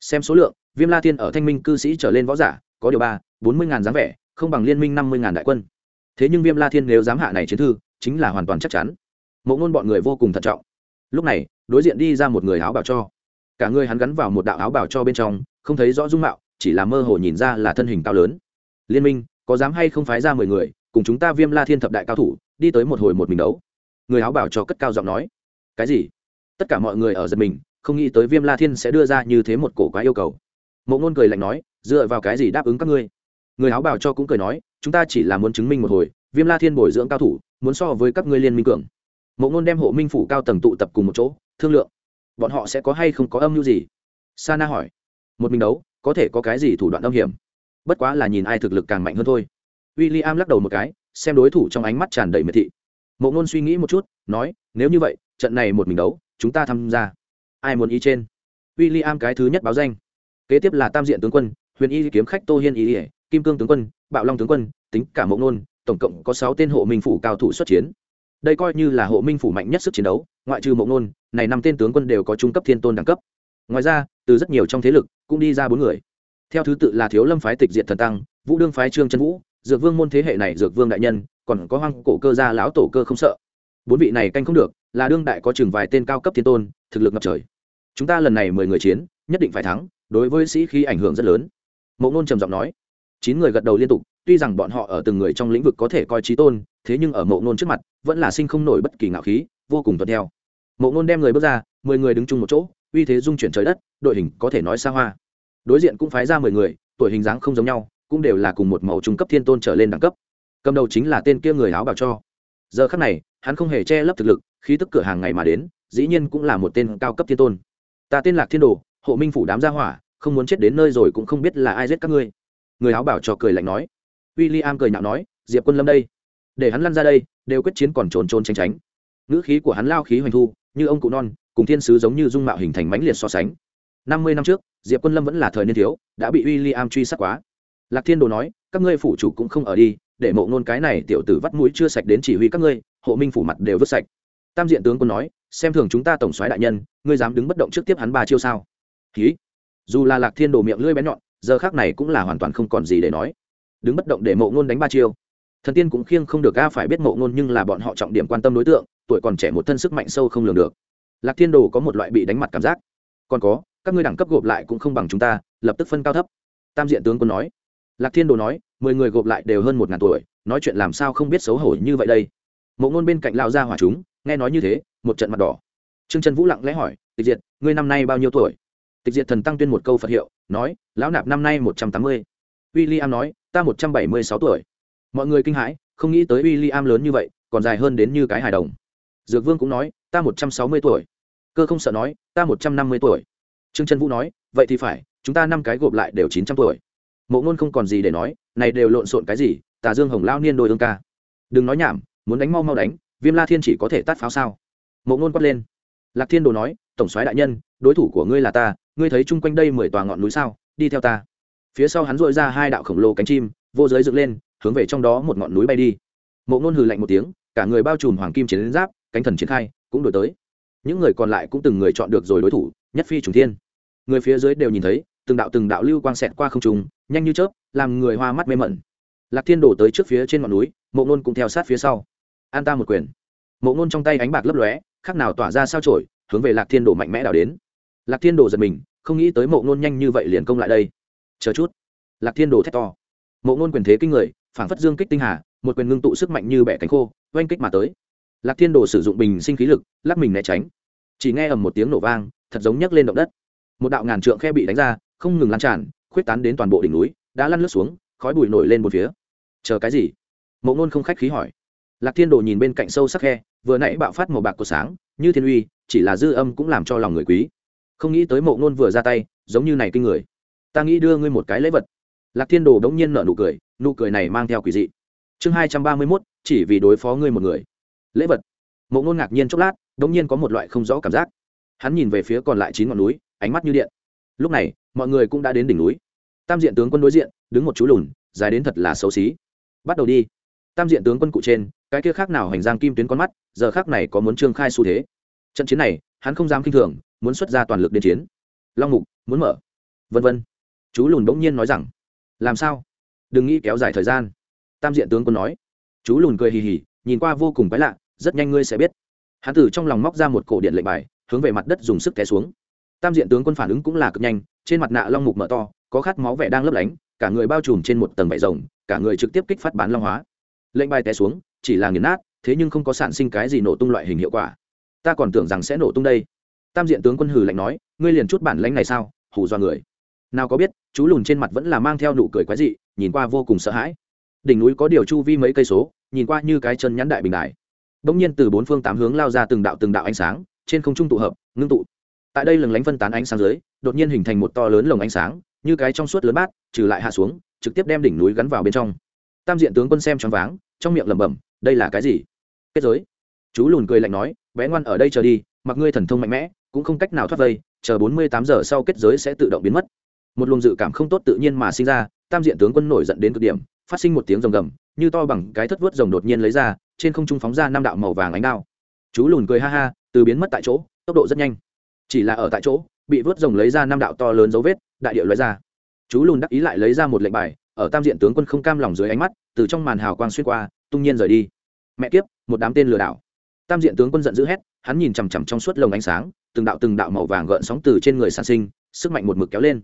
Xem số lượng, viêm la thiên ở thanh minh cư sĩ trở lên võ giả, có điều ba, bốn mươi ngàn dáng vẻ, không bằng liên minh năm mươi ngàn đại quân. Thế nhưng viêm la thiên nếu dám hạ này chiến thư, chính là hoàn toàn chắc chắn. Mộ ngôn bọn người vô cùng thận trọng. Lúc này, đối diện đi ra một người áo bào cho. Cả người hắn gắn vào một đạo áo bào cho bên trong, không thấy rõ dung mạo, chỉ là mơ hồ nhìn ra là thân hình cao lớn. Liên minh, có dám hay không phái ra mười người cùng chúng ta viêm la thiên thập đại cao thủ, đi tới một hồi một mình đấu. Người áo bảo cho cất cao giọng nói. Cái gì? Tất cả mọi người ở giật mình, không nghĩ tới viêm la thiên sẽ đưa ra như thế một cổ quá yêu cầu. Mộ ngôn cười lạnh nói, dựa vào cái gì đáp ứng các ngươi? Người áo bảo cho cũng cười nói, chúng ta chỉ là muốn chứng minh một hồi, viêm la thiên bồi dưỡng cao thủ, muốn so với các ngươi liên minh cường. Mộ ngôn đem hộ minh phủ cao tầng tụ tập cùng một chỗ, thương lượng. Bọn họ sẽ có hay không có âm mưu gì? Sa na hỏi. Một mình đấu, có thể có cái gì thủ đoạn âm hiểm? Bất quá là nhìn ai thực lực càng mạnh hơn thôi w i l l i am lắc đầu một cái, xem đối thủ trong ánh mắt tràn đầy miệt thị. Mộ ngôn suy nghĩ một chút, nói, nếu như vậy, trận này một mình đấu, chúng ta tham gia. Ai muốn ý trên? W i l l i am cái thứ nhất báo danh. Kế tiếp là tam diện tướng quân, huyền y kiếm khách tô hiên y kim cương tướng quân, bạo long tướng quân, tính cả mộ ngôn tổng cộng có sáu tên hộ minh phủ cao thủ xuất chiến. Đây coi như là hộ minh phủ mạnh nhất sức chiến đấu, ngoại trừ mộ ngôn này năm tên tướng quân đều có trung cấp thiên tôn đẳng cấp. Ngoài ra, từ rất nhiều trong thế lực cũng đi ra bốn người. Theo thứ tự là thiếu lâm phái tịch diện thần tăng, vũ đương phái trương trân vũ dược vương môn thế hệ này dược vương đại nhân, còn có hoang cổ cơ gia lão tổ cơ không sợ. Bốn vị này canh không được, là đương đại có chừng vài tên cao cấp thiên tôn, thực lực ngập trời. Chúng ta lần này mười người chiến, nhất định phải thắng, đối với sĩ khí ảnh hưởng rất lớn. Mộ ngôn trầm giọng nói. Chín người gật đầu liên tục, tuy rằng bọn họ ở từng người trong lĩnh vực có thể coi trí tôn, thế nhưng ở mộ ngôn trước mặt, vẫn là sinh không nổi bất kỳ ngạo khí, vô cùng tuân theo. Mộ ngôn đem người bước ra, mười người đứng chung một chỗ, uy thế dung chuyển trời đất, đội hình có thể nói xa hoa. Đối diện cũng phái ra mười người, tuổi hình dáng không giống nhau cũng đều là cùng một màu trung cấp thiên tôn trở lên đẳng cấp. Cầm đầu chính là tên kia người áo bảo cho. Giờ khắc này, hắn không hề che lấp thực lực khi tức cửa hàng ngày mà đến, dĩ nhiên cũng là một tên cao cấp thiên tôn. Ta tên lạc thiên đồ, hộ minh phủ đám gia hỏa, không muốn chết đến nơi rồi cũng không biết là ai giết các ngươi. Người áo bảo cho cười lạnh nói. W i l l i am cười nhạo nói, diệp quân lâm đây, để hắn lăn ra đây, đều quyết chiến còn trốn trốn tránh tránh. Ngữ khí của hắn lao khí hoành thu, như ông cụ non, cùng thiên sứ giống như dung mạo hình thành mãnh liệt so sánh. Năm mươi năm trước, diệp quân lâm vẫn là thời niên thiếu, đã bị w i l l i am truy sát quá lạc thiên đồ nói, các ngươi phủ chủ cũng không ở đi, để mộ ngôn cái này tiểu tử vắt mũi chưa sạch đến chỉ huy các ngươi, hộ minh phủ mặt đều vứt sạch. Tam diện tướng quân nói, xem thường chúng ta tổng soái đại nhân, ngươi dám đứng bất động trước tiếp hắn ba chiêu sao? Ký dù là lạc thiên đồ miệng lưỡi bén nhọn, giờ khác này cũng là hoàn toàn không còn gì để nói. Đứng bất động để mộ ngôn đánh ba chiêu. Thần tiên cũng khiêng không được ga phải biết mộ ngôn nhưng là bọn họ trọng điểm quan tâm đối tượng, tuổi còn trẻ một thân sức mạnh sâu không lường được. Lạc thiên đồ có một loại bị đánh mặt cảm giác. Còn có, các ngươi đẳng cấp gộp lại cũng không bằng chúng ta, lập tức phân cao thấp. Tam diện tướng quân nói lạc thiên đồ nói, mười người gộp lại đều hơn một ngàn tuổi, nói chuyện làm sao không biết xấu hổ như vậy đây? Mộ ngôn bên cạnh lao ra hỏa chúng, nghe nói như thế, một trận mặt đỏ. Trương trần vũ lặng lẽ hỏi, tịch diệt, ngươi năm nay bao nhiêu tuổi? Tịch diệt thần tăng tuyên một câu phật hiệu, nói, lão nạp năm nay một trăm tám mươi. W i l l i am nói, ta một trăm bảy mươi sáu tuổi. Mọi người kinh hãi, không nghĩ tới w i l l i am lớn như vậy, còn dài hơn đến như cái hài đồng. Dược vương cũng nói, ta một trăm sáu mươi tuổi. Cơ không sợ nói, ta một trăm năm mươi tuổi. Trương trần vũ nói, vậy thì phải, chúng ta năm cái gộp lại đều chín trăm tuổi mộ ngôn không còn gì để nói, này đều lộn xộn cái gì, tà dương hồng lao niên đôi ương ca. Đừng nói nhảm, muốn đánh mau mau đánh, viêm la thiên chỉ có thể tát pháo sao? Mộ ngôn quát lên. Lạc thiên đồ nói, tổng soái đại nhân, đối thủ của ngươi là ta, ngươi thấy chung quanh đây mười tòa ngọn núi sao, đi theo ta. Phía sau hắn dội ra hai đạo khổng lồ cánh chim, vô giới dựng lên, hướng về trong đó một ngọn núi bay đi. Mộ ngôn hừ lạnh một tiếng, cả người bao trùm hoàng kim chiến giáp, cánh thần triển khai, cũng đổi tới. Những người còn lại cũng từng người chọn được rồi đối thủ, nhất phi trùng thiên. Người phía dưới đều nhìn thấy, từng đạo từng đạo lưu quang xẹt qua không trùng nhanh như chớp, làm người hoa mắt mê mẩn. Lạc thiên đổ tới trước phía trên ngọn núi, mộ ngôn cũng theo sát phía sau. An ta một quyền. Mộ ngôn trong tay ánh bạc lấp lóe, khác nào tỏa ra sao trổi hướng về lạc thiên đổ mạnh mẽ đảo đến. Lạc thiên đổ giật mình, không nghĩ tới mộ ngôn nhanh như vậy liền công lại đây. Chờ chút. Lạc thiên đổ thét to. Mộ ngôn quyền thế kinh người, phảng phất dương kích tinh hà, một quyền ngưng tụ sức mạnh như bẻ cánh khô, oanh kích mà tới. Lạc thiên đổ sử dụng bình sinh khí lực, lắc mình né tránh. Chỉ nghe ầm một tiếng nổ vang, thật giống nhấc lên động đất. Một đạo ngàn trượng khe bị đánh ra, không ngừng lan tràn khuyết tán đến toàn bộ đỉnh núi, đã lăn lướt xuống, khói bụi nổi lên một phía. Chờ cái gì? Mộ ngôn không khách khí hỏi. Lạc thiên đồ nhìn bên cạnh sâu sắc khe, vừa nãy bạo phát màu bạc của sáng, như thiên uy, chỉ là dư âm cũng làm cho lòng người quý. Không nghĩ tới mộ ngôn vừa ra tay, giống như này kinh người. Ta nghĩ đưa ngươi một cái lễ vật. Lạc thiên đồ đống nhiên nở nụ cười nụ cười này mang theo quỷ dị. Chương hai trăm ba mươi mốt, chỉ vì đối phó ngươi một người. Lễ vật. Mộ ngôn ngạc nhiên chốc lát, đống nhiên có một loại không rõ cảm giác. Hắn nhìn về phía còn lại chín ngọn núi, ánh mắt như điện. Lúc này mọi người cũng đã đến đỉnh núi. Tam diện tướng quân đối diện, đứng một chú lùn, dài đến thật là xấu xí. Bắt đầu đi. Tam diện tướng quân cụ trên, cái kia khác nào hành giang kim tuyến con mắt, giờ khác này có muốn trương khai xu thế. Trận chiến này, hắn không dám k i n h thường, muốn xuất ra toàn lực đến chiến. Long mục, muốn mở. Vân vân. Chú lùn bỗng nhiên nói rằng, làm sao? Đừng nghĩ kéo dài thời gian. Tam diện tướng quân nói. Chú lùn cười hì hì, nhìn qua vô cùng quái lạ, rất nhanh ngươi sẽ biết. Hắn tử trong lòng móc ra một cổ điện lệnh bài, hướng về mặt đất dùng sức té xuống tam diện tướng quân phản ứng cũng là cực nhanh, trên mặt nạ long mục mở to, có khát máu vẻ đang lấp lánh, cả người bao trùm trên một tầng vải rồng, cả người trực tiếp kích phát bán long hóa. Lệnh bài té xuống, chỉ là nghiền nát, thế nhưng không có sản sinh cái gì nổ tung loại hình hiệu quả. Ta còn tưởng rằng sẽ nổ tung đây. Tam diện tướng quân hừ lạnh nói, ngươi liền chút bản lãnh này sao, hù do người. Nào có biết, chú lùn trên mặt vẫn là mang theo nụ cười quái dị, nhìn qua vô cùng sợ hãi. Đỉnh núi có điều chu vi mấy cây số, nhìn qua như cái chân nhắn đại bình đại bỗng nhiên từ bốn phương tám hướng lao ra từng đạo từng đạo ánh sáng, trên không trung tụ hợp, ngưng tụ tại đây lừng lánh phân tán ánh sáng dưới, đột nhiên hình thành một to lớn lồng ánh sáng, như cái trong suốt lớn bát, trừ lại hạ xuống, trực tiếp đem đỉnh núi gắn vào bên trong. Tam diện tướng quân xem choáng váng, trong miệng lẩm bẩm, đây là cái gì? Kết giới. Chú lùn cười lạnh nói, bé ngoan ở đây chờ đi, mặc ngươi thần thông mạnh mẽ, cũng không cách nào thoát vây, chờ bốn mươi tám giờ sau kết giới sẽ tự động biến mất. Một luồng dự cảm không tốt tự nhiên mà sinh ra, tam diện tướng quân nổi giận đến cực điểm, phát sinh một tiếng rồng gầm, như to bằng cái thất vớt rồng đột nhiên lấy ra, trên không trung phóng ra năm đạo màu vàng ánh đao. Chú lùn cười ha ha, từ biến mất tại chỗ, tốc độ rất nhanh chỉ là ở tại chỗ, bị vớt rồng lấy ra năm đạo to lớn dấu vết, đại địa lóe ra. Chú lùn đắc ý lại lấy ra một lệnh bài, ở tam diện tướng quân không cam lòng dưới ánh mắt, từ trong màn hào quang xuyên qua, tung nhiên rời đi. Mẹ kiếp, một đám tên lừa đảo. Tam diện tướng quân giận dữ hét, hắn nhìn chằm chằm trong suốt lồng ánh sáng, từng đạo từng đạo màu vàng gợn sóng từ trên người sản sinh, sức mạnh một mực kéo lên.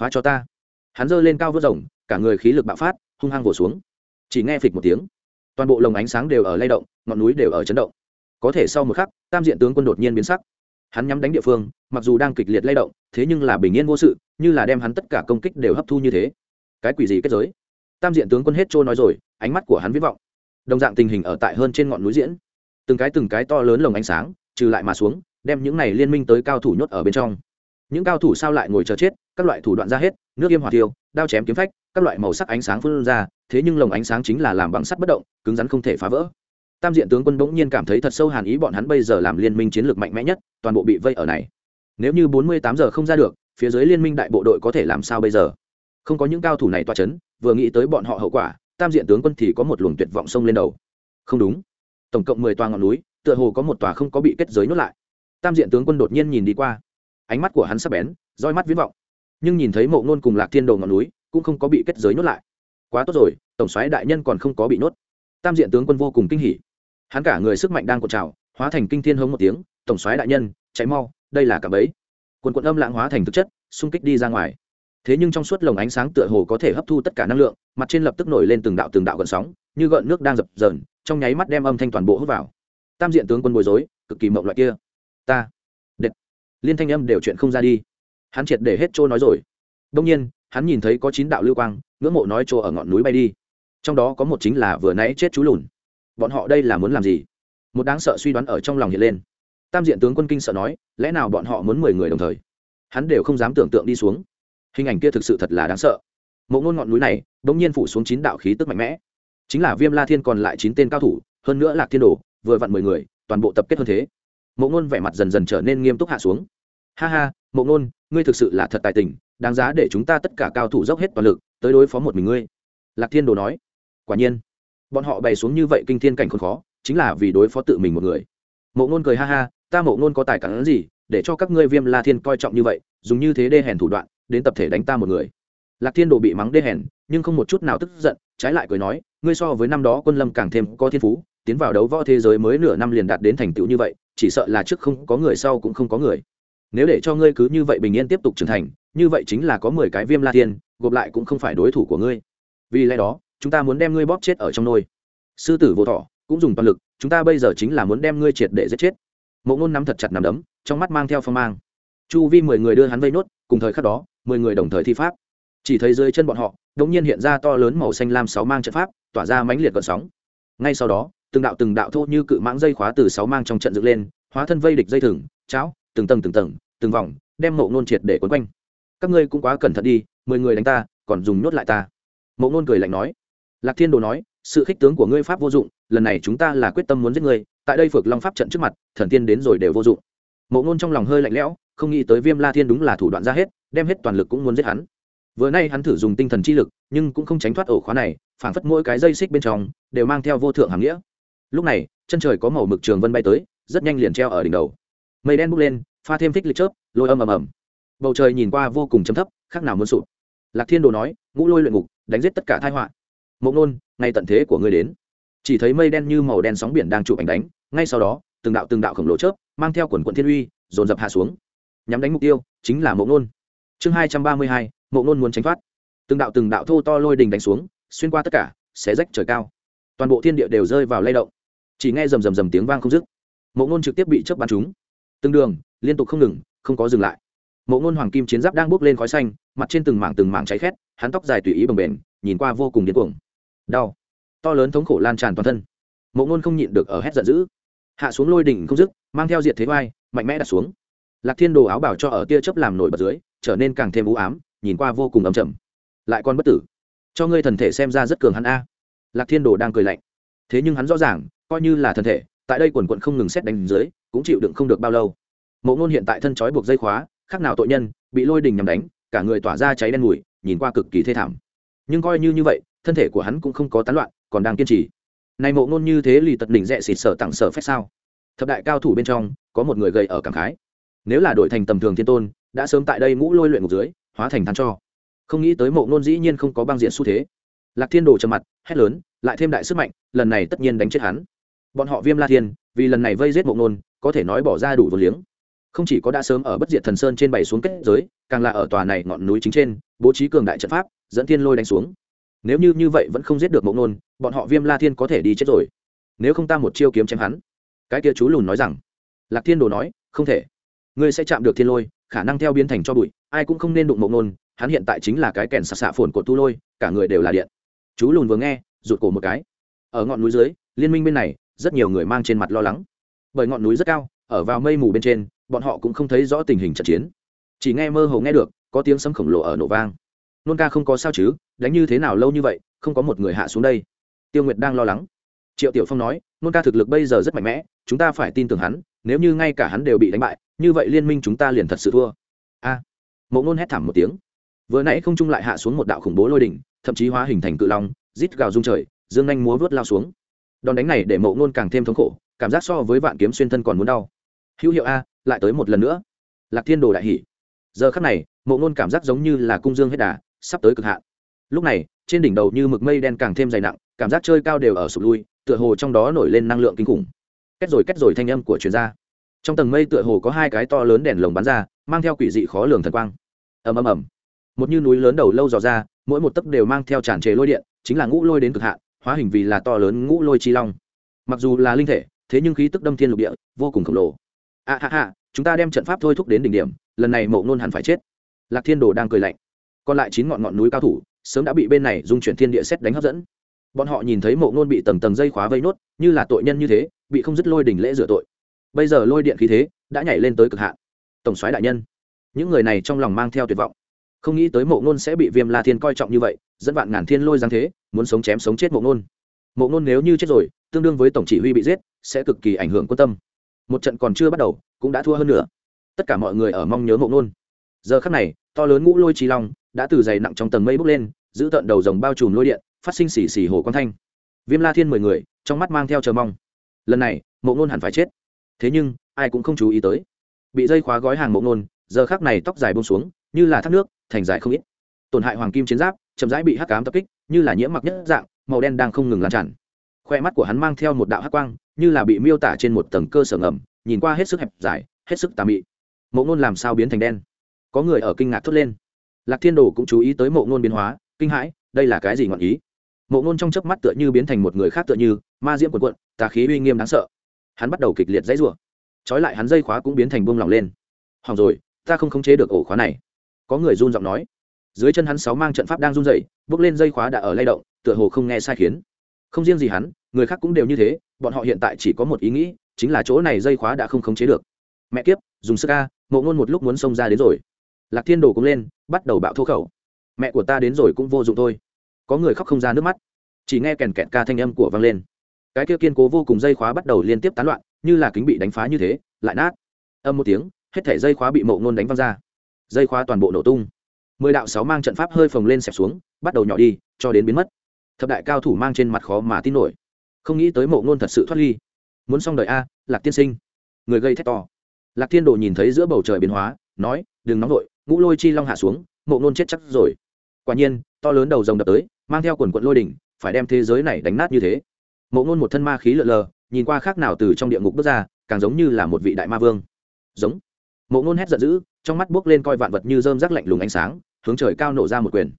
Phá cho ta. Hắn giơ lên cao vớt rồng, cả người khí lực bạo phát, hung hăng vồ xuống. Chỉ nghe phịch một tiếng, toàn bộ lồng ánh sáng đều ở lay động, ngọn núi đều ở chấn động. Có thể sau một khắc, tam diện tướng quân đột nhiên biến sắc hắn nhắm đánh địa phương, mặc dù đang kịch liệt lay động, thế nhưng là bình yên vô sự, như là đem hắn tất cả công kích đều hấp thu như thế. Cái quỷ gì kết giới? Tam diện tướng quân hết trôi nói rồi, ánh mắt của hắn viết vọng. Đồng dạng tình hình ở tại hơn trên ngọn núi diễn. Từng cái từng cái to lớn lồng ánh sáng, trừ lại mà xuống, đem những này liên minh tới cao thủ nhốt ở bên trong. Những cao thủ sao lại ngồi chờ chết, các loại thủ đoạn ra hết, nước im hỏa tiêu đao chém kiếm phách, các loại màu sắc ánh sáng phun ra, thế nhưng lồng ánh sáng chính là làm bằng sắt bất động, cứng rắn không thể phá vỡ tam diện tướng quân bỗng nhiên cảm thấy thật sâu hàn ý bọn hắn bây giờ làm liên minh chiến lược mạnh mẽ nhất, toàn bộ bị vây ở này. Nếu như bốn mươi tám giờ không ra được, phía dưới liên minh đại bộ đội có thể làm sao bây giờ? Không có những cao thủ này toa c h ấ n vừa nghĩ tới bọn họ hậu quả, tam diện tướng quân thì có một luồng tuyệt vọng sông lên đầu. Không đúng. Tổng cộng mười toa ngọn núi, tựa hồ có một tòa không có bị kết giới nhốt lại. Tam diện tướng quân đột nhiên nhìn đi qua. Ánh mắt của hắn sắp bén, roi mắt viễn vọng. Nhưng nhìn thấy mộ ngôn cùng lạc thiên đồ ngọn núi, cũng không có bị kết giới nhốt lại. Quá tốt rồi, tổng soái đại nhân còn không có bị nhốt. Tam diện tướng quân vô cùng kinh hỉ hắn cả người sức mạnh đang cột trào, hóa thành kinh thiên hống một tiếng, tổng soái đại nhân cháy mau, đây là cả bấy quần quận âm lãng hóa thành thực chất, xung kích đi ra ngoài. Thế nhưng trong suốt lồng ánh sáng tựa hồ có thể hấp thu tất cả năng lượng, mặt trên lập tức nổi lên từng đạo từng đạo gần sóng, như gợn nước đang dập dờn, trong nháy mắt đem âm thanh toàn bộ hút vào. Tam diện tướng quân bối rối, cực kỳ mộng loại kia. Ta đệt liên thanh âm đều chuyện không ra đi. Hắn triệt để hết trôi nói rồi. Đông nhiên, hắn nhìn thấy có chín đạo lưu quang, ngưỡng mộ nói chỗ ở ngọn núi bay đi. Trong đó có một chính là vừa nãy chết chú lùn bọn họ đây là muốn làm gì? Một đáng sợ suy đoán ở trong lòng hiện lên. Tam diện tướng quân kinh sợ nói, lẽ nào bọn họ muốn mười người đồng thời? Hắn đều không dám tưởng tượng đi xuống. Hình ảnh kia thực sự thật là đáng sợ. Mộ ngôn ngọn núi này đ ỗ n g nhiên phủ xuống chín đạo khí tức mạnh mẽ. Chính là viêm la thiên còn lại chín tên cao thủ, hơn nữa lạc thiên đồ, vừa vặn mười người, toàn bộ tập kết hơn thế. Mộ ngôn vẻ mặt dần dần trở nên nghiêm túc hạ xuống. Ha ha, mộ ngôn, ngươi thực sự là thật tài tình, đáng giá để chúng ta tất cả cao thủ dốc hết toàn lực, tới đối phó một mình ngươi. Lạc thiên đồ nói. Quả nhiên bọn họ bày xuống như vậy kinh thiên cảnh khốn khó, chính là vì đối phó tự mình một người. Mộ ngôn cười ha ha, ta mộ ngôn có tài cản gì, để cho các ngươi viêm la thiên coi trọng như vậy, dùng như thế đê hèn thủ đoạn, đến tập thể đánh ta một người. Lạc thiên đồ bị mắng đê hèn, nhưng không một chút nào tức giận, trái lại cười nói, ngươi so với năm đó quân lâm càng thêm có thiên phú, tiến vào đấu võ thế giới mới nửa năm liền đạt đến thành tựu như vậy, chỉ sợ là trước không có người sau cũng không có người. Nếu để cho ngươi cứ như vậy bình yên tiếp tục trưởng thành, như vậy chính là có mười cái viêm la thiên, gộp lại cũng không phải đối thủ của ngươi. Vì lẽ đó chúng ta muốn đem ngươi bóp chết ở trong nôi. Sư tử vô thọ, cũng dùng toàn lực, chúng ta bây giờ chính là muốn đem ngươi triệt để giết chết. Mộ ngôn nắm thật chặt nằm đấm, trong mắt mang theo phong mang. Chu vi mười người đưa hắn vây nốt, cùng thời khắc đó, mười người đồng thời thi pháp. Chỉ thấy dưới chân bọn họ đ ỗ n g nhiên hiện ra to lớn màu xanh lam sáu mang trận pháp, tỏa ra mãnh liệt cận sóng. Ngay sau đó, từng đạo từng đạo thô như cự mãng dây khóa từ sáu mang trong trận dựng lên, hóa thân vây địch dây thừng, cháo, từng tầng từng tầng, từng vòng, đem mộ ngôn triệt để quấn quanh. Các ngươi cũng quá cẩn thận đi, mười người đánh ta, còn dùng nhốt lại ta. Mộ ngôn cười lạnh nói lạc thiên đồ nói, sự khích tướng của ngươi pháp vô dụng, lần này chúng ta là quyết tâm muốn giết ngươi, tại đây phược long pháp trận trước mặt, thần tiên đến rồi đều vô dụng. Mộ ngôn trong lòng hơi lạnh lẽo, không nghĩ tới viêm la thiên đúng là thủ đoạn ra hết, đem hết toàn lực cũng muốn giết hắn. Vừa nay hắn thử dùng tinh thần chi lực, nhưng cũng không tránh thoát ổ khóa này, phảng phất mỗi cái dây xích bên trong, đều mang theo vô thượng hàm nghĩa. Lúc này, chân trời có màu mực trường vân bay tới, rất nhanh liền treo ở đỉnh đầu. Mây đen bốc lên, pha thêm thích lịch chớp, lôi âm ầm ầm. Bầu trời nhìn qua vô cùng chấm thấp, khác nào muốn sụp. Lạc thiên đồ nói, ngũ lôi luyện ngục, đánh giết tất cả thai họa mộng nôn ngay tận thế của ngươi đến. Chỉ thấy mây đen như màu đen sóng biển đang chụp ảnh đánh, ngay sau đó, từng đạo từng đạo khổng lồ chớp mang theo quần quận thiên uy, dồn dập hạ xuống. Nhắm đánh mục tiêu chính là mộ nôn chương hai trăm ba mươi hai, mộ nôn muốn tránh thoát. Từng đạo từng đạo thô to lôi đình đánh xuống, xuyên qua tất cả, xé rách trời cao. Toàn bộ thiên địa đều rơi vào lay động. Chỉ nghe rầm rầm rầm tiếng vang không dứt. Mộ nôn trực tiếp bị chớp bắn trúng. Từng đường, liên tục không ngừng, không có dừng lại. Mộ nôn hoàng kim chiến giáp đang bốc lên khói xanh, mặt trên từng mảng từng mảng cháy khét, hắn tóc dài tùy ý bồng bềnh, nhìn qua vô cùng điên cuồng đau. To lớn thống khổ lan tràn toàn thân. Mộ ngôn không nhịn được ở hét giận dữ. Hạ xuống lôi đỉnh không dứt, mang theo diệt thế vai, mạnh mẽ đặt xuống. Lạc thiên đồ áo bảo cho ở tia chớp làm nổi bật dưới, trở nên càng thêm u ám, nhìn qua vô cùng ấm chầm lại còn bất tử. Cho ngươi thần thể xem ra rất cường hắn a. Lạc thiên đồ đang cười lạnh. Thế nhưng hắn rõ ràng, coi như là thần thể, tại đây quần quận không ngừng xét đánh dưới, cũng chịu đựng không được bao lâu. Mộ ngôn hiện tại thân trói buộc dây khóa, khác nào tội nhân, bị lôi đình nhằm đánh, cả người tỏa ra cháy đen mùi, nhìn qua cực kỳ thê thảm. Nhưng coi như như vậy thân thể của hắn cũng không có tán loạn, còn đang kiên trì. Này mộ ngôn như thế lì tật đỉnh rẽ xịt sở tặng sở phép sao? Thập đại cao thủ bên trong, có một người gầy ở cảm khái. Nếu là đổi thành tầm thường thiên tôn, đã sớm tại đây ngũ lôi luyện ngục dưới, hóa thành thắn cho. Không nghĩ tới mộ ngôn dĩ nhiên không có băng diện xu thế. Lạc thiên đồ trầm mặt, hét lớn, lại thêm đại sức mạnh, lần này tất nhiên đánh chết hắn. Bọn họ viêm la thiên, vì lần này vây giết mộ ngôn, có thể nói bỏ ra đủ vô liếng. Không chỉ có đã sớm ở bất diệt thần sơn trên bày xuống kết giới, càng là ở tòa này ngọn núi chính trên, bố trí cường đại trận pháp, dẫn thiên lôi đánh xuống nếu như như vậy vẫn không giết được mộ ngôn, bọn họ viêm la thiên có thể đi chết rồi. Nếu không ta một chiêu kiếm chém hắn. Cái kia chú lùn nói rằng. Lạc thiên đồ nói, không thể. Ngươi sẽ chạm được thiên lôi, khả năng theo biến thành cho bụi, ai cũng không nên đụng mộ ngôn, hắn hiện tại chính là cái kèn xạ xạ phồn của tu lôi, cả người đều là điện. Chú lùn vừa nghe, rụt cổ một cái. Ở ngọn núi dưới, liên minh bên này, rất nhiều người mang trên mặt lo lắng. Bởi ngọn núi rất cao, ở vào mây mù bên trên, bọn họ cũng không thấy rõ tình hình trận chiến. Chỉ nghe mơ hồ nghe được, có tiếng sấm khổng lồ ở nổ vang nôn ca không có sao chứ, đánh như thế nào lâu như vậy, không có một người hạ xuống đây. Tiêu nguyệt đang lo lắng. Triệu tiểu phong nói, nôn ca thực lực bây giờ rất mạnh mẽ, chúng ta phải tin tưởng hắn, nếu như ngay cả hắn đều bị đánh bại, như vậy liên minh chúng ta liền thật sự thua. A. Mộ ngôn hét thảm một tiếng. Vừa nãy không trung lại hạ xuống một đạo khủng bố lôi đỉnh, thậm chí hóa hình thành cự long, rít gào rung trời, dương nhanh múa vớt lao xuống. Đòn đánh này để mộ ngôn càng thêm thống khổ, cảm giác so với vạn kiếm xuyên thân còn muốn đau. Hữu hiệu a, lại tới một lần nữa. Lạc thiên đồ đại hỷ giờ khắc này, mộ ngôn cảm giác giống như là cung dương hết đà sắp tới cực hạn. Lúc này, trên đỉnh đầu như mực mây đen càng thêm dày nặng, cảm giác chơi cao đều ở sụp lui, tựa hồ trong đó nổi lên năng lượng kinh khủng. Kết rồi kết rồi thanh âm của chuyên gia. Trong tầng mây tựa hồ có hai cái to lớn đèn lồng bắn ra, mang theo quỷ dị khó lường thần quang. Ầm ầm ầm. Một như núi lớn đầu lâu dò ra, mỗi một tấc đều mang theo tràn trề lôi điện, chính là ngũ lôi đến cực hạn, hóa hình vì là to lớn ngũ lôi chi long. Mặc dù là linh thể, thế nhưng khí tức đâm thiên lục địa, vô cùng khổng lồ. A ha ha, chúng ta đem trận pháp thôi thúc đến đỉnh điểm, lần này mộ ngôn hẳn phải chết. Lạc thiên đồ đang cười lạnh còn lại chín ngọn ngọn núi cao thủ sớm đã bị bên này dung chuyển thiên địa xét đánh hấp dẫn. Bọn họ nhìn thấy mộ ngôn bị tầng tầng dây khóa vây nốt, như là tội nhân như thế, bị không dứt lôi đỉnh lễ rửa tội. Bây giờ lôi điện khí thế đã nhảy lên tới cực hạn. Tổng soái đại nhân, những người này trong lòng mang theo tuyệt vọng. Không nghĩ tới mộ ngôn sẽ bị viêm la thiên coi trọng như vậy, dẫn vạn ngàn thiên lôi giáng thế, muốn sống chém sống chết mộ ngôn. Mộ ngôn nếu như chết rồi, tương đương với tổng chỉ huy bị giết, sẽ cực kỳ ảnh hưởng quan tâm. Một trận còn chưa bắt đầu, cũng đã thua hơn nữa. Tất cả mọi người ở mong nhớ mộ ngôn. Giờ khắc này, to lớn ngũ lôi trí long đã từ dày nặng trong tầng mây bốc lên, giữ tận đầu rồng bao trùm lôi điện, phát sinh xì xì hồ quang thanh. Viêm la thiên mười người, trong mắt mang theo chờ mong. Lần này, mộ ngôn hẳn phải chết. Thế nhưng, ai cũng không chú ý tới. Bị dây khóa gói hàng mộ ngôn giờ khác này tóc dài bông xuống, như là thác nước, thành dài không ít. Tổn hại hoàng kim chiến giáp, chậm rãi bị hắc cám tập kích, như là nhiễm mặc nhất dạng, màu đen đang không ngừng lan tràn. Khoe mắt của hắn mang theo một đạo hắc quang, như là bị miêu tả trên một tầng cơ sở ngầm, nhìn qua hết sức hẹp dài, hết sức tà mị. Mộ ngôn làm sao biến thành đen? Có người ở kinh ngạc thốt lên lạc thiên đồ cũng chú ý tới mộ ngôn biến hóa, kinh hãi, đây là cái gì ngọn ý? Mộ ngôn trong chớp mắt tựa như biến thành một người khác tựa như, ma diễm quần quận tà khí uy nghiêm đáng sợ. Hắn bắt đầu kịch liệt dãy rủa. Trói lại hắn dây khóa cũng biến thành buông lỏng lên. Hỏng rồi, ta không khống chế được ổ khóa này. Có người run giọng nói. Dưới chân hắn sáu mang trận pháp đang run dậy bước lên dây khóa đã ở lay động, tựa hồ không nghe sai khiến. Không riêng gì hắn, người khác cũng đều như thế, bọn họ hiện tại chỉ có một ý nghĩ, chính là chỗ này dây khóa đã không khống chế được. Mẹ kiếp, dùng sức ca mộ ngôn một lúc muốn xông ra đến rồi lạc thiên đồ cũng lên, bắt đầu bạo thô khẩu. Mẹ của ta đến rồi cũng vô dụng thôi. Có người khóc không ra nước mắt. Chỉ nghe kèn kẹt ca thanh âm của vang lên. Cái kia kiên cố vô cùng dây khóa bắt đầu liên tiếp tán loạn, như là kính bị đánh phá như thế, lại nát. Âm một tiếng, hết thể dây khóa bị mộ ngôn đánh văng ra. Dây khóa toàn bộ nổ tung. Mười đạo sáu mang trận pháp hơi phồng lên xẹp xuống, bắt đầu nhỏ đi, cho đến biến mất. Thập đại cao thủ mang trên mặt khó mà tin nổi. Không nghĩ tới mộ ngôn thật sự thoát ly. Muốn xong đời a, lạc tiên sinh. Người gây thét to. Lạc thiên đồ nhìn thấy giữa bầu trời biến hóa, nói, đừng nóng vội ngũ lôi chi long hạ xuống, mộ Nôn chết chắc rồi. Quả nhiên, to lớn đầu rồng đập tới, mang theo quần quận lôi đỉnh, phải đem thế giới này đánh nát như thế. Mộ Nôn một thân ma khí lợn lờ, nhìn qua khác nào từ trong địa ngục bước ra, càng giống như là một vị đại ma vương. Giống. Mộ Nôn hét giận dữ, trong mắt buốc lên coi vạn vật như rơm rác lạnh lùng ánh sáng, hướng trời cao nổ ra một quyền.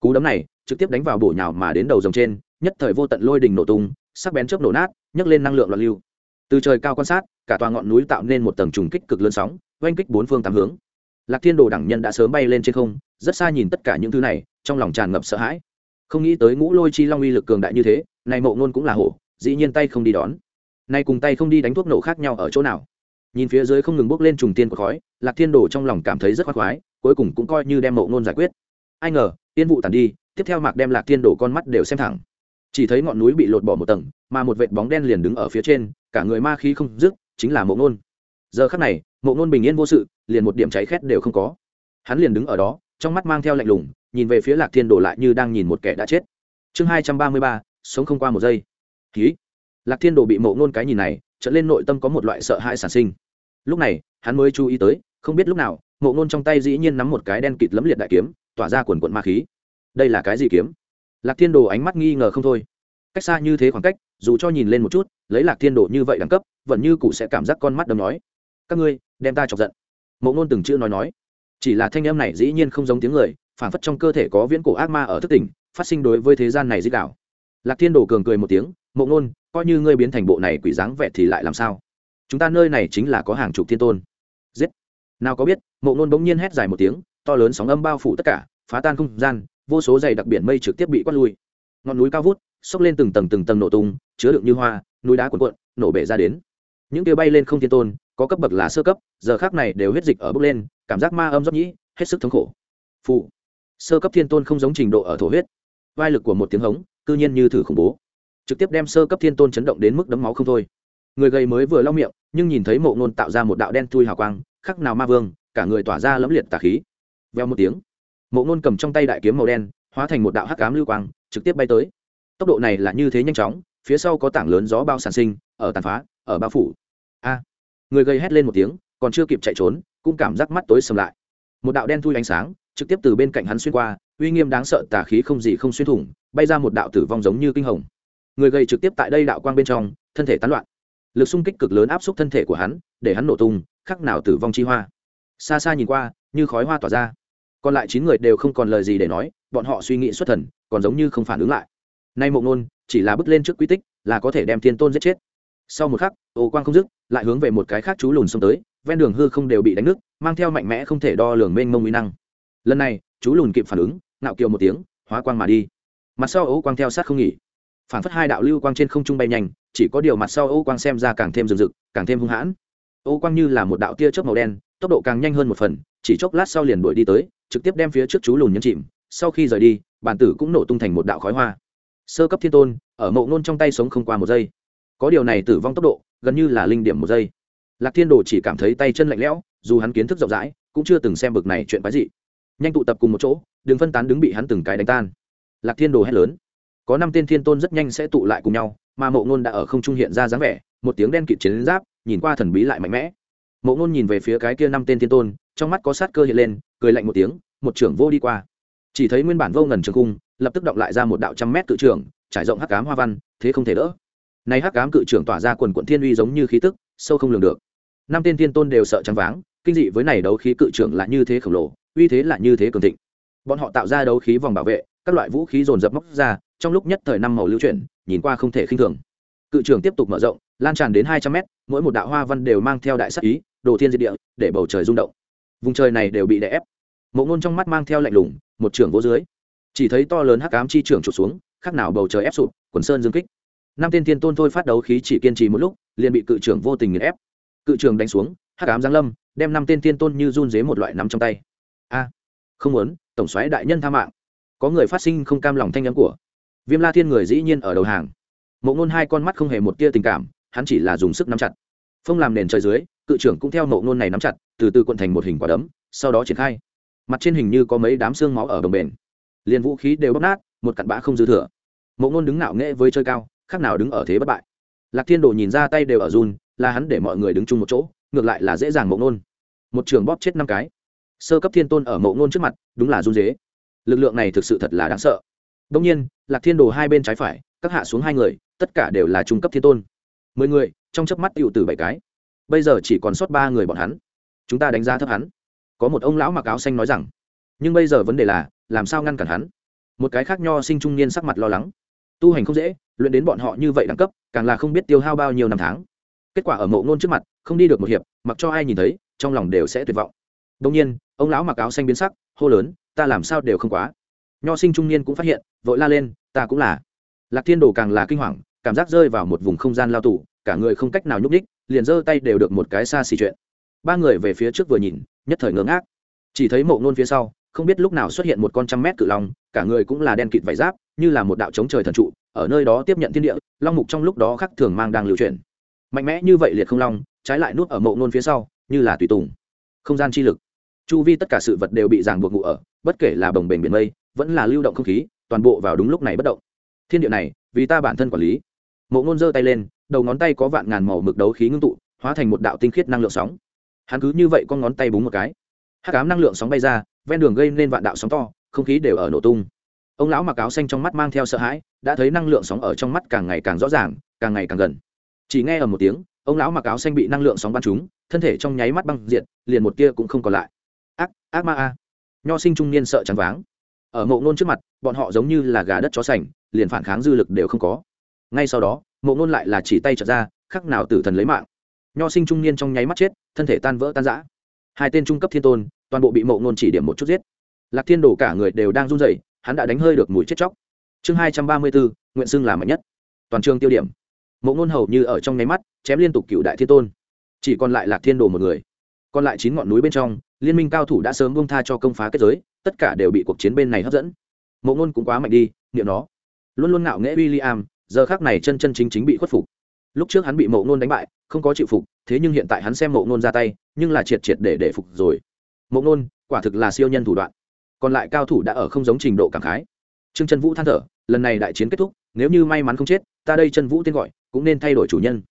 Cú đấm này, trực tiếp đánh vào bổ nhào mà đến đầu rồng trên, nhất thời vô tận lôi đình nổ tung, sắc bén chớp nổ nát, nhấc lên năng lượng loạn lưu. Từ trời cao quan sát, cả tòa ngọn núi tạo nên một tầng trùng kích cực lớn sóng, oanh kích bốn phương tám hướng lạc thiên đồ đẳng nhân đã sớm bay lên trên không, rất xa nhìn tất cả những thứ này, trong lòng tràn ngập sợ hãi. Không nghĩ tới ngũ lôi chi long uy lực cường đại như thế, này mộ ngôn cũng là hổ, dĩ nhiên tay không đi đón. Nay cùng tay không đi đánh thuốc nổ khác nhau ở chỗ nào? Nhìn phía dưới không ngừng bốc lên trùng tiên của khói, lạc thiên đồ trong lòng cảm thấy rất khoác khoái, cuối cùng cũng coi như đem mộ ngôn giải quyết. Ai ngờ, tiên vụ tàn đi, tiếp theo mạc đem lạc thiên đồ con mắt đều xem thẳng. Chỉ thấy ngọn núi bị lột bỏ một tầng, mà một vệt bóng đen liền đứng ở phía trên, cả người ma khí không dứt, chính là mộ ngôn. Giờ khắc này mộ ngôn bình yên vô sự, liền một điểm cháy khét đều không có. Hắn liền đứng ở đó, trong mắt mang theo lạnh lùng, nhìn về phía lạc thiên đồ lại như đang nhìn một kẻ đã chết. Chương hai trăm ba mươi ba, sống không qua một giây. Ký. Lạc thiên đồ bị mộ ngôn cái nhìn này trở lên nội tâm có một loại sợ hãi sản sinh. Lúc này, hắn mới chú ý tới, không biết lúc nào mộ ngôn trong tay dĩ nhiên nắm một cái đen kịt lấm liệt đại kiếm, tỏa ra quần quận ma khí. Đây là cái gì kiếm? Lạc thiên đồ ánh mắt nghi ngờ không thôi. Cách xa như thế khoảng cách, dù cho nhìn lên một chút, lấy lạc thiên đồ như vậy đẳng cấp, vẫn như cụ sẽ cảm giác con mắt đâm nói các ngươi, đem ta chọc giận. Mộ ngôn từng chữ nói nói. Chỉ là thanh em này dĩ nhiên không giống tiếng người, phản phất trong cơ thể có viễn cổ ác ma ở thức tỉnh, phát sinh đối với thế gian này dích đạo. Lạc thiên đồ cường cười một tiếng, mộ ngôn coi như ngươi biến thành bộ này quỷ dáng vẻ thì lại làm sao? Chúng ta nơi này chính là có hàng chục thiên tôn. Giết. Nào có biết, mộ ngôn bỗng nhiên hét dài một tiếng, to lớn sóng âm bao phủ tất cả, phá tan không gian, vô số dày đặc biển mây trực tiếp bị quát lui. Ngọn núi cao vút, xốc lên từng tầng từng tầng nổ tung, chứa đựng như hoa, núi đá cuộn cuộn, nổ bể ra đến. Những kia bay lên không thiên tôn có cấp bậc là sơ cấp, giờ khác này đều huyết dịch ở bước lên, cảm giác ma âm dốc nhĩ, hết sức thống khổ. Phụ sơ cấp thiên tôn không giống trình độ ở thổ huyết. Vai lực của một tiếng hống, cư nhiên như thử khủng bố. Trực tiếp đem sơ cấp thiên tôn chấn động đến mức đấm máu không thôi. Người gầy mới vừa lau miệng, nhưng nhìn thấy mộ ngôn tạo ra một đạo đen thui hào quang, khắc nào ma vương, cả người tỏa ra lẫm liệt tà khí. Veo một tiếng, mộ ngôn cầm trong tay đại kiếm màu đen, hóa thành một đạo hắc ám lưu quang, trực tiếp bay tới. Tốc độ này là như thế nhanh chóng, phía sau có tảng lớn gió bao sản sinh, ở tàn phá, ở bao phủ. A người gây hét lên một tiếng, còn chưa kịp chạy trốn, cũng cảm giác mắt tối sầm lại. Một đạo đen thui ánh sáng, trực tiếp từ bên cạnh hắn xuyên qua, uy nghiêm đáng sợ tà khí không gì không xuyên thủng, bay ra một đạo tử vong giống như kinh hồng. Người gây trực tiếp tại đây đạo quang bên trong, thân thể tán loạn. Lực xung kích cực lớn áp xúc thân thể của hắn, để hắn nổ tung, khắc nào tử vong chi hoa. Xa xa nhìn qua, như khói hoa tỏa ra. Còn lại chín người đều không còn lời gì để nói, bọn họ suy nghĩ xuất thần, còn giống như không phản ứng lại. Nay mộng nôn, chỉ là bước lên trước quy tích, là có thể đem thiên tôn giết chết. Sau một khắc ô quang không dứt, lại hướng về một cái khác chú lùn xông tới, ven đường hư không đều bị đánh nứt, mang theo mạnh mẽ không thể đo lường mênh mông uy năng. Lần này, chú lùn kịp phản ứng nạo kiều một tiếng, hóa quang mà đi. Mặt sau ô quang theo sát không nghỉ. Phản phất hai đạo lưu quang trên không trung bay nhanh, chỉ có điều mặt sau ô quang xem ra càng thêm rừng rực, càng thêm hung hãn. Ô quang như là một đạo tia chớp màu đen, tốc độ càng nhanh hơn một phần, chỉ chốc lát sau liền đuổi đi tới, trực tiếp đem phía trước chú lùn nhấn chìm, sau khi rời đi, bản tử cũng nổ tung thành một đạo khói hoa. Sơ cấp thiên tôn, ở mộ nôn trong tay sống không qua một giây. Có điều này tử vong tốc độ gần như là linh điểm một giây. Lạc thiên đồ chỉ cảm thấy tay chân lạnh lẽo, dù hắn kiến thức rộng rãi, cũng chưa từng xem bực này chuyện quái dị. Nhanh tụ tập cùng một chỗ đừng phân tán đứng bị hắn từng cái đánh tan. Lạc thiên đồ hét lớn. Có năm tên thiên tôn rất nhanh sẽ tụ lại cùng nhau, mà mộ ngôn đã ở không trung hiện ra dáng vẻ, một tiếng đen kịt chiến giáp, nhìn qua thần bí lại mạnh mẽ. Mộ ngôn nhìn về phía cái kia năm tên thiên tôn, trong mắt có sát cơ hiện lên, cười lạnh một tiếng, một trưởng vô đi qua. Chỉ thấy nguyên bản vô ngần trường cung, lập tức động lại ra một đạo trăm mét tự trưởng trải rộng hắc cám hoa văn, thế không thể đỡ nay hắc cám cự trưởng tỏa ra quần quận thiên uy giống như khí tức, sâu không lường được. Năm tên thiên tôn đều sợ trắng váng, kinh dị với này đấu khí cự trưởng là như thế khổng lồ, uy thế là như thế cường thịnh. Bọn họ tạo ra đấu khí vòng bảo vệ, các loại vũ khí dồn dập móc ra, trong lúc nhất thời năm màu lưu chuyển, nhìn qua không thể khinh thường. Cự trưởng tiếp tục mở rộng, lan tràn đến hai trăm mét, mỗi một đạo hoa văn đều mang theo đại sắc ý, đồ thiên diệt địa, để bầu trời rung động. Vùng trời này đều bị đè ép. Mộ ngôn trong mắt mang theo lạnh lùng, một trưởng vô dưới. Chỉ thấy to lớn hắc ám chi trưởng trụt xuống, khác nào bầu trời ép sụp, quần sơn dương kích năm tên thiên tôn thôi phát đấu khí chỉ kiên trì một lúc, liền bị cự trưởng vô tình nghiền ép. Cự trưởng đánh xuống, hắc ám giáng lâm, đem năm tên thiên tôn như run dế một loại nắm trong tay. A, không muốn, tổng xoáy đại nhân tha mạng. Có người phát sinh không cam lòng thanh nhắm của viêm la thiên người dĩ nhiên ở đầu hàng. Mộ ngôn hai con mắt không hề một tia tình cảm, hắn chỉ là dùng sức nắm chặt. Phong làm nền trời dưới, cự trưởng cũng theo mộ ngôn này nắm chặt, từ từ quận thành một hình quả đấm, sau đó triển khai. Mặt trên hình như có mấy đám xương máu ở đồng bền. Liền vũ khí đều bóc nát, một cặn bã không dư thừa. Mộ ngôn đứng ngạo nghễ với chơi cao khác nào đứng ở thế bất bại. Lạc thiên đồ nhìn ra tay đều ở run, là hắn để mọi người đứng chung một chỗ, ngược lại là dễ dàng mộ ngôn một trường bóp chết năm cái. Sơ cấp thiên tôn ở mộ ngôn trước mặt, đúng là run dế lực lượng này thực sự thật là đáng sợ. Đông nhiên, lạc thiên đồ hai bên trái phải, các hạ xuống hai người, tất cả đều là trung cấp thiên tôn. Mười người, trong chớp mắt tựu từ bảy cái. Bây giờ chỉ còn sót ba người bọn hắn. Chúng ta đánh giá thấp hắn. Có một ông lão mặc áo xanh nói rằng, nhưng bây giờ vấn đề là, làm sao ngăn cản hắn? Một cái khác nho sinh trung niên sắc mặt lo lắng tu hành không dễ, luyện đến bọn họ như vậy đẳng cấp, càng là không biết tiêu hao bao nhiêu năm tháng. Kết quả ở mộ ngôn trước mặt, không đi được một hiệp, mặc cho ai nhìn thấy, trong lòng đều sẽ tuyệt vọng. Đông nhiên, ông lão mặc áo xanh biến sắc, hô lớn, ta làm sao đều không quá. Nho sinh trung niên cũng phát hiện, vội la lên, ta cũng là. Lạc thiên đồ càng là kinh hoàng, cảm giác rơi vào một vùng không gian lao tù, cả người không cách nào nhúc ních liền giơ tay đều được một cái xa xỉ chuyện. Ba người về phía trước vừa nhìn, nhất thời ngớ ngác. Chỉ thấy mộ ngôn phía sau, không biết lúc nào xuất hiện một con trăm mét cự long, cả người cũng là đen kịt vải giáp như là một đạo chống trời thần trụ, ở nơi đó tiếp nhận thiên địa, long mục trong lúc đó khắc thường mang đang lưu chuyển. Mạnh mẽ như vậy liệt không long, trái lại nuốt ở mộ nôn phía sau, như là tùy tùng. Không gian chi lực. Chu vi tất cả sự vật đều bị ràng buộc ngụ ở, bất kể là bồng bềnh biển mây, vẫn là lưu động không khí, toàn bộ vào đúng lúc này bất động. Thiên địa này, vì ta bản thân quản lý. Mộ nôn giơ tay lên, đầu ngón tay có vạn ngàn màu mực đấu khí ngưng tụ, hóa thành một đạo tinh khiết năng lượng sóng. Hắn cứ như vậy con ngón tay búng một cái. Hát cám năng lượng sóng bay ra, ven đường gây nên vạn đạo sóng to, không khí đều ở nổ tung ông lão mặc áo xanh trong mắt mang theo sợ hãi, đã thấy năng lượng sóng ở trong mắt càng ngày càng rõ ràng, càng ngày càng gần. Chỉ nghe ở một tiếng, ông lão mặc áo xanh bị năng lượng sóng bắn trúng, thân thể trong nháy mắt băng diệt, liền một tia cũng không còn lại. Ác ác ma a. Nho sinh trung niên sợ trắng váng. Ở mộ ngôn trước mặt, bọn họ giống như là gà đất chó sành, liền phản kháng dư lực đều không có. Ngay sau đó, mộ ngôn lại là chỉ tay trở ra, khắc nào tử thần lấy mạng. Nho sinh trung niên trong nháy mắt chết, thân thể tan vỡ tan rã. Hai tên trung cấp thiên tôn, toàn bộ bị mộ ngôn chỉ điểm một chút giết. Lạc thiên đổ cả người đều đang run rẩy hắn đã đánh hơi được mùi chết chóc. Chương hai trăm ba mươi bốn, nguyện xưng là mạnh nhất. Toàn trường tiêu điểm. Mộ ngôn hầu như ở trong nháy mắt, chém liên tục cựu đại thiên tôn. Chỉ còn lại lạc thiên đồ một người. Còn lại chín ngọn núi bên trong, liên minh cao thủ đã sớm bông tha cho công phá kết giới, tất cả đều bị cuộc chiến bên này hấp dẫn. Mộ ngôn cũng quá mạnh đi, niệm nó. Luôn luôn ngạo nghễ w i l l i am giờ khác này chân chân chính chính bị khuất phục. Lúc trước hắn bị mộ ngôn đánh bại, không có chịu phục, thế nhưng hiện tại hắn xem mộ ngôn ra tay, nhưng là triệt triệt để để phục rồi. Mộ ngôn, quả thực là siêu nhân thủ đoạn còn lại cao thủ đã ở không giống trình độ cảm khái. Trương chân vũ than thở, lần này đại chiến kết thúc, nếu như may mắn không chết, ta đây chân vũ tên gọi, cũng nên thay đổi chủ nhân.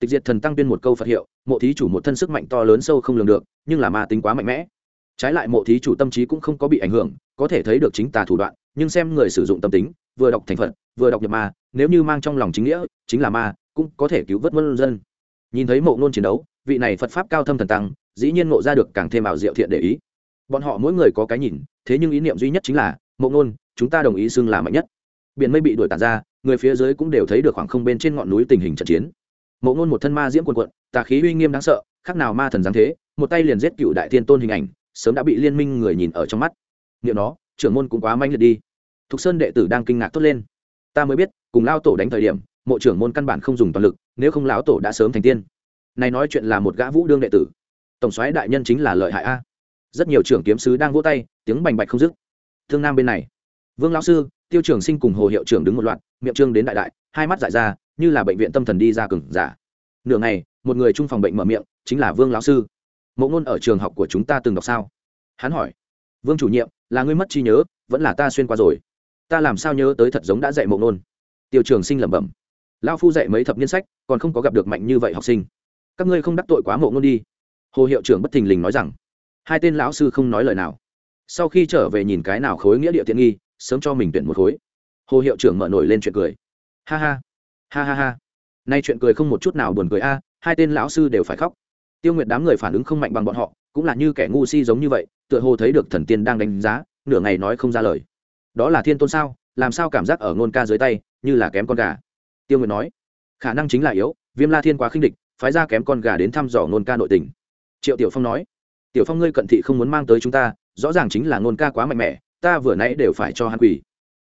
Tịch diệt thần tăng tuyên một câu phật hiệu, mộ thí chủ một thân sức mạnh to lớn sâu không lường được, nhưng là ma tính quá mạnh mẽ. Trái lại mộ thí chủ tâm trí cũng không có bị ảnh hưởng, có thể thấy được chính tà thủ đoạn, nhưng xem người sử dụng tâm tính, vừa đọc thành phật, vừa đọc nhập ma, nếu như mang trong lòng chính nghĩa, chính là ma, cũng có thể cứu vớt vân dân. Nhìn thấy mộ ngôn chiến đấu, vị này phật pháp cao thâm thần tăng, dĩ nhiên ngộ ra được càng thêm ảo diệu thiện để ý bọn họ mỗi người có cái nhìn, thế nhưng ý niệm duy nhất chính là, mộ ngôn, chúng ta đồng ý xưng là mạnh nhất. Biển mây bị đuổi tàn ra, người phía dưới cũng đều thấy được khoảng không bên trên ngọn núi tình hình trận chiến. Mộ ngôn một thân ma diễm quần quận tà khí uy nghiêm đáng sợ khác nào ma thần giáng thế, một tay liền giết cựu đại thiên tôn hình ảnh, sớm đã bị liên minh người nhìn ở trong mắt. Niệm nó, trưởng môn cũng quá manh liệt đi. Thục sơn đệ tử đang kinh ngạc thốt lên. Ta mới biết, cùng lao tổ đánh thời điểm, mộ trưởng môn căn bản không dùng toàn lực, nếu không lão tổ đã sớm thành tiên. Này nói chuyện là một gã vũ đương đệ tử. Tổng soái đại nhân chính là lợi hại a rất nhiều trưởng kiếm sứ đang vỗ tay, tiếng bành bạch không dứt. Thương nam bên này. Vương lão sư, tiêu trưởng sinh cùng hồ hiệu trưởng đứng một loạt, miệng trương đến đại đại, hai mắt dại ra, như là bệnh viện tâm thần đi ra cừng giả. Nửa ngày, một người chung phòng bệnh mở miệng, chính là vương lão sư. Mộ ngôn ở trường học của chúng ta từng đọc sao? Hắn hỏi. Vương chủ nhiệm, là ngươi mất trí nhớ, vẫn là ta xuyên qua rồi. Ta làm sao nhớ tới thật giống đã dạy mộ ngôn tiêu trường sinh lẩm bẩm. Lao phu dạy mấy thập niên sách, còn không có gặp được mạnh như vậy học sinh. Các ngươi không đắc tội quá mộ ngôn đi. Hồ hiệu trưởng bất thình lình nói rằng hai tên lão sư không nói lời nào. Sau khi trở về nhìn cái nào khối nghĩa địa tiện nghi, sớm cho mình tuyển một khối. Hồ hiệu trưởng mở nổi lên chuyện cười. Ha ha. Ha ha ha. Nay chuyện cười không một chút nào buồn cười a, hai tên lão sư đều phải khóc. Tiêu nguyệt đám người phản ứng không mạnh bằng bọn họ, cũng là như kẻ ngu si giống như vậy, tựa hồ thấy được thần tiên đang đánh giá, nửa ngày nói không ra lời. Đó là thiên tôn sao, làm sao cảm giác ở ngôn ca dưới tay, như là kém con gà. Tiêu nguyệt nói, khả năng chính là yếu, viêm la thiên quá khinh địch, phái ra kém con gà đến thăm dò ngôn ca nội tình. Triệu tiểu phong nói tiểu phong ngươi cận thị không muốn mang tới chúng ta, rõ ràng chính là ngôn ca quá mạnh mẽ, ta vừa nãy đều phải cho hắn quỳ.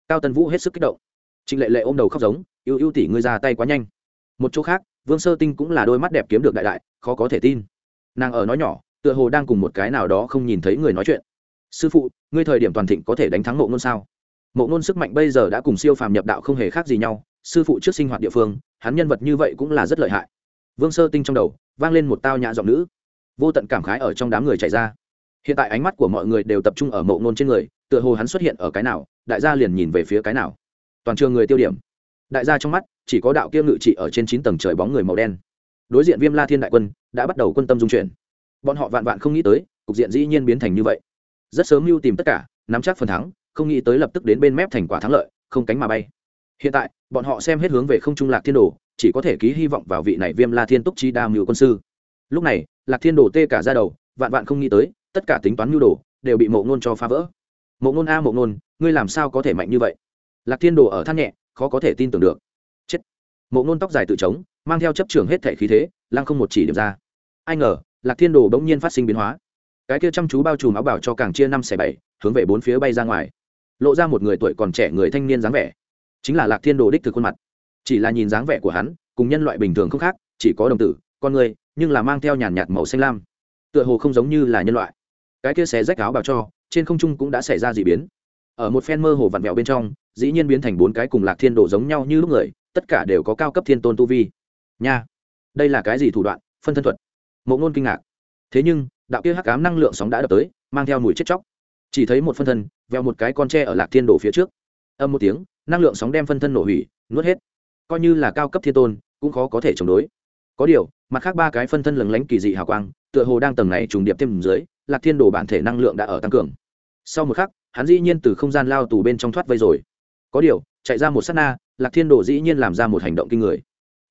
Cao tân vũ hết sức kích động. Trịnh lệ lệ ôm đầu khóc giống ưu ưu tỷ ngươi ra tay quá nhanh. Một chỗ khác, vương sơ tinh cũng là đôi mắt đẹp kiếm được đại đại, khó có thể tin. Nàng ở nói nhỏ, tựa hồ đang cùng một cái nào đó không nhìn thấy người nói chuyện. Sư phụ, ngươi thời điểm toàn thịnh có thể đánh thắng mộ ngôn sao? Mộ ngôn sức mạnh bây giờ đã cùng siêu phàm nhập đạo không hề khác gì nhau, sư phụ trước sinh hoạt địa phương, hắn nhân vật như vậy cũng là rất lợi hại. Vương sơ tinh trong đầu vang lên một tao nhã giọng nữ vô tận cảm khái ở trong đám người chạy ra. Hiện tại ánh mắt của mọi người đều tập trung ở mộ nôn trên người, tựa hồ hắn xuất hiện ở cái nào, đại gia liền nhìn về phía cái nào. Toàn trường người tiêu điểm. Đại gia trong mắt, chỉ có đạo kia ngự trị ở trên chín tầng trời bóng người màu đen. Đối diện viêm la thiên đại quân, đã bắt đầu quân tâm dung chuyển. Bọn họ vạn vạn không nghĩ tới, cục diện dĩ nhiên biến thành như vậy. Rất sớm mưu tìm tất cả, nắm chắc phần thắng, không nghĩ tới lập tức đến bên mép thành quả thắng lợi, không cánh mà bay. Hiện tại, bọn họ xem hết hướng về không trung lạc thiên đồ, chỉ có thể ký hy vọng vào vị này viêm la thiên túc chi đa mưu quân sư. Lúc này lạc thiên đồ tê cả ra đầu, vạn vạn không nghĩ tới, tất cả tính toán mưu đồ, đều bị mộ ngôn cho phá vỡ. Mộ ngôn a, mộ ngôn, ngươi làm sao có thể mạnh như vậy? Lạc thiên đồ ở than nhẹ, khó có thể tin tưởng được. Chết. Mộ ngôn tóc dài tự trống, mang theo chấp trường hết thể khí thế, lăng không một chỉ điểm ra. Ai ngờ, lạc thiên đồ bỗng nhiên phát sinh biến hóa. Cái kia chăm chú bao trùm áo bảo cho càng chia năm xẻ bảy, hướng về bốn phía bay ra ngoài. Lộ ra một người tuổi còn trẻ người thanh niên dáng vẻ. Chính là lạc thiên đồ đích thực khuôn mặt. Chỉ là nhìn dáng vẻ của hắn, cùng nhân loại bình thường không khác, chỉ có đồng tử, con người nhưng là mang theo nhàn nhạt màu xanh lam. Tựa hồ không giống như là nhân loại. Cái kia xé rách áo bào cho, trên không trung cũng đã xảy ra d ị biến. Ở một phen mơ hồ vặn vẹo bên trong, dĩ nhiên biến thành bốn cái cùng lạc thiên đồ giống nhau như lúc người, tất cả đều có cao cấp thiên tôn tu vi. Nha, đây là cái gì thủ đoạn, phân thân thuật? Mộ ngôn kinh ngạc. Thế nhưng, đạo kia hắc cám năng lượng sóng đã đập tới, mang theo mùi chết chóc. Chỉ thấy một phân thân, veo một cái con tre ở lạc thiên đồ phía trước. Âm một tiếng, năng lượng sóng đem phân thân nổ hủy, nuốt hết. Coi như là cao cấp thiên tôn, cũng khó có thể chống đối. Có điều mặt khác ba cái phân thân lừng lánh kỳ dị hào quang, tựa hồ đang tầng này trùng điệp thêm dưới, lạc thiên đồ bản thể năng lượng đã ở tăng cường. Sau một khắc, hắn dĩ nhiên từ không gian lao tù bên trong thoát vây rồi. Có điều, chạy ra một s á t na, lạc thiên đồ dĩ nhiên làm ra một hành động kinh người.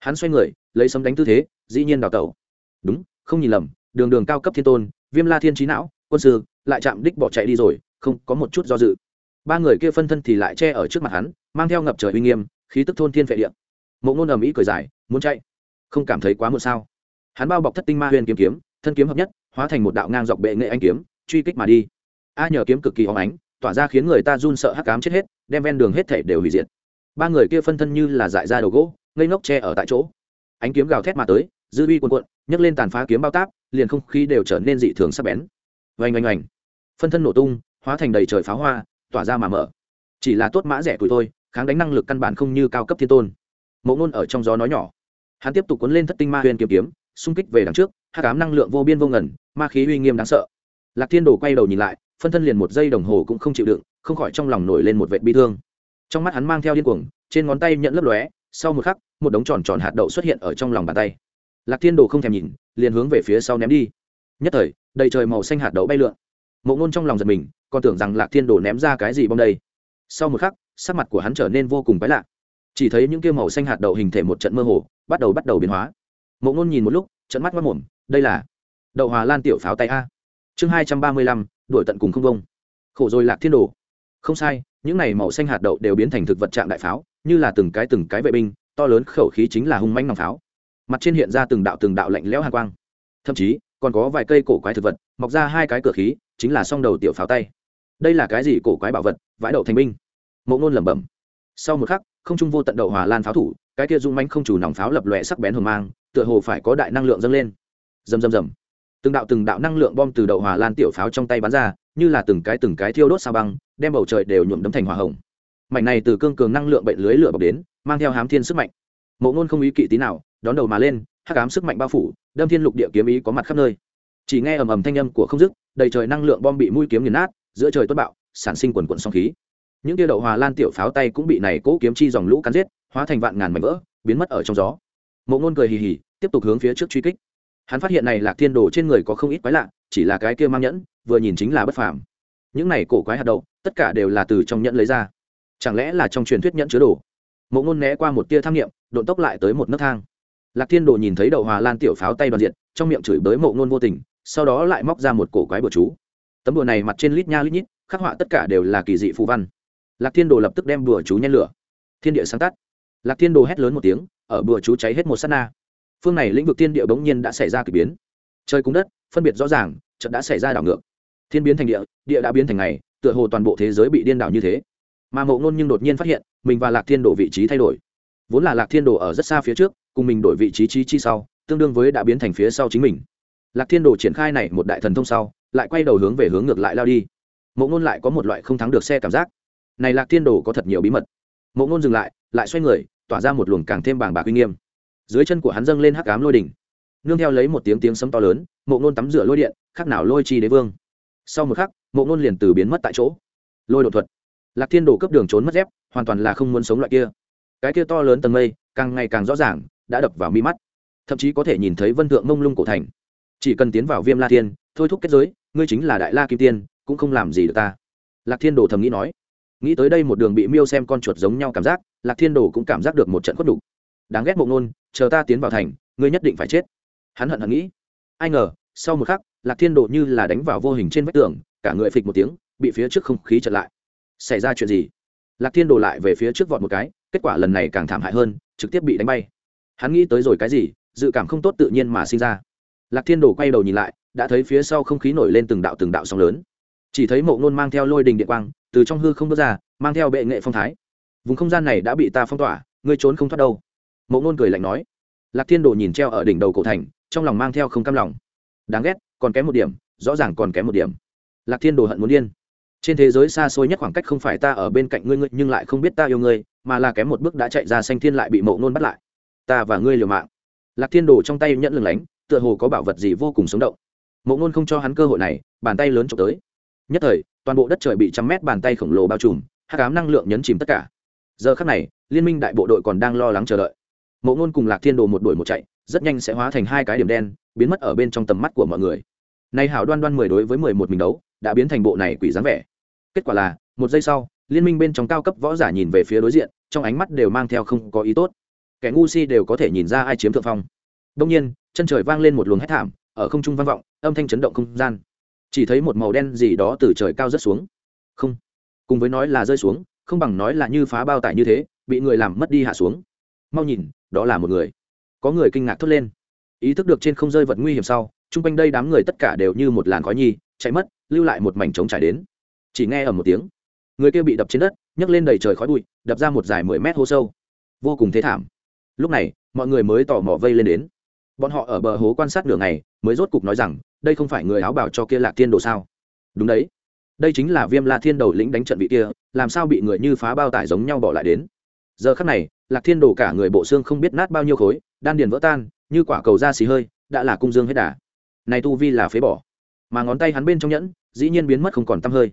Hắn xoay người, lấy sấm đánh tư thế, dĩ nhiên đào tẩu. Đúng, không nhìn lầm, đường đường cao cấp thiên tôn, viêm la thiên trí não, quân sư, lại chạm đích bỏ chạy đi rồi, không có một chút do dự. Ba người kia phân thân thì lại che ở trước mặt hắn, mang theo ngập trời uy nghiêm, khí tức thôn thiên vệ điện mộ ngôn ầm ĩ cười dài, muốn chạy? Không cảm thấy quá muộn sao? Hắn bao bọc thất tinh ma huyền kiếm kiếm, thân kiếm hợp nhất, hóa thành một đạo ngang dọc bệ nghệ anh kiếm, truy kích mà đi. A nhờ kiếm cực kỳ hóng ánh, tỏa ra khiến người ta run sợ hắc cám chết hết, đem ven đường hết thể đều hủy diệt. Ba người kia phân thân như là dại ra đầu gỗ, ngây ngốc che ở tại chỗ. Ánh kiếm gào thét mà tới, dư uy quần quận nhấc lên tàn phá kiếm bao táp, liền không khí đều trở nên dị thường sắc bén. Oanh oanh oanh. Phân thân nổ tung, hóa thành đầy trời pháo hoa, tỏa ra mà mở. Chỉ là tốt mã rẻ tuổi thôi, kháng đánh năng lực căn bản không như cao cấp thiên tôn. Mộ ngôn ở trong gió nói nhỏ hắn tiếp tục cuốn lên thất tinh ma huyền kiếm kiếm, xung kích về đằng trước hát cám năng lượng vô biên vô ngẩn ma khí uy nghiêm đáng sợ. Lạc thiên đồ quay đầu nhìn lại, phân thân liền một giây đồng hồ cũng không chịu đựng, không khỏi trong lòng nổi lên một vệ bi thương. Trong mắt hắn mang theo điên cuồng, trên ngón tay nhận lấp lóe, sau một khắc, một đống tròn tròn hạt đậu xuất hiện ở trong lòng bàn tay. Lạc thiên đồ không thèm nhìn, liền hướng về phía sau ném đi. Nhất thời, đầy trời màu xanh hạt đậu bay lượn. Mộ ngôn trong lòng giật mình, còn tưởng rằng lạc thiên đồ ném ra cái gì bom đây. Sau một khắc, sắc mặt của hắn trở nên vô cùng quái lạ chỉ thấy những kia màu xanh hạt đậu hình thể một trận mơ hồ, bắt đầu bắt đầu biến hóa. Mộ ngôn nhìn một lúc trận mắt mất mồm, đây là đậu hòa lan tiểu pháo tay a. Chương hai trăm ba mươi lăm, đuổi tận cùng không vông. Khổ rồi lạc thiên đồ. Không sai, những này màu xanh hạt đậu đều biến thành thực vật trạng đại pháo, như là từng cái từng cái vệ binh, to lớn khẩu khí chính là hung manh nòng pháo. Mặt trên hiện ra từng đạo từng đạo lạnh lẽo hàn quang. Thậm chí, còn có vài cây cổ quái thực vật, mọc ra hai cái cửa khí, chính là song đầu tiểu pháo tay. Đây là cái gì cổ quái bảo vật, vãi đậu thành binh? Mộ ngôn lẩm bẩm. Sau một khắc không trung vô tận đậu hòa lan pháo thủ, cái kia dung mánh không chủ nòng pháo lập lòe sắc bén hờ mang, tựa hồ phải có đại năng lượng dâng lên. Dầm dầm dầm từng đạo từng đạo năng lượng bom từ đậu hòa lan tiểu pháo trong tay bắn ra, như là từng cái từng cái thiêu đốt sao băng, đem bầu trời đều nhuộm đấm thành hỏa hồng. Mảnh này từ cương cường năng lượng bệnh lưới lửa bọc đến, mang theo hám thiên sức mạnh. Mộ ngôn không ý kỵ tí nào, đón đầu mà lên, hắc ám sức mạnh bao phủ, đâm thiên lục địa kiếm ý có mặt khắp nơi. Chỉ nghe ầm ầm thanh âm của không dứt, đầy trời năng lượng bom bị mũi kiếm nghiền nát, giữa trời tuất bạo, sản sinh quần quần song khí những tia đậu hòa lan tiểu pháo tay cũng bị này cố kiếm chi dòng lũ cắn giết, hóa thành vạn ngàn mảnh vỡ, biến mất ở trong gió. Mộ ngôn cười hì hì, tiếp tục hướng phía trước truy kích. Hắn phát hiện này lạc thiên đồ trên người có không ít quái lạ, chỉ là cái kia mang nhẫn, vừa nhìn chính là bất phàm. Những này cổ quái hạt đậu, tất cả đều là từ trong nhẫn lấy ra. Chẳng lẽ là trong truyền thuyết nhẫn chứa đồ? Mộ ngôn né qua một tia tham nghiệm độn tốc lại tới một nấc thang. Lạc thiên đồ nhìn thấy đậu hòa lan tiểu pháo tay đoàn diện, trong miệng chửi bới mộ ngôn vô tình, sau đó lại móc ra một cổ quái bừa chú. Tấm bùa này mặt trên lít nha lít nhít, khắc họa tất cả đều là kỳ dị phù văn lạc thiên đồ lập tức đem bùa chú nhen lửa. Thiên địa sáng tắt. Lạc thiên đồ hét lớn một tiếng, ở bùa chú cháy hết một s á t na. Phương này lĩnh vực thiên địa bỗng nhiên đã xảy ra k ỳ biến. Trời cung đất, phân biệt rõ ràng trận đã xảy ra đảo ngược. Thiên biến thành địa địa đã biến thành ngày, tựa hồ toàn bộ thế giới bị điên đảo như thế. Mà mộ ngôn nhưng đột nhiên phát hiện, mình và lạc thiên đồ vị trí thay đổi. Vốn là lạc thiên đồ ở rất xa phía trước, cùng mình đổi vị trí chi chi sau, tương đương với đã biến thành phía sau chính mình. Lạc thiên đồ triển khai này một đại thần thông sau, lại quay đầu hướng về hướng ngược lại lao đi. Mộ ngôn lại có một loại không thắng được xe cảm giác này lạc thiên đồ có thật nhiều bí mật. Mộ ngôn dừng lại lại xoay người, tỏa ra một luồng càng thêm bàng bạc uy nghiêm. Dưới chân của hắn dâng lên hắc cám lôi đỉnh. Nương theo lấy một tiếng tiếng sấm to lớn, mộ ngôn tắm rửa lôi điện khác nào lôi chi đế vương. Sau một khắc, mộ ngôn liền từ biến mất tại chỗ. Lôi đột thuật. Lạc thiên đồ cấp đường trốn mất dép, hoàn toàn là không muốn sống loại kia. Cái kia to lớn tầng mây, càng ngày càng rõ ràng, đã đập vào mi mắt. Thậm chí có thể nhìn thấy vân tượng mông lung cổ thành. Chỉ cần tiến vào viêm la tiên thôi thúc kết giới, ngươi chính là đại la kim tiên, cũng không làm gì được ta. Lạc thiên đồ thầm nghĩ nói nghĩ tới đây một đường bị miêu xem con chuột giống nhau cảm giác, lạc thiên đồ cũng cảm giác được một trận khuất đục đáng ghét mộng nôn chờ ta tiến vào thành, ngươi nhất định phải chết. Hắn hận hận nghĩ. Ai ngờ, sau một khắc, lạc thiên đồ như là đánh vào vô hình trên vách tường, cả người phịch một tiếng, bị phía trước không khí chặn lại. Xảy ra chuyện gì? Lạc thiên đồ lại về phía trước vọt một cái, kết quả lần này càng thảm hại hơn, trực tiếp bị đánh bay. Hắn nghĩ tới rồi cái gì, dự cảm không tốt tự nhiên mà sinh ra. Lạc thiên đồ quay đầu nhìn lại, đã thấy phía sau không khí nổi lên từng đạo từng đạo sóng lớn. Chỉ thấy mộ ngôn mang theo lôi đình điện quang từ trong hư không bước ra, mang theo bệ nghệ phong thái. Vùng không gian này đã bị ta phong tỏa, ngươi trốn không thoát đâu. Mộ ngôn cười lạnh nói. Lạc thiên đồ nhìn treo ở đỉnh đầu cổ thành, trong lòng mang theo không cam lòng. Đáng ghét, còn kém một điểm, rõ ràng còn kém một điểm. Lạc thiên đồ hận muốn điên. Trên thế giới xa xôi nhất khoảng cách không phải ta ở bên cạnh ngươi ngươi nhưng lại không biết ta yêu ngươi, mà là kém một bước đã chạy ra xanh thiên lại bị mộ ngôn bắt lại. Ta và ngươi liều mạng. Lạc thiên đồ trong tay nhẫn lừng lánh, tựa hồ có bảo vật gì vô cùng sống động. Mộ ngôn không cho hắn cơ hội này, bàn tay lớn trộm tới. Nhất thời toàn bộ đất trời bị trăm mét bàn tay khổng lồ bao trùm hát cám năng lượng nhấn chìm tất cả. Giờ khắc này, liên minh đại bộ đội còn đang lo lắng chờ đợi. Mộ ngôn cùng lạc thiên đồ một đuổi một chạy, rất nhanh sẽ hóa thành hai cái điểm đen, biến mất ở bên trong tầm mắt của mọi người. Nay hảo đoan đoan mười đối với mười một mình đấu, đã biến thành bộ này quỷ dáng vẻ. Kết quả là, một giây sau, liên minh bên trong cao cấp võ giả nhìn về phía đối diện, trong ánh mắt đều mang theo không có ý tốt. Kẻ ngu si đều có thể nhìn ra ai chiếm thượng phong. Đông nhiên, chân trời vang lên một luồng hét thảm, ở không trung vang vọng, âm thanh chấn động không gian chỉ thấy một màu đen gì đó từ trời cao rớt xuống. Không, cùng với nói là rơi xuống, không bằng nói là như phá bao tải như thế, bị người làm mất đi hạ xuống. Mau nhìn, đó là một người. Có người kinh ngạc thốt lên. Ý thức được trên không rơi vật nguy hiểm sau, chung quanh đây đám người tất cả đều như một làn khói nhi, chạy mất, lưu lại một mảnh trống trải đến. Chỉ nghe ở một tiếng. Người kia bị đập trên đất, nhấc lên đầy trời khói bụi, đập ra một dài mười mét hô sâu. Vô cùng thế thảm. Lúc này, mọi người mới tò mò vây lên đến. Bọn họ ở bờ hố quan sát nửa ngày, mới rốt cục nói rằng đây không phải người áo bảo cho kia lạc thiên đồ sao? Đúng đấy. Đây chính là viêm la thiên đầu lĩnh đánh trận vị kia, làm sao bị người như phá bao tải giống nhau bỏ lại đến? Giờ khắc này, lạc thiên đồ cả người bộ xương không biết nát bao nhiêu khối, đan điền vỡ tan, như quả cầu da xì hơi, đã là cung dương hết đà. Này tu vi là phế bỏ. Mà ngón tay hắn bên trong nhẫn, dĩ nhiên biến mất không còn tăm hơi.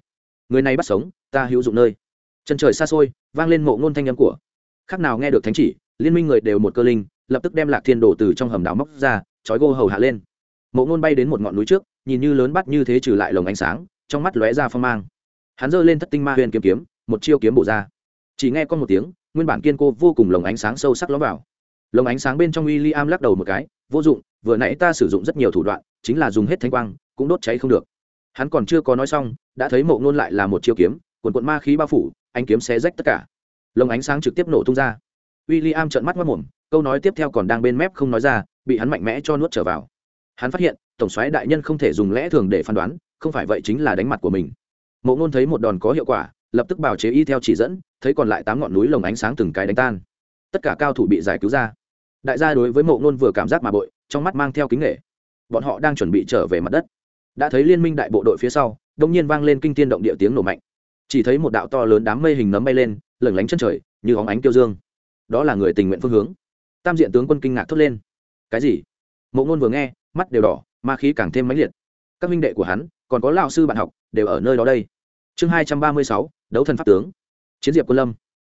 Người này bắt sống, ta hữu dụng nơi. Chân trời xa xôi, vang lên mộ ngôn thanh âm của. Khác nào nghe được thánh chỉ, liên minh người đều một cơ linh, lập tức đem lạc thiên đồ từ trong hầm đào móc ra chói gô hầu hạ lên mộ ngôn bay đến một ngọn núi trước, nhìn như lớn bắt như thế trừ lại lồng ánh sáng, trong mắt lóe ra phong mang. Hắn giơ lên thất tinh ma huyền kiếm kiếm, một chiêu kiếm bổ ra. Chỉ nghe con một tiếng, nguyên bản kiên cô vô cùng lồng ánh sáng sâu sắc ló vào. Lồng ánh sáng bên trong w i l l i am lắc đầu một cái, vô dụng, vừa nãy ta sử dụng rất nhiều thủ đoạn, chính là dùng hết thanh quang, cũng đốt cháy không được. Hắn còn chưa có nói xong, đã thấy mộ ngôn lại là một chiêu kiếm quần quận ma khí bao phủ anh kiếm xé rách tất cả. Lồng ánh sáng trực tiếp nổ tung ra. W i l l i am trợn mắt mất mồm câu nói tiếp theo còn đang bên mép không nói ra, bị hắn mạnh mẽ cho nuốt trở vào hắn phát hiện, tổng soái đại nhân không thể dùng lẽ thường để phán đoán, không phải vậy chính là đánh mặt của mình. Mộ ngôn thấy một đòn có hiệu quả, lập tức bào chế y theo chỉ dẫn, thấy còn lại tám ngọn núi lồng ánh sáng từng cái đánh tan. Tất cả cao thủ bị giải cứu ra. Đại gia đối với mộ ngôn vừa cảm giác mà bội, trong mắt mang theo kính nghệ bọn họ đang chuẩn bị trở về mặt đất. Đã thấy liên minh đại bộ đội phía sau, đông nhiên vang lên kinh tiên động địa tiếng nổ mạnh. Chỉ thấy một đạo to lớn đám mây hình nấm bay lên lẩn lánh chân trời, như óng ánh tiêu dương. Đó là người tình nguyện phương hướng. Tam diện tướng quân kinh ngạc thốt lên. Cái gì? Mộ ngôn vừa nghe mắt đều đỏ, ma khí càng thêm mãnh liệt. Các minh đệ của hắn, còn có lão sư bạn học, đều ở nơi đó đây. Chương hai trăm ba mươi sáu, đấu thần pháp tướng. Chiến diệp quân lâm.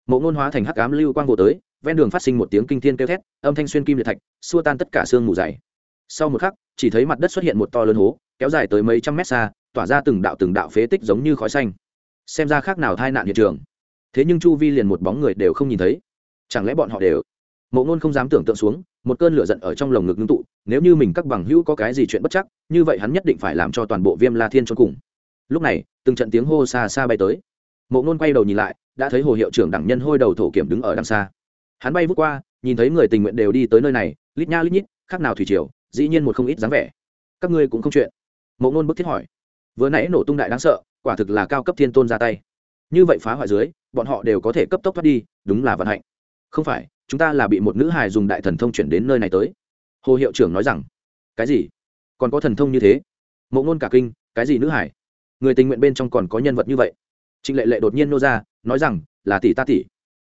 Mộ ngôn hóa thành hắc ám lưu quang vô tới, ven đường phát sinh một tiếng kinh thiên kêu thét, âm thanh xuyên kim liệt thạch, xua tan tất cả xương mù dày. Sau một khắc, chỉ thấy mặt đất xuất hiện một to lớn hố, kéo dài tới mấy trăm mét xa, tỏa ra từng đạo từng đạo phế tích giống như khói xanh. Xem ra khác nào tai nạn hiện trường. Thế nhưng chu vi liền một bóng người đều không nhìn thấy. Chẳng lẽ bọn họ đều? Mộ ngôn không dám tưởng tượng xuống một cơn lửa giận ở trong lồng ngực ngưng tụ, nếu như mình các bằng hữu có cái gì chuyện bất chắc, như vậy hắn nhất định phải làm cho toàn bộ viêm la thiên cho cùng. Lúc này, từng trận tiếng hô xa xa bay tới. Mộ ngôn quay đầu nhìn lại, đã thấy hồ hiệu trưởng đẳng nhân hôi đầu thổ kiểm đứng ở đằng xa. Hắn bay vút qua, nhìn thấy người tình nguyện đều đi tới nơi này, lít nha lít nhít, khác nào thủy triều, dĩ nhiên một không ít dáng vẻ. Các ngươi cũng không chuyện. Mộ ngôn bức thiết hỏi. Vừa nãy nổ tung đại đáng sợ, quả thực là cao cấp thiên tôn ra tay. Như vậy phá hoại dưới, bọn họ đều có thể cấp tốc thoát đi, đúng là vận hạnh. Không phải chúng ta là bị một nữ hài dùng đại thần thông chuyển đến nơi này tới. Hồ hiệu trưởng nói rằng, cái gì? Còn có thần thông như thế? Mộ ngôn cả kinh, cái gì nữ hải người tình nguyện bên trong còn có nhân vật như vậy? Trịnh lệ lệ đột nhiên nô ra, nói rằng, là tỷ ta tỷ.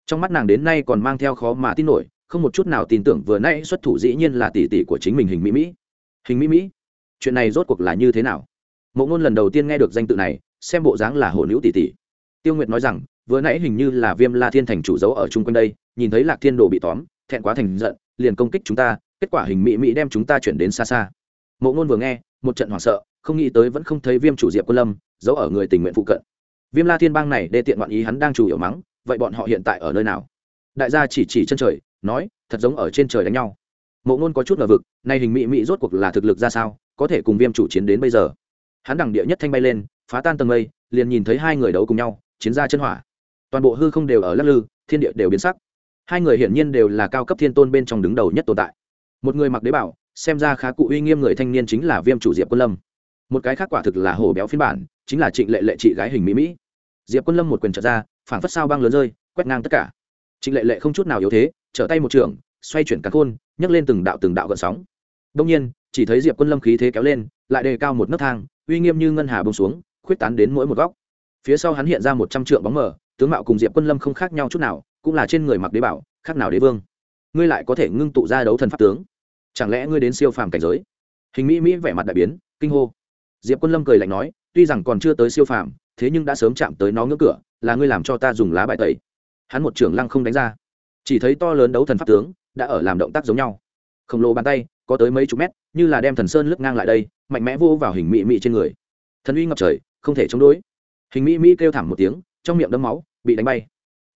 Trong mắt nàng đến nay còn mang theo khó mà tin nổi, không một chút nào tin tưởng vừa nay xuất thủ dĩ nhiên là tỷ tỷ của chính mình hình mỹ mỹ. Hình mỹ mỹ? Chuyện này rốt cuộc là như thế nào? Mộ ngôn lần đầu tiên nghe được danh tự này, xem bộ dáng là hồ nữ tỷ tỷ. Tiêu nguyệt nói rằng vừa nãy hình như là viêm la thiên thành chủ dấu ở chung quanh đây, nhìn thấy lạc thiên đồ bị tóm, thẹn quá thành giận, liền công kích chúng ta, kết quả hình mỹ mỹ đem chúng ta chuyển đến xa xa. Mộ ngôn vừa nghe, một trận hoảng sợ, không nghĩ tới vẫn không thấy viêm chủ diệp quân lâm, giấu ở người tình nguyện phụ cận. Viêm la thiên bang này đê tiện ngoạn ý hắn đang chủ yếu mắng, vậy bọn họ hiện tại ở nơi nào? Đại gia chỉ chỉ chân trời, nói, thật giống ở trên trời đánh nhau. Mộ ngôn có chút ngờ vực, nay hình mỹ mỹ rốt cuộc là thực lực ra sao, có thể cùng viêm chủ chiến đến bây giờ? Hắn đằng địa nhất thanh bay lên, phá tan tầng mây, liền nhìn thấy hai người đấu cùng nhau, chiến ra chân hỏa toàn bộ hư không đều ở lắc lư, thiên địa đều biến sắc. Hai người hiển nhiên đều là cao cấp thiên tôn bên trong đứng đầu nhất tồn tại. Một người mặc đế bảo, xem ra khá cụ uy nghiêm người thanh niên chính là viêm chủ diệp quân lâm. Một cái khác quả thực là hổ béo phiên bản, chính là trịnh lệ lệ chị gái hình mỹ mỹ. Diệp quân lâm một quyền trở ra, phản phất sao băng lớn rơi, quét ngang tất cả. Trịnh lệ lệ không chút nào yếu thế, trở tay một trường, xoay chuyển cắn khôn, nhấc lên từng đạo từng đạo gợn sóng. Đông nhiên, chỉ thấy diệp quân lâm khí thế kéo lên, lại đề cao một nấc thang, uy nghiêm như ngân hà bông xuống, khuyết tán đến mỗi một góc. Phía sau hắn hiện ra một trăm trượng bóng mờ tướng mạo cùng diệp quân lâm không khác nhau chút nào, cũng là trên người mặc đế bảo, khác nào đế vương. Ngươi lại có thể ngưng tụ ra đấu thần pháp tướng. Chẳng lẽ ngươi đến siêu phàm cảnh giới? Hình mỹ mỹ vẻ mặt đại biến, kinh hô. Diệp quân lâm cười lạnh nói, tuy rằng còn chưa tới siêu phàm, thế nhưng đã sớm chạm tới nó ngưỡng cửa, là ngươi làm cho ta dùng lá bài tẩy. Hắn một trưởng lăng không đánh ra. Chỉ thấy to lớn đấu thần pháp tướng đã ở làm động tác giống nhau. Khổng lồ bàn tay, có tới mấy chục mét, như là đem thần sơn lướt ngang lại đây, mạnh mẽ vô vào hình mỹ mỹ trên người. Thần uy ngập trời, không thể chống đối. Hình mỹ mỹ kêu thảm một tiếng, trong miệng đấm máu bị đánh bay.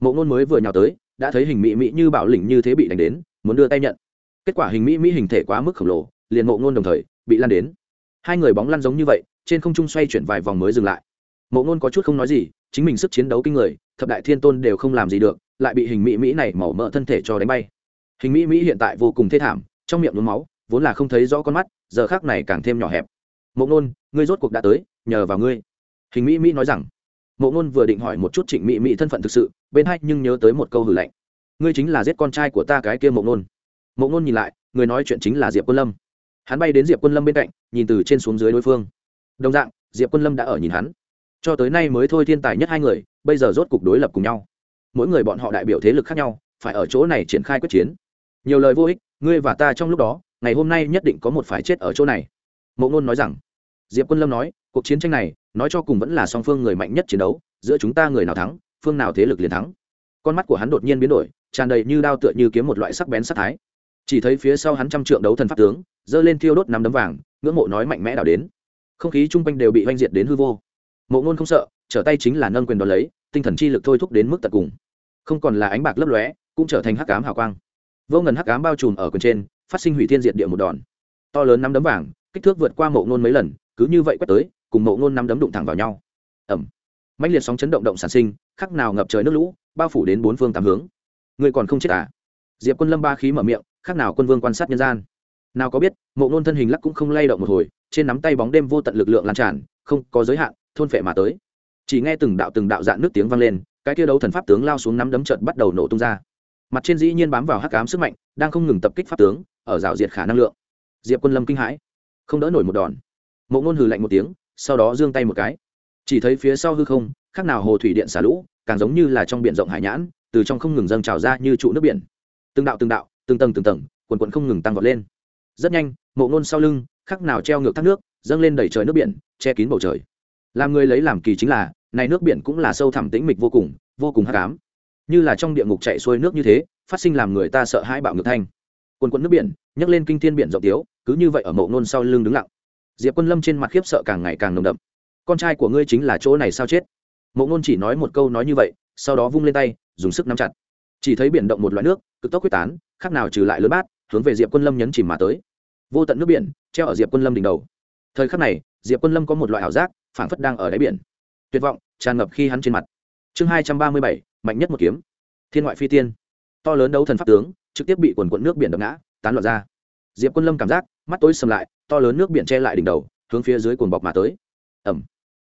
Mộ ngôn mới vừa nhào tới, đã thấy hình mỹ mỹ như bảo lĩnh như thế bị đánh đến, muốn đưa tay nhận. Kết quả hình mỹ mỹ hình thể quá mức khổng lồ, liền mộ ngôn đồng thời bị lan đến. Hai người bóng lăn giống như vậy, trên không trung xoay chuyển vài vòng mới dừng lại. Mộ ngôn có chút không nói gì, chính mình sức chiến đấu kinh người, thập đại thiên tôn đều không làm gì được, lại bị hình mỹ mỹ này màu mỡ thân thể cho đánh bay. Hình mỹ mỹ hiện tại vô cùng thê thảm, trong miệng nhuốm máu, vốn là không thấy rõ con mắt, giờ khác này càng thêm nhỏ hẹp. Mộ ngôn, ngươi rốt cuộc đã tới, nhờ vào ngươi. Hình mỹ mỹ nói rằng mộ ngôn vừa định hỏi một chút trịnh mỹ mỹ thân phận thực sự, bên hai nhưng nhớ tới một câu hử lạnh. Ngươi chính là giết con trai của ta cái kia mộ ngôn. Mộ ngôn nhìn lại, người nói chuyện chính là diệp quân lâm. Hắn bay đến diệp quân lâm bên cạnh, nhìn từ trên xuống dưới đối phương. Đồng dạng, diệp quân lâm đã ở nhìn hắn. Cho tới nay mới thôi thiên tài nhất hai người, bây giờ rốt cục đối lập cùng nhau. Mỗi người bọn họ đại biểu thế lực khác nhau, phải ở chỗ này triển khai quyết chiến. Nhiều lời vô ích, ngươi và ta trong lúc đó, ngày hôm nay nhất định có một phải chết ở chỗ này. Mộ ngôn nói rằng. Diệp quân lâm nói, cuộc chiến tranh này nói cho cùng vẫn là song phương người mạnh nhất chiến đấu, giữa chúng ta người nào thắng, phương nào thế lực liền thắng. Con mắt của hắn đột nhiên biến đổi, tràn đầy như đao tựa như kiếm một loại sắc bén sắc thái. Chỉ thấy phía sau hắn trăm trượng đấu thần pháp tướng, giơ lên thiêu đốt nắm đấm vàng, ngưỡng mộ nói mạnh mẽ đảo đến. Không khí chung quanh đều bị oanh diệt đến hư vô. Mộ ngôn không sợ, trở tay chính là nâng quyền đón lấy, tinh thần chi lực thôi thúc đến mức tận cùng. Không còn là ánh bạc lấp lóe, cũng trở thành hắc cám hào quang. Vô ngần hắc cám bao trùm ở quyền trên, phát sinh hủy thiên diệt địa một đòn. To lớn năm đấm vàng, kích thước vượt qua mộ ngôn mấy lần, cứ như vậy quét tới cùng mộ ngôn năm đấm đụng thẳng vào nhau. Ẩm mạnh liệt sóng chấn động động sản sinh, khắc nào ngập trời nước lũ, bao phủ đến bốn phương tám hướng. Người còn không chết à? Diệp quân lâm ba khí mở miệng khác nào quân vương quan sát nhân gian. Nào có biết, mộ ngôn thân hình lắc cũng không lay động một hồi, trên nắm tay bóng đêm vô tận lực lượng lan tràn, không có giới hạn, thôn phệ mà tới. Chỉ nghe từng đạo từng đạo dạn nước tiếng vang lên, cái kia đấu thần pháp tướng lao xuống nắm đấm trận bắt đầu nổ tung ra. Mặt trên dĩ nhiên bám vào hắc ám sức mạnh, đang không ngừng tập kích pháp tướng, ở rào diệt khả năng lượng. Diệp quân lâm kinh hãi. Không đỡ nổi một đòn. Mộ ngôn hừ lạnh một tiếng sau đó giương tay một cái. Chỉ thấy phía sau hư không, khác nào hồ thủy điện xả lũ, càng giống như là trong biển rộng hải nhãn, từ trong không ngừng dâng trào ra như trụ nước biển. Từng đạo từng đạo, từng tầng từng tầng, quần quần không ngừng tăng vọt lên. Rất nhanh, mộ ngôn sau lưng khắc nào treo ngược thác nước, dâng lên đẩy trời nước biển, che kín bầu trời. Làm người lấy làm kỳ chính là, này nước biển cũng là sâu thẳm tĩnh mịch vô cùng vô cùng hắc ám. Như là trong địa ngục chạy xuôi nước như thế, phát sinh làm người ta sợ hãi bạo ngược thanh. Quần quần nước biển, nhấc lên kinh thiên biển rộng tiếu, cứ như vậy ở mộ ngôn sau lưng đứng lặng diệp quân lâm trên mặt khiếp sợ càng ngày càng nồng đậm. Con trai của ngươi chính là chỗ này sao chết? Mộ ngôn chỉ nói một câu nói như vậy, sau đó vung lên tay, dùng sức nắm chặt. Chỉ thấy biển động một loại nước, cực tốc quyết tán, khác nào trừ lại lớn bát, hướng về diệp quân lâm nhấn chìm mà tới. Vô tận nước biển, treo ở diệp quân lâm đỉnh đầu. Thời khắc này, diệp quân lâm có một loại ảo giác, phảng phất đang ở đáy biển. Tuyệt vọng, tràn ngập khi hắn trên mặt. Chương hai trăm ba mươi bảy, mạnh nhất một kiếm. Thiên ngoại phi tiên. To lớn đấu thần pháp tướng, trực tiếp bị quần quận nước biển đập ngã, tán loạn ra. Diệp quân lâm cảm giác mắt tối sầm lại, to lớn nước biển che lại đỉnh đầu, hướng phía dưới cuồn bọc mà tới. Ẩm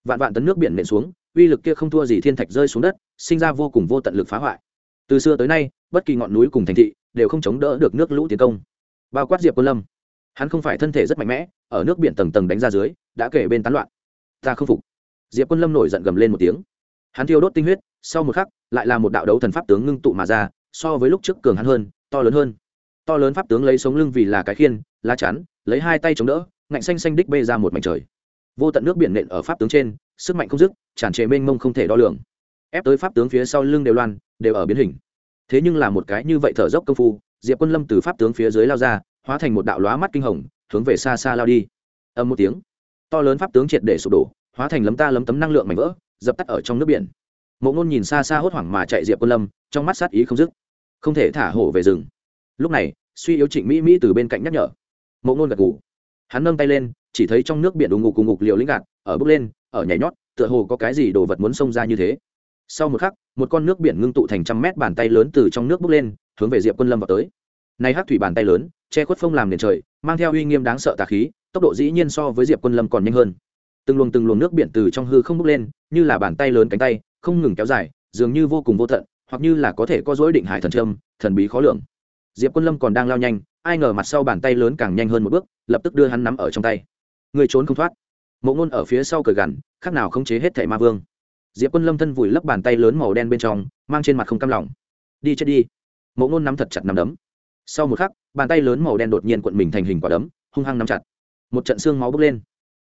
vạn vạn tấn nước biển nện xuống, uy lực kia không thua gì thiên thạch rơi xuống đất, sinh ra vô cùng vô tận lực phá hoại. Từ xưa tới nay, bất kỳ ngọn núi cùng thành thị đều không chống đỡ được nước lũ tiến công. Bao quát diệp quân lâm. Hắn không phải thân thể rất mạnh mẽ, ở nước biển tầng tầng đánh ra dưới, đã kể bên tán loạn. Ta không phục. Diệp quân lâm nổi giận gầm lên một tiếng. Hắn thiêu đốt tinh huyết, sau một khắc, lại là một đạo đấu thần pháp tướng ngưng tụ mà ra, so với lúc trước cường hắn hơn, to lớn hơn. To lớn pháp tướng lấy sống lưng vì là cái khiên lá chắn, lấy hai tay chống đỡ, ngạnh xanh xanh đích bê ra một mảnh trời. Vô tận nước biển nện ở pháp tướng trên, sức mạnh không dứt, tràn trề mênh mông không thể đo lường. Ép tới pháp tướng phía sau lưng đều loan, đều ở biến hình. Thế nhưng là một cái như vậy thở dốc công phu, diệp quân lâm từ pháp tướng phía dưới lao ra, hóa thành một đạo lóa mắt kinh hồng, hướng về xa xa lao đi. Âm một tiếng, to lớn pháp tướng triệt để sụp đổ, hóa thành lấm ta lấm tấm năng lượng mảnh vỡ, dập tắt ở trong nước biển. Mộ ngôn nhìn xa xa hốt hoảng mà chạy diệp quân lâm, trong mắt sát ý không dứt, không thể thả hổ về rừng. Lúc này, suy yếu trịnh mỹ mỹ từ bên cạnh nhắc nhở mộ ngôn gật ngủ hắn nâng tay lên, chỉ thấy trong nước biển đùng ngục cùng ngục liều lĩnh gạt, ở bước lên, ở nhảy nhót, tựa hồ có cái gì đồ vật muốn xông ra như thế. Sau một khắc, một con nước biển ngưng tụ thành trăm mét bàn tay lớn từ trong nước bước lên, hướng về diệp quân lâm vào tới. Nay hắc thủy bàn tay lớn, che khuất phông làm nền trời, mang theo uy nghiêm đáng sợ tà khí, tốc độ dĩ nhiên so với diệp quân lâm còn nhanh hơn. Từng luồng từng luồng nước biển từ trong hư không bước lên, như là bàn tay lớn cánh tay, không ngừng kéo dài, dường như vô cùng vô tận, hoặc như là có thể có dối định hải thần trâm thần bí khó lường. Diệp quân lâm còn đang lao nhanh ai ngờ mặt sau bàn tay lớn càng nhanh hơn một bước, lập tức đưa hắn nắm ở trong tay. Người trốn không thoát. Mộ ngôn ở phía sau cờ gằn, khác nào khống chế hết thẻ ma vương. Diệp quân lâm thân vùi lấp bàn tay lớn màu đen bên trong, mang trên mặt không cam lòng. Đi chết đi. Mộ ngôn nắm thật chặt nắm đấm. Sau một khắc, bàn tay lớn màu đen đột nhiên cuộn mình thành hình quả đấm, hung hăng nắm chặt. Một trận xương máu bốc lên.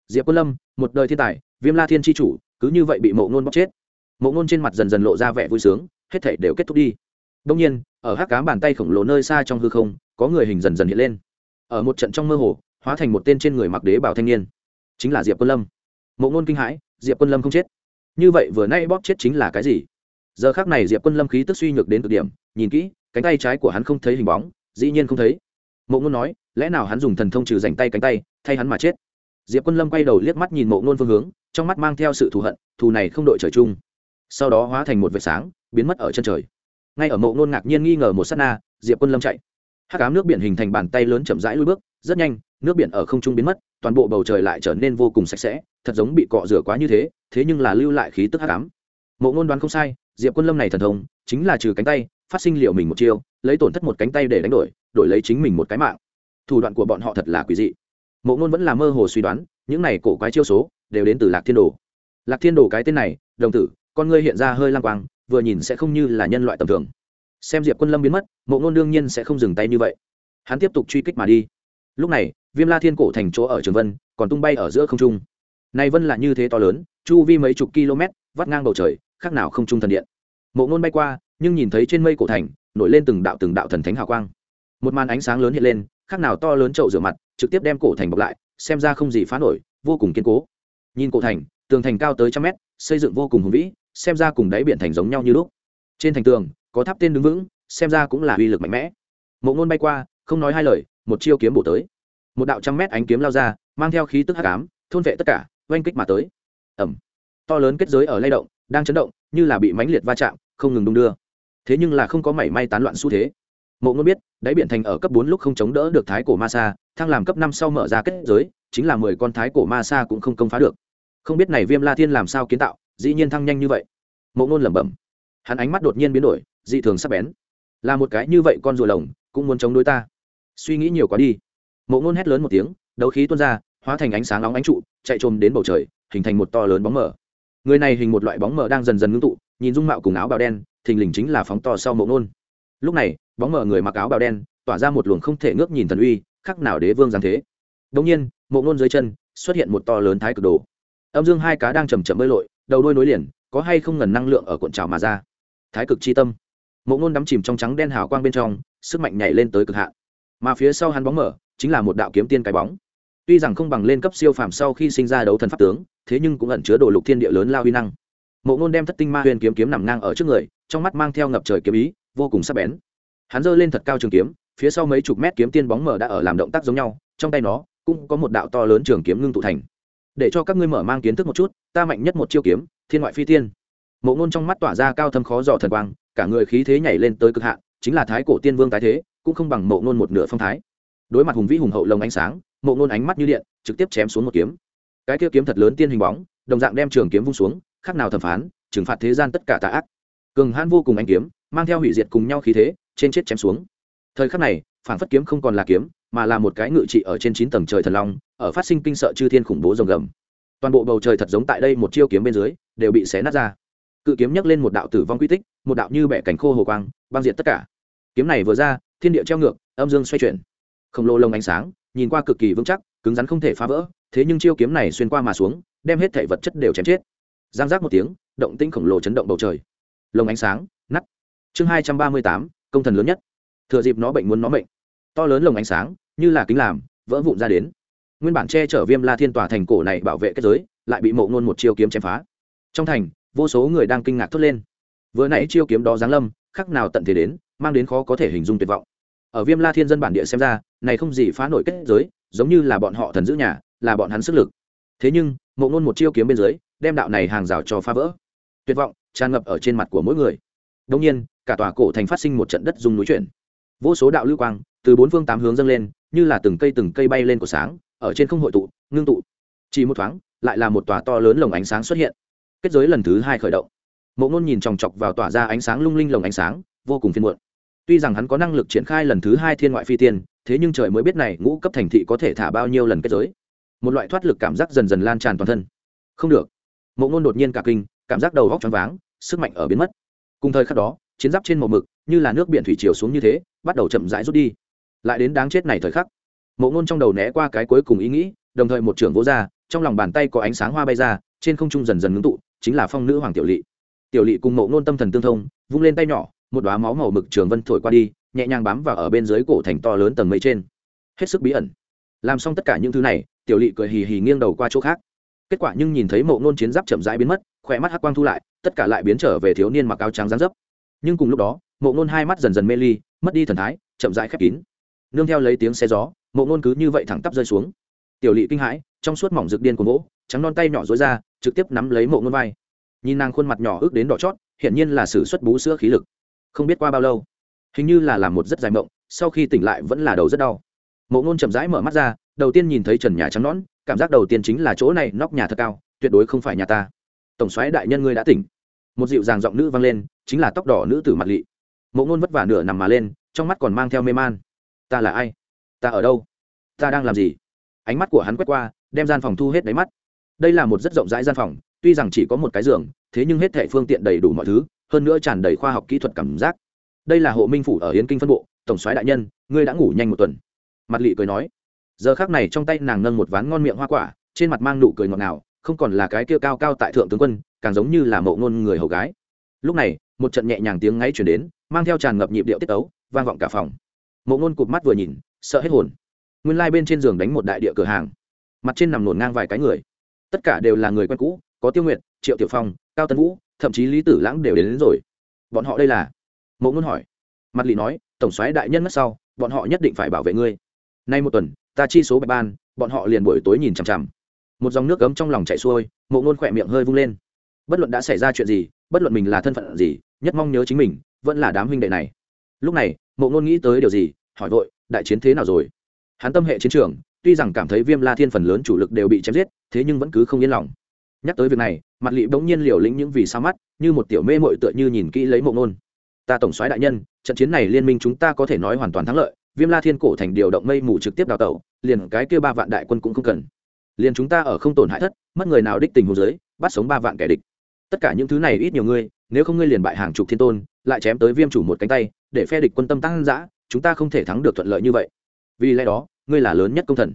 Diệp quân lâm, một đời thiên tài, viêm la thiên tri chủ, cứ như vậy bị mộ ngôn bóc chết. Mộ ngôn trên mặt dần dần lộ ra vẻ vui sướng, hết thể đều kết thúc đi. Đông nhiên, ở hắc cám bàn tay khổng lồ nơi xa trong hư không có người hình dần dần hiện lên. Ở một trận trong mơ hồ, hóa thành một tên trên người mặc đế bảo thanh niên. Chính là diệp quân lâm. Mộ ngôn kinh hãi, diệp quân lâm không chết. Như vậy vừa nay bóp chết chính là cái gì? Giờ khác này diệp quân lâm khí tức suy nhược đến cực điểm, nhìn kỹ, cánh tay trái của hắn không thấy hình bóng, dĩ nhiên không thấy. Mộ ngôn nói, lẽ nào hắn dùng thần thông trừ dành tay cánh tay, thay hắn mà chết? Diệp quân lâm quay đầu liếc mắt nhìn mộ ngôn phương hướng, trong mắt mang theo sự thù hận, thù này không đội trời chung. Sau đó hóa thành một vệt sáng, biến mất ở chân trời. Ngay ở mộ ngôn ngạc nhiên nghi ngờ một s á t na, diệp quân lâm chạy hắc ám nước biển hình thành bàn tay lớn chậm rãi lui bước, rất nhanh, nước biển ở không trung biến mất, toàn bộ bầu trời lại trở nên vô cùng sạch sẽ, thật giống bị cọ rửa quá như thế thế nhưng là lưu lại khí tức hắc ám. Mộ ngôn đoán không sai, diệp quân lâm này thần thông, chính là trừ cánh tay, phát sinh liệu mình một chiêu, lấy tổn thất một cánh tay để đánh đổi đổi lấy chính mình một cái mạng. Thủ đoạn của bọn họ thật là quỷ dị. Mộ ngôn vẫn là mơ hồ suy đoán, những này cổ quái chiêu số, đều đến từ lạc thiên đồ. Lạc thiên đồ cái tên này, đồng tử, con ngươi hiện ra hơi lang quang, vừa nhìn sẽ không như là nhân loại tầm thường xem diệp quân lâm biến mất mộ ngôn đương nhiên sẽ không dừng tay như vậy hắn tiếp tục truy kích mà đi lúc này viêm la thiên cổ thành chỗ ở trường vân còn tung bay ở giữa không trung nay vân là như thế to lớn chu vi mấy chục km vắt ngang bầu trời khác nào không trung thần điện mộ ngôn bay qua nhưng nhìn thấy trên mây cổ thành nổi lên từng đạo từng đạo thần thánh hào quang một màn ánh sáng lớn hiện lên khác nào to lớn trậu rửa mặt trực tiếp đem cổ thành bọc lại xem ra không gì phá nổi vô cùng kiên cố nhìn cổ thành tường thành cao tới trăm mét xây dựng vô cùng hùng vĩ xem ra cùng đáy biển thành giống nhau như lúc trên thành tường có tháp tên đứng vững, xem ra cũng là uy lực mạnh mẽ. Mộ ngôn bay qua, không nói hai lời, một chiêu kiếm bổ tới. Một đạo trăm mét ánh kiếm lao ra, mang theo khí tức hắc ám, thôn vệ tất cả, oanh kích mà tới. Ẩm to lớn kết giới ở lay động, đang chấn động, như là bị mãnh liệt va chạm, không ngừng đung đưa. Thế nhưng là không có mảy may tán loạn xu thế. Mộ ngôn biết, đáy biển thành ở cấp bốn lúc không chống đỡ được thái cổ ma sa, thăng làm cấp năm sau mở ra kết giới, chính là mười con thái cổ ma sa cũng không công phá được. Không biết này viêm la thiên làm sao kiến tạo, dĩ nhiên thăng nhanh như vậy. Mộ ngôn lẩm bẩm. Hắn ánh mắt đột nhiên biến đổi dị thường sắp bén. Là một cái như vậy con rùa lồng, cũng muốn chống đối ta. Suy nghĩ nhiều quá đi. Mộ ngôn hét lớn một tiếng, đấu khí tuôn ra, hóa thành ánh sáng nóng ánh trụ, chạy trồm đến bầu trời, hình thành một to lớn bóng mờ. Người này hình một loại bóng mờ đang dần dần ngưng tụ, nhìn dung mạo cùng áo bào đen, thình lình chính là phóng to sau mộ ngôn lúc này, bóng mờ người mặc áo bào đen, tỏa ra một luồng không thể ngước nhìn thần uy khác nào đế vương giáng thế. Đ nhiên, mộ ngôn dưới chân, xuất hiện một to lớn thái cực đồ. Âm dương hai cá đang chầm chậm bơi lội, đầu đôi nối liền, có hay không ngần năng lượng ở cuộn trào mà ra. Thái cực chi tâm mộ ngôn đắm chìm trong trắng đen hào quang bên trong, sức mạnh nhảy lên tới cực hạn. Mà phía sau hắn bóng mở, chính là một đạo kiếm tiên cái bóng. Tuy rằng không bằng lên cấp siêu phàm sau khi sinh ra đấu thần pháp tướng, thế nhưng cũng ẩn chứa đồ lục thiên địa lớn lao huy năng. Mộ ngôn đem thất tinh ma huyền kiếm kiếm nằm ngang ở trước người, trong mắt mang theo ngập trời kiếm ý, vô cùng sắc bén. Hắn giơ lên thật cao trường kiếm, phía sau mấy chục mét kiếm tiên bóng mở đã ở làm động tác giống nhau, trong tay nó cũng có một đạo to lớn trường kiếm ngưng tụ thành. Để cho các ngươi mở mang kiến thức một chút, ta mạnh nhất một chiêu kiếm, thiên ngoại phi tiên mộ ngôn trong mắt tỏa ra cao thâm khó dò thần quang, cả người khí thế nhảy lên tới cực hạn, chính là thái cổ tiên vương tái thế, cũng không bằng mộ ngôn một nửa phong thái. Đối mặt hùng vĩ hùng hậu lồng ánh sáng, mộ ngôn ánh mắt như điện, trực tiếp chém xuống một kiếm. Cái kia kiếm thật lớn tiên hình bóng, đồng dạng đem trường kiếm vung xuống, khác nào thẩm phán, trừng phạt thế gian tất cả tà ác. Cường hãn vô cùng anh kiếm, mang theo hủy diệt cùng nhau khí thế, trên chết chém xuống. Thời khắc này, phản phất kiếm không còn là kiếm, mà là một cái ngự trị ở trên chín tầng trời thần long, ở phát sinh kinh sợ chư thiên khủng bố rồng gầm. Toàn bộ bầu trời thật giống tại đây một chiêu kiếm bên dưới, đều bị xé nát ra cự kiếm nhấc lên một đạo tử vong quy tích, một đạo như bẻ cánh khô hồ quang băng diện tất cả. Kiếm này vừa ra, thiên địa treo ngược, âm dương xoay chuyển. Khổng lồ lồng ánh sáng, nhìn qua cực kỳ vững chắc, cứng rắn không thể phá vỡ, thế nhưng chiêu kiếm này xuyên qua mà xuống, đem hết thể vật chất đều chém chết. Giang giác một tiếng, động tinh khổng lồ chấn động bầu trời. Lồng ánh sáng nắt chương hai trăm ba mươi tám, công thần lớn nhất. Thừa dịp nó bệnh muốn nó bệnh to lớn lồng ánh sáng, như là kính làm, vỡ vụn ra đến. Nguyên bản che chở viêm la thiên tòa thành cổ này bảo vệ kết giới, lại bị mộ ngôn một chiêu kiếm chém phá. Trong thành vô số người đang kinh ngạc thốt lên. Vừa nãy chiêu kiếm đó giáng lâm, khắc nào tận thế đến, mang đến khó có thể hình dung tuyệt vọng. Ở viêm la thiên dân bản địa xem ra, này không gì phá nổi kết giới, giống như là bọn họ thần giữ nhà, là bọn hắn sức lực. Thế nhưng mộ ngôn một chiêu kiếm bên dưới, đem đạo này hàng rào cho phá vỡ. Tuyệt vọng tràn ngập ở trên mặt của mỗi người. Đông nhiên, cả tòa cổ thành phát sinh một trận đất dùng núi chuyển. Vô số đạo lưu quang, từ bốn phương tám hướng dâng lên, như là từng cây từng cây bay lên của sáng, ở trên không hội tụ, ngưng tụ. Chỉ một thoáng, lại là một tòa to lớn lồng ánh sáng xuất hiện kết giới lần thứ hai khởi động. Mộ ngôn nhìn chòng chọc vào tỏa ra ánh sáng lung linh lồng ánh sáng, vô cùng phiên muộn. Tuy rằng hắn có năng lực triển khai lần thứ hai thiên ngoại phi tiên, thế nhưng trời mới biết này ngũ cấp thành thị có thể thả bao nhiêu lần kết giới. Một loại thoát lực cảm giác dần dần lan tràn toàn thân. Không được. Mộ ngôn đột nhiên cả kinh, cảm giác đầu góc choáng váng, sức mạnh ở biến mất. Cùng thời khắc đó, chiến giáp trên màu mực, như là nước biển thủy chiều xuống như thế, bắt đầu chậm rãi rút đi. Lại đến đáng chết này thời khắc, mộ ngôn trong đầu né qua cái cuối cùng ý nghĩ, đồng thời một trưởng vỗ ra, trong lòng bàn tay có ánh sáng hoa bay ra trên không trung dần dần ngưng tụ, chính là phong nữ hoàng tiểu lỵ. Tiểu lỵ cùng mộ ngôn tâm thần tương thông, vung lên tay nhỏ, một đoá máu màu mực trường vân thổi qua đi, nhẹ nhàng bám vào ở bên dưới cổ thành to lớn tầng mây trên. Hết sức bí ẩn. Làm xong tất cả những thứ này, tiểu lỵ cười hì hì nghiêng đầu qua chỗ khác. Kết quả nhưng nhìn thấy mộ ngôn chiến giáp chậm rãi biến mất, khỏe mắt hắc quang thu lại, tất cả lại biến trở về thiếu niên mặc áo trắng rán dấp. Nhưng cùng lúc đó, mộ ngôn hai mắt dần dần mê ly, mất đi thần thái, chậm rãi khép kín. Nương theo lấy tiếng xe gió, mộ ngôn cứ như vậy thẳng tắp rơi xuống. Tiểu lỵ kinh hãi, trong suốt mỏng rực điên của gỗ trắng non tay nhỏ dối ra, trực tiếp nắm lấy mộ ngôn vai. Nhìn nàng khuôn mặt nhỏ ước đến đỏ chót, hiển nhiên là sử xuất bú sữa khí lực. Không biết qua bao lâu, hình như là làm một rất dài mộng, sau khi tỉnh lại vẫn là đầu rất đau. Mộ ngôn chậm rãi mở mắt ra, đầu tiên nhìn thấy trần nhà trắng nón cảm giác đầu tiên chính là chỗ này nóc nhà thật cao, tuyệt đối không phải nhà ta. Tổng soái đại nhân ngươi đã tỉnh. Một dịu dàng giọng nữ vang lên, chính là tóc đỏ nữ tử mặt lị. Mộ ngôn vất vả nửa nằm mà lên, trong mắt còn mang theo mê man. Ta là ai? Ta ở đâu? Ta đang làm gì? Ánh mắt của hắn quét qua, đem gian phòng thu hết đáy mắt đây là một rất rộng rãi gian phòng, tuy rằng chỉ có một cái giường, thế nhưng hết thẻ phương tiện đầy đủ mọi thứ, hơn nữa tràn đầy khoa học kỹ thuật cảm giác. Đây là hộ minh phủ ở yến kinh phân bộ, tổng soái đại nhân, ngươi đã ngủ nhanh một tuần. Mặt lị cười nói. Giờ khác này trong tay nàng nâng một ván ngon miệng hoa quả, trên mặt mang nụ cười ngọt ngào, không còn là cái kia cao cao tại thượng tướng quân, càng giống như là mộ ngôn người hầu gái. Lúc này, một trận nhẹ nhàng tiếng ngáy chuyển đến, mang theo tràn ngập nhịp điệu tiết ấu, vang vọng cả phòng. Mộ ngôn cụp mắt vừa nhìn, sợ hết hồn. Nguyên lai、like、bên trên giường đánh một đại địa cửa hàng. Mặt trên nằm nổn ngang vài cái người tất cả đều là người quen cũ có tiêu nguyện triệu tiểu phong cao tân vũ thậm chí lý tử lãng đều đến, đến rồi. Bọn họ đây là? Mộ ngôn hỏi. Mặt lì nói tổng soái đại nhân mất sau bọn họ nhất định phải bảo vệ ngươi. Nay một tuần ta chi số bạch ban bọn họ liền buổi tối nhìn chằm chằm. Một dòng nước cấm trong lòng chảy xuôi mộ ngôn khỏe miệng hơi vung lên. Bất luận đã xảy ra chuyện gì bất luận mình là thân phận gì nhất mong nhớ chính mình vẫn là đám huynh đệ này. Lúc này mộ ngôn nghĩ tới điều gì hỏi vội đại chiến thế nào rồi? Hắn tâm hệ chiến trường tuy rằng cảm thấy viêm la thiên phần lớn chủ lực đều bị chém giết, thế nhưng vẫn cứ không yên lòng. Nhắc tới việc này, mặt lị bỗng nhiên liều lĩnh những vì sao mắt, như một tiểu mê mội tựa như nhìn kỹ lấy mộ ngôn. Ta tổng soái đại nhân, trận chiến này liên minh chúng ta có thể nói hoàn toàn thắng lợi, viêm la thiên cổ thành điều động mây mù trực tiếp đào tẩu, liền cái kia ba vạn đại quân cũng không cần. Liền chúng ta ở không tổn hại thất, mất người nào đích tình hồ dưới, bắt sống ba vạn kẻ địch. Tất cả những thứ này ít nhiều ngươi, nếu không ngươi liền bại hàng chục thiên tôn, lại chém tới viêm chủ một cánh tay, để phe địch quân tâm tăng giã chúng ta không thể thắng được thuận lợi như vậy. Vì lẽ đó ngươi là lớn nhất công thần.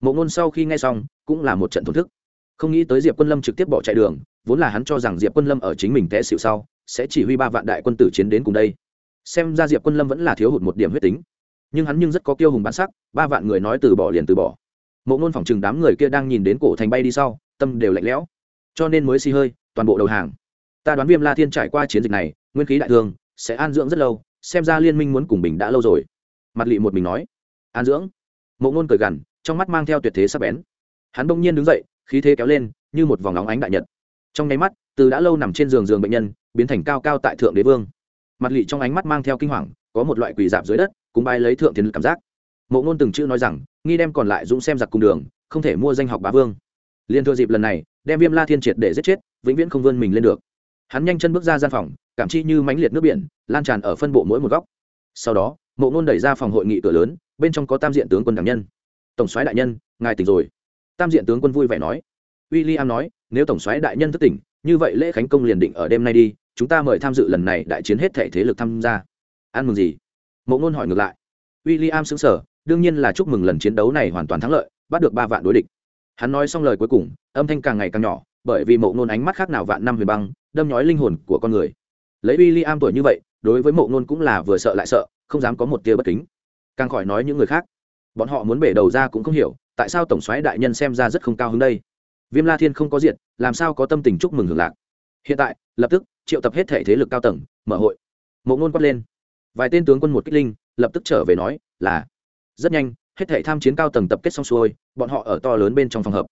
Mộ ngôn sau khi nghe xong, cũng là một trận thổn thức. Không nghĩ tới diệp quân lâm trực tiếp bỏ chạy đường, vốn là hắn cho rằng diệp quân lâm ở chính mình té xịu sau, sẽ chỉ huy ba vạn đại quân tử chiến đến cùng đây. Xem ra diệp quân lâm vẫn là thiếu hụt một điểm huyết tính. Nhưng hắn nhưng rất có kiêu hùng bản sắc, ba vạn người nói từ bỏ liền từ bỏ. Mộ ngôn phỏng chừng đám người kia đang nhìn đến cổ thành bay đi sau, tâm đều lạnh lẽo. Cho nên mới xì hơi, toàn bộ đầu hàng. Ta đoán viêm la thiên trải qua chiến dịch này, nguyên khí đại thương sẽ an dưỡng rất lâu, xem ra liên minh muốn cùng bình đã lâu rồi. Mặt lị một mình nói. An dưỡng? Mộ ngôn cười gằn, trong mắt mang theo tuyệt thế sắc bén. Hắn bỗng nhiên đứng dậy, khí thế kéo lên, như một vòng nóng ánh đại nhật. Trong nháy mắt, từ đã lâu nằm trên giường giường bệnh nhân, biến thành cao cao tại thượng đế vương. Mặt lị trong ánh mắt mang theo kinh hoàng, có một loại quỳ dạp dưới đất cùng bay lấy thượng thiên cảm giác. Mộ ngôn từng chữ nói rằng, nghi đem còn lại dũng xem giặc cùng đường, không thể mua danh học bá vương. Liên thừa dịp lần này, đem viêm la thiên triệt để giết chết, vĩnh viễn không vươn mình lên được. Hắn nhanh chân bước ra gian phòng, cảm chi như mãnh liệt nước biển, lan tràn ở phân bộ mỗi một góc. Sau đó mộ ngôn đẩy ra phòng hội nghị cửa lớn, bên trong có tam diện tướng quân đảng nhân. Tổng soái đại nhân, ngài tỉnh rồi. Tam diện tướng quân vui vẻ nói. W i l l i am nói, nếu tổng soái đại nhân thất tỉnh, như vậy lễ khánh công liền định ở đêm nay đi, chúng ta mời tham dự lần này đại chiến hết thể thế lực tham gia. Ăn mừng gì? Mộ ngôn hỏi ngược lại. W i l l i am xứng sở đương nhiên là chúc mừng lần chiến đấu này hoàn toàn thắng lợi, bắt được ba vạn đối địch. Hắn nói xong lời cuối cùng, âm thanh càng ngày càng nhỏ, bởi vì mộ ngôn ánh mắt khác nào vạn năm huyền băng, đâm nhói linh hồn của con người. Lấy w i l l i am tuổi như vậy đối với mộ ngôn cũng là vừa sợ lại sợ, không dám có một tia bất kính. Càng khỏi nói những người khác, bọn họ muốn bể đầu ra cũng không hiểu, tại sao tổng soái đại nhân xem ra rất không cao hứng đây? Viêm la thiên không có diện làm sao có tâm tình chúc mừng hưởng lạc? Hiện tại, lập tức, triệu tập hết thể thế lực cao tầng, mở hội. Mộ ngôn quát lên. Vài tên tướng quân một kích linh, lập tức trở về nói, là, rất nhanh, hết thể tham chiến cao tầng tập kết xong xuôi, bọn họ ở to lớn bên trong phòng hợp.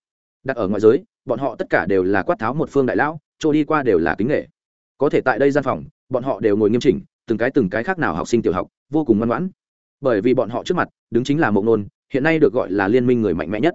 Đặt ở ngoài giới, bọn họ tất cả đều là quát tháo một phương đại lão trôi đi qua đều là kính nghệ. Có thể tại đây gian phòng bọn họ đều ngồi nghiêm chỉnh, từng cái từng cái khác nào học sinh tiểu học, vô cùng ngoan ngoãn. Bởi vì bọn họ trước mặt, đứng chính là mộng nôn, hiện nay được gọi là liên minh người mạnh mẽ nhất.